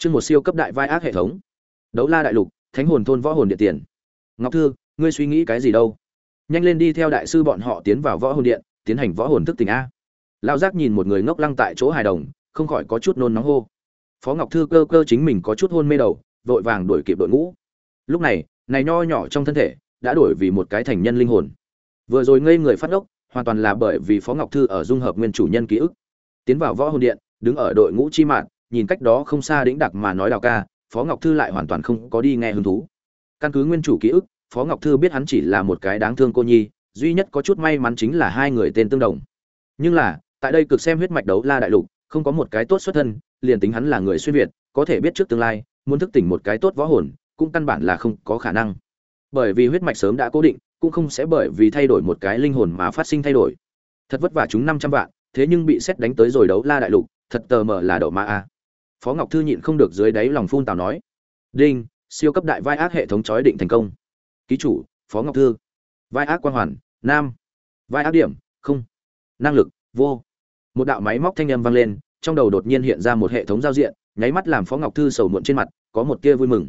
chương một siêu cấp đại vai ác hệ thống. Đấu la đại lục, thánh hồn thôn võ hồn điện tiền. Ngọc thư, ngươi suy nghĩ cái gì đâu? Nhanh lên đi theo đại sư bọn họ tiến vào võ hồn điện, tiến hành võ hồn thức tỉnh a. Lao giác nhìn một người ngốc lăng tại chỗ hài đồng, không khỏi có chút nôn nóng hô. Phó ngọc thư cơ cơ chính mình có chút hôn mê đầu, vội vàng đuổi kịp đội ngũ. Lúc này này nho nhỏ trong thân thể, đã đổi vì một cái thành nhân linh hồn. Vừa rồi ngây người phát ốc hoàn toàn là bởi vì phó ngọc thư ở dung hợp nguyên chủ nhân ký ức. Tiến vào võ hồn điện, đứng ở đội ngũ chi mạng nhìn cách đó không xa đĩnh đặc mà nói đào ca, phó ngọc thư lại hoàn toàn không có đi nghe hứng thú. Căn cứ nguyên chủ ký ức, phó ngọc thư biết hắn chỉ là một cái đáng thương cô nhi, duy nhất có chút may mắn chính là hai người tên tương đồng. Nhưng là, tại đây cực xem huyết mạch đấu la đại lục, không có một cái tốt xuất thân, liền tính hắn là người xuyên việt, có thể biết trước tương lai, muốn thức tỉnh một cái tốt võ hồn, cũng căn bản là không có khả năng. Bởi vì huyết mạch sớm đã cố định, cũng không sẽ bởi vì thay đổi một cái linh hồn mà phát sinh thay đổi. Thật vất vả chúng năm trăm vạn, thế nhưng bị xét đánh tới rồi đấu la đại lục, thật tờ mờ là đậu ma a phó ngọc thư nhịn không được dưới đáy lòng phun tào nói, đinh, siêu cấp đại vai ác hệ thống chói định thành công. Ký chủ, phó ngọc thư. Vai ác quang hoàn, nam. Vai ác điểm, không. Năng lực, vô. Một đạo máy móc thanh âm vang lên, trong đầu đột nhiên hiện ra một hệ thống giao diện, nháy mắt làm phó ngọc thư sầu muộn trên mặt, có một tia vui mừng.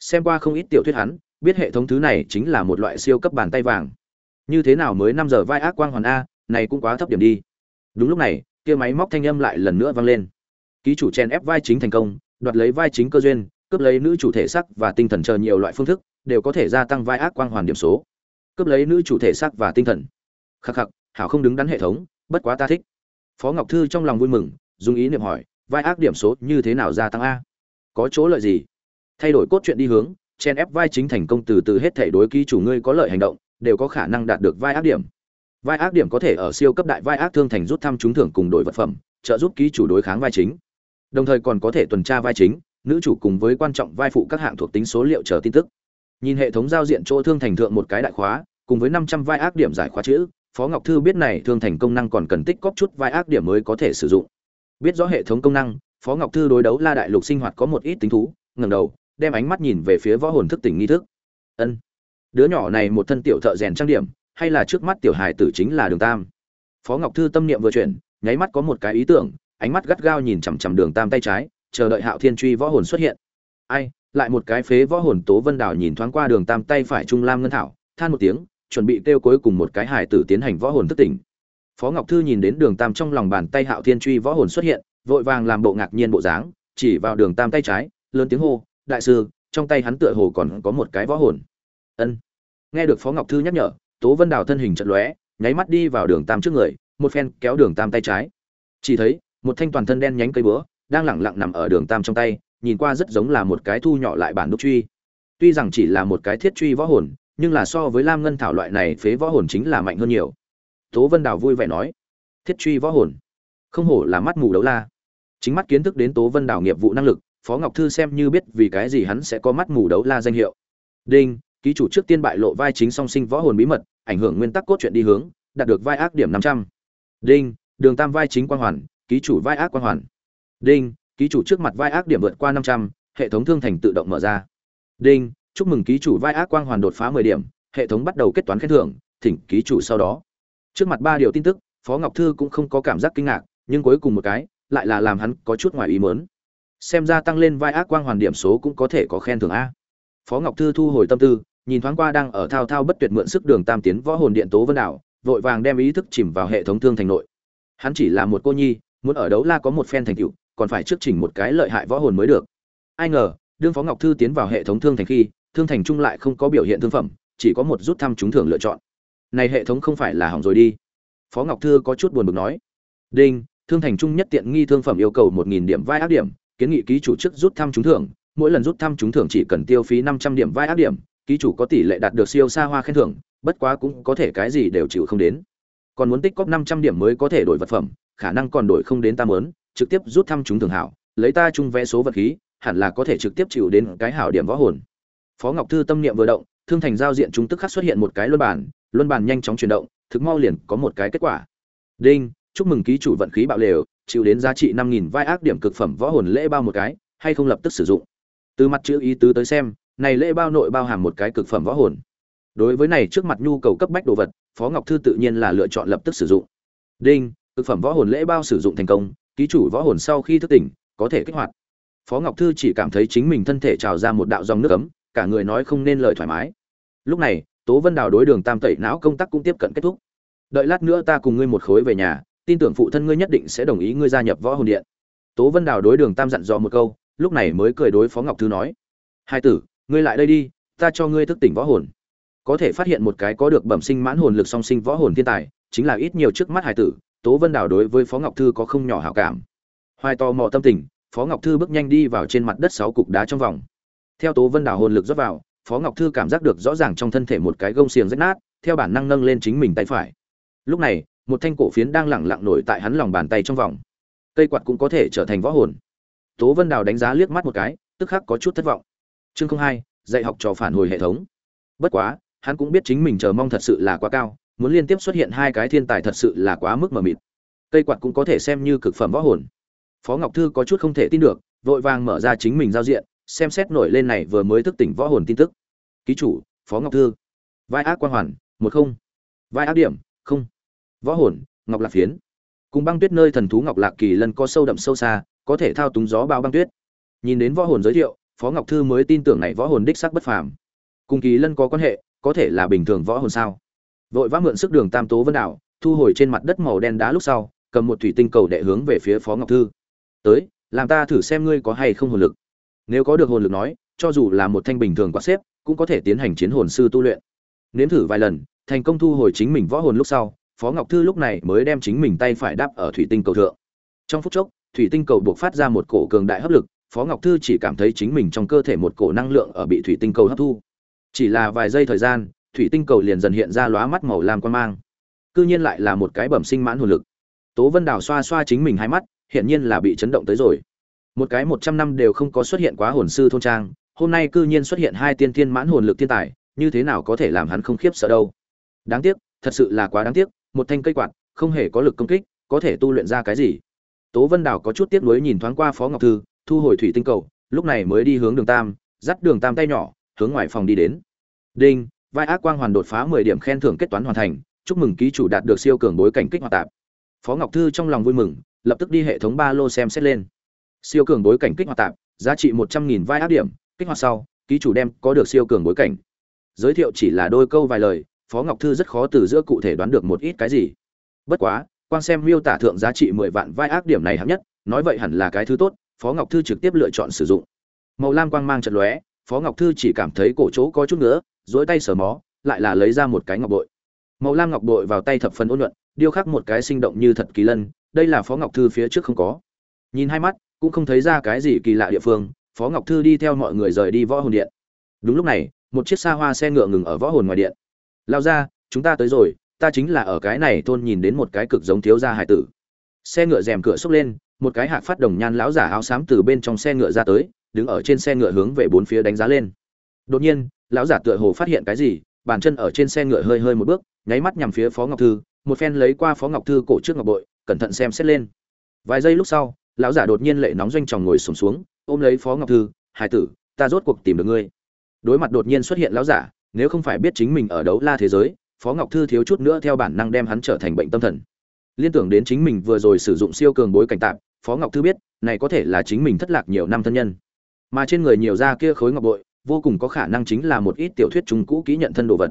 Xem qua không ít tiểu thuyết hắn, biết hệ thống thứ này chính là một loại siêu cấp bàn tay vàng. Như thế nào mới năm giờ vai ác quang hoàn a, này cũng quá thấp điểm đi. Đúng lúc này kia máy móc thanh âm lại lần nữa vang lên ký chủ chen ép vai chính thành công, đoạt lấy vai chính cơ duyên, cướp lấy nữ chủ thể sắc và tinh thần chờ nhiều loại phương thức, đều có thể gia tăng vai ác quang hoàn điểm số. Cướp lấy nữ chủ thể sắc và tinh thần. Khắc khắc, hảo không đứng đắn hệ thống, bất quá ta thích. Phó ngọc thư trong lòng vui mừng, dùng ý niệm hỏi, vai ác điểm số như thế nào gia tăng a? Có chỗ lợi gì? Thay đổi cốt truyện đi hướng chen ép vai chính thành công từ từ hết thể đối ký chủ ngươi có lợi hành động, đều có khả năng đạt được vai ác điểm. Vai ác điểm có thể ở siêu cấp đại vai ác thương thành rút thăm trúng thưởng cùng đổi vật phẩm, trợ giúp ký chủ đối kháng vai chính đồng thời còn có thể tuần tra vai chính, nữ chủ cùng với quan trọng vai phụ các hạng thuộc tính số liệu chờ tin tức. Nhìn hệ thống giao diện chỗ thương thành thượng một cái đại khóa, cùng với năm trăm vai ác điểm giải khóa chữ, phó ngọc thư biết này thương thành công năng còn cần tích cóp chút vai ác điểm mới có thể sử dụng. Biết rõ hệ thống công năng, phó ngọc thư đối đấu la đại lục sinh hoạt có một ít tính thú, ngẩng đầu, đem ánh mắt nhìn về phía võ hồn thức tỉnh nghi thức. Ân. Đứa nhỏ này một thân tiểu thợ rèn trang điểm, hay là trước mắt tiểu hài tử chính là đường tam. Phó ngọc thư tâm niệm vừa chuyển, nháy mắt có một cái ý tưởng ánh mắt gắt gao nhìn chằm chằm đường tam tay trái, chờ đợi hạo thiên truy võ hồn xuất hiện. Ai, lại một cái phế võ hồn tố vân đảo nhìn thoáng qua đường tam tay phải trung lam ngân thảo, than một tiếng, chuẩn bị kêu cuối cùng một cái hải tử tiến hành võ hồn thức tỉnh. Phó ngọc thư nhìn đến đường tam trong lòng bàn tay hạo thiên truy võ hồn xuất hiện, vội vàng làm bộ ngạc nhiên bộ dáng, chỉ vào đường tam tay trái, lớn tiếng hô, đại sư, trong tay hắn tựa hồ còn có một cái võ hồn. Ân. Nghe được phó ngọc thư nhắc nhở, tố vân đào thân hình chật lóe, nháy mắt đi vào đường tam trước người, một phen kéo đường tam tay trái. Chỉ thấy một thanh toàn thân đen nhánh cây búa, đang lẳng lặng nằm ở đường tam trong tay, nhìn qua rất giống là một cái thu nhỏ lại bản đúc truy. Tuy rằng chỉ là một cái thiết truy võ hồn, nhưng là so với lam ngân thảo loại này phế võ hồn chính là mạnh hơn nhiều. Tố vân đào vui vẻ nói, thiết truy võ hồn? Không hổ là mắt mù đấu la. Chính mắt kiến thức đến tố vân đào nghiệp vụ năng lực, phó ngọc thư xem như biết vì cái gì hắn sẽ có mắt mù đấu la danh hiệu. Đinh, ký chủ trước tiên bại lộ vai chính song sinh võ hồn bí mật, ảnh hưởng nguyên tắc cốt truyện đi hướng, đạt được vai ác điểm năm trăm. Đinh, đường tam vai chính quang hoàn ký chủ vai ác quan hoàn. Đinh, ký chủ trước mặt vai ác điểm vượt qua năm trăm, hệ thống thương thành tự động mở ra. Đinh, chúc mừng ký chủ vai ác quang hoàn đột phá mười điểm, hệ thống bắt đầu kết toán khen thưởng, thỉnh ký chủ sau đó. Trước mặt ba điều tin tức, phó ngọc thư cũng không có cảm giác kinh ngạc, nhưng cuối cùng một cái, lại là làm hắn có chút ngoài ý mớn xem ra tăng lên vai ác quang hoàn điểm số cũng có thể có khen thưởng a. Phó ngọc thư thu hồi tâm tư, nhìn thoáng qua đang ở thao thao bất tuyệt mượn sức đường tam tiến võ hồn điện tố vân đảo, vội vàng đem ý thức chìm vào hệ thống thương thành nội. Hắn chỉ là một cô nhi muốn ở đấu la có một phen thành tựu, còn phải trước chỉnh một cái lợi hại võ hồn mới được. Ai ngờ, đương phó ngọc thư tiến vào hệ thống thương thành khi, thương thành trung lại không có biểu hiện thương phẩm, chỉ có một rút thăm trúng thưởng lựa chọn. Này hệ thống không phải là hỏng rồi đi. Phó ngọc thư có chút buồn bực nói. Đinh, thương thành trung nhất tiện nghi thương phẩm yêu cầu một nghìn điểm vai ác điểm, kiến nghị ký chủ chức rút thăm trúng thưởng, mỗi lần rút thăm trúng thưởng chỉ cần tiêu phí năm trăm điểm vai ác điểm, ký chủ có tỷ lệ đạt được siêu xa hoa khen thưởng, bất quá cũng có thể cái gì đều chịu không đến. Còn muốn tích cóp năm trăm điểm mới có thể đổi vật phẩm khả năng còn đổi không đến ta mớn trực tiếp rút thăm chúng thường hảo, lấy ta chung vẽ số vật khí, hẳn là có thể trực tiếp chịu đến cái hảo điểm võ hồn. Phó ngọc thư tâm niệm vừa động, thương thành giao diện chúng tức khắc xuất hiện một cái luân bản luân bản nhanh chóng chuyển động, thực mau liền có một cái kết quả. Đinh, chúc mừng ký chủ vận khí bạo lều, chịu đến giá trị năm nghìn vai ác điểm cực phẩm võ hồn lễ bao một cái, hay không lập tức sử dụng? Từ mặt chữ ý tứ tới xem, này lễ bao nội bao hàm một cái cực phẩm võ hồn. Đối với này trước mặt nhu cầu cấp bách đồ vật, phó ngọc thư tự nhiên là lựa chọn lập tức sử dụng. Đinh thực phẩm võ hồn lễ bao sử dụng thành công, ký chủ võ hồn sau khi thức tỉnh, có thể kích hoạt. Phó ngọc thư chỉ cảm thấy chính mình thân thể trào ra một đạo dòng nước ấm, cả người nói không nên lời thoải mái. Lúc này, tố vân đào đối đường tam tẩy não công tác cũng tiếp cận kết thúc. Đợi lát nữa ta cùng ngươi một khối về nhà, tin tưởng phụ thân ngươi nhất định sẽ đồng ý ngươi gia nhập võ hồn điện. Tố vân đào đối đường tam dặn dò một câu, lúc này mới cười đối phó ngọc thư nói, hai tử, ngươi lại đây đi, ta cho ngươi thức tỉnh võ hồn. Có thể phát hiện một cái có được bẩm sinh mãn hồn lực song sinh võ hồn thiên tài, chính là ít nhiều trước mắt hải tử tố vân đào đối với phó ngọc thư có không nhỏ hảo cảm. Hoài to mò tâm tình, phó ngọc thư bước nhanh đi vào trên mặt đất sáu cục đá trong vòng. Theo tố vân đào hồn lực rót vào, phó ngọc thư cảm giác được rõ ràng trong thân thể một cái gông xiềng rách nát, theo bản năng nâng lên chính mình tay phải. Lúc này, một thanh cổ phiến đang lẳng lặng nổi tại hắn lòng bàn tay trong vòng. Cây quạt cũng có thể trở thành võ hồn. Tố vân đào đánh giá liếc mắt một cái, tức khắc có chút thất vọng. Chương không hai, dạy học trò phản hồi hệ thống. Bất quá, hắn cũng biết chính mình chờ mong thật sự là quá cao muốn liên tiếp xuất hiện hai cái thiên tài thật sự là quá mức mờ mịt. Cây quạt cũng có thể xem như cực phẩm võ hồn. Phó ngọc thư có chút không thể tin được, vội vàng mở ra chính mình giao diện, xem xét nổi lên này vừa mới thức tỉnh võ hồn tin tức. Ký chủ, phó ngọc thư. Vai ác quan hoàn, một không. Vai ác điểm, không. Võ hồn, ngọc lạc phiến. Cùng băng tuyết nơi thần thú ngọc lạc kỳ lân có sâu đậm sâu xa, có thể thao túng gió bao băng tuyết. Nhìn đến võ hồn giới thiệu, phó ngọc thư mới tin tưởng này võ hồn đích sắc bất phàm. Cùng kỳ lân có quan hệ, có thể là bình thường võ hồn sao? Vội vã mượn sức đường tam tố vân đảo, thu hồi trên mặt đất màu đen đá lúc sau, cầm một thủy tinh cầu đệ hướng về phía phó ngọc thư. Tới, làm ta thử xem ngươi có hay không hồn lực. Nếu có được hồn lực nói, cho dù là một thanh bình thường quá xếp, cũng có thể tiến hành chiến hồn sư tu luyện. Nếm thử vài lần, thành công thu hồi chính mình võ hồn lúc sau, phó ngọc thư lúc này mới đem chính mình tay phải đáp ở thủy tinh cầu thượng. Trong phút chốc, thủy tinh cầu buộc phát ra một cổ cường đại hấp lực, phó ngọc thư chỉ cảm thấy chính mình trong cơ thể một cổ năng lượng ở bị thủy tinh cầu hấp thu. Chỉ là vài giây thời gian thủy tinh cầu liền dần hiện ra lóa mắt màu lam quan mang. Cư nhiên lại là một cái bẩm sinh mãn hồn lực. Tố vân đào xoa xoa chính mình hai mắt, hiển nhiên là bị chấn động tới rồi. Một cái một trăm năm đều không có xuất hiện quá hồn sư thôn trang, hôm nay cư nhiên xuất hiện hai tiên thiên mãn hồn lực thiên tài, như thế nào có thể làm hắn không khiếp sợ đâu? Đáng tiếc, thật sự là quá đáng tiếc, một thanh cây quạt, không hề có lực công kích, có thể tu luyện ra cái gì? Tố vân đào có chút tiếc nuối nhìn thoáng qua phó ngọc thư, thu hồi thủy tinh cầu, lúc này mới đi hướng đường tam, dắt đường tam tay nhỏ, hướng ngoài phòng đi đến. Đinh vai ác quang hoàn đột phá mười điểm khen thưởng kết toán hoàn thành, chúc mừng ký chủ đạt được siêu cường bối cảnh kích hoạt tạp. Phó ngọc thư trong lòng vui mừng, lập tức đi hệ thống ba lô xem xét lên. Siêu cường bối cảnh kích hoạt tạp, giá trị một trăm nghìn vai ác điểm, kích hoạt sau, ký chủ đem có được siêu cường bối cảnh. Giới thiệu chỉ là đôi câu vài lời, phó ngọc thư rất khó từ giữa cụ thể đoán được một ít cái gì. Bất quá quan xem miêu tả thượng giá trị mười vạn vai ác điểm này hạng nhất, nói vậy hẳn là cái thứ tốt, phó ngọc thư trực tiếp lựa chọn sử dụng. Màu lam quang mang trận lóe, phó ngọc thư chỉ cảm thấy cổ chỗ có chút nữa dỗi tay sờ mó, lại là lấy ra một cái ngọc bội. Màu lam ngọc bội vào tay thập phần ôn nhuận, điêu khắc một cái sinh động như thật kỳ lân, đây là phó ngọc thư phía trước không có. Nhìn hai mắt, cũng không thấy ra cái gì kỳ lạ địa phương, phó ngọc thư đi theo mọi người rời đi võ hồn điện. Đúng lúc này, một chiếc xa hoa xe ngựa ngừng ở võ hồn ngoài điện. Lao ra, chúng ta tới rồi, ta chính là ở cái này thôn nhìn đến một cái cực giống thiếu gia hải tử. Xe ngựa rèm cửa xốc lên, một cái hạc phát đồng nhan lão giả áo xám từ bên trong xe ngựa ra tới, đứng ở trên xe ngựa hướng về bốn phía đánh giá lên. Đột nhiên lão giả tựa hồ phát hiện cái gì bàn chân ở trên xe ngựa hơi hơi một bước nháy mắt nhằm phía phó ngọc thư một phen lấy qua phó ngọc thư cổ trước ngọc bội cẩn thận xem xét lên. Vài giây lúc sau lão giả đột nhiên lệ nóng doanh tròng ngồi sùng xuống, xuống ôm lấy phó ngọc thư hai tử ta rốt cuộc tìm được ngươi. Đối mặt đột nhiên xuất hiện lão giả nếu không phải biết chính mình ở đấu la thế giới phó ngọc thư thiếu chút nữa theo bản năng đem hắn trở thành bệnh tâm thần. Liên tưởng đến chính mình vừa rồi sử dụng siêu cường bối cảnh tạm phó ngọc thư biết này có thể là chính mình thất lạc nhiều năm thân nhân. Mà trên người nhiều da kia khối ngọc bội vô cùng có khả năng chính là một ít tiểu thuyết trung cũ kỹ nhận thân đồ vật.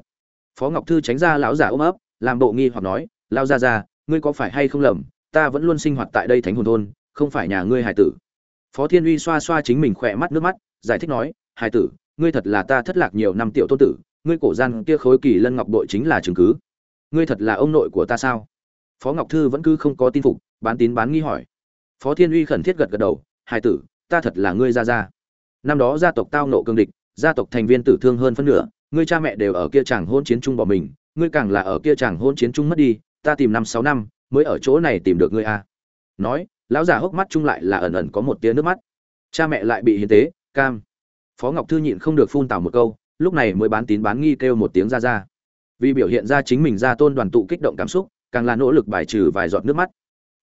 Phó ngọc thư tránh ra lão giả ôm ấp, làm bộ nghi hoặc nói lao ra ra ngươi có phải hay không lầm, ta vẫn luôn sinh hoạt tại đây thánh hồn thôn, không phải nhà ngươi hải tử. Phó thiên uy xoa xoa chính mình khỏe mắt nước mắt, giải thích nói, hải tử, ngươi thật là ta thất lạc nhiều năm tiểu tôn tử, ngươi cổ gian kia khối kỳ lân ngọc bội chính là chứng cứ. Ngươi thật là ông nội của ta sao? Phó ngọc thư vẫn cứ không có tin phục, bán tín bán nghi hỏi. Phó thiên uy khẩn thiết gật gật đầu, hải tử, ta thật là ngươi ra ra năm đó gia tộc tao nộ cương địch gia tộc thành viên tử thương hơn phân nửa, ngươi cha mẹ đều ở kia chàng hôn chiến chung bỏ mình, ngươi càng là ở kia chàng hôn chiến chung mất đi, ta tìm năm sáu năm, mới ở chỗ này tìm được ngươi a nói, lão già hốc mắt chung lại là ẩn ẩn có một tia nước mắt. Cha mẹ lại bị hiến tế, cam. Phó ngọc thư nhịn không được phun tào một câu, lúc này mới bán tín bán nghi kêu một tiếng ra ra. Vì biểu hiện ra chính mình ra tôn đoàn tụ kích động cảm xúc, càng là nỗ lực bài trừ vài giọt nước mắt.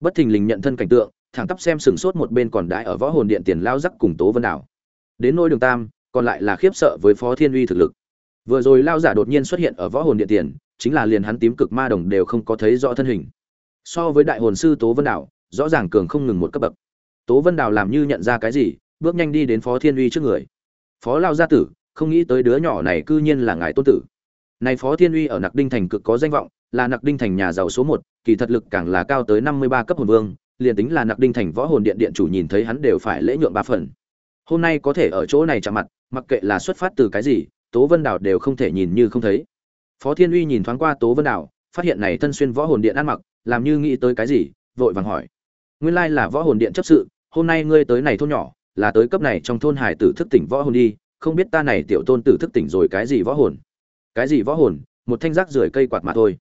Bất thình lình nhận thân cảnh tượng, thẳng tắp xem sừng sốt một bên còn đãi ở võ hồn điện tiền lao giắc cùng tố vân đảo. Đến nôi đường tam còn lại là khiếp sợ với phó thiên uy thực lực. Vừa rồi lao giả đột nhiên xuất hiện ở võ hồn điện tiền, chính là liền hắn tím cực ma đồng đều không có thấy rõ thân hình. So với đại hồn sư tố vân đảo rõ ràng cường không ngừng một cấp bậc. Tố vân đảo làm như nhận ra cái gì, bước nhanh đi đến phó thiên uy trước người. Phó lao gia tử, không nghĩ tới đứa nhỏ này cư nhiên là ngài tôn tử. Này phó thiên uy ở nặc đinh thành cực có danh vọng, là nặc đinh thành nhà giàu số một, kỳ thật lực càng là cao tới năm mươi ba cấp hồn vương, liền tính là nặc đinh thành võ hồn điện điện chủ nhìn thấy hắn đều phải lễ nhượng ba phần hôm nay có thể ở chỗ này chạm mặt, mặc kệ là xuất phát từ cái gì, tố vân đảo đều không thể nhìn như không thấy. Phó thiên uy nhìn thoáng qua tố vân đảo, phát hiện này thân xuyên võ hồn điện ăn mặc, làm như nghĩ tới cái gì, vội vàng hỏi. Nguyên lai là võ hồn điện chấp sự, hôm nay ngươi tới này thôn nhỏ, là tới cấp này trong thôn hải tử thức tỉnh võ hồn đi, không biết ta này tiểu tôn tử thức tỉnh rồi cái gì võ hồn. Cái gì võ hồn? Một thanh rác rưởi cây quạt mà thôi.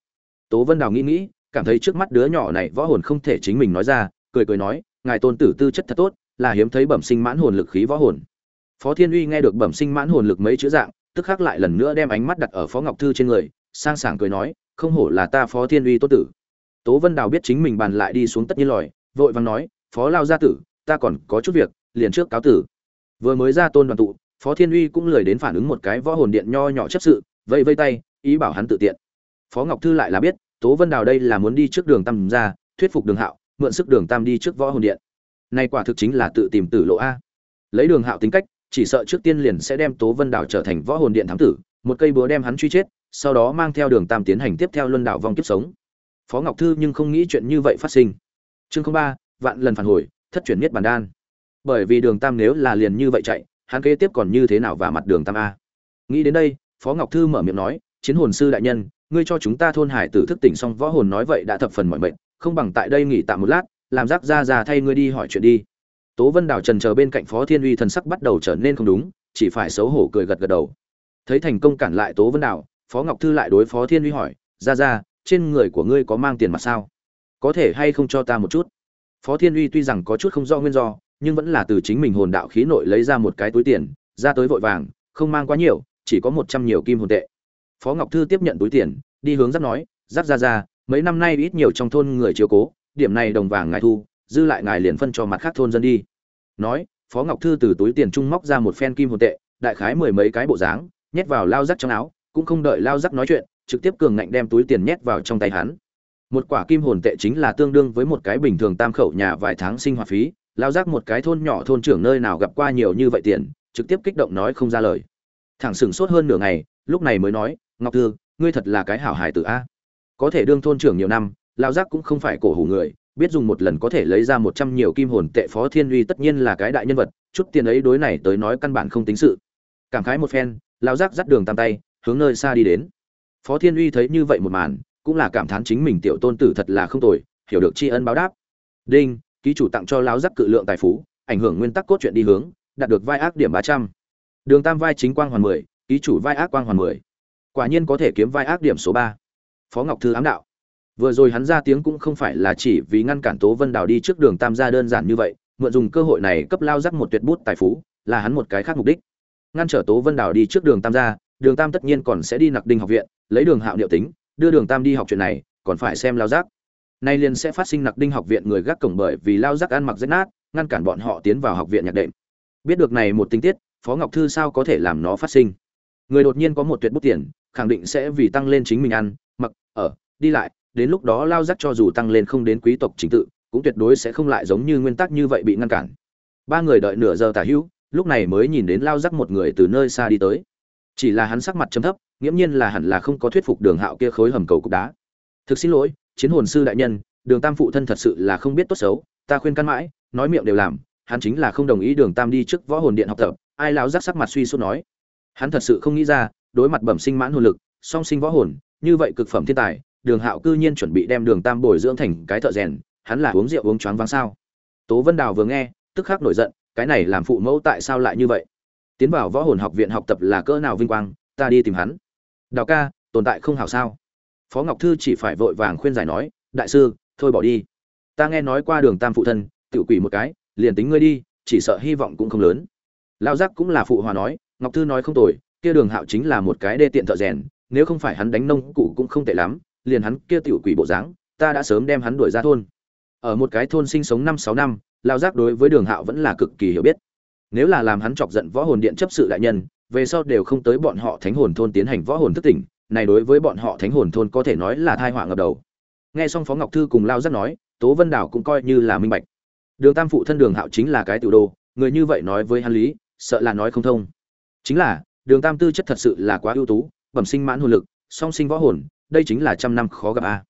Tố vân đào nghĩ nghĩ, cảm thấy trước mắt đứa nhỏ này võ hồn không thể chính mình nói ra, cười cười nói, ngài tôn tử tư chất thật tốt là hiếm thấy bẩm sinh mãn hồn lực khí võ hồn. Phó thiên uy nghe được bẩm sinh mãn hồn lực mấy chữ dạng, tức khắc lại lần nữa đem ánh mắt đặt ở phó ngọc thư trên người, sang sảng cười nói, không hổ là ta phó thiên uy tốt tử. Tố vân đào biết chính mình bàn lại đi xuống tất nhiên lòi, vội vàng nói, phó lao gia tử, ta còn có chút việc, liền trước cáo tử. Vừa mới ra tôn đoàn tụ, phó thiên uy cũng lười đến phản ứng một cái võ hồn điện nho nhỏ chấp sự vây vây tay, ý bảo hắn tự tiện. Phó ngọc thư lại là biết, tố vân đào đây là muốn đi trước đường tam ra thuyết phục đường hạo, mượn sức đường tam đi trước võ hồn điện nay quả thực chính là tự tìm tử lộ a. Lấy đường hạo tính cách, chỉ sợ trước tiên liền sẽ đem tố vân đảo trở thành võ hồn điện thám tử, một cây búa đem hắn truy chết, sau đó mang theo đường tam tiến hành tiếp theo luân đảo vong kiếp sống. Phó ngọc thư nhưng không nghĩ chuyện như vậy phát sinh. Chương ba, vạn lần phản hồi, thất chuyển miết bản đan. Bởi vì đường tam nếu là liền như vậy chạy, hắn kế tiếp còn như thế nào và mặt đường tam a? Nghĩ đến đây, phó ngọc thư mở miệng nói, chiến hồn sư đại nhân, ngươi cho chúng ta thôn hải tử thức tỉnh xong võ hồn nói vậy đã thập phần mọi mệnh không bằng tại đây nghỉ tạm một lát làm rác ra ra thay ngươi đi hỏi chuyện đi. Tố vân đào trần chờ bên cạnh phó thiên uy thần sắc bắt đầu trở nên không đúng, chỉ phải xấu hổ cười gật gật đầu. Thấy thành công cản lại tố vân đào, phó ngọc thư lại đối phó thiên uy hỏi, ra ra, trên người của ngươi có mang tiền mặt sao? Có thể hay không cho ta một chút? Phó thiên uy tuy rằng có chút không do nguyên do, nhưng vẫn là từ chính mình hồn đạo khí nội lấy ra một cái túi tiền, ra tới vội vàng, không mang quá nhiều, chỉ có một trăm nhiều kim hồn tệ. Phó ngọc thư tiếp nhận túi tiền, đi hướng giáp nói giáp ra ra, mấy năm nay ít nhiều trong thôn người chiếu cố điểm này đồng vàng ngài thu, dư lại ngài liền phân cho mặt khác thôn dân đi. Nói, phó ngọc thư từ túi tiền trung móc ra một phen kim hồn tệ, đại khái mười mấy cái bộ dáng, nhét vào lao rắc trong áo, cũng không đợi lao rắc nói chuyện, trực tiếp cường ngạnh đem túi tiền nhét vào trong tay hắn. Một quả kim hồn tệ chính là tương đương với một cái bình thường tam khẩu nhà vài tháng sinh hoạt phí, lao rắc một cái thôn nhỏ thôn trưởng nơi nào gặp qua nhiều như vậy tiền, trực tiếp kích động nói không ra lời. Thẳng sửng sốt hơn nửa ngày, lúc này mới nói, ngọc thư, ngươi thật là cái hảo hải tử a. Có thể đương thôn trưởng nhiều năm lao giác cũng không phải cổ hủ người, biết dùng một lần có thể lấy ra một trăm nhiều kim hồn tệ phó thiên uy tất nhiên là cái đại nhân vật, chút tiền ấy đối này tới nói căn bản không tính sự. Cảm khái một phen, lao giác dắt đường tam tay, hướng nơi xa đi đến. Phó thiên uy thấy như vậy một màn, cũng là cảm thán chính mình tiểu tôn tử thật là không tồi, hiểu được tri ân báo đáp. Đinh, ký chủ tặng cho lao giác cự lượng tài phú, ảnh hưởng nguyên tắc cốt truyện đi hướng, đạt được vai ác điểm ba trăm. Đường tam vai chính quang hoàn mười, ký chủ vai ác quang hoàn mười. Quả nhiên có thể kiếm vai ác điểm số ba. Phó ngọc thư ám đạo vừa rồi hắn ra tiếng cũng không phải là chỉ vì ngăn cản tố vân đào đi trước đường tam gia đơn giản như vậy, mượn dùng cơ hội này cấp lao giác một tuyệt bút tài phú, là hắn một cái khác mục đích. Ngăn trở tố vân đào đi trước đường tam gia, đường tam tất nhiên còn sẽ đi nặc đinh học viện, lấy đường hạo niệu tính, đưa đường tam đi học chuyện này, còn phải xem lao giác nay liền sẽ phát sinh nặc đinh học viện người gác cổng bởi vì lao giác ăn mặc rách nát, ngăn cản bọn họ tiến vào học viện nhạc đệm. Biết được này một tình tiết, phó ngọc thư sao có thể làm nó phát sinh? Người đột nhiên có một tuyệt bút tiền, khẳng định sẽ vì tăng lên chính mình ăn, mặc, ở, đi lại đến lúc đó lao rắc cho dù tăng lên không đến quý tộc chính tự, cũng tuyệt đối sẽ không lại giống như nguyên tắc như vậy bị ngăn cản. Ba người đợi nửa giờ tả hữu, lúc này mới nhìn đến lao rắc một người từ nơi xa đi tới. Chỉ là hắn sắc mặt chấm thấp, nghiễm nhiên là hẳn là không có thuyết phục đường hạo kia khối hầm cầu cục đá. Thực xin lỗi, chiến hồn sư đại nhân, đường tam phụ thân thật sự là không biết tốt xấu, ta khuyên căn mãi, nói miệng đều làm, hắn chính là không đồng ý đường tam đi trước võ hồn điện học tập, ai lao rắc sắc mặt suy sút nói. Hắn thật sự không nghĩ ra, đối mặt bẩm sinh mãn hồn lực, song sinh võ hồn, như vậy cực phẩm thiên tài đường hạo cư nhiên chuẩn bị đem đường tam bồi dưỡng thành cái thợ rèn, hắn là uống rượu uống choáng váng sao? Tố vân đào vừa nghe, tức khắc nổi giận, cái này làm phụ mẫu tại sao lại như vậy? Tiến vào võ hồn học viện học tập là cỡ nào vinh quang, ta đi tìm hắn. Đào ca, tồn tại không hảo sao? Phó ngọc thư chỉ phải vội vàng khuyên giải nói, đại sư, thôi bỏ đi. Ta nghe nói qua đường tam phụ thân tự quỷ một cái, liền tính ngươi đi, chỉ sợ hy vọng cũng không lớn. Lao giác cũng là phụ hòa nói, ngọc thư nói không tồi, kia đường hạo chính là một cái đê tiện thợ rèn, nếu không phải hắn đánh nông cụ cũng không tệ lắm liền hắn kia tiểu quỷ bộ dáng ta đã sớm đem hắn đuổi ra thôn. Ở một cái thôn sinh sống năm sáu năm lao giác đối với đường hạo vẫn là cực kỳ hiểu biết. Nếu là làm hắn chọc giận võ hồn điện chấp sự đại nhân về sau đều không tới bọn họ thánh hồn thôn tiến hành võ hồn thức tỉnh này đối với bọn họ thánh hồn thôn có thể nói là tai họa ngập đầu. Nghe xong phó ngọc thư cùng lao giác nói tố vân đảo cũng coi như là minh bạch. Đường tam phụ thân đường hạo chính là cái tiểu đồ, người như vậy nói với hắn lý sợ là nói không thông. Chính là đường tam tư chất thật sự là quá ưu tú bẩm sinh mãn hồn lực song sinh võ hồn đây chính là trăm năm khó gặp a.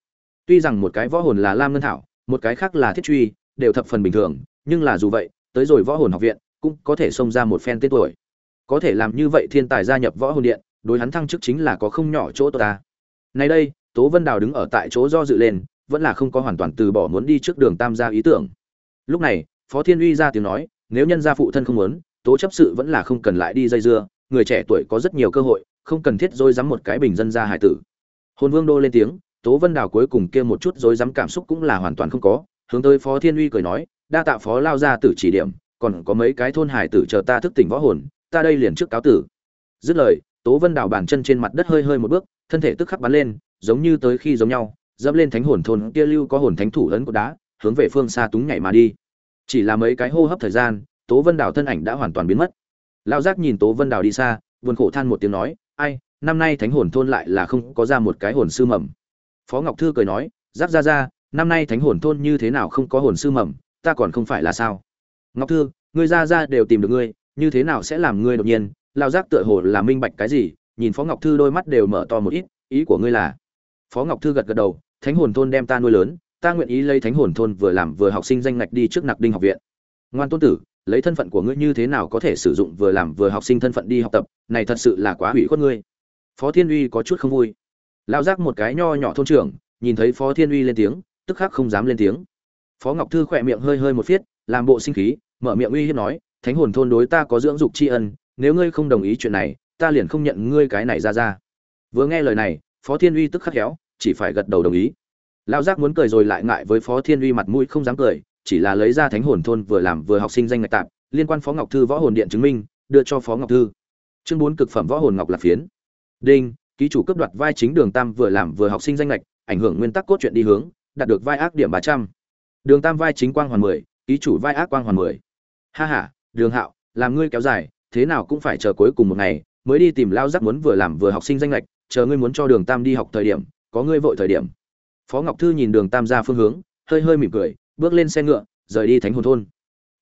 Tuy rằng một cái võ hồn là lam ngân thảo, một cái khác là thiết truy, đều thập phần bình thường, nhưng là dù vậy, tới rồi võ hồn học viện, cũng có thể xông ra một phen tên tuổi. Có thể làm như vậy thiên tài gia nhập võ hồn điện, đối hắn thăng chức chính là có không nhỏ chỗ tốt ta. Nay đây, tố vân đào đứng ở tại chỗ do dự lên, vẫn là không có hoàn toàn từ bỏ muốn đi trước đường tam gia ý tưởng. Lúc này, phó thiên uy ra tiếng nói, nếu nhân gia phụ thân không muốn, tố chấp sự vẫn là không cần lại đi dây dưa, người trẻ tuổi có rất nhiều cơ hội, không cần thiết dối dám một cái bình dân gia hải tử hồn vương đô lên tiếng, tố vân đào cuối cùng kia một chút rối dám cảm xúc cũng là hoàn toàn không có, hướng tới phó thiên uy cười nói, đa tạ phó lao ra tử chỉ điểm, còn có mấy cái thôn hải tử chờ ta thức tỉnh võ hồn, ta đây liền trước cáo tử. Dứt lời, tố vân đào bàn chân trên mặt đất hơi hơi một bước, thân thể tức khắc bắn lên, giống như tới khi giống nhau, dẫm lên thánh hồn thôn kia lưu có hồn thánh thủ ấn của đá, hướng về phương xa túng nhảy mà đi. Chỉ là mấy cái hô hấp thời gian, tố vân đào thân ảnh đã hoàn toàn biến mất. Lao giác nhìn tố vân đào đi xa, buồn khổ than một tiếng nói, ai năm nay thánh hồn thôn lại là không có ra một cái hồn sư mầm. Phó ngọc thư cười nói, giáp ra ra, năm nay thánh hồn thôn như thế nào không có hồn sư mầm, ta còn không phải là sao? Ngọc thư, ngươi ra ra đều tìm được ngươi, như thế nào sẽ làm ngươi đột nhiên? Lao giác tựa hồ là minh bạch cái gì, nhìn phó ngọc thư đôi mắt đều mở to một ít, ý của ngươi là? Phó ngọc thư gật gật đầu, thánh hồn thôn đem ta nuôi lớn, ta nguyện ý lấy thánh hồn thôn vừa làm vừa học sinh danh ngạch đi trước nặc đinh học viện. Ngoan tôn tử, lấy thân phận của ngươi như thế nào có thể sử dụng vừa làm vừa học sinh thân phận đi học tập, này thật sự là quá hủy khuất ngươi phó thiên uy có chút không vui. Lão giác một cái nho nhỏ thôn trưởng, nhìn thấy phó thiên uy lên tiếng, tức khắc không dám lên tiếng. Phó ngọc thư khỏe miệng hơi hơi một phiết, làm bộ sinh khí, mở miệng uy hiếp nói, thánh hồn thôn đối ta có dưỡng dục tri ân, nếu ngươi không đồng ý chuyện này, ta liền không nhận ngươi cái này ra ra. Vừa nghe lời này, phó thiên uy tức khắc khéo chỉ phải gật đầu đồng ý. Lão giác muốn cười rồi lại ngại với phó thiên uy mặt mũi không dám cười, chỉ là lấy ra thánh hồn thôn vừa làm vừa học sinh danh ngạch tạp, liên quan phó ngọc thư võ hồn điện chứng minh, đưa cho phó ngọc thư. Chương bốn cực phẩm võ hồn ngọc lạc phiến đinh, ký chủ cấp đoạt vai chính đường tam vừa làm vừa học sinh danh lệch ảnh hưởng nguyên tắc cốt truyện đi hướng, đạt được vai ác điểm ba trăm. Đường tam vai chính quang hoàn mười, ký chủ vai ác quang hoàn mười. Ha ha, đường hạo, làm ngươi kéo dài, thế nào cũng phải chờ cuối cùng một ngày, mới đi tìm lao giác muốn vừa làm vừa học sinh danh lệch chờ ngươi muốn cho đường tam đi học thời điểm, có ngươi vội thời điểm. Phó ngọc thư nhìn đường tam ra phương hướng, hơi hơi mỉm cười, bước lên xe ngựa, rời đi thánh hồn thôn.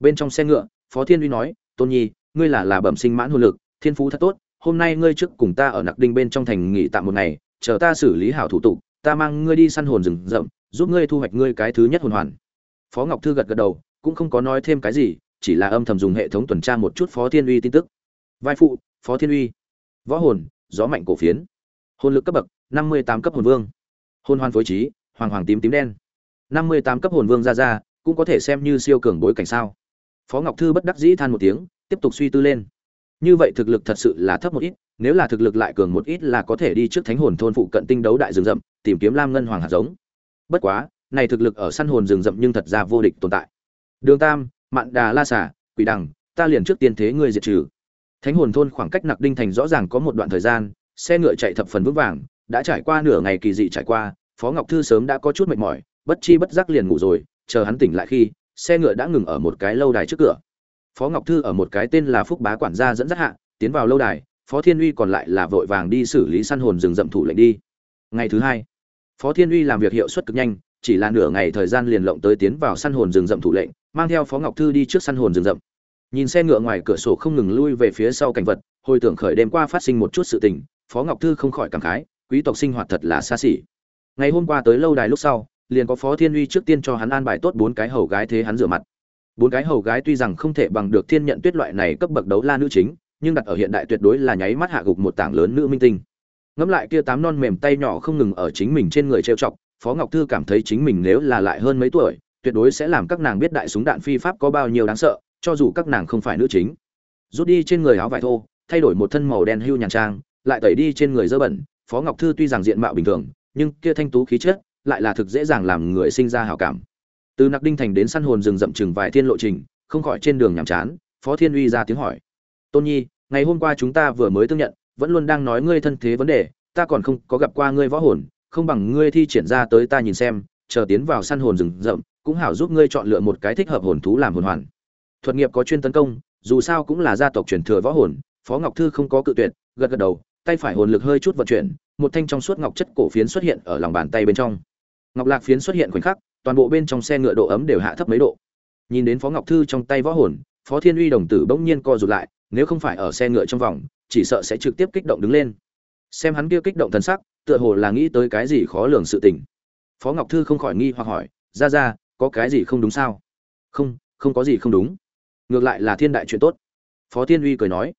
Bên trong xe ngựa, phó thiên uy nói, tôn nhi, ngươi là là bẩm sinh mãn hồn lực, thiên phú thật tốt hôm nay ngươi trước cùng ta ở nặc đinh bên trong thành nghỉ tạm một ngày, chờ ta xử lý hảo thủ tục, ta mang ngươi đi săn hồn rừng rậm, giúp ngươi thu hoạch ngươi cái thứ nhất hồn hoàn. Phó ngọc thư gật gật đầu, cũng không có nói thêm cái gì, chỉ là âm thầm dùng hệ thống tuần tra một chút phó thiên uy tin tức. Vai phụ, phó thiên uy. Võ hồn, gió mạnh cổ phiến. Hồn lực cấp bậc, năm mươi tám cấp hồn vương. Hồn hoàn phối trí, hoàng hoàng tím tím đen. năm mươi tám cấp hồn vương ra ra, cũng có thể xem như siêu cường bối cảnh sao. Phó ngọc thư bất đắc dĩ than một tiếng, tiếp tục suy tư lên như vậy thực lực thật sự là thấp một ít, nếu là thực lực lại cường một ít là có thể đi trước thánh hồn thôn phụ cận tinh đấu đại rừng rậm, tìm kiếm lam ngân hoàng hạt giống. Bất quá, này thực lực ở săn hồn rừng rậm nhưng thật ra vô địch tồn tại. Đường tam, mạn đà la xả quỷ đằng, ta liền trước tiên thế ngươi diệt trừ. Thánh hồn thôn khoảng cách nặc đinh thành rõ ràng có một đoạn thời gian, xe ngựa chạy thập phần vững vàng, đã trải qua nửa ngày kỳ dị trải qua, phó ngọc thư sớm đã có chút mệt mỏi, bất chi bất giác liền ngủ rồi, chờ hắn tỉnh lại khi, xe ngựa đã ngừng ở một cái lâu đài trước cửa phó ngọc thư ở một cái tên là phúc bá quản gia dẫn dắt hạ, tiến vào lâu đài, phó thiên uy còn lại là vội vàng đi xử lý săn hồn rừng rậm thủ lệnh đi. Ngày thứ hai, phó thiên uy làm việc hiệu suất cực nhanh, chỉ là nửa ngày thời gian liền lộng tới tiến vào săn hồn rừng rậm thủ lệnh, mang theo phó ngọc thư đi trước săn hồn rừng rậm. Nhìn xe ngựa ngoài cửa sổ không ngừng lui về phía sau cảnh vật, hồi tưởng khởi đêm qua phát sinh một chút sự tình, phó ngọc thư không khỏi cảm khái, quý tộc sinh hoạt thật là xa xỉ. Ngày hôm qua tới lâu đài lúc sau, liền có phó thiên uy trước tiên cho hắn an bài tốt bốn cái hầu gái thế hắn rửa mặt bốn cái hầu gái tuy rằng không thể bằng được thiên nhận tuyết loại này cấp bậc đấu la nữ chính, nhưng đặt ở hiện đại tuyệt đối là nháy mắt hạ gục một tảng lớn nữ minh tinh. Ngẫm lại kia tám non mềm tay nhỏ không ngừng ở chính mình trên người trêu chọc, phó ngọc thư cảm thấy chính mình nếu là lại hơn mấy tuổi, tuyệt đối sẽ làm các nàng biết đại súng đạn phi pháp có bao nhiêu đáng sợ, cho dù các nàng không phải nữ chính. Rút đi trên người áo vải thô, thay đổi một thân màu đen hưu nhàn trang, lại tẩy đi trên người dơ bẩn, phó ngọc thư tuy rằng diện mạo bình thường, nhưng kia thanh tú khí chất lại là thực dễ dàng làm người sinh ra hảo cảm từ nặc đinh thành đến săn hồn rừng rậm chừng vài thiên lộ trình, không khỏi trên đường nhàm chán, phó thiên uy ra tiếng hỏi. Tôn nhi, ngày hôm qua chúng ta vừa mới tương nhận, vẫn luôn đang nói ngươi thân thế vấn đề, ta còn không có gặp qua ngươi võ hồn, không bằng ngươi thi triển ra tới ta nhìn xem, chờ tiến vào săn hồn rừng rậm, cũng hảo giúp ngươi chọn lựa một cái thích hợp hồn thú làm hồn hoàn. Thuật nghiệp có chuyên tấn công, dù sao cũng là gia tộc truyền thừa võ hồn, phó ngọc thư không có cự tuyệt, gật gật đầu, tay phải hồn lực hơi chút vận chuyển, một thanh trong suốt ngọc chất cổ phiến xuất hiện ở lòng bàn tay bên trong. Ngọc lạc phiến xuất hiện khoảnh khắc toàn bộ bên trong xe ngựa độ ấm đều hạ thấp mấy độ. Nhìn đến phó ngọc thư trong tay võ hồn, phó thiên uy đồng tử bỗng nhiên co rụt lại, nếu không phải ở xe ngựa trong vòng, chỉ sợ sẽ trực tiếp kích động đứng lên. Xem hắn kia kích động thần sắc, tựa hồ là nghĩ tới cái gì khó lường sự tình. Phó ngọc thư không khỏi nghi hoặc hỏi, ra ra, có cái gì không đúng sao? Không không có gì không đúng. Ngược lại là thiên đại chuyện tốt. Phó thiên uy cười nói,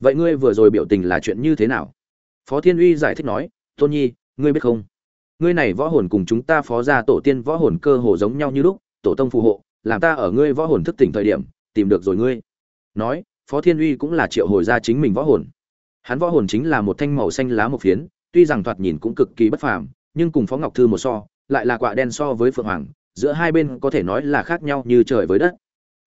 vậy ngươi vừa rồi biểu tình là chuyện như thế nào? Phó thiên uy giải thích nói, tôn nhi, ngươi biết không? Ngươi này võ hồn cùng chúng ta phó gia tổ tiên võ hồn cơ hồ giống nhau như lúc, tổ tông phù hộ, làm ta ở ngươi võ hồn thức tỉnh thời điểm, tìm được rồi ngươi. Nói, phó thiên uy cũng là triệu hồi ra chính mình võ hồn. Hắn võ hồn chính là một thanh màu xanh lá một phiến, tuy rằng thoạt nhìn cũng cực kỳ bất phàm, nhưng cùng phó ngọc thư một so, lại là quạ đen so với phượng hoàng, giữa hai bên có thể nói là khác nhau như trời với đất.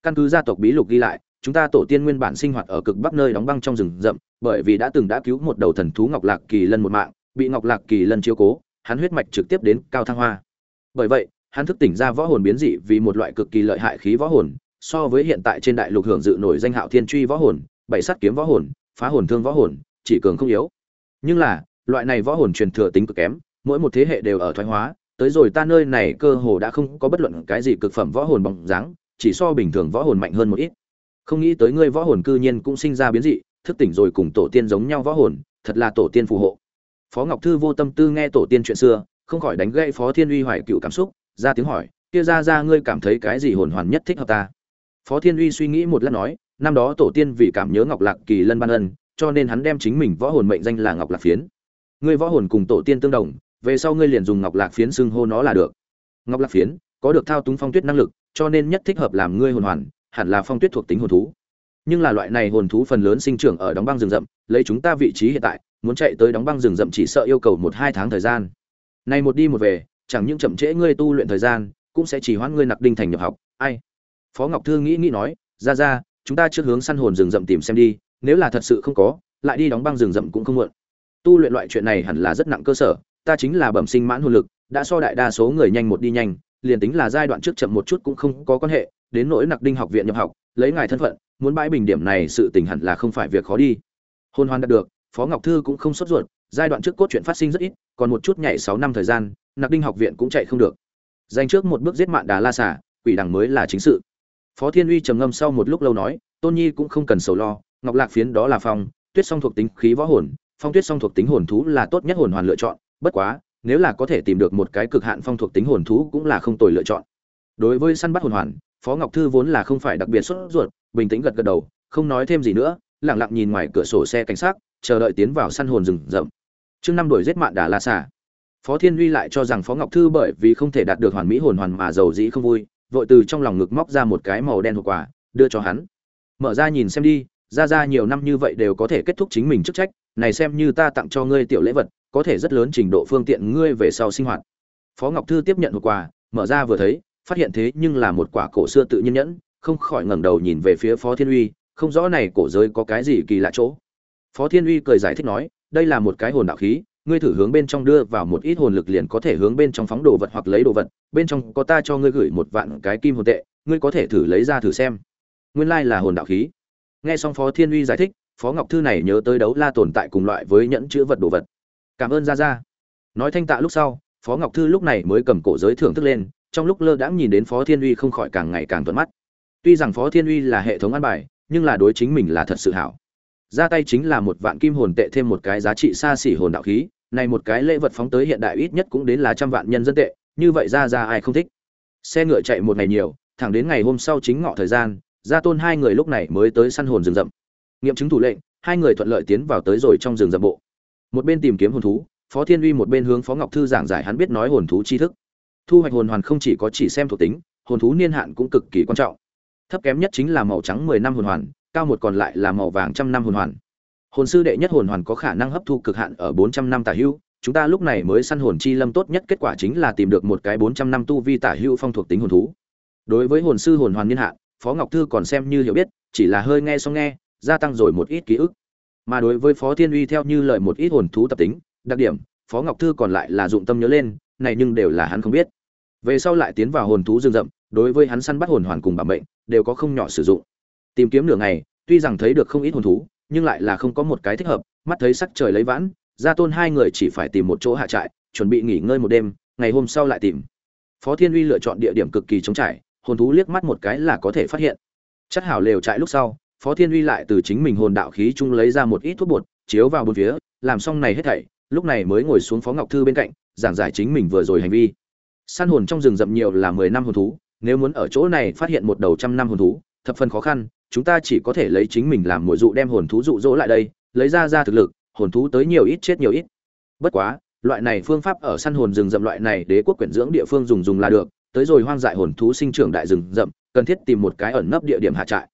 Căn cứ gia tộc bí lục ghi lại, chúng ta tổ tiên nguyên bản sinh hoạt ở cực bắc nơi đóng băng trong rừng rậm, bởi vì đã từng đã cứu một đầu thần thú ngọc lạc kỳ lân một mạng, bị ngọc lạc kỳ lân chiếu cố hắn huyết mạch trực tiếp đến cao thăng hoa. Bởi vậy, hắn thức tỉnh ra võ hồn biến dị vì một loại cực kỳ lợi hại khí võ hồn, so với hiện tại trên đại lục hưởng dự nổi danh hạo thiên truy võ hồn, bảy sắt kiếm võ hồn, phá hồn thương võ hồn, chỉ cường không yếu. Nhưng là, loại này võ hồn truyền thừa tính cực kém, mỗi một thế hệ đều ở thoái hóa, tới rồi ta nơi này cơ hồ đã không có bất luận cái gì cực phẩm võ hồn bóng dáng, chỉ so bình thường võ hồn mạnh hơn một ít. Không nghĩ tới ngươi võ hồn cư nhiên cũng sinh ra biến dị, thức tỉnh rồi cùng tổ tiên giống nhau võ hồn, thật là tổ tiên phù hộ phó ngọc thư vô tâm tư nghe tổ tiên chuyện xưa, không khỏi đánh gãy phó thiên uy hoài cựu cảm xúc, ra tiếng hỏi, kia ra ra ngươi cảm thấy cái gì hồn hoàn nhất thích hợp ta? Phó thiên uy suy nghĩ một lát nói, năm đó tổ tiên vì cảm nhớ ngọc lạc kỳ lân ban ân, cho nên hắn đem chính mình võ hồn mệnh danh là ngọc lạc phiến. Ngươi võ hồn cùng tổ tiên tương đồng, về sau ngươi liền dùng ngọc lạc phiến xưng hô nó là được. Ngọc lạc phiến có được thao túng phong tuyết năng lực, cho nên nhất thích hợp làm ngươi hồn hoàn, hẳn là phong tuyết thuộc tính hồn thú. Nhưng là loại này hồn thú phần lớn sinh trưởng ở đóng băng rừng rậm, lấy chúng ta vị trí hiện tại muốn chạy tới đóng băng rừng rậm chỉ sợ yêu cầu một hai tháng thời gian. Này một đi một về, chẳng những chậm trễ ngươi tu luyện thời gian, cũng sẽ chỉ hoãn ngươi nặc đinh thành nhập học. Ai? Phó ngọc thư nghĩ nghĩ nói, ra ra, chúng ta trước hướng săn hồn rừng rậm tìm xem đi, nếu là thật sự không có, lại đi đóng băng rừng rậm cũng không muộn. Tu luyện loại chuyện này hẳn là rất nặng cơ sở, ta chính là bẩm sinh mãn hồn lực, đã so đại đa số người nhanh một đi nhanh, liền tính là giai đoạn trước chậm một chút cũng không có quan hệ, đến nỗi nặc đinh học viện nhập học, lấy ngài thân phận, muốn bãi bình điểm này sự tình hẳn là không phải việc khó đi. Hôn hoan đạt được phó ngọc thư cũng không sốt ruột, giai đoạn trước cốt truyện phát sinh rất ít, còn một chút nhảy sáu năm thời gian, nặc đinh học viện cũng chạy không được. Dành trước một bước giết mạn đà la xả quỷ đằng mới là chính sự. Phó thiên uy trầm ngâm sau một lúc lâu nói, tôn nhi cũng không cần sầu lo, ngọc lạc phiến đó là phong, tuyết song thuộc tính khí võ hồn, phong tuyết song thuộc tính hồn thú là tốt nhất hồn hoàn lựa chọn, bất quá, nếu là có thể tìm được một cái cực hạn phong thuộc tính hồn thú cũng là không tồi lựa chọn. Đối với săn bắt hồn hoàn, phó ngọc thư vốn là không phải đặc biệt sốt ruột, bình tĩnh gật gật đầu, không nói thêm gì nữa lẳng lặng nhìn ngoài cửa sổ xe cảnh sát chờ đợi tiến vào săn hồn rừng rậm. Trương năm đuổi giết mạn đà la xả phó thiên uy lại cho rằng phó ngọc thư bởi vì không thể đạt được hoàn mỹ hồn hoàn mà giàu dĩ không vui, vội từ trong lòng ngực móc ra một cái màu đen hộp quà, đưa cho hắn. Mở ra nhìn xem đi, ra ra nhiều năm như vậy đều có thể kết thúc chính mình chức trách, này xem như ta tặng cho ngươi tiểu lễ vật, có thể rất lớn trình độ phương tiện ngươi về sau sinh hoạt. Phó ngọc thư tiếp nhận hộp quà, mở ra vừa thấy, phát hiện thế nhưng là một quả cổ xưa tự nhiên nhẫn, không khỏi ngẩng đầu nhìn về phía phó thiên uy không rõ này cổ giới có cái gì kỳ lạ chỗ phó thiên uy cười giải thích nói, đây là một cái hồn đạo khí, ngươi thử hướng bên trong đưa vào một ít hồn lực liền có thể hướng bên trong phóng đồ vật hoặc lấy đồ vật, bên trong có ta cho ngươi gửi một vạn cái kim hồn tệ, ngươi có thể thử lấy ra thử xem. Nguyên lai là hồn đạo khí. Nghe xong phó thiên uy giải thích, phó ngọc thư này nhớ tới đấu la tồn tại cùng loại với nhẫn chữ vật đồ vật. Cảm ơn ra ra nói thanh tạ lúc sau, phó ngọc thư lúc này mới cầm cổ giới thưởng thức lên, trong lúc lơ đãng nhìn đến phó thiên uy không khỏi càng ngày càng thuận mắt. Tuy rằng phó thiên uy là hệ thống ăn bài, nhưng là đối chính mình là thật sự hảo ra tay chính là một vạn kim hồn tệ thêm một cái giá trị xa xỉ hồn đạo khí, này một cái lễ vật phóng tới hiện đại ít nhất cũng đến là trăm vạn nhân dân tệ, như vậy ra ra ai không thích? Xe ngựa chạy một ngày nhiều, thẳng đến ngày hôm sau chính ngọ thời gian, gia tôn hai người lúc này mới tới săn hồn rừng rậm. Nghiệm chứng thủ lệnh, hai người thuận lợi tiến vào tới rồi trong rừng rậm bộ. Một bên tìm kiếm hồn thú, phó thiên uy một bên hướng phó ngọc thư giảng giải hắn biết nói hồn thú tri thức. Thu hoạch hồn hoàn không chỉ có chỉ xem thuộc tính, hồn thú niên hạn cũng cực kỳ quan trọng. Thấp kém nhất chính là màu trắng mười năm hồn hoàn cao một còn lại là màu vàng trăm năm hồn hoàn. Hồn sư đệ nhất hồn hoàn có khả năng hấp thu cực hạn ở bốn trăm năm tả hưu, chúng ta lúc này mới săn hồn chi lâm tốt nhất kết quả chính là tìm được một cái bốn trăm năm tu vi tả hưu phong thuộc tính hồn thú. Đối với hồn sư hồn hoàn niên hạn, phó ngọc thư còn xem như hiểu biết, chỉ là hơi nghe xong nghe, gia tăng rồi một ít ký ức. Mà đối với phó thiên uy theo như lời một ít hồn thú tập tính, đặc điểm, phó ngọc thư còn lại là dụng tâm nhớ lên, này nhưng đều là hắn không biết. Về sau lại tiến vào hồn thú rừng rậm, đối với hắn săn bắt hồn hoàn cùng bảo mệnh, đều có không nhỏ sử dụng tìm kiếm nửa ngày tuy rằng thấy được không ít hồn thú nhưng lại là không có một cái thích hợp. Mắt thấy sắc trời lấy vãn gia tôn hai người chỉ phải tìm một chỗ hạ trại chuẩn bị nghỉ ngơi một đêm ngày hôm sau lại tìm. Phó thiên uy lựa chọn địa điểm cực kỳ trống trải hồn thú liếc mắt một cái là có thể phát hiện. Chắc hảo lều trại lúc sau, Phó Thiên Uy lại từ chính mình hồn đạo khí trung lấy ra một ít thuốc bột, chiếu vào bốn phía, làm xong này hết thảy, lúc này mới ngồi xuống Phó Ngọc Thư bên cạnh, giảng giải chính mình vừa rồi hành vi. Săn hồn trong rừng rậm nhiều là mười năm hồn thú, nếu muốn ở chỗ này phát hiện một đầu trăm năm hồn thú, thập phần khó khăn, chúng ta chỉ có thể lấy chính mình làm mồi dụ đem hồn thú dụ dỗ lại đây, lấy ra ra thực lực, hồn thú tới nhiều ít chết nhiều ít. Bất quá, loại này phương pháp ở săn hồn rừng rậm loại này đế quốc quyển dưỡng địa phương dùng dùng là được, tới rồi hoang dại hồn thú sinh trưởng đại rừng rậm, cần thiết tìm một cái ẩn nấp địa điểm hạ trại.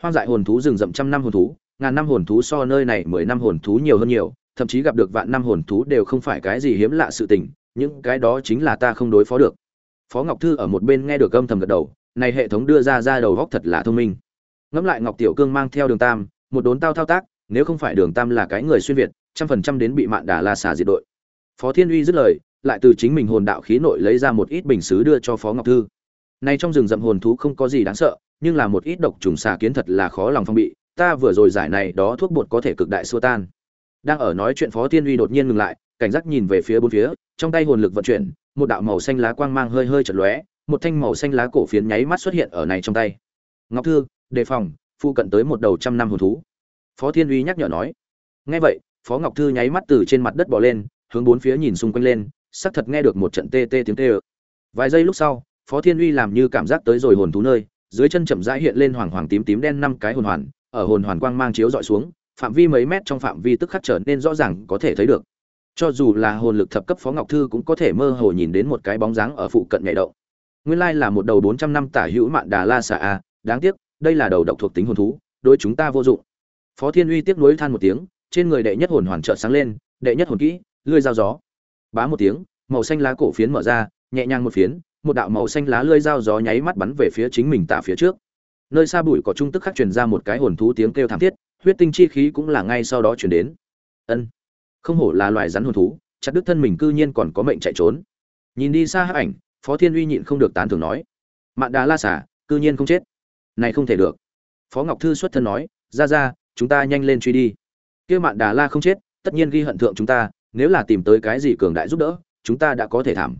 Hoang dại hồn thú rừng rậm trăm năm hồn thú, ngàn năm hồn thú so nơi này mười năm hồn thú nhiều hơn nhiều, thậm chí gặp được vạn năm hồn thú đều không phải cái gì hiếm lạ sự tình, những cái đó chính là ta không đối phó được. Phó Ngọc Thư ở một bên nghe được âm thầm gật đầu, này hệ thống đưa ra ra đầu góc thật là thông minh. Ngẫm lại Ngọc Tiểu Cương mang theo Đường Tam, một đốn tao thao tác, nếu không phải Đường Tam là cái người xuyên việt, trăm phần trăm đến bị Mạn Đà La xả diệt đội. Phó Thiên Uy dứt lời, lại từ chính mình hồn đạo khí nội lấy ra một ít bình sứ đưa cho Phó Ngọc Thư. Này trong rừng rậm hồn thú không có gì đáng sợ, nhưng là một ít độc trùng xà kiến thật là khó lòng phong bị, ta vừa rồi giải này đó thuốc bột có thể cực đại xua tan. Đang ở nói chuyện Phó Thiên Uy đột nhiên ngừng lại, cảnh giác nhìn về phía bốn phía, trong tay hồn lực vận chuyển, một đạo màu xanh lá quang mang hơi hơi chật lóe, một thanh màu xanh lá cổ phiến nháy mắt xuất hiện ở này trong tay. Ngọc Thư, đề phòng, phụ cận tới một đầu trăm năm hồn thú. Phó Thiên Uy nhắc nhở nói. Nghe vậy, Phó Ngọc Thư nháy mắt từ trên mặt đất bỏ lên, hướng bốn phía nhìn xung quanh lên, xác thật nghe được một trận tê tê tiếng tê. Vài giây lúc sau, Phó Thiên Uy làm như cảm giác tới rồi hồn thú nơi, dưới chân chậm rãi hiện lên hoàng hoàng tím tím đen năm cái hồn hoàn, ở hồn hoàn quang mang chiếu dọi xuống, phạm vi mấy mét trong phạm vi tức khắc trở nên rõ ràng có thể thấy được. Cho dù là hồn lực thập cấp Phó Ngọc Thư cũng có thể mơ hồ nhìn đến một cái bóng dáng ở phụ cận nhảy động. Nguyên lai là một đầu 400 năm tả hữu mạn đà la xà a, đáng tiếc, đây là đầu độc thuộc tính hồn thú, đối chúng ta vô dụng. Phó Thiên Uy tiếc nuối than một tiếng, trên người đệ nhất hồn hoàn chợt sáng lên, đệ nhất hồn kỹ, lưỡi dao gió. Bá một tiếng, màu xanh lá cổ phiến mở ra, nhẹ nhàng một phiến, một đạo màu xanh lá lưỡi dao gió nháy mắt bắn về phía chính mình tạ phía trước. Nơi xa bụi có trung tức khắc truyền ra một cái hồn thú tiếng kêu thảm thiết, huyết tinh chi khí cũng là ngay sau đó truyền đến. Ân, không hổ là loài rắn hồn thú, chặt đứt thân mình cư nhiên còn có mệnh chạy trốn. Nhìn đi xa hắc ảnh, Phó Thiên Uy nhịn không được tán thưởng nói: "Mạn Đà La xả, cư nhiên không chết. Này không thể được." Phó Ngọc Thư xuất thân nói: "Ra ra, chúng ta nhanh lên truy đi. Kia Mạn Đà La không chết, tất nhiên ghi hận thượng chúng ta, nếu là tìm tới cái gì cường đại giúp đỡ, chúng ta đã có thể thảm."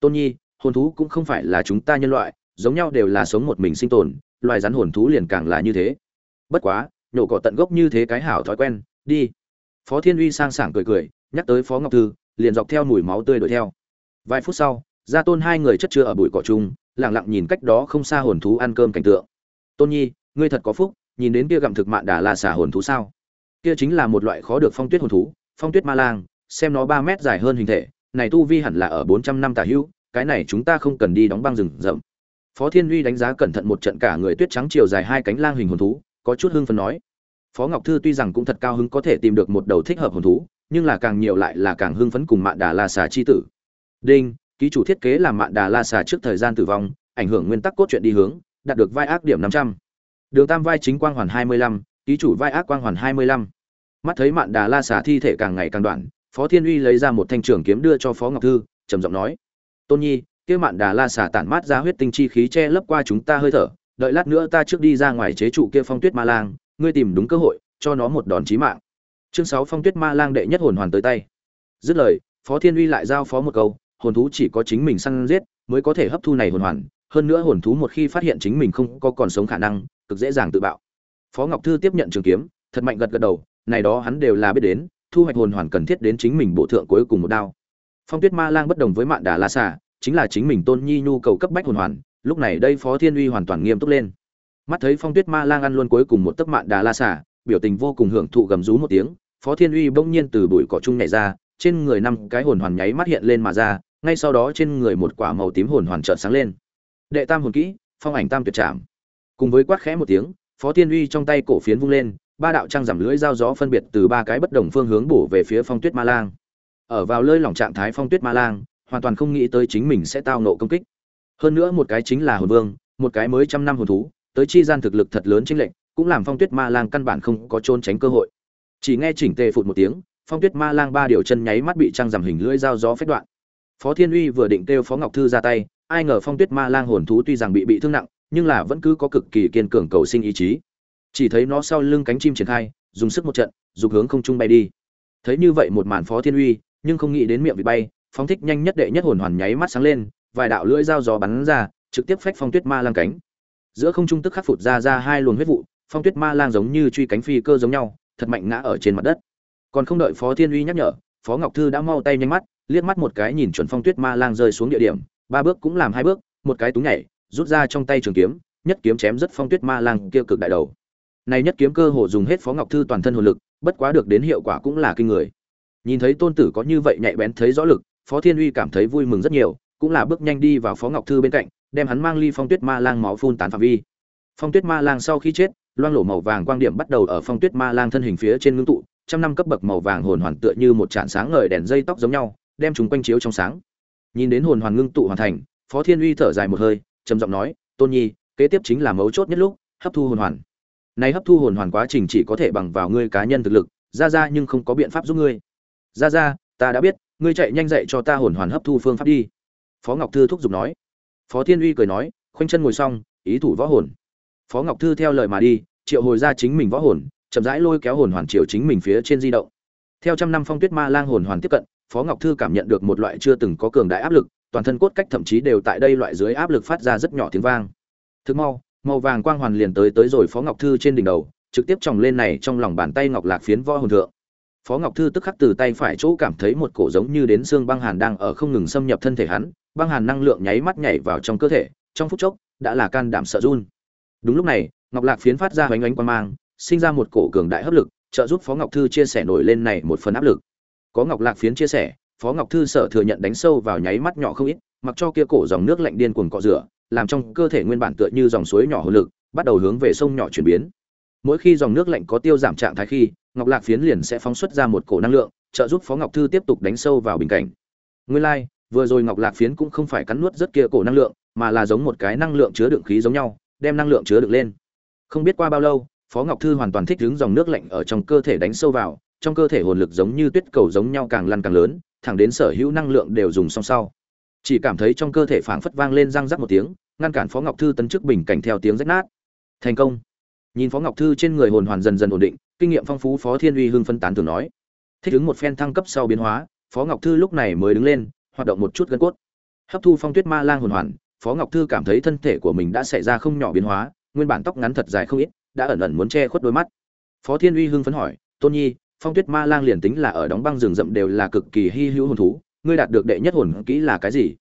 Tôn Nhi, hồn thú cũng không phải là chúng ta nhân loại, giống nhau đều là sống một mình sinh tồn, loài rắn hồn thú liền càng là như thế. Bất quá, nhổ cỏ tận gốc như thế cái hảo thói quen, đi. Phó Thiên Uy sang sảng cười cười, nhắc tới Phó Ngọc Thư, liền dọc theo mùi máu tươi đuổi theo. Vài phút sau, Gia Tôn hai người chất chứa ở bụi cỏ chung, lặng lặng nhìn cách đó không xa hồn thú ăn cơm cảnh tượng. Tôn Nhi, ngươi thật có phúc, nhìn đến kia gặm thực mạn đà là xà hồn thú sao? Kia chính là một loại khó được phong tuyết hồn thú, phong tuyết ma lang, xem nó ba mét dài hơn hình thể, này tu vi hẳn là ở 400 năm tả hữu, cái này chúng ta không cần đi đóng băng rừng rậm. Phó Thiên Uy đánh giá cẩn thận một trận cả người tuyết trắng chiều dài hai cánh lang hình hồn thú, có chút hưng phấn nói. Phó Ngọc Thư tuy rằng cũng thật cao hứng có thể tìm được một đầu thích hợp hồn thú, nhưng là càng nhiều lại là càng hưng phấn cùng Mạn Đà La xà chi tử. Đinh, ký chủ thiết kế làm Mạn Đà La xà trước thời gian tử vong, ảnh hưởng nguyên tắc cốt truyện đi hướng, đạt được vai ác điểm 500. Đường Tam vai chính quang hoàn 25, ký chủ vai ác quang hoàn 25. Mắt thấy Mạn Đà La xả thi thể càng ngày càng đoạn, Phó Thiên Uy lấy ra một thanh trường kiếm đưa cho Phó Ngọc Thư, trầm giọng nói: "Tôn Nhi, kia Mạn Đà La xả tản mát ra huyết tinh chi khí che lấp qua chúng ta hơi thở, đợi lát nữa ta trước đi ra ngoài chế trụ kia Phong Tuyết Ma Lang, ngươi tìm đúng cơ hội, cho nó một đòn chí mạng." Chương 6 Phong Tuyết Ma Lang đệ nhất hồn hoàn tới tay. Dứt lời, Phó Thiên Uy lại giao phó một câu, hồn thú chỉ có chính mình săn giết mới có thể hấp thu này hồn hoàn, hơn nữa hồn thú một khi phát hiện chính mình không có còn sống khả năng, cực dễ dàng tự bạo. Phó Ngọc Thư tiếp nhận trường kiếm, thật mạnh gật gật đầu, này đó hắn đều là biết đến, thu hoạch hồn hoàn cần thiết đến chính mình bổ thượng cuối cùng một đao. Phong Tuyết Ma Lang bất đồng với Mạn Đà La Xà, chính là chính mình Tôn Nhi nhu cầu cấp bách hồn hoàn, lúc này đây Phó Thiên Uy hoàn toàn nghiêm túc lên. Mắt thấy Phong Tuyết Ma Lang ăn luôn cuối cùng một tấc Mạn Đà La Xà, biểu tình vô cùng hưởng thụ gầm rú một tiếng, Phó Thiên Uy bỗng nhiên từ bụi cỏ chung nhảy ra, trên người năm cái hồn hoàn nháy mắt hiện lên mà ra, ngay sau đó trên người một quả màu tím hồn hoàn chợt sáng lên. Đệ tam hồn kỹ, Phong ảnh tam tuyệt trảm. Cùng với quát khẽ một tiếng, Phó Thiên Uy trong tay cổ phiến vung lên, ba đạo trang giảm lưỡi dao gió phân biệt từ ba cái bất đồng phương hướng bổ về phía Phong Tuyết Ma Lang. Ở vào lơi lỏng trạng thái Phong Tuyết Ma Lang, hoàn toàn không nghĩ tới chính mình sẽ tao nộ công kích. Hơn nữa một cái chính là hồn vương, một cái mới trăm năm hồn thú, tới chi gian thực lực thật lớn chính lệnh, cũng làm Phong Tuyết Ma Lang căn bản không có trôn tránh cơ hội. Chỉ nghe chỉnh tề phụt một tiếng, Phong Tuyết Ma Lang ba điều chân nháy mắt bị trang giảm hình lưỡi dao gió phách đoạn. Phó Thiên Uy vừa định kêu Phó Ngọc Thư ra tay, ai ngờ Phong Tuyết Ma Lang hồn thú tuy rằng bị bị thương nặng, nhưng là vẫn cứ có cực kỳ kiên cường cầu sinh ý chí. Chỉ thấy nó sau lưng cánh chim triển khai, dùng sức một trận, dục hướng không trung bay đi. Thấy như vậy một màn Phó Thiên Uy, nhưng không nghĩ đến miệng bị bay, phóng thích nhanh nhất đệ nhất hồn hoàn nháy mắt sáng lên, vài đạo lưỡi dao gió bắn ra, trực tiếp phách Phong Tuyết Ma Lang cánh. giữa không trung tức khắc phụt ra ra hai luồng huyết vụ phong tuyết ma lang giống như truy cánh phi cơ giống nhau thật mạnh ngã ở trên mặt đất còn không đợi phó thiên uy nhắc nhở phó ngọc thư đã mau tay nhanh mắt liếc mắt một cái nhìn chuẩn phong tuyết ma lang rơi xuống địa điểm ba bước cũng làm hai bước, một cái túng nhảy, rút ra trong tay trường kiếm, nhất kiếm chém rất phong tuyết ma lang kia cực đại đầu. Này nhất kiếm cơ hồ dùng hết phó ngọc thư toàn thân hồn lực, bất quá được đến hiệu quả cũng là kinh người. Nhìn thấy tôn tử có như vậy nhạy bén thấy rõ lực, phó thiên uy cảm thấy vui mừng rất nhiều, cũng là bước nhanh đi vào phó ngọc thư bên cạnh, đem hắn mang ly phong tuyết ma lang máu phun tán phạm vi. Phong tuyết ma lang sau khi chết, loang lổ màu vàng quang điểm bắt đầu ở phong tuyết ma lang thân hình phía trên ngưng tụ, trăm năm cấp bậc màu vàng hồn hoàn tựa như một tràn sáng ngời đèn dây tóc giống nhau, đem chúng quanh chiếu trong sáng nhìn đến hồn hoàn ngưng tụ hoàn thành, phó thiên uy thở dài một hơi, trầm giọng nói, tôn nhi, kế tiếp chính là mấu chốt nhất lúc, hấp thu hồn hoàn. Này hấp thu hồn hoàn quá trình chỉ có thể bằng vào ngươi cá nhân thực lực, ra ra nhưng không có biện pháp giúp ngươi. Ra ra, ta đã biết, ngươi chạy nhanh dậy cho ta hồn hoàn hấp thu phương pháp đi. Phó ngọc thư thúc giục nói. Phó thiên uy cười nói, khoanh chân ngồi xong, ý thủ võ hồn. Phó ngọc thư theo lời mà đi, triệu hồi ra chính mình võ hồn, chậm rãi lôi kéo hồn hoàn triệu chính mình phía trên di động. Theo trăm năm phong tuyết ma lang hồn hoàn tiếp cận phó ngọc thư cảm nhận được một loại chưa từng có cường đại áp lực, toàn thân cốt cách thậm chí đều tại đây loại dưới áp lực phát ra rất nhỏ tiếng vang. Thực mau, màu vàng quang hoàn liền tới tới rồi phó ngọc thư trên đỉnh đầu, trực tiếp tròng lên này trong lòng bàn tay ngọc lạc phiến võ hồn thượng. Phó ngọc thư tức khắc từ tay phải chỗ cảm thấy một cổ giống như đến xương băng hàn đang ở không ngừng xâm nhập thân thể hắn, băng hàn năng lượng nháy mắt nhảy vào trong cơ thể, trong phút chốc, đã là can đảm sợ run. Đúng lúc này, ngọc lạc phiến phát ra hoành ánh quan mang, sinh ra một cổ cường đại hấp lực, trợ giúp phó ngọc thư chia sẻ nổi lên này một phần áp lực có ngọc lạc phiến chia sẻ phó ngọc thư sợ thừa nhận đánh sâu vào nháy mắt nhỏ không ít mặc cho kia cổ dòng nước lạnh điên cuồng cọ rửa làm trong cơ thể nguyên bản tựa như dòng suối nhỏ hồ lực bắt đầu hướng về sông nhỏ chuyển biến. Mỗi khi dòng nước lạnh có tiêu giảm trạng thái khi ngọc lạc phiến liền sẽ phóng xuất ra một cổ năng lượng trợ giúp phó ngọc thư tiếp tục đánh sâu vào bình cảnh. Nguyên lai、like, vừa rồi ngọc lạc phiến cũng không phải cắn nuốt rất kia cổ năng lượng mà là giống một cái năng lượng chứa đựng khí giống nhau đem năng lượng chứa đựng lên. Không biết qua bao lâu phó ngọc thư hoàn toàn thích đứng dòng nước lạnh ở trong cơ thể đánh sâu vào trong cơ thể hồn lực giống như tuyết cầu giống nhau càng lăn càng lớn, thẳng đến sở hữu năng lượng đều dùng song sau. Chỉ cảm thấy trong cơ thể phảng phất vang lên răng rắc một tiếng, ngăn cản phó ngọc thư tấn chức bình cảnh theo tiếng rách nát. Thành công. Nhìn phó ngọc thư trên người hồn hoàn dần dần ổn định, kinh nghiệm phong phú phó thiên uy hưng phân tán thường nói. Thích ứng một phen thăng cấp sau biến hóa, phó ngọc thư lúc này mới đứng lên, hoạt động một chút gân cốt. Hấp thu phong tuyết ma lang hồn hoàn, phó ngọc thư cảm thấy thân thể của mình đã xảy ra không nhỏ biến hóa, nguyên bản tóc ngắn thật dài không ít, đã ẩn ẩn muốn che khuất đôi mắt. Phó thiên uy hưng phấn hỏi, tôn nhi phong tuyết ma lang liền tính là ở đóng băng rừng rậm đều là cực kỳ hy hữu hồn thú, ngươi đạt được đệ nhất hồn kỹ là cái gì?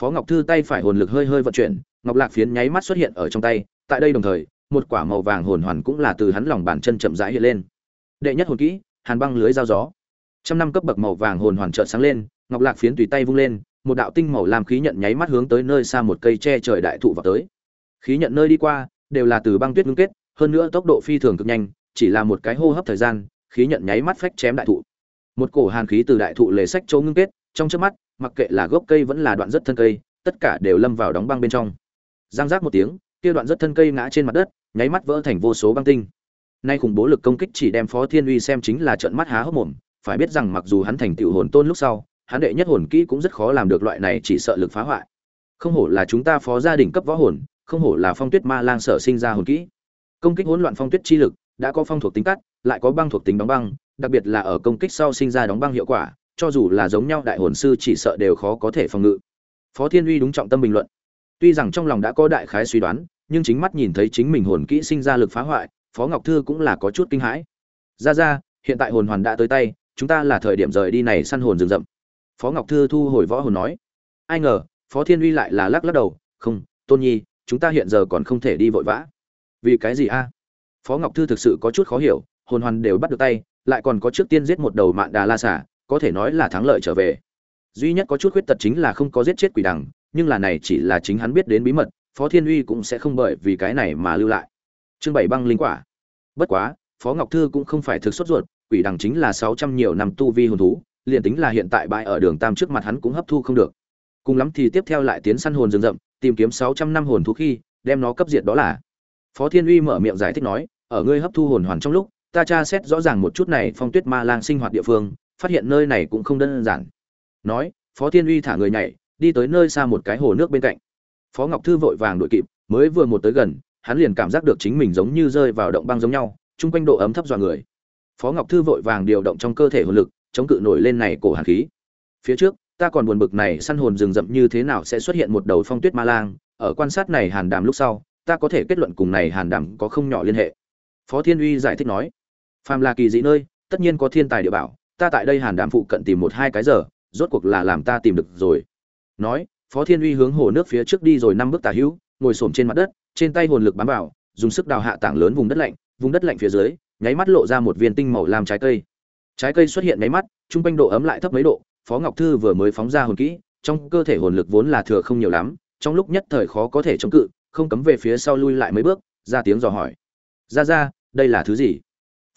Phó ngọc thư tay phải hồn lực hơi hơi vận chuyển, ngọc lạc phiến nháy mắt xuất hiện ở trong tay, tại đây đồng thời, một quả màu vàng hồn hoàn cũng là từ hắn lòng bàn chân chậm rãi hiện lên. Đệ nhất hồn kỹ, hàn băng lưới dao gió. Trăm năm cấp bậc màu vàng hồn hoàn trợn sáng lên, ngọc lạc phiến tùy tay vung lên, một đạo tinh màu làm khí nhận nháy mắt hướng tới nơi xa một cây tre trời đại thụ vào tới. Khí nhận nơi đi qua, đều là từ băng tuyết ngưng kết, hơn nữa tốc độ phi thường cực nhanh, chỉ là một cái hô hấp thời gian khí nhận nháy mắt phách chém đại thụ. Một cổ hàn khí từ đại thụ lề sách chỗ ngưng kết, trong trước mắt, mặc kệ là gốc cây vẫn là đoạn rất thân cây, tất cả đều lâm vào đóng băng bên trong. Giang giác một tiếng, kia đoạn rất thân cây ngã trên mặt đất, nháy mắt vỡ thành vô số băng tinh. Nay khủng bố lực công kích chỉ đem phó thiên uy xem chính là trận mắt há hốc mồm, phải biết rằng mặc dù hắn thành tựu hồn tôn lúc sau, hắn đệ nhất hồn kỹ cũng rất khó làm được loại này chỉ sợ lực phá hoại. Không hổ là chúng ta phó gia đình cấp võ hồn, không hổ là phong tuyết ma lang sở sinh ra hồn kỹ. Công kích hỗn loạn phong tuyết chi lực đã có phong thuộc tính cắt, lại có băng thuộc tính đóng băng, đặc biệt là ở công kích sau sinh ra đóng băng hiệu quả, cho dù là giống nhau đại hồn sư chỉ sợ đều khó có thể phòng ngự. Phó thiên uy đúng trọng tâm bình luận. Tuy rằng trong lòng đã có đại khái suy đoán, nhưng chính mắt nhìn thấy chính mình hồn kỹ sinh ra lực phá hoại, phó ngọc thư cũng là có chút kinh hãi. Ra ra, hiện tại hồn hoàn đã tới tay, chúng ta là thời điểm rời đi này săn hồn rừng rậm. Phó ngọc thư thu hồi võ hồn nói. Ai ngờ, phó thiên uy lại là lắc lắc đầu, không, tôn nhi, chúng ta hiện giờ còn không thể đi vội vã. Vì cái gì a? Phó ngọc thư thực sự có chút khó hiểu, hồn hoàn đều bắt được tay, lại còn có trước tiên giết một đầu mạn đà la xả có thể nói là thắng lợi trở về. Duy nhất có chút khuyết tật chính là không có giết chết quỷ đằng, nhưng là này chỉ là chính hắn biết đến bí mật, phó thiên uy cũng sẽ không bởi vì cái này mà lưu lại. Chương bảy băng linh quả. Bất quá, phó ngọc thư cũng không phải thực xuất ruột, quỷ đằng chính là sáu trăm nhiều năm tu vi hồn thú, liền tính là hiện tại bãi ở đường tam trước mặt hắn cũng hấp thu không được. Cùng lắm thì tiếp theo lại tiến săn hồn rừng rậm, tìm kiếm sáu trăm năm hồn thú khi, đem nó cấp diệt đó là phó thiên uy mở miệng giải thích nói, ở ngươi hấp thu hồn hoàn trong lúc, ta tra xét rõ ràng một chút này phong tuyết ma lang sinh hoạt địa phương, phát hiện nơi này cũng không đơn giản. Nói, phó thiên uy thả người nhảy, đi tới nơi xa một cái hồ nước bên cạnh. Phó ngọc thư vội vàng đội kịp, mới vừa một tới gần, hắn liền cảm giác được chính mình giống như rơi vào động băng giống nhau, chung quanh độ ấm thấp dọa người. Phó ngọc thư vội vàng điều động trong cơ thể hồn lực, chống cự nổi lên này cổ hàn khí. Phía trước, ta còn buồn bực này săn hồn rừng rậm như thế nào sẽ xuất hiện một đầu phong tuyết ma lang, ở quan sát này hàn đàm lúc sau ta có thể kết luận cùng này hàn đảm có không nhỏ liên hệ. Phó thiên uy giải thích nói, phàm là kỳ dị nơi, tất nhiên có thiên tài địa bảo, ta tại đây hàn đảm phụ cận tìm một hai cái giờ, rốt cuộc là làm ta tìm được rồi. Nói, phó thiên uy hướng hồ nước phía trước đi rồi năm bước tà hữu, ngồi xổm trên mặt đất, trên tay hồn lực bám vào, dùng sức đào hạ tảng lớn vùng đất lạnh, vùng đất lạnh phía dưới, nháy mắt lộ ra một viên tinh màu làm trái cây. Trái cây xuất hiện nháy mắt, trung quanh độ ấm lại thấp mấy độ, phó ngọc thư vừa mới phóng ra hồn kỹ, trong cơ thể hồn lực vốn là thừa không nhiều lắm, trong lúc nhất thời khó có thể chống cự không cấm về phía sau lui lại mấy bước, ra tiếng dò hỏi. Ra ra, đây là thứ gì?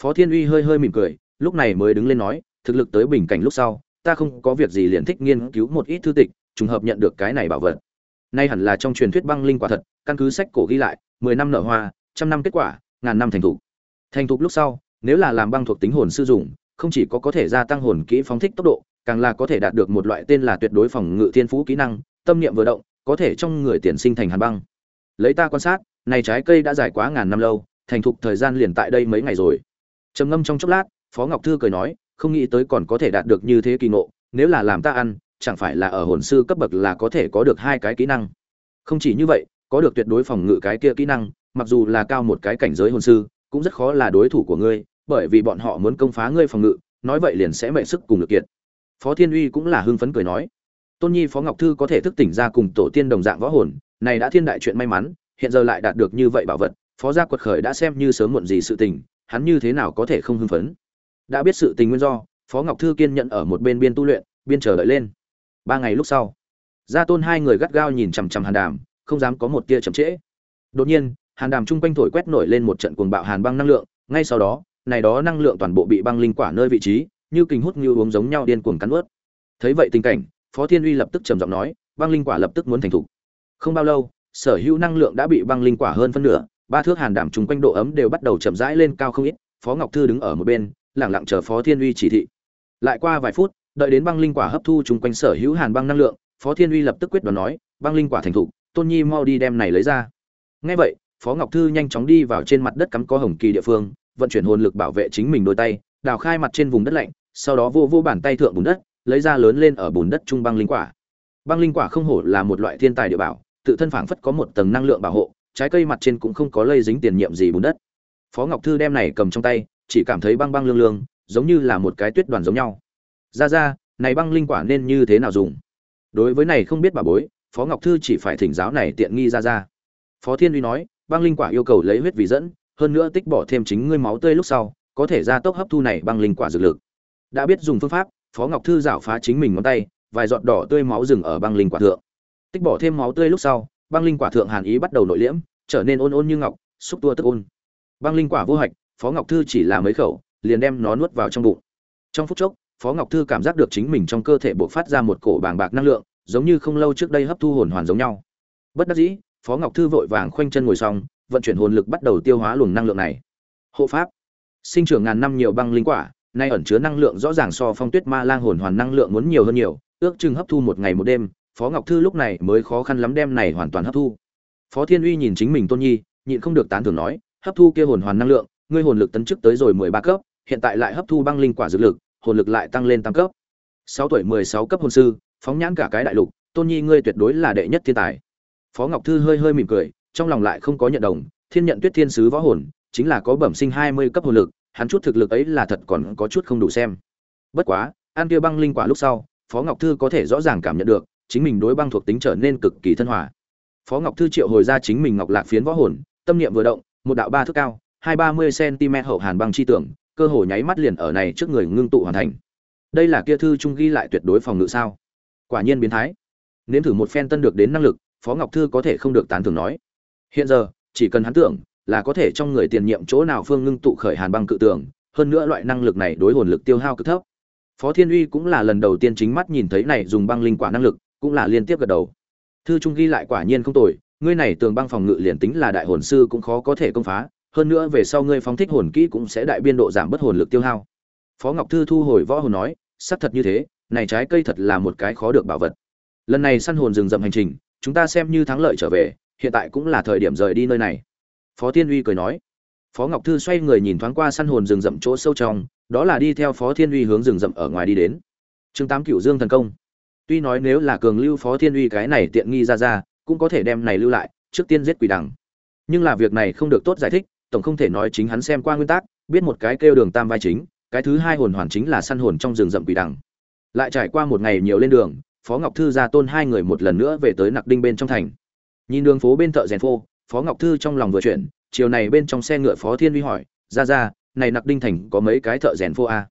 Phó thiên uy hơi hơi mỉm cười, lúc này mới đứng lên nói, thực lực tới bình cảnh lúc sau, ta không có việc gì liền thích nghiên cứu một ít thư tịch, trùng hợp nhận được cái này bảo vật. Nay hẳn là trong truyền thuyết băng linh quả thật, căn cứ sách cổ ghi lại, mười năm nở hoa, trăm năm kết quả, ngàn năm thành thục. Thành thục lúc sau, nếu là làm băng thuộc tính hồn sư dụng, không chỉ có có thể gia tăng hồn kỹ phóng thích tốc độ, càng là có thể đạt được một loại tên là tuyệt đối phòng ngự thiên phú kỹ năng, tâm niệm vừa động, có thể trong người tiền sinh thành hàn băng lấy ta quan sát, này trái cây đã dài quá ngàn năm lâu, thành thục thời gian liền tại đây mấy ngày rồi. Trầm ngâm trong chốc lát, phó ngọc thư cười nói, không nghĩ tới còn có thể đạt được như thế kỳ ngộ, nếu là làm ta ăn, chẳng phải là ở hồn sư cấp bậc là có thể có được hai cái kỹ năng. Không chỉ như vậy, có được tuyệt đối phòng ngự cái kia kỹ năng, mặc dù là cao một cái cảnh giới hồn sư, cũng rất khó là đối thủ của ngươi, bởi vì bọn họ muốn công phá ngươi phòng ngự, nói vậy liền sẽ mệnh sức cùng lực kiện phó thiên uy cũng là hưng phấn cười nói tôn nhi phó ngọc thư có thể thức tỉnh ra cùng tổ tiên đồng dạng võ hồn, này đã thiên đại chuyện may mắn, hiện giờ lại đạt được như vậy bảo vật, phó gia quật khởi đã xem như sớm muộn gì sự tình, hắn như thế nào có thể không hưng phấn? Đã biết sự tình nguyên do, phó ngọc thư kiên nhận ở một bên biên tu luyện, biên chờ đợi lên. Ba ngày lúc sau, gia tôn hai người gắt gao nhìn chằm chằm hàn đàm, không dám có một tia chậm trễ. Đột nhiên, hàn đàm chung quanh thổi quét nổi lên một trận cuồng bạo hàn băng năng lượng, ngay sau đó, này đó năng lượng toàn bộ bị băng linh quả nơi vị trí, như kình hút như uống giống nhau điên cuồng cắn ướt. Thấy vậy tình cảnh phó thiên uy lập tức trầm giọng nói, băng linh quả lập tức muốn thành thục không bao lâu, sở hữu năng lượng đã bị băng linh quả hơn phân nửa, ba thước hàn đảm chung quanh độ ấm đều bắt đầu chậm rãi lên cao không ít, phó ngọc thư đứng ở một bên lẳng lặng chờ phó thiên uy chỉ thị. Lại qua vài phút, đợi đến băng linh quả hấp thu chung quanh sở hữu hàn băng năng lượng, phó thiên uy lập tức quyết đoán nói, băng linh quả thành thục tôn nhi mau đi đem này lấy ra. Ngay vậy, phó ngọc thư nhanh chóng đi vào trên mặt đất cắm có hồng kỳ địa phương, vận chuyển hồn lực bảo vệ chính mình đôi tay, đào khai mặt trên vùng đất lạnh, sau đó vô vô bàn tay thượng bùn đất lấy ra lớn lên ở bùn đất trung băng linh quả. Băng linh quả không hổ là một loại thiên tài địa bảo, tự thân phảng phất có một tầng năng lượng bảo hộ, trái cây mặt trên cũng không có lây dính tiền nhiệm gì bùn đất. Phó ngọc thư đem này cầm trong tay, chỉ cảm thấy băng băng lương lương, giống như là một cái tuyết đoàn giống nhau. Ra ra, này băng linh quả nên như thế nào dùng? Đối với này không biết bà bối, phó ngọc thư chỉ phải thỉnh giáo này tiện nghi ra ra. Phó thiên uy nói, băng linh quả yêu cầu lấy huyết vì dẫn, hơn nữa tích bỏ thêm chính ngươi máu tươi lúc sau, có thể gia tốc hấp thu này băng linh quả dược lực. Đã biết dùng phương pháp phó ngọc thư rảo phá chính mình ngón tay, vài giọt đỏ tươi máu rừng ở băng linh quả thượng. Tích bỏ thêm máu tươi lúc sau, băng linh quả thượng hàn ý bắt đầu nội liễm, trở nên ôn ôn như ngọc, xúc tua tức ôn. Băng linh quả vô hạch, phó ngọc thư chỉ là mấy khẩu, liền đem nó nuốt vào trong bụng. Trong phút chốc, phó ngọc thư cảm giác được chính mình trong cơ thể buộc phát ra một cổ bàng bạc năng lượng, giống như không lâu trước đây hấp thu hồn hoàn giống nhau. Bất đắc dĩ, phó ngọc thư vội vàng khoanh chân ngồi xong, vận chuyển hồn lực bắt đầu tiêu hóa luồng năng lượng này. Hộ pháp. Sinh trưởng ngàn năm nhiều băng linh quả nay ẩn chứa năng lượng rõ ràng so phong tuyết ma lang hồn hoàn năng lượng muốn nhiều hơn nhiều, ước chừng hấp thu một ngày một đêm, phó ngọc thư lúc này mới khó khăn lắm đem này hoàn toàn hấp thu. Phó thiên uy nhìn chính mình tôn nhi, nhịn không được tán thưởng nói, hấp thu kia hồn hoàn năng lượng, ngươi hồn lực tấn chức tới rồi mười ba cấp, hiện tại lại hấp thu băng linh quả dược lực, hồn lực lại tăng lên tam cấp. Sáu tuổi mười sáu cấp hồn sư, phóng nhãn cả cái đại lục, tôn nhi ngươi tuyệt đối là đệ nhất thiên tài. Phó ngọc thư hơi hơi mỉm cười, trong lòng lại không có nhận đồng, thiên nhận tuyết thiên sứ võ hồn, chính là có bẩm sinh hai mươi cấp hồn lực hắn chút thực lực ấy là thật còn có chút không đủ xem. Bất quá, ăn kia băng linh quả lúc sau, phó ngọc thư có thể rõ ràng cảm nhận được, chính mình đối băng thuộc tính trở nên cực kỳ thân hòa. Phó ngọc thư triệu hồi ra chính mình ngọc lạc phiến võ hồn, tâm niệm vừa động, một đạo ba thước cao, hai ba mươi cm hậu hàn băng chi tưởng cơ hồ nháy mắt liền ở này trước người ngưng tụ hoàn thành. Đây là kia thư trung ghi lại tuyệt đối phòng ngự sao? Quả nhiên biến thái. Nếm thử một phen tân được đến năng lực, phó ngọc thư có thể không được tán thưởng nói. Hiện giờ, chỉ cần hắn tưởng là có thể trong người tiền nhiệm chỗ nào phương ngưng tụ khởi hàn băng cự tưởng hơn nữa loại năng lực này đối hồn lực tiêu hao cực thấp. Phó thiên uy cũng là lần đầu tiên chính mắt nhìn thấy này dùng băng linh quả năng lực, cũng là liên tiếp gật đầu. Thư trung ghi lại quả nhiên không tồi, ngươi này tường băng phòng ngự liền tính là đại hồn sư cũng khó có thể công phá, hơn nữa về sau ngươi phóng thích hồn kỹ cũng sẽ đại biên độ giảm bớt hồn lực tiêu hao. Phó ngọc thư thu hồi võ hồn nói, xác thật như thế, này trái cây thật là một cái khó được bảo vật. Lần này săn hồn rừng rậm hành trình, chúng ta xem như thắng lợi trở về, hiện tại cũng là thời điểm rời đi nơi này phó thiên uy cười nói. Phó ngọc thư xoay người nhìn thoáng qua săn hồn rừng rậm chỗ sâu trong, đó là đi theo phó thiên uy hướng rừng rậm ở ngoài đi đến. Chương tám cựu dương thần công. Tuy nói nếu là cường lưu phó thiên uy cái này tiện nghi ra ra, cũng có thể đem này lưu lại, trước tiên giết quỷ đằng. Nhưng là việc này không được tốt giải thích, tổng không thể nói chính hắn xem qua nguyên tắc, biết một cái kêu đường tam vai chính, cái thứ hai hồn hoàn chính là săn hồn trong rừng rậm quỷ đằng. Lại trải qua một ngày nhiều lên đường, phó ngọc thư ra tôn hai người một lần nữa về tới nặc đinh bên trong thành. Nhìn đường phố bên thợ rèn phô phó ngọc thư trong lòng vừa chuyển, chiều này bên trong xe ngựa phó thiên uy hỏi, ra ra, này nặc đinh thành có mấy cái thợ rèn phô a?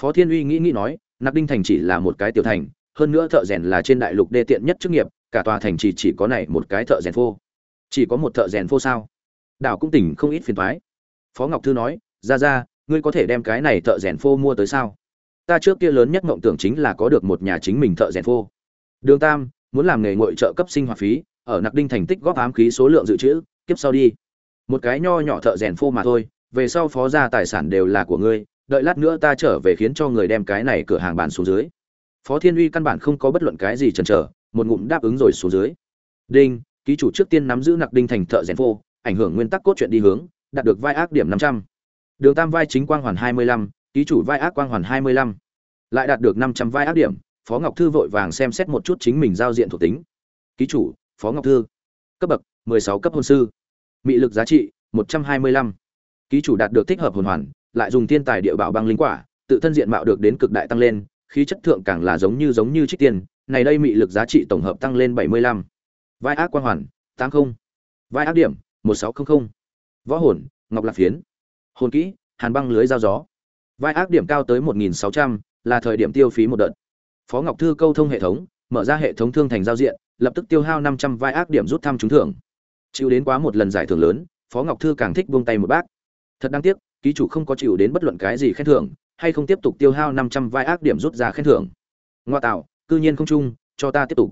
Phó thiên uy nghĩ nghĩ nói, nặc đinh thành chỉ là một cái tiểu thành, hơn nữa thợ rèn là trên đại lục đê tiện nhất chức nghiệp, cả tòa thành chỉ chỉ có này một cái thợ rèn phô. Chỉ có một thợ rèn phô sao? Đảo cũng tỉnh không ít phiền thoái phó ngọc thư nói, ra ra, ngươi có thể đem cái này thợ rèn phô mua tới sao? Ta trước kia lớn nhất mộng tưởng chính là có được một nhà chính mình thợ rèn phô. Đường tam, muốn làm nghề ngội trợ cấp sinh hoạt phí ở nặc đinh thành tích góp ám khí số lượng dự trữ, kiếp sau đi. Một cái nho nhỏ thợ rèn phô mà thôi, về sau phó ra tài sản đều là của ngươi, đợi lát nữa ta trở về khiến cho người đem cái này cửa hàng bàn xuống dưới. Phó thiên uy căn bản không có bất luận cái gì chần chờ, một ngụm đáp ứng rồi xuống dưới. Đinh, ký chủ trước tiên nắm giữ nặc đinh thành thợ rèn phô, ảnh hưởng nguyên tắc cốt truyện đi hướng, đạt được vai ác điểm năm trăm. Đường tam vai chính quang hoàn hai mươi lăm, ký chủ vai ác quang hoàn hai mươi lăm. Lại đạt được năm trăm vai ác điểm, phó ngọc thư vội vàng xem xét một chút chính mình giao diện thuộc tính. Ký chủ phó ngọc thư. Cấp bậc, mười sáu cấp hồn sư. Mị lực giá trị, một trăm hai mươi lăm. Ký chủ đạt được thích hợp hồn hoàn, lại dùng thiên tài địa bảo băng linh quả, tự thân diện mạo được đến cực đại tăng lên, khí chất thượng càng là giống như giống như trích tiền này đây mị lực giá trị tổng hợp tăng lên bảy mươi lăm. Vai ác quang hoàn, tám không. Vai ác điểm, một sáu không không. Võ hồn, ngọc lạc phiến. Hồn kỹ, hàn băng lưới giao gió. Vai ác điểm cao tới một nghìn sáu trăm, là thời điểm tiêu phí một đợt. Phó ngọc thư câu thông hệ thống, mở ra hệ thống thương thành giao diện lập tức tiêu hao năm trăm vai ác điểm rút thăm trúng thưởng. Chịu đến quá một lần giải thưởng lớn, phó ngọc thư càng thích buông tay một bác. Thật đáng tiếc, ký chủ không có chịu đến bất luận cái gì khen thưởng, hay không tiếp tục tiêu hao năm trăm vai ác điểm rút ra khen thưởng. Ngoa tạo, cư nhiên không chung, cho ta tiếp tục.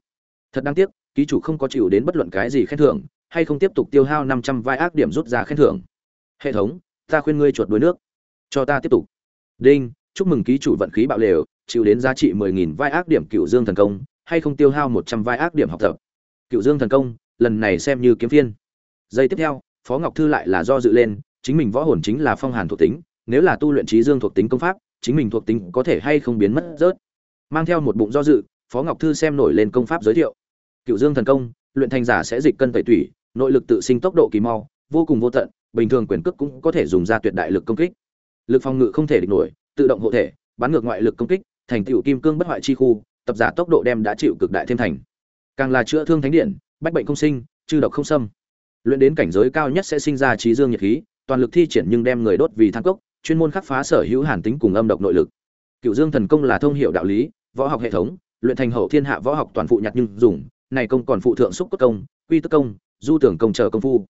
Thật đáng tiếc, ký chủ không có chịu đến bất luận cái gì khen thưởng, hay không tiếp tục tiêu hao năm trăm vai ác điểm rút ra khen thưởng. Hệ thống, ta khuyên ngươi chuột đuối nước. Cho ta tiếp tục. Đinh, chúc mừng ký chủ vận khí bạo lều, chịu đến giá trị mười nghìn vai ác điểm cựu dương thần công hay không tiêu hao một trăm vai ác điểm học tập. Cựu dương thần công, lần này xem như kiếm phiên. Giây tiếp theo, phó ngọc thư lại là do dự lên, chính mình võ hồn chính là phong hàn thuộc tính, nếu là tu luyện trí dương thuộc tính công pháp, chính mình thuộc tính có thể hay không biến mất rớt. Mang theo một bụng do dự, phó ngọc thư xem nổi lên công pháp giới thiệu. Cựu dương thần công, luyện thành giả sẽ dịch cân tẩy tủy, nội lực tự sinh tốc độ kỳ mau, vô cùng vô tận, bình thường quyền cước cũng có thể dùng ra tuyệt đại lực công kích. Lực phòng ngự không thể địch nổi, tự động hộ thể, bắn ngược ngoại lực công kích, thành tựu kim cương bất hoại chi khu tập giả tốc độ đem đã chịu cực đại thêm thành. Càng là chữa thương thánh điện, bách bệnh không sinh, chư độc không xâm. Luyện đến cảnh giới cao nhất sẽ sinh ra trí dương nhiệt khí, toàn lực thi triển nhưng đem người đốt vì thang cốc, chuyên môn khắc phá sở hữu hàn tính cùng âm độc nội lực. Cựu dương thần công là thông hiệu đạo lý, võ học hệ thống, luyện thành hậu thiên hạ võ học toàn phụ nhặt nhưng dùng, này công còn phụ thượng xúc cốt công, quy tức công, du tưởng công chờ công phu.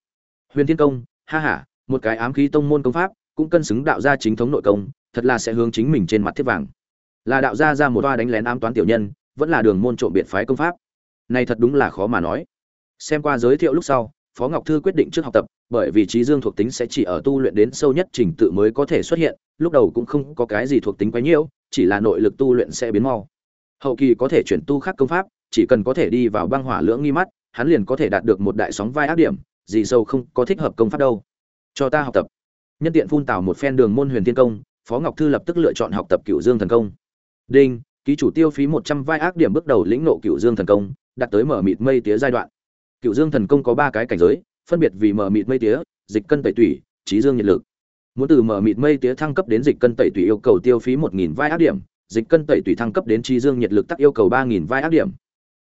Huyền thiên công, ha ha, một cái ám khí tông môn công pháp, cũng cân xứng đạo gia chính thống nội công, thật là sẽ hướng chính mình trên mặt thiết vàng là đạo gia ra một toa đánh lén ám toán tiểu nhân, vẫn là đường môn trộm biệt phái công pháp. Này thật đúng là khó mà nói. Xem qua giới thiệu lúc sau, phó ngọc thư quyết định trước học tập, bởi vì trí dương thuộc tính sẽ chỉ ở tu luyện đến sâu nhất trình tự mới có thể xuất hiện, lúc đầu cũng không có cái gì thuộc tính quá nhiễu chỉ là nội lực tu luyện sẽ biến mau. Hậu kỳ có thể chuyển tu khác công pháp, chỉ cần có thể đi vào băng hỏa lưỡng nghi mắt, hắn liền có thể đạt được một đại sóng vai áp điểm, gì sâu không có thích hợp công pháp đâu. Cho ta học tập. Nhân tiện phun tào một phen đường môn huyền thiên công, phó ngọc thư lập tức lựa chọn học tập cựu dương thần công đinh, ký chủ tiêu phí một trăm vai ác điểm bước đầu lĩnh nộ cựu dương thần công, đạt tới mở mịt mây tía giai đoạn. Cựu dương thần công có ba cái cảnh giới, phân biệt vì mở mịt mây tía, dịch cân tẩy tủy, trí dương nhiệt lực. Muốn từ mở mịt mây tía thăng cấp đến dịch cân tẩy tủy yêu cầu tiêu phí một nghìn vai ác điểm, dịch cân tẩy tủy thăng cấp đến trí dương nhiệt lực tắc yêu cầu ba nghìn vai ác điểm.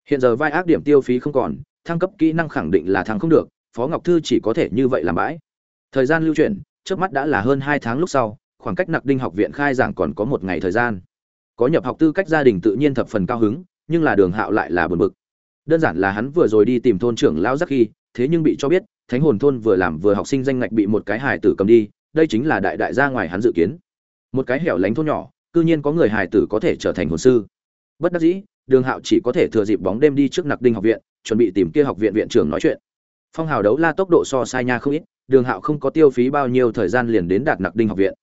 Hiện giờ vai ác điểm tiêu phí không còn, thăng cấp kỹ năng khẳng định là thăng không được, phó ngọc thư chỉ có thể như vậy làm bãi. Thời gian lưu chuyển, trước mắt đã là hơn hai tháng lúc sau, khoảng cách nặc đinh học viện khai giảng còn có một ngày thời gian có nhập học tư cách gia đình tự nhiên thập phần cao hứng, nhưng là đường hạo lại là buồn bực. Đơn giản là hắn vừa rồi đi tìm thôn trưởng lão giác khi thế nhưng bị cho biết, thánh hồn thôn vừa làm vừa học sinh danh ngạch bị một cái hải tử cầm đi, đây chính là đại đại gia ngoài hắn dự kiến. Một cái hẻo lánh thôn nhỏ, cư nhiên có người hải tử có thể trở thành hồn sư. Bất đắc dĩ, đường hạo chỉ có thể thừa dịp bóng đêm đi trước nặc đinh học viện, chuẩn bị tìm kia học viện viện trưởng nói chuyện. Phong hào đấu la tốc độ so sai nha không ít, đường hạo không có tiêu phí bao nhiêu thời gian liền đến đạt nặc đinh học viện.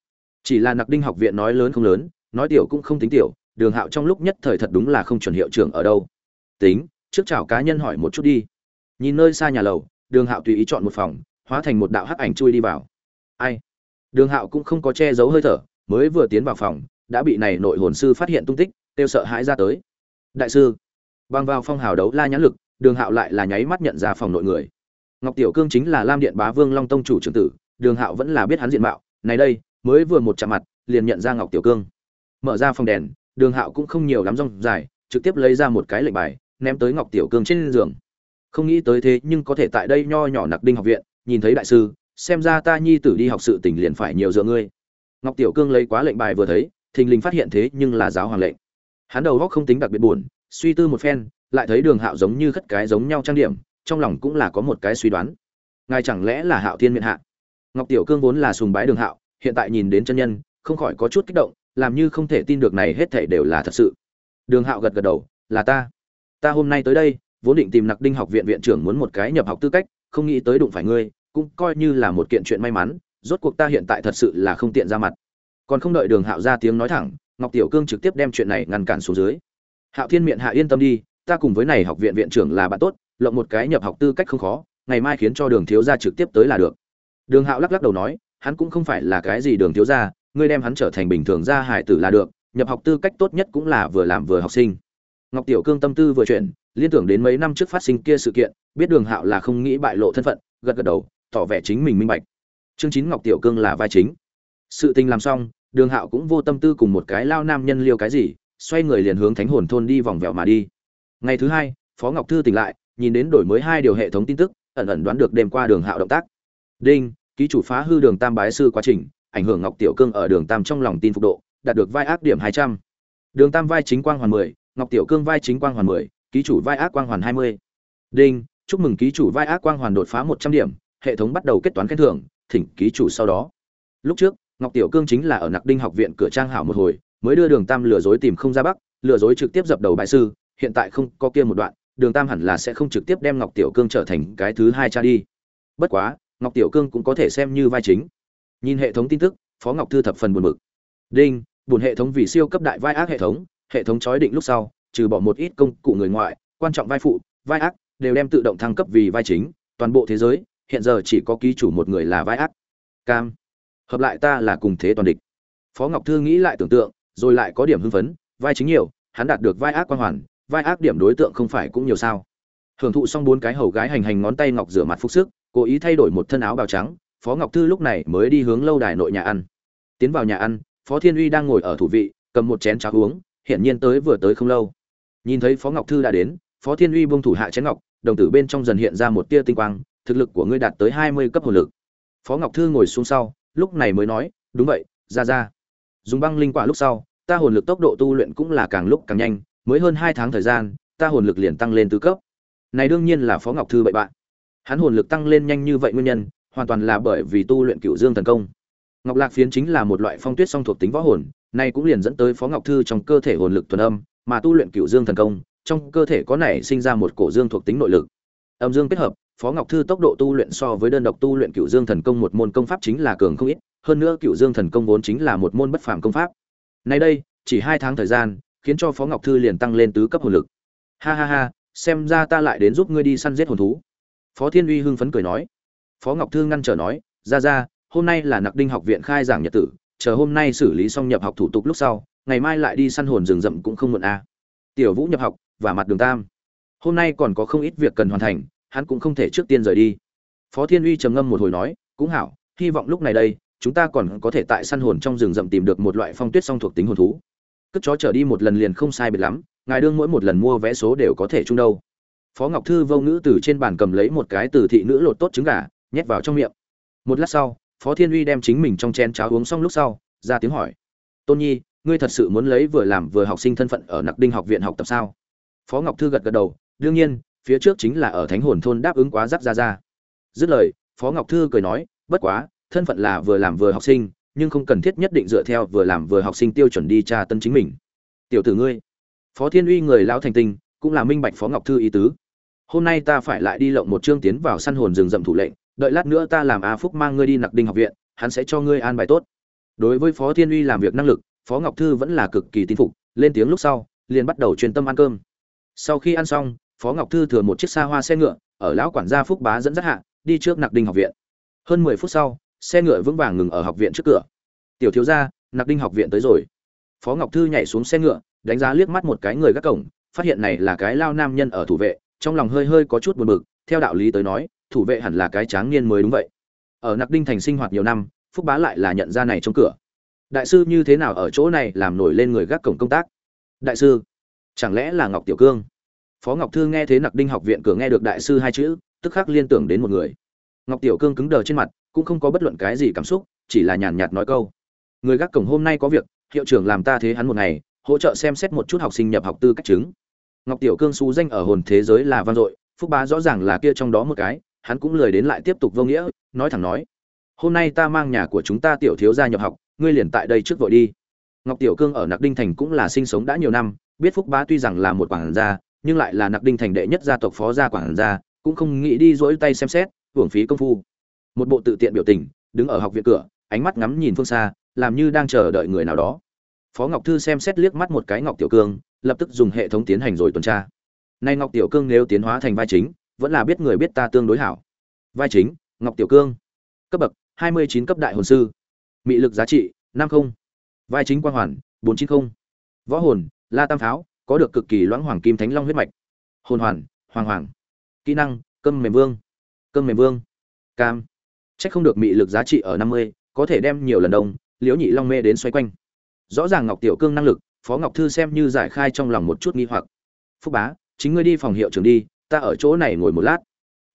Chỉ là nặc đinh học viện nói lớn không lớn nói tiểu cũng không tính tiểu, đường hạo trong lúc nhất thời thật đúng là không chuẩn hiệu trưởng ở đâu. Tính, trước chào cá nhân hỏi một chút đi. Nhìn nơi xa nhà lầu, đường hạo tùy ý chọn một phòng, hóa thành một đạo hắc ảnh chui đi vào. Ai? Đường hạo cũng không có che giấu hơi thở, mới vừa tiến vào phòng, đã bị này nội hồn sư phát hiện tung tích têu sợ hãi ra tới. Đại sư, bằng vào phong hào đấu la nhãn lực, đường hạo lại là nháy mắt nhận ra phòng nội người. Ngọc tiểu cương chính là lam điện bá vương long tông chủ trưởng tử, đường hạo vẫn là biết hắn diện mạo. Này đây, mới vừa một chạm mặt, liền nhận ra ngọc tiểu cương mở ra phòng đèn, đường hạo cũng không nhiều lắm rong dài, trực tiếp lấy ra một cái lệnh bài, ném tới ngọc tiểu cương trên giường. Không nghĩ tới thế nhưng có thể tại đây nho nhỏ nặc đinh học viện, nhìn thấy đại sư, xem ra ta nhi tử đi học sự tỉnh liền phải nhiều dựa ngươi. Ngọc tiểu cương lấy quá lệnh bài vừa thấy, thình lình phát hiện thế nhưng là giáo hoàng lệnh. Hắn đầu góc không tính đặc biệt buồn, suy tư một phen, lại thấy đường hạo giống như khất cái giống nhau trang điểm, trong lòng cũng là có một cái suy đoán. Ngài chẳng lẽ là hạo thiên miện hạ? Ngọc tiểu cương vốn là sùng bái đường hạo, hiện tại nhìn đến chân nhân, không khỏi có chút kích động làm như không thể tin được này hết thảy đều là thật sự. Đường hạo gật gật đầu, là ta. Ta hôm nay tới đây, vốn định tìm nặc đinh học viện viện trưởng muốn một cái nhập học tư cách, không nghĩ tới đụng phải ngươi, cũng coi như là một kiện chuyện may mắn, rốt cuộc ta hiện tại thật sự là không tiện ra mặt. Còn không đợi đường hạo ra tiếng nói thẳng, ngọc tiểu cương trực tiếp đem chuyện này ngăn cản xuống dưới. Hạo thiên miệng hạ yên tâm đi, ta cùng với này học viện viện trưởng là bạn tốt, lộng một cái nhập học tư cách không khó, ngày mai khiến cho đường thiếu gia trực tiếp tới là được. Đường hạo lắc lắc đầu nói, hắn cũng không phải là cái gì đường thiếu gia ngươi đem hắn trở thành bình thường gia hải tử là được, nhập học tư cách tốt nhất cũng là vừa làm vừa học sinh. Ngọc tiểu cương tâm tư vừa chuyển, liên tưởng đến mấy năm trước phát sinh kia sự kiện, biết đường hạo là không nghĩ bại lộ thân phận, gật gật đầu, tỏ vẻ chính mình minh bạch. Chương chín ngọc tiểu cương là vai chính. Sự tình làm xong, đường hạo cũng vô tâm tư cùng một cái lao nam nhân liêu cái gì, xoay người liền hướng thánh hồn thôn đi vòng vèo mà đi. Ngày thứ hai, phó ngọc thư tỉnh lại, nhìn đến đổi mới hai điều hệ thống tin tức, ẩn ẩn đoán được đêm qua đường hạo động tác. Đinh, ký chủ phá hư đường tam bái sư quá trình ảnh hưởng ngọc tiểu cương ở đường tam trong lòng tin phục độ, đạt được vai ác điểm hai trăm. Đường tam vai chính quang hoàn mười, ngọc tiểu cương vai chính quang hoàn mười, ký chủ vai ác quang hoàn hai mươi. Đinh, chúc mừng ký chủ vai ác quang hoàn đột phá một trăm điểm, hệ thống bắt đầu kết toán khen thưởng, thỉnh ký chủ sau đó. Lúc trước, ngọc tiểu cương chính là ở nặc đinh học viện cửa trang hảo một hồi, mới đưa đường tam lừa dối tìm không ra bắc, lừa dối trực tiếp dập đầu bại sư, hiện tại không có kia một đoạn, đường tam hẳn là sẽ không trực tiếp đem ngọc tiểu cương trở thành cái thứ hai cha đi. Bất quá, ngọc tiểu cương cũng có thể xem như vai chính nhìn hệ thống tin tức, phó ngọc thư thập phần buồn bực. Đinh, buồn hệ thống vì siêu cấp đại vai ác hệ thống hệ thống chói định lúc sau, trừ bỏ một ít công cụ người ngoại, quan trọng vai phụ, vai ác, đều đem tự động thăng cấp vì vai chính, toàn bộ thế giới, hiện giờ chỉ có ký chủ một người là vai ác. Cam. Hợp lại ta là cùng thế toàn địch. Phó ngọc thư nghĩ lại tưởng tượng, rồi lại có điểm hưng phấn, vai chính nhiều, hắn đạt được vai ác quan hoàn, vai ác điểm đối tượng không phải cũng nhiều sao. Hưởng thụ xong bốn cái hầu gái hành hành ngón tay ngọc rửa mặt phúc sức, cố ý thay đổi một thân áo bào trắng phó ngọc thư lúc này mới đi hướng lâu đài nội nhà ăn. Tiến vào nhà ăn, phó thiên uy đang ngồi ở thủ vị, cầm một chén cháo uống, hiển nhiên tới vừa tới không lâu. Nhìn thấy phó ngọc thư đã đến, phó thiên uy buông thủ hạ chén ngọc, đồng tử bên trong dần hiện ra một tia tinh quang, thực lực của ngươi đạt tới hai mươi cấp hồn lực. Phó ngọc thư ngồi xuống sau, lúc này mới nói, đúng vậy, ra ra. Dùng băng linh quả lúc sau, ta hồn lực tốc độ tu luyện cũng là càng lúc càng nhanh, mới hơn hai tháng thời gian, ta hồn lực liền tăng lên tứ cấp. Này đương nhiên là phó ngọc thư bậy bạn. Hắn hồn lực tăng lên nhanh như vậy nguyên nhân hoàn toàn là bởi vì tu luyện cựu dương thần công. Ngọc lạc phiến chính là một loại phong tuyết song thuộc tính võ hồn, này cũng liền dẫn tới phó ngọc thư trong cơ thể hồn lực thuần âm, mà tu luyện cựu dương thần công, trong cơ thể có nảy sinh ra một cổ dương thuộc tính nội lực. Âm dương kết hợp, phó ngọc thư tốc độ tu luyện so với đơn độc tu luyện cựu dương thần công một môn công pháp chính là cường không ít, hơn nữa cựu dương thần công vốn chính là một môn bất phàm công pháp. Nay đây, chỉ hai tháng thời gian, khiến cho phó ngọc thư liền tăng lên tứ cấp hồn lực. Ha ha ha, xem ra ta lại đến giúp ngươi đi săn giết hồn thú. Phó thiên uy hưng phấn cười nói phó ngọc thư ngăn trở nói, ra ra, hôm nay là nặc đinh học viện khai giảng nhật tử, chờ hôm nay xử lý xong nhập học thủ tục lúc sau, ngày mai lại đi săn hồn rừng rậm cũng không muộn a à. tiểu vũ nhập học, và mặt đường tam. Hôm nay còn có không ít việc cần hoàn thành, hắn cũng không thể trước tiên rời đi. Phó thiên uy trầm ngâm một hồi nói, cũng hảo, hy vọng lúc này đây, chúng ta còn có thể tại săn hồn trong rừng rậm tìm được một loại phong tuyết song thuộc tính hồn thú. Cất chó trở đi một lần liền không sai biệt lắm, ngài đương mỗi một lần mua vé số đều có thể chung đâu. Phó ngọc thư vô ngữ từ trên bàn cầm lấy một cái từ thị nữ lột tốt trứng gà nhét vào trong miệng. Một lát sau, phó thiên uy đem chính mình trong chén cháo uống xong lúc sau, ra tiếng hỏi. Tôn nhi, ngươi thật sự muốn lấy vừa làm vừa học sinh thân phận ở nặc đinh học viện học tập sao? Phó ngọc thư gật gật đầu, đương nhiên, phía trước chính là ở thánh hồn thôn đáp ứng quá rắc ra ra dứt lời, phó ngọc thư cười nói, bất quá, thân phận là vừa làm vừa học sinh, nhưng không cần thiết nhất định dựa theo vừa làm vừa học sinh tiêu chuẩn đi tra tân chính mình. Tiểu tử ngươi. Phó thiên uy người lão thành tinh, cũng là minh bạch phó ngọc thư ý tứ. Hôm nay ta phải lại đi lộng một chương tiến vào săn hồn rừng rậm thủ lệnh đợi lát nữa ta làm a phúc mang ngươi đi nặc đinh học viện, hắn sẽ cho ngươi an bài tốt. Đối với phó thiên uy làm việc năng lực, phó ngọc thư vẫn là cực kỳ tin phục, lên tiếng lúc sau, liền bắt đầu chuyên tâm ăn cơm. Sau khi ăn xong, phó ngọc thư thừa một chiếc xa hoa xe ngựa, ở lão quản gia phúc bá dẫn dắt hạ, đi trước nặc đinh học viện. Hơn mười phút sau, xe ngựa vững vàng ngừng ở học viện trước cửa. Tiểu thiếu gia, nặc đinh học viện tới rồi. Phó ngọc thư nhảy xuống xe ngựa, đánh giá liếc mắt một cái người gác cổng, phát hiện này là cái lao nam nhân ở thủ vệ, trong lòng hơi hơi có chút buồn bực, theo đạo lý tới nói thủ vệ hẳn là cái tráng niên mới đúng vậy. Ở nặc đinh thành sinh hoạt nhiều năm, phúc bá lại là nhận ra này trong cửa. Đại sư như thế nào ở chỗ này làm nổi lên người gác cổng công tác? Đại sư, chẳng lẽ là ngọc tiểu cương? Phó ngọc thư nghe thế nặc đinh học viện cửa nghe được đại sư hai chữ, tức khắc liên tưởng đến một người. Ngọc tiểu cương cứng đờ trên mặt, cũng không có bất luận cái gì cảm xúc, chỉ là nhàn nhạt nói câu. Người gác cổng hôm nay có việc, hiệu trưởng làm ta thế hắn một ngày, hỗ trợ xem xét một chút học sinh nhập học tư cách chứng. Ngọc tiểu cương xú danh ở hồn thế giới là vang dội, phúc bá rõ ràng là kia trong đó một cái hắn cũng lười đến lại tiếp tục vô nghĩa, nói thẳng nói, hôm nay ta mang nhà của chúng ta tiểu thiếu gia nhập học, ngươi liền tại đây trước vội đi. Ngọc tiểu cương ở nặc đinh thành cũng là sinh sống đã nhiều năm, biết phúc bá tuy rằng là một quản gia, nhưng lại là nặc đinh thành đệ nhất gia tộc phó gia quản gia, cũng không nghĩ đi dỗi tay xem xét, hưởng phí công phu. Một bộ tự tiện biểu tình, đứng ở học viện cửa, ánh mắt ngắm nhìn phương xa, làm như đang chờ đợi người nào đó. Phó ngọc thư xem xét liếc mắt một cái ngọc tiểu cương, lập tức dùng hệ thống tiến hành rồi tuần tra. Nay ngọc tiểu cương nếu tiến hóa thành vai chính vẫn là biết người biết ta tương đối hảo. Vai chính ngọc tiểu cương. Cấp bậc hai mươi chín cấp đại hồn sư. Mị lực giá trị năm không. Vai chính quang hoàn bốn chín không. Võ hồn la tam pháo có được cực kỳ loãng hoàng kim thánh long huyết mạch. Hồn hoàn hoàng hoàng. Kỹ năng cơm mềm vương. Cơm mềm vương. Cam. Chắc không được mị lực giá trị ở năm mươi, có thể đem nhiều lần đông, Liễu Nhị Long mê đến xoay quanh. Rõ ràng Ngọc Tiểu Cương năng lực, Phó Ngọc Thư xem như giải khai trong lòng một chút nghi hoặc. Phúc bá, chính ngươi đi phòng hiệu trưởng đi, ta ở chỗ này ngồi một lát.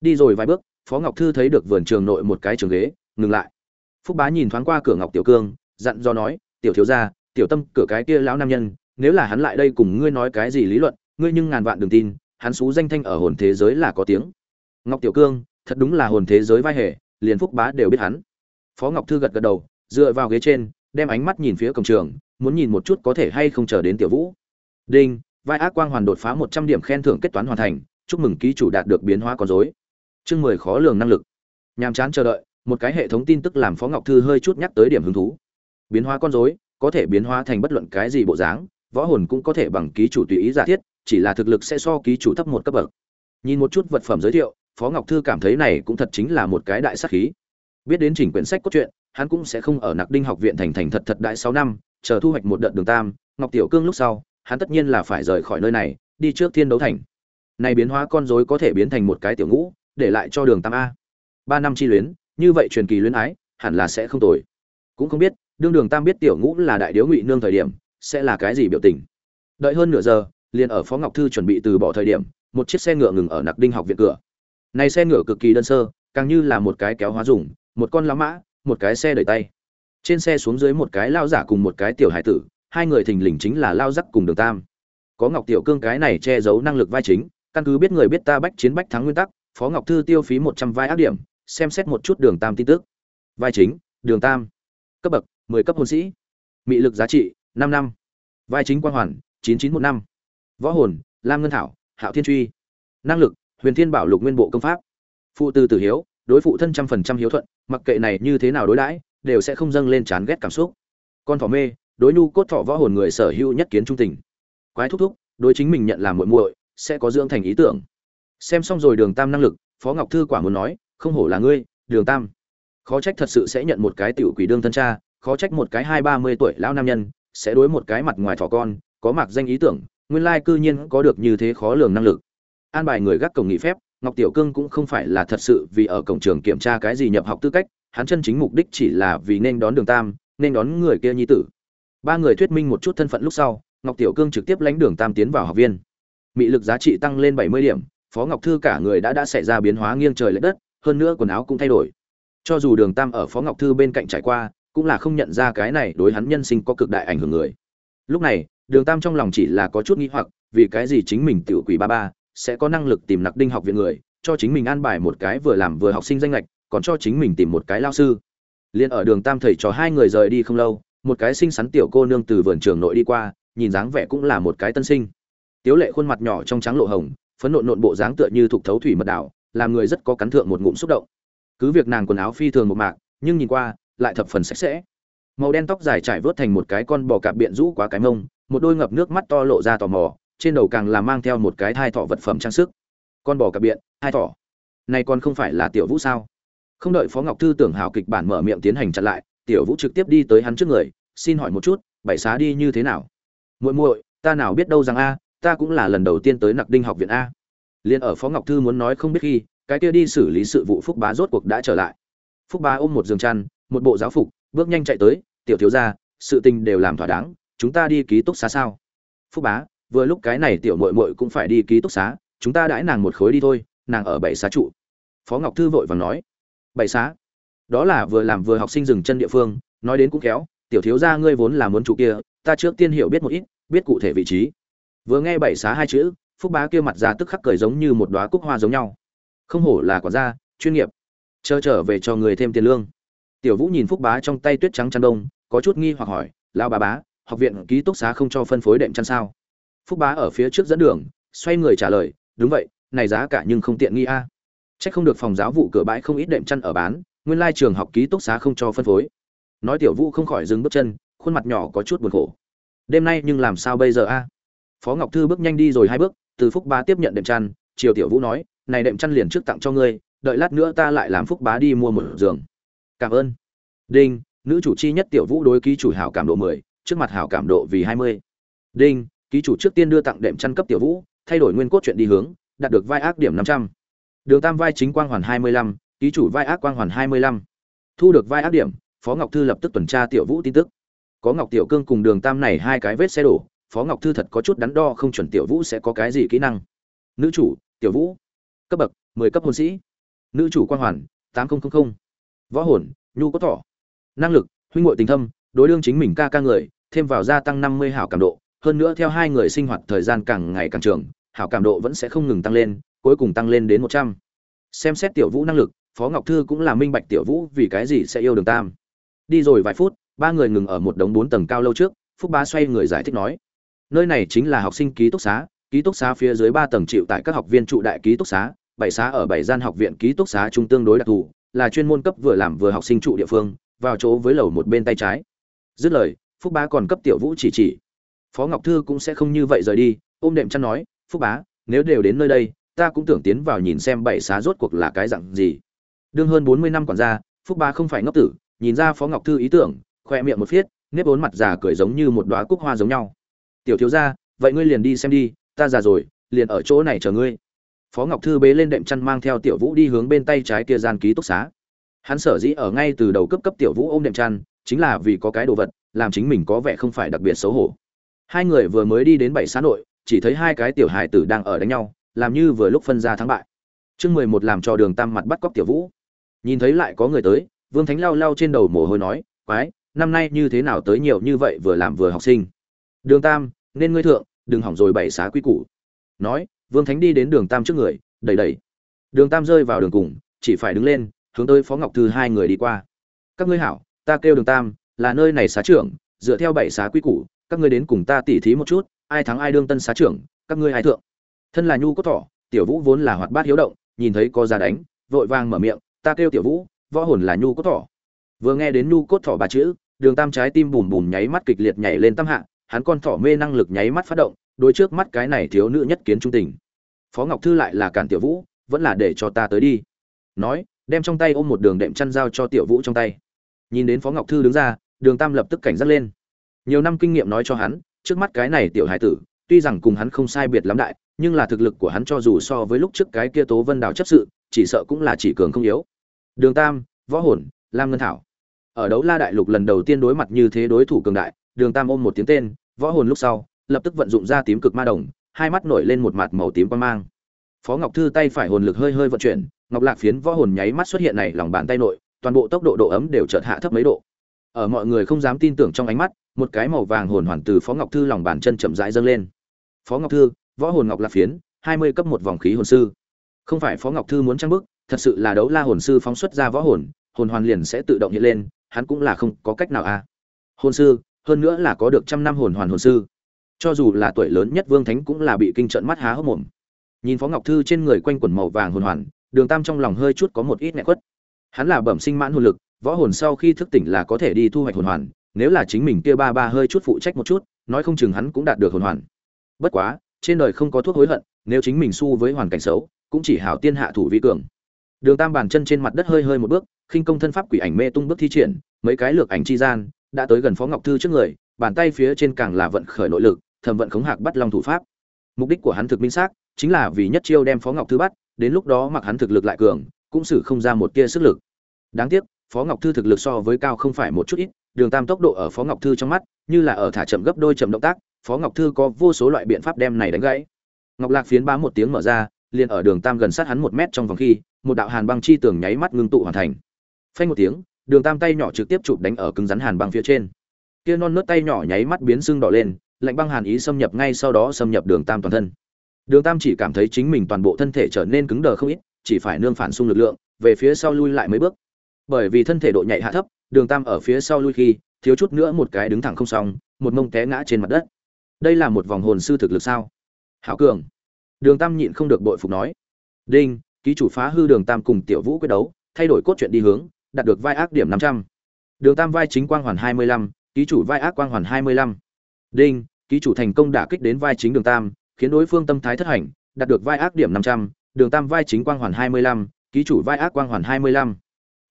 Đi rồi vài bước, Phó Ngọc Thư thấy được vườn trường nội một cái trường ghế, ngừng lại. Phúc bá nhìn thoáng qua cửa Ngọc Tiểu Cương, dặn do nói, "Tiểu thiếu gia, tiểu tâm cửa cái kia lão nam nhân, nếu là hắn lại đây cùng ngươi nói cái gì lý luận, ngươi nhưng ngàn vạn đừng tin, hắn xú danh thanh ở hồn thế giới là có tiếng." Ngọc Tiểu Cương, thật đúng là hồn thế giới vai hề, liền phúc bá đều biết hắn phó ngọc thư gật gật đầu dựa vào ghế trên đem ánh mắt nhìn phía cổng trường muốn nhìn một chút có thể hay không chờ đến tiểu vũ đinh vai ác quang hoàn đột phá một trăm điểm khen thưởng kết toán hoàn thành chúc mừng ký chủ đạt được biến hóa con dối chương mười khó lường năng lực. Nhàm chán chờ đợi, một cái hệ thống tin tức làm phó ngọc thư hơi chút nhắc tới điểm hứng thú. Biến hóa con dối có thể biến hóa thành bất luận cái gì bộ dáng, võ hồn cũng có thể bằng ký chủ tùy ý giả thiết, chỉ là thực lực sẽ so ký chủ thấp một cấp bậc. Nhìn một chút vật phẩm giới thiệu, phó ngọc thư cảm thấy này cũng thật chính là một cái đại sắc khí. Biết đến chỉnh quyển sách cốt truyện, hắn cũng sẽ không ở nặc đinh học viện thành thành thật thật đại sáu năm, chờ thu hoạch một đợt đường tam, ngọc tiểu cương lúc sau, hắn tất nhiên là phải rời khỏi nơi này, đi trước thiên đấu thành này biến hóa con rối có thể biến thành một cái tiểu ngũ để lại cho đường tam a. Ba năm chi luyến như vậy truyền kỳ luyến ái hẳn là sẽ không tồi. Cũng không biết đương đường tam biết tiểu ngũ là đại điếu ngụy nương thời điểm sẽ là cái gì biểu tình. Đợi hơn nửa giờ liền ở phó ngọc thư chuẩn bị từ bỏ thời điểm một chiếc xe ngựa ngừng ở nặc đinh học viện cửa. Này xe ngựa cực kỳ đơn sơ, càng như là một cái kéo hóa dùng, một con lá mã, một cái xe đẩy tay. Trên xe xuống dưới một cái lao giả cùng một cái tiểu hải tử, hai người thình lình chính là lao giắc cùng Đường Tam. Có Ngọc Tiểu Cương cái này che giấu năng lực vai chính, căn cứ biết người biết ta bách chiến bách thắng nguyên tắc, Phó Ngọc Thư tiêu phí một trăm vai ác điểm, xem xét một chút Đường Tam tin tức. Vai chính, Đường Tam. Cấp bậc, mười cấp hồn sĩ. Mị lực giá trị, năm năm. Vai chính quang hoàn, chín chín một năm. Võ hồn, Lam Ngân Thảo, Hạo Thiên Truy. Năng lực, huyền thiên bảo lục nguyên bộ công pháp phụ tư tử hiếu đối phụ thân trăm phần trăm hiếu thuận mặc kệ này như thế nào đối đãi đều sẽ không dâng lên chán ghét cảm xúc con thỏ mê đối nhu cốt thọ võ hồn người sở hữu nhất kiến trung tình quái thúc thúc đối chính mình nhận làm muội muội sẽ có dưỡng thành ý tưởng. Xem xong rồi đường tam năng lực, phó ngọc thư quả muốn nói, không hổ là ngươi, đường tam. Khó trách thật sự sẽ nhận một cái tiểu quỷ đương thân cha, khó trách một cái hai ba mươi tuổi lão nam nhân sẽ đối một cái mặt ngoài thỏ con, có mặc danh ý tưởng, nguyên lai cư nhiên có được như thế khó lường năng lực. An bài người gác cổng nghỉ phép, ngọc tiểu cương cũng không phải là thật sự vì ở cổng trường kiểm tra cái gì nhập học tư cách, hắn chân chính mục đích chỉ là vì nên đón đường tam, nên đón người kia nhi tử. Ba người thuyết minh một chút thân phận lúc sau, ngọc tiểu cương trực tiếp lãnh đường tam tiến vào học viên mị lực giá trị tăng lên bảy mươi điểm, phó ngọc thư cả người đã đã xảy ra biến hóa nghiêng trời l ệ đất, hơn nữa quần áo cũng thay đổi. Cho dù đường tam ở phó ngọc thư bên cạnh trải qua, cũng là không nhận ra cái này đối hắn nhân sinh có cực đại ảnh hưởng người. Lúc này, đường tam trong lòng chỉ là có chút nghi hoặc, vì cái gì chính mình tiểu quỷ ba ba sẽ có năng lực tìm nặc đinh học viện người, cho chính mình an bài một cái vừa làm vừa học sinh danh lệch còn cho chính mình tìm một cái lao sư. Liền ở đường tam thầy cho hai người rời đi không lâu, một cái xinh xắn tiểu cô nương từ vườn trường nội đi qua, nhìn dáng vẻ cũng là một cái tân sinh tiếu lệ khuôn mặt nhỏ trong trắng lộ hồng, phấn nộn nộn bộ dáng tựa như thuộc thấu thủy mật đảo, làm người rất có cắn thượng một ngụm xúc động. Cứ việc nàng quần áo phi thường một mạc, nhưng nhìn qua, lại thập phần sạch sẽ. Màu đen tóc dài trải vớt thành một cái con bò cạp biện rũ quá cái mông, một đôi ngập nước mắt to lộ ra tò mò, trên đầu càng là mang theo một cái thai thỏ vật phẩm trang sức. Con bò cạp biện, hai thỏ này còn không phải là tiểu vũ sao? Không đợi phó ngọc thư tưởng hào kịch bản mở miệng tiến hành chặn lại, tiểu vũ trực tiếp đi tới hắn trước người, xin hỏi một chút bảy xá đi như thế nào? Muội muội, ta nào biết đâu rằng a ta cũng là lần đầu tiên tới nặc đinh học viện a. Liền ở phó ngọc thư muốn nói không biết khi, cái kia đi xử lý sự vụ phúc bá rốt cuộc đã trở lại. Phúc bá ôm một giường chăn, một bộ giáo phục, bước nhanh chạy tới, tiểu thiếu gia, sự tình đều làm thỏa đáng, chúng ta đi ký túc xá sao? Phúc bá, vừa lúc cái này tiểu Mội Mội cũng phải đi ký túc xá, chúng ta đãi nàng một khối đi thôi, nàng ở bảy xá trụ. Phó ngọc thư vội vàng nói, bảy xá? Đó là vừa làm vừa học sinh dừng chân địa phương, nói đến cũng kéo tiểu thiếu gia ngươi vốn là muốn trụ kia, ta trước tiên hiểu biết một ít, biết cụ thể vị trí vừa nghe bảy xá hai chữ, phúc bá kia mặt ra tức khắc cười giống như một đóa cúc hoa giống nhau. Không hổ là quản gia, chuyên nghiệp. Chờ trở về cho người thêm tiền lương. Tiểu vũ nhìn phúc bá trong tay tuyết trắng chăn đông, có chút nghi hoặc hỏi lao bà bá, học viện ký túc xá không cho phân phối đệm chăn sao? Phúc bá ở phía trước dẫn đường, xoay người trả lời, đúng vậy, này giá cả nhưng không tiện nghi a. À. trách không được phòng giáo vụ cửa bãi không ít đệm chăn ở bán, nguyên lai trường học ký túc xá không cho phân phối. Nói tiểu vũ không khỏi dừng bước chân, khuôn mặt nhỏ có chút buồn khổ. Đêm nay nhưng làm sao bây giờ a? Phó ngọc thư bước nhanh đi rồi hai bước, từ phúc bá tiếp nhận đệm chăn, triều tiểu vũ nói, này đệm chăn liền trước tặng cho ngươi, đợi lát nữa ta lại làm phúc bá đi mua một giường. Cảm ơn. Đinh, nữ chủ chi nhất tiểu vũ đối ký chủ hảo cảm độ mười, trước mặt hảo cảm độ vì hai mươi. Đinh, ký chủ trước tiên đưa tặng đệm chăn cấp tiểu vũ, thay đổi nguyên cốt chuyện đi hướng, đạt được vai ác điểm năm trăm. Đường tam vai chính quang hoàn hai mươi lăm, ký chủ vai ác quang hoàn hai mươi lăm. Thu được vai ác điểm, phó ngọc thư lập tức tuần tra tiểu vũ tin tức. Có ngọc tiểu cương cùng đường tam này hai cái vết xe đổ phó ngọc thư thật có chút đắn đo không chuẩn tiểu vũ sẽ có cái gì kỹ năng. Nữ chủ, tiểu vũ. Cấp bậc, mười cấp hồn sĩ. Nữ chủ quang hoàn, tám nghìn võ hồn, nhu có thỏ. Năng lực, huynh ngội tình thâm, đối đương chính mình ca ca người, thêm vào gia tăng năm mươi hảo cảm độ, hơn nữa theo hai người sinh hoạt thời gian càng ngày càng trường, hảo cảm độ vẫn sẽ không ngừng tăng lên, cuối cùng tăng lên đến một trăm. Xem xét tiểu vũ năng lực, phó ngọc thư cũng là minh bạch tiểu vũ vì cái gì sẽ yêu đường tam. Đi rồi vài phút, ba người ngừng ở một đống bốn tầng cao lâu trước, phúc bá xoay người giải thích nói nơi này chính là học sinh ký túc xá ký túc xá phía dưới ba tầng chịu tại các học viên trụ đại ký túc xá bảy xá ở bảy gian học viện ký túc xá trung tương đối đặc thù là chuyên môn cấp vừa làm vừa học sinh trụ địa phương vào chỗ với lầu một bên tay trái. Dứt lời phúc bá còn cấp tiểu vũ chỉ chỉ. Phó ngọc thư cũng sẽ không như vậy rời đi ôm đệm chăn nói phúc bá nếu đều đến nơi đây ta cũng tưởng tiến vào nhìn xem bảy xá rốt cuộc là cái dặn gì. Đương hơn bốn mươi năm còn ra, phúc bá không phải ngốc tử nhìn ra phó ngọc thư ý tưởng khoe miệng một phiết nếp bốn mặt già cười giống như một đoá cúc hoa giống nhau tiểu thiếu gia, vậy ngươi liền đi xem đi, ta già rồi, liền ở chỗ này chờ ngươi. Phó ngọc thư bế lên đệm chăn mang theo tiểu vũ đi hướng bên tay trái kia gian ký túc xá. Hắn sở dĩ ở ngay từ đầu cấp cấp tiểu vũ ôm đệm chăn, chính là vì có cái đồ vật, làm chính mình có vẻ không phải đặc biệt xấu hổ. Hai người vừa mới đi đến bảy xã nội, chỉ thấy hai cái tiểu hài tử đang ở đánh nhau, làm như vừa lúc phân ra thắng bại. Chương mười một làm cho đường tam mặt bắt cóc tiểu vũ. Nhìn thấy lại có người tới, vương thánh lao lao trên đầu mồ hôi nói, quái, năm nay như thế nào tới nhiều như vậy vừa làm vừa học sinh? Đường tam nên ngươi thượng, đừng hỏng rồi bảy xá quy củ. Nói, vương thánh đi đến đường tam trước người, đẩy đẩy. Đường tam rơi vào đường cùng, chỉ phải đứng lên, hướng tới phó ngọc thư hai người đi qua. Các ngươi hảo, ta kêu đường tam, là nơi này xá trưởng, dựa theo bảy xá quy củ, các ngươi đến cùng ta tỉ thí một chút, ai thắng ai đương tân xá trưởng, các ngươi ai thượng. Thân là nhu cốt thỏ, tiểu vũ vốn là hoạt bát hiếu động, nhìn thấy có ra đánh, vội vàng mở miệng, ta kêu tiểu vũ, võ hồn là nhu cốt thỏ. Vừa nghe đến nhu cốt thỏ ba chữ, đường tam trái tim bùm bùm nháy mắt kịch liệt nhảy lên tam hạ hắn con thỏ mê năng lực nháy mắt phát động đôi trước mắt cái này thiếu nữ nhất kiến trung tình. Phó ngọc thư lại là cản tiểu vũ, vẫn là để cho ta tới đi. Nói, đem trong tay ôm một đường đệm chăn dao cho tiểu vũ trong tay. Nhìn đến phó ngọc thư đứng ra, đường tam lập tức cảnh giác lên. Nhiều năm kinh nghiệm nói cho hắn, trước mắt cái này tiểu hải tử, tuy rằng cùng hắn không sai biệt lắm đại, nhưng là thực lực của hắn cho dù so với lúc trước cái kia tố vân đào chấp sự, chỉ sợ cũng là chỉ cường không yếu. Đường tam, võ hồn, lam ngân thảo. Ở đấu la đại lục lần đầu tiên đối mặt như thế đối thủ cường đại đường tam ôm một tiếng tên, võ hồn lúc sau, lập tức vận dụng ra tím cực ma đồng, hai mắt nổi lên một mặt màu tím quan mang. Phó ngọc thư tay phải hồn lực hơi hơi vận chuyển, ngọc lạc phiến võ hồn nháy mắt xuất hiện này lòng bàn tay nội, toàn bộ tốc độ độ ấm đều chợt hạ thấp mấy độ. Ở mọi người không dám tin tưởng trong ánh mắt, một cái màu vàng hồn hoàn từ phó ngọc thư lòng bàn chân chậm rãi dâng lên. Phó ngọc thư, võ hồn ngọc lạc phiến, hai mươi cấp một vòng khí hồn sư. Không phải phó ngọc thư muốn trang bức, thật sự là đấu la hồn sư phóng xuất ra võ hồn hồn hoàn liền sẽ tự động hiện lên, hắn cũng là không có cách nào à. hồn sư hơn nữa là có được trăm năm hồn hoàn hồn sư. Cho dù là tuổi lớn nhất vương thánh cũng là bị kinh trận mắt há hốc mồm. Nhìn phó ngọc thư trên người quanh quần màu vàng hồn hoàn, đường tam trong lòng hơi chút có một ít nghẹt quất hắn là bẩm sinh mãn hồn lực, võ hồn sau khi thức tỉnh là có thể đi thu hoạch hồn hoàn, nếu là chính mình kia ba ba hơi chút phụ trách một chút, nói không chừng hắn cũng đạt được hồn hoàn. Bất quá, trên đời không có thuốc hối hận, nếu chính mình su với hoàn cảnh xấu, cũng chỉ hảo tiên hạ thủ vi cường. Đường tam bàn chân trên mặt đất hơi hơi một bước, khinh công thân pháp quỷ ảnh mê tung bước thi triển, mấy cái lược ảnh chi gian đã tới gần phó ngọc thư trước người, bàn tay phía trên càng là vận khởi nội lực, thẩm vận khống hạc bắt long thủ pháp. Mục đích của hắn thực minh xác, chính là vì nhất chiêu đem phó ngọc thư bắt, đến lúc đó mặc hắn thực lực lại cường, cũng xử không ra một tia sức lực. Đáng tiếc, phó ngọc thư thực lực so với cao không phải một chút ít, đường tam tốc độ ở phó ngọc thư trong mắt, như là ở thả chậm gấp đôi chậm động tác, phó ngọc thư có vô số loại biện pháp đem này đánh gãy. Ngọc lạc phiến bá một tiếng mở ra, liền ở đường tam gần sát hắn một mét trong vòng khi, một đạo hàn băng chi tường nháy mắt ngưng tụ hoàn thành. Phanh một tiếng đường tam tay nhỏ trực tiếp chụp đánh ở cứng rắn hàn băng phía trên. Kia non nớt tay nhỏ nháy mắt biến sưng đỏ lên, lạnh băng hàn ý xâm nhập ngay sau đó xâm nhập đường tam toàn thân. Đường tam chỉ cảm thấy chính mình toàn bộ thân thể trở nên cứng đờ không ít, chỉ phải nương phản xung lực lượng, về phía sau lui lại mấy bước. Bởi vì thân thể độ nhạy hạ thấp, đường tam ở phía sau lui khi, thiếu chút nữa một cái đứng thẳng không xong, một mông té ngã trên mặt đất. Đây là một vòng hồn sư thực lực sao? Hảo cường. Đường tam nhịn không được bội phục nói. Đinh, ký chủ phá hư đường tam cùng tiểu vũ quyết đấu, thay đổi cốt truyện đi hướng đạt được vai ác điểm năm trăm. Đường tam vai chính quang hoàn hai mươi lăm, ký chủ vai ác quang hoàn hai mươi lăm. Đinh, ký chủ thành công đả kích đến vai chính đường tam, khiến đối phương tâm thái thất hành, đạt được vai ác điểm năm trăm, đường tam vai chính quang hoàn hai mươi lăm, ký chủ vai ác quang hoàn hai mươi lăm.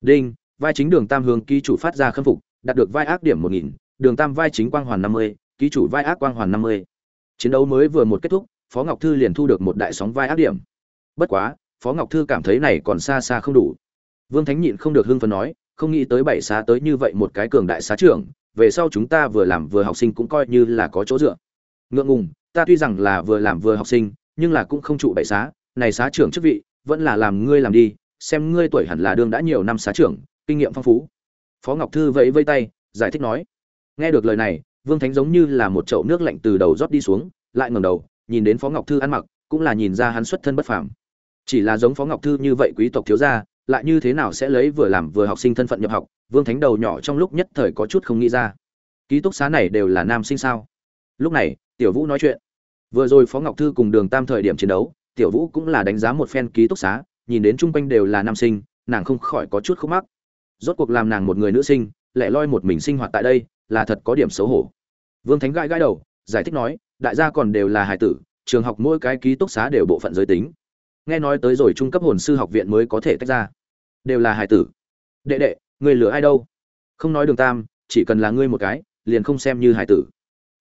Đinh, vai chính đường tam hướng ký chủ phát ra khâm phục, đạt được vai ác điểm một nghìn, đường tam vai chính quang hoàn năm mươi, ký chủ vai ác quang hoàn năm mươi. Chiến đấu mới vừa một kết thúc, phó ngọc thư liền thu được một đại sóng vai ác điểm. Bất quá, phó ngọc thư cảm thấy này còn xa xa không đủ vương thánh nhịn không được hưng phấn nói, không nghĩ tới bảy xá tới như vậy một cái cường đại xá trưởng, về sau chúng ta vừa làm vừa học sinh cũng coi như là có chỗ dựa. Ngượng ngùng, ta tuy rằng là vừa làm vừa học sinh, nhưng là cũng không trụ bảy xá, này xá trưởng chức vị, vẫn là làm ngươi làm đi, xem ngươi tuổi hẳn là đương đã nhiều năm xá trưởng, kinh nghiệm phong phú. Phó ngọc thư vẫy vây tay, giải thích nói, nghe được lời này, vương thánh giống như là một chậu nước lạnh từ đầu rót đi xuống, lại ngẩng đầu, nhìn đến phó ngọc thư ăn mặc, cũng là nhìn ra hắn xuất thân bất phàm. Chỉ là giống phó ngọc thư như vậy quý tộc thiếu gia lại như thế nào sẽ lấy vừa làm vừa học sinh thân phận nhập học, vương thánh đầu nhỏ trong lúc nhất thời có chút không nghĩ ra. Ký túc xá này đều là nam sinh sao? Lúc này, tiểu vũ nói chuyện. Vừa rồi phó ngọc thư cùng đường tam thời điểm chiến đấu, tiểu vũ cũng là đánh giá một phen ký túc xá, nhìn đến chung quanh đều là nam sinh, nàng không khỏi có chút khúc mắc. Rốt cuộc làm nàng một người nữ sinh, lại loi một mình sinh hoạt tại đây, là thật có điểm xấu hổ. Vương thánh gãi gãi đầu, giải thích nói, đại gia còn đều là hải tử, trường học mỗi cái ký túc xá đều bộ phận giới tính nghe nói tới rồi trung cấp hồn sư học viện mới có thể tách ra. Đều là hải tử. Đệ đệ, người lừa ai đâu? Không nói đường tam, chỉ cần là ngươi một cái, liền không xem như hải tử.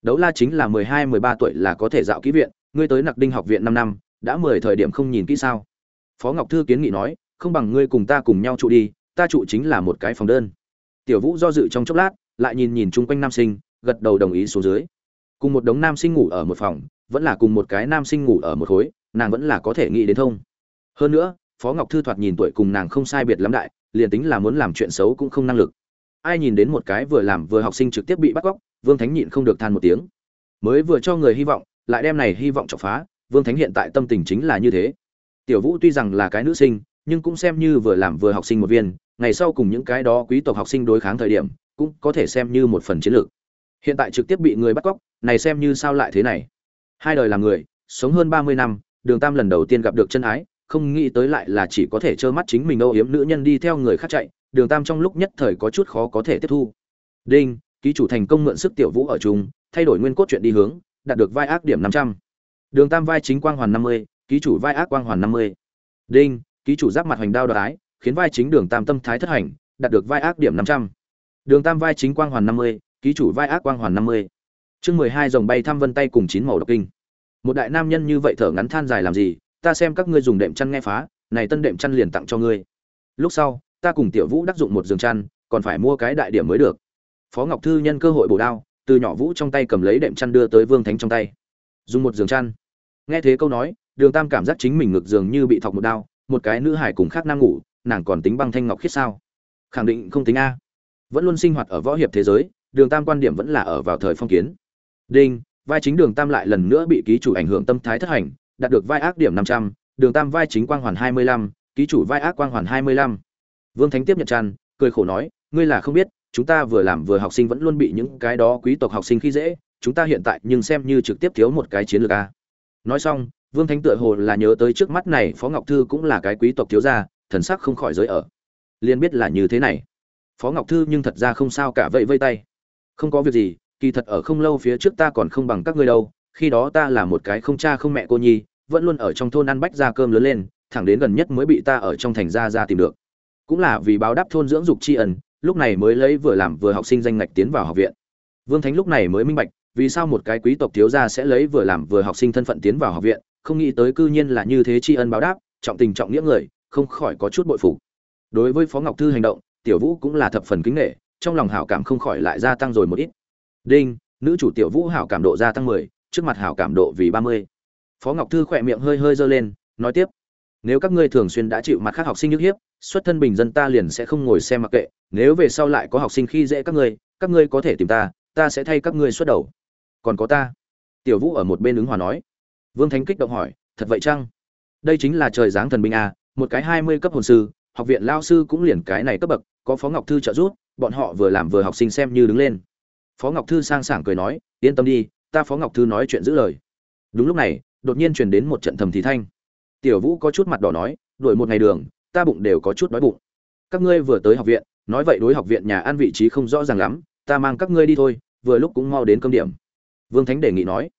Đấu la chính là mười hai, mười ba tuổi là có thể dạo kỹ viện, ngươi tới nặc đinh học viện năm năm, đã mười thời điểm không nhìn kỹ sao? Phó ngọc thư kiến nghị nói, không bằng ngươi cùng ta cùng nhau trụ đi, ta trụ chính là một cái phòng đơn. Tiểu vũ do dự trong chốc lát, lại nhìn nhìn chung quanh nam sinh, gật đầu đồng ý xuống dưới. Cùng một đống nam sinh ngủ ở một phòng, vẫn là cùng một cái nam sinh ngủ ở một khối nàng vẫn là có thể nghĩ đến thông. Hơn nữa, phó ngọc thư thoạt nhìn tuổi cùng nàng không sai biệt lắm đại, liền tính là muốn làm chuyện xấu cũng không năng lực. Ai nhìn đến một cái vừa làm vừa học sinh trực tiếp bị bắt cóc, vương thánh nhịn không được than một tiếng. Mới vừa cho người hy vọng, lại đem này hy vọng chọc phá, vương thánh hiện tại tâm tình chính là như thế. Tiểu vũ tuy rằng là cái nữ sinh, nhưng cũng xem như vừa làm vừa học sinh một viên, ngày sau cùng những cái đó quý tộc học sinh đối kháng thời điểm, cũng có thể xem như một phần chiến lược. Hiện tại trực tiếp bị người bắt cóc, này xem như sao lại thế này? Hai đời làm người, sống hơn ba mươi năm đường tam lần đầu tiên gặp được chân ái, không nghĩ tới lại là chỉ có thể trơ mắt chính mình âu yếm nữ nhân đi theo người khác chạy, đường tam trong lúc nhất thời có chút khó có thể tiếp thu. Đinh, ký chủ thành công mượn sức tiểu vũ ở chung, thay đổi nguyên cốt chuyện đi hướng, đạt được vai ác điểm năm trăm. Đường tam vai chính quang hoàn năm mươi, ký chủ vai ác quang hoàn năm mươi. Đinh, ký chủ giáp mặt hoành đao đoái khiến vai chính đường tam tâm thái thất hành, đạt được vai ác điểm năm trăm. Đường tam vai chính quang hoàn năm mươi, ký chủ vai ác quang hoàn năm mươi. Chương mười hai dòng bay thăm vân tay cùng chín màu độc kinh một đại nam nhân như vậy thở ngắn than dài làm gì, ta xem các ngươi dùng đệm chăn nghe phá, này tân đệm chăn liền tặng cho ngươi. Lúc sau, ta cùng tiểu vũ đắc dụng một giường chăn, còn phải mua cái đại điểm mới được. Phó ngọc thư nhân cơ hội bổ đao, từ nhỏ vũ trong tay cầm lấy đệm chăn đưa tới vương thánh trong tay. Dùng một giường chăn. Nghe thế câu nói, đường tam cảm giác chính mình ngực giường như bị thọc một đao, một cái nữ hải cùng khác nam ngủ, nàng còn tính băng thanh ngọc khiết sao? Khẳng định không tính a. Vẫn luôn sinh hoạt ở võ hiệp thế giới, đường tam quan điểm vẫn là ở vào thời phong kiến. Đinh vai chính đường tam lại lần nữa bị ký chủ ảnh hưởng tâm thái thất hành, đạt được vai ác điểm năm trăm, đường tam vai chính quang hoàn hai mươi lăm, ký chủ vai ác quang hoàn hai mươi lăm. Vương thánh tiếp nhận chăn cười khổ nói, ngươi là không biết, chúng ta vừa làm vừa học sinh vẫn luôn bị những cái đó quý tộc học sinh khi dễ, chúng ta hiện tại nhưng xem như trực tiếp thiếu một cái chiến lược a. Nói xong, vương thánh tựa hồ là nhớ tới trước mắt này, phó ngọc thư cũng là cái quý tộc thiếu gia, thần sắc không khỏi giới ở. Liền biết là như thế này. Phó ngọc thư nhưng thật ra không sao cả vậy vây tay. Không có việc gì kỳ thật ở không lâu phía trước ta còn không bằng các ngươi đâu, khi đó ta là một cái không cha không mẹ cô nhi, vẫn luôn ở trong thôn ăn bách ra cơm lớn lên, thẳng đến gần nhất mới bị ta ở trong thành ra ra tìm được. Cũng là vì báo đáp thôn dưỡng dục tri ân, lúc này mới lấy vừa làm vừa học sinh danh ngạch tiến vào học viện. Vương thánh lúc này mới minh bạch, vì sao một cái quý tộc thiếu gia sẽ lấy vừa làm vừa học sinh thân phận tiến vào học viện, không nghĩ tới cư nhiên là như thế tri ân báo đáp, trọng tình trọng nghĩa người, không khỏi có chút bội phục. Đối với phó ngọc thư hành động, tiểu vũ cũng là thập phần kính nghệ trong lòng hảo cảm không khỏi lại gia tăng rồi một ít đinh, nữ chủ tiểu vũ hảo cảm độ gia tăng mười, trước mặt hảo cảm độ vì ba mươi. Phó ngọc thư khỏe miệng hơi hơi dơ lên, nói tiếp. Nếu các ngươi thường xuyên đã chịu mặt khác học sinh nhức hiếp, xuất thân bình dân ta liền sẽ không ngồi xem mặc kệ. Nếu về sau lại có học sinh khi dễ các ngươi các ngươi có thể tìm ta ta sẽ thay các ngươi xuất đầu. Còn có ta? Tiểu vũ ở một bên ứng hòa nói. Vương thánh kích động hỏi, thật vậy chăng? Đây chính là trời giáng thần binh a một cái hai mươi cấp hồn sư, học viện lao sư cũng liền cái này cấp bậc, có phó ngọc thư trợ giúp, bọn họ vừa làm vừa học sinh xem như đứng lên phó ngọc thư sang sảng cười nói, yên tâm đi, ta phó ngọc thư nói chuyện giữ lời. Đúng lúc này, đột nhiên truyền đến một trận thầm thì thanh. Tiểu vũ có chút mặt đỏ nói, đuổi một ngày đường, ta bụng đều có chút đói bụng. Các ngươi vừa tới học viện, nói vậy đối học viện nhà ăn vị trí không rõ ràng lắm, ta mang các ngươi đi thôi, vừa lúc cũng mau đến cơm điểm. Vương thánh đề nghị nói.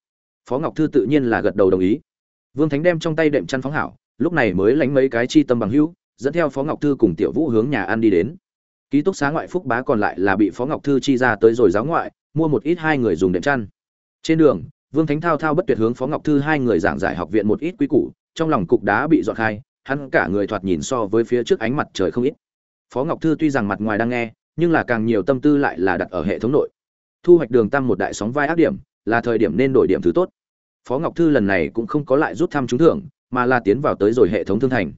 Phó ngọc thư tự nhiên là gật đầu đồng ý. Vương thánh đem trong tay đệm chăn phóng hảo, lúc này mới lánh mấy cái chi tâm bằng hữu, dẫn theo phó ngọc thư cùng tiểu vũ hướng nhà ăn đi đến ký túc xá ngoại phúc bá còn lại là bị phó ngọc thư chi ra tới rồi giáo ngoại, mua một ít hai người dùng đệm chăn. Trên đường, vương thánh thao thao bất tuyệt hướng phó ngọc thư hai người giảng giải học viện một ít quý củ, trong lòng cục đá bị dọn khai, hắn cả người thoạt nhìn so với phía trước ánh mặt trời không ít. Phó ngọc thư tuy rằng mặt ngoài đang nghe, nhưng là càng nhiều tâm tư lại là đặt ở hệ thống nội. Thu hoạch đường tăng một đại sóng vai ác điểm, là thời điểm nên đổi điểm thứ tốt. Phó ngọc thư lần này cũng không có lại rút thăm trúng thưởng, mà là tiến vào tới rồi hệ thống thương thành.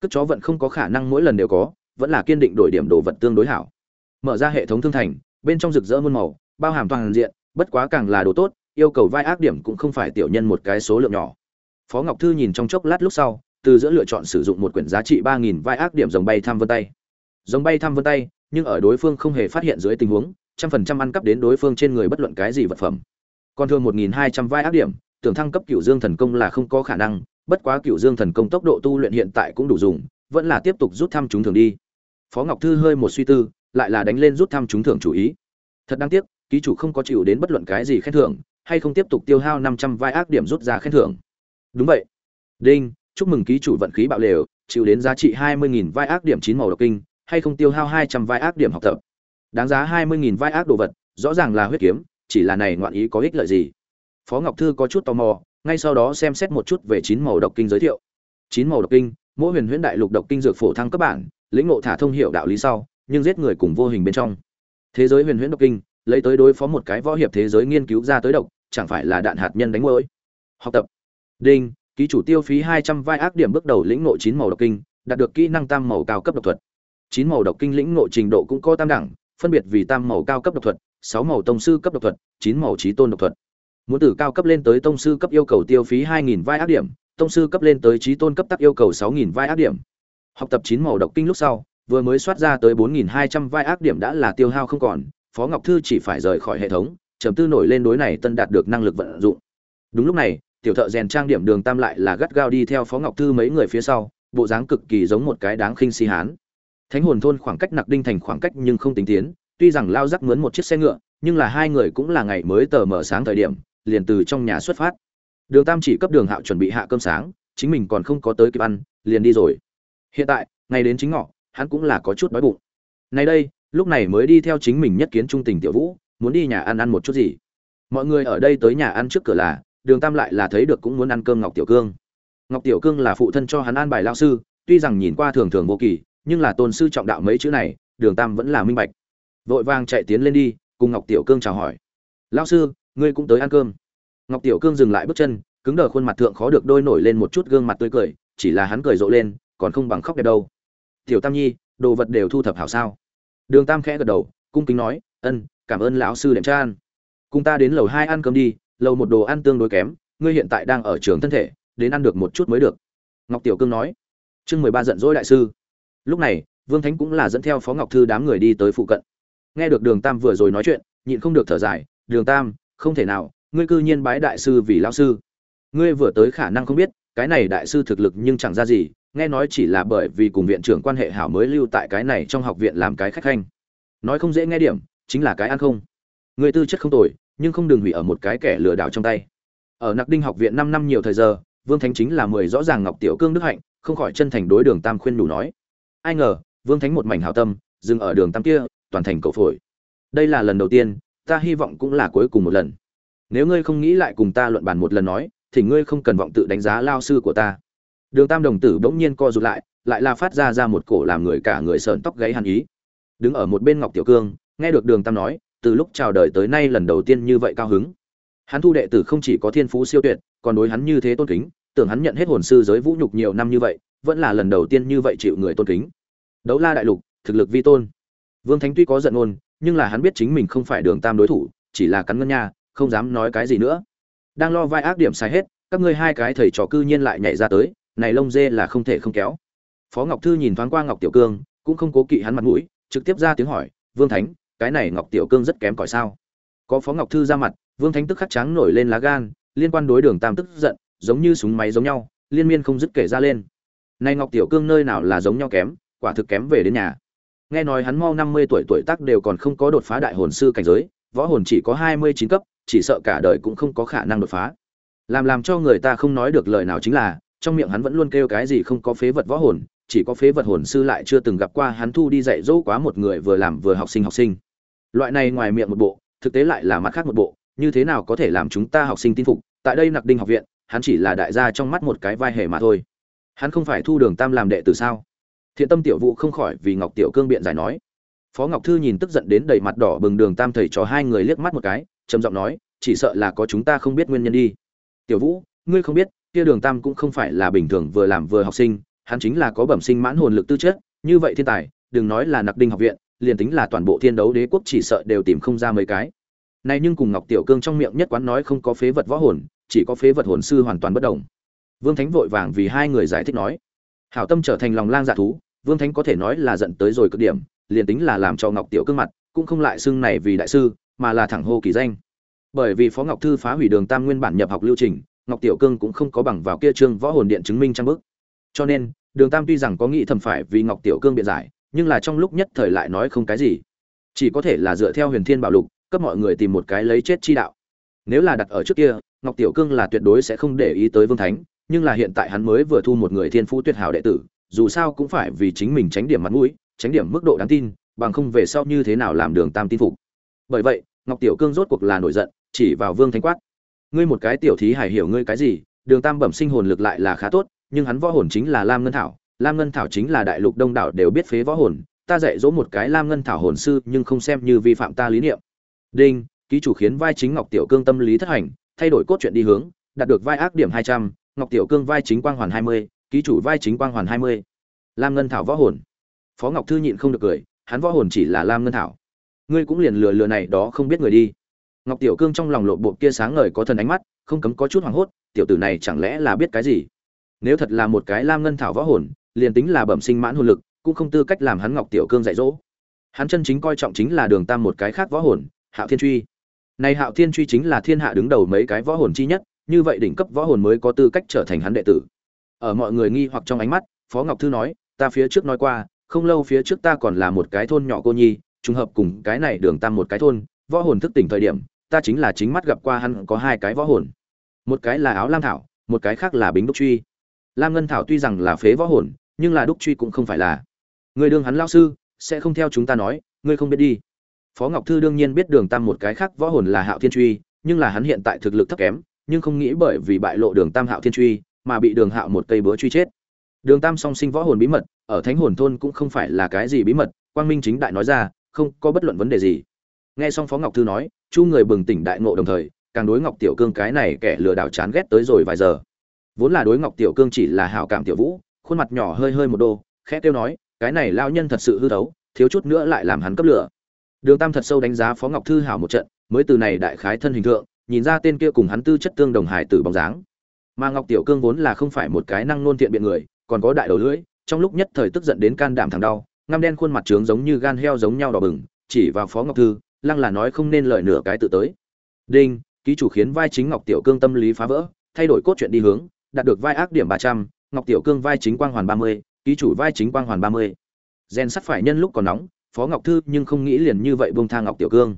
Cất chó vẫn không có khả năng mỗi lần đều có vẫn là kiên định đổi điểm đồ vật tương đối hảo. Mở ra hệ thống thương thành, bên trong rực rỡ muôn màu, bao hàm toàn diện, bất quá càng là đồ tốt, yêu cầu vai ác điểm cũng không phải tiểu nhân một cái số lượng nhỏ. Phó ngọc thư nhìn trong chốc lát lúc sau, từ giữa lựa chọn sử dụng một quyển giá trị ba nghìn vai ác điểm dòng bay thăm vân tay. Dòng bay thăm vân tay, nhưng ở đối phương không hề phát hiện dưới tình huống, trăm phần trăm ăn cắp đến đối phương trên người bất luận cái gì vật phẩm. Còn thường một nghìn hai trăm vai ác điểm, tưởng thăng cấp cựu dương thần công là không có khả năng, bất quá cựu dương thần công tốc độ tu luyện hiện tại cũng đủ dùng, vẫn là tiếp tục rút thăm chúng thường đi phó ngọc thư hơi một suy tư, lại là đánh lên rút thăm trúng thưởng chủ ý. Thật đáng tiếc, ký chủ không có chịu đến bất luận cái gì khen thưởng, hay không tiếp tục tiêu hao năm trăm vai ác điểm rút ra khen thưởng. Đúng vậy. Đinh, chúc mừng ký chủ vận khí bạo lều, chịu đến giá trị hai mươi vai ác điểm chín màu độc kinh, hay không tiêu hao hai trăm vai ác điểm học tập. Đáng giá hai mươi vai ác đồ vật, rõ ràng là huyết kiếm, chỉ là này ngoạn ý có ích lợi gì? Phó ngọc thư có chút tò mò, ngay sau đó xem xét một chút về chín màu độc kinh giới thiệu. Chín màu độc kinh, mỗi huyền huyễn đại lục độc kinh dược phổ thăng cấp bản lĩnh ngộ thả thông hiểu đạo lý sau, nhưng giết người cùng vô hình bên trong. Thế giới huyền huyễn độc kinh, lấy tới đối phó một cái võ hiệp thế giới nghiên cứu ra tới độc, chẳng phải là đạn hạt nhân đánh môi học tập. Đinh, ký chủ tiêu phí hai trăm vai ác điểm bước đầu lĩnh ngộ chín màu độc kinh, đạt được kỹ năng tam màu cao cấp độc thuật. Chín màu độc kinh lĩnh ngộ trình độ cũng có tam đẳng, phân biệt vì tam màu cao cấp độc thuật, sáu màu tông sư cấp độc thuật, chín màu trí tôn độc thuật. Muốn từ cao cấp lên tới tông sư cấp yêu cầu tiêu phí hai nghìn vai ác điểm, tông sư cấp lên tới trí tôn cấp tắc yêu cầu sáu nghìn vai ác điểm học tập chín màu độc kinh lúc sau, vừa mới soát ra tới bốn nghìn hai trăm vai ác điểm đã là tiêu hao không còn, phó ngọc thư chỉ phải rời khỏi hệ thống, trầm tư nổi lên đối này tân đạt được năng lực vận dụng. Đúng lúc này, tiểu thợ rèn trang điểm đường tam lại là gắt gao đi theo phó ngọc thư mấy người phía sau, bộ dáng cực kỳ giống một cái đáng khinh si hán. Thánh hồn thôn khoảng cách nặc đinh thành khoảng cách nhưng không tính tiến, tuy rằng lao rắc mướn một chiếc xe ngựa, nhưng là hai người cũng là ngày mới tờ mở sáng thời điểm, liền từ trong nhà xuất phát. Đường tam chỉ cấp đường hạo chuẩn bị hạ cơm sáng, chính mình còn không có tới kịp ăn, liền đi rồi hiện tại ngày đến chính ngọ, hắn cũng là có chút đói bụng. Nay đây, lúc này mới đi theo chính mình nhất kiến trung tình tiểu vũ, muốn đi nhà ăn ăn một chút gì. Mọi người ở đây tới nhà ăn trước cửa là, đường tam lại là thấy được cũng muốn ăn cơm ngọc tiểu cương. Ngọc tiểu cương là phụ thân cho hắn an bài lao sư, tuy rằng nhìn qua thường thường vô kỳ, nhưng là tôn sư trọng đạo mấy chữ này, đường tam vẫn là minh bạch. Vội vàng chạy tiến lên đi, cùng ngọc tiểu cương chào hỏi. Lao sư, ngươi cũng tới ăn cơm. Ngọc tiểu cương dừng lại bước chân, cứng đờ khuôn mặt thượng khó được đôi nổi lên một chút gương mặt tươi cười, chỉ là hắn cười rộ lên còn không bằng khóc đẹp đâu. Tiểu tam nhi, đồ vật đều thu thập hảo sao? Đường tam khẽ gật đầu, cung kính nói, ân, cảm ơn lão sư đệm cha ăn cùng ta đến lầu hai ăn cơm đi, lầu một đồ ăn tương đối kém, ngươi hiện tại đang ở trường thân thể, đến ăn được một chút mới được. Ngọc tiểu cương nói. Chương mười ba giận dỗi đại sư. Lúc này, vương thánh cũng là dẫn theo phó ngọc thư đám người đi tới phụ cận. Nghe được đường tam vừa rồi nói chuyện, nhịn không được thở dài, đường tam, không thể nào, ngươi cư nhiên bái đại sư vì lao sư. Ngươi vừa tới khả năng không biết, cái này đại sư thực lực nhưng chẳng ra gì nghe nói chỉ là bởi vì cùng viện trưởng quan hệ hảo mới lưu tại cái này trong học viện làm cái khách khanh. Nói không dễ nghe điểm, chính là cái ăn không. Người tư chất không tồi, nhưng không đừng hủy ở một cái kẻ lừa đảo trong tay. Ở nặc đinh học viện năm năm nhiều thời giờ, vương thánh chính là mười rõ ràng ngọc tiểu cương đức hạnh, không khỏi chân thành đối đường tam khuyên đủ nói. Ai ngờ, vương thánh một mảnh hảo tâm, dừng ở đường tam kia, toàn thành cậu phổi. Đây là lần đầu tiên, ta hy vọng cũng là cuối cùng một lần. Nếu ngươi không nghĩ lại cùng ta luận bàn một lần nói, thì ngươi không cần vọng tự đánh giá lao sư của ta đường tam đồng tử bỗng nhiên co rụt lại lại là phát ra ra một cổ làm người cả người sợn tóc gáy hàn ý. Đứng ở một bên ngọc tiểu cương, nghe được đường tam nói, từ lúc chào đời tới nay lần đầu tiên như vậy cao hứng. Hắn thu đệ tử không chỉ có thiên phú siêu tuyệt, còn đối hắn như thế tôn kính, tưởng hắn nhận hết hồn sư giới vũ nhục nhiều năm như vậy, vẫn là lần đầu tiên như vậy chịu người tôn kính. Đấu la đại lục, thực lực vi tôn. Vương thánh tuy có giận ngôn nhưng là hắn biết chính mình không phải đường tam đối thủ, chỉ là cắn ngân nha, không dám nói cái gì nữa. Đang lo vai ác điểm sai hết, các ngươi hai cái thầy trò cư nhiên lại nhảy ra tới này lông dê là không thể không kéo. Phó ngọc thư nhìn thoáng qua ngọc tiểu cương, cũng không cố kỵ hắn mặt mũi, trực tiếp ra tiếng hỏi, vương thánh, cái này ngọc tiểu cương rất kém cỏi sao? Có phó ngọc thư ra mặt, vương thánh tức khắc trắng nổi lên lá gan, liên quan đối đường tam tức giận, giống như súng máy giống nhau, liên miên không dứt kể ra lên. Này ngọc tiểu cương nơi nào là giống nhau kém, quả thực kém về đến nhà. Nghe nói hắn mau năm mươi tuổi tuổi tác đều còn không có đột phá đại hồn sư cảnh giới, võ hồn chỉ có hai mươi chín cấp, chỉ sợ cả đời cũng không có khả năng đột phá. Làm làm cho người ta không nói được lời nào chính là trong miệng hắn vẫn luôn kêu cái gì không có phế vật võ hồn, chỉ có phế vật hồn sư lại chưa từng gặp qua hắn thu đi dạy dỗ quá một người vừa làm vừa học sinh học sinh. Loại này ngoài miệng một bộ, thực tế lại là mặt khác một bộ, như thế nào có thể làm chúng ta học sinh tin phục? Tại đây nặc đinh học viện, hắn chỉ là đại gia trong mắt một cái vai hề mà thôi. Hắn không phải thu đường tam làm đệ tử sao? Thiện tâm tiểu vũ không khỏi vì ngọc tiểu cương biện giải nói. Phó ngọc thư nhìn tức giận đến đầy mặt đỏ bừng đường tam thầy cho hai người liếc mắt một cái, trầm giọng nói, chỉ sợ là có chúng ta không biết nguyên nhân đi. Tiểu vũ, ngươi không biết kia đường tam cũng không phải là bình thường vừa làm vừa học sinh, hắn chính là có bẩm sinh mãn hồn lực tư chất, như vậy thiên tài, đừng nói là nặc đinh học viện, liền tính là toàn bộ thiên đấu đế quốc chỉ sợ đều tìm không ra mấy cái này nhưng cùng ngọc tiểu cương trong miệng nhất quán nói không có phế vật võ hồn, chỉ có phế vật hồn sư hoàn toàn bất động. vương thánh vội vàng vì hai người giải thích nói, hảo tâm trở thành lòng lang dạ thú, vương thánh có thể nói là giận tới rồi cực điểm, liền tính là làm cho ngọc tiểu cương mặt, cũng không lại xưng này vì đại sư, mà là thẳng hô kỳ danh bởi vì phó ngọc thư phá hủy đường tam nguyên bản nhập học lưu trình ngọc tiểu cương cũng không có bằng vào kia trương võ hồn điện chứng minh trang bức. Cho nên, đường tam tuy rằng có nghĩ thầm phải vì ngọc tiểu cương biện giải, nhưng là trong lúc nhất thời lại nói không cái gì. Chỉ có thể là dựa theo huyền thiên bảo lục, cấp mọi người tìm một cái lấy chết chi đạo. Nếu là đặt ở trước kia, ngọc tiểu cương là tuyệt đối sẽ không để ý tới vương thánh, nhưng là hiện tại hắn mới vừa thu một người thiên phú tuyệt hảo đệ tử, dù sao cũng phải vì chính mình tránh điểm mặt mũi, tránh điểm mức độ đáng tin, bằng không về sau như thế nào làm đường tam tin phục. Bởi vậy, ngọc tiểu cương rốt cuộc là nổi giận, chỉ vào vương thánh quát ngươi một cái tiểu thí hải hiểu ngươi cái gì, đường tam bẩm sinh hồn lực lại là khá tốt, nhưng hắn võ hồn chính là lam ngân thảo, lam ngân thảo chính là đại lục đông đảo đều biết phế võ hồn, ta dạy dỗ một cái lam ngân thảo hồn sư, nhưng không xem như vi phạm ta lý niệm. Đinh, ký chủ khiến vai chính ngọc tiểu cương tâm lý thất hành, thay đổi cốt truyện đi hướng, đạt được vai ác điểm hai trăm, ngọc tiểu cương vai chính quang hoàn hai mươi, ký chủ vai chính quang hoàn hai mươi. Lam ngân thảo võ hồn. Phó ngọc thư nhịn không được cười, hắn võ hồn chỉ là lam ngân thảo. Ngươi cũng liền lừa lừa này đó không biết người đi ngọc tiểu cương trong lòng lộ bộ kia sáng ngời có thần ánh mắt, không cấm có chút hoảng hốt, tiểu tử này chẳng lẽ là biết cái gì? Nếu thật là một cái lam ngân thảo võ hồn, liền tính là bẩm sinh mãn hồn lực, cũng không tư cách làm hắn ngọc tiểu cương dạy dỗ. Hắn chân chính coi trọng chính là đường tam một cái khác võ hồn, hạo thiên truy. Này hạo thiên truy chính là thiên hạ đứng đầu mấy cái võ hồn chi nhất, như vậy đỉnh cấp võ hồn mới có tư cách trở thành hắn đệ tử. Ở mọi người nghi hoặc trong ánh mắt, phó ngọc thư nói, ta phía trước nói qua, không lâu phía trước ta còn là một cái thôn nhỏ cô nhi, trùng hợp cùng cái này đường tam một cái thôn, võ hồn thức tỉnh thời điểm ta chính là chính mắt gặp qua hắn có hai cái võ hồn. Một cái là áo lam thảo, một cái khác là bính đúc truy. Lam ngân thảo tuy rằng là phế võ hồn, nhưng là đúc truy cũng không phải là. Người đương hắn lao sư, sẽ không theo chúng ta nói, ngươi không biết đi. Phó ngọc thư đương nhiên biết đường tam một cái khác võ hồn là hạo thiên truy, nhưng là hắn hiện tại thực lực thấp kém, nhưng không nghĩ bởi vì bại lộ đường tam hạo thiên truy, mà bị đường hạo một cây búa truy chết. Đường tam song sinh võ hồn bí mật, ở thánh hồn thôn cũng không phải là cái gì bí mật, quang minh chính đại nói ra, không có bất luận vấn đề gì nghe xong phó ngọc thư nói, chu người bừng tỉnh đại ngộ đồng thời, càng đối ngọc tiểu cương cái này kẻ lừa đảo chán ghét tới rồi vài giờ. Vốn là đối ngọc tiểu cương chỉ là hảo cảm tiểu vũ, khuôn mặt nhỏ hơi hơi một đô, khẽ tiêu nói, cái này lao nhân thật sự hư thấu, thiếu chút nữa lại làm hắn cấp lửa. Đường tam thật sâu đánh giá phó ngọc thư hảo một trận, mới từ này đại khái thân hình thượng, nhìn ra tên kia cùng hắn tư chất tương đồng hải tử bóng dáng. Mà ngọc tiểu cương vốn là không phải một cái năng nôn thiện biện người, còn có đại đầu lưỡi, trong lúc nhất thời tức giận đến can đảm thằng đau, ngăm đen khuôn mặt trướng giống như gan heo giống nhau đỏ bừng, chỉ vào phó ngọc thư lăng là nói không nên lời nửa cái tự tới. Đinh, ký chủ khiến vai chính ngọc tiểu cương tâm lý phá vỡ, thay đổi cốt truyện đi hướng, đạt được vai ác điểm ba trăm, ngọc tiểu cương vai chính quang hoàn ba mươi, ký chủ vai chính quang hoàn ba mươi. Gen sắt phải nhân lúc còn nóng, phó ngọc thư nhưng không nghĩ liền như vậy bông tha ngọc tiểu cương.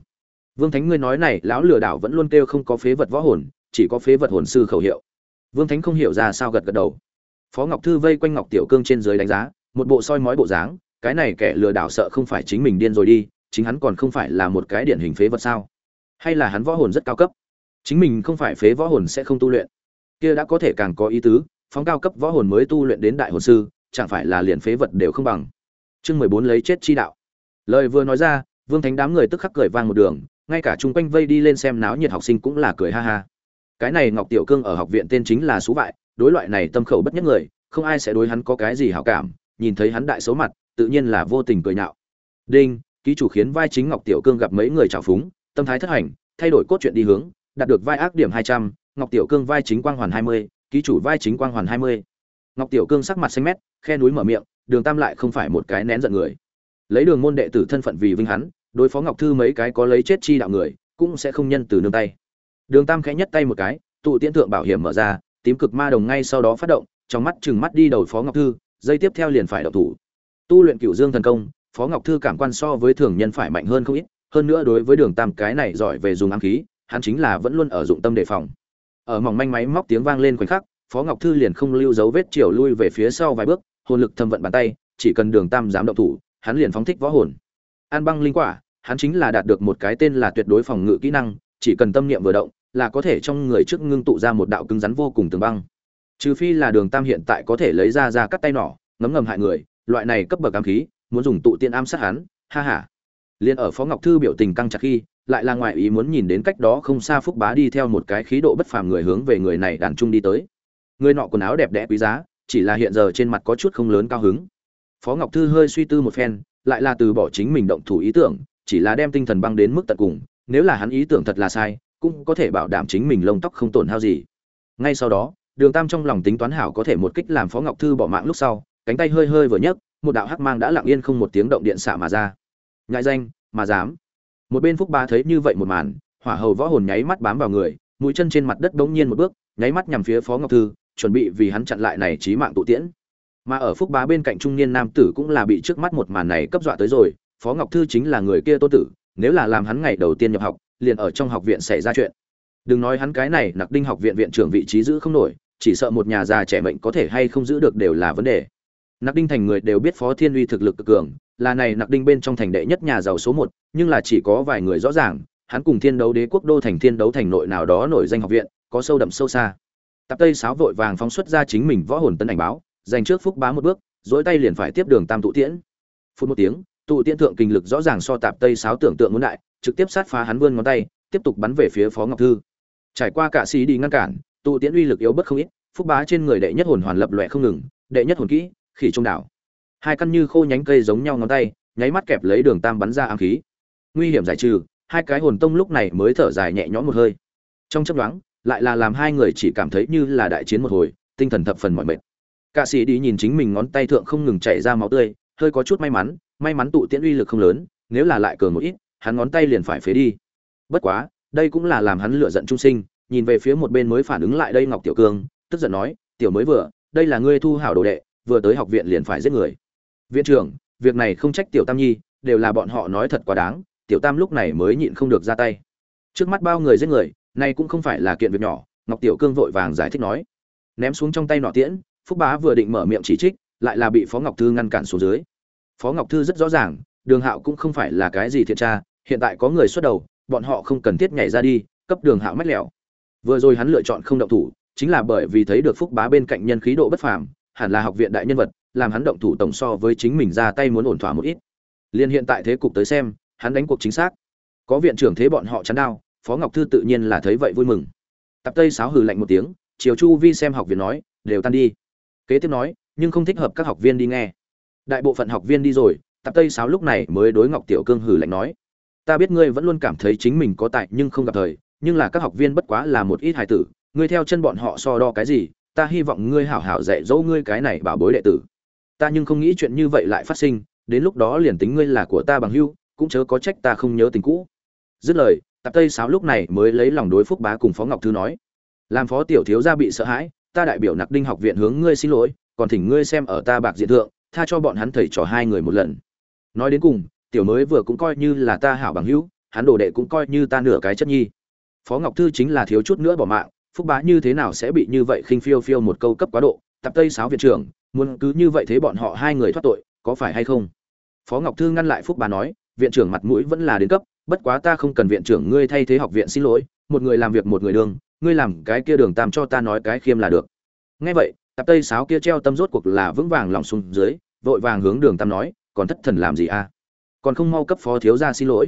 Vương thánh ngươi nói này, lão lừa đảo vẫn luôn kêu không có phế vật võ hồn, chỉ có phế vật hồn sư khẩu hiệu. Vương thánh không hiểu ra sao gật gật đầu. Phó ngọc thư vây quanh ngọc tiểu cương trên dưới đánh giá, một bộ soi mói bộ dáng, cái này kẻ lừa đảo sợ không phải chính mình điên rồi đi chính hắn còn không phải là một cái điển hình phế vật sao? Hay là hắn võ hồn rất cao cấp? Chính mình không phải phế võ hồn sẽ không tu luyện. Kia đã có thể càng có ý tứ, phóng cao cấp võ hồn mới tu luyện đến đại hồn sư, chẳng phải là liền phế vật đều không bằng. Chương mười bốn lấy chết chi đạo. Lời vừa nói ra, vương thánh đám người tức khắc cười vang một đường, ngay cả chung quanh vây đi lên xem náo nhiệt học sinh cũng là cười ha ha. Cái này ngọc tiểu cương ở học viện tên chính là xú vại, đối loại này tâm khẩu bất nhất người, không ai sẽ đối hắn có cái gì hảo cảm, nhìn thấy hắn đại xấu mặt, tự nhiên là vô tình cười nhạo. Đinh ký chủ khiến vai chính ngọc tiểu cương gặp mấy người trào phúng, tâm thái thất hành, thay đổi cốt truyện đi hướng, đạt được vai ác điểm hai trăm, ngọc tiểu cương vai chính quang hoàn hai mươi, ký chủ vai chính quang hoàn hai mươi. Ngọc tiểu cương sắc mặt xanh mét, khe núi mở miệng, đường tam lại không phải một cái nén giận người. Lấy đường môn đệ tử thân phận vì vinh hắn, đối phó ngọc thư mấy cái có lấy chết chi đạo người, cũng sẽ không nhân từ nương tay. Đường tam khẽ nhất tay một cái, tụ tiễn thượng bảo hiểm mở ra, tím cực ma đồng ngay sau đó phát động, trong mắt chừng mắt đi đầu phó ngọc thư, dây tiếp theo liền phải động thủ. Tu luyện cửu dương thần công phó ngọc thư cảm quan so với thường nhân phải mạnh hơn không ít, hơn nữa đối với đường tam cái này giỏi về dùng ám khí, hắn chính là vẫn luôn ở dụng tâm đề phòng. Ở mỏng manh máy móc tiếng vang lên khoảnh khắc, phó ngọc thư liền không lưu dấu vết chiều lui về phía sau vài bước, hồn lực thâm vận bàn tay, chỉ cần đường tam dám động thủ, hắn liền phóng thích võ hồn. An băng linh quả, hắn chính là đạt được một cái tên là tuyệt đối phòng ngự kỹ năng, chỉ cần tâm niệm vừa động, là có thể trong người trước ngưng tụ ra một đạo cứng rắn vô cùng tường băng. Trừ phi là đường tam hiện tại có thể lấy ra ra cắt tay nỏ, ngấm ngầm hại người, loại này cấp bậc ám khí muốn dùng tụ tiên ám sát hắn, ha ha. Liền ở phó ngọc thư biểu tình căng chặt khi, lại là ngoại ý muốn nhìn đến cách đó không xa phúc bá đi theo một cái khí độ bất phàm người hướng về người này đàn trung đi tới. Người nọ quần áo đẹp đẽ quý giá, chỉ là hiện giờ trên mặt có chút không lớn cao hứng. Phó ngọc thư hơi suy tư một phen, lại là từ bỏ chính mình động thủ ý tưởng, chỉ là đem tinh thần băng đến mức tận cùng, nếu là hắn ý tưởng thật là sai, cũng có thể bảo đảm chính mình lông tóc không tổn hao gì. Ngay sau đó, đường tam trong lòng tính toán hảo có thể một kích làm phó ngọc thư bỏ mạng lúc sau, cánh tay hơi hơi vừa nhấc một đạo hắc mang đã lặng yên không một tiếng động điện xạ mà ra. Nhại danh, mà dám. Một bên phúc ba thấy như vậy một màn, hỏa hầu võ hồn nháy mắt bám vào người, mũi chân trên mặt đất bỗng nhiên một bước, nháy mắt nhằm phía phó ngọc thư, chuẩn bị vì hắn chặn lại này chí mạng tụ tiễn. Mà ở phúc bá bên cạnh trung niên nam tử cũng là bị trước mắt một màn này cấp dọa tới rồi, phó ngọc thư chính là người kia tô tử, nếu là làm hắn ngày đầu tiên nhập học, liền ở trong học viện xảy ra chuyện. Đừng nói hắn cái này, nặc đinh học viện viện trưởng vị trí giữ không nổi, chỉ sợ một nhà già trẻ mệnh có thể hay không giữ được đều là vấn đề nặc đinh thành người đều biết phó thiên uy thực lực cực cường, là này nặc đinh bên trong thành đệ nhất nhà giàu số một, nhưng là chỉ có vài người rõ ràng, hắn cùng thiên đấu đế quốc đô thành thiên đấu thành nội nào đó nổi danh học viện, có sâu đậm sâu xa. Tạp tây sáo vội vàng phóng xuất ra chính mình võ hồn tấn ảnh báo dành trước phúc bá một bước dỗi tay liền phải tiếp đường tam tụ tiễn. Phút một tiếng, tụ tiễn thượng kinh lực rõ ràng so tạp tây sáo tưởng tượng muốn đại, trực tiếp sát phá hắn vươn ngón tay, tiếp tục bắn về phía phó ngọc thư. Trải qua cả xí đi ngăn cản, tụ tiễn uy lực yếu bất không ít, phúc bá trên người đệ nhất hồn hoàn lập lòe không ngừng, đệ nhất hồn kỹ khỉ trung đảo. Hai căn như khô nhánh cây giống nhau ngón tay nháy mắt kẹp lấy đường tam bắn ra ám khí. Nguy hiểm giải trừ hai cái hồn tông lúc này mới thở dài nhẹ nhõm một hơi. Trong chấp đoán lại là làm hai người chỉ cảm thấy như là đại chiến một hồi tinh thần thập phần mọi mệt. Cả sĩ đi nhìn chính mình ngón tay thượng không ngừng chảy ra máu tươi, hơi có chút may mắn, may mắn tụ tiễn uy lực không lớn, nếu là lại cường một ít, hắn ngón tay liền phải phế đi. Bất quá, đây cũng là làm hắn lựa giận trung sinh, nhìn về phía một bên mới phản ứng lại đây Ngọc Tiểu Cương, tức giận nói, "Tiểu mới vừa, đây là ngươi thu hảo đồ đệ, vừa tới học viện liền phải giết người." Viện trưởng, việc này không trách Tiểu Tam Nhi, đều là bọn họ nói thật quá đáng, Tiểu Tam lúc này mới nhịn không được ra tay. Trước mắt bao người giết người, nay cũng không phải là kiện việc nhỏ, Ngọc Tiểu Cương vội vàng giải thích nói. Ném xuống trong tay nọ tiễn, phúc bá vừa định mở miệng chỉ trích lại là bị phó ngọc thư ngăn cản xuống dưới phó ngọc thư rất rõ ràng đường hạo cũng không phải là cái gì thiện tra hiện tại có người xuất đầu bọn họ không cần thiết nhảy ra đi cấp đường hạo mách lẻo vừa rồi hắn lựa chọn không động thủ chính là bởi vì thấy được phúc bá bên cạnh nhân khí độ bất phàm hẳn là học viện đại nhân vật, làm hắn động thủ tổng so với chính mình ra tay muốn ổn thỏa một ít. Liên hiện tại thế cục tới xem, hắn đánh cuộc chính xác. Có viện trưởng thế bọn họ chắn đao phó ngọc thư tự nhiên là thấy vậy vui mừng. Tập tây sáo hừ lạnh một tiếng chiều chu vi xem học viện nói, đều tan đi. Kế tiếp nói, nhưng không thích hợp các học viên đi nghe. Đại bộ phận học viên đi rồi, Tập tây sáo lúc này mới đối ngọc tiểu cương hừ lạnh nói, ta biết ngươi vẫn luôn cảm thấy chính mình có tại nhưng không gặp thời, nhưng là các học viên bất quá là một ít hài tử, ngươi theo chân bọn họ so đo cái gì ta hy vọng ngươi hảo hảo dạy dỗ ngươi cái này bảo bối đệ tử. Ta nhưng không nghĩ chuyện như vậy lại phát sinh, đến lúc đó liền tính ngươi là của ta bằng hưu cũng chớ có trách ta không nhớ tình cũ. Dứt lời, tạp tây sáo lúc này mới lấy lòng đối phúc bá cùng phó ngọc thư nói, làm phó tiểu thiếu gia bị sợ hãi, ta đại biểu nặc đinh học viện hướng ngươi xin lỗi, còn thỉnh ngươi xem ở ta bạc diện thượng, tha cho bọn hắn thầy trò hai người một lần. Nói đến cùng, tiểu mới vừa cũng coi như là ta hảo bằng hữu, hắn đồ đệ cũng coi như ta nửa cái chất nhi. Phó ngọc thư chính là thiếu chút nữa bỏ mạng phúc bá như thế nào sẽ bị như vậy khinh phiêu phiêu một câu cấp quá độ, tập tây sáo viện trưởng, muốn cứ như vậy thế bọn họ hai người thoát tội, có phải hay không? Phó ngọc thư ngăn lại phúc bá nói, viện trưởng mặt mũi vẫn là đến cấp, bất quá ta không cần viện trưởng ngươi thay thế học viện xin lỗi, một người làm việc một người đường, ngươi làm cái kia đường tam cho ta nói cái khiêm là được. Nghe vậy tạp tây sáo kia treo tâm rốt cuộc là vững vàng lòng xuống dưới, vội vàng hướng đường tam nói, còn thất thần làm gì a à? còn không mau cấp phó thiếu gia xin lỗi.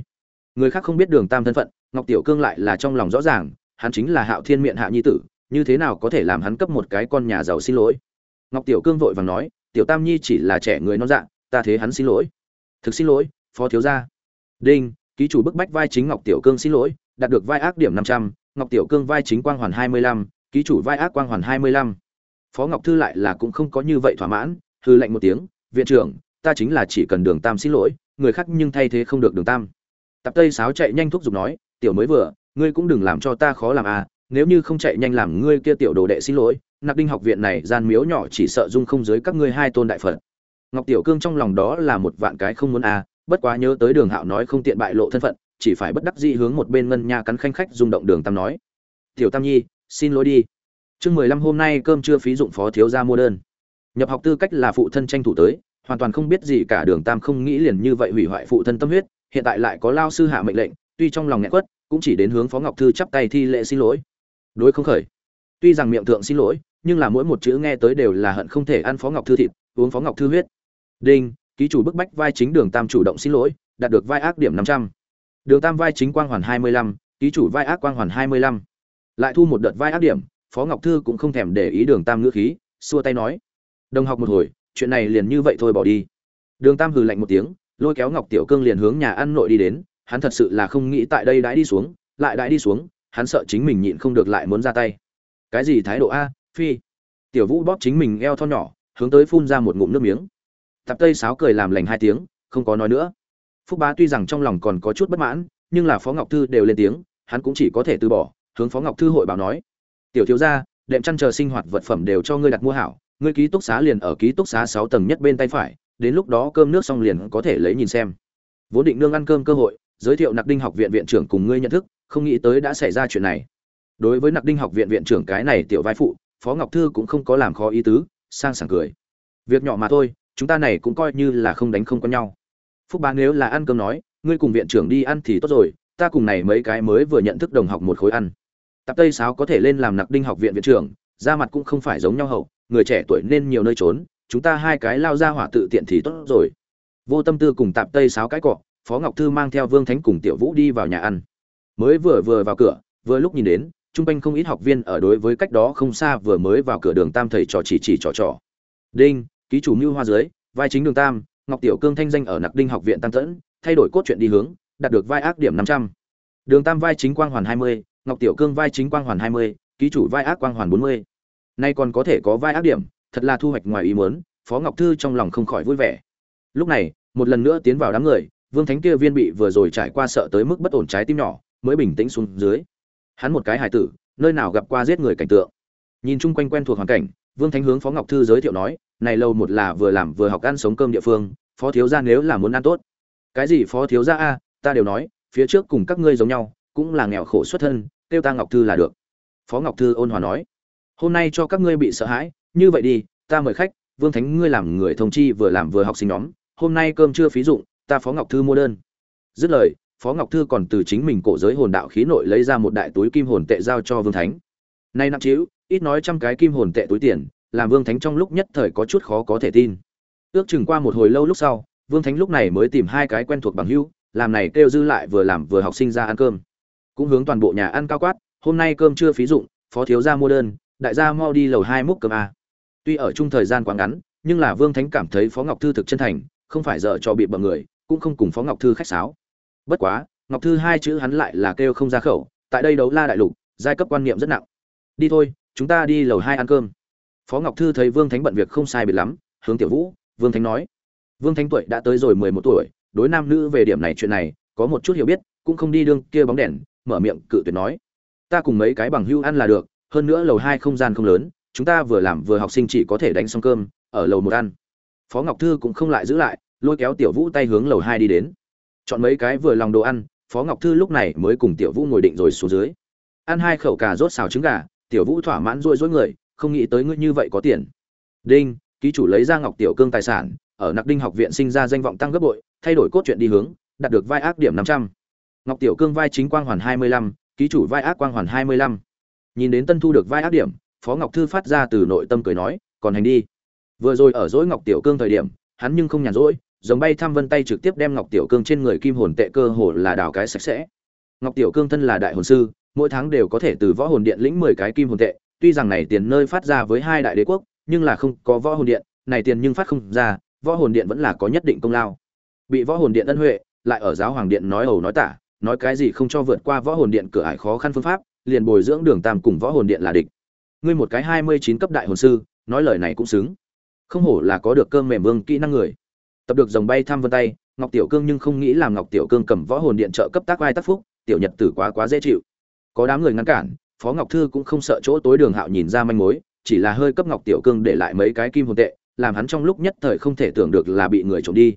Người khác không biết đường tam thân phận, ngọc tiểu cương lại là trong lòng rõ ràng hắn chính là hạo thiên miệng hạ nhi tử, như thế nào có thể làm hắn cấp một cái con nhà giàu xin lỗi? Ngọc tiểu cương vội vàng nói, tiểu tam nhi chỉ là trẻ người non dạng ta thế hắn xin lỗi. Thực xin lỗi, phó thiếu gia. Đinh, ký chủ bức bách vai chính ngọc tiểu cương xin lỗi, đạt được vai ác điểm năm trăm, ngọc tiểu cương vai chính quang hoàn hai mươi lăm, ký chủ vai ác quang hoàn hai mươi lăm. Phó ngọc thư lại là cũng không có như vậy thỏa mãn hư lệnh một tiếng, viện trưởng, ta chính là chỉ cần đường tam xin lỗi, người khác nhưng thay thế không được đường tam. Tập tây sáo chạy nhanh thúc giục nói, tiểu mới vừa ngươi cũng đừng làm cho ta khó làm à nếu như không chạy nhanh làm ngươi kia tiểu đồ đệ xin lỗi nạp đinh học viện này gian miếu nhỏ chỉ sợ dung không dưới các ngươi hai tôn đại phật. Ngọc tiểu cương trong lòng đó là một vạn cái không muốn à bất quá nhớ tới đường hạo nói không tiện bại lộ thân phận, chỉ phải bất đắc dĩ hướng một bên ngân nha cắn khanh khách rung động đường tam nói. Tiểu tam nhi, xin lỗi đi. Chương mười lăm hôm nay cơm chưa phí dụng phó thiếu gia mua đơn. Nhập học tư cách là phụ thân tranh thủ tới, hoàn toàn không biết gì cả đường tam không nghĩ liền như vậy hủy hoại phụ thân tâm huyết, hiện tại lại có lao sư hạ mệnh lệnh, tuy trong lòng nghẹn quất cũng chỉ đến hướng phó ngọc thư chắp tay thi lễ xin lỗi. Đối không khởi. Tuy rằng miệng thượng xin lỗi, nhưng là mỗi một chữ nghe tới đều là hận không thể ăn phó ngọc thư thịt, uống phó ngọc thư huyết. Đinh, ký chủ bức bách vai chính đường tam chủ động xin lỗi, đạt được vai ác điểm năm trăm. Đường tam vai chính quang hoàn hai mươi lăm, ký chủ vai ác quang hoàn hai mươi lăm. Lại thu một đợt vai ác điểm, phó ngọc thư cũng không thèm để ý đường tam ngữ khí, xua tay nói. Đồng học một hồi, chuyện này liền như vậy thôi bỏ đi. Đường tam hừ lạnh một tiếng, lôi kéo ngọc tiểu cương liền hướng nhà ăn nội đi đến hắn thật sự là không nghĩ tại đây đãi đi xuống, lại đãi đi xuống, hắn sợ chính mình nhịn không được lại muốn ra tay. Cái gì thái độ a, phi? Tiểu vũ bóp chính mình eo thon nhỏ, hướng tới phun ra một ngụm nước miếng. Tạp tây sáo cười làm lành hai tiếng, không có nói nữa. Phúc bá tuy rằng trong lòng còn có chút bất mãn, nhưng là phó ngọc thư đều lên tiếng, hắn cũng chỉ có thể từ bỏ, hướng phó ngọc thư hội báo nói. Tiểu thiếu gia, đệm chăn chờ sinh hoạt vật phẩm đều cho ngươi đặt mua hảo, ngươi ký túc xá liền ở ký túc xá sáu tầng nhất bên tay phải, đến lúc đó cơm nước xong liền có thể lấy nhìn xem. Vốn định nương ăn cơm cơ hội giới thiệu nặc đinh học viện viện trưởng cùng ngươi nhận thức, không nghĩ tới đã xảy ra chuyện này. Đối với nặc đinh học viện viện trưởng cái này tiểu vai phụ, phó ngọc thư cũng không có làm khó ý tứ, sang sảng cười. Việc nhỏ mà thôi, chúng ta này cũng coi như là không đánh không có nhau. Phúc bá nếu là ăn cơm nói, ngươi cùng viện trưởng đi ăn thì tốt rồi, ta cùng này mấy cái mới vừa nhận thức đồng học một khối ăn. Tạp tây sáo có thể lên làm nặc đinh học viện viện trưởng, da mặt cũng không phải giống nhau hậu, người trẻ tuổi nên nhiều nơi trốn, chúng ta hai cái lao ra hỏa tự tiện thì tốt rồi. Vô tâm tư cùng tạp tây sáo cái cọ phó ngọc thư mang theo vương thánh cùng tiểu vũ đi vào nhà ăn. Mới vừa vừa vào cửa, vừa lúc nhìn đến trung quanh không ít học viên ở đối với cách đó không xa vừa mới vào cửa đường tam thầy trò chỉ chỉ trò trò. Đinh, ký chủ mưu hoa dưới, vai chính đường tam, ngọc tiểu cương thanh danh ở nặc đinh học viện tam tẫn thay đổi cốt truyện đi hướng, đạt được vai ác điểm năm trăm. Đường tam vai chính quang hoàn hai mươi, ngọc tiểu cương vai chính quang hoàn hai mươi, ký chủ vai ác quang hoàn bốn mươi. Nay còn có thể có vai ác điểm, thật là thu hoạch ngoài ý muốn, phó ngọc thư trong lòng không khỏi vui vẻ. Lúc này, một lần nữa tiến vào đám người vương thánh kia viên bị vừa rồi trải qua sợ tới mức bất ổn trái tim nhỏ, mới bình tĩnh xuống dưới. Hắn một cái hài tử, nơi nào gặp qua giết người cảnh tượng. Nhìn chung quanh quen thuộc hoàn cảnh, vương thánh hướng phó ngọc thư giới thiệu nói, này lâu một là vừa làm vừa học ăn sống cơm địa phương, phó thiếu gia nếu là muốn ăn tốt. Cái gì phó thiếu gia a? Ta đều nói, phía trước cùng các ngươi giống nhau, cũng là nghèo khổ xuất thân, kêu ta ngọc thư là được. Phó ngọc thư ôn hòa nói, hôm nay cho các ngươi bị sợ hãi, như vậy đi, ta mời khách, vương thánh ngươi làm người thông chi vừa làm vừa học sinh nhóm, hôm nay cơm chưa phí dụng ta phó ngọc thư mua đơn. Dứt lời, phó ngọc thư còn từ chính mình cổ giới hồn đạo khí nội lấy ra một đại túi kim hồn tệ giao cho vương thánh. Nay nặng trĩu, ít nói trăm cái kim hồn tệ túi tiền, làm vương thánh trong lúc nhất thời có chút khó có thể tin. Ước chừng qua một hồi lâu lúc sau, vương thánh lúc này mới tìm hai cái quen thuộc bằng hữu, làm này kêu dư lại vừa làm vừa học sinh ra ăn cơm. Cũng hướng toàn bộ nhà ăn cao quát, hôm nay cơm chưa phí dụng, phó thiếu gia mua đơn, đại gia mau đi lầu hai múc cơm a tuy ở chung thời gian quá ngắn, nhưng là vương thánh cảm thấy phó ngọc thư thực chân thành không phải dở cho bị bậm người, cũng không cùng phó ngọc thư khách sáo. Bất quá, ngọc thư hai chữ hắn lại là kêu không ra khẩu, tại đây đấu la đại lục, giai cấp quan niệm rất nặng. Đi thôi, chúng ta đi lầu hai ăn cơm. Phó ngọc thư thấy vương thánh bận việc không sai biệt lắm, hướng tiểu vũ, vương thánh nói. Vương thánh tuổi đã tới rồi mười một tuổi, đối nam nữ về điểm này chuyện này, có một chút hiểu biết, cũng không đi đương kia bóng đèn, mở miệng cự tuyệt nói. Ta cùng mấy cái bằng hưu ăn là được, hơn nữa lầu hai không gian không lớn, chúng ta vừa làm vừa học sinh chỉ có thể đánh xong cơm, ở lầu một ăn phó ngọc thư cũng không lại giữ lại, lôi kéo tiểu vũ tay hướng lầu hai đi đến. Chọn mấy cái vừa lòng đồ ăn, phó ngọc thư lúc này mới cùng tiểu vũ ngồi định rồi xuống dưới. Ăn hai khẩu cà rốt xào trứng gà, tiểu vũ thỏa mãn rôi rối người, không nghĩ tới ngươi như vậy có tiền. Đinh, ký chủ lấy ra ngọc tiểu cương tài sản, ở nặc đinh học viện sinh ra danh vọng tăng gấp bội, thay đổi cốt truyện đi hướng, đạt được vai ác điểm năm trăm. Ngọc tiểu cương vai chính quang hoàn hai mươi lăm, ký chủ vai ác quang hoàn hai mươi lăm. Nhìn đến tân thu được vai ác điểm, phó ngọc thư phát ra từ nội tâm cười nói, còn hành đi vừa rồi ở dỗi ngọc tiểu cương thời điểm, hắn nhưng không nhàn rỗi giống bay thăm vân tay trực tiếp đem ngọc tiểu cương trên người kim hồn tệ cơ hồ là đào cái sạch sẽ. Ngọc tiểu cương thân là đại hồn sư, mỗi tháng đều có thể từ võ hồn điện lĩnh mười cái kim hồn tệ, tuy rằng này tiền nơi phát ra với hai đại đế quốc, nhưng là không có võ hồn điện, này tiền nhưng phát không ra, võ hồn điện vẫn là có nhất định công lao. Bị võ hồn điện ân huệ, lại ở giáo hoàng điện nói ẩu nói tả, nói cái gì không cho vượt qua võ hồn điện cửa ải khó khăn phương pháp, liền bồi dưỡng đường tam cùng võ hồn điện là địch. Ngươi một cái hai mươi chín cấp đại hồn sư, nói lời này cũng xứng không hổ là có được cơm mềm vương kỹ năng người. Tập được dòng bay thăm vân tay, ngọc tiểu cương nhưng không nghĩ làm ngọc tiểu cương cầm võ hồn điện trợ cấp tác vai tác phúc, tiểu nhật tử quá quá dễ chịu. Có đám người ngăn cản, phó ngọc thư cũng không sợ chỗ tối đường hạo nhìn ra manh mối, chỉ là hơi cấp ngọc tiểu cương để lại mấy cái kim hồn tệ, làm hắn trong lúc nhất thời không thể tưởng được là bị người trộm đi.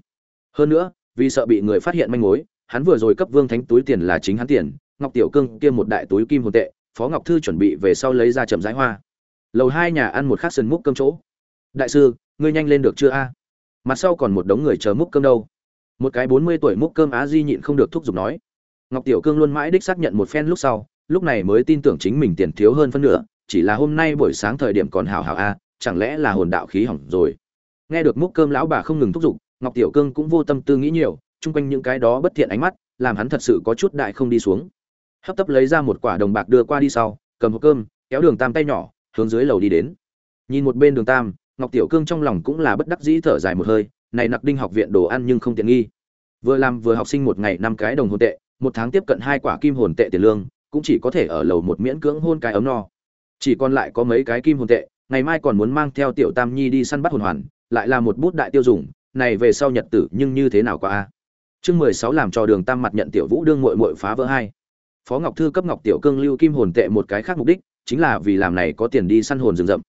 Hơn nữa, vì sợ bị người phát hiện manh mối, hắn vừa rồi cấp vương thánh túi tiền là chính hắn tiền, ngọc tiểu cương kia một đại túi kim hồn tệ, phó ngọc thư chuẩn bị về sau lấy ra chậm rãi hoa. Lầu hai nhà ăn một khắc sân múc cơm chỗ. Đại sư ngươi nhanh lên được chưa a? Mặt sau còn một đống người chờ múc cơm đâu. Một cái bốn mươi tuổi múc cơm á di nhịn không được thúc giục nói. Ngọc tiểu cương luôn mãi đích xác nhận một phen lúc sau, lúc này mới tin tưởng chính mình tiền thiếu hơn phân nửa, chỉ là hôm nay buổi sáng thời điểm còn hào hào a, chẳng lẽ là hồn đạo khí hỏng rồi? Nghe được múc cơm lão bà không ngừng thúc giục, ngọc tiểu cương cũng vô tâm tư nghĩ nhiều, chung quanh những cái đó bất thiện ánh mắt, làm hắn thật sự có chút đại không đi xuống. Hấp tấp lấy ra một quả đồng bạc đưa qua đi sau, cầm hộp cơm, kéo đường tam tay nhỏ, hướng dưới lầu đi đến. Nhìn một bên đường tam ngọc tiểu cương trong lòng cũng là bất đắc dĩ thở dài một hơi, này nặc đinh học viện đồ ăn nhưng không tiện nghi. Vừa làm vừa học sinh một ngày năm cái đồng hồn tệ, một tháng tiếp cận hai quả kim hồn tệ tiền lương, cũng chỉ có thể ở lầu một miễn cưỡng hôn cái ấm no. Chỉ còn lại có mấy cái kim hồn tệ, ngày mai còn muốn mang theo tiểu tam nhi đi săn bắt hồn hoàn, lại là một bút đại tiêu dùng, này về sau nhật tử nhưng như thế nào qua a? Chương mười sáu làm cho đường tam mặt nhận tiểu vũ đương muội muội phá vỡ hai. Phó ngọc thư cấp ngọc tiểu cương lưu kim hồn tệ một cái khác mục đích, chính là vì làm này có tiền đi săn hồn rừng rậm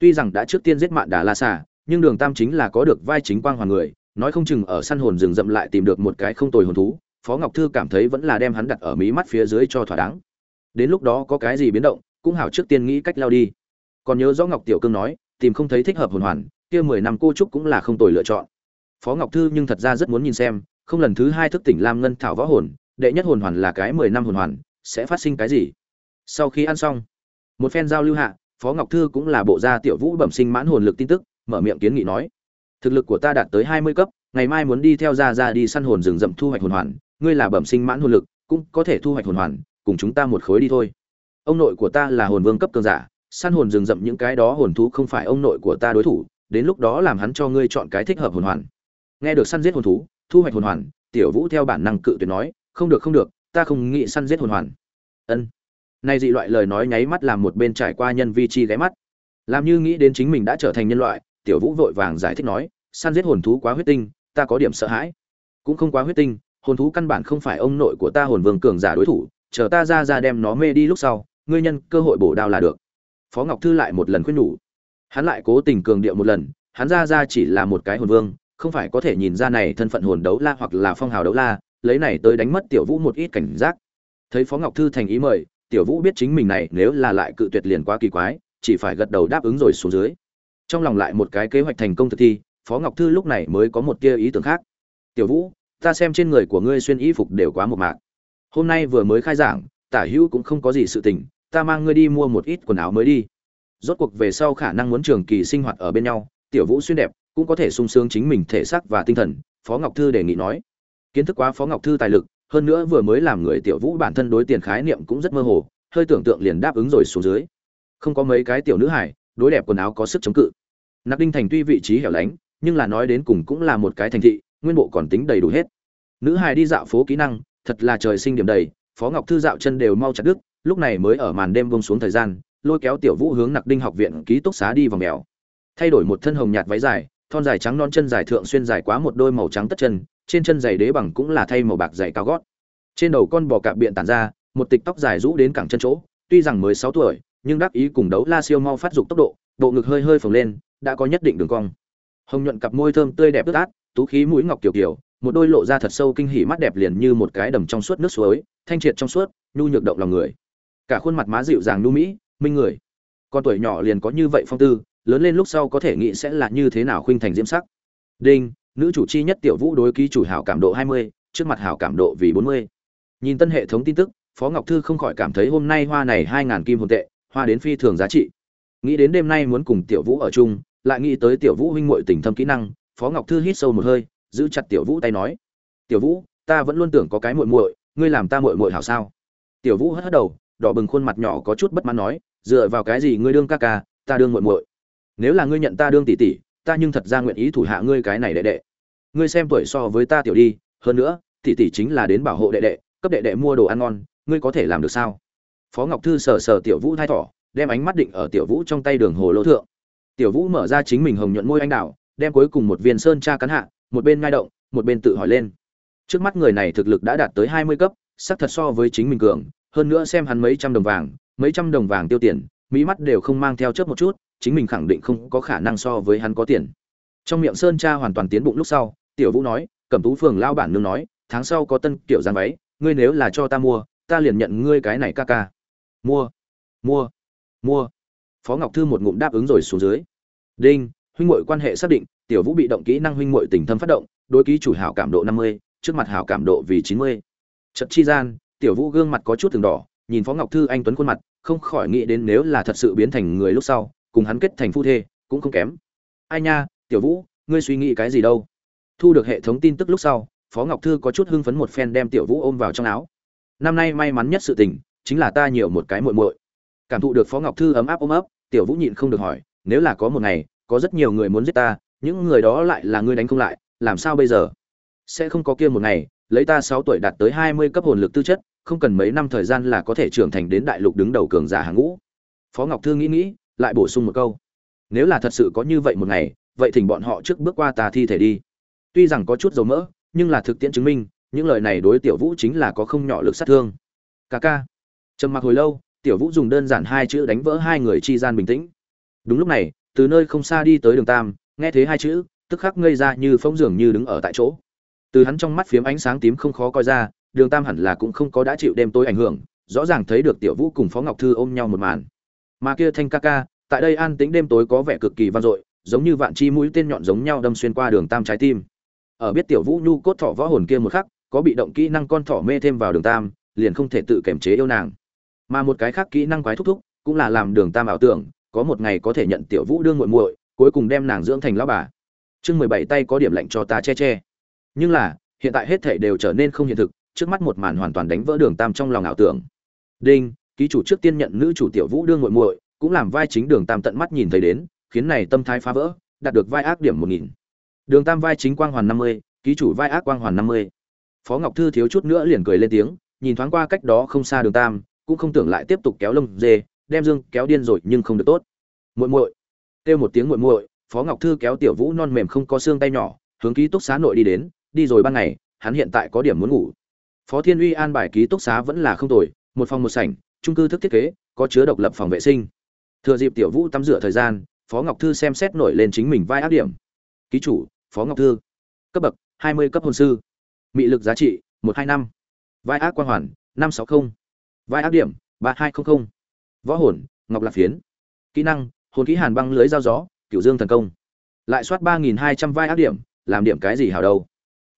tuy rằng đã trước tiên giết mạn đà la xà, nhưng đường tam chính là có được vai chính quang hoàng người, nói không chừng ở săn hồn rừng rậm lại tìm được một cái không tồi hồn thú, phó ngọc thư cảm thấy vẫn là đem hắn đặt ở mí mắt phía dưới cho thỏa đáng. Đến lúc đó có cái gì biến động, cũng hảo trước tiên nghĩ cách lao đi. Còn nhớ rõ ngọc tiểu cương nói, tìm không thấy thích hợp hồn hoàn, kia mười năm cô trúc cũng là không tồi lựa chọn. Phó ngọc thư nhưng thật ra rất muốn nhìn xem, không lần thứ hai thức tỉnh lam ngân thảo võ hồn, đệ nhất hồn hoàn là cái mười năm hồn hoàn, sẽ phát sinh cái gì? Sau khi ăn xong, một phen giao lưu hạ phó ngọc thư cũng là bộ gia tiểu vũ bẩm sinh mãn hồn lực tin tức, mở miệng kiến nghị nói, thực lực của ta đạt tới hai mươi cấp, ngày mai muốn đi theo gia ra đi săn hồn rừng rậm thu hoạch hồn hoàn, ngươi là bẩm sinh mãn hồn lực, cũng có thể thu hoạch hồn hoàn, cùng chúng ta một khối đi thôi. Ông nội của ta là hồn vương cấp cường giả, săn hồn rừng rậm những cái đó hồn thú không phải ông nội của ta đối thủ, đến lúc đó làm hắn cho ngươi chọn cái thích hợp hồn hoàn. Nghe được săn giết hồn thú, thu hoạch hồn hoàn, tiểu vũ theo bản năng cự tuyệt nói, không được không được, ta không nghĩ săn giết hồn hoàn. Ân nay dị loại lời nói nháy mắt làm một bên trải qua nhân vi chi ghé mắt. Làm như nghĩ đến chính mình đã trở thành nhân loại, tiểu vũ vội vàng giải thích nói, săn giết hồn thú quá huyết tinh, ta có điểm sợ hãi. Cũng không quá huyết tinh, hồn thú căn bản không phải ông nội của ta hồn vương cường giả đối thủ, chờ ta ra ra đem nó mê đi lúc sau, ngươi nhân cơ hội bổ đao là được. Phó ngọc thư lại một lần khuyên nhủ. Hắn lại cố tình cường điệu một lần, hắn ra ra chỉ là một cái hồn vương, không phải có thể nhìn ra này thân phận hồn đấu la hoặc là phong hào đấu la, lấy này tới đánh mất tiểu vũ một ít cảnh giác. Thấy phó ngọc thư thành ý mời tiểu vũ biết chính mình này nếu là lại cự tuyệt liền quá kỳ quái, chỉ phải gật đầu đáp ứng rồi xuống dưới. Trong lòng lại một cái kế hoạch thành công thực thi, phó ngọc thư lúc này mới có một tia ý tưởng khác. Tiểu vũ, ta xem trên người của ngươi xuyên y phục đều quá một mạc. Hôm nay vừa mới khai giảng, tả hữu cũng không có gì sự tình, ta mang ngươi đi mua một ít quần áo mới đi. Rốt cuộc về sau khả năng muốn trường kỳ sinh hoạt ở bên nhau, tiểu vũ xuyên đẹp, cũng có thể sung sướng chính mình thể xác và tinh thần, phó ngọc thư đề nghị nói. Kiến thức quá phó ngọc thư tài lực hơn nữa vừa mới làm người tiểu vũ bản thân đối tiền khái niệm cũng rất mơ hồ, hơi tưởng tượng liền đáp ứng rồi xuống dưới. Không có mấy cái tiểu nữ hải đối đẹp quần áo có sức chống cự. Nặc đinh thành tuy vị trí hẻo lánh, nhưng là nói đến cùng cũng là một cái thành thị, nguyên bộ còn tính đầy đủ hết. Nữ hải đi dạo phố kỹ năng, thật là trời sinh điểm đầy, phó ngọc thư dạo chân đều mau chặt đứt, lúc này mới ở màn đêm bông xuống thời gian, lôi kéo tiểu vũ hướng nặc đinh học viện ký túc xá đi vào mèo. Thay đổi một thân hồng nhạt váy dài, thon dài trắng non chân dài thượng xuyên dài quá một đôi màu trắng tất chân trên chân giày đế bằng cũng là thay màu bạc giày cao gót. Trên đầu con bò cạp biện tản ra, một tịch tóc dài rũ đến cẳng chân chỗ, tuy rằng mới sáu tuổi, nhưng đắc ý cùng đấu la siêu mau phát dục tốc độ, bộ ngực hơi hơi phồng lên, đã có nhất định đường cong. Hồng nhuận cặp môi thơm tươi đẹp ướt át, tú khí mũi ngọc kiều kiều một đôi lộ ra thật sâu kinh hỉ mắt đẹp liền như một cái đầm trong suốt nước suối, thanh triệt trong suốt, nhu nhược động lòng người. Cả khuôn mặt má dịu dàng nu mỹ minh người. Con tuổi nhỏ liền có như vậy phong tư, lớn lên lúc sau có thể nghĩ sẽ là như thế nào khuynh thành diễm sắc. Đinh nữ chủ chi nhất tiểu vũ đối ký chủ hảo cảm độ hai mươi, trước mặt hảo cảm độ vì bốn mươi. Nhìn tân hệ thống tin tức, phó ngọc thư không khỏi cảm thấy hôm nay hoa này hai ngàn kim hồn tệ, hoa đến phi thường giá trị. Nghĩ đến đêm nay muốn cùng tiểu vũ ở chung, lại nghĩ tới tiểu vũ huynh muội tình thâm kỹ năng, phó ngọc thư hít sâu một hơi, giữ chặt tiểu vũ tay nói, tiểu vũ, ta vẫn luôn tưởng có cái muội muội, ngươi làm ta muội muội hảo sao? Tiểu vũ hất hất đầu, đỏ bừng khuôn mặt nhỏ có chút bất mãn nói, dựa vào cái gì ngươi đương ca ca, ta đương muội muội? Nếu là ngươi nhận ta đương tỷ tỷ ta nhưng thật ra nguyện ý thủ hạ ngươi cái này đệ đệ. Ngươi xem tuổi so với ta tiểu đi, hơn nữa, tỷ tỷ chính là đến bảo hộ đệ đệ, cấp đệ đệ mua đồ ăn ngon, ngươi có thể làm được sao? Phó ngọc thư sờ sờ tiểu vũ thai thỏ, đem ánh mắt định ở tiểu vũ trong tay đường hồ lô thượng. Tiểu vũ mở ra chính mình hồng nhuận môi anh đào, đem cuối cùng một viên sơn tra cắn hạ, một bên ngai động, một bên tự hỏi lên. Trước mắt người này thực lực đã đạt tới hai mươi cấp sắc thật so với chính mình cường, hơn nữa xem hắn mấy trăm đồng vàng, mấy trăm đồng vàng tiêu tiền, mỹ mắt đều không mang theo chớp một chút chính mình khẳng định không có khả năng so với hắn có tiền. Trong miệng sơn cha hoàn toàn tiến bụng lúc sau, tiểu vũ nói, cẩm tú phường lao bản nương nói, tháng sau có tân kiểu giang váy, ngươi nếu là cho ta mua, ta liền nhận ngươi cái này ca ca. Mua mua mua. Phó ngọc thư một ngụm đáp ứng rồi xuống dưới. Đinh, huynh muội quan hệ xác định, tiểu vũ bị động kỹ năng huynh muội tình thâm phát động, đối ký chủ hảo cảm độ năm mươi, trước mặt hảo cảm độ vì chín mươi. Trận chi gian, tiểu vũ gương mặt có chút từng đỏ, nhìn phó ngọc thư anh tuấn khuôn mặt, không khỏi nghĩ đến nếu là thật sự biến thành người lúc sau cùng hắn kết thành phu thê, cũng không kém. Ai nha, tiểu vũ, ngươi suy nghĩ cái gì đâu? Thu được hệ thống tin tức lúc sau, phó ngọc thư có chút hưng phấn một phen đem tiểu vũ ôm vào trong áo. Năm nay may mắn nhất sự tình, chính là ta nhiều một cái muội muội. Cảm thụ được phó ngọc thư ấm áp ôm ấp, tiểu vũ nhịn không được hỏi, nếu là có một ngày, có rất nhiều người muốn giết ta, những người đó lại là ngươi đánh không lại, làm sao bây giờ? Sẽ không có kia một ngày, lấy ta sáu tuổi đạt tới hai mươi cấp hồn lực tư chất, không cần mấy năm thời gian là có thể trưởng thành đến đại lục đứng đầu cường giả hàng ngũ. Phó ngọc thư nghĩ nghĩ lại bổ sung một câu. Nếu là thật sự có như vậy một ngày, vậy thỉnh bọn họ trước bước qua tà thi thể đi. Tuy rằng có chút dầu mỡ, nhưng là thực tiễn chứng minh, những lời này đối tiểu vũ chính là có không nhỏ lực sát thương. Ca ca. Trầm mặc hồi lâu, tiểu vũ dùng đơn giản hai chữ đánh vỡ hai người chi gian bình tĩnh. Đúng lúc này, từ nơi không xa đi tới đường tam, nghe thấy hai chữ, tức khắc ngây ra như phóng dường như đứng ở tại chỗ. Từ hắn trong mắt phiếm ánh sáng tím không khó coi ra, đường tam hẳn là cũng không có đã chịu đêm tối ảnh hưởng, rõ ràng thấy được tiểu vũ cùng phó ngọc thư ôm nhau một màn mà kia thanh ca ca, tại đây an tĩnh đêm tối có vẻ cực kỳ vang dội, giống như vạn chi mũi tên nhọn giống nhau đâm xuyên qua đường tam trái tim. Ở biết tiểu vũ nhu cốt thỏ võ hồn kia một khắc, có bị động kỹ năng con thỏ mê thêm vào đường tam, liền không thể tự kiềm chế yêu nàng. Mà một cái khác kỹ năng quái thúc thúc, cũng là làm đường tam ảo tưởng, có một ngày có thể nhận tiểu vũ đương muội muội, cuối cùng đem nàng dưỡng thành lão bà. Chương mười bảy tay có điểm lạnh cho ta che che. Nhưng là, hiện tại hết thảy đều trở nên không hiện thực, trước mắt một màn hoàn toàn đánh vỡ đường tam trong lòng ảo tưởng. Đinh! Ký chủ trước tiên nhận nữ chủ tiểu vũ đương muội muội, cũng làm vai chính đường tam tận mắt nhìn thấy đến, khiến này tâm thái phá vỡ, đạt được vai ác điểm một nghìn. Đường tam vai chính quang hoàn năm mươi, ký chủ vai ác quang hoàn năm mươi. Phó ngọc thư thiếu chút nữa liền cười lên tiếng, nhìn thoáng qua cách đó không xa đường tam, cũng không tưởng lại tiếp tục kéo lông dê, đem dương kéo điên rồi nhưng không được tốt. Muội muội, kêu một tiếng muội muội, phó ngọc thư kéo tiểu vũ non mềm không có xương tay nhỏ, hướng ký túc xá nội đi đến, đi rồi ban ngày, hắn hiện tại có điểm muốn ngủ. Phó thiên uy an bài ký túc xá vẫn là không tồi, một phòng một sảnh trung cư thức thiết kế, có chứa độc lập phòng vệ sinh. Thừa dịp tiểu vũ tắm rửa thời gian, phó ngọc thư xem xét nổi lên chính mình vai ác điểm. Ký chủ, phó ngọc thư, cấp bậc, hai mươi cấp hôn sư. Mị lực giá trị, một hai năm. Vai ác quan hoàn, năm sáu mươi vai ác điểm, ba hai trăm linh võ hồn, ngọc lạc phiến. Kỹ năng, hồn kỹ hàn băng lưới dao gió cựu dương thần công. Lại soát ba nghìn hai trăm vai ác điểm, làm điểm cái gì hảo đâu?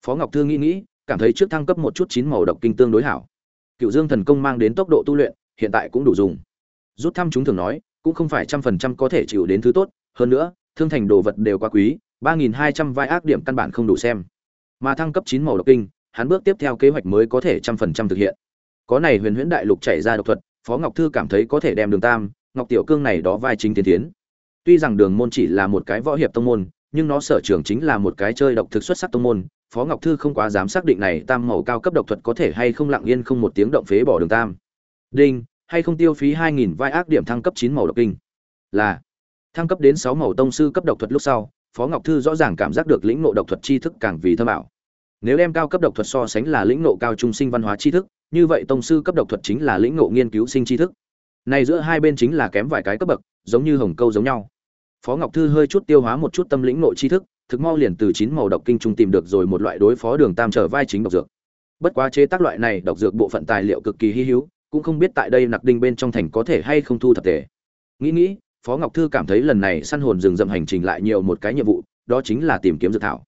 Phó ngọc thư nghĩ nghĩ, cảm thấy trước thăng cấp một chút chín màu độc kinh tương đối hảo. Cựu dương thần công mang đến tốc độ tu luyện hiện tại cũng đủ dùng. Rút thăm chúng thường nói, cũng không phải trăm phần trăm có thể chịu đến thứ tốt, hơn nữa, thương thành đồ vật đều quá quý, ba nghìn hai trăm vai ác điểm căn bản không đủ xem. Mà thăng cấp chín màu độc kinh, hắn bước tiếp theo kế hoạch mới có thể trăm phần trăm thực hiện. Có này huyền huyễn đại lục chảy ra độc thuật, phó ngọc thư cảm thấy có thể đem đường tam, ngọc tiểu cương này đó vai chính tiến tiến. Tuy rằng đường môn chỉ là một cái võ hiệp tông môn, nhưng nó sở trường chính là một cái chơi độc thực xuất sắc tông môn, phó ngọc thư không quá dám xác định này tam màu cao cấp độc thuật có thể hay không lặng yên không một tiếng động phế bỏ đường tam. Đinh hay không tiêu phí hai nghìn vai ác điểm thăng cấp chín màu độc kinh? Là. Thăng cấp đến sáu màu tông sư cấp độc thuật lúc sau, phó ngọc thư rõ ràng cảm giác được lĩnh ngộ độc thuật tri thức càng vì thâm ảo. Nếu đem cao cấp độc thuật so sánh là lĩnh ngộ cao trung sinh văn hóa tri thức, như vậy tông sư cấp độc thuật chính là lĩnh ngộ nghiên cứu sinh tri thức. Này giữa hai bên chính là kém vài cái cấp bậc, giống như hồng câu giống nhau. Phó ngọc thư hơi chút tiêu hóa một chút tâm lĩnh ngộ tri thức, thực mau liền từ chín màu độc kinh trung tìm được rồi một loại đối phó đường tam trở vai chính độc dược. Bất quá chế tác loại này độc dược bộ phận tài liệu cực kỳ hi hữu cũng không biết tại đây nặc đinh bên trong thành có thể hay không thu thập tề. Nghĩ nghĩ, phó ngọc thư cảm thấy lần này săn hồn rừng rậm hành trình lại nhiều một cái nhiệm vụ, đó chính là tìm kiếm dược thảo.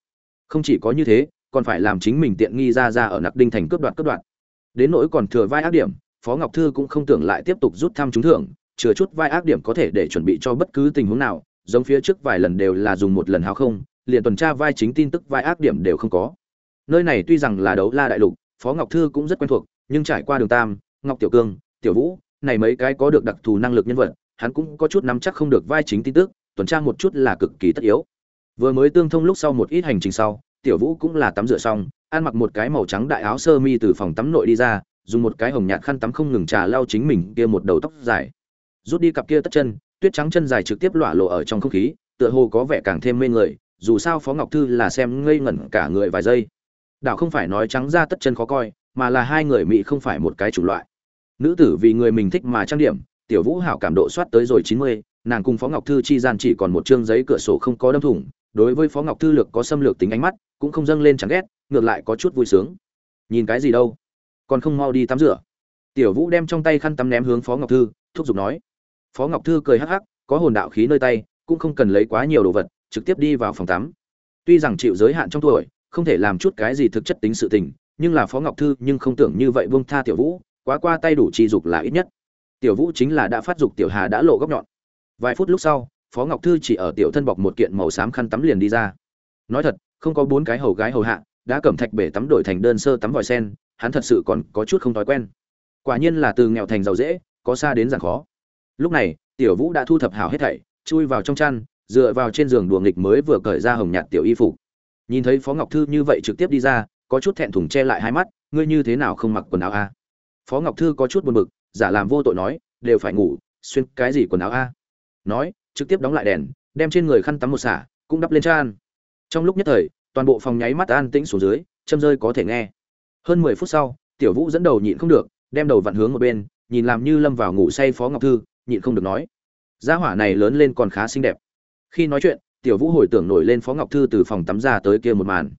Không chỉ có như thế, còn phải làm chính mình tiện nghi ra ra ở nặc đinh thành cướp đoạt cướp đoạt. Đến nỗi còn thừa vai ác điểm, phó ngọc thư cũng không tưởng lại tiếp tục rút thăm trúng thưởng, chừa chút vai ác điểm có thể để chuẩn bị cho bất cứ tình huống nào, giống phía trước vài lần đều là dùng một lần háo không, liền tuần tra vai chính tin tức vai ác điểm đều không có. Nơi này tuy rằng là đấu la đại lục, phó ngọc thư cũng rất quen thuộc, nhưng trải qua đường tam ngọc tiểu cương, tiểu vũ, này mấy cái có được đặc thù năng lực nhân vật, hắn cũng có chút nắm chắc không được vai chính tin tức, tuần tra một chút là cực kỳ tất yếu. Vừa mới tương thông lúc sau một ít hành trình sau, tiểu vũ cũng là tắm rửa xong, ăn mặc một cái màu trắng đại áo sơ mi từ phòng tắm nội đi ra, dùng một cái hồng nhạt khăn tắm không ngừng trà lau chính mình kia một đầu tóc dài. Rút đi cặp kia tất chân, tuyết trắng chân dài trực tiếp lọa lộ ở trong không khí, tựa hồ có vẻ càng thêm mê người, dù sao phó ngọc thư là xem ngây ngẩn cả người vài giây. Đảo không phải nói trắng ra tất chân khó coi, mà là hai người mỹ không phải một cái chủng loại nữ tử vì người mình thích mà trang điểm, tiểu vũ hảo cảm độ soát tới rồi chín mươi, nàng cùng phó ngọc thư chi gian chỉ còn một chương giấy cửa sổ không có đâm thủng, đối với phó ngọc thư lược có xâm lược tính ánh mắt, cũng không dâng lên chẳng ghét, ngược lại có chút vui sướng. Nhìn cái gì đâu? Còn không mau đi tắm rửa. Tiểu vũ đem trong tay khăn tắm ném hướng phó ngọc thư, thúc giục nói. Phó ngọc thư cười hắc hắc, có hồn đạo khí nơi tay, cũng không cần lấy quá nhiều đồ vật, trực tiếp đi vào phòng tắm. Tuy rằng chịu giới hạn trong tuổi, không thể làm chút cái gì thực chất tính sự tình, nhưng là phó ngọc thư nhưng không tưởng như vậy vương tha tiểu vũ quá qua tay đủ chi dục là ít nhất. Tiểu vũ chính là đã phát dục tiểu hà đã lộ góc nhọn. Vài phút lúc sau, phó ngọc thư chỉ ở tiểu thân bọc một kiện màu xám khăn tắm liền đi ra. Nói thật, không có bốn cái hầu gái hầu hạ, đã cẩm thạch bể tắm đổi thành đơn sơ tắm vòi sen, hắn thật sự còn có chút không thói quen. Quả nhiên là từ nghèo thành giàu dễ, có xa đến giản khó. Lúc này, tiểu vũ đã thu thập hào hết thảy, chui vào trong chăn, dựa vào trên giường đùa nghịch mới vừa cởi ra hồng nhạt tiểu y phục. Nhìn thấy phó ngọc thư như vậy trực tiếp đi ra, có chút thẹn thùng che lại hai mắt, ngươi như thế nào không mặc quần áo a? Phó ngọc thư có chút buồn bực, giả làm vô tội nói, đều phải ngủ, xuyên cái gì quần áo a? Nói, trực tiếp đóng lại đèn, đem trên người khăn tắm một xả, cũng đắp lên tràn trong lúc nhất thời, toàn bộ phòng nháy mắt an tĩnh xuống dưới, châm rơi có thể nghe. Hơn mười phút sau, tiểu vũ dẫn đầu nhịn không được, đem đầu vặn hướng một bên, nhìn làm như lâm vào ngủ say phó ngọc thư, nhịn không được nói, gia hỏa này lớn lên còn khá xinh đẹp. Khi nói chuyện, tiểu vũ hồi tưởng nổi lên phó ngọc thư từ phòng tắm ra tới kia một màn.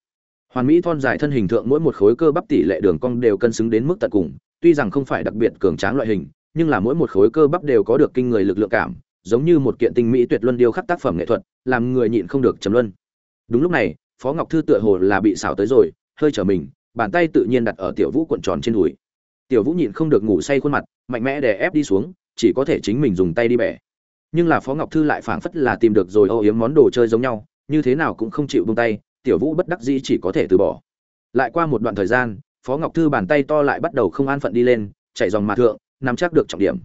Hoàn mỹ thon dài thân hình thượng mỗi một khối cơ bắp tỷ lệ đường cong đều cân xứng đến mức tận cùng tuy rằng không phải đặc biệt cường tráng loại hình, nhưng là mỗi một khối cơ bắp đều có được kinh người lực lượng cảm, giống như một kiện tinh mỹ tuyệt luân điêu khắc tác phẩm nghệ thuật, làm người nhịn không được trầm luân. Đúng lúc này, phó ngọc thư tựa hồ là bị xảo tới rồi, hơi trở mình, bàn tay tự nhiên đặt ở tiểu vũ cuộn tròn trên đùi. Tiểu vũ nhịn không được ngủ say khuôn mặt, mạnh mẽ đè ép đi xuống, chỉ có thể chính mình dùng tay đi bẻ. Nhưng là phó ngọc thư lại phảng phất là tìm được rồi ô yếm món đồ chơi giống nhau, như thế nào cũng không chịu buông tay, tiểu vũ bất đắc dĩ chỉ có thể từ bỏ. Lại qua một đoạn thời gian phó ngọc thư bàn tay to lại bắt đầu không an phận đi lên chạy dòng mà thượng, nắm chắc được trọng điểm.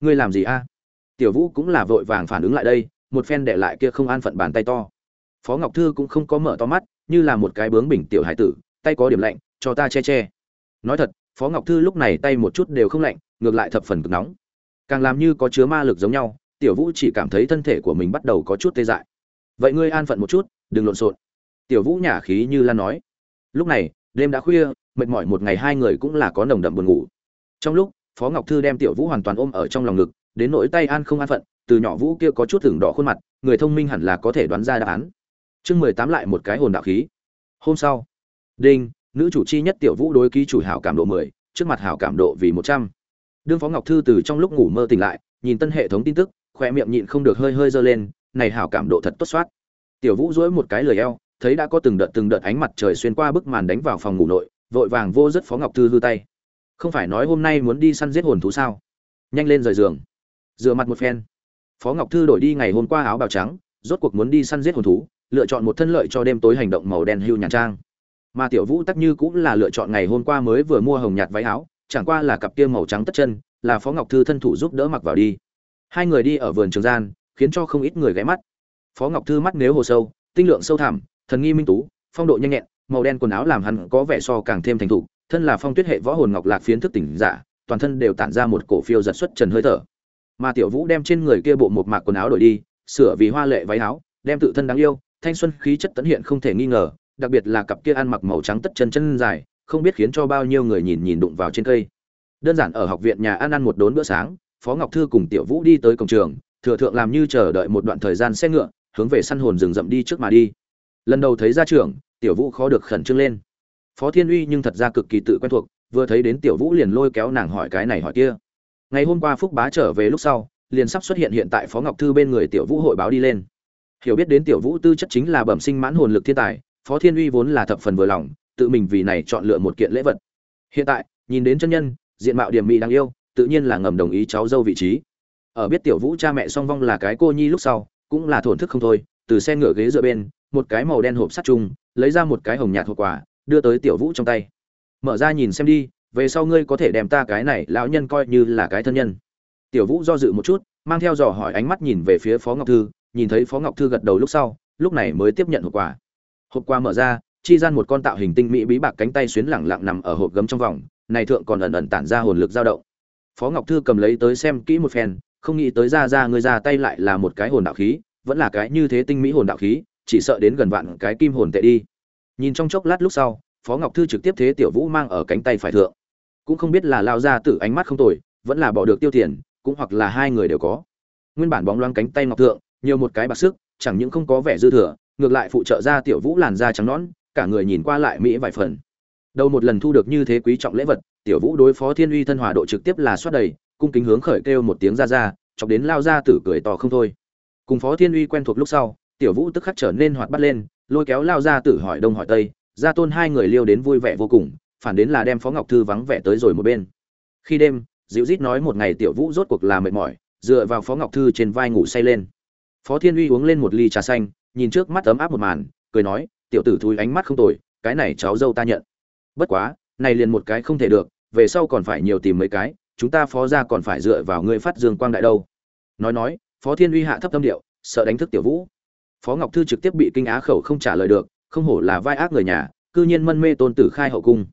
Ngươi làm gì a? Tiểu vũ cũng là vội vàng phản ứng lại đây, một phen để lại kia không an phận bàn tay to. Phó ngọc thư cũng không có mở to mắt, như là một cái bướng bình tiểu hải tử, tay có điểm lạnh, cho ta che che. Nói thật, phó ngọc thư lúc này tay một chút đều không lạnh, ngược lại thập phần cực nóng. Càng làm như có chứa ma lực giống nhau, tiểu vũ chỉ cảm thấy thân thể của mình bắt đầu có chút tê dại. Vậy ngươi an phận một chút, đừng lộn xộn. Tiểu vũ nhả khí như lan nói. Lúc này đêm đã khuya, mệt mỏi một ngày hai người cũng là có nồng đậm buồn ngủ. Trong lúc, phó ngọc thư đem tiểu vũ hoàn toàn ôm ở trong lòng ngực, đến nỗi tay an không an phận, từ nhỏ vũ kia có chút thưởng đỏ khuôn mặt, người thông minh hẳn là có thể đoán ra đáp án. Chương mười tám lại một cái hồn đạo khí. Hôm sau, đinh, nữ chủ chi nhất tiểu vũ đối ký chủ hảo cảm độ mười, trước mặt hảo cảm độ vì một trăm. Đương phó ngọc thư từ trong lúc ngủ mơ tỉnh lại, nhìn tân hệ thống tin tức, khoe miệng nhịn không được hơi hơi dơ lên, này hảo cảm độ thật tốt soát. Tiểu vũ dỗi một cái lời eo thấy đã có từng đợt từng đợt ánh mặt trời xuyên qua bức màn đánh vào phòng ngủ nội, vội vàng vô rất phó ngọc thư hư tay. Không phải nói hôm nay muốn đi săn giết hồn thú sao? Nhanh lên rời giường. Rửa mặt một phen. Phó ngọc thư đổi đi ngày hôm qua áo bào trắng, rốt cuộc muốn đi săn giết hồn thú, lựa chọn một thân lợi cho đêm tối hành động màu đen hưu nhàn trang. Mà tiểu vũ tắc như cũng là lựa chọn ngày hôm qua mới vừa mua hồng nhạt váy áo, chẳng qua là cặp kia màu trắng tất chân, là phó ngọc thư thân thủ giúp đỡ mặc vào đi. Hai người đi ở vườn trường gian, khiến cho không ít người ghé mắt. Phó ngọc thư mắt nếu hồ sâu, tinh lượng sâu thẳm thần nghi minh tú, phong độ nhanh nhẹn, màu đen quần áo làm hắn có vẻ so càng thêm thành thục, thân là phong tuyết hệ võ hồn ngọc lạc phiến thức tỉnh giả, toàn thân đều tản ra một cổ phiêu giật xuất trần hơi thở. Mà tiểu vũ đem trên người kia bộ một mạc quần áo đổi đi, sửa vì hoa lệ váy áo, đem tự thân đáng yêu, thanh xuân khí chất tấn hiện không thể nghi ngờ, đặc biệt là cặp kia ăn mặc màu trắng tất chân chân dài, không biết khiến cho bao nhiêu người nhìn nhìn đụng vào trên cây. Đơn giản ở học viện nhà ăn ăn một đốn bữa sáng, phó ngọc thư cùng tiểu vũ đi tới cổng trường, thừa thượng làm như chờ đợi một đoạn thời gian xe ngựa, hướng về săn hồn rừng rậm đi trước mà đi lần đầu thấy gia trưởng, tiểu vũ khó được khẩn trương lên. Phó thiên uy nhưng thật ra cực kỳ tự quen thuộc vừa thấy đến tiểu vũ liền lôi kéo nàng hỏi cái này hỏi kia. Ngày hôm qua phúc bá trở về lúc sau liền sắp xuất hiện hiện tại phó ngọc thư bên người tiểu vũ hội báo đi lên. Hiểu biết đến tiểu vũ tư chất chính là bẩm sinh mãn hồn lực thiên tài phó thiên uy vốn là thập phần vừa lòng tự mình vì này chọn lựa một kiện lễ vật. Hiện tại nhìn đến chân nhân diện mạo điểm mỹ đáng yêu tự nhiên là ngầm đồng ý cháu dâu vị trí. Ở biết tiểu vũ cha mẹ song vong là cái cô nhi lúc sau cũng là thổn thức không thôi từ xe ngựa ghế dựa bên một cái màu đen hộp sắt chung, lấy ra một cái hồng nhạt hộp quà, đưa tới tiểu vũ trong tay. Mở ra nhìn xem đi, về sau ngươi có thể đem ta cái này lão nhân coi như là cái thân nhân. Tiểu vũ do dự một chút, mang theo dò hỏi ánh mắt nhìn về phía phó ngọc thư, nhìn thấy phó ngọc thư gật đầu lúc sau, lúc này mới tiếp nhận hộp quà. Hộp quà mở ra, chi gian một con tạo hình tinh mỹ bí bạc cánh tay xuyến lẳng lặng nằm ở hộp gấm trong vòng, này thượng còn ẩn ẩn tản ra hồn lực dao động. Phó ngọc thư cầm lấy tới xem kỹ một phen, không nghĩ tới ra ra người ra tay lại là một cái hồn đạo khí, vẫn là cái như thế tinh mỹ hồn đạo khí chỉ sợ đến gần vạn cái kim hồn tệ đi. Nhìn trong chốc lát lúc sau, phó ngọc thư trực tiếp thế tiểu vũ mang ở cánh tay phải thượng. Cũng không biết là lao ra từ ánh mắt không tồi, vẫn là bỏ được tiêu tiền, cũng hoặc là hai người đều có. Nguyên bản bóng loáng cánh tay ngọc thượng, nhiều một cái bạc sức, chẳng những không có vẻ dư thừa, ngược lại phụ trợ ra tiểu vũ làn da trắng nõn, cả người nhìn qua lại mỹ vài phần. Đầu một lần thu được như thế quý trọng lễ vật, tiểu vũ đối phó thiên uy thân hòa độ trực tiếp là xoát đầy, cung kính hướng khởi kêu một tiếng ra ra, chọc đến lao ra tử cười to không thôi. Cùng phó thiên uy quen thuộc lúc sau tiểu vũ tức khắc trở nên hoạt bắt lên, lôi kéo lao ra tử hỏi đông hỏi tây, gia tôn hai người liêu đến vui vẻ vô cùng, phản đến là đem phó ngọc thư vắng vẻ tới rồi một bên. Khi đêm dịu rít nói một ngày tiểu vũ rốt cuộc là mệt mỏi, dựa vào phó ngọc thư trên vai ngủ say lên. Phó thiên uy uống lên một ly trà xanh, nhìn trước mắt ấm áp một màn, cười nói, tiểu tử thúi ánh mắt không tồi, cái này cháu dâu ta nhận. Bất quá, này liền một cái không thể được, về sau còn phải nhiều tìm mấy cái, chúng ta phó ra còn phải dựa vào ngươi phát dương quang đại đâu. Nói nói, phó thiên uy hạ thấp tâm điệu, sợ đánh thức tiểu vũ phó ngọc thư trực tiếp bị kinh á khẩu không trả lời được, không hổ là vai ác người nhà, cư nhiên mân mê tôn tử khai hậu cung.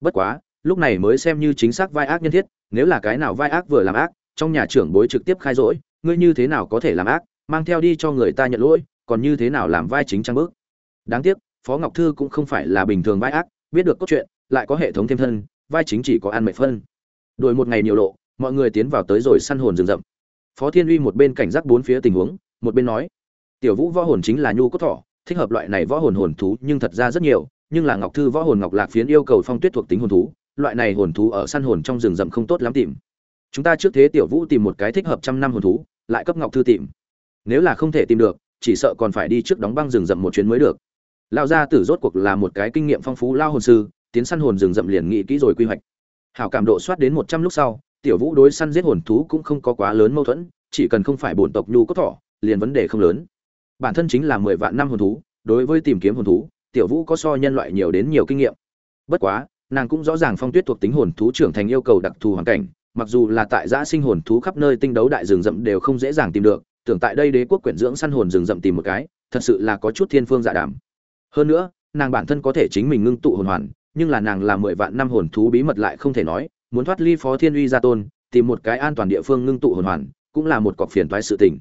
Bất quá, lúc này mới xem như chính xác vai ác nhân thiết, nếu là cái nào vai ác vừa làm ác, trong nhà trưởng bối trực tiếp khai rỗi, ngươi như thế nào có thể làm ác, mang theo đi cho người ta nhận lỗi, còn như thế nào làm vai chính trang bước đáng tiếc, phó ngọc thư cũng không phải là bình thường vai ác, biết được cốt truyện, lại có hệ thống thêm thân, vai chính chỉ có ăn mệt phân. Đổi một ngày nhiều lộ, mọi người tiến vào tới rồi săn hồn rừng rậm. Phó thiên uy một bên cảnh giác bốn phía tình huống, một bên nói tiểu vũ võ hồn chính là nhu cốt thỏ thích hợp loại này võ hồn hồn thú nhưng thật ra rất nhiều, nhưng là ngọc thư võ hồn ngọc lạc phiến yêu cầu phong tuyết thuộc tính hồn thú, loại này hồn thú ở săn hồn trong rừng rậm không tốt lắm tìm. Chúng ta trước thế tiểu vũ tìm một cái thích hợp trăm năm hồn thú, lại cấp ngọc thư tìm. Nếu là không thể tìm được, chỉ sợ còn phải đi trước đóng băng rừng rậm một chuyến mới được. Lao gia tử rốt cuộc là một cái kinh nghiệm phong phú lao hồn sư, tiến săn hồn rừng rậm liền nghĩ kỹ rồi quy hoạch. Hảo cảm độ soát đến một trăm lúc sau, tiểu vũ đối săn giết hồn thú cũng không có quá lớn mâu thuẫn, chỉ cần không phải bổn tộc nhu có thỏ liền vấn đề không lớn bản thân chính là mười vạn năm hồn thú, đối với tìm kiếm hồn thú, tiểu vũ có so nhân loại nhiều đến nhiều kinh nghiệm. Bất quá, nàng cũng rõ ràng phong tuyết thuộc tính hồn thú trưởng thành yêu cầu đặc thù hoàn cảnh, mặc dù là tại giã sinh hồn thú khắp nơi tinh đấu đại rừng rậm đều không dễ dàng tìm được, tưởng tại đây đế quốc quyển dưỡng săn hồn rừng rậm tìm một cái, thật sự là có chút thiên phương dạ đảm hơn nữa, nàng bản thân có thể chính mình ngưng tụ hồn hoàn, nhưng là nàng là mười vạn năm hồn thú bí mật lại không thể nói, muốn thoát ly phó thiên uy gia tôn, tìm một cái an toàn địa phương ngưng tụ hồn hoàn, cũng là một cọc phiền toái sự tình.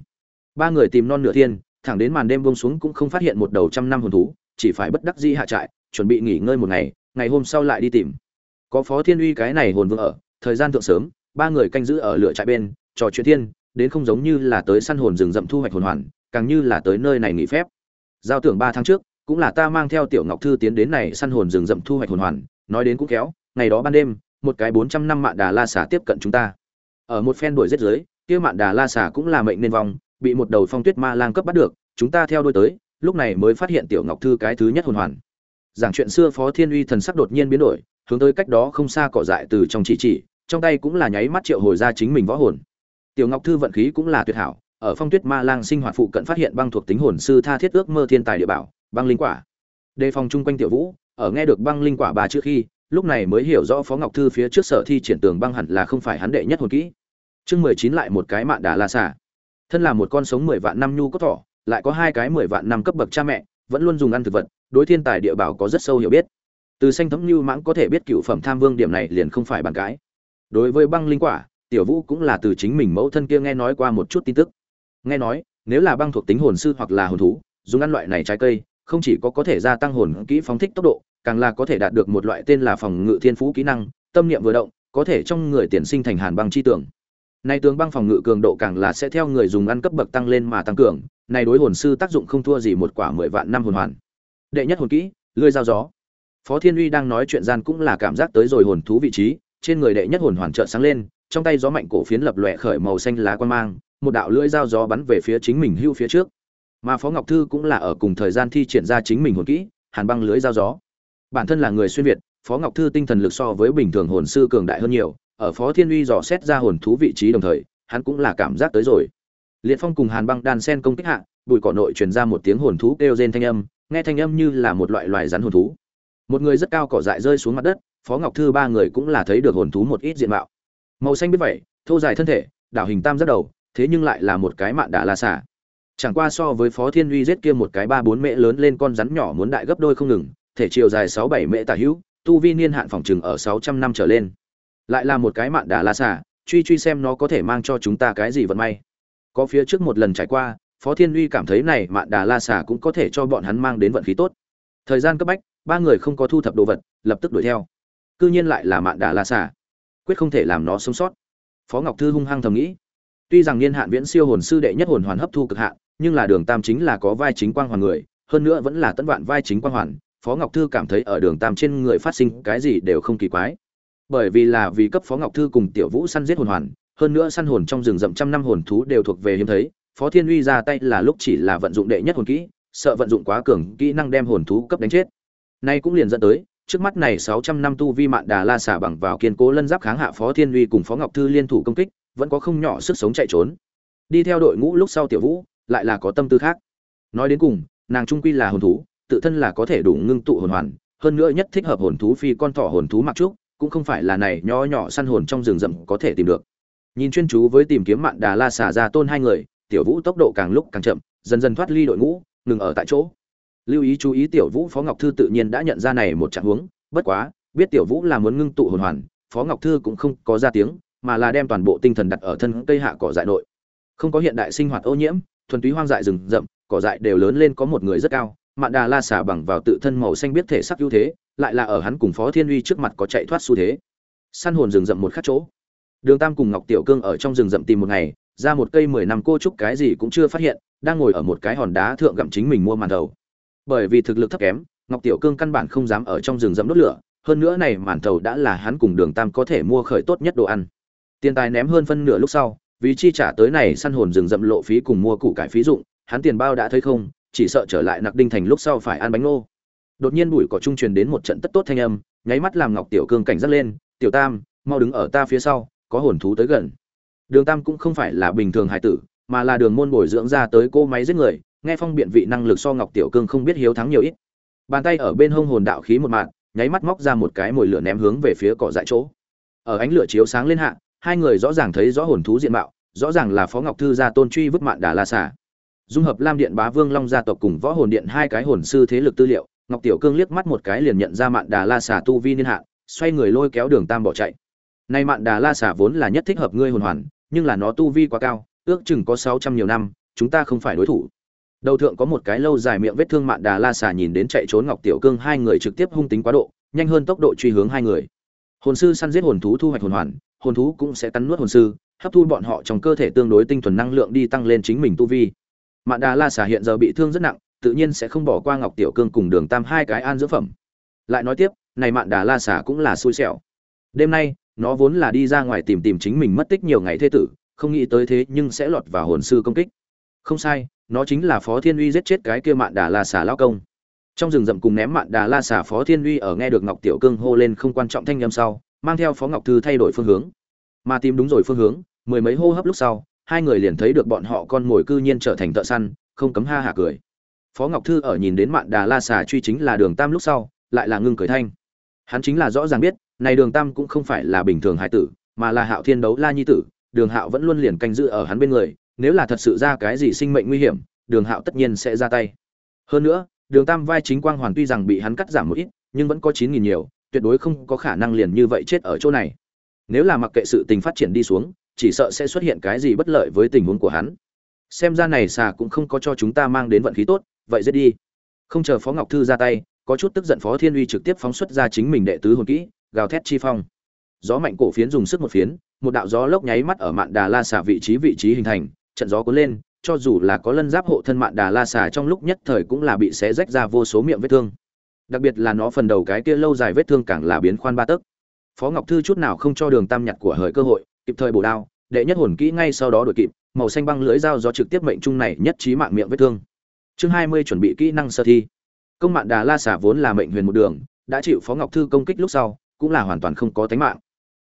Ba người tìm non nửa thiên thẳng đến màn đêm buông xuống cũng không phát hiện một đầu trăm năm hồn thú, chỉ phải bất đắc dĩ hạ trại, chuẩn bị nghỉ ngơi một ngày ngày hôm sau lại đi tìm. Có phó thiên uy cái này hồn vương ở, thời gian thượng sớm, ba người canh giữ ở lửa trại bên, trò chuyện thiên, đến không giống như là tới săn hồn rừng rậm thu hoạch hồn hoàn, càng như là tới nơi này nghỉ phép. Giao tưởng ba tháng trước, cũng là ta mang theo tiểu ngọc thư tiến đến này săn hồn rừng rậm thu hoạch hồn hoàn, nói đến cũng kéo ngày đó ban đêm, một cái bốn trăm năm mạn đà la xà tiếp cận chúng ta. Ở một phen đuổi giết dưới, kia mạn đà la xà cũng là mệnh nên vong bị một đầu phong tuyết ma lang cấp bắt được, chúng ta theo đuôi tới, lúc này mới phát hiện tiểu ngọc thư cái thứ nhất hồn hoàn. Giảng chuyện xưa phó thiên uy thần sắc đột nhiên biến đổi, hướng tới cách đó không xa cỏ dại từ trong chỉ chỉ, trong tay cũng là nháy mắt triệu hồi ra chính mình võ hồn. Tiểu ngọc thư vận khí cũng là tuyệt hảo, ở phong tuyết ma lang sinh hoạt phụ cận phát hiện băng thuộc tính hồn sư tha thiết ước mơ thiên tài địa bảo, băng linh quả. Đề phòng chung quanh tiểu vũ, ở nghe được băng linh quả ba trước khi, lúc này mới hiểu rõ phó ngọc thư phía trước sở thi triển tường băng hẳn là không phải hắn đệ nhất hồn kỹ. Chương mười chín lại một cái mạn đà la xả thân là một con sống mười vạn năm nhu có thỏ, lại có hai cái mười vạn năm cấp bậc cha mẹ, vẫn luôn dùng ăn thực vật, đối thiên tài địa bảo có rất sâu hiểu biết. Từ xanh thấm như mãng có thể biết cựu phẩm tham vương điểm này liền không phải bàn cái đối với băng linh quả, tiểu vũ cũng là từ chính mình mẫu thân kia nghe nói qua một chút tin tức. Nghe nói, nếu là băng thuộc tính hồn sư hoặc là hồn thú, dùng ăn loại này trái cây, không chỉ có có thể gia tăng hồn kỹ phóng thích tốc độ, càng là có thể đạt được một loại tên là phòng ngự thiên phú kỹ năng, tâm niệm vừa động, có thể trong người tiền sinh thành hàn băng chi tưởng nay tướng băng phòng ngự cường độ càng là sẽ theo người dùng ăn cấp bậc tăng lên mà tăng cường này đối hồn sư tác dụng không thua gì một quả mười vạn năm hồn hoàn. Đệ nhất hồn kỹ lưỡi dao gió. Phó thiên uy đang nói chuyện gian cũng là cảm giác tới rồi hồn thú vị trí, trên người đệ nhất hồn hoàn trợ sáng lên, trong tay gió mạnh cổ phiến lập lòe khởi màu xanh lá quan mang, một đạo lưỡi dao gió bắn về phía chính mình hưu phía trước. Mà phó ngọc thư cũng là ở cùng thời gian thi triển ra chính mình hồn kỹ, hàn băng lưỡi dao gió. Bản thân là người xuyên việt, phó ngọc thư tinh thần lực so với bình thường hồn sư cường đại hơn nhiều ở phó thiên uy dò xét ra hồn thú vị trí đồng thời, hắn cũng là cảm giác tới rồi. Liệt phong cùng hàn băng đan sen công kích hạ, bụi cỏ nội truyền ra một tiếng hồn thú kêu rên thanh âm, nghe thanh âm như là một loại loài rắn hồn thú. Một người rất cao cỏ dại rơi xuống mặt đất, phó ngọc thư ba người cũng là thấy được hồn thú một ít diện mạo. Màu xanh biết vậy, thô dài thân thể, đảo hình tam rất đầu, thế nhưng lại là một cái mạn đà la xả chẳng qua so với phó thiên uy giết kia một cái ba bốn mễ lớn lên con rắn nhỏ muốn đại gấp đôi không ngừng, thể chiều dài sáu bảy mễ tả hữu, tu vi niên hạn phòng chừng ở sáu trăm năm trở lên lại là một cái mạn đà la xả truy truy xem nó có thể mang cho chúng ta cái gì vận may. Có phía trước một lần trải qua, phó thiên uy cảm thấy này mạn đà la xả cũng có thể cho bọn hắn mang đến vận khí tốt. Thời gian cấp bách, ba người không có thu thập đồ vật, lập tức đuổi theo. Cư nhiên lại là mạn đà la xả quyết không thể làm nó sống sót. Phó ngọc thư hung hăng thầm nghĩ. Tuy rằng niên hạn viễn siêu hồn sư đệ nhất hồn hoàn hấp thu cực hạn, nhưng là đường tam chính là có vai chính quang hoàn người, hơn nữa vẫn là tân vạn vai chính quang hoàn. Phó ngọc thư cảm thấy ở đường tam trên người phát sinh cái gì đều không kỳ quái bởi vì là vì cấp phó ngọc thư cùng tiểu vũ săn giết hồn hoàn, hơn nữa săn hồn trong rừng rậm trăm năm hồn thú đều thuộc về hiếm thấy, phó thiên uy ra tay là lúc chỉ là vận dụng đệ nhất hồn kỹ, sợ vận dụng quá cường kỹ năng đem hồn thú cấp đánh chết. Nay cũng liền dẫn tới, trước mắt này sáu trăm năm tu vi mạn đà la xả bằng vào kiên cố lân giáp kháng hạ phó thiên uy cùng phó ngọc thư liên thủ công kích, vẫn có không nhỏ sức sống chạy trốn. Đi theo đội ngũ lúc sau tiểu vũ, lại là có tâm tư khác. Nói đến cùng, nàng trung quy là hồn thú, tự thân là có thể đủ ngưng tụ hồn hoàn, hơn nữa nhất thích hợp hồn thú phi con thỏ hồn thú mặc trúc cũng không phải là này nho nhỏ săn hồn trong rừng rậm có thể tìm được. Nhìn chuyên chú với tìm kiếm mạn đà la xả ra tôn hai người, tiểu vũ tốc độ càng lúc càng chậm, dần dần thoát ly đội ngũ, ngừng ở tại chỗ. Lưu ý chú ý tiểu vũ phó ngọc thư tự nhiên đã nhận ra này một trạng huống, bất quá, biết tiểu vũ là muốn ngưng tụ hồn hoàn, phó ngọc thư cũng không có ra tiếng, mà là đem toàn bộ tinh thần đặt ở thân cây hạ cỏ dại nội. Không có hiện đại sinh hoạt ô nhiễm, thuần túy hoang dại rừng rậm, cỏ dại đều lớn lên có một người rất cao mạn đà la xả bằng vào tự thân màu xanh biết thể sắc ưu thế, lại là ở hắn cùng phó thiên uy trước mặt có chạy thoát xu thế. Săn hồn rừng rậm một khắc chỗ. Đường tam cùng ngọc tiểu cương ở trong rừng rậm tìm một ngày, ra một cây mười năm cô trúc cái gì cũng chưa phát hiện, đang ngồi ở một cái hòn đá thượng gặm chính mình mua màn thầu. Bởi vì thực lực thấp kém, ngọc tiểu cương căn bản không dám ở trong rừng rậm đốt lửa, hơn nữa này màn thầu đã là hắn cùng đường tam có thể mua khởi tốt nhất đồ ăn. Tiền tài ném hơn phân nửa lúc sau, vì chi trả tới này săn hồn rừng rậm lộ phí cùng mua củ cải phí dụng, hắn tiền bao đã thấy không chỉ sợ trở lại nặc đinh thành lúc sau phải ăn bánh ngô. Đột nhiên bụi cỏ trung truyền đến một trận tất tốt thanh âm, nháy mắt làm ngọc tiểu cương cảnh giác lên, tiểu tam, mau đứng ở ta phía sau, có hồn thú tới gần. Đường tam cũng không phải là bình thường hải tử, mà là đường môn bồi dưỡng ra tới cô máy giết người, nghe phong biện vị năng lực so ngọc tiểu cương không biết hiếu thắng nhiều ít. Bàn tay ở bên hông hồn đạo khí một mạng nháy mắt móc ra một cái mồi lửa ném hướng về phía cỏ dại chỗ. Ở ánh lửa chiếu sáng lên hạ, hai người rõ ràng thấy rõ hồn thú diện mạo, rõ ràng là phó ngọc thư gia tôn truy vứt mạn đà la xả dung hợp lam điện bá vương long gia tộc cùng võ hồn điện hai cái hồn sư thế lực tư liệu ngọc tiểu cương liếc mắt một cái liền nhận ra mạn đà la xà tu vi niên hạn, xoay người lôi kéo đường tam bỏ chạy. Nay mạn đà la xà vốn là nhất thích hợp ngươi hồn hoàn nhưng là nó tu vi quá cao ước chừng có sáu trăm nhiều năm chúng ta không phải đối thủ. Đầu thượng có một cái lâu dài miệng vết thương mạn đà la xà nhìn đến chạy trốn ngọc tiểu cương hai người trực tiếp hung tính quá độ nhanh hơn tốc độ truy hướng hai người. Hồn sư săn giết hồn thú thu hoạch hồn hoàn hồn thú cũng sẽ cắn nuốt hồn sư hấp thu bọn họ trong cơ thể tương đối tinh thuần năng lượng đi tăng lên chính mình tu vi mạn đà la xà hiện giờ bị thương rất nặng, tự nhiên sẽ không bỏ qua ngọc tiểu cương cùng đường tam hai cái an dưỡng phẩm. Lại nói tiếp, này mạn đà la xà cũng là xui xẻo. Đêm nay, nó vốn là đi ra ngoài tìm tìm chính mình mất tích nhiều ngày thế tử, không nghĩ tới thế nhưng sẽ lọt vào hồn sư công kích. Không sai, nó chính là phó thiên uy giết chết cái kia mạn đà la xà lao công. Trong rừng rậm cùng ném mạn đà la xà, phó thiên uy ở nghe được ngọc tiểu cương hô lên không quan trọng thanh â m sau, mang theo phó ngọc thư thay đổi phương hướng. Mà tìm đúng rồi phương hướng, mười mấy hô hấp lúc sau hai người liền thấy được bọn họ con mồi cư nhiên trở thành thợ săn, không cấm ha hả cười. Phó ngọc thư ở nhìn đến mạn đà la xà truy chính là đường tam lúc sau, lại là ngưng cười thanh. Hắn chính là rõ ràng biết, này đường tam cũng không phải là bình thường hải tử, mà là hạo thiên đấu la nhi tử, đường hạo vẫn luôn liền canh giữ ở hắn bên người, nếu là thật sự ra cái gì sinh mệnh nguy hiểm, đường hạo tất nhiên sẽ ra tay. Hơn nữa, đường tam vai chính quang hoàn tuy rằng bị hắn cắt giảm một ít, nhưng vẫn có chín nghìn nhiều, tuyệt đối không có khả năng liền như vậy chết ở chỗ này. Nếu là mặc kệ sự tình phát triển đi xuống chỉ sợ sẽ xuất hiện cái gì bất lợi với tình huống của hắn. Xem ra này xà cũng không có cho chúng ta mang đến vận khí tốt, vậy giết đi. Không chờ phó ngọc thư ra tay, có chút tức giận phó thiên uy trực tiếp phóng xuất ra chính mình đệ tứ hồn kỹ, gào thét chi phong. Gió mạnh cổ phiến dùng sức một phiến, một đạo gió lốc nháy mắt ở mạn đà la xà vị trí vị trí hình thành, trận gió cuốn lên, cho dù là có lân giáp hộ thân mạn đà la xà trong lúc nhất thời cũng là bị xé rách ra vô số miệng vết thương. Đặc biệt là nó phần đầu cái kia lâu dài vết thương càng là biến khoan ba tấc. Phó ngọc thư chút nào không cho đường tam nhặt của hời cơ hội kịp thời bổ đao, đệ nhất hồn kỹ ngay sau đó đuổi kịp, màu xanh băng lưỡi dao do trực tiếp mệnh trung này nhất trí mạng miệng vết thương. Chương hai mươi chuẩn bị kỹ năng sơ thi. Công mạng đà la xả vốn là mệnh huyền một đường, đã chịu phó ngọc thư công kích lúc sau, cũng là hoàn toàn không có tánh mạng.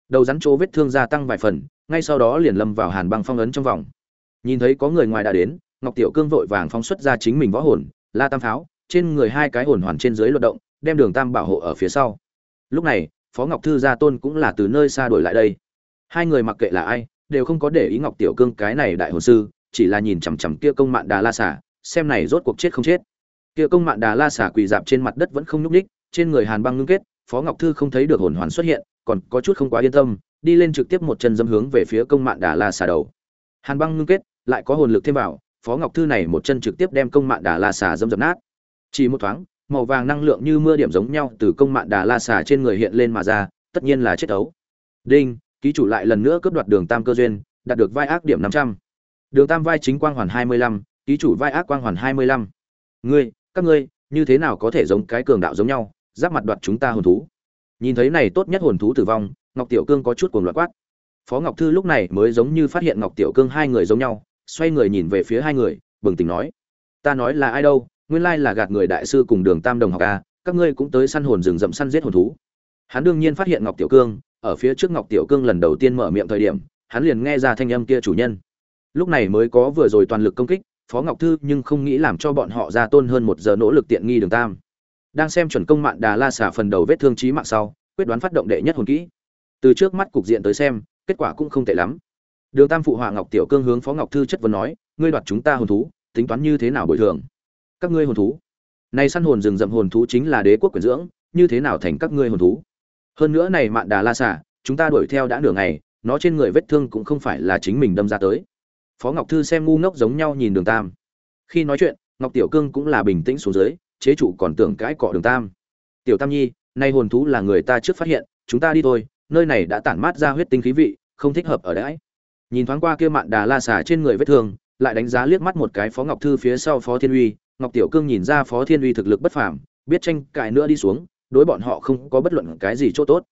Đầu rắn chỗ vết thương gia tăng vài phần, ngay sau đó liền lâm vào hàn băng phong ấn trong vòng. Nhìn thấy có người ngoài đã đến, ngọc tiểu cương vội vàng phóng xuất ra chính mình võ hồn, la tam pháo trên người hai cái hồn hoàn trên dưới luật động, đem đường tam bảo hộ ở phía sau. Lúc này, phó ngọc thư gia tôn cũng là từ nơi xa đổi lại đây hai người mặc kệ là ai, đều không có để ý ngọc tiểu cương cái này đại hồn sư, chỉ là nhìn chằm chằm kia công mạng đà la xả xem này rốt cuộc chết không chết. Kia công mạng đà la xả quỳ dạp trên mặt đất vẫn không nhúc ních trên người hàn băng ngưng kết, phó ngọc thư không thấy được hồn hoàn xuất hiện, còn có chút không quá yên tâm, đi lên trực tiếp một chân dâm hướng về phía công mạng đà la xả đầu. Hàn băng ngưng kết, lại có hồn lực thêm vào, phó ngọc thư này một chân trực tiếp đem công mạng đà la xả dâm dập nát. Chỉ một thoáng, màu vàng năng lượng như mưa điểm giống nhau từ công mạng đà la xả trên người hiện lên mà ra, tất nhiên là chết ấu. Đinh ký chủ lại lần nữa cướp đoạt đường tam cơ duyên, đạt được vai ác điểm năm trăm. Đường tam vai chính quang hoàn hai mươi lăm, ký chủ vai ác quang hoàn hai mươi lăm. Ngươi, các ngươi, như thế nào có thể giống cái cường đạo giống nhau, giáp mặt đoạt chúng ta hồn thú? Nhìn thấy này tốt nhất hồn thú tử vong, ngọc tiểu cương có chút cuồng loạn quát. Phó ngọc thư lúc này mới giống như phát hiện ngọc tiểu cương hai người giống nhau, xoay người nhìn về phía hai người, bừng tỉnh nói. Ta nói là ai đâu, nguyên lai là gạt người đại sư cùng đường tam đồng học a các ngươi cũng tới săn hồn rừng rậm săn giết hồn thú. Hắn đương nhiên phát hiện ngọc tiểu cương ở phía trước ngọc tiểu cương lần đầu tiên mở miệng thời điểm, hắn liền nghe ra thanh âm kia chủ nhân. Lúc này mới có vừa rồi toàn lực công kích, phó ngọc thư nhưng không nghĩ làm cho bọn họ ra tôn hơn một giờ nỗ lực tiện nghi đường tam. Đang xem chuẩn công mạng đà la xả phần đầu vết thương chí mạng sau, quyết đoán phát động đệ nhất hồn kỹ. Từ trước mắt cục diện tới xem, kết quả cũng không tệ lắm. Đường tam phụ họa ngọc tiểu cương hướng phó ngọc thư chất vấn nói, ngươi đoạt chúng ta hồn thú, tính toán như thế nào bồi thường? Các ngươi hồn thú? Này săn hồn rừng rậm hồn thú chính là đế quốc quyền dưỡng, như thế nào thành các ngươi hồn thú? Hơn nữa này mạn đà la xả, chúng ta đuổi theo đã nửa ngày, nó trên người vết thương cũng không phải là chính mình đâm ra tới. Phó ngọc thư xem ngu ngốc giống nhau nhìn đường tam. Khi nói chuyện, ngọc tiểu cương cũng là bình tĩnh xuống dưới, chế chủ còn tưởng cãi cọ đường tam. Tiểu tam nhi, nay hồn thú là người ta trước phát hiện, chúng ta đi thôi, nơi này đã tản mát ra huyết tinh khí vị, không thích hợp ở đãi nhìn thoáng qua kia mạn đà la xả trên người vết thương, lại đánh giá liếc mắt một cái phó ngọc thư phía sau phó thiên uy. Ngọc tiểu cương nhìn ra phó thiên uy thực lực bất phàm, biết tranh cãi nữa đi xuống đối bọn họ không có bất luận cái gì chỗ tốt.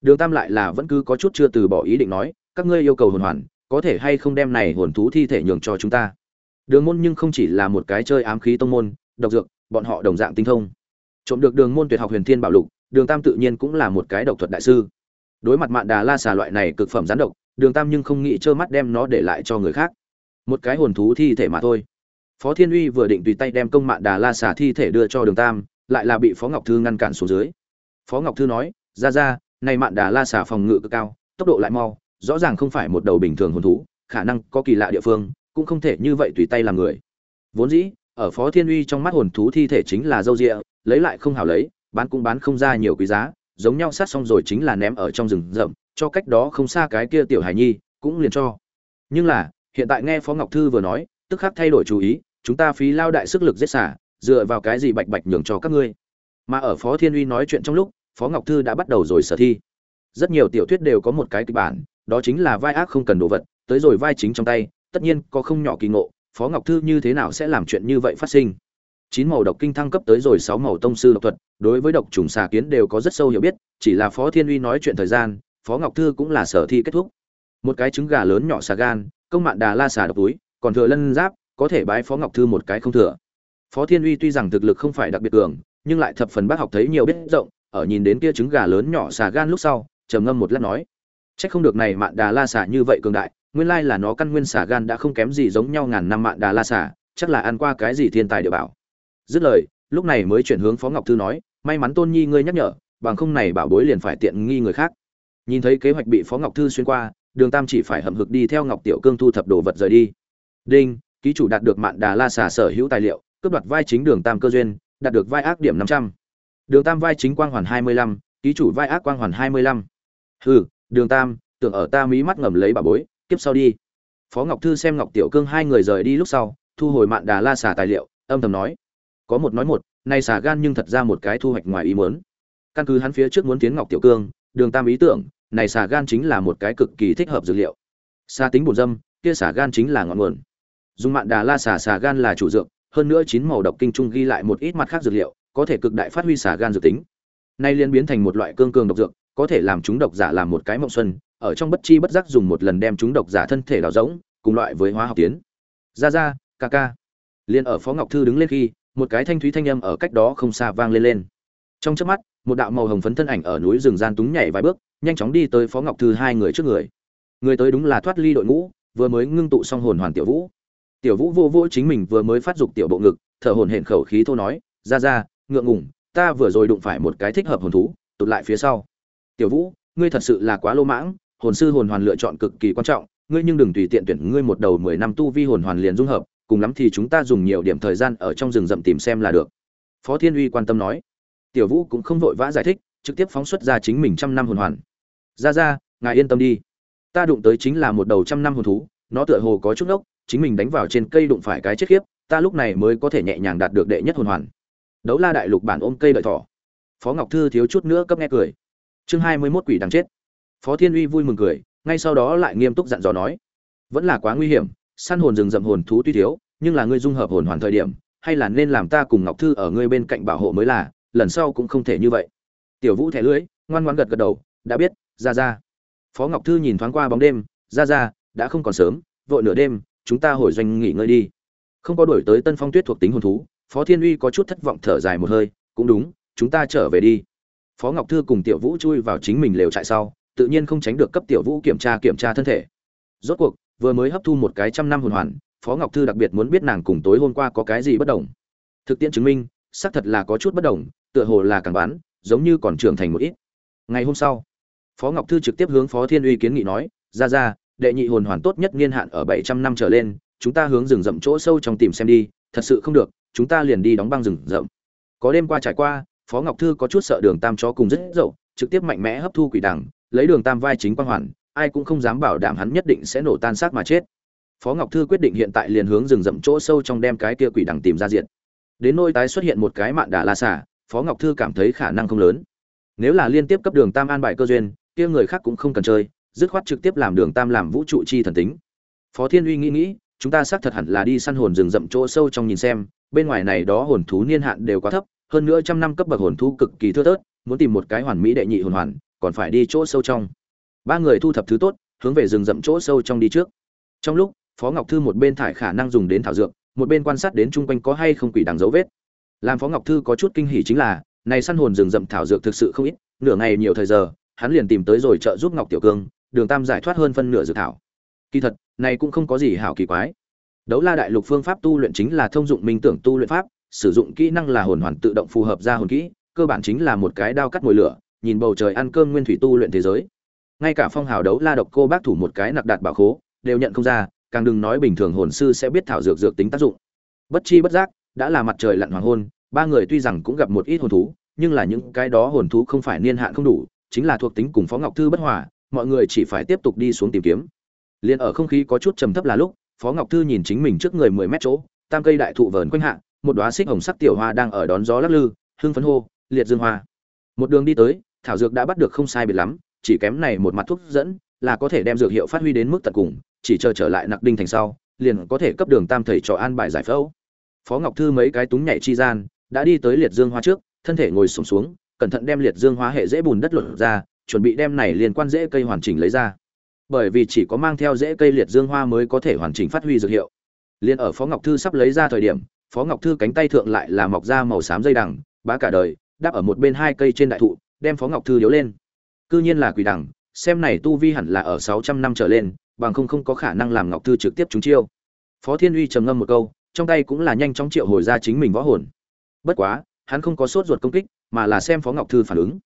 Đường tam lại là vẫn cứ có chút chưa từ bỏ ý định nói, các ngươi yêu cầu hồn hoàn, có thể hay không đem này hồn thú thi thể nhường cho chúng ta? Đường môn nhưng không chỉ là một cái chơi ám khí tông môn, độc dược, bọn họ đồng dạng tinh thông. Trộm được đường môn tuyệt học huyền thiên bảo lục, đường tam tự nhiên cũng là một cái độc thuật đại sư. Đối mặt mạn đà la xà loại này cực phẩm gián độc, đường tam nhưng không nghĩ trơ mắt đem nó để lại cho người khác. Một cái hồn thú thi thể mà thôi. Phó thiên uy vừa định tùy tay đem công mạn đà la xà thi thể đưa cho đường tam lại là bị phó ngọc thư ngăn cản xuống dưới. Phó ngọc thư nói ra ra này mạn đà la xà phòng ngự cực cao, tốc độ lại mau, rõ ràng không phải một đầu bình thường hồn thú, khả năng có kỳ lạ địa phương, cũng không thể như vậy tùy tay làm người. Vốn dĩ, ở phó thiên uy trong mắt hồn thú thi thể chính là dâu rịa, lấy lại không hảo lấy, bán cũng bán không ra nhiều quý giá, giống nhau sát xong rồi chính là ném ở trong rừng rậm, cho cách đó không xa cái kia tiểu hải nhi, cũng liền cho. Nhưng là, hiện tại nghe phó ngọc thư vừa nói, tức khắc thay đổi chú ý, chúng ta phí lao đại sức lực giết xả dựa vào cái gì bạch bạch nhường cho các ngươi? Mà ở phó thiên uy nói chuyện trong lúc, phó ngọc thư đã bắt đầu rồi sở thi. Rất nhiều tiểu thuyết đều có một cái kịch bản, đó chính là vai ác không cần đồ vật, tới rồi vai chính trong tay, tất nhiên có không nhỏ kỳ ngộ, phó ngọc thư như thế nào sẽ làm chuyện như vậy phát sinh? Chín màu độc kinh thăng cấp tới rồi sáu màu tông sư độc thuật, đối với độc trùng xà kiến đều có rất sâu hiểu biết, chỉ là phó thiên uy nói chuyện thời gian, phó ngọc thư cũng là sở thi kết thúc. Một cái trứng gà lớn nhỏ xà gan, công mạn đà la xà độc túi, còn thừa lân giáp, có thể bái phó ngọc thư một cái không thừa phó thiên uy tuy rằng thực lực không phải đặc biệt cường nhưng lại thập phần bác học thấy nhiều biết rộng ở nhìn đến kia trứng gà lớn nhỏ xà gan lúc sau trầm ngâm một lát nói Chắc không được này mạn đà la xà như vậy cường đại, nguyên lai là nó căn nguyên xà gan đã không kém gì giống nhau ngàn năm mạn đà la xà, chắc là ăn qua cái gì thiên tài địa bảo. Dứt lời, lúc này mới chuyển hướng Phó Ngọc Thư nói, may mắn Tôn Nhi ngươi nhắc nhở, bằng không này bảo bối liền phải tiện nghi người khác. Nhìn thấy kế hoạch bị Phó Ngọc Thư xuyên qua, Đường Tam chỉ phải hậm hực đi theo Ngọc Tiểu Cương thu thập đồ vật rời đi. Đinh, ký chủ đạt được mạn đà la xà sở hữu tài liệu, cướp đoạt vai chính Đường Tam cơ duyên, đạt được vai ác điểm năm trăm. Đường Tam vai chính quang hoàn hai mươi lăm ký chủ vai ác quang hoàn hai mươi lăm. Hừ, đường tam tưởng ở ta mí mắt ngầm lấy bà bối tiếp sau đi. Phó ngọc thư xem ngọc tiểu cương hai người rời đi lúc sau thu hồi mạn đà la xả tài liệu âm thầm nói. Có một nói một nay xả gan nhưng thật ra một cái thu hoạch ngoài ý muốn. Căn cứ hắn phía trước muốn tiến ngọc tiểu cương đường tam ý tưởng này xả gan chính là một cái cực kỳ thích hợp dược liệu. Xa tính bổn dâm kia xả gan chính là ngọn nguồn. Dùng mạn đà la xả xả gan là chủ dược hơn nữa chín màu độc kinh trung ghi lại một ít mặt khác dược liệu, có thể cực đại phát huy xả gan dược tính. Nay liên biến thành một loại cương cường độc dược, có thể làm chúng độc giả làm một cái mộng xuân, ở trong bất chi bất giác dùng một lần đem chúng độc giả thân thể đào rỗng, cùng loại với hóa học tiến. Ra ra, ca ca. Liền ở phó ngọc thư đứng lên khi, một cái thanh thúy thanh âm ở cách đó không xa vang lên lên. Trong chớp mắt, một đạo màu hồng phấn thân ảnh ở núi rừng gian túng nhảy vài bước, nhanh chóng đi tới phó ngọc thư hai người trước người. Người tới đúng là thoát ly đội ngũ, vừa mới ngưng tụ xong hồn hoàn tiểu vũ tiểu vũ vô vô chính mình vừa mới phát dục tiểu bộ ngực, thở hồn hển khẩu khí thô nói, ra ra, ngượng ngủng ta vừa rồi đụng phải một cái thích hợp hồn thú, tụt lại phía sau. Tiểu vũ, ngươi thật sự là quá lô mãng, hồn sư hồn hoàn lựa chọn cực kỳ quan trọng, ngươi nhưng đừng tùy tiện tuyển ngươi một đầu mười năm tu vi hồn hoàn liền dung hợp, cùng lắm thì chúng ta dùng nhiều điểm thời gian ở trong rừng rậm tìm xem là được. Phó thiên uy quan tâm nói. Tiểu vũ cũng không vội vã giải thích, trực tiếp phóng xuất ra chính mình trăm năm hồn hoàn. Ra ra, ngài yên tâm đi. Ta đụng tới chính là một đầu trăm năm hồn thú, nó tựa hồ có chút ốc chính mình đánh vào trên cây đụng phải cái chết khiếp, ta lúc này mới có thể nhẹ nhàng đạt được đệ nhất hồn hoàn. Đấu la đại lục bản ôm cây đợi thỏ. Phó ngọc thư thiếu chút nữa cấp nghe cười. Chương hai mươi mốt quỷ đang chết. Phó thiên uy vui mừng cười, ngay sau đó lại nghiêm túc dặn dò nói, vẫn là quá nguy hiểm, săn hồn rừng rậm hồn thú tuy thiếu, nhưng là ngươi dung hợp hồn hoàn thời điểm, hay là nên làm ta cùng ngọc thư ở ngươi bên cạnh bảo hộ mới là, lần sau cũng không thể như vậy. Tiểu vũ thẻ lưỡi ngoan ngoan gật gật đầu, đã biết, ra ra. Phó ngọc thư nhìn thoáng qua bóng đêm, ra ra, đã không còn sớm, vội nửa đêm chúng ta hồi doanh nghỉ ngơi đi. Không có đổi tới tân phong tuyết thuộc tính hồn thú, phó thiên uy có chút thất vọng thở dài một hơi, cũng đúng, chúng ta trở về đi. Phó ngọc thư cùng tiểu vũ chui vào chính mình lều trại sau, tự nhiên không tránh được cấp tiểu vũ kiểm tra kiểm tra thân thể. Rốt cuộc, vừa mới hấp thu một cái trăm năm hồn hoàn, phó ngọc thư đặc biệt muốn biết nàng cùng tối hôm qua có cái gì bất đồng. Thực tiễn chứng minh, xác thật là có chút bất đồng, tựa hồ là càng bán, giống như còn trưởng thành một ít. Ngày hôm sau, phó ngọc thư trực tiếp hướng phó thiên uy kiến nghị nói, ra ra đệ nhị hồn hoàn tốt nhất niên hạn ở bảy trăm năm trở lên, chúng ta hướng rừng rậm chỗ sâu trong tìm xem đi, thật sự không được, chúng ta liền đi đóng băng rừng rậm. Có đêm qua trải qua, phó ngọc thư có chút sợ đường tam chó cùng rất dậu, trực tiếp mạnh mẽ hấp thu quỷ đằng, lấy đường tam vai chính quang hoàn, ai cũng không dám bảo đảm hắn nhất định sẽ nổ tan xác mà chết. Phó ngọc thư quyết định hiện tại liền hướng rừng rậm chỗ sâu trong đem cái kia quỷ đằng tìm ra diện đến nơi tái xuất hiện một cái mạn đà la xả phó ngọc thư cảm thấy khả năng không lớn. Nếu là liên tiếp cấp đường tam an bài cơ duyên, kia người khác cũng không cần chơi dứt khoát trực tiếp làm đường tam làm vũ trụ chi thần tính. Phó thiên uy nghĩ nghĩ, chúng ta xác thật hẳn là đi săn hồn rừng rậm chỗ sâu trong nhìn xem, bên ngoài này đó hồn thú niên hạn đều quá thấp, hơn nữa trăm năm cấp bậc hồn thú cực kỳ thưa thớt, muốn tìm một cái hoàn mỹ đệ nhị hồn hoàn, còn phải đi chỗ sâu trong. Ba người thu thập thứ tốt, hướng về rừng rậm chỗ sâu trong đi trước. Trong lúc, phó ngọc thư một bên thải khả năng dùng đến thảo dược, một bên quan sát đến chung quanh có hay không quỷ đằng dấu vết. Làm phó ngọc thư có chút kinh hỉ chính là, này săn hồn rừng rậm thảo dược thực sự không ít, nửa ngày nhiều thời giờ, hắn liền tìm tới rồi trợ giúp ngọc tiểu cương đường tam giải thoát hơn phân nửa dự thảo. Kỳ thật, này cũng không có gì hảo kỳ quái. Đấu la đại lục phương pháp tu luyện chính là thông dụng minh tưởng tu luyện pháp, sử dụng kỹ năng là hồn hoàn tự động phù hợp ra hồn kỹ, cơ bản chính là một cái đao cắt mồi lửa, nhìn bầu trời ăn cơm nguyên thủy tu luyện thế giới. Ngay cả phong hào đấu la độc cô bác thủ một cái nặc đạt bảo khố, đều nhận không ra, càng đừng nói bình thường hồn sư sẽ biết thảo dược dược tính tác dụng. Bất chi bất giác, đã là mặt trời lặn hoàng hôn, ba người tuy rằng cũng gặp một ít hồn thú, nhưng là những cái đó hồn thú không phải niên hạn không đủ, chính là thuộc tính cùng phó ngọc thư bất hòa mọi người chỉ phải tiếp tục đi xuống tìm kiếm. Liền ở không khí có chút trầm thấp là lúc phó ngọc thư nhìn chính mình trước người mười mét chỗ tam cây đại thụ vờn quanh hạ một đóa xích hồng sắc tiểu hoa đang ở đón gió lắc lư hưng phấn hô liệt dương hoa. Một đường đi tới thảo dược đã bắt được không sai biệt lắm chỉ kém này một mặt thuốc dẫn là có thể đem dược hiệu phát huy đến mức tận cùng chỉ chờ trở lại nặc đinh thành sau liền có thể cấp đường tam thầy trò an bài giải phẫu. Phó ngọc thư mấy cái túng nhảy chi gian đã đi tới liệt dương hoa trước thân thể ngồi sụp xuống, xuống cẩn thận đem liệt dương hoa hệ dễ bùn đất lột ra chuẩn bị đem này liên quan dễ cây hoàn chỉnh lấy ra. Bởi vì chỉ có mang theo dễ cây liệt dương hoa mới có thể hoàn chỉnh phát huy dược hiệu. Liên ở phó ngọc thư sắp lấy ra thời điểm, phó ngọc thư cánh tay thượng lại là mọc ra màu xám dây đằng, bá cả đời đáp ở một bên hai cây trên đại thụ, đem phó ngọc thư điếu lên. Cư nhiên là quỷ đằng, xem này tu vi hẳn là ở sáu trăm năm trở lên, bằng không không có khả năng làm ngọc thư trực tiếp trúng chiêu. Phó thiên uy trầm ngâm một câu, trong tay cũng là nhanh chóng triệu hồi ra chính mình võ hồn. Bất quá, hắn không có sốt ruột công kích, mà là xem phó ngọc thư phản ứng.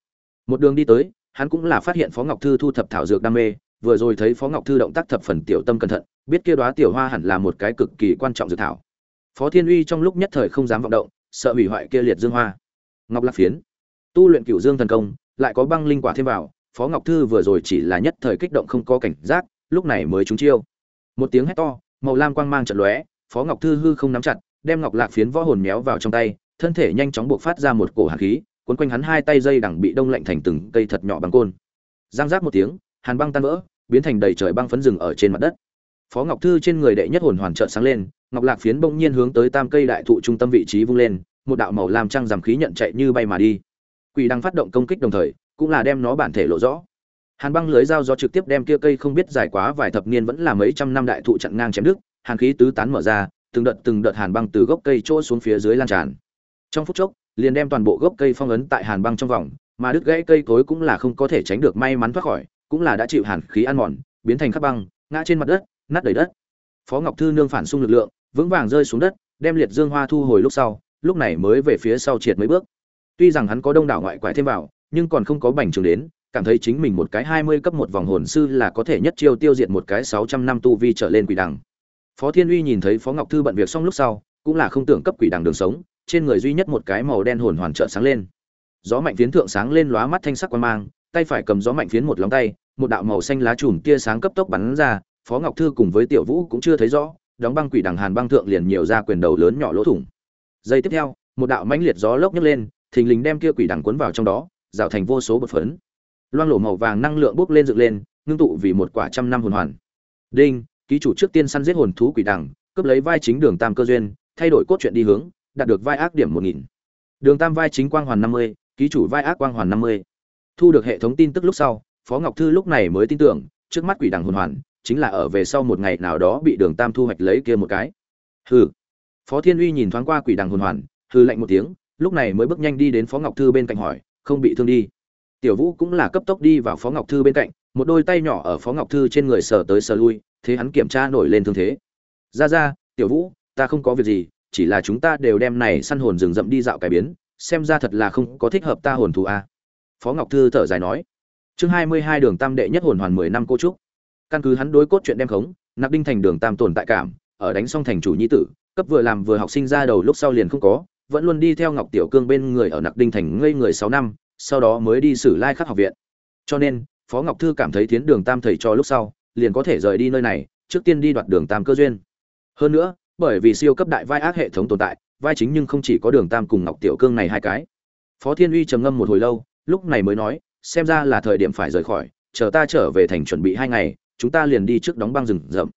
Một đường đi tới hắn cũng là phát hiện phó ngọc thư thu thập thảo dược đam mê, vừa rồi thấy phó ngọc thư động tác thập phần tiểu tâm cẩn thận, biết kia đoá tiểu hoa hẳn là một cái cực kỳ quan trọng dược thảo. Phó thiên uy trong lúc nhất thời không dám vọng động, sợ hủy hoại kia liệt dương hoa. Ngọc lạc phiến. Tu luyện cửu dương thần công, lại có băng linh quả thêm vào, phó ngọc thư vừa rồi chỉ là nhất thời kích động không có cảnh giác, lúc này mới trúng chiêu. Một tiếng hét to, màu lam quang mang trận lóe, phó ngọc thư hư không nắm chặt, đem ngọc lạc phiến võ hồn méo vào trong tay, thân thể nhanh chóng buộc phát ra một cổ hàn khí cuốn quanh hắn hai tay dây đằng bị đông lạnh thành từng cây thật nhỏ bằng côn. Giang giác một tiếng, hàn băng tan vỡ, biến thành đầy trời băng phấn rừng ở trên mặt đất. Phó ngọc thư trên người đệ nhất hồn hoàn trợ sáng lên, ngọc lạc phiến bỗng nhiên hướng tới tam cây đại thụ trung tâm vị trí vung lên, một đạo màu lam trăng giảm khí nhận chạy như bay mà đi. Quỷ đang phát động công kích đồng thời, cũng là đem nó bản thể lộ rõ. Hàn băng lưới dao do trực tiếp đem kia cây không biết dài quá vài thập niên vẫn là mấy trăm năm đại thụ chặn ngang chém đứt, hàn khí tứ tán mở ra, từng đợt từng đợt hàn băng từ gốc cây chỗ xuống phía dưới lan tràn. Trong phút chốc liền đem toàn bộ gốc cây phong ấn tại hàn băng trong vòng, mà đứt gãy cây cối cũng là không có thể tránh được may mắn thoát khỏi, cũng là đã chịu hàn khí ăn mòn, biến thành khắp băng, ngã trên mặt đất, nát đầy đất. Phó ngọc thư nương phản xung lực lượng, vững vàng rơi xuống đất, đem liệt dương hoa thu hồi lúc sau, lúc này mới về phía sau triệt mấy bước. Tuy rằng hắn có đông đảo ngoại quại thêm vào, nhưng còn không có bành trường đến, cảm thấy chính mình một cái hai mươi cấp một vòng hồn sư là có thể nhất chiêu tiêu diệt một cái sáu trăm năm tu vi trở lên quỷ đằng. Phó thiên uy nhìn thấy phó ngọc thư bận việc xong lúc sau, cũng là không tưởng cấp quỷ đằng đường sống trên người duy nhất một cái màu đen hồn hoàn trợ sáng lên. Gió mạnh phiến thượng sáng lên lóa mắt thanh sắc quan mang, tay phải cầm gió mạnh phiến một lóng tay, một đạo màu xanh lá chùm tia sáng cấp tốc bắn ra, phó ngọc thư cùng với tiểu vũ cũng chưa thấy rõ, đóng băng quỷ đằng hàn băng thượng liền nhiều ra quyền đầu lớn nhỏ lỗ thủng. Giây tiếp theo, một đạo mãnh liệt gió lốc nhấc lên, thình lình đem kia quỷ đằng cuốn vào trong đó, rào thành vô số bột phấn. Loang lổ màu vàng năng lượng bốc lên dựng lên, ngưng tụ vì một quả trăm năm hồn hoàn. Đinh, ký chủ trước tiên săn giết hồn thú quỷ đằng, cướp lấy vai chính đường tam cơ duyên, thay đổi cốt truyện đi hướng đạt được vai ác điểm một nghìn. Đường tam vai chính quang hoàn năm mươi, ký chủ vai ác quang hoàn năm mươi. Thu được hệ thống tin tức lúc sau, phó ngọc thư lúc này mới tin tưởng, trước mắt quỷ đằng hồn hoàn, chính là ở về sau một ngày nào đó bị đường tam thu hoạch lấy kia một cái. Hừ. Phó thiên uy nhìn thoáng qua quỷ đằng hồn hoàn, hừ lạnh một tiếng, lúc này mới bước nhanh đi đến phó ngọc thư bên cạnh hỏi, không bị thương đi. Tiểu vũ cũng là cấp tốc đi vào phó ngọc thư bên cạnh, một đôi tay nhỏ ở phó ngọc thư trên người sờ tới sờ lui, thế hắn kiểm tra nổi lên thương thế. Ra ra, tiểu vũ, ta không có việc gì chỉ là chúng ta đều đem này săn hồn rừng rậm đi dạo cái biến, xem ra thật là không có thích hợp ta hồn thú a. Phó ngọc thư thở dài nói. Chương hai mươi hai đường tam đệ nhất hồn hoàn mười năm cô trúc. Căn cứ hắn đối cốt chuyện đem khống nạp đinh thành đường tam tồn tại cảm, ở đánh xong thành chủ nhi tử, cấp vừa làm vừa học sinh ra đầu lúc sau liền không có, vẫn luôn đi theo ngọc tiểu cương bên người ở nạp đinh thành ngây người sáu năm, sau đó mới đi sử lai khắc học viện. Cho nên, phó ngọc thư cảm thấy tiến đường tam thầy cho lúc sau, liền có thể rời đi nơi này, trước tiên đi đoạt đường tam cơ duyên. Hơn nữa bởi vì siêu cấp đại vai ác hệ thống tồn tại, vai chính nhưng không chỉ có đường tam cùng ngọc tiểu cương này hai cái. Phó thiên uy trầm ngâm một hồi lâu, lúc này mới nói, xem ra là thời điểm phải rời khỏi, chờ ta trở về thành chuẩn bị hai ngày, chúng ta liền đi trước đóng băng rừng rậm.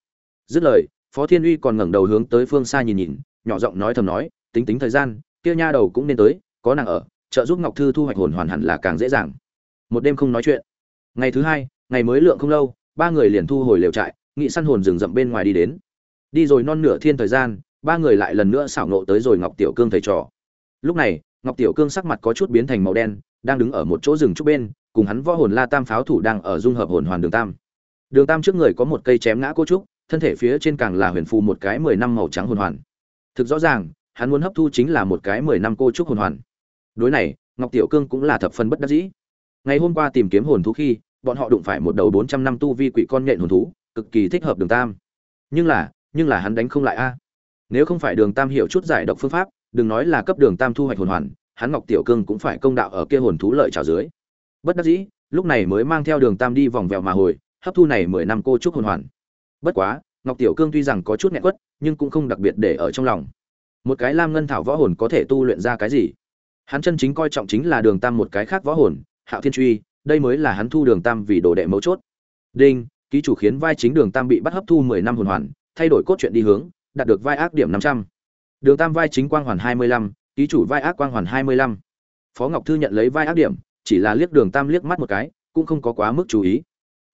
Dứt lời, phó thiên uy còn ngẩng đầu hướng tới phương xa nhìn nhìn, nhỏ giọng nói thầm nói, tính tính thời gian, kia nha đầu cũng nên tới, có nàng ở, trợ giúp ngọc thư thu hoạch hồn hoàn hẳn là càng dễ dàng. Một đêm không nói chuyện. Ngày thứ hai, ngày mới lượng không lâu, ba người liền thu hồi lều trại, nghị săn hồn rừng rậm bên ngoài đi đến đi rồi non nửa thiên thời gian, ba người lại lần nữa xảo nộ tới rồi ngọc tiểu cương thầy trò. Lúc này, ngọc tiểu cương sắc mặt có chút biến thành màu đen, đang đứng ở một chỗ rừng trúc bên, cùng hắn võ hồn la tam pháo thủ đang ở dung hợp hồn hoàn đường tam. Đường tam trước người có một cây chém ngã cô trúc, thân thể phía trên càng là huyền phù một cái mười năm màu trắng hồn hoàn. Thực rõ ràng, hắn muốn hấp thu chính là một cái mười năm cô trúc hồn hoàn. Đối này, ngọc tiểu cương cũng là thập phần bất đắc dĩ. Ngày hôm qua tìm kiếm hồn thú khi, bọn họ đụng phải một đầu bốn trăm năm tu vi quỷ con nhện hồn thú, cực kỳ thích hợp đường tam. Nhưng là nhưng là hắn đánh không lại a. Nếu không phải đường tam hiểu chút giải độc phương pháp, đừng nói là cấp đường tam thu hoạch hồn hoàn, hắn ngọc tiểu cương cũng phải công đạo ở kia hồn thú lợi trào dưới. Bất đắc dĩ, lúc này mới mang theo đường tam đi vòng vèo mà hồi, hấp thu này mười năm cô trúc hồn hoàn. Bất quá, ngọc tiểu cương tuy rằng có chút nghẹn quất, nhưng cũng không đặc biệt để ở trong lòng. Một cái lam ngân thảo võ hồn có thể tu luyện ra cái gì? Hắn chân chính coi trọng chính là đường tam một cái khác võ hồn, hạo thiên truy, đây mới là hắn thu đường tam vì đồ đệ mấu chốt. Đinh, ký chủ khiến vai chính đường tam bị bắt hấp thu mười năm hồn hoàn thay đổi cốt truyện đi hướng, đạt được vai ác điểm năm trăm. Đường tam vai chính quang hoàn hai mươi lăm, ký chủ vai ác quang hoàn hai mươi lăm. Phó ngọc thư nhận lấy vai ác điểm, chỉ là liếc đường tam liếc mắt một cái, cũng không có quá mức chú ý.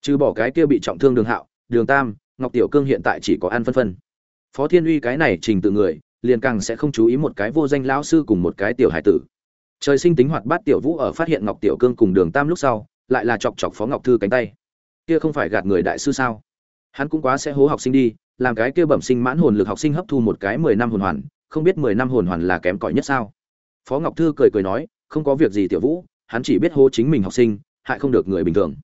Trừ bỏ cái kia bị trọng thương đường hạo, đường tam, ngọc tiểu cương hiện tại chỉ có ăn phân phân. Phó thiên uy cái này trình tự người, liền càng sẽ không chú ý một cái vô danh lão sư cùng một cái tiểu hải tử. Trời sinh tính hoạt bát tiểu vũ ở phát hiện ngọc tiểu cương cùng đường tam lúc sau, lại là chọc chọc phó ngọc thư cánh tay. Kia không phải gạt người đại sư sao? Hắn cũng quá sẽ hố học sinh đi làm cái kia bẩm sinh mãn hồn lực học sinh hấp thu một cái mười năm hồn hoàn, không biết mười năm hồn hoàn là kém cỏi nhất sao? Phó ngọc thư cười cười nói, không có việc gì tiểu vũ, hắn chỉ biết hô chính mình học sinh, hại không được người bình thường.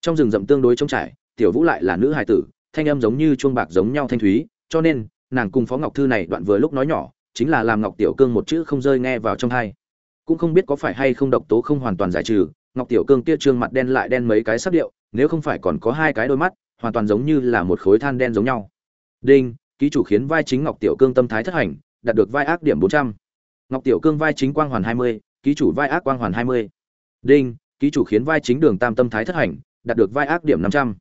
Trong rừng rậm tương đối trống trải, tiểu vũ lại là nữ hài tử, thanh âm giống như chuông bạc giống nhau thanh thúy, cho nên, nàng cùng phó ngọc thư này đoạn vừa lúc nói nhỏ, chính là làm ngọc tiểu cương một chữ không rơi nghe vào trong tai. cũng không biết có phải hay không độc tố không hoàn toàn giải trừ, ngọc tiểu cương kia trương mặt đen lại đen mấy cái sắc điệu, nếu không phải còn có hai cái đôi mắt, hoàn toàn giống như là một khối than đen giống nhau đinh, ký chủ khiến vai chính ngọc tiểu cương tâm thái thất hành, đạt được vai ác điểm bốn trăm. Ngọc tiểu cương vai chính quang hoàn hai mươi, ký chủ vai ác quang hoàn hai mươi. Đinh, ký chủ khiến vai chính đường tam tâm thái thất hành, đạt được vai ác điểm năm trăm.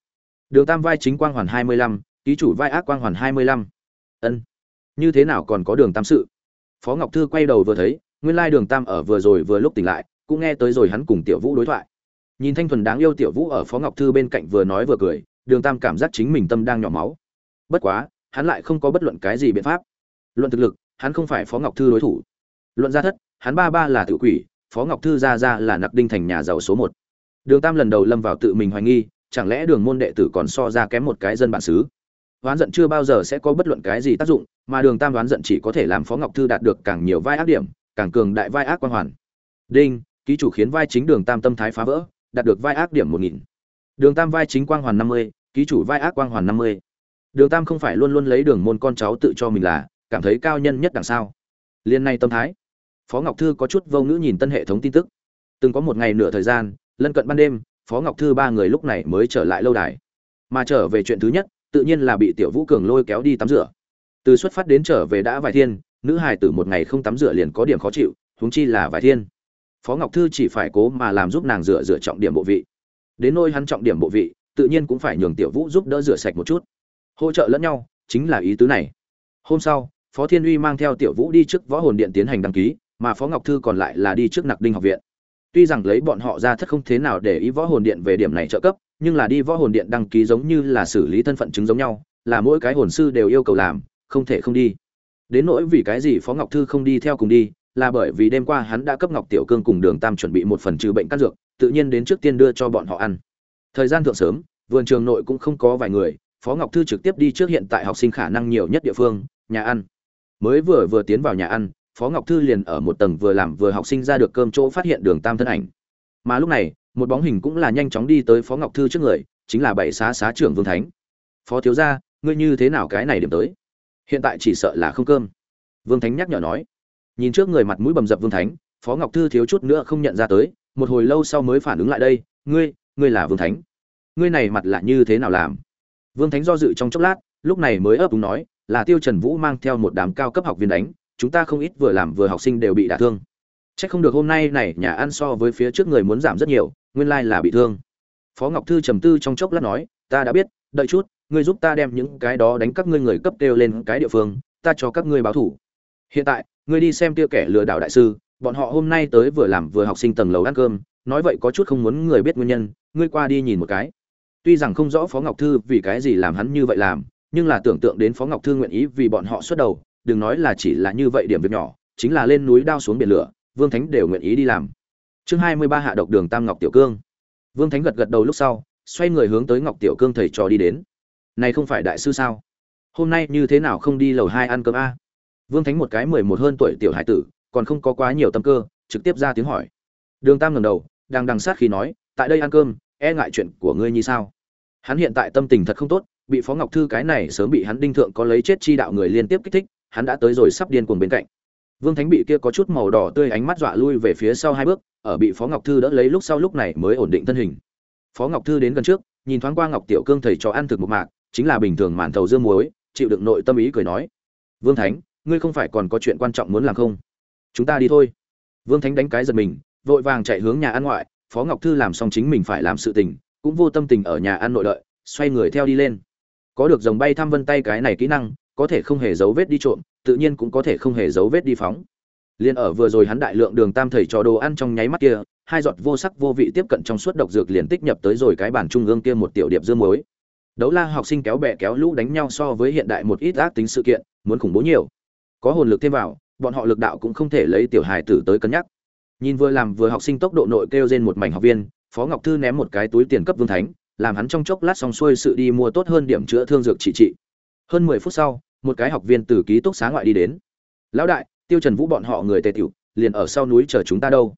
Đường tam vai chính quang hoàn hai mươi lăm, ký chủ vai ác quang hoàn hai mươi lăm. Ân. Như thế nào còn có đường tam sự? Phó ngọc thư quay đầu vừa thấy, nguyên lai đường tam ở vừa rồi vừa lúc tỉnh lại, cũng nghe tới rồi hắn cùng tiểu vũ đối thoại. Nhìn thanh thuần đáng yêu tiểu vũ ở phó ngọc thư bên cạnh vừa nói vừa cười, đường tam cảm giác chính mình tâm đang nhỏ máu bất quá, hắn lại không có bất luận cái gì biện pháp. Luận thực lực, hắn không phải phó ngọc thư đối thủ. Luận gia thất, hắn ba ba là tự quỷ, phó ngọc thư ra ra là nặc đinh thành nhà giàu số một. Đường tam lần đầu lâm vào tự mình hoài nghi, chẳng lẽ đường môn đệ tử còn so ra kém một cái dân bản xứ? Đoán giận chưa bao giờ sẽ có bất luận cái gì tác dụng, mà đường tam đoán giận chỉ có thể làm phó ngọc thư đạt được càng nhiều vai ác điểm, càng cường đại vai ác quan hoàn. Đinh, ký chủ khiến vai chính đường tam tâm thái phá vỡ, đạt được vai ác điểm một nghìn. Đường tam vai chính quang hoàn năm mươi, ký chủ vai ác quang hoàn năm mươi đường tam không phải luôn luôn lấy đường môn con cháu tự cho mình là, cảm thấy cao nhân nhất đằng sau. Liên nay tâm thái. Phó ngọc thư có chút vô ngữ nhìn tân hệ thống tin tức. Từng có một ngày nửa thời gian, lân cận ban đêm, phó ngọc thư ba người lúc này mới trở lại lâu đài. Mà trở về chuyện thứ nhất, tự nhiên là bị tiểu vũ cường lôi kéo đi tắm rửa. Từ xuất phát đến trở về đã vài thiên, nữ hài tử một ngày không tắm rửa liền có điểm khó chịu, huống chi là vài thiên. Phó ngọc thư chỉ phải cố mà làm giúp nàng rửa rửa trọng điểm bộ vị. Đến nôi hắn trọng điểm bộ vị, tự nhiên cũng phải nhường tiểu vũ giúp đỡ rửa sạch một chút hỗ trợ lẫn nhau, chính là ý tứ này. Hôm sau, phó thiên uy mang theo tiểu vũ đi trước võ hồn điện tiến hành đăng ký, mà phó ngọc thư còn lại là đi trước nặc đinh học viện. Tuy rằng lấy bọn họ ra thất không thế nào để ý võ hồn điện về điểm này trợ cấp, nhưng là đi võ hồn điện đăng ký giống như là xử lý thân phận chứng giống nhau, là mỗi cái hồn sư đều yêu cầu làm, không thể không đi. Đến nỗi vì cái gì phó ngọc thư không đi theo cùng đi, là bởi vì đêm qua hắn đã cấp ngọc tiểu cương cùng đường tam chuẩn bị một phần trừ bệnh căn dược, tự nhiên đến trước tiên đưa cho bọn họ ăn. Thời gian thượng sớm, vườn trường nội cũng không có vài người phó ngọc thư trực tiếp đi trước hiện tại học sinh khả năng nhiều nhất địa phương, nhà ăn. Mới vừa vừa tiến vào nhà ăn, phó ngọc thư liền ở một tầng vừa làm vừa học sinh ra được cơm chỗ phát hiện đường tam thân ảnh. Mà lúc này, một bóng hình cũng là nhanh chóng đi tới phó ngọc thư trước người, chính là bảy xá xá trưởng vương thánh. Phó thiếu gia, ngươi như thế nào cái này điểm tới? Hiện tại chỉ sợ là không cơm. Vương thánh nhắc nhở nói. Nhìn trước người mặt mũi bầm dập vương thánh, phó ngọc thư thiếu chút nữa không nhận ra tới, một hồi lâu sau mới phản ứng lại đây, ngươi ngươi là vương thánh. Ngươi này mặt là như thế nào làm? Vương thánh do dự trong chốc lát, lúc này mới ấp úng nói, là tiêu trần vũ mang theo một đám cao cấp học viên đánh, chúng ta không ít vừa làm vừa học sinh đều bị đả thương. Chắc không được hôm nay này nhà ăn so với phía trước người muốn giảm rất nhiều, nguyên lai là bị thương. Phó ngọc thư trầm tư trong chốc lát nói, ta đã biết, đợi chút, ngươi giúp ta đem những cái đó đánh các ngươi người cấp đều lên cái địa phương, ta cho các ngươi báo thủ. Hiện tại, ngươi đi xem tiêu kẻ lừa đảo đại sư, bọn họ hôm nay tới vừa làm vừa học sinh tầng lầu ăn cơm, nói vậy có chút không muốn người biết nguyên nhân, ngươi qua đi nhìn một cái tuy rằng không rõ phó ngọc thư vì cái gì làm hắn như vậy làm, nhưng là tưởng tượng đến phó ngọc thư nguyện ý vì bọn họ xuất đầu, đừng nói là chỉ là như vậy điểm việc nhỏ, chính là lên núi đao xuống biển lửa, vương thánh đều nguyện ý đi làm. Chương hai mươi ba hạ độc đường tam ngọc tiểu cương. Vương thánh gật gật đầu lúc sau, xoay người hướng tới ngọc tiểu cương thầy trò đi đến. Này không phải đại sư sao? Hôm nay như thế nào không đi lầu hai ăn cơm a? Vương thánh một cái mười một hơn tuổi tiểu hải tử, còn không có quá nhiều tâm cơ, trực tiếp ra tiếng hỏi. Đường tam ngẩng đầu, đang đằng sát khi nói, tại đây ăn cơm e ngại chuyện của ngươi như sao? Hắn hiện tại tâm tình thật không tốt, bị phó ngọc thư cái này sớm bị hắn đinh thượng có lấy chết chi đạo người liên tiếp kích thích, hắn đã tới rồi sắp điên cuồng bên cạnh. Vương thánh bị kia có chút màu đỏ tươi ánh mắt dọa lui về phía sau hai bước, ở bị phó ngọc thư đỡ lấy lúc sau lúc này mới ổn định thân hình. Phó ngọc thư đến gần trước, nhìn thoáng qua ngọc tiểu cương thầy cho ăn thực một mạc, chính là bình thường màn thầu dương muối, chịu đựng nội tâm ý cười nói, vương thánh, ngươi không phải còn có chuyện quan trọng muốn làm không? Chúng ta đi thôi. Vương thánh đánh cái giật mình, vội vàng chạy hướng nhà ăn ngoại phó ngọc thư làm xong chính mình phải làm sự tình, cũng vô tâm tình ở nhà ăn nội đợi, xoay người theo đi lên. Có được dòng bay thăm vân tay cái này kỹ năng, có thể không hề dấu vết đi trộm, tự nhiên cũng có thể không hề dấu vết đi phóng. Liên ở vừa rồi hắn đại lượng đường tam thầy cho đồ ăn trong nháy mắt kia, hai giọt vô sắc vô vị tiếp cận trong suốt độc dược liền tích nhập tới rồi cái bản trung ương kia một tiểu điệp dương muối. Đấu la học sinh kéo bè kéo lũ đánh nhau so với hiện đại một ít ác tính sự kiện, muốn khủng bố nhiều. Có hồn lực thêm vào, bọn họ lực đạo cũng không thể lấy tiểu hài tử tới cân nhắc nhìn vừa làm vừa học sinh tốc độ nội kêu trên một mảnh học viên, phó ngọc thư ném một cái túi tiền cấp vương thánh, làm hắn trong chốc lát xong xuôi sự đi mua tốt hơn điểm chữa thương dược trị trị. Hơn mười phút sau, một cái học viên từ ký túc xá ngoại đi đến. Lão đại, tiêu trần vũ bọn họ người tề tiểu, liền ở sau núi chờ chúng ta đâu.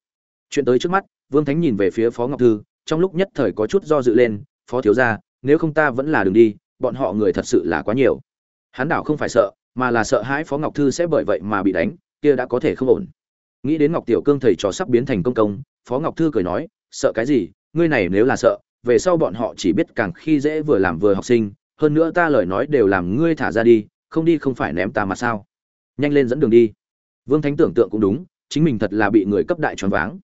Chuyện tới trước mắt, vương thánh nhìn về phía phó ngọc thư, trong lúc nhất thời có chút do dự lên, phó thiếu gia, nếu không ta vẫn là đường đi, bọn họ người thật sự là quá nhiều. Hắn đảo không phải sợ, mà là sợ hãi phó ngọc thư sẽ bởi vậy mà bị đánh, kia đã có thể không ổn nghĩ đến ngọc tiểu cương thầy trò sắp biến thành công công, phó ngọc thư cười nói, sợ cái gì? Ngươi này nếu là sợ, về sau bọn họ chỉ biết càng khi dễ vừa làm vừa học sinh, hơn nữa ta lời nói đều làm ngươi thả ra đi, không đi không phải ném ta mà sao? Nhanh lên dẫn đường đi. Vương thánh tưởng tượng cũng đúng, chính mình thật là bị người cấp đại choáng váng.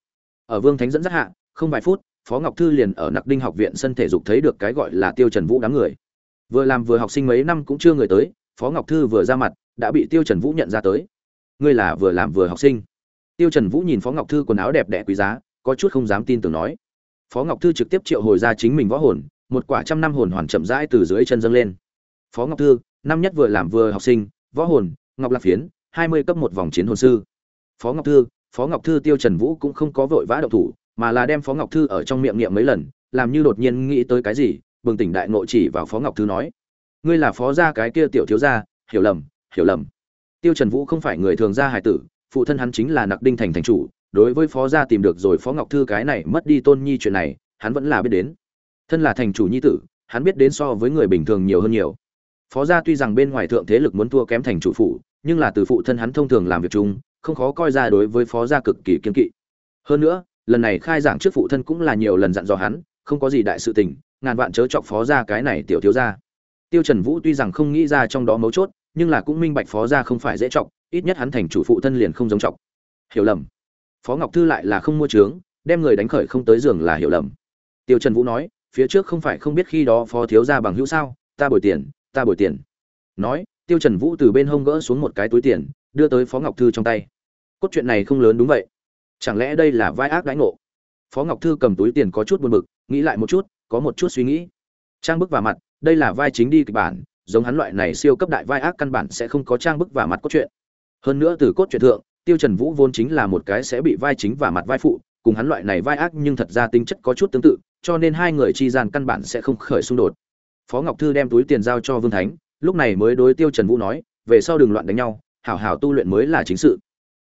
Ở vương thánh dẫn dắt hạ, không vài phút, phó ngọc thư liền ở nặc đinh học viện sân thể dục thấy được cái gọi là tiêu trần vũ đám người. Vừa làm vừa học sinh mấy năm cũng chưa người tới, phó ngọc thư vừa ra mặt, đã bị tiêu trần vũ nhận ra tới. Ngươi là vừa làm vừa học sinh tiêu trần vũ nhìn phó ngọc thư quần áo đẹp đẽ quý giá, có chút không dám tin tưởng nói. Phó ngọc thư trực tiếp triệu hồi ra chính mình võ hồn, một quả trăm năm hồn hoàn chậm rãi từ dưới chân dâng lên. Phó ngọc thư, năm nhất vừa làm vừa học sinh, võ hồn, ngọc lạc phiến, hai mươi cấp một vòng chiến hồn sư. Phó ngọc thư, phó ngọc thư tiêu trần vũ cũng không có vội vã động thủ, mà là đem phó ngọc thư ở trong miệng niệm mấy lần, làm như đột nhiên nghĩ tới cái gì, bừng tỉnh đại ngộ chỉ vào phó ngọc thư nói. Ngươi là phó gia cái kia tiểu thiếu gia, hiểu lầm hiểu lầm. Tiêu trần vũ không phải người thường gia hải tử phụ thân hắn chính là nặc đinh thành thành chủ, đối với phó gia tìm được rồi phó ngọc thư cái này mất đi tôn nhi chuyện này, hắn vẫn là biết đến. Thân là thành chủ nhi tử, hắn biết đến so với người bình thường nhiều hơn nhiều. Phó gia tuy rằng bên ngoài thượng thế lực muốn thua kém thành chủ phụ nhưng là từ phụ thân hắn thông thường làm việc chung, không khó coi ra đối với phó gia cực kỳ kiên kỵ. Hơn nữa, lần này khai giảng trước phụ thân cũng là nhiều lần dặn dò hắn, không có gì đại sự tình, ngàn vạn chớ chọc phó gia cái này tiểu thiếu gia. Tiêu trần vũ tuy rằng không nghĩ ra trong đó mấu chốt nhưng là cũng minh bạch phó gia không phải dễ trọng ít nhất hắn thành chủ phụ thân liền không giống trọng hiểu lầm. Phó ngọc thư lại là không mua trướng, đem người đánh khởi không tới giường là hiểu lầm. Tiêu trần vũ nói, phía trước không phải không biết khi đó phó thiếu gia bằng hữu sao, ta bồi tiền, ta bồi tiền. Nói, tiêu trần vũ từ bên hông gỡ xuống một cái túi tiền, đưa tới phó ngọc thư trong tay. Cốt truyện này không lớn đúng vậy. Chẳng lẽ đây là vai ác đãi ngộ? Phó ngọc thư cầm túi tiền có chút buồn bực, nghĩ lại một chút, có một chút suy nghĩ. Trang bức vào mặt, đây là vai chính đi kịch bản giống hắn loại này siêu cấp đại vai ác căn bản sẽ không có trang bức và mặt cốt truyện. Hơn nữa từ cốt truyện thượng, tiêu trần vũ vốn chính là một cái sẽ bị vai chính và mặt vai phụ, cùng hắn loại này vai ác nhưng thật ra tính chất có chút tương tự, cho nên hai người chi gian căn bản sẽ không khởi xung đột. Phó ngọc thư đem túi tiền giao cho vương thánh, lúc này mới đối tiêu trần vũ nói, về sau đừng loạn đánh nhau, hảo hảo tu luyện mới là chính sự.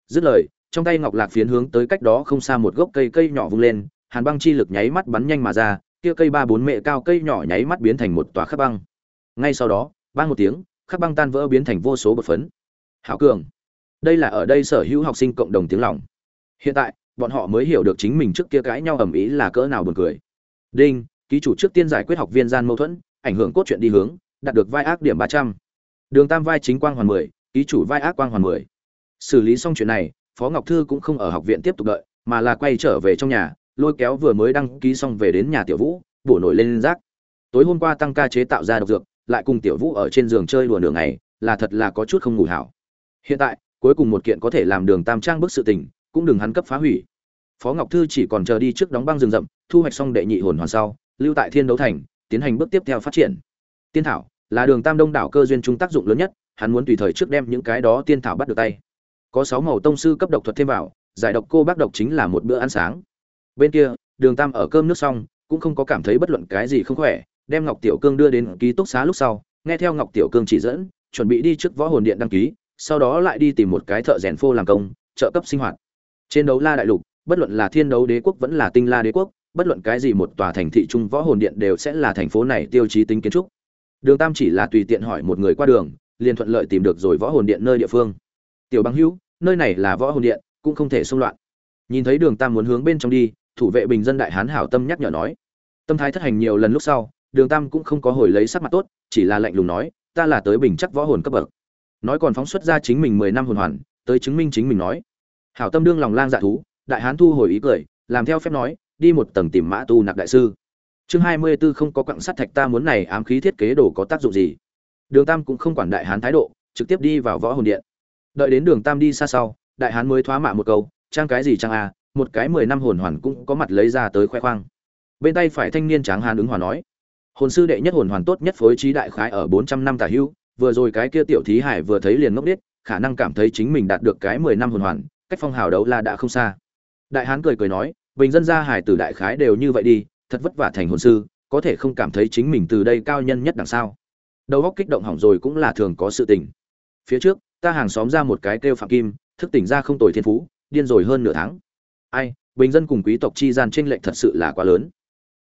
Dứt lời, trong tay ngọc lạc phiến hướng tới cách đó không xa một gốc cây cây nhỏ vung lên, hàn băng chi lực nháy mắt bắn nhanh mà ra, kia cây ba bốn mệ cao cây nhỏ nháy mắt biến thành một tòa khắc băng ngay sau đó, bang một tiếng, khắc băng tan vỡ biến thành vô số bột phấn. Hảo cường. Đây là ở đây sở hữu học sinh cộng đồng tiếng lòng. Hiện tại, bọn họ mới hiểu được chính mình trước kia cãi nhau ầm ĩ là cỡ nào buồn cười. Đinh, ký chủ trước tiên giải quyết học viên gian mâu thuẫn, ảnh hưởng cốt truyện đi hướng, đạt được vai ác điểm ba trăm. Đường tam vai chính quang hoàn mười, ký chủ vai ác quang hoàn mười. Xử lý xong chuyện này, phó ngọc thư cũng không ở học viện tiếp tục đợi, mà là quay trở về trong nhà, lôi kéo vừa mới đăng ký xong về đến nhà tiểu vũ, bổ nổi lên rác. Tối hôm qua tăng ca chế tạo ra độc dược lại cùng tiểu vũ ở trên giường chơi đùa nửa ngày, là thật là có chút không ngủ hảo. Hiện tại, cuối cùng một kiện có thể làm đường tam trang bức sự tình, cũng đừng hắn cấp phá hủy. Phó ngọc thư chỉ còn chờ đi trước đóng băng rừng rậm, thu hoạch xong đệ nhị hồn hoàn sau, lưu tại thiên đấu thành, tiến hành bước tiếp theo phát triển. Tiên thảo là đường tam đông đảo cơ duyên chúng tác dụng lớn nhất, hắn muốn tùy thời trước đem những cái đó tiên thảo bắt được tay. Có sáu màu tông sư cấp độc thuật thêm vào, giải độc cô bác độc chính là một bữa ăn sáng. Bên kia, đường tam ở cơm nước xong, cũng không có cảm thấy bất luận cái gì không khỏe đem ngọc tiểu cương đưa đến ký túc xá lúc sau, nghe theo ngọc tiểu cương chỉ dẫn, chuẩn bị đi trước võ hồn điện đăng ký, sau đó lại đi tìm một cái thợ rèn phô làm công, trợ cấp sinh hoạt. Trên đấu la đại lục, bất luận là thiên đấu đế quốc vẫn là tinh la đế quốc, bất luận cái gì một tòa thành thị trung võ hồn điện đều sẽ là thành phố này tiêu chí tính kiến trúc. Đường tam chỉ là tùy tiện hỏi một người qua đường, liền thuận lợi tìm được rồi võ hồn điện nơi địa phương. Tiểu băng hữu, nơi này là võ hồn điện, cũng không thể xung loạn. Nhìn thấy đường tam muốn hướng bên trong đi, thủ vệ bình dân đại hán hảo tâm nhắc nhở nói. Tâm thái thất hành nhiều lần lúc sau đường tam cũng không có hồi lấy sắc mặt tốt, chỉ là lạnh lùng nói, ta là tới bình chắc võ hồn cấp bậc. Nói còn phóng xuất ra chính mình mười năm hồn hoàn, tới chứng minh chính mình nói, hảo tâm đương lòng lang dạ thú, đại hán thu hồi ý cười, làm theo phép nói, đi một tầng tìm mã tu nạp đại sư. Chương hai mươi 24 không có quặng sắt thạch ta muốn này ám khí thiết kế đồ có tác dụng gì? Đường tam cũng không quản đại hán thái độ, trực tiếp đi vào võ hồn điện. Đợi đến đường tam đi xa sau, đại hán mới thoá mạ một câu, trang cái gì trang à một cái mười năm hồn hoàn cũng có mặt lấy ra tới khoe khoang. Bên tay phải thanh niên tráng hán ứng hòa nói hồn sư đệ nhất hồn hoàn tốt nhất phối trí đại khái ở bốn trăm năm tả hưu, vừa rồi cái kia tiểu thí hải vừa thấy liền ngốc biết khả năng cảm thấy chính mình đạt được cái mười năm hồn hoàn, cách phong hào đấu la đã không xa. Đại hán cười cười nói, bình dân gia hải tử đại khái đều như vậy đi, thật vất vả thành hồn sư, có thể không cảm thấy chính mình từ đây cao nhân nhất đằng sau. Đầu óc kích động hỏng rồi cũng là thường có sự tình. Phía trước, ta hàng xóm ra một cái kêu phạm kim, thức tỉnh ra không tồi thiên phú, điên rồi hơn nửa tháng. Ai, bình dân cùng quý tộc chi gian tranh lệch thật sự là quá lớn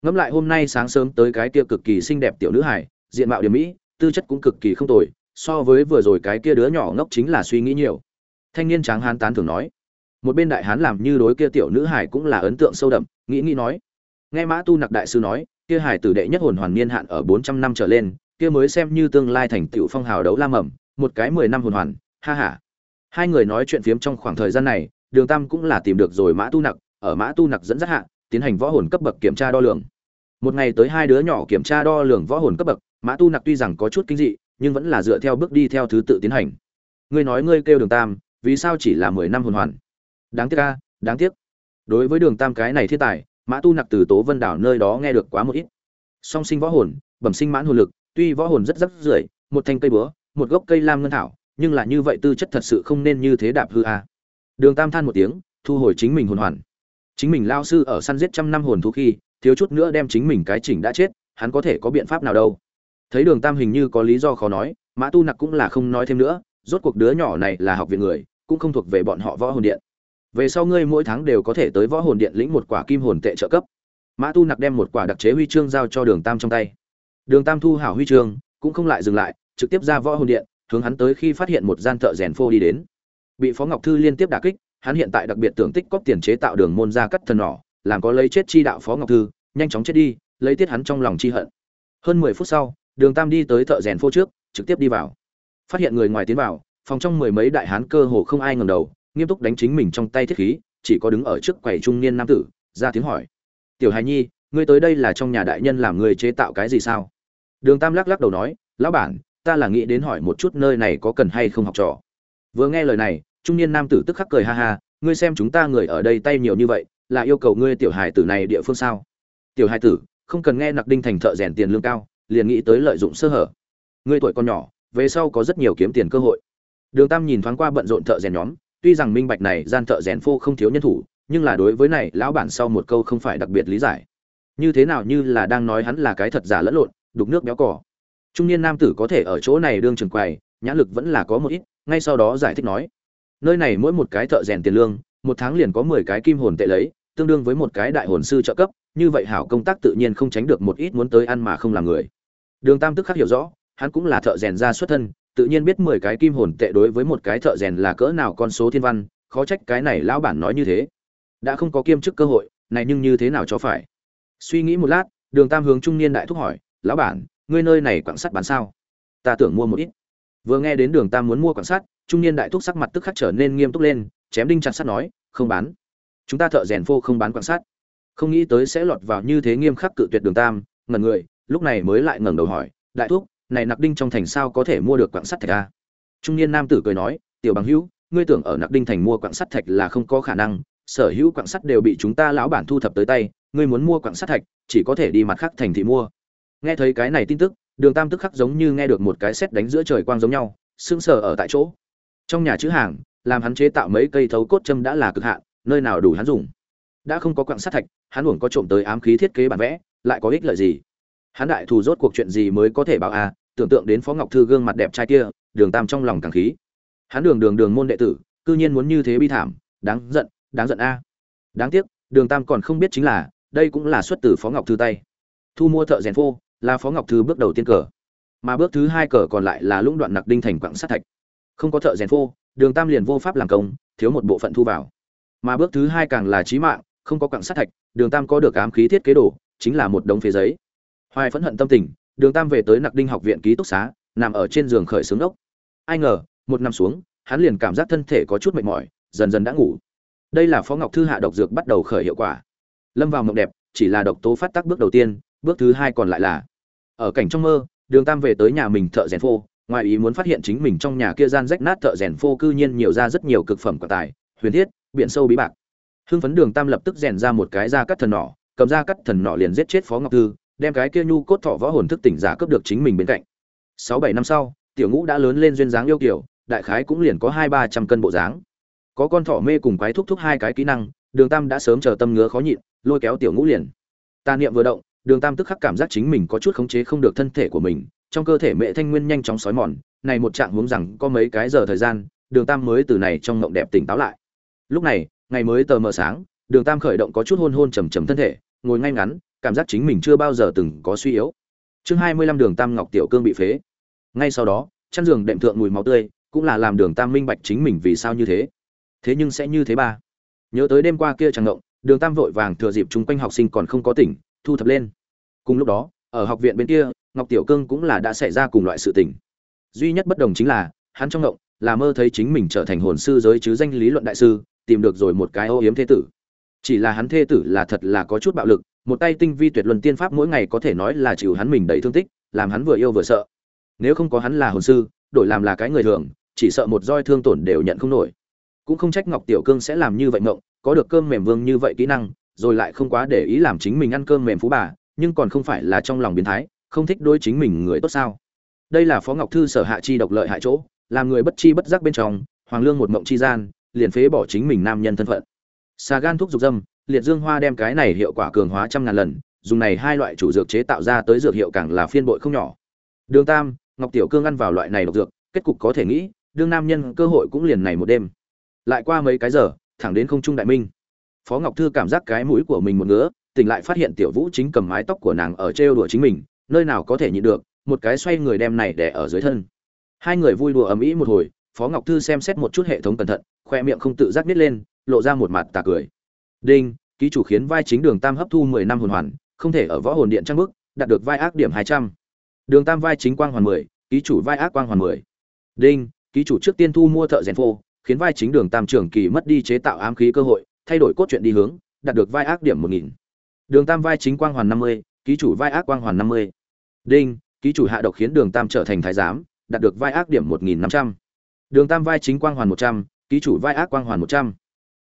ngẫm lại hôm nay sáng sớm tới cái kia cực kỳ xinh đẹp tiểu nữ hải diện mạo điểm mỹ, tư chất cũng cực kỳ không tồi, so với vừa rồi cái kia đứa nhỏ ngốc chính là suy nghĩ nhiều. Thanh niên tráng hán tán thường nói, một bên đại hán làm như đối kia tiểu nữ hải cũng là ấn tượng sâu đậm, nghĩ nghĩ nói, nghe mã tu nặc đại sư nói, kia hải tử đệ nhất hồn hoàn niên hạn ở bốn trăm năm trở lên, kia mới xem như tương lai thành tựu phong hào đấu la mầm, một cái mười năm hồn hoàn, ha ha. Hai người nói chuyện phiếm trong khoảng thời gian này, đường tam cũng là tìm được rồi mã tu nặc, ở mã tu nặc dẫn dắt hạ tiến hành võ hồn cấp bậc kiểm tra đo lường. Một ngày tới hai đứa nhỏ kiểm tra đo lường võ hồn cấp bậc, mã tu nặc tuy rằng có chút kinh dị, nhưng vẫn là dựa theo bước đi theo thứ tự tiến hành. Ngươi nói ngươi kêu đường tam, vì sao chỉ là mười năm hồn hoàn? Đáng tiếc a, đáng tiếc. Đối với đường tam cái này thiên tài, mã tu nặc từ tố vân đảo nơi đó nghe được quá một ít. Song sinh võ hồn, bẩm sinh mãn hồn lực, tuy võ hồn rất rất rưởi, một thanh cây búa, một gốc cây lam ngân thảo, nhưng là như vậy tư chất thật sự không nên như thế đạp hư a. Đường tam than một tiếng, thu hồi chính mình hồn hoàn chính mình lao sư ở săn giết trăm năm hồn thú khi, thiếu chút nữa đem chính mình cái chỉnh đã chết, hắn có thể có biện pháp nào đâu. Thấy đường tam hình như có lý do khó nói, mã tu nặc cũng là không nói thêm nữa, rốt cuộc đứa nhỏ này là học viện người, cũng không thuộc về bọn họ võ hồn điện. Về sau ngươi mỗi tháng đều có thể tới võ hồn điện lĩnh một quả kim hồn tệ trợ cấp. Mã tu nặc đem một quả đặc chế huy chương giao cho đường tam trong tay. Đường tam thu hảo huy chương, cũng không lại dừng lại, trực tiếp ra võ hồn điện, hướng hắn tới khi phát hiện một gian thợ rèn phô đi đến. Bị phó ngọc thư liên tiếp đả kích hắn hiện tại đặc biệt tưởng tích cóp tiền chế tạo đường môn ra cắt thần nỏ, làm có lấy chết chi đạo phó ngọc thư, nhanh chóng chết đi, lấy tiết hắn trong lòng chi hận. Hơn mười phút sau, đường tam đi tới thợ rèn phô trước, trực tiếp đi vào. Phát hiện người ngoài tiến vào, phòng trong mười mấy đại hán cơ hồ không ai ngẩng đầu, nghiêm túc đánh chính mình trong tay thiết khí, chỉ có đứng ở trước quầy trung niên nam tử, ra tiếng hỏi. Tiểu hài nhi, ngươi tới đây là trong nhà đại nhân làm người chế tạo cái gì sao? Đường tam lắc lắc đầu nói, lão bản, ta là nghĩ đến hỏi một chút nơi này có cần hay không học trò. Vừa nghe lời này trung niên nam tử tức khắc cười ha ha, ngươi xem chúng ta người ở đây tay nhiều như vậy, là yêu cầu ngươi tiểu hài tử này địa phương sao? Tiểu hài tử, không cần nghe nặc đinh thành thợ rèn tiền lương cao, liền nghĩ tới lợi dụng sơ hở. Ngươi tuổi còn nhỏ, về sau có rất nhiều kiếm tiền cơ hội. Đường tam nhìn thoáng qua bận rộn thợ rèn nhóm, tuy rằng minh bạch này gian thợ rèn phô không thiếu nhân thủ, nhưng là đối với này, lão bản sau một câu không phải đặc biệt lý giải. Như thế nào như là đang nói hắn là cái thật giả lẫn lộn, đục nước béo cỏ trung niên nam tử có thể ở chỗ này đương trường quầy, nhãn lực vẫn là có một ít, ngay sau đó giải thích nói nơi này mỗi một cái thợ rèn tiền lương, một tháng liền có mười cái kim hồn tệ lấy, tương đương với một cái đại hồn sư trợ cấp, như vậy hảo công tác tự nhiên không tránh được một ít muốn tới ăn mà không làm người. Đường tam tức khắc hiểu rõ, hắn cũng là thợ rèn ra xuất thân, tự nhiên biết mười cái kim hồn tệ đối với một cái thợ rèn là cỡ nào con số thiên văn, khó trách cái này lão bản nói như thế. Đã không có kiêm chức cơ hội, này nhưng như thế nào cho phải? Suy nghĩ một lát, đường tam hướng trung niên đại thúc hỏi, lão bản, ngươi nơi này quảng sắt bán sao? Ta tưởng mua một ít vừa nghe đến đường tam muốn mua quan sắt, trung niên đại thúc sắc mặt tức khắc trở nên nghiêm túc lên, chém đinh chặt sắt nói, không bán. Chúng ta thợ rèn phô không bán quan sắt. Không nghĩ tới sẽ lọt vào như thế nghiêm khắc cự tuyệt đường tam, ngẩn người, lúc này mới lại ngẩng đầu hỏi, đại thúc, này nặc đinh trong thành sao có thể mua được quảng sắt thạch a? Trung niên nam tử cười nói, tiểu bằng hữu, ngươi tưởng ở nặc đinh thành mua quảng sắt thạch là không có khả năng, sở hữu quảng sắt đều bị chúng ta lão bản thu thập tới tay, ngươi muốn mua quảng sắt thạch, chỉ có thể đi mặt khác thành thị mua. Nghe thấy cái này tin tức đường tam tức khắc giống như nghe được một cái sét đánh giữa trời quang giống nhau, sững sờ ở tại chỗ. Trong nhà chữ hàng, làm hắn chế tạo mấy cây thấu cốt châm đã là cực hạn, nơi nào đủ hắn dùng. Đã không có quặng sắt thạch, hắn uổng có trộm tới ám khí thiết kế bản vẽ, lại có ích lợi gì? Hắn đại thù rốt cuộc chuyện gì mới có thể bảo a, tưởng tượng đến phó ngọc thư gương mặt đẹp trai kia, đường tam trong lòng càng khí. Hắn đường đường đường môn đệ tử, cư nhiên muốn như thế bi thảm, đáng giận đáng giận a. Đáng tiếc, đường tam còn không biết chính là, đây cũng là xuất từ phó ngọc thư tay. Thu mua thợ rèn phô là phó ngọc thư bước đầu tiên cờ. Mà bước thứ hai cờ còn lại là lũng đoạn nặc đinh thành quặng sắt thạch. Không có thợ rèn phô, đường tam liền vô pháp làm công, thiếu một bộ phận thu vào. Mà bước thứ hai càng là trí mạng, không có quặng sắt thạch, đường tam có được ám khí thiết kế đồ, chính là một đống phế giấy. Hoài phẫn hận tâm tình, đường tam về tới nặc đinh học viện ký túc xá, nằm ở trên giường khởi xướng ốc. Ai ngờ, một năm xuống, hắn liền cảm giác thân thể có chút mệt mỏi, dần dần đã ngủ. Đây là phó ngọc thư hạ độc dược bắt đầu khởi hiệu quả. Lâm vào mộng đẹp, chỉ là độc tố phát tác bước đầu tiên, bước thứ hai còn lại là ở cảnh trong mơ, đường tam về tới nhà mình thợ rèn phô, ngoài ý muốn phát hiện chính mình trong nhà kia gian rách nát thợ rèn phô cư nhiên nhiều ra rất nhiều cực phẩm quả tài, huyền thiết, biển sâu bí bạc. Hưng phấn đường tam lập tức rèn ra một cái da cắt thần nỏ, cầm ra cắt thần nỏ liền giết chết phó ngọc thư, đem cái kia nhu cốt thọ võ hồn thức tỉnh giả cướp được chính mình bên cạnh. Sáu bảy năm sau, tiểu ngũ đã lớn lên duyên dáng yêu kiểu đại khái cũng liền có hai ba trăm cân bộ dáng. Có con thỏ mê cùng quái thúc thúc hai cái kỹ năng, đường tam đã sớm chờ tâm ngứa khó nhịn, lôi kéo tiểu ngũ liền. Tà niệm vừa động đường tam tức khắc cảm giác chính mình có chút khống chế không được thân thể của mình, trong cơ thể mẹ thanh nguyên nhanh chóng xói mòn, này một trạng hướng rằng có mấy cái giờ thời gian, đường tam mới từ này trong ngộng đẹp tỉnh táo lại. Lúc này, ngày mới tờ mờ sáng, đường tam khởi động có chút hôn hôn trầm trầm thân thể, ngồi ngay ngắn, cảm giác chính mình chưa bao giờ từng có suy yếu. Chương hai mươi lăm đường tam ngọc tiểu cương bị phế. Ngay sau đó, chăn giường đệm thượng mùi máu tươi, cũng là làm đường tam minh bạch chính mình vì sao như thế. Thế nhưng sẽ như thế ba. Nhớ tới đêm qua kia chẳng ngộng, đường tam vội vàng thừa dịp chung quanh học sinh còn không có tỉnh thu thập lên. Cùng lúc đó, ở học viện bên kia, ngọc tiểu cương cũng là đã xảy ra cùng loại sự tình. Duy nhất bất đồng chính là, hắn trong ngộng, là mơ thấy chính mình trở thành hồn sư giới chứ danh lý luận đại sư, tìm được rồi một cái ô hiếm thế tử. Chỉ là hắn thê tử là thật là có chút bạo lực, một tay tinh vi tuyệt luân tiên pháp mỗi ngày có thể nói là chịu hắn mình đầy thương tích, làm hắn vừa yêu vừa sợ. Nếu không có hắn là hồn sư, đổi làm là cái người thường, chỉ sợ một roi thương tổn đều nhận không nổi. Cũng không trách ngọc tiểu cương sẽ làm như vậy mộng có được cơm mềm vương như vậy kỹ năng rồi lại không quá để ý làm chính mình ăn cơm mềm phú bà, nhưng còn không phải là trong lòng biến thái, không thích đối chính mình người tốt sao. Đây là phó ngọc thư sở hạ chi độc lợi hại chỗ làm người bất chi bất giác bên trong, hoàng lương một mộng chi gian, liền phế bỏ chính mình nam nhân thân phận. Xà gan thuốc dục dâm, liệt dương hoa đem cái này hiệu quả cường hóa trăm ngàn lần, dùng này hai loại chủ dược chế tạo ra tới dược hiệu càng là phiên bội không nhỏ. Đường tam, ngọc tiểu cương ăn vào loại này độc dược, kết cục có thể nghĩ, đương nam nhân cơ hội cũng liền này một đêm. Lại qua mấy cái giờ, thẳng đến không trung đại minh phó ngọc thư cảm giác cái mũi của mình một ngứa, tỉnh lại phát hiện tiểu vũ chính cầm mái tóc của nàng ở trêu đùa chính mình, nơi nào có thể nhịn được, một cái xoay người đem này để ở dưới thân. Hai người vui đùa ầm ĩ một hồi, phó ngọc thư xem xét một chút hệ thống cẩn thận, khoe miệng không tự giác nít lên, lộ ra một mặt tà cười. Đinh, ký chủ khiến vai chính đường tam hấp thu mười năm hồn hoàn, không thể ở võ hồn điện trang bức, đạt được vai ác điểm hai trăm. Đường tam vai chính quang hoàn mười, ký chủ vai ác quang hoàn mười. Đinh, ký chủ trước tiên thu mua thợ rèn phô, khiến vai chính đường tam trưởng kỳ mất đi chế tạo ám khí cơ hội thay đổi cốt truyện đi hướng, đạt được vai ác điểm một nghìn. Đường tam vai chính quang hoàn năm mươi, ký chủ vai ác quang hoàn năm mươi. Đinh, ký chủ hạ độc khiến đường tam trở thành thái giám, đạt được vai ác điểm một nghìn năm trăm. Đường tam vai chính quang hoàn một trăm, ký chủ vai ác quang hoàn một trăm.